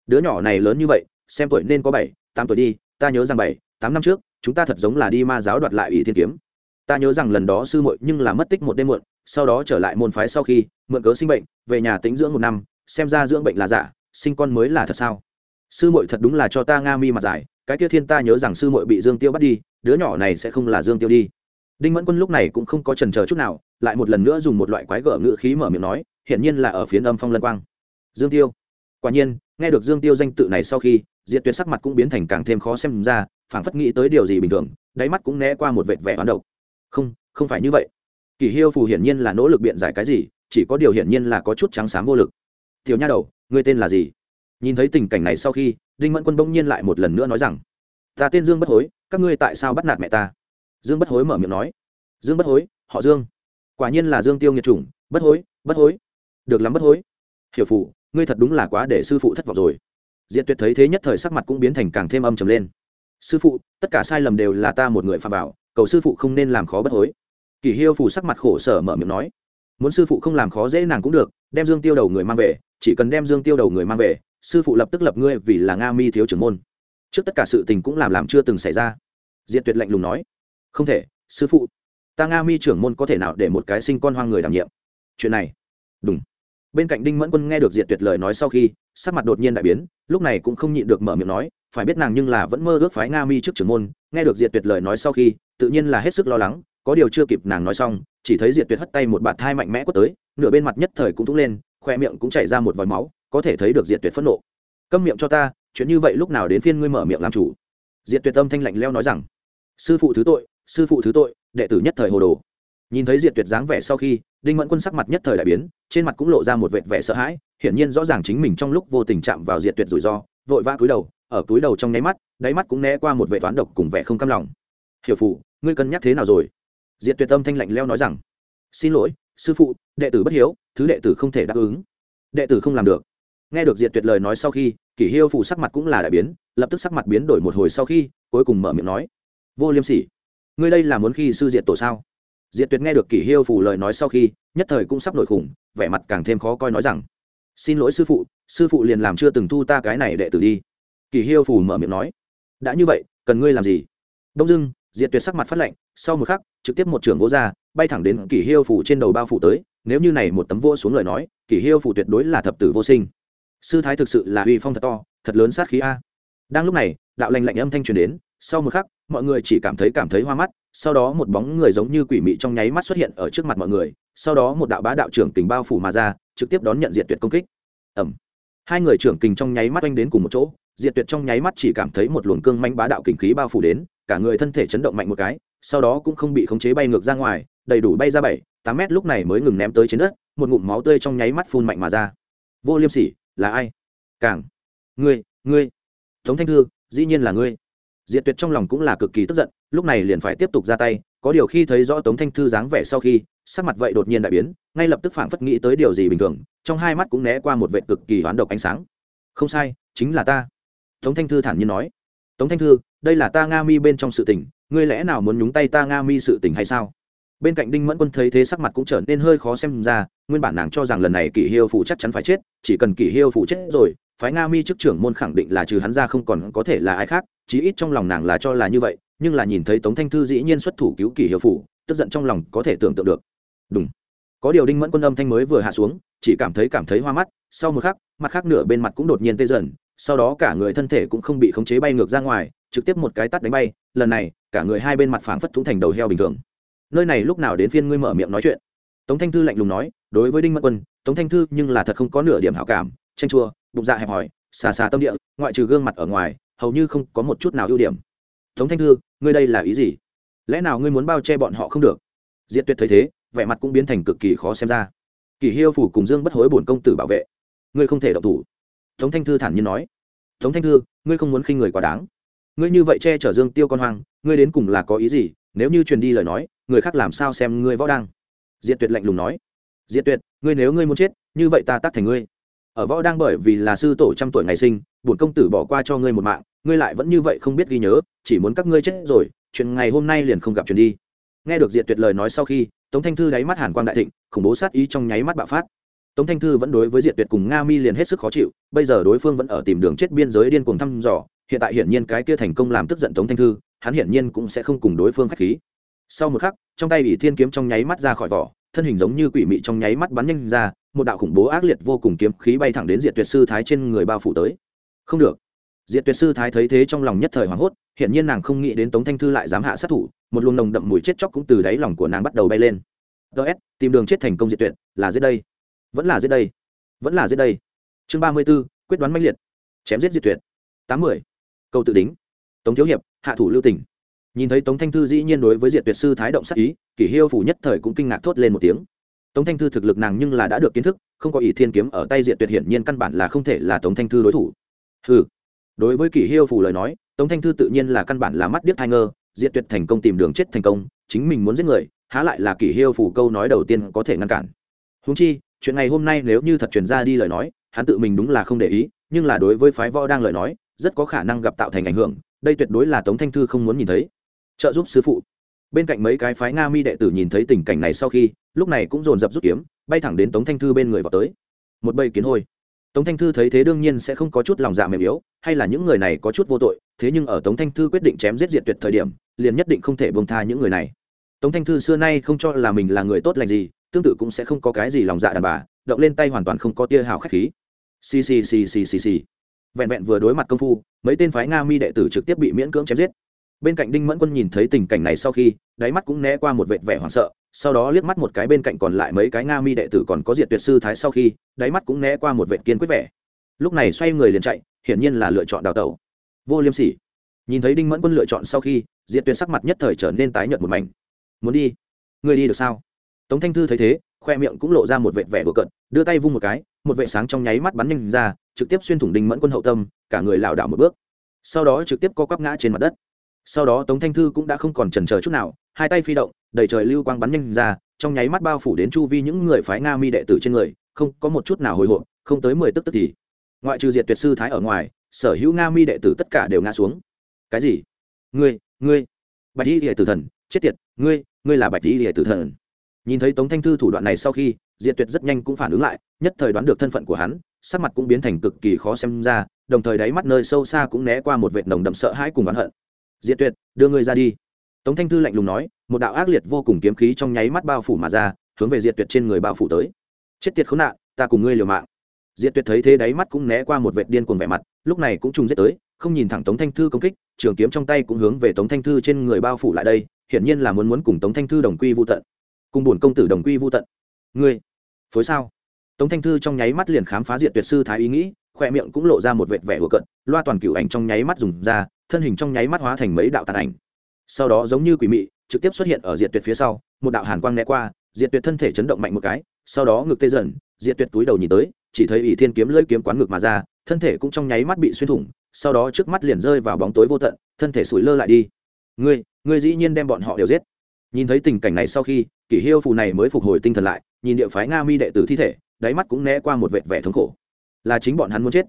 Đứa nhỏ này lớn như vậy, xem tuổi nên có bảy, tám tuổi đi, ta nhớ rằng bảy, tám năm trước, chúng ta thật giống là đi ma giáo đoạt lại ủy thiên kiếm. Ta nhớ rằng lần đó sư muội nhưng là mất tích một đêm muộn, sau đó trở lại môn phái sau khi, mượn cớ sinh bệnh, về nhà tính dưỡng một năm, xem ra dưỡng bệnh là giả, sinh con mới là thật sao? Sư muội thật đúng là cho ta nga mi mặt dài, cái kia thiên ta nhớ rằng sư muội bị dương tiêu bắt đi, đứa nhỏ này sẽ không là dương tiêu đi đinh mẫn quân lúc này cũng không có trần chờ chút nào, lại một lần nữa dùng một loại quái gở ngữ khí mở miệng nói, hiển nhiên là ở phiến âm phong lân quang. Dương tiêu. Quả nhiên, nghe được dương tiêu danh tự này sau khi, diệt tuyệt sắc mặt cũng biến thành càng thêm khó xem ra, phảng phất nghĩ tới điều gì bình thường, đáy mắt cũng né qua một vệt vẻ hoán độc. Không không phải như vậy. Kỷ hiêu phù hiển nhiên là nỗ lực biện giải cái gì, chỉ có điều hiển nhiên là có chút trắng xám vô lực. Tiểu nha đầu, ngươi tên là gì? Nhìn thấy tình cảnh này sau khi, đinh mẫn quân bỗng nhiên lại một lần nữa nói rằng, ta tên dương bất hối, các ngươi tại sao bắt nạt mẹ ta? Dương bất hối mở miệng nói. Dương bất hối, họ dương. Quả nhiên là dương tiêu nghiệt chủng, bất hối bất hối. Được lắm bất hối. Hiểu phụ, ngươi thật đúng là quá để sư phụ thất vọng rồi. Diện tuyệt thấy thế nhất thời sắc mặt cũng biến thành càng thêm âm trầm lên. Sư phụ, tất cả sai lầm đều là ta một người phạm bảo cầu sư phụ không nên làm khó bất hối. Kỷ hiêu phủ sắc mặt khổ sở mở miệng nói. Muốn sư phụ không làm khó dễ nàng cũng được, đem dương tiêu đầu người mang về, chỉ cần đem dương tiêu đầu người mang về, sư phụ lập tức lập ngươi vì là nga mi thiếu trưởng môn. Trước tất cả sự tình cũng làm làm chưa từng xảy ra. Diện tuyệt lạnh lùng nói không thể, sư phụ. Ta nga mi trưởng môn có thể nào để một cái sinh con hoang người đảm nhiệm? Chuyện này. Đúng bên cạnh đinh mẫn quân nghe được diện tuyệt lời nói sau khi, sắc mặt đột nhiên đại biến, lúc này cũng không nhịn được mở miệng nói, phải biết nàng nhưng là vẫn mơ ước phái nga mi trước trưởng môn. Nghe được diệt tuyệt lời nói sau khi, tự nhiên là hết sức lo lắng, có điều chưa kịp nàng nói xong, chỉ thấy diệt tuyệt hất tay một bạt thai mạnh mẽ quất tới, nửa bên mặt nhất thời cũng thúng lên, khoe miệng cũng chảy ra một vòi máu, có thể thấy được diệt tuyệt phẫn nộ. Câm miệng cho ta, chuyện như vậy lúc nào đến phiên ngươi mở miệng làm chủ? Diệt tuyệt tâm thanh lạnh leo nói rằng, sư phụ thứ tội sư phụ thứ tội, đệ tử nhất thời hồ đồ. Nhìn thấy diệt tuyệt dáng vẻ sau khi, đinh mẫn quân sắc mặt nhất thời đại biến, trên mặt cũng lộ ra một vệt vẻ sợ hãi, hiển nhiên rõ ràng chính mình trong lúc vô tình chạm vào diệt tuyệt rủi ro, vội vã cúi đầu, ở túi đầu trong nháy mắt, đáy mắt cũng né qua một vệ toán độc cùng vẻ không cam lòng. Hiểu phụ, ngươi cân nhắc thế nào rồi? Diệt tuyệt tâm thanh lạnh leo nói rằng. Xin lỗi, sư phụ, đệ tử bất hiếu, thứ đệ tử không thể đáp ứng. Đệ tử không làm được. Nghe được diệt tuyệt lời nói sau khi, kỷ hiêu phụ sắc mặt cũng là đại biến, lập tức sắc mặt biến đổi một hồi sau khi, cuối cùng mở miệng nói. Vô liêm sỉ ngươi đây là muốn khi sư diệt tổ sao? Diệt tuyệt nghe được kỷ hiêu phủ lời nói sau khi, nhất thời cũng sắp nổi khủng, vẻ mặt càng thêm khó coi nói rằng, xin lỗi sư phụ sư phụ liền làm chưa từng thu ta cái này đệ tử đi. Kỷ hiêu phủ mở miệng nói, đã như vậy, cần ngươi làm gì? Đông dưng diệt tuyệt sắc mặt phát lạnh, sau một khắc, trực tiếp một trưởng vỗ ra, bay thẳng đến kỷ hiêu phủ trên đầu bao phủ tới, nếu như này một tấm vô xuống lời nói, kỷ hiêu phủ tuyệt đối là thập tử vô sinh. Sư thái thực sự là uy phong thật to, thật lớn sát khí a. Đang lúc này, đạo lành lạnh âm thanh truyền đến sau một khắc, mọi người chỉ cảm thấy cảm thấy hoa mắt, sau đó một bóng người giống như quỷ mị trong nháy mắt xuất hiện ở trước mặt mọi người, sau đó một đạo bá đạo trưởng kình bao phủ mà ra, trực tiếp đón nhận diệt tuyệt công kích. Ẩm hai người trưởng kình trong nháy mắt oanh đến cùng một chỗ, diệt tuyệt trong nháy mắt chỉ cảm thấy một luồng cương manh bá đạo kình khí bao phủ đến, cả người thân thể chấn động mạnh một cái, sau đó cũng không bị khống chế bay ngược ra ngoài, đầy đủ bay ra bảy, tám mét lúc này mới ngừng ném tới trên đất, một ngụm máu tươi trong nháy mắt phun mạnh mà ra. Vô liêm sỉ, là ai? Càng. Ngươi ngươi. Tống thanh thư, dĩ nhiên là ngươi diệt tuyệt trong lòng cũng là cực kỳ tức giận, lúc này liền phải tiếp tục ra tay, có điều khi thấy rõ tống thanh thư dáng vẻ sau khi, sắc mặt vậy đột nhiên đại biến, ngay lập tức phảng phất nghĩ tới điều gì bình thường, trong hai mắt cũng né qua một vệ cực kỳ hoán độc ánh sáng. Không sai, chính là ta. Tống thanh thư thản nhiên nói. Tống thanh thư, đây là ta nga mi bên trong sự tình, ngươi lẽ nào muốn nhúng tay ta nga mi sự tình hay sao? Bên cạnh đinh mẫn quân thấy thế sắc mặt cũng trở nên hơi khó xem ra, nguyên bản nàng cho rằng lần này kỷ hiêu phụ chắc chắn phải chết, chỉ cần kỷ hiêu phụ chết rồi, phái nga mi chức trưởng môn khẳng định là trừ hắn ra không còn có thể là ai khác chí ít trong lòng nàng là cho là như vậy, nhưng là nhìn thấy tống thanh thư dĩ nhiên xuất thủ cứu kỷ hiệu phủ, tức giận trong lòng có thể tưởng tượng được. Đúng có điều đinh mẫn quân âm thanh mới vừa hạ xuống, chỉ cảm thấy cảm thấy hoa mắt, sau một khắc, mặt khác nửa bên mặt cũng đột nhiên tê dần, sau đó cả người thân thể cũng không bị khống chế bay ngược ra ngoài, trực tiếp một cái tắt đánh bay, lần này, cả người hai bên mặt phảng phất thủng thành đầu heo bình thường. Nơi này lúc nào đến phiên ngươi mở miệng nói chuyện? Tống thanh thư lạnh lùng nói, đối với đinh mẫn quân, tống thanh thư nhưng là thật không có nửa điểm hảo cảm tranh chua, bụng dạ hẹp hòi, xà xà tâm địa, ngoại trừ gương mặt ở ngoài hầu như không có một chút nào ưu điểm. Tống thanh thư, ngươi đây là ý gì? Lẽ nào ngươi muốn bao che bọn họ không được? Diệt tuyệt thấy thế, vẻ mặt cũng biến thành cực kỳ khó xem ra. Kỳ hiêu phủ cùng dương bất hối bổn công tử bảo vệ. Ngươi không thể độc thủ. Tống thanh thư thản nhiên nói. Tống thanh thư, ngươi không muốn khinh người quá đáng. Ngươi như vậy che chở dương tiêu con hoang, ngươi đến cùng là có ý gì? Nếu như truyền đi lời nói, người khác làm sao xem ngươi võ đăng diệt tuyệt lạnh lùng nói. Diệt tuyệt, ngươi nếu ngươi muốn chết, như vậy ta tắt thành ngươi. Ở võ đang bởi vì là sư tổ trăm tuổi ngày sinh, bổn công tử bỏ qua cho ngươi một mạng ngươi lại vẫn như vậy không biết ghi nhớ, chỉ muốn các ngươi chết rồi, chuyện ngày hôm nay liền không gặp chuyện đi. Nghe được diệt tuyệt lời nói sau khi, tống thanh thư đáy mắt hàn quang đại thịnh, khủng bố sát ý trong nháy mắt bạo phát. Tống thanh thư vẫn đối với diệt tuyệt cùng nga mi liền hết sức khó chịu, bây giờ đối phương vẫn ở tìm đường chết biên giới điên cuồng thăm dò, hiện tại hiển nhiên cái kia thành công làm tức giận tống thanh thư, hắn hiển nhiên cũng sẽ không cùng đối phương k h á c h khí. Sau một khắc, trong tay ỷ thiên kiếm trong nháy mắt ra khỏi vỏ, thân hình giống như quỷ mị trong nháy mắt bắn nhanh ra, một đạo khủng bố ác liệt vô cùng kiếm khí bay thẳng đến diệt tuyệt sư thái trên người bao phủ tới. Không được diệt tuyệt sư thái thấy thế trong lòng nhất thời hoảng hốt hiện nhiên nàng không nghĩ đến tống thanh thư lại dám hạ sát thủ, một luồng nồng đậm mùi chết chóc cũng từ đáy lòng của nàng bắt đầu bay lên. Ts tìm đường chết thành công diệt tuyệt, là giết đây. Vẫn là giết đây. Vẫn là giết đây. Chương ba mươi b ố quyết đoán mãnh liệt. Chém giết diệt tuyệt. Tám mươi câu tự đính. Tống thiếu hiệp, hạ thủ lưu tỉnh nhìn thấy tống thanh thư dĩ nhiên đối với diệt tuyệt sư thái động sắc ý, kỷ hiêu phủ nhất thời cũng kinh ngạc thốt lên một tiếng. Tống thanh thư thực lực nàng nhưng là đã được kiến thức, không có ỷ thiên kiếm ở tay diệt tuyệt hiển nhiên căn bản là không thể là tống thanh thư đối thủ. Ừ đối với kỷ hiêu phủ lời nói, tống thanh thư tự nhiên là căn bản là mắt điếc hai ngơ, diệt tuyệt thành công tìm đường chết thành công, chính mình muốn giết người, há lại là kỷ hiêu phủ câu nói đầu tiên có thể ngăn cản. Húng chi, chuyện ngày hôm nay nếu như thật truyền ra đi lời nói, hắn tự mình đúng là không để ý, nhưng là đối với phái võ đang lời nói, rất có khả năng gặp tạo thành ảnh hưởng, đây tuyệt đối là tống thanh thư không muốn nhìn thấy. Trợ giúp sư phụ. Bên cạnh mấy cái phái nga mi đệ tử nhìn thấy tình cảnh này sau khi, lúc này cũng dồn dập rút kiếm, bay thẳng đến tống thanh thư bên người vào tới. Một bầy kiến hôi tống thanh thư thấy thế đương nhiên sẽ không có chút lòng dạ mềm yếu, hay là những người này có chút vô tội, thế nhưng ở tống thanh thư quyết định chém giết diệt tuyệt thời điểm, liền nhất định không thể bông tha những người này. Tống thanh thư xưa nay không cho là mình là người tốt lành gì, tương tự cũng sẽ không có cái gì lòng dạ đàn bà, động lên tay hoàn toàn không có tia hào khách khí. Xì xì xì xì xì xì. Vẹn vẹn vừa đối mặt công phu, mấy tên phái nga mi đệ tử trực tiếp bị miễn cưỡng chém giết. Bên cạnh đinh mẫn quân nhìn thấy tình cảnh này sau khi, đáy mắt cũng né qua một vệt vẻ hoảng sợ sau đó liếc mắt một cái bên cạnh còn lại mấy cái nga mi đệ tử còn có diệt tuyệt sư thái sau khi, đáy mắt cũng né qua một vệ kiên quyết vẻ. Lúc này xoay người liền chạy, hiển nhiên là lựa chọn đào tẩu. Vô liêm sỉ. Nhìn thấy đinh mẫn quân lựa chọn sau khi, diệt tuyệt sắc mặt nhất thời trở nên tái nhợt một mảnh. Muốn đi? Người đi được sao? Tống thanh thư thấy thế, khoe miệng cũng lộ ra một vệ vẻ đùa cận đưa tay vung một cái, một vệ sáng trong nháy mắt bắn nhanh ra, trực tiếp xuyên thủng đinh mẫn quân hậu tâm, cả người lảo đảo một bước. Sau đó trực tiếp co quắp ngã trên mặt đất sau đó tống thanh thư cũng đã không còn chần chờ chút nào, hai tay phi động, đầy trời lưu quang bắn nhanh ra, trong nháy mắt bao phủ đến chu vi những người phái nga mi đệ tử trên người, không có một chút nào hồi hộp, không tới mười tức tức thì. Ngoại trừ diệt tuyệt sư thái ở ngoài, sở hữu nga mi đệ tử tất cả đều ngã xuống. Cái gì? Ngươi ngươi. Bạch y hệ tử thần, chết tiệt, ngươi ngươi là bạch y hệ tử thần. Nhìn thấy tống thanh thư thủ đoạn này sau khi, diệt tuyệt rất nhanh cũng phản ứng lại, nhất thời đoán được thân phận của hắn, sắc mặt cũng biến thành cực kỳ khó xem ra, đồng thời đáy mắt nơi sâu xa cũng né qua một vệt nồng đậm sợ hãi cùng oán hận diệt tuyệt, đưa ngươi ra đi. Tống thanh thư lạnh lùng nói, một đạo ác liệt vô cùng kiếm khí trong nháy mắt bao phủ mà ra, hướng về diệt tuyệt trên người bao phủ tới. Chết tiệt khốn nạn, ta cùng ngươi liều mạng. Diệt tuyệt thấy thế đáy mắt cũng né qua một vệt điên cuồng vẻ mặt, lúc này cũng trùng giết tới, không nhìn thẳng tống thanh thư công kích, trường kiếm trong tay cũng hướng về tống thanh thư trên người bao phủ lại đây, hiển nhiên là muốn muốn cùng tống thanh thư đồng quy vô tận. Cùng bổn công tử đồng quy vô tận. Ngươi, phối sao? Tống thanh thư trong nháy mắt liền khám phá diệt tuyệt sư thái ý nghĩ, khoe miệng cũng lộ ra một vệt vẻ của cận, loa toàn cựu ảnh trong nháy mắt dùng ra thân hình trong nháy mắt hóa thành mấy đạo tàn ảnh. Sau đó giống như quỷ mị, trực tiếp xuất hiện ở diệt tuyệt phía sau, một đạo hàn quang né qua, diệt tuyệt thân thể chấn động mạnh một cái, sau đó ngực tê dần, diệt tuyệt túi đầu nhìn tới, chỉ thấy ỷ thiên kiếm lưỡi kiếm quán ngực mà ra, thân thể cũng trong nháy mắt bị xuyên thủng, sau đó trước mắt liền rơi vào bóng tối vô tận, thân thể sủi lơ lại đi. Ngươi ngươi dĩ nhiên đem bọn họ đều giết. Nhìn thấy tình cảnh này sau khi, kỷ hiêu phù này mới phục hồi tinh thần lại, nhìn địa phái nga mi đệ tử thi thể, đáy mắt cũng né qua một vệt vẻ thống khổ. Là chính bọn hắn muốn chết.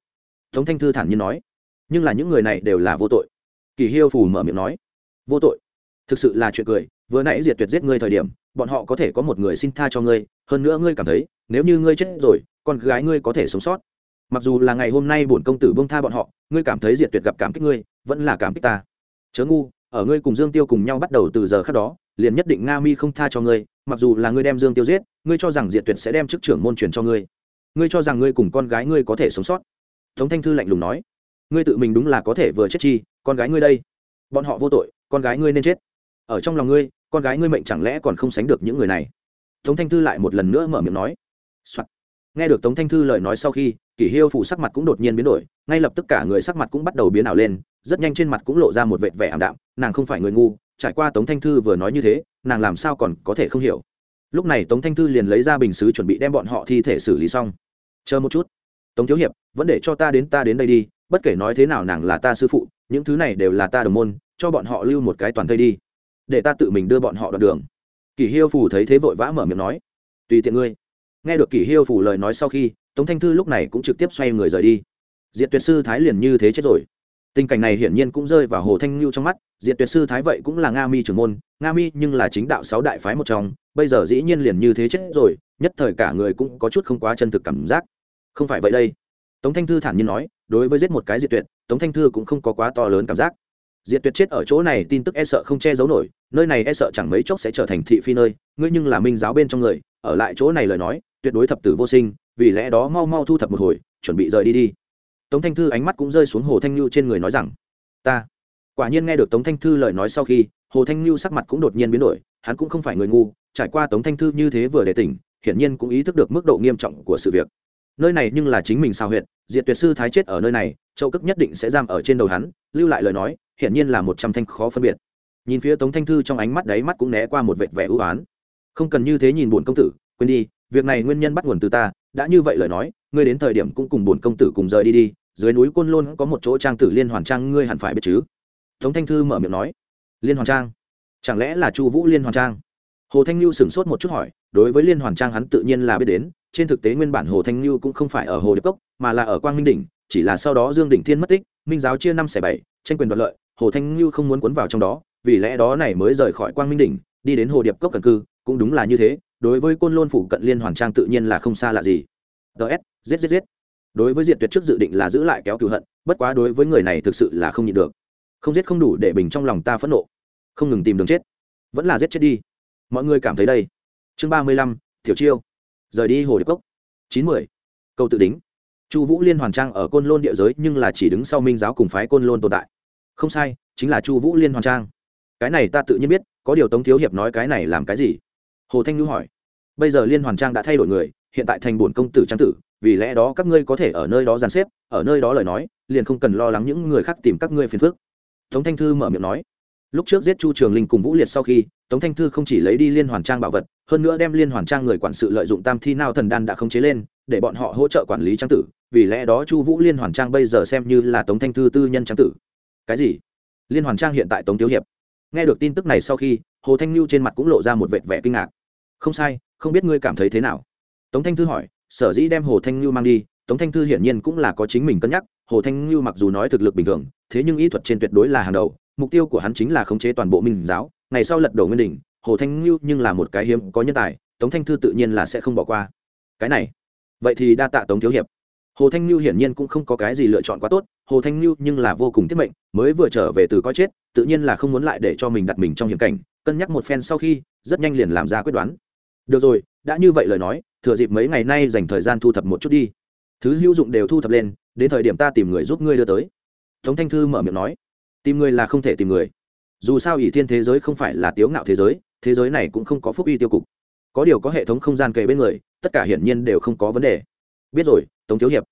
Tống thanh thư thản nhiên nói nhưng là những người này đều là vô tội. Kỳ hiêu phù mở miệng nói, vô tội? Thực sự là chuyện cười, vừa nãy diệt tuyệt giết ngươi thời điểm, bọn họ có thể có một người xin tha cho ngươi, hơn nữa ngươi cảm thấy, nếu như ngươi chết rồi, con gái ngươi có thể sống sót. Mặc dù là ngày hôm nay bổn công tử bông tha bọn họ, ngươi cảm thấy diệt tuyệt gặp cảm kích ngươi, vẫn là cảm kích ta. Chớ ngu, ở ngươi cùng dương tiêu cùng nhau bắt đầu từ giờ khác đó, liền nhất định nga mi không tha cho ngươi, mặc dù là ngươi đem dương tiêu giết, ngươi cho rằng diệt tuyệt sẽ đem chức trưởng môn truyền cho ngươi. Ngươi cho rằng ngươi cùng con gái ngươi có thể sống sót. Tống thanh thư lạnh lùng nói ngươi tự mình đúng là có thể vừa chết chi, con gái ngươi đây. Bọn họ vô tội, con gái ngươi nên chết. Ở trong lòng ngươi, con gái ngươi mệnh chẳng lẽ còn không sánh được những người này? Tống thanh thư lại một lần nữa mở miệng nói、Soạn. nghe được tống thanh thư lời nói sau khi, kỷ hiêu phủ sắc mặt cũng đột nhiên biến đổi, ngay lập tức cả người sắc mặt cũng bắt đầu biến ảo lên, rất nhanh trên mặt cũng lộ ra một vệt vẻ ảm đạm, nàng không phải người ngu, trải qua tống thanh thư vừa nói như thế, nàng làm sao còn có thể không hiểu. Lúc này tống thanh thư liền lấy ra bình xứ chuẩn bị đem bọn họ thi thể xử lý xong. Chờ một chút. Tống thiếu hiệp, vẫn để cho ta đến ta đến đây đi bất kể nói thế nào nàng là ta sư phụ, những thứ này đều là ta đồng môn, cho bọn họ lưu một cái toàn thây đi, để ta tự mình đưa bọn họ đoạn đường. Kỷ hiêu phủ thấy thế vội vã mở miệng nói, tùy tiện ngươi. Nghe được kỷ hiêu phủ lời nói sau khi, tống thanh thư lúc này cũng trực tiếp xoay người rời đi. Diện tuyệt sư thái liền như thế chết rồi. Tình cảnh này hiển nhiên cũng rơi vào hồ thanh lưu trong mắt diện tuyệt sư thái vậy cũng là nga mi trưởng môn, nga mi nhưng là chính đạo sáu đại phái một trong, bây giờ dĩ nhiên liền như thế chết rồi, nhất thời cả người cũng có chút không quá chân thực cảm giác. Không phải vậy đây. Tống thanh thư thản nhiên nói đối với giết một cái diệt tuyệt, tống thanh thư cũng không có quá to lớn cảm giác. Diệt tuyệt chết ở chỗ này, tin tức e sợ không che giấu nổi, nơi này e sợ chẳng mấy chốc sẽ trở thành thị phi nơi, ngươi nhưng là minh giáo bên trong người, ở lại chỗ này lời nói, tuyệt đối thập tử vô sinh, vì lẽ đó mau mau thu thập một hồi, chuẩn bị rời đi đi. Tống thanh thư ánh mắt cũng rơi xuống hồ thanh lưu trên người nói rằng, ta. Quả nhiên nghe được tống thanh thư lời nói sau khi, hồ thanh lưu sắc mặt cũng đột nhiên biến đổi, hắn cũng không phải người ngu, trải qua tống thanh thư như thế vừa để tỉnh, hiển nhiên cũng ý thức được mức độ nghiêm trọng của sự việc nơi này nhưng là chính mình sao huyện diệt tuyệt sư thái chết ở nơi này, châu cức nhất định sẽ giam ở trên đầu hắn, lưu lại lời nói, hiển nhiên là một trăm thanh khó phân biệt. Nhìn phía tống thanh thư trong ánh mắt đáy mắt cũng né qua một vệt vẻ ưu oán. Không cần như thế nhìn bổn công tử, quên đi, việc này nguyên nhân bắt nguồn từ ta, đã như vậy lời nói, ngươi đến thời điểm cũng cùng bổn công tử cùng rời đi đi, dưới núi côn lôn có một chỗ trang tử liên hoàn trang, ngươi hẳn phải biết chứ? Tống thanh thư mở miệng nói. Liên hoàn trang? Chẳng lẽ là chu vũ liên hoàn trang? Hồ thanh lưu sửng sốt một chút hỏi, đối với liên hoàn trang hắn tự nhiên là biết đến trên thực tế nguyên bản hồ thanh lưu cũng không phải ở hồ điệp cốc, mà là ở quang minh đỉnh, chỉ là sau đó dương đỉnh thiên mất tích, minh giáo chia năm xẻ bảy, tranh quyền đoạt lợi, hồ thanh lưu không muốn cuốn vào trong đó, vì lẽ đó này mới rời khỏi quang minh đỉnh, đi đến hồ điệp cốc cần cư, cũng đúng là như thế, đối với côn lôn phủ cận liên hoàn trang tự nhiên là không xa lạ gì. Ts giết giết giết. Đối với diện tuyệt trước dự định là giữ lại kéo cựu hận, bất quá đối với người này thực sự là không nhịn được. Không giết không đủ để bình trong lòng ta phẫn nộ. Không ngừng tìm đường chết. Vẫn là giết chết đi. Mọi người cảm thấy đây. Chương ba mươi lăm thiểu chiêu rời đi hồ điệp cốc. Chín mươi câu tự đính. Chu vũ liên hoàn trang ở côn lôn địa giới nhưng là chỉ đứng sau minh giáo cùng phái côn lôn tồn tại. Không sai, chính là chu vũ liên hoàn trang. Cái này ta tự nhiên biết, có điều tống thiếu hiệp nói cái này làm cái gì? Hồ thanh ngữ hỏi. Bây giờ liên hoàn trang đã thay đổi người, hiện tại thành bổn công tử trang tử, vì lẽ đó các ngươi có thể ở nơi đó dàn xếp, ở nơi đó lời nói, liền không cần lo lắng những người khác tìm các ngươi phiền phức. Tống thanh thư mở miệng nói. Lúc trước giết chu trường linh cùng vũ liệt sau khi tống thanh thư không chỉ lấy đi liên hoàn trang bảo vật, hơn nữa đem liên hoàn trang người quản sự lợi dụng tam thi nao thần đan đã khống chế lên, để bọn họ hỗ trợ quản lý trang tử, vì lẽ đó chu vũ liên hoàn trang bây giờ xem như là tống thanh thư tư nhân trang tử. Cái gì? Liên hoàn trang hiện tại tống thiếu hiệp. Nghe được tin tức này sau khi, hồ thanh lưu trên mặt cũng lộ ra một vệt vẻ kinh ngạc. Không sai, không biết ngươi cảm thấy thế nào? Tống thanh thư hỏi, sở dĩ đem hồ thanh lưu mang đi, tống thanh thư hiển nhiên cũng là có chính mình cân nhắc, hồ thanh lưu mặc dù nói thực lực bình thường, thế nhưng y thuật trên tuyệt đối là hàng đầu, mục tiêu của hắn chính là khống chế toàn bộ minh giáo ngày sau lật đổ nguyên đình hồ thanh lưu nhưng là một cái hiếm có nhân tài, tống thanh thư tự nhiên là sẽ không bỏ qua. Cái này, vậy thì đa tạ tống thiếu hiệp. Hồ thanh lưu hiển nhiên cũng không có cái gì lựa chọn quá tốt, hồ thanh lưu nhưng là vô cùng tiết mệnh, mới vừa trở về từ coi chết, tự nhiên là không muốn lại để cho mình đặt mình trong hiểm cảnh, cân nhắc một phen sau khi, rất nhanh liền làm ra quyết đoán. Được rồi, đã như vậy lời nói, thừa dịp mấy ngày nay dành thời gian thu thập một chút đi. Thứ hữu dụng đều thu thập lên, đến thời điểm ta tìm người giúp ngươi đưa tới. Tống thanh thư mở miệng nói. Tìm người là không thể tìm người dù sao ỷ thiên thế giới không phải là tiếu ngạo thế giới thế giới này cũng không có phúc uy tiêu cục. Có điều có hệ thống không gian kề bên người, tất cả hiển nhiên đều không có vấn đề. Biết rồi, tống thiếu hiệp.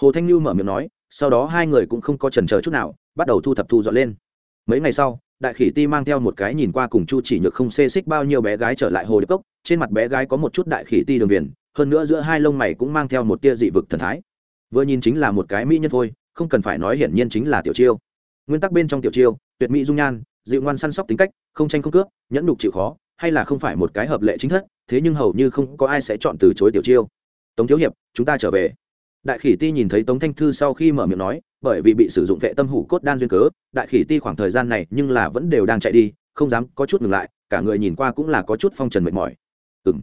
Hồ thanh lưu mở miệng nói, sau đó hai người cũng không có trần chờ chút nào, bắt đầu thu thập thu dọn lên. Mấy ngày sau, đại khỉ ti mang theo một cái nhìn qua cùng chu chỉ nhược không xê xích bao nhiêu bé gái trở lại hồ điệp cốc, trên mặt bé gái có một chút đại khỉ ti đường viền, hơn nữa giữa hai lông mày cũng mang theo một tia dị vực thần thái. Vừa nhìn chính là một cái mỹ nhân thôi, không cần phải nói hiển nhiên chính là tiểu chiêu. Nguyên tắc bên trong tiểu chiêu, tuyệt mỹ dung nhan dịu ngoan săn sóc tính cách, không tranh không cướp, nhẫn nhục chịu khó, hay là không phải một cái hợp lệ chính thất, thế nhưng hầu như không có ai sẽ chọn từ chối tiểu chiêu. Tống thiếu hiệp, chúng ta trở về. Đại khỉ ti nhìn thấy tống thanh thư sau khi mở miệng nói, bởi vì bị sử dụng vệ tâm hủ cốt đan duyên cớ, đại khỉ ti khoảng thời gian này nhưng là vẫn đều đang chạy đi, không dám có chút ngừng lại, cả người nhìn qua cũng là có chút phong trần mệt mỏi. Ừng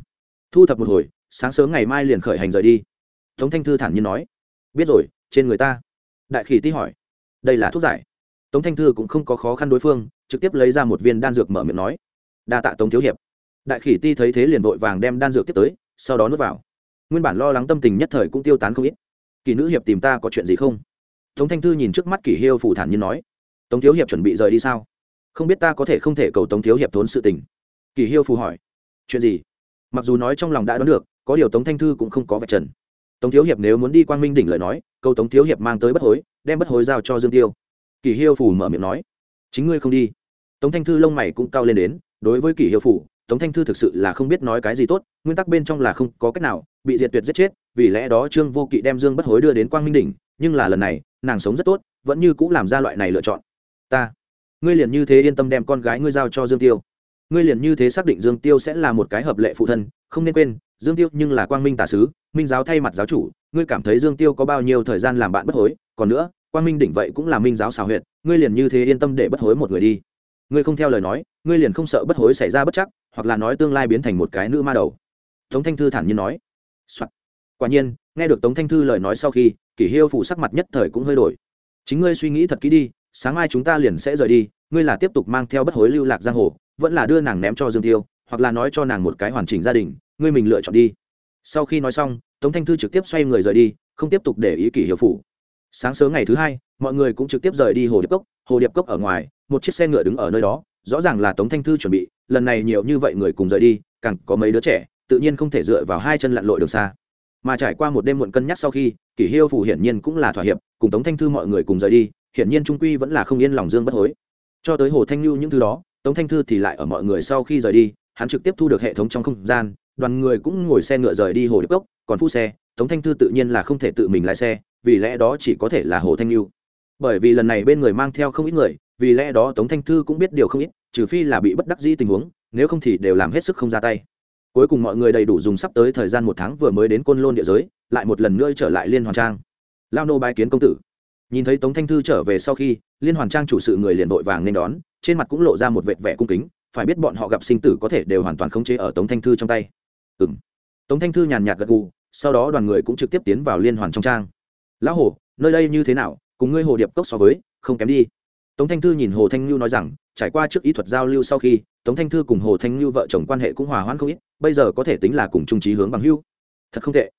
thu thập một hồi, sáng sớm ngày mai liền khởi hành rời đi. Tống thanh thư thản nhiên nói, biết rồi, trên người ta. Đại khỉ ti hỏi, đây là thuốc giải? Tống thanh thư cũng không có khó khăn đối phương trực tiếp lấy ra một viên đan dược mở miệng nói, đa tạ tống thiếu hiệp. Đại khỉ ti thấy thế liền vội vàng đem đan dược tiếp tới, sau đó nuốt vào. Nguyên bản lo lắng tâm tình nhất thời cũng tiêu tán không ít. Kỳ nữ hiệp tìm ta có chuyện gì không? Tống thanh thư nhìn trước mắt kỷ hiêu phủ thản nhiên nói, tống thiếu hiệp chuẩn bị rời đi sao? Không biết ta có thể không thể cầu tống thiếu hiệp thốn sự tình. Kỷ hiêu phù hỏi, chuyện gì? Mặc dù nói trong lòng đã đoán được, có điều tống thanh thư cũng không có vạch trần. Tống thiếu hiệp nếu muốn đi quang minh đỉnh lời nói câu tống thiếu hiệp mang tới bất hối, đem bất hối giao cho dương tiêu. Kỷ hiêu phù mở miệng nói, chính ngươi không đi tống thanh thư lông mày cũng cao lên đến, đối với kỷ hiệu phủ, tống thanh thư thực sự là không biết nói cái gì tốt, nguyên tắc bên trong là không có cách nào, bị diệt tuyệt giết chết, vì lẽ đó trương vô kỵ đem dương bất hối đưa đến quang minh đỉnh, nhưng là lần này, nàng sống rất tốt, vẫn như cũng làm ra loại này lựa chọn. Ta, ngươi liền như thế yên tâm đem con gái ngươi giao cho dương tiêu. Ngươi liền như thế xác định dương tiêu sẽ là một cái hợp lệ phụ thân, không nên quên, dương tiêu nhưng là quang minh tả sứ, minh giáo thay mặt giáo chủ, ngươi cảm thấy dương tiêu có bao nhiêu thời gian làm bạn bất hối? Còn nữa, quang minh đỉnh vậy cũng là minh giáo xào huyệt, ngươi liền như thế yên tâm để bất hối một người đi ngươi không theo lời nói, ngươi liền không sợ bất hối xảy ra bất chắc, hoặc là nói tương lai biến thành một cái nữ ma đầu. Tống thanh thư thản nhiên nói、Soạn. quả nhiên, nghe được tống thanh thư lời nói sau khi, kỷ hiêu phủ sắc mặt nhất thời cũng hơi đổi. Chính ngươi suy nghĩ thật kỹ đi, sáng mai chúng ta liền sẽ rời đi, ngươi là tiếp tục mang theo bất hối lưu lạc giang hồ, vẫn là đưa nàng ném cho dương tiêu, hoặc là nói cho nàng một cái hoàn chỉnh gia đình, ngươi mình lựa chọn đi. Sau khi nói xong, tống thanh thư trực tiếp xoay người rời đi, không tiếp tục để ý kỷ hiệu phủ. Sáng sớm ngày thứ hai, mọi người cũng trực tiếp rời đi hồ điệp cốc. Hồ điệp cốc ở ngoài một chiếc xe ngựa đứng ở nơi đó, rõ ràng là tống thanh thư chuẩn bị, lần này nhiều như vậy người cùng rời đi, càng có mấy đứa trẻ, tự nhiên không thể dựa vào hai chân lặn lội đường xa. Mà trải qua một đêm muộn cân nhắc sau khi, kỷ hiêu phủ hiển nhiên cũng là thỏa hiệp, cùng tống thanh thư mọi người cùng rời đi, hiển nhiên trung quy vẫn là không yên lòng dương bất hối. Cho tới hồ thanh lưu những thứ đó, tống thanh thư thì lại ở mọi người sau khi rời đi, hắn trực tiếp thu được hệ thống trong không gian, đoàn người cũng ngồi xe ngựa rời đi hồ đức cốc, còn phu xe, tống thanh thư tự nhiên là không thể tự mình lái xe, vì lẽ đó chỉ có thể là hồ thanh lưu. Bởi vì lần này bên người mang theo không ít người vì lẽ đó tống thanh thư cũng biết điều không ít, trừ phi là bị bất đắc dĩ tình huống, nếu không thì đều làm hết sức không ra tay. Cuối cùng mọi người đầy đủ dùng sắp tới thời gian một tháng vừa mới đến côn lôn địa giới, lại một lần nữa trở lại liên hoàn trang. Lao nô bái kiến công tử. Nhìn thấy tống thanh thư trở về sau khi, liên hoàn trang chủ sự người liền vội vàng nên đón, trên mặt cũng lộ ra một vệt vẻ cung kính, phải biết bọn họ gặp sinh tử có thể đều hoàn toàn khống chế ở tống thanh thư trong tay. Ừ m tống thanh thư nhàn nhạt gật gù, sau đó đoàn người cũng trực tiếp tiến vào liên hoàn trong trang. Lão hồ nơi đây như thế nào? Cùng ngươi hồ điệp cốc so với, không kém đi tống thanh thư nhìn hồ thanh lưu nói rằng, trải qua trước ý thuật giao lưu sau khi, tống thanh thư cùng hồ thanh lưu vợ chồng quan hệ cũng hòa hoãn không ít, bây giờ có thể tính là cùng trung trí hướng bằng hưu thật không tệ.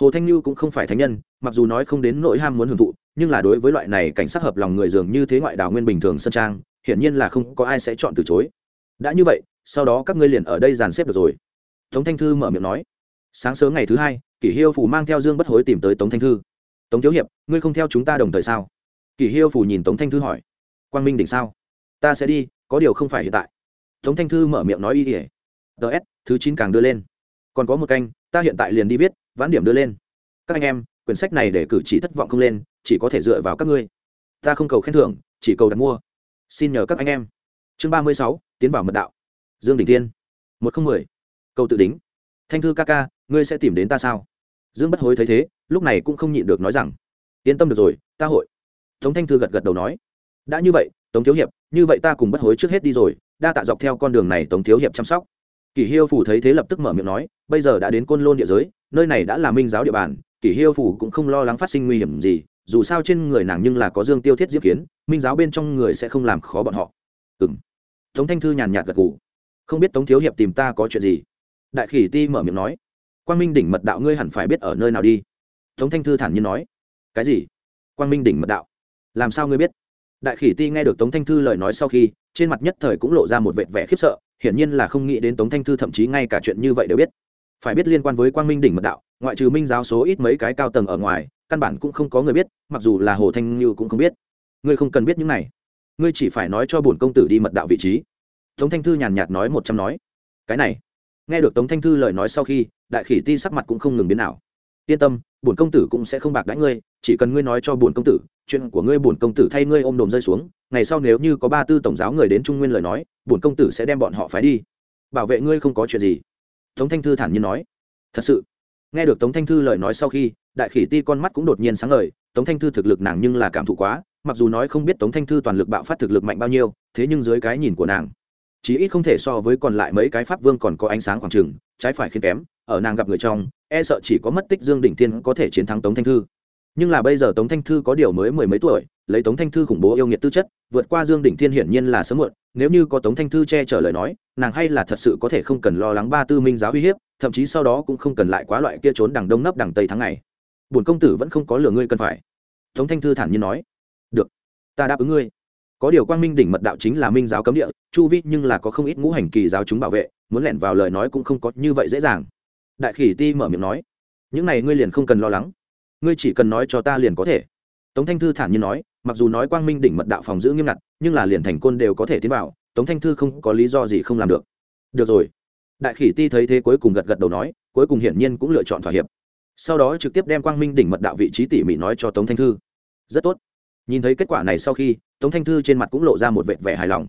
Hồ thanh lưu cũng không phải thánh nhân, mặc dù nói không đến nỗi ham muốn hưởng thụ, nhưng là đối với loại này cảnh sát hợp lòng người dường như thế ngoại đảo nguyên bình thường sân trang, hiển nhiên là không có ai sẽ chọn từ chối. Đã như vậy, sau đó các ngươi liền ở đây dàn xếp được rồi. Tống thanh thư mở miệng nói. Sáng sớm ngày thứ hai, kỷ hiêu phủ mang theo dương bất hối tìm tới tống thanh thư. Tống thiếu hiệp, ngươi không theo chúng ta đồng thời sao? Kỷ hiêu phủ nhìn tống thanh thư hỏi quang minh đỉnh sao? Ta sẽ đi, có điều không phải hiện tại. Tống thanh thư mở miệng nói y ỉa ts thứ chín càng đưa lên. Còn có một canh, ta hiện tại liền đi viết, vãn điểm đưa lên. Các anh em, quyển sách này để cử chỉ thất vọng không lên, chỉ có thể dựa vào các ngươi. Ta không cầu khen thưởng, chỉ cầu đặt mua. Xin nhờ các anh em. Chương ba mươi sáu, tiến vào mật đạo. Dương đình tiên một không mười. Câu tự đính. Thanh thư ca ca, ngươi sẽ tìm đến ta sao? Dương bất hối thấy thế, lúc này cũng không nhịn được nói rằng, yên tâm được rồi, ta hội. Tống thanh thư gật gật đầu nói đã như vậy, tống thiếu hiệp, như vậy ta cùng bất hối trước hết đi rồi, đa tạ dọc theo con đường này tống thiếu hiệp chăm sóc. Kỷ hiêu phủ thấy thế lập tức mở miệng nói, bây giờ đã đến côn lôn địa giới, nơi này đã là minh giáo địa bàn, kỷ hiêu phủ cũng không lo lắng phát sinh nguy hiểm gì, dù sao trên người nàng nhưng là có dương tiêu thiết diễm kiến, minh giáo bên trong người sẽ không làm khó bọn họ. Ừng tống thanh thư nhàn nhạt gật g ủ không biết tống thiếu hiệp tìm ta có chuyện gì? Đại khỉ ti mở miệng nói, quang minh đỉnh mật đạo ngươi hẳn phải biết ở nơi nào đi. Tống thanh thư thản nhiên nói, cái gì? Quang minh đỉnh mật đạo. Làm sao ngươi biết? Đại khỉ ti nghe được tống thanh thư lời nói sau khi, trên mặt nhất thời cũng lộ ra một vệt vẻ khiếp sợ, hiển nhiên là không nghĩ đến tống thanh thư thậm chí ngay cả chuyện như vậy đều biết. Phải biết liên quan với quang minh đỉnh mật đạo, ngoại trừ minh giáo số ít mấy cái cao tầng ở ngoài, căn bản cũng không có người biết, mặc dù là hồ thanh như cũng không biết. Ngươi không cần biết những này. Ngươi chỉ phải nói cho bổn công tử đi mật đạo vị trí. Tống thanh thư nhàn nhạt nói một trăm nói. Cái này. Nghe được tống thanh thư lời nói sau khi, đại khỉ ti sắc mặt cũng không ngừng biến nào yên tâm, bổn công tử cũng sẽ không bạc đãi ngươi chỉ cần ngươi nói cho bổn công tử, chuyện của ngươi bổn công tử thay ngươi ôm đồm rơi xuống, ngày sau nếu như có ba tư tổng giáo người đến trung nguyên lời nói, bổn công tử sẽ đem bọn họ phái đi. Bảo vệ ngươi không có chuyện gì. Tống thanh thư thản nhiên nói. Thật sự. Nghe được tống thanh thư lời nói sau khi, đại khỉ ti con mắt cũng đột nhiên sáng ngời, tống thanh thư thực lực nàng nhưng là cảm thụ quá, mặc dù nói không biết tống thanh thư toàn lực bạo phát thực lực mạnh bao nhiêu, thế nhưng dưới cái nhìn của nàng, chí ít không thể so với còn lại mấy cái pháp vương còn có ánh sáng khoảng trừng trái phải khiến kém, ở nàng gặp người trong e sợ chỉ có mất tích dương đỉnh thiên có thể chiến thắng tống thanh thư nhưng là bây giờ tống thanh thư có điều mới mười mấy tuổi, lấy tống thanh thư khủng bố yêu nghiệt tư chất, vượt qua dương đỉnh thiên hiển nhiên là sớm muộn, nếu như có tống thanh thư che chở lời nói, nàng hay là thật sự có thể không cần lo lắng ba tư minh giáo uy hiếp, thậm chí sau đó cũng không cần lại quá loại kia trốn đằng đông nấp đằng tây tháng ngày. Bổn công tử vẫn không có lừa ngươi cần phải. Tống thanh thư thản nhiên nói. Được, ta đáp ứng ngươi. Có điều quang minh đỉnh mật đạo chính là minh giáo cấm địa, chu vi nhưng là có không ít ngũ hành kỳ giáo chúng bảo vệ, muốn lẻn vào lời nói cũng không có như vậy dễ dàng. Đại khỉ ti mở miệng nói. Những này ngươi liền không cần lo lắng ngươi chỉ cần nói cho ta liền có thể. Tống thanh thư thản nhiên nói, mặc dù nói quang minh đỉnh mật đạo phòng giữ nghiêm ngặt, nhưng là liền thành côn đều có thể tiến vào, tống thanh thư không có lý do gì không làm được. Được rồi. Đại khỉ ti thấy thế cuối cùng gật gật đầu nói, cuối cùng hiển nhiên cũng lựa chọn thỏa hiệp. Sau đó trực tiếp đem quang minh đỉnh mật đạo vị trí tỉ mỉ nói cho tống thanh thư. Rất tốt. Nhìn thấy kết quả này sau khi, tống thanh thư trên mặt cũng lộ ra một vệt vẻ hài lòng.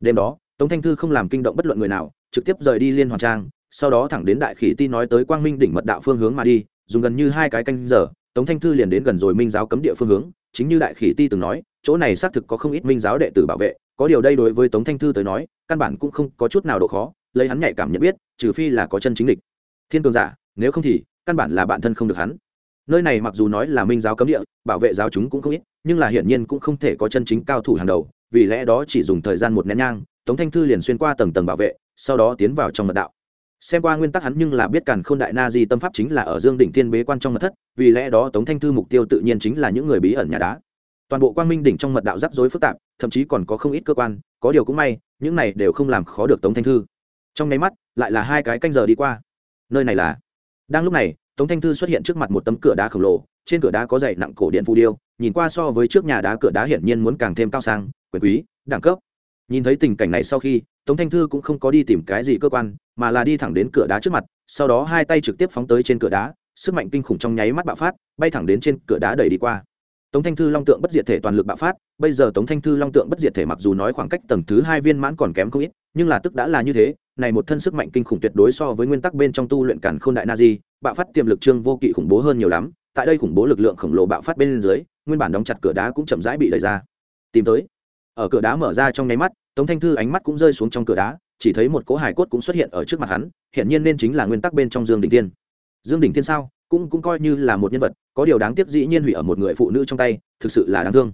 Đêm đó, tống thanh thư không làm kinh động bất luận người nào, trực tiếp rời đi liên hoàn trang, sau đó thẳng đến đại khỉ ti nói tới quang minh đỉnh mật đạo phương hướng mà đi, dùng gần như hai cái canh giờ tống thanh thư liền đến gần rồi minh giáo cấm địa phương hướng, chính như đại khỉ ti từng nói, chỗ này xác thực có không ít minh giáo đệ tử bảo vệ, có điều đây đối với tống thanh thư tới nói, căn bản cũng không có chút nào độ khó, lấy hắn nhạy cảm nhận biết, trừ phi là có chân chính địch. Thiên cường giả, nếu không thì, căn bản là bản thân không được hắn. Nơi này mặc dù nói là minh giáo cấm địa, bảo vệ giáo chúng cũng không ít, nhưng là hiển nhiên cũng không thể có chân chính cao thủ hàng đầu, vì lẽ đó chỉ dùng thời gian một nén nhang, tống thanh thư liền xuyên qua tầng tầng bảo vệ, sau đó tiến vào trong mật đạo xem qua nguyên tắc hắn nhưng là biết càn k h ô n đại na di tâm pháp chính là ở dương đỉnh thiên bế quan trong mật thất, vì lẽ đó tống thanh thư mục tiêu tự nhiên chính là những người bí ẩn nhà đá. Toàn bộ quang minh đỉnh trong mật đạo rắc rối phức tạp, thậm chí còn có không ít cơ quan, có điều cũng may, những này đều không làm khó được tống thanh thư. Trong nháy mắt, lại là hai cái canh giờ đi qua. Nơi này là đang lúc này, tống thanh thư xuất hiện trước mặt một tấm cửa đá khổng lồ, trên cửa đá có dày nặng cổ điện phù điêu, nhìn qua so với trước nhà đá cửa đá hiển nhiên muốn càng thêm cao sang, quyền quý, đẳng cấp nhìn thấy tình cảnh này sau khi, tống thanh thư cũng không có đi tìm cái gì cơ quan, mà là đi thẳng đến cửa đá trước mặt, sau đó hai tay trực tiếp phóng tới trên cửa đá, sức mạnh kinh khủng trong nháy mắt bạo phát, bay thẳng đến trên cửa đá đẩy đi qua. Tống thanh thư long tượng bất diệt thể toàn lực bạo phát, bây giờ tống thanh thư long tượng bất diệt thể mặc dù nói khoảng cách tầng thứ hai viên mãn còn kém không ít, nhưng là tức đã là như thế, này một thân sức mạnh kinh khủng tuyệt đối so với nguyên tắc bên trong tu luyện cản k h ô n đại na di, bạo phát tiềm lực trương vô kỵ khủng bố hơn nhiều lắm, tại đây khủng bố lực lượng khổng lồ bạo phát bên dưới, nguyên bản đóng chặt cửa đá cũng chậm rãi bị đẩy ra. Tìm tới ở cửa đá mở ra trong nháy mắt, tống thanh thư ánh mắt cũng rơi xuống trong cửa đá, chỉ thấy một cỗ hải cốt cũng xuất hiện ở trước mặt hắn hiện nhiên nên chính là nguyên tắc bên trong dương đỉnh tiên dương đỉnh tiên sao? Cũng cũng coi như là một nhân vật, có điều đáng tiếc dĩ nhiên hủy ở một người phụ nữ trong tay, thực sự là đáng thương.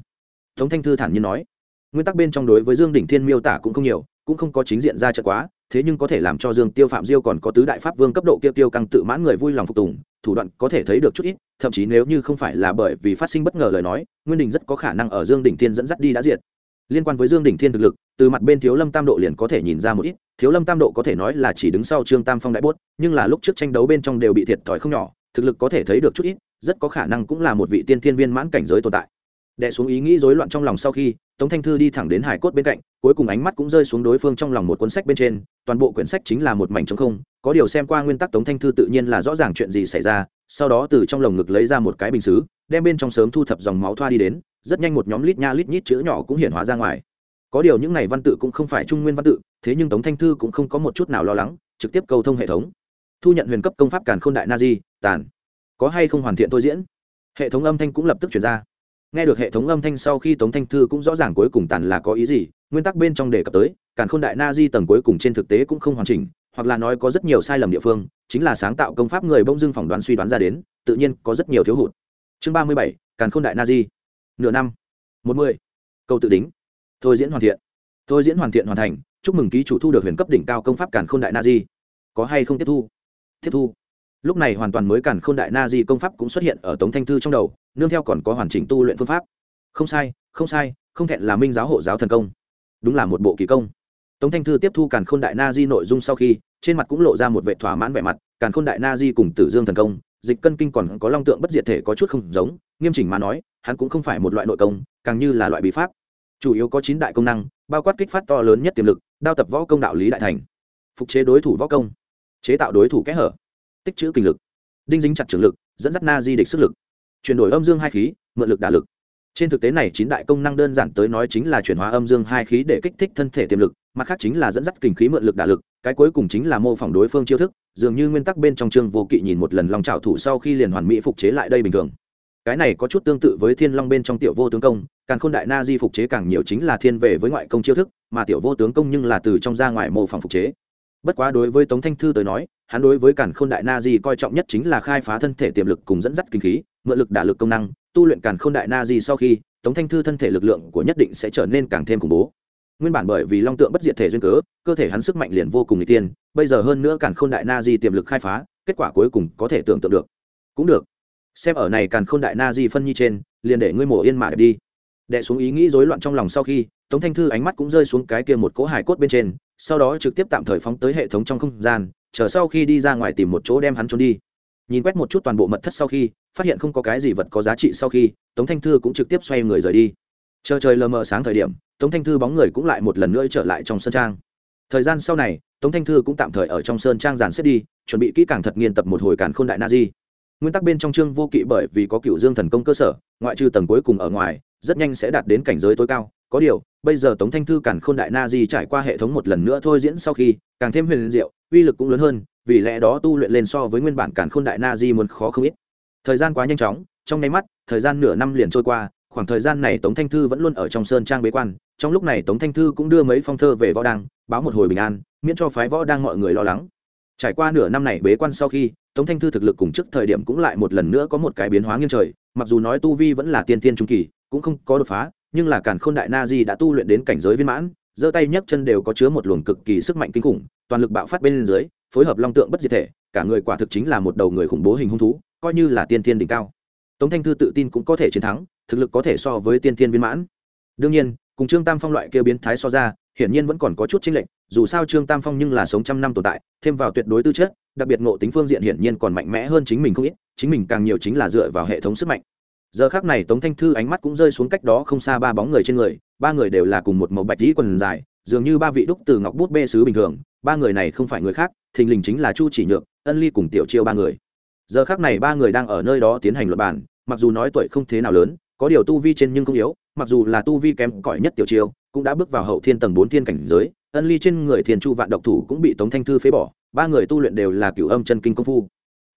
Tống thanh thư thản nhiên nói, nguyên tắc bên trong đối với dương đỉnh thiên miêu tả cũng không nhiều, cũng không có chính diện ra trận quá, thế nhưng có thể làm cho dương tiêu phạm diêu còn có tứ đại pháp vương cấp độ kia tiêu căng tự mãn người vui lòng phục tùng, thủ đoạn có thể thấy được chút ít, thậm chí nếu như không phải là bởi vì phát sinh bất ngờ lời nói, nguyên đình rất có khả năng ở dương đỉnh thiên dẫn dắt đi đã diệt liên quan với dương đỉnh thiên thực lực, từ mặt bên thiếu lâm tam độ liền có thể nhìn ra một ít, thiếu lâm tam độ có thể nói là chỉ đứng sau trương tam phong đại bốt, nhưng là lúc trước tranh đấu bên trong đều bị thiệt thòi không nhỏ, thực lực có thể thấy được chút ít, rất có khả năng cũng là một vị tiên thiên viên mãn cảnh giới tồn tại. Đệ xuống ý nghĩ rối loạn trong lòng sau khi, tống thanh thư đi thẳng đến hải cốt bên cạnh, cuối cùng ánh mắt cũng rơi xuống đối phương trong lòng một cuốn sách bên trên, toàn bộ quyển sách chính là một mảnh trống không, có điều xem qua nguyên tắc tống thanh thư tự nhiên là rõ ràng chuyện gì xảy ra, sau đó từ trong lồng ngực lấy ra một cái bình xứ, đem bên trong sớm thu thập dòng máu thoa đi đến rất nhanh một nhóm lít nha lít nhít chữ nhỏ cũng hiện hóa ra ngoài. Có điều những này văn tự cũng không phải trung nguyên văn tự, thế nhưng tống thanh thư cũng không có một chút nào lo lắng, trực tiếp cầu thông hệ thống. Thu nhận huyền cấp công pháp càn k h ô n đại na di, tàn. Có hay không hoàn thiện tôi diễn? Hệ thống âm thanh cũng lập tức chuyển ra. Nghe được hệ thống âm thanh sau khi tống thanh thư cũng rõ ràng cuối cùng tàn là có ý gì, nguyên tắc bên trong đề cập tới, càn k h ô n đại na di tầng cuối cùng trên thực tế cũng không hoàn chỉnh, hoặc là nói có rất nhiều sai lầm địa phương, chính là sáng tạo công pháp người bông dưng phỏng đoán suy đoán ra đến, tự nhiên có rất nhiều thiếu hụt. Chương ba mươi bảy, càn k h ô n đại na di nửa năm, một mươi. Câu tự đính. Thôi diễn hoàn thiện. Thôi diễn hoàn thiện hoàn thành, chúc mừng ký chủ thu được huyền cấp đỉnh cao công pháp càn k h ô n đại na di. Có hay không tiếp thu? Tiếp thu. Lúc này hoàn toàn mới càn k h ô n đại na di công pháp cũng xuất hiện ở tống thanh thư trong đầu, nương theo còn có hoàn chỉnh tu luyện phương pháp. Không sai không sai, không thẹn là minh giáo hộ giáo thần công. Đúng là một bộ kỳ công. Tống thanh thư tiếp thu càn khôn đại na di nội dung sau khi, trên mặt cũng lộ ra một vệ thỏa mãn vẻ mặt, càn khôn đại na di cùng tử dương thần công dịch cân kinh còn có long tượng bất diệt thể có chút không giống, nghiêm chỉnh mà nói, hắn cũng không phải một loại nội công, càng như là loại bí pháp. Chủ yếu có chín đại công năng, bao quát kích phát to lớn nhất tiềm lực, đao tập võ công đạo lý đại thành. Phục chế đối thủ võ công. Chế tạo đối thủ kẽ hở. Tích chữ kinh lực. Đinh dính chặt trường lực, dẫn dắt na di địch sức lực. Chuyển đổi âm dương hai khí, mượn lực đả lực. Trên thực tế này chín đại công năng đơn giản tới nói chính là chuyển hóa âm dương hai khí để kích thích thân thể tiềm lực mặt khác chính là dẫn dắt kinh khí mượn lực đả lực, cái cuối cùng chính là mô phỏng đối phương chiêu thức, dường như nguyên tắc bên trong chương vô kỵ nhìn một lần lòng trào thủ sau khi liền hoàn mỹ phục chế lại đây bình thường. Cái này có chút tương tự với thiên long bên trong tiểu vô tướng công, càng khôn đại na di phục chế càng nhiều chính là thiên về với ngoại công chiêu thức, mà tiểu vô tướng công nhưng là từ trong ra ngoài mô phỏng phục chế. Bất quá đối với tống thanh thư tới nói, hắn đối với càn khôn đại na di coi trọng nhất chính là khai phá thân thể tiềm lực cùng dẫn dắt kinh khí, mượn lực đả lực công năng, tu luyện càn k h ô n đại na di sau khi, tống thanh thư thân thể lực lượng của nhất định sẽ trở nên càng thêm khủng bố nguyên bản bởi vì long tượng bất diệt thể duyên cớ, cơ thể hắn sức mạnh liền vô cùng n g tiên bây giờ hơn nữa càn k h ô n đại na di tiềm lực khai phá, kết quả cuối cùng có thể tưởng tượng được. Cũng được. Xem ở này càn k h ô n đại na di phân nhi trên, liền để ngươi mổ yên mạ đi. Đệ xuống ý nghĩ rối loạn trong lòng sau khi, tống thanh thư ánh mắt cũng rơi xuống cái kia một cỗ hải cốt bên trên, sau đó trực tiếp tạm thời phóng tới hệ thống trong không gian, chờ sau khi đi ra ngoài tìm một chỗ đem hắn trốn đi. Nhìn quét một chút toàn bộ mật thất sau khi, phát hiện không có cái gì vật có giá trị sau khi, tống thanh thư cũng trực tiếp xoay người rời đi chờ trời lờ mờ sáng thời điểm, tống thanh thư bóng người cũng lại một lần nữa trở lại trong sơn trang. Thời gian sau này, tống thanh thư cũng tạm thời ở trong sơn trang giàn xếp đi, chuẩn bị kỹ càng thật nghiên tập một hồi càn k h ô n đại na di nguyên tắc bên trong chương vô kỵ bởi vì có cựu dương thần công cơ sở, ngoại trừ tầng cuối cùng ở ngoài, rất nhanh sẽ đạt đến cảnh giới tối cao. Có điều, bây giờ tống thanh thư càn k h ô n đại na di trải qua hệ thống một lần nữa thôi diễn sau khi, càng thêm huyền diệu, uy lực cũng lớn hơn, vì lẽ đó tu luyện lên so với nguyên bản càn k h ô n đại na di muốn khó không ít. Thời gian quá nhanh chóng, trong nháy mắt, thời gian nửa năm liền trôi qua khoảng thời gian này tống thanh thư vẫn luôn ở trong sơn trang bế quan, trong lúc này tống thanh thư cũng đưa mấy phong thơ về võ đăng, báo một hồi bình an, miễn cho phái võ đang mọi người lo lắng. Trải qua nửa năm này bế quan sau khi, tống thanh thư thực lực cùng trước thời điểm cũng lại một lần nữa có một cái biến hóa nghiêng trời, mặc dù nói tu vi vẫn là tiên tiên trung kỳ, cũng không có đột phá, nhưng là càn khôn đại na di đã tu luyện đến cảnh giới viên mãn, giơ tay nhấc chân đều có chứa một luồng cực kỳ sức mạnh kinh khủng, toàn lực bạo phát bên dưới, phối hợp long tượng bất diệt thể, cả người quả thực chính là một đầu người khủng bố hình hung thú, coi như là tiên thiên đỉnh cao. Tống thanh thư tự tin cũng có thể chiến thắng thực lực có thể so với tiên thiên viên mãn. Đương nhiên, cùng trương tam phong loại kia biến thái so ra, hiển nhiên vẫn còn có chút chênh lệch, dù sao trương tam phong nhưng là sống trăm năm tồn tại, thêm vào tuyệt đối tư chất, đặc biệt ngộ tính phương diện hiển nhiên còn mạnh mẽ hơn chính mình không ít, chính mình càng nhiều chính là dựa vào hệ thống sức mạnh. Giờ khác này tống thanh thư ánh mắt cũng rơi xuống cách đó không xa ba bóng người trên người, ba người đều là cùng một màu bạch dĩ quần dài, dường như ba vị đúc từ ngọc bút bê sứ bình thường, ba người này không phải người khác, thình lình chính là chu chỉ nhược, ân ly cùng tiểu chiêu ba người. Giờ khác này ba người đang ở nơi đó tiến hành luật bản mặc dù nói tuổi không thế nào lớn có điều tu vi trên nhưng không yếu, mặc dù là tu vi kém cỏi nhất tiểu chiêu, cũng đã bước vào hậu thiên tầng bốn thiên cảnh giới, ân ly trên người thiên chu vạn độc thủ cũng bị tống thanh thư phế bỏ, ba người tu luyện đều là cửu âm chân kinh công phu.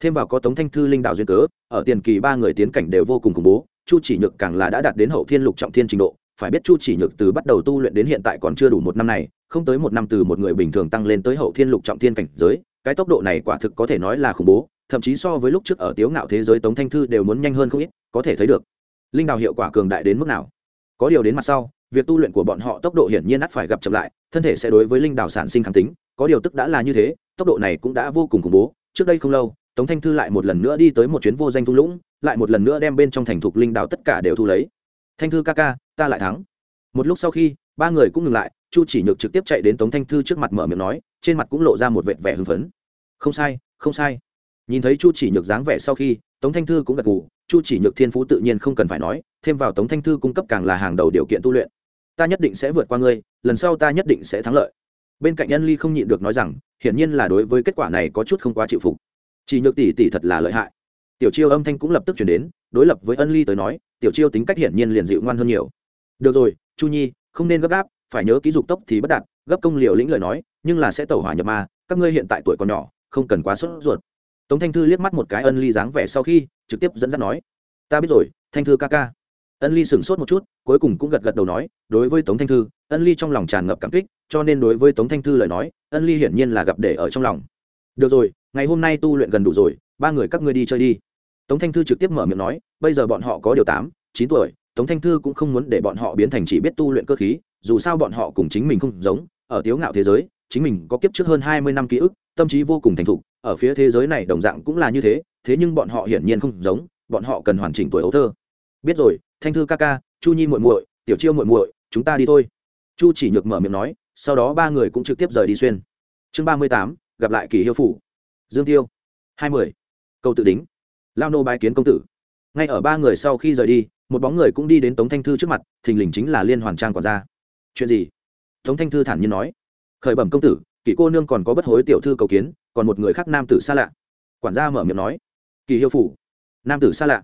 Thêm vào có tống thanh thư linh đạo duyên cớ, ở tiền kỳ ba người tiến cảnh đều vô cùng khủng bố, chu chỉ nhược càng là đã đạt đến hậu thiên lục trọng thiên trình độ, phải biết chu chỉ nhược từ bắt đầu tu luyện đến hiện tại còn chưa đủ một năm này, không tới một năm từ một người bình thường tăng lên tới hậu thiên lục trọng thiên cảnh giới, cái tốc độ này quả thực có thể nói là khủng bố, thậm chí so với lúc trước ở tiếu ngạo thế giới tống thanh thư đều muốn nhanh hơn không ít, có thể thấy được linh đào hiệu quả cường đại đến mức nào? Có điều đến mặt sau, việc tu luyện của bọn họ tốc độ hiển nhiên ắt phải gặp chậm lại, thân thể sẽ đối với linh đào sản sinh kháng tính, có điều tức đã là như thế, tốc độ này cũng đã vô cùng khủng bố. Trước đây không lâu, tống thanh thư lại một lần nữa đi tới một chuyến vô danh thung lũng, lại một lần nữa đem bên trong thành thục linh đào tất cả đều thu lấy. Thanh thư ca ca, ta lại thắng. Một lúc sau khi, ba người cũng ngừng lại, chu chỉ nhược trực tiếp chạy đến tống thanh thư trước mặt mở miệng nói, trên mặt cũng lộ ra một vệt vẻ hưng phấn. Không sai không sai. Nhìn thấy chu chỉ nhược dáng vẻ sau khi tống thanh thư cũng gật gù, chu chỉ nhược thiên phú tự nhiên không cần phải nói, thêm vào tống thanh thư cung cấp càng là hàng đầu điều kiện tu luyện. Ta nhất định sẽ vượt qua ngươi, lần sau ta nhất định sẽ thắng lợi. Bên cạnh nhân ly không nhịn được nói rằng, hiển nhiên là đối với kết quả này có chút không quá chịu phục. Chỉ nhược tỷ tỷ thật là lợi hại. Tiểu chiêu âm thanh cũng lập tức chuyển đến, đối lập với ân ly tới nói, tiểu chiêu tính cách hiển nhiên liền dịu ngoan hơn nhiều. Được rồi, chu nhi, không nên gấp gáp, phải nhớ ký dục tốc thì bất đạt, gấp công liều lĩnh lời nói, nhưng là sẽ tẩu hỏa nhập ma, các ngươi hiện tại tuổi còn nhỏ, không cần quá sốt ruột tống thanh thư liếc mắt một cái ân ly dáng vẻ sau khi, trực tiếp dẫn dắt nói, ta biết rồi, thanh thư ca ca. Ân ly sửng sốt một chút, cuối cùng cũng gật gật đầu nói, đối với tống thanh thư, ân ly trong lòng tràn ngập cảm kích, cho nên đối với tống thanh thư lời nói, ân ly hiển nhiên là gặp để ở trong lòng. Được rồi, ngày hôm nay tu luyện gần đủ rồi, ba người các ngươi đi chơi đi. Tống thanh thư trực tiếp mở miệng nói, bây giờ bọn họ có điều tám, chín tuổi, tống thanh thư cũng không muốn để bọn họ biến thành chỉ biết tu luyện cơ khí, dù sao bọn họ cùng chính mình không giống, ở tiếu ngạo thế giới, chính mình có kiếp trước hơn hai mươi năm ký ức, tâm trí vô cùng thành thục ở phía thế giới này đồng dạng cũng là như thế thế nhưng bọn họ hiển nhiên không giống, bọn họ cần hoàn chỉnh tuổi ấu thơ. Biết rồi, thanh thư ca ca, chu nhi muội muội, tiểu chiêu muội muội, chúng ta đi thôi. Chu chỉ nhược mở miệng nói, sau đó ba người cũng trực tiếp rời đi xuyên. Chương ba mươi tám, gặp lại kỳ hiêu phủ. Dương tiêu, hai mươi. Câu tự đính. Lao nô bái kiến công tử. Ngay ở ba người sau khi rời đi, một bóng người cũng đi đến tống thanh thư trước mặt, thình lình chính là liên hoàn trang quản gia. Chuyện gì? Tống thanh thư thản nhiên nói. Khởi bẩm công tử kỳ cô nương còn có bất hối tiểu thư cầu kiến còn một người khác nam tử xa lạ. Quản gia mở miệng nói, kỳ hiệu phủ, nam tử xa lạ,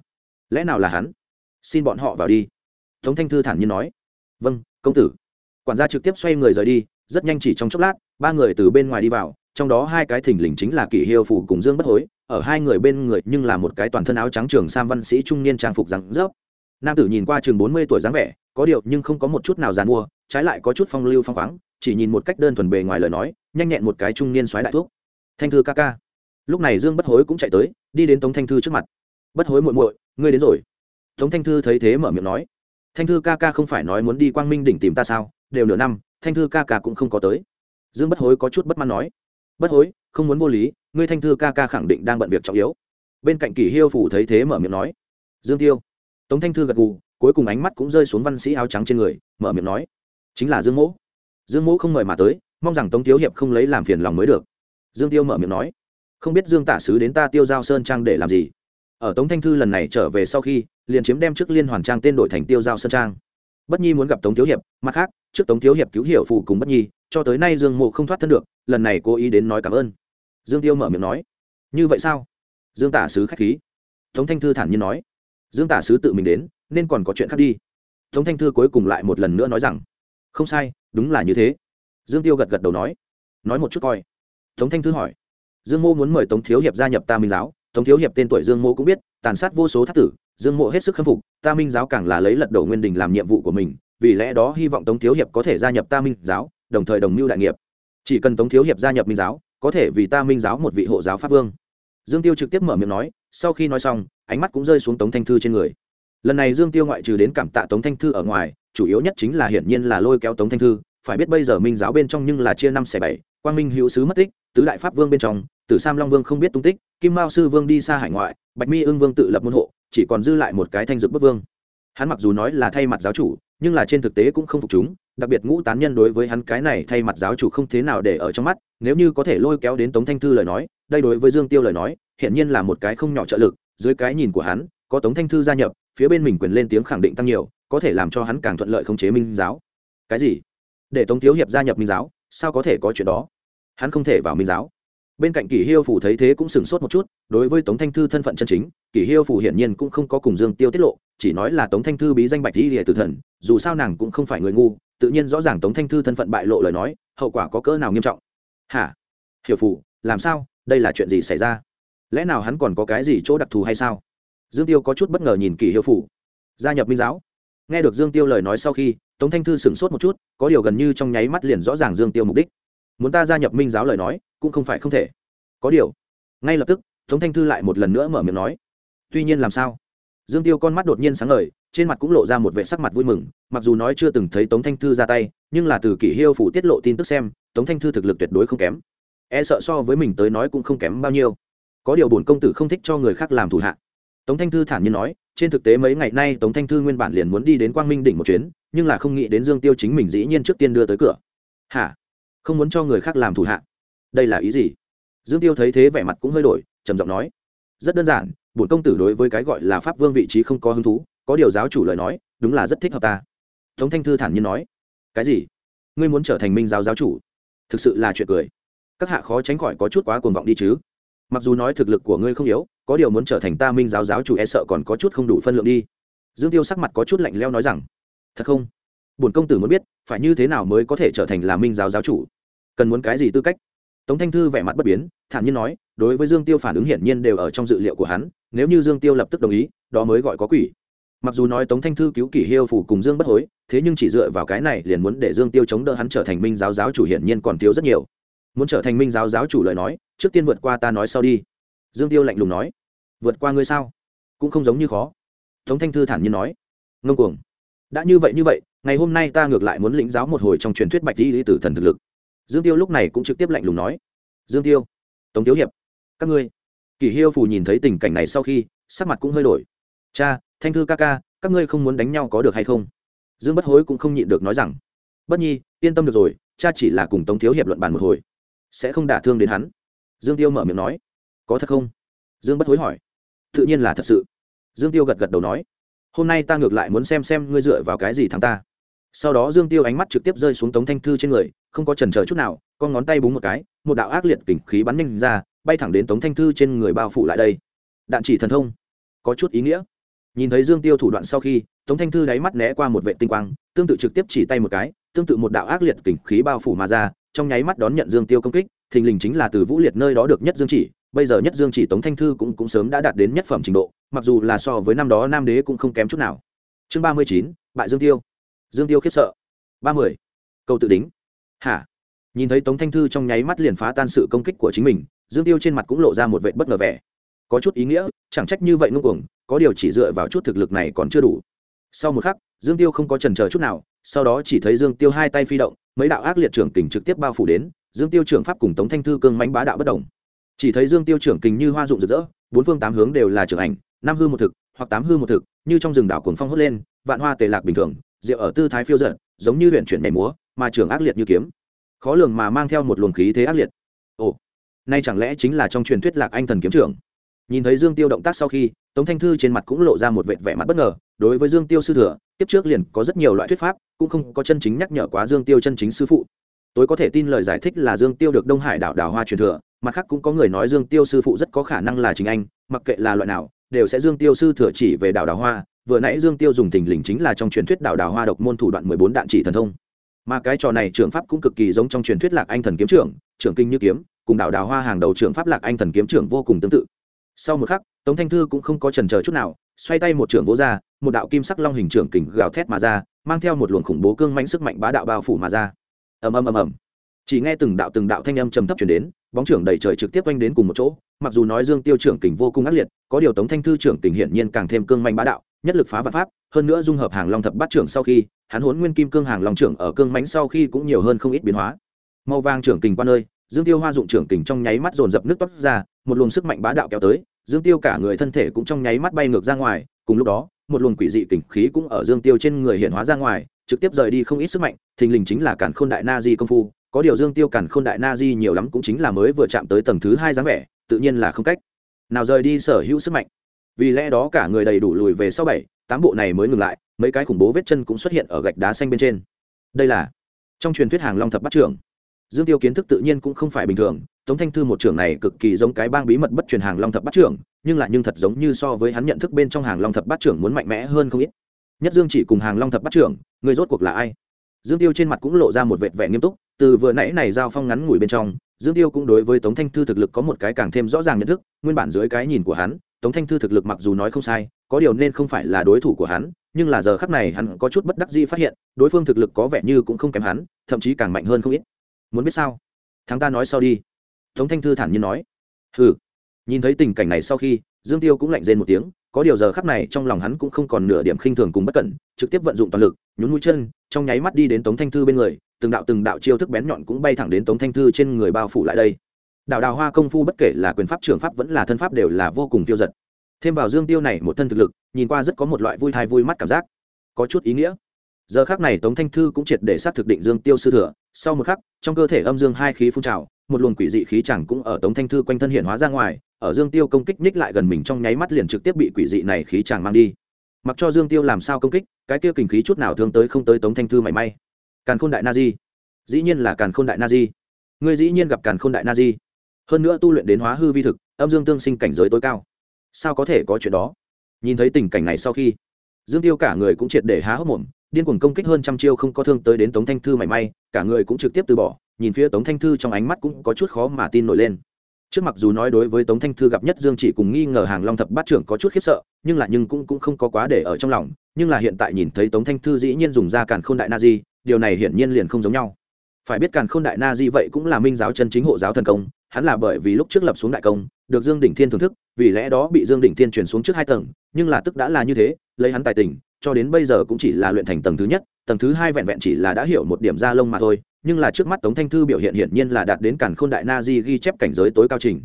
lẽ nào là hắn? Xin bọn họ vào đi. Tống thanh thư thản nhiên nói vâng công tử. Quản gia trực tiếp xoay người rời đi, rất nhanh chỉ trong chốc lát, ba người từ bên ngoài đi vào, trong đó hai cái thình lình chính là kỷ hiêu phủ cùng dương bất hối, ở hai người bên người nhưng là một cái toàn thân áo trắng trường sam văn sĩ trung niên trang phục rắn rớp. Nam tử nhìn qua chừng bốn mươi tuổi dáng vẻ, có điều nhưng không có một chút nào dàn mua trái lại có chút phong lưu phong khoáng, chỉ nhìn một cách đơn thuần bề ngoài lời nói, nhanh nhẹn một cái trung niên xoáy đại thuốc thanh thư ca ca. Lúc này dương bất hối cũng chạy tới, đi đến tống thanh thư trước mặt. Bất hối muội muội, ngươi đến rồi. Tống thanh thư thấy thế mở miệng nói. Thanh thư ca ca không phải nói muốn đi quang minh đỉnh tìm ta sao? Đều nửa năm, thanh thư ca ca cũng không có tới. Dương bất hối có chút bất mãn nói. Bất hối, không muốn vô lý, ngươi thanh thư ca ca khẳng định đang bận việc trọng yếu. Bên cạnh kỷ hiêu phủ thấy thế mở miệng nói. Dương tiêu. Tống thanh thư gật gù, cuối cùng ánh mắt cũng rơi xuống văn sĩ áo trắng trên người, mở miệng nói. Chính là dương mỗ. Dương mỗ không mời mà tới, mong rằng tống thiếu hiệp không lấy làm phiền lòng mới được dương tiêu mở miệng nói, không biết dương tả sứ đến ta tiêu giao sơn trang để làm gì? Ở tống thanh thư lần này trở về sau khi, liền chiếm đem trước liên hoàn trang tên đổi thành tiêu giao sơn trang. Bất nhi muốn gặp tống thiếu hiệp, mặt khác, trước tống thiếu hiệp cứu hiệu phụ cùng bất nhi, cho tới nay dương mộ không thoát thân được, lần này cố ý đến nói cảm ơn. Dương tiêu mở miệng nói, như vậy sao? Dương tả sứ k h á c h khí. Tống thanh thư thản nhiên nói, dương tả sứ tự mình đến, nên còn có chuyện khác đi. Tống thanh thư cuối cùng lại một lần nữa nói rằng, không sai, đúng là như thế. Dương tiêu gật gật đầu nói nói một chút coi tống thanh thư hỏi. Dương mô muốn mời tống thiếu hiệp gia nhập ta minh giáo. Tống thiếu hiệp tên tuổi dương mô cũng biết, tàn sát vô số thác tử, dương mộ hết sức khâm phục, ta minh giáo càng là lấy lật đổ nguyên đình làm nhiệm vụ của mình, vì lẽ đó hy vọng tống thiếu hiệp có thể gia nhập ta minh giáo, đồng thời đồng mưu đại nghiệp. Chỉ cần tống thiếu hiệp gia nhập minh giáo, có thể vì ta minh giáo một vị hộ giáo pháp vương. Dương tiêu trực tiếp mở miệng nói, sau khi nói xong, ánh mắt cũng rơi xuống tống thanh thư trên người. Lần này dương tiêu ngoại trừ đến cảm tạ tống thanh thư ở ngoài, chủ yếu nhất chính là hiển nhiên là lôi kéo tống thanh thư. Phải biết bây giờ minh giáo bên trong nhưng là chia năm xẻ bảy quang minh hữu sứ mất tích, tứ đại pháp vương bên trong, tử sam long vương không biết tung tích, kim mao sư vương đi xa hải ngoại, bạch mi ưng vương tự lập môn hộ, chỉ còn dư lại một cái thanh dược bất vương. Hắn mặc dù nói là thay mặt giáo chủ, nhưng là trên thực tế cũng không phục chúng, đặc biệt ngũ tán nhân đối với hắn cái này thay mặt giáo chủ không thế nào để ở trong mắt, nếu như có thể lôi kéo đến tống thanh thư lời nói, đây đối với dương tiêu lời nói hiện nhiên là một cái không nhỏ trợ lực, dưới cái nhìn của hắn, có tống thanh thư gia nhập, phía bên mình quyền lên tiếng khẳng định tăng nhiều, có thể làm cho hắn càng thuận lợi khống chế minh giáo. Cái gì? Để tống thiếu hiệp gia nhập minh giáo? Sao có thể có chuyện đó? Hắn không thể vào minh giáo. Bên cạnh kỷ hiêu phủ thấy thế cũng sửng sốt một chút, đối với tống thanh thư thân phận chân chính, kỷ hiêu phủ hiển nhiên cũng không có cùng dương tiêu tiết lộ, chỉ nói là tống thanh thư bí danh bạch di lìa tử thần, dù sao nàng cũng không phải người ngu, tự nhiên rõ ràng tống thanh thư thân phận bại lộ lời nói, hậu quả có cỡ nào nghiêm trọng. Hả? Hiểu phủ làm sao? Đây là chuyện gì xảy ra? Lẽ nào hắn còn có cái gì chỗ đặc thù hay sao? Dương tiêu có chút bất ngờ nhìn kỷ hiêu phủ gia nhập minh giáo nghe được dương tiêu lời nói sau khi, tống thanh thư sửng sốt một chút, có điều gần như trong nháy mắt liền rõ ràng dương tiêu mục đích. Muốn ta gia nhập minh giáo lời nói, cũng không phải không thể. Có điều, ngay lập tức, tống thanh thư lại một lần nữa mở miệng nói, tuy nhiên làm sao? Dương tiêu con mắt đột nhiên sáng ngời, trên mặt cũng lộ ra một vệ sắc mặt vui mừng, mặc dù nói chưa từng thấy tống thanh thư ra tay, nhưng là từ kỷ hiêu phủ tiết lộ tin tức xem, tống thanh thư thực lực tuyệt đối không kém. E sợ so với mình tới nói cũng không kém bao nhiêu. Có điều bổn công tử không thích cho người khác làm thủ hạ. Tống thanh thư thản nhiên nói trên thực tế mấy ngày nay tống thanh thư nguyên bản liền muốn đi đến quang minh đỉnh một chuyến, nhưng là không nghĩ đến dương tiêu chính mình dĩ nhiên trước tiên đưa tới cửa. Hả? Không muốn cho người khác làm thủ hạ. Đây là ý gì? Dương tiêu thấy thế vẻ mặt cũng hơi đổi, trầm giọng nói. Rất đơn giản, bổn công tử đối với cái gọi là pháp vương vị trí không có hứng thú, có điều giáo chủ lời nói, đúng là rất thích hợp ta. Tống thanh thư thản nhiên nói. Cái gì? Ngươi muốn trở thành minh giáo giáo chủ? Thực sự là chuyện cười. Các hạ khó tránh khỏi có chút quá cuồng vọng đi chứ. Mặc dù nói thực lực của ngươi không yếu có điều muốn trở thành ta minh giáo giáo chủ e sợ còn có chút không đủ phân lượng đi. Dương tiêu sắc mặt có chút lạnh leo nói rằng, thật không? Bổn công tử muốn biết, phải như thế nào mới có thể trở thành là minh giáo giáo chủ? Cần muốn cái gì tư cách? Tống thanh thư vẻ mặt bất biến, thản nhiên nói, đối với dương tiêu phản ứng hiển nhiên đều ở trong dự liệu của hắn, nếu như dương tiêu lập tức đồng ý, đó mới gọi có quỷ. Mặc dù nói tống thanh thư cứu kỷ hiêu phủ cùng dương bất hối, thế nhưng chỉ dựa vào cái này liền muốn để dương tiêu chống đỡ hắn trở thành minh giáo giáo chủ hiển nhiên còn thiếu rất nhiều. Muốn trở thành minh giáo giáo chủ lời nói, trước tiên vượt qua ta nói sau đi. Dương tiêu lạnh lùng nói vượt qua ngươi sao? Cũng không giống như khó. Tống thanh thư thản nhiên nói. Ngông cuồng. Đã như vậy như vậy, ngày hôm nay ta ngược lại muốn lĩnh giáo một hồi trong truyền thuyết bạch di lý tử thần thực lực. Dương tiêu lúc này cũng trực tiếp lạnh lùng nói. Dương tiêu. Tống tiếu hiệp. Các ngươi. Kỷ hiêu phù nhìn thấy tình cảnh này sau khi, sắc mặt cũng hơi đổi. Cha, thanh thư ca ca, các ngươi không muốn đánh nhau có được hay không? Dương bất hối cũng không nhịn được nói rằng. Bất nhi, yên tâm được rồi, cha chỉ là cùng tống thiếu hiệp luận bàn một hồi. Sẽ không đả thương đến hắn. Dương tiêu mở miệng nói. Có thật không? Dương bất hối hỏi tự nhiên là thật sự. Dương tiêu gật gật đầu nói, hôm nay ta ngược lại muốn xem xem ngươi dựa vào cái gì thắng ta. Sau đó dương tiêu ánh mắt trực tiếp rơi xuống tống thanh thư trên người, không có trần chờ chút nào, con ngón tay búng một cái, một đạo ác liệt kình khí bắn nhanh ra, bay thẳng đến tống thanh thư trên người bao phủ lại đây. Đạn chỉ thần thông, có chút ý nghĩa. Nhìn thấy dương tiêu thủ đoạn sau khi, tống thanh thư đáy mắt né qua một vệ tinh quang, tương tự trực tiếp chỉ tay một cái, tương tự một đạo ác liệt kình khí bao phủ mà ra, trong nháy mắt đón nhận dương tiêu công kích, thình lình chính là từ vũ liệt nơi đó được nhất dương chỉ bây giờ nhất dương chỉ tống thanh thư cũng cũng sớm đã đạt đến nhất phẩm trình độ, mặc dù là so với năm đó nam đế cũng không kém chút nào. Chương ba mươi chín, bại dương tiêu. Dương tiêu khiếp sợ. Ba mươi. Câu tự đính. Hả? Nhìn thấy tống thanh thư trong nháy mắt liền phá tan sự công kích của chính mình, dương tiêu trên mặt cũng lộ ra một vệ bất ngờ vẻ. Có chút ý nghĩa, chẳng trách như vậy ngưng cuồng, có điều chỉ dựa vào chút thực lực này còn chưa đủ. Sau một khắc, dương tiêu không có trần chờ chút nào, sau đó chỉ thấy dương tiêu hai tay phi động, mấy đạo ác liệt trưởng kình trực tiếp bao phủ đến, dương tiêu trưởng pháp cùng tống thanh thư cương mánh bá đạo bất đồng chỉ thấy dương tiêu trưởng kình như hoa dụng rực rỡ, bốn phương tám hướng đều là trưởng ảnh, năm hư một thực, hoặc tám hư một thực, như trong rừng đảo cuồng phong hốt lên, vạn hoa tề lạc bình thường, rượu ở tư thái phiêu giận giống như huyện chuyển mẻ múa, mà trưởng ác liệt như kiếm. Khó lường mà mang theo một luồng khí thế ác liệt. Ồ, nay chẳng lẽ chính là trong truyền thuyết lạc anh thần kiếm trưởng? Nhìn thấy dương tiêu động tác sau khi, tống thanh thư trên mặt cũng lộ ra một vệt vẻ mặt bất ngờ, đối với dương tiêu sư thừa tiếp trước liền có rất nhiều loại thuyết pháp, cũng không có chân chính nhắc nhở quá dương tiêu chân chính sư phụ. Tôi có thể tin lời giải thích là dương tiêu được đông hải đảo đảo hoa truyền thừa mặt khác cũng có người nói dương tiêu sư phụ rất có khả năng là chính anh, mặc kệ là loại nào, đều sẽ dương tiêu sư thừa chỉ về đảo Đào hoa. Vừa nãy dương tiêu dùng thình lình chính là trong truyền thuyết đảo Đào hoa độc môn thủ đoạn mười bốn đạn chỉ thần thông. Mà cái trò này trưởng pháp cũng cực kỳ giống trong truyền thuyết lạc anh thần kiếm trưởng trưởng kinh như kiếm, cùng đảo Đào hoa hàng đầu trưởng pháp lạc anh thần kiếm trưởng vô cùng tương tự. Sau một khắc, tống thanh thư cũng không có trần chờ chút nào, xoay tay một trưởng vỗ ra, một đạo kim sắc long hình trưởng kình gào thét mà ra, mang theo một luồng khủng bố cương mãnh sức mạnh bá đạo bao phủ mà ra. Ầm ầm ầm ầm. Chỉ nghe từng đạo từng đạo thanh âm trầm thấp chuyển đến bóng trưởng đầy trời trực tiếp quanh đến cùng một chỗ, mặc dù nói dương tiêu trưởng kình vô cùng ác liệt, có điều tống thanh thư trưởng kình hiển nhiên càng thêm cương manh bá đạo, nhất lực phá vạn pháp, hơn nữa dung hợp hàng long thập bát trưởng sau khi, hắn huấn nguyên kim cương hàng long trưởng ở cương mánh sau khi cũng nhiều hơn không ít biến hóa. Màu vàng trưởng kình qua nơi dương tiêu hoa dụng trưởng kình trong nháy mắt dồn dập nước toát ra, một luồng sức mạnh bá đạo kéo tới, dương tiêu cả người thân thể cũng trong nháy mắt bay ngược ra ngoài, cùng lúc đó, một luồng quỷ dị kình khí cũng ở dương tiêu trên người hiện hóa ra ngoài, trực tiếp rời đi không ít sức mạnh, thình lình chính là cản khôn đại na di công phu có điều dương tiêu cản khôn đại na di nhiều lắm cũng chính là mới vừa chạm tới tầng thứ hai dáng vẻ, tự nhiên là không cách nào rời đi sở hữu sức mạnh. Vì lẽ đó cả người đầy đủ lùi về sau bảy, tám bộ này mới ngừng lại, mấy cái khủng bố vết chân cũng xuất hiện ở gạch đá xanh bên trên. Đây là trong truyền thuyết hàng long thập bắt trưởng. Dương tiêu kiến thức tự nhiên cũng không phải bình thường, tống thanh thư một trưởng này cực kỳ giống cái bang bí mật bất truyền hàng long thập bắt trưởng, nhưng lại nhưng thật giống như so với hắn nhận thức bên trong hàng long thập bắt trưởng muốn mạnh mẽ hơn không ít. Nhất dương chỉ cùng hàng long thập bắt trưởng, người rốt cuộc là ai? Dương tiêu trên mặt cũng lộ ra một vệt vẻ nghiêm túc từ vừa nãy này giao phong ngắn ngủi bên trong, dương tiêu cũng đối với tống thanh thư thực lực có một cái càng thêm rõ ràng nhận thức, nguyên bản dưới cái nhìn của hắn, tống thanh thư thực lực mặc dù nói không sai, có điều nên không phải là đối thủ của hắn, nhưng là giờ khắc này hắn có chút bất đắc dĩ phát hiện, đối phương thực lực có vẻ như cũng không kém hắn, thậm chí càng mạnh hơn không ít. Muốn biết sao? Thắng ta nói sau đi. Tống thanh thư thản nhiên nói. Hừ. Nhìn thấy tình cảnh này sau khi, dương tiêu cũng lạnh rên một tiếng, có điều giờ khắc này trong lòng hắn cũng không còn nửa điểm khinh thường cùng bất cẩn, trực tiếp vận dụng toàn lực, nhún mũi chân, trong nháy mắt đi đến tống thanh thư bên người từng đạo từng đạo chiêu thức bén nhọn cũng bay thẳng đến tống thanh thư trên người bao phủ lại đây. Đạo đào hoa công phu bất kể là quyền pháp trường pháp vẫn là thân pháp đều là vô cùng phiêu giật. Thêm vào dương tiêu này một thân thực lực, nhìn qua rất có một loại vui thai vui mắt cảm giác. Có chút ý nghĩa. Giờ khác này tống thanh thư cũng triệt để xác thực định dương tiêu sư thừa. Sau một khắc, trong cơ thể âm dương hai khí phun trào, một luồng quỷ dị khí chẳng cũng ở tống thanh thư quanh thân hiện hóa ra ngoài, ở dương tiêu công kích ních lại gần mình trong nháy mắt liền trực tiếp bị quỷ dị này khí chẳng mang đi. Mặc cho dương tiêu làm sao công kích, cái kia kình khí chút nào thương tới không tới tống thanh thư mảy may càn khôn đại na di. Dĩ nhiên là càn khôn đại na di. Ngươi dĩ nhiên gặp càn khôn đại na di. Hơn nữa tu luyện đến hóa hư vi thực, âm dương tương sinh cảnh giới tối cao. Sao có thể có chuyện đó? Nhìn thấy tình cảnh này sau khi, dương tiêu cả người cũng triệt để há hốc mồm, điên cuồng công kích hơn trăm chiêu không có thương tới đến tống thanh thư mảy may, cả người cũng trực tiếp từ bỏ, nhìn phía tống thanh thư trong ánh mắt cũng có chút khó mà tin nổi lên. Trước mặc dù nói đối với tống thanh thư gặp nhất dương chỉ cùng nghi ngờ hàng long thập bát trưởng có chút khiếp sợ, nhưng là nhưng cũng cũng không có quá để ở trong lòng, nhưng là hiện tại nhìn thấy tống thanh thư dĩ nhiên dùng ra càn k h ô n đại na di điều này hiển nhiên liền không giống nhau. Phải biết càn khôn đại na di vậy cũng là minh giáo chân chính hộ giáo thần công, hắn là bởi vì lúc trước lập xuống đại công, được dương đỉnh thiên thưởng thức, vì lẽ đó bị dương đỉnh thiên chuyển xuống trước hai tầng, nhưng là tức đã là như thế, lấy hắn tài tình, cho đến bây giờ cũng chỉ là luyện thành tầng thứ nhất, tầng thứ hai vẹn vẹn chỉ là đã hiểu một điểm da lông mà thôi, nhưng là trước mắt tống thanh thư biểu hiện hiển nhiên là đạt đến càn khôn đại na di ghi chép cảnh giới tối cao trình.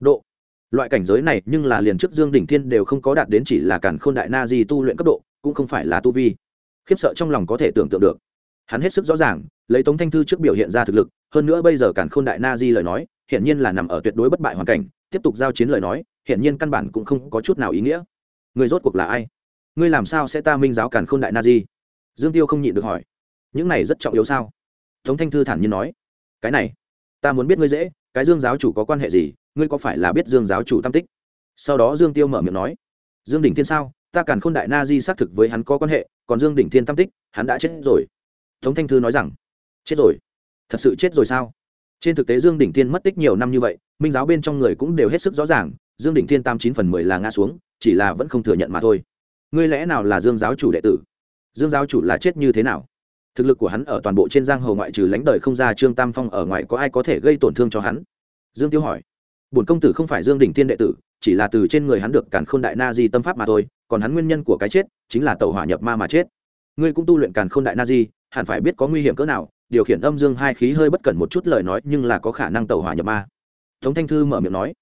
Độ, loại cảnh giới này nhưng là liền trước dương đỉnh thiên đều không có đạt đến chỉ là càn khôn đại na di tu luyện cấp độ, cũng không phải là tu vi. Khiếp sợ trong lòng có thể tưởng tượng được hắn hết sức rõ ràng, lấy tống thanh thư trước biểu hiện ra thực lực, hơn nữa bây giờ cản khôn đại na di lời nói, hiển nhiên là nằm ở tuyệt đối bất bại hoàn cảnh, tiếp tục giao chiến lời nói, hiển nhiên căn bản cũng không có chút nào ý nghĩa. Người rốt cuộc là ai? Ngươi làm sao sẽ ta minh giáo cản khôn đại na di? Dương tiêu không nhịn được hỏi. Những này rất trọng yếu sao? Tống thanh thư thản nhiên nói. Cái này, ta muốn biết ngươi dễ, cái dương giáo chủ có quan hệ gì, ngươi có phải là biết dương giáo chủ tam tích? Sau đó dương tiêu mở miệng nói. Dương đỉnh thiên sao? Ta càn khôn đại na di xác thực với hắn có quan hệ, còn dương đỉnh thiên tam tích, hắn đã chết rồi tống thanh thư nói rằng, chết rồi. Thật sự chết rồi sao? Trên thực tế dương đỉnh thiên mất tích nhiều năm như vậy, minh giáo bên trong người cũng đều hết sức rõ ràng, dương đỉnh thiên tam chín phần mười là ngã xuống, chỉ là vẫn không thừa nhận mà thôi. Ngươi lẽ nào là dương giáo chủ đệ tử? Dương giáo chủ là chết như thế nào? Thực lực của hắn ở toàn bộ trên giang hồ ngoại trừ lãnh đời không ra trương tam phong ở ngoài có ai có thể gây tổn thương cho hắn? Dương tiêu hỏi. Bổn công tử không phải dương đỉnh thiên đệ tử, chỉ là từ trên người hắn được càn khôn đại na di tâm pháp mà thôi, còn hắn nguyên nhân của cái chết chính là tàu hỏa nhập ma mà chết. Ngươi cũng tu luyện càn khôn đại na di hẳn phải biết có nguy hiểm cỡ nào, điều khiển âm dương hai khí hơi bất cẩn một chút lời nói nhưng là có khả năng tàu hỏa nhập ma. Tống thanh thư mở miệng nói.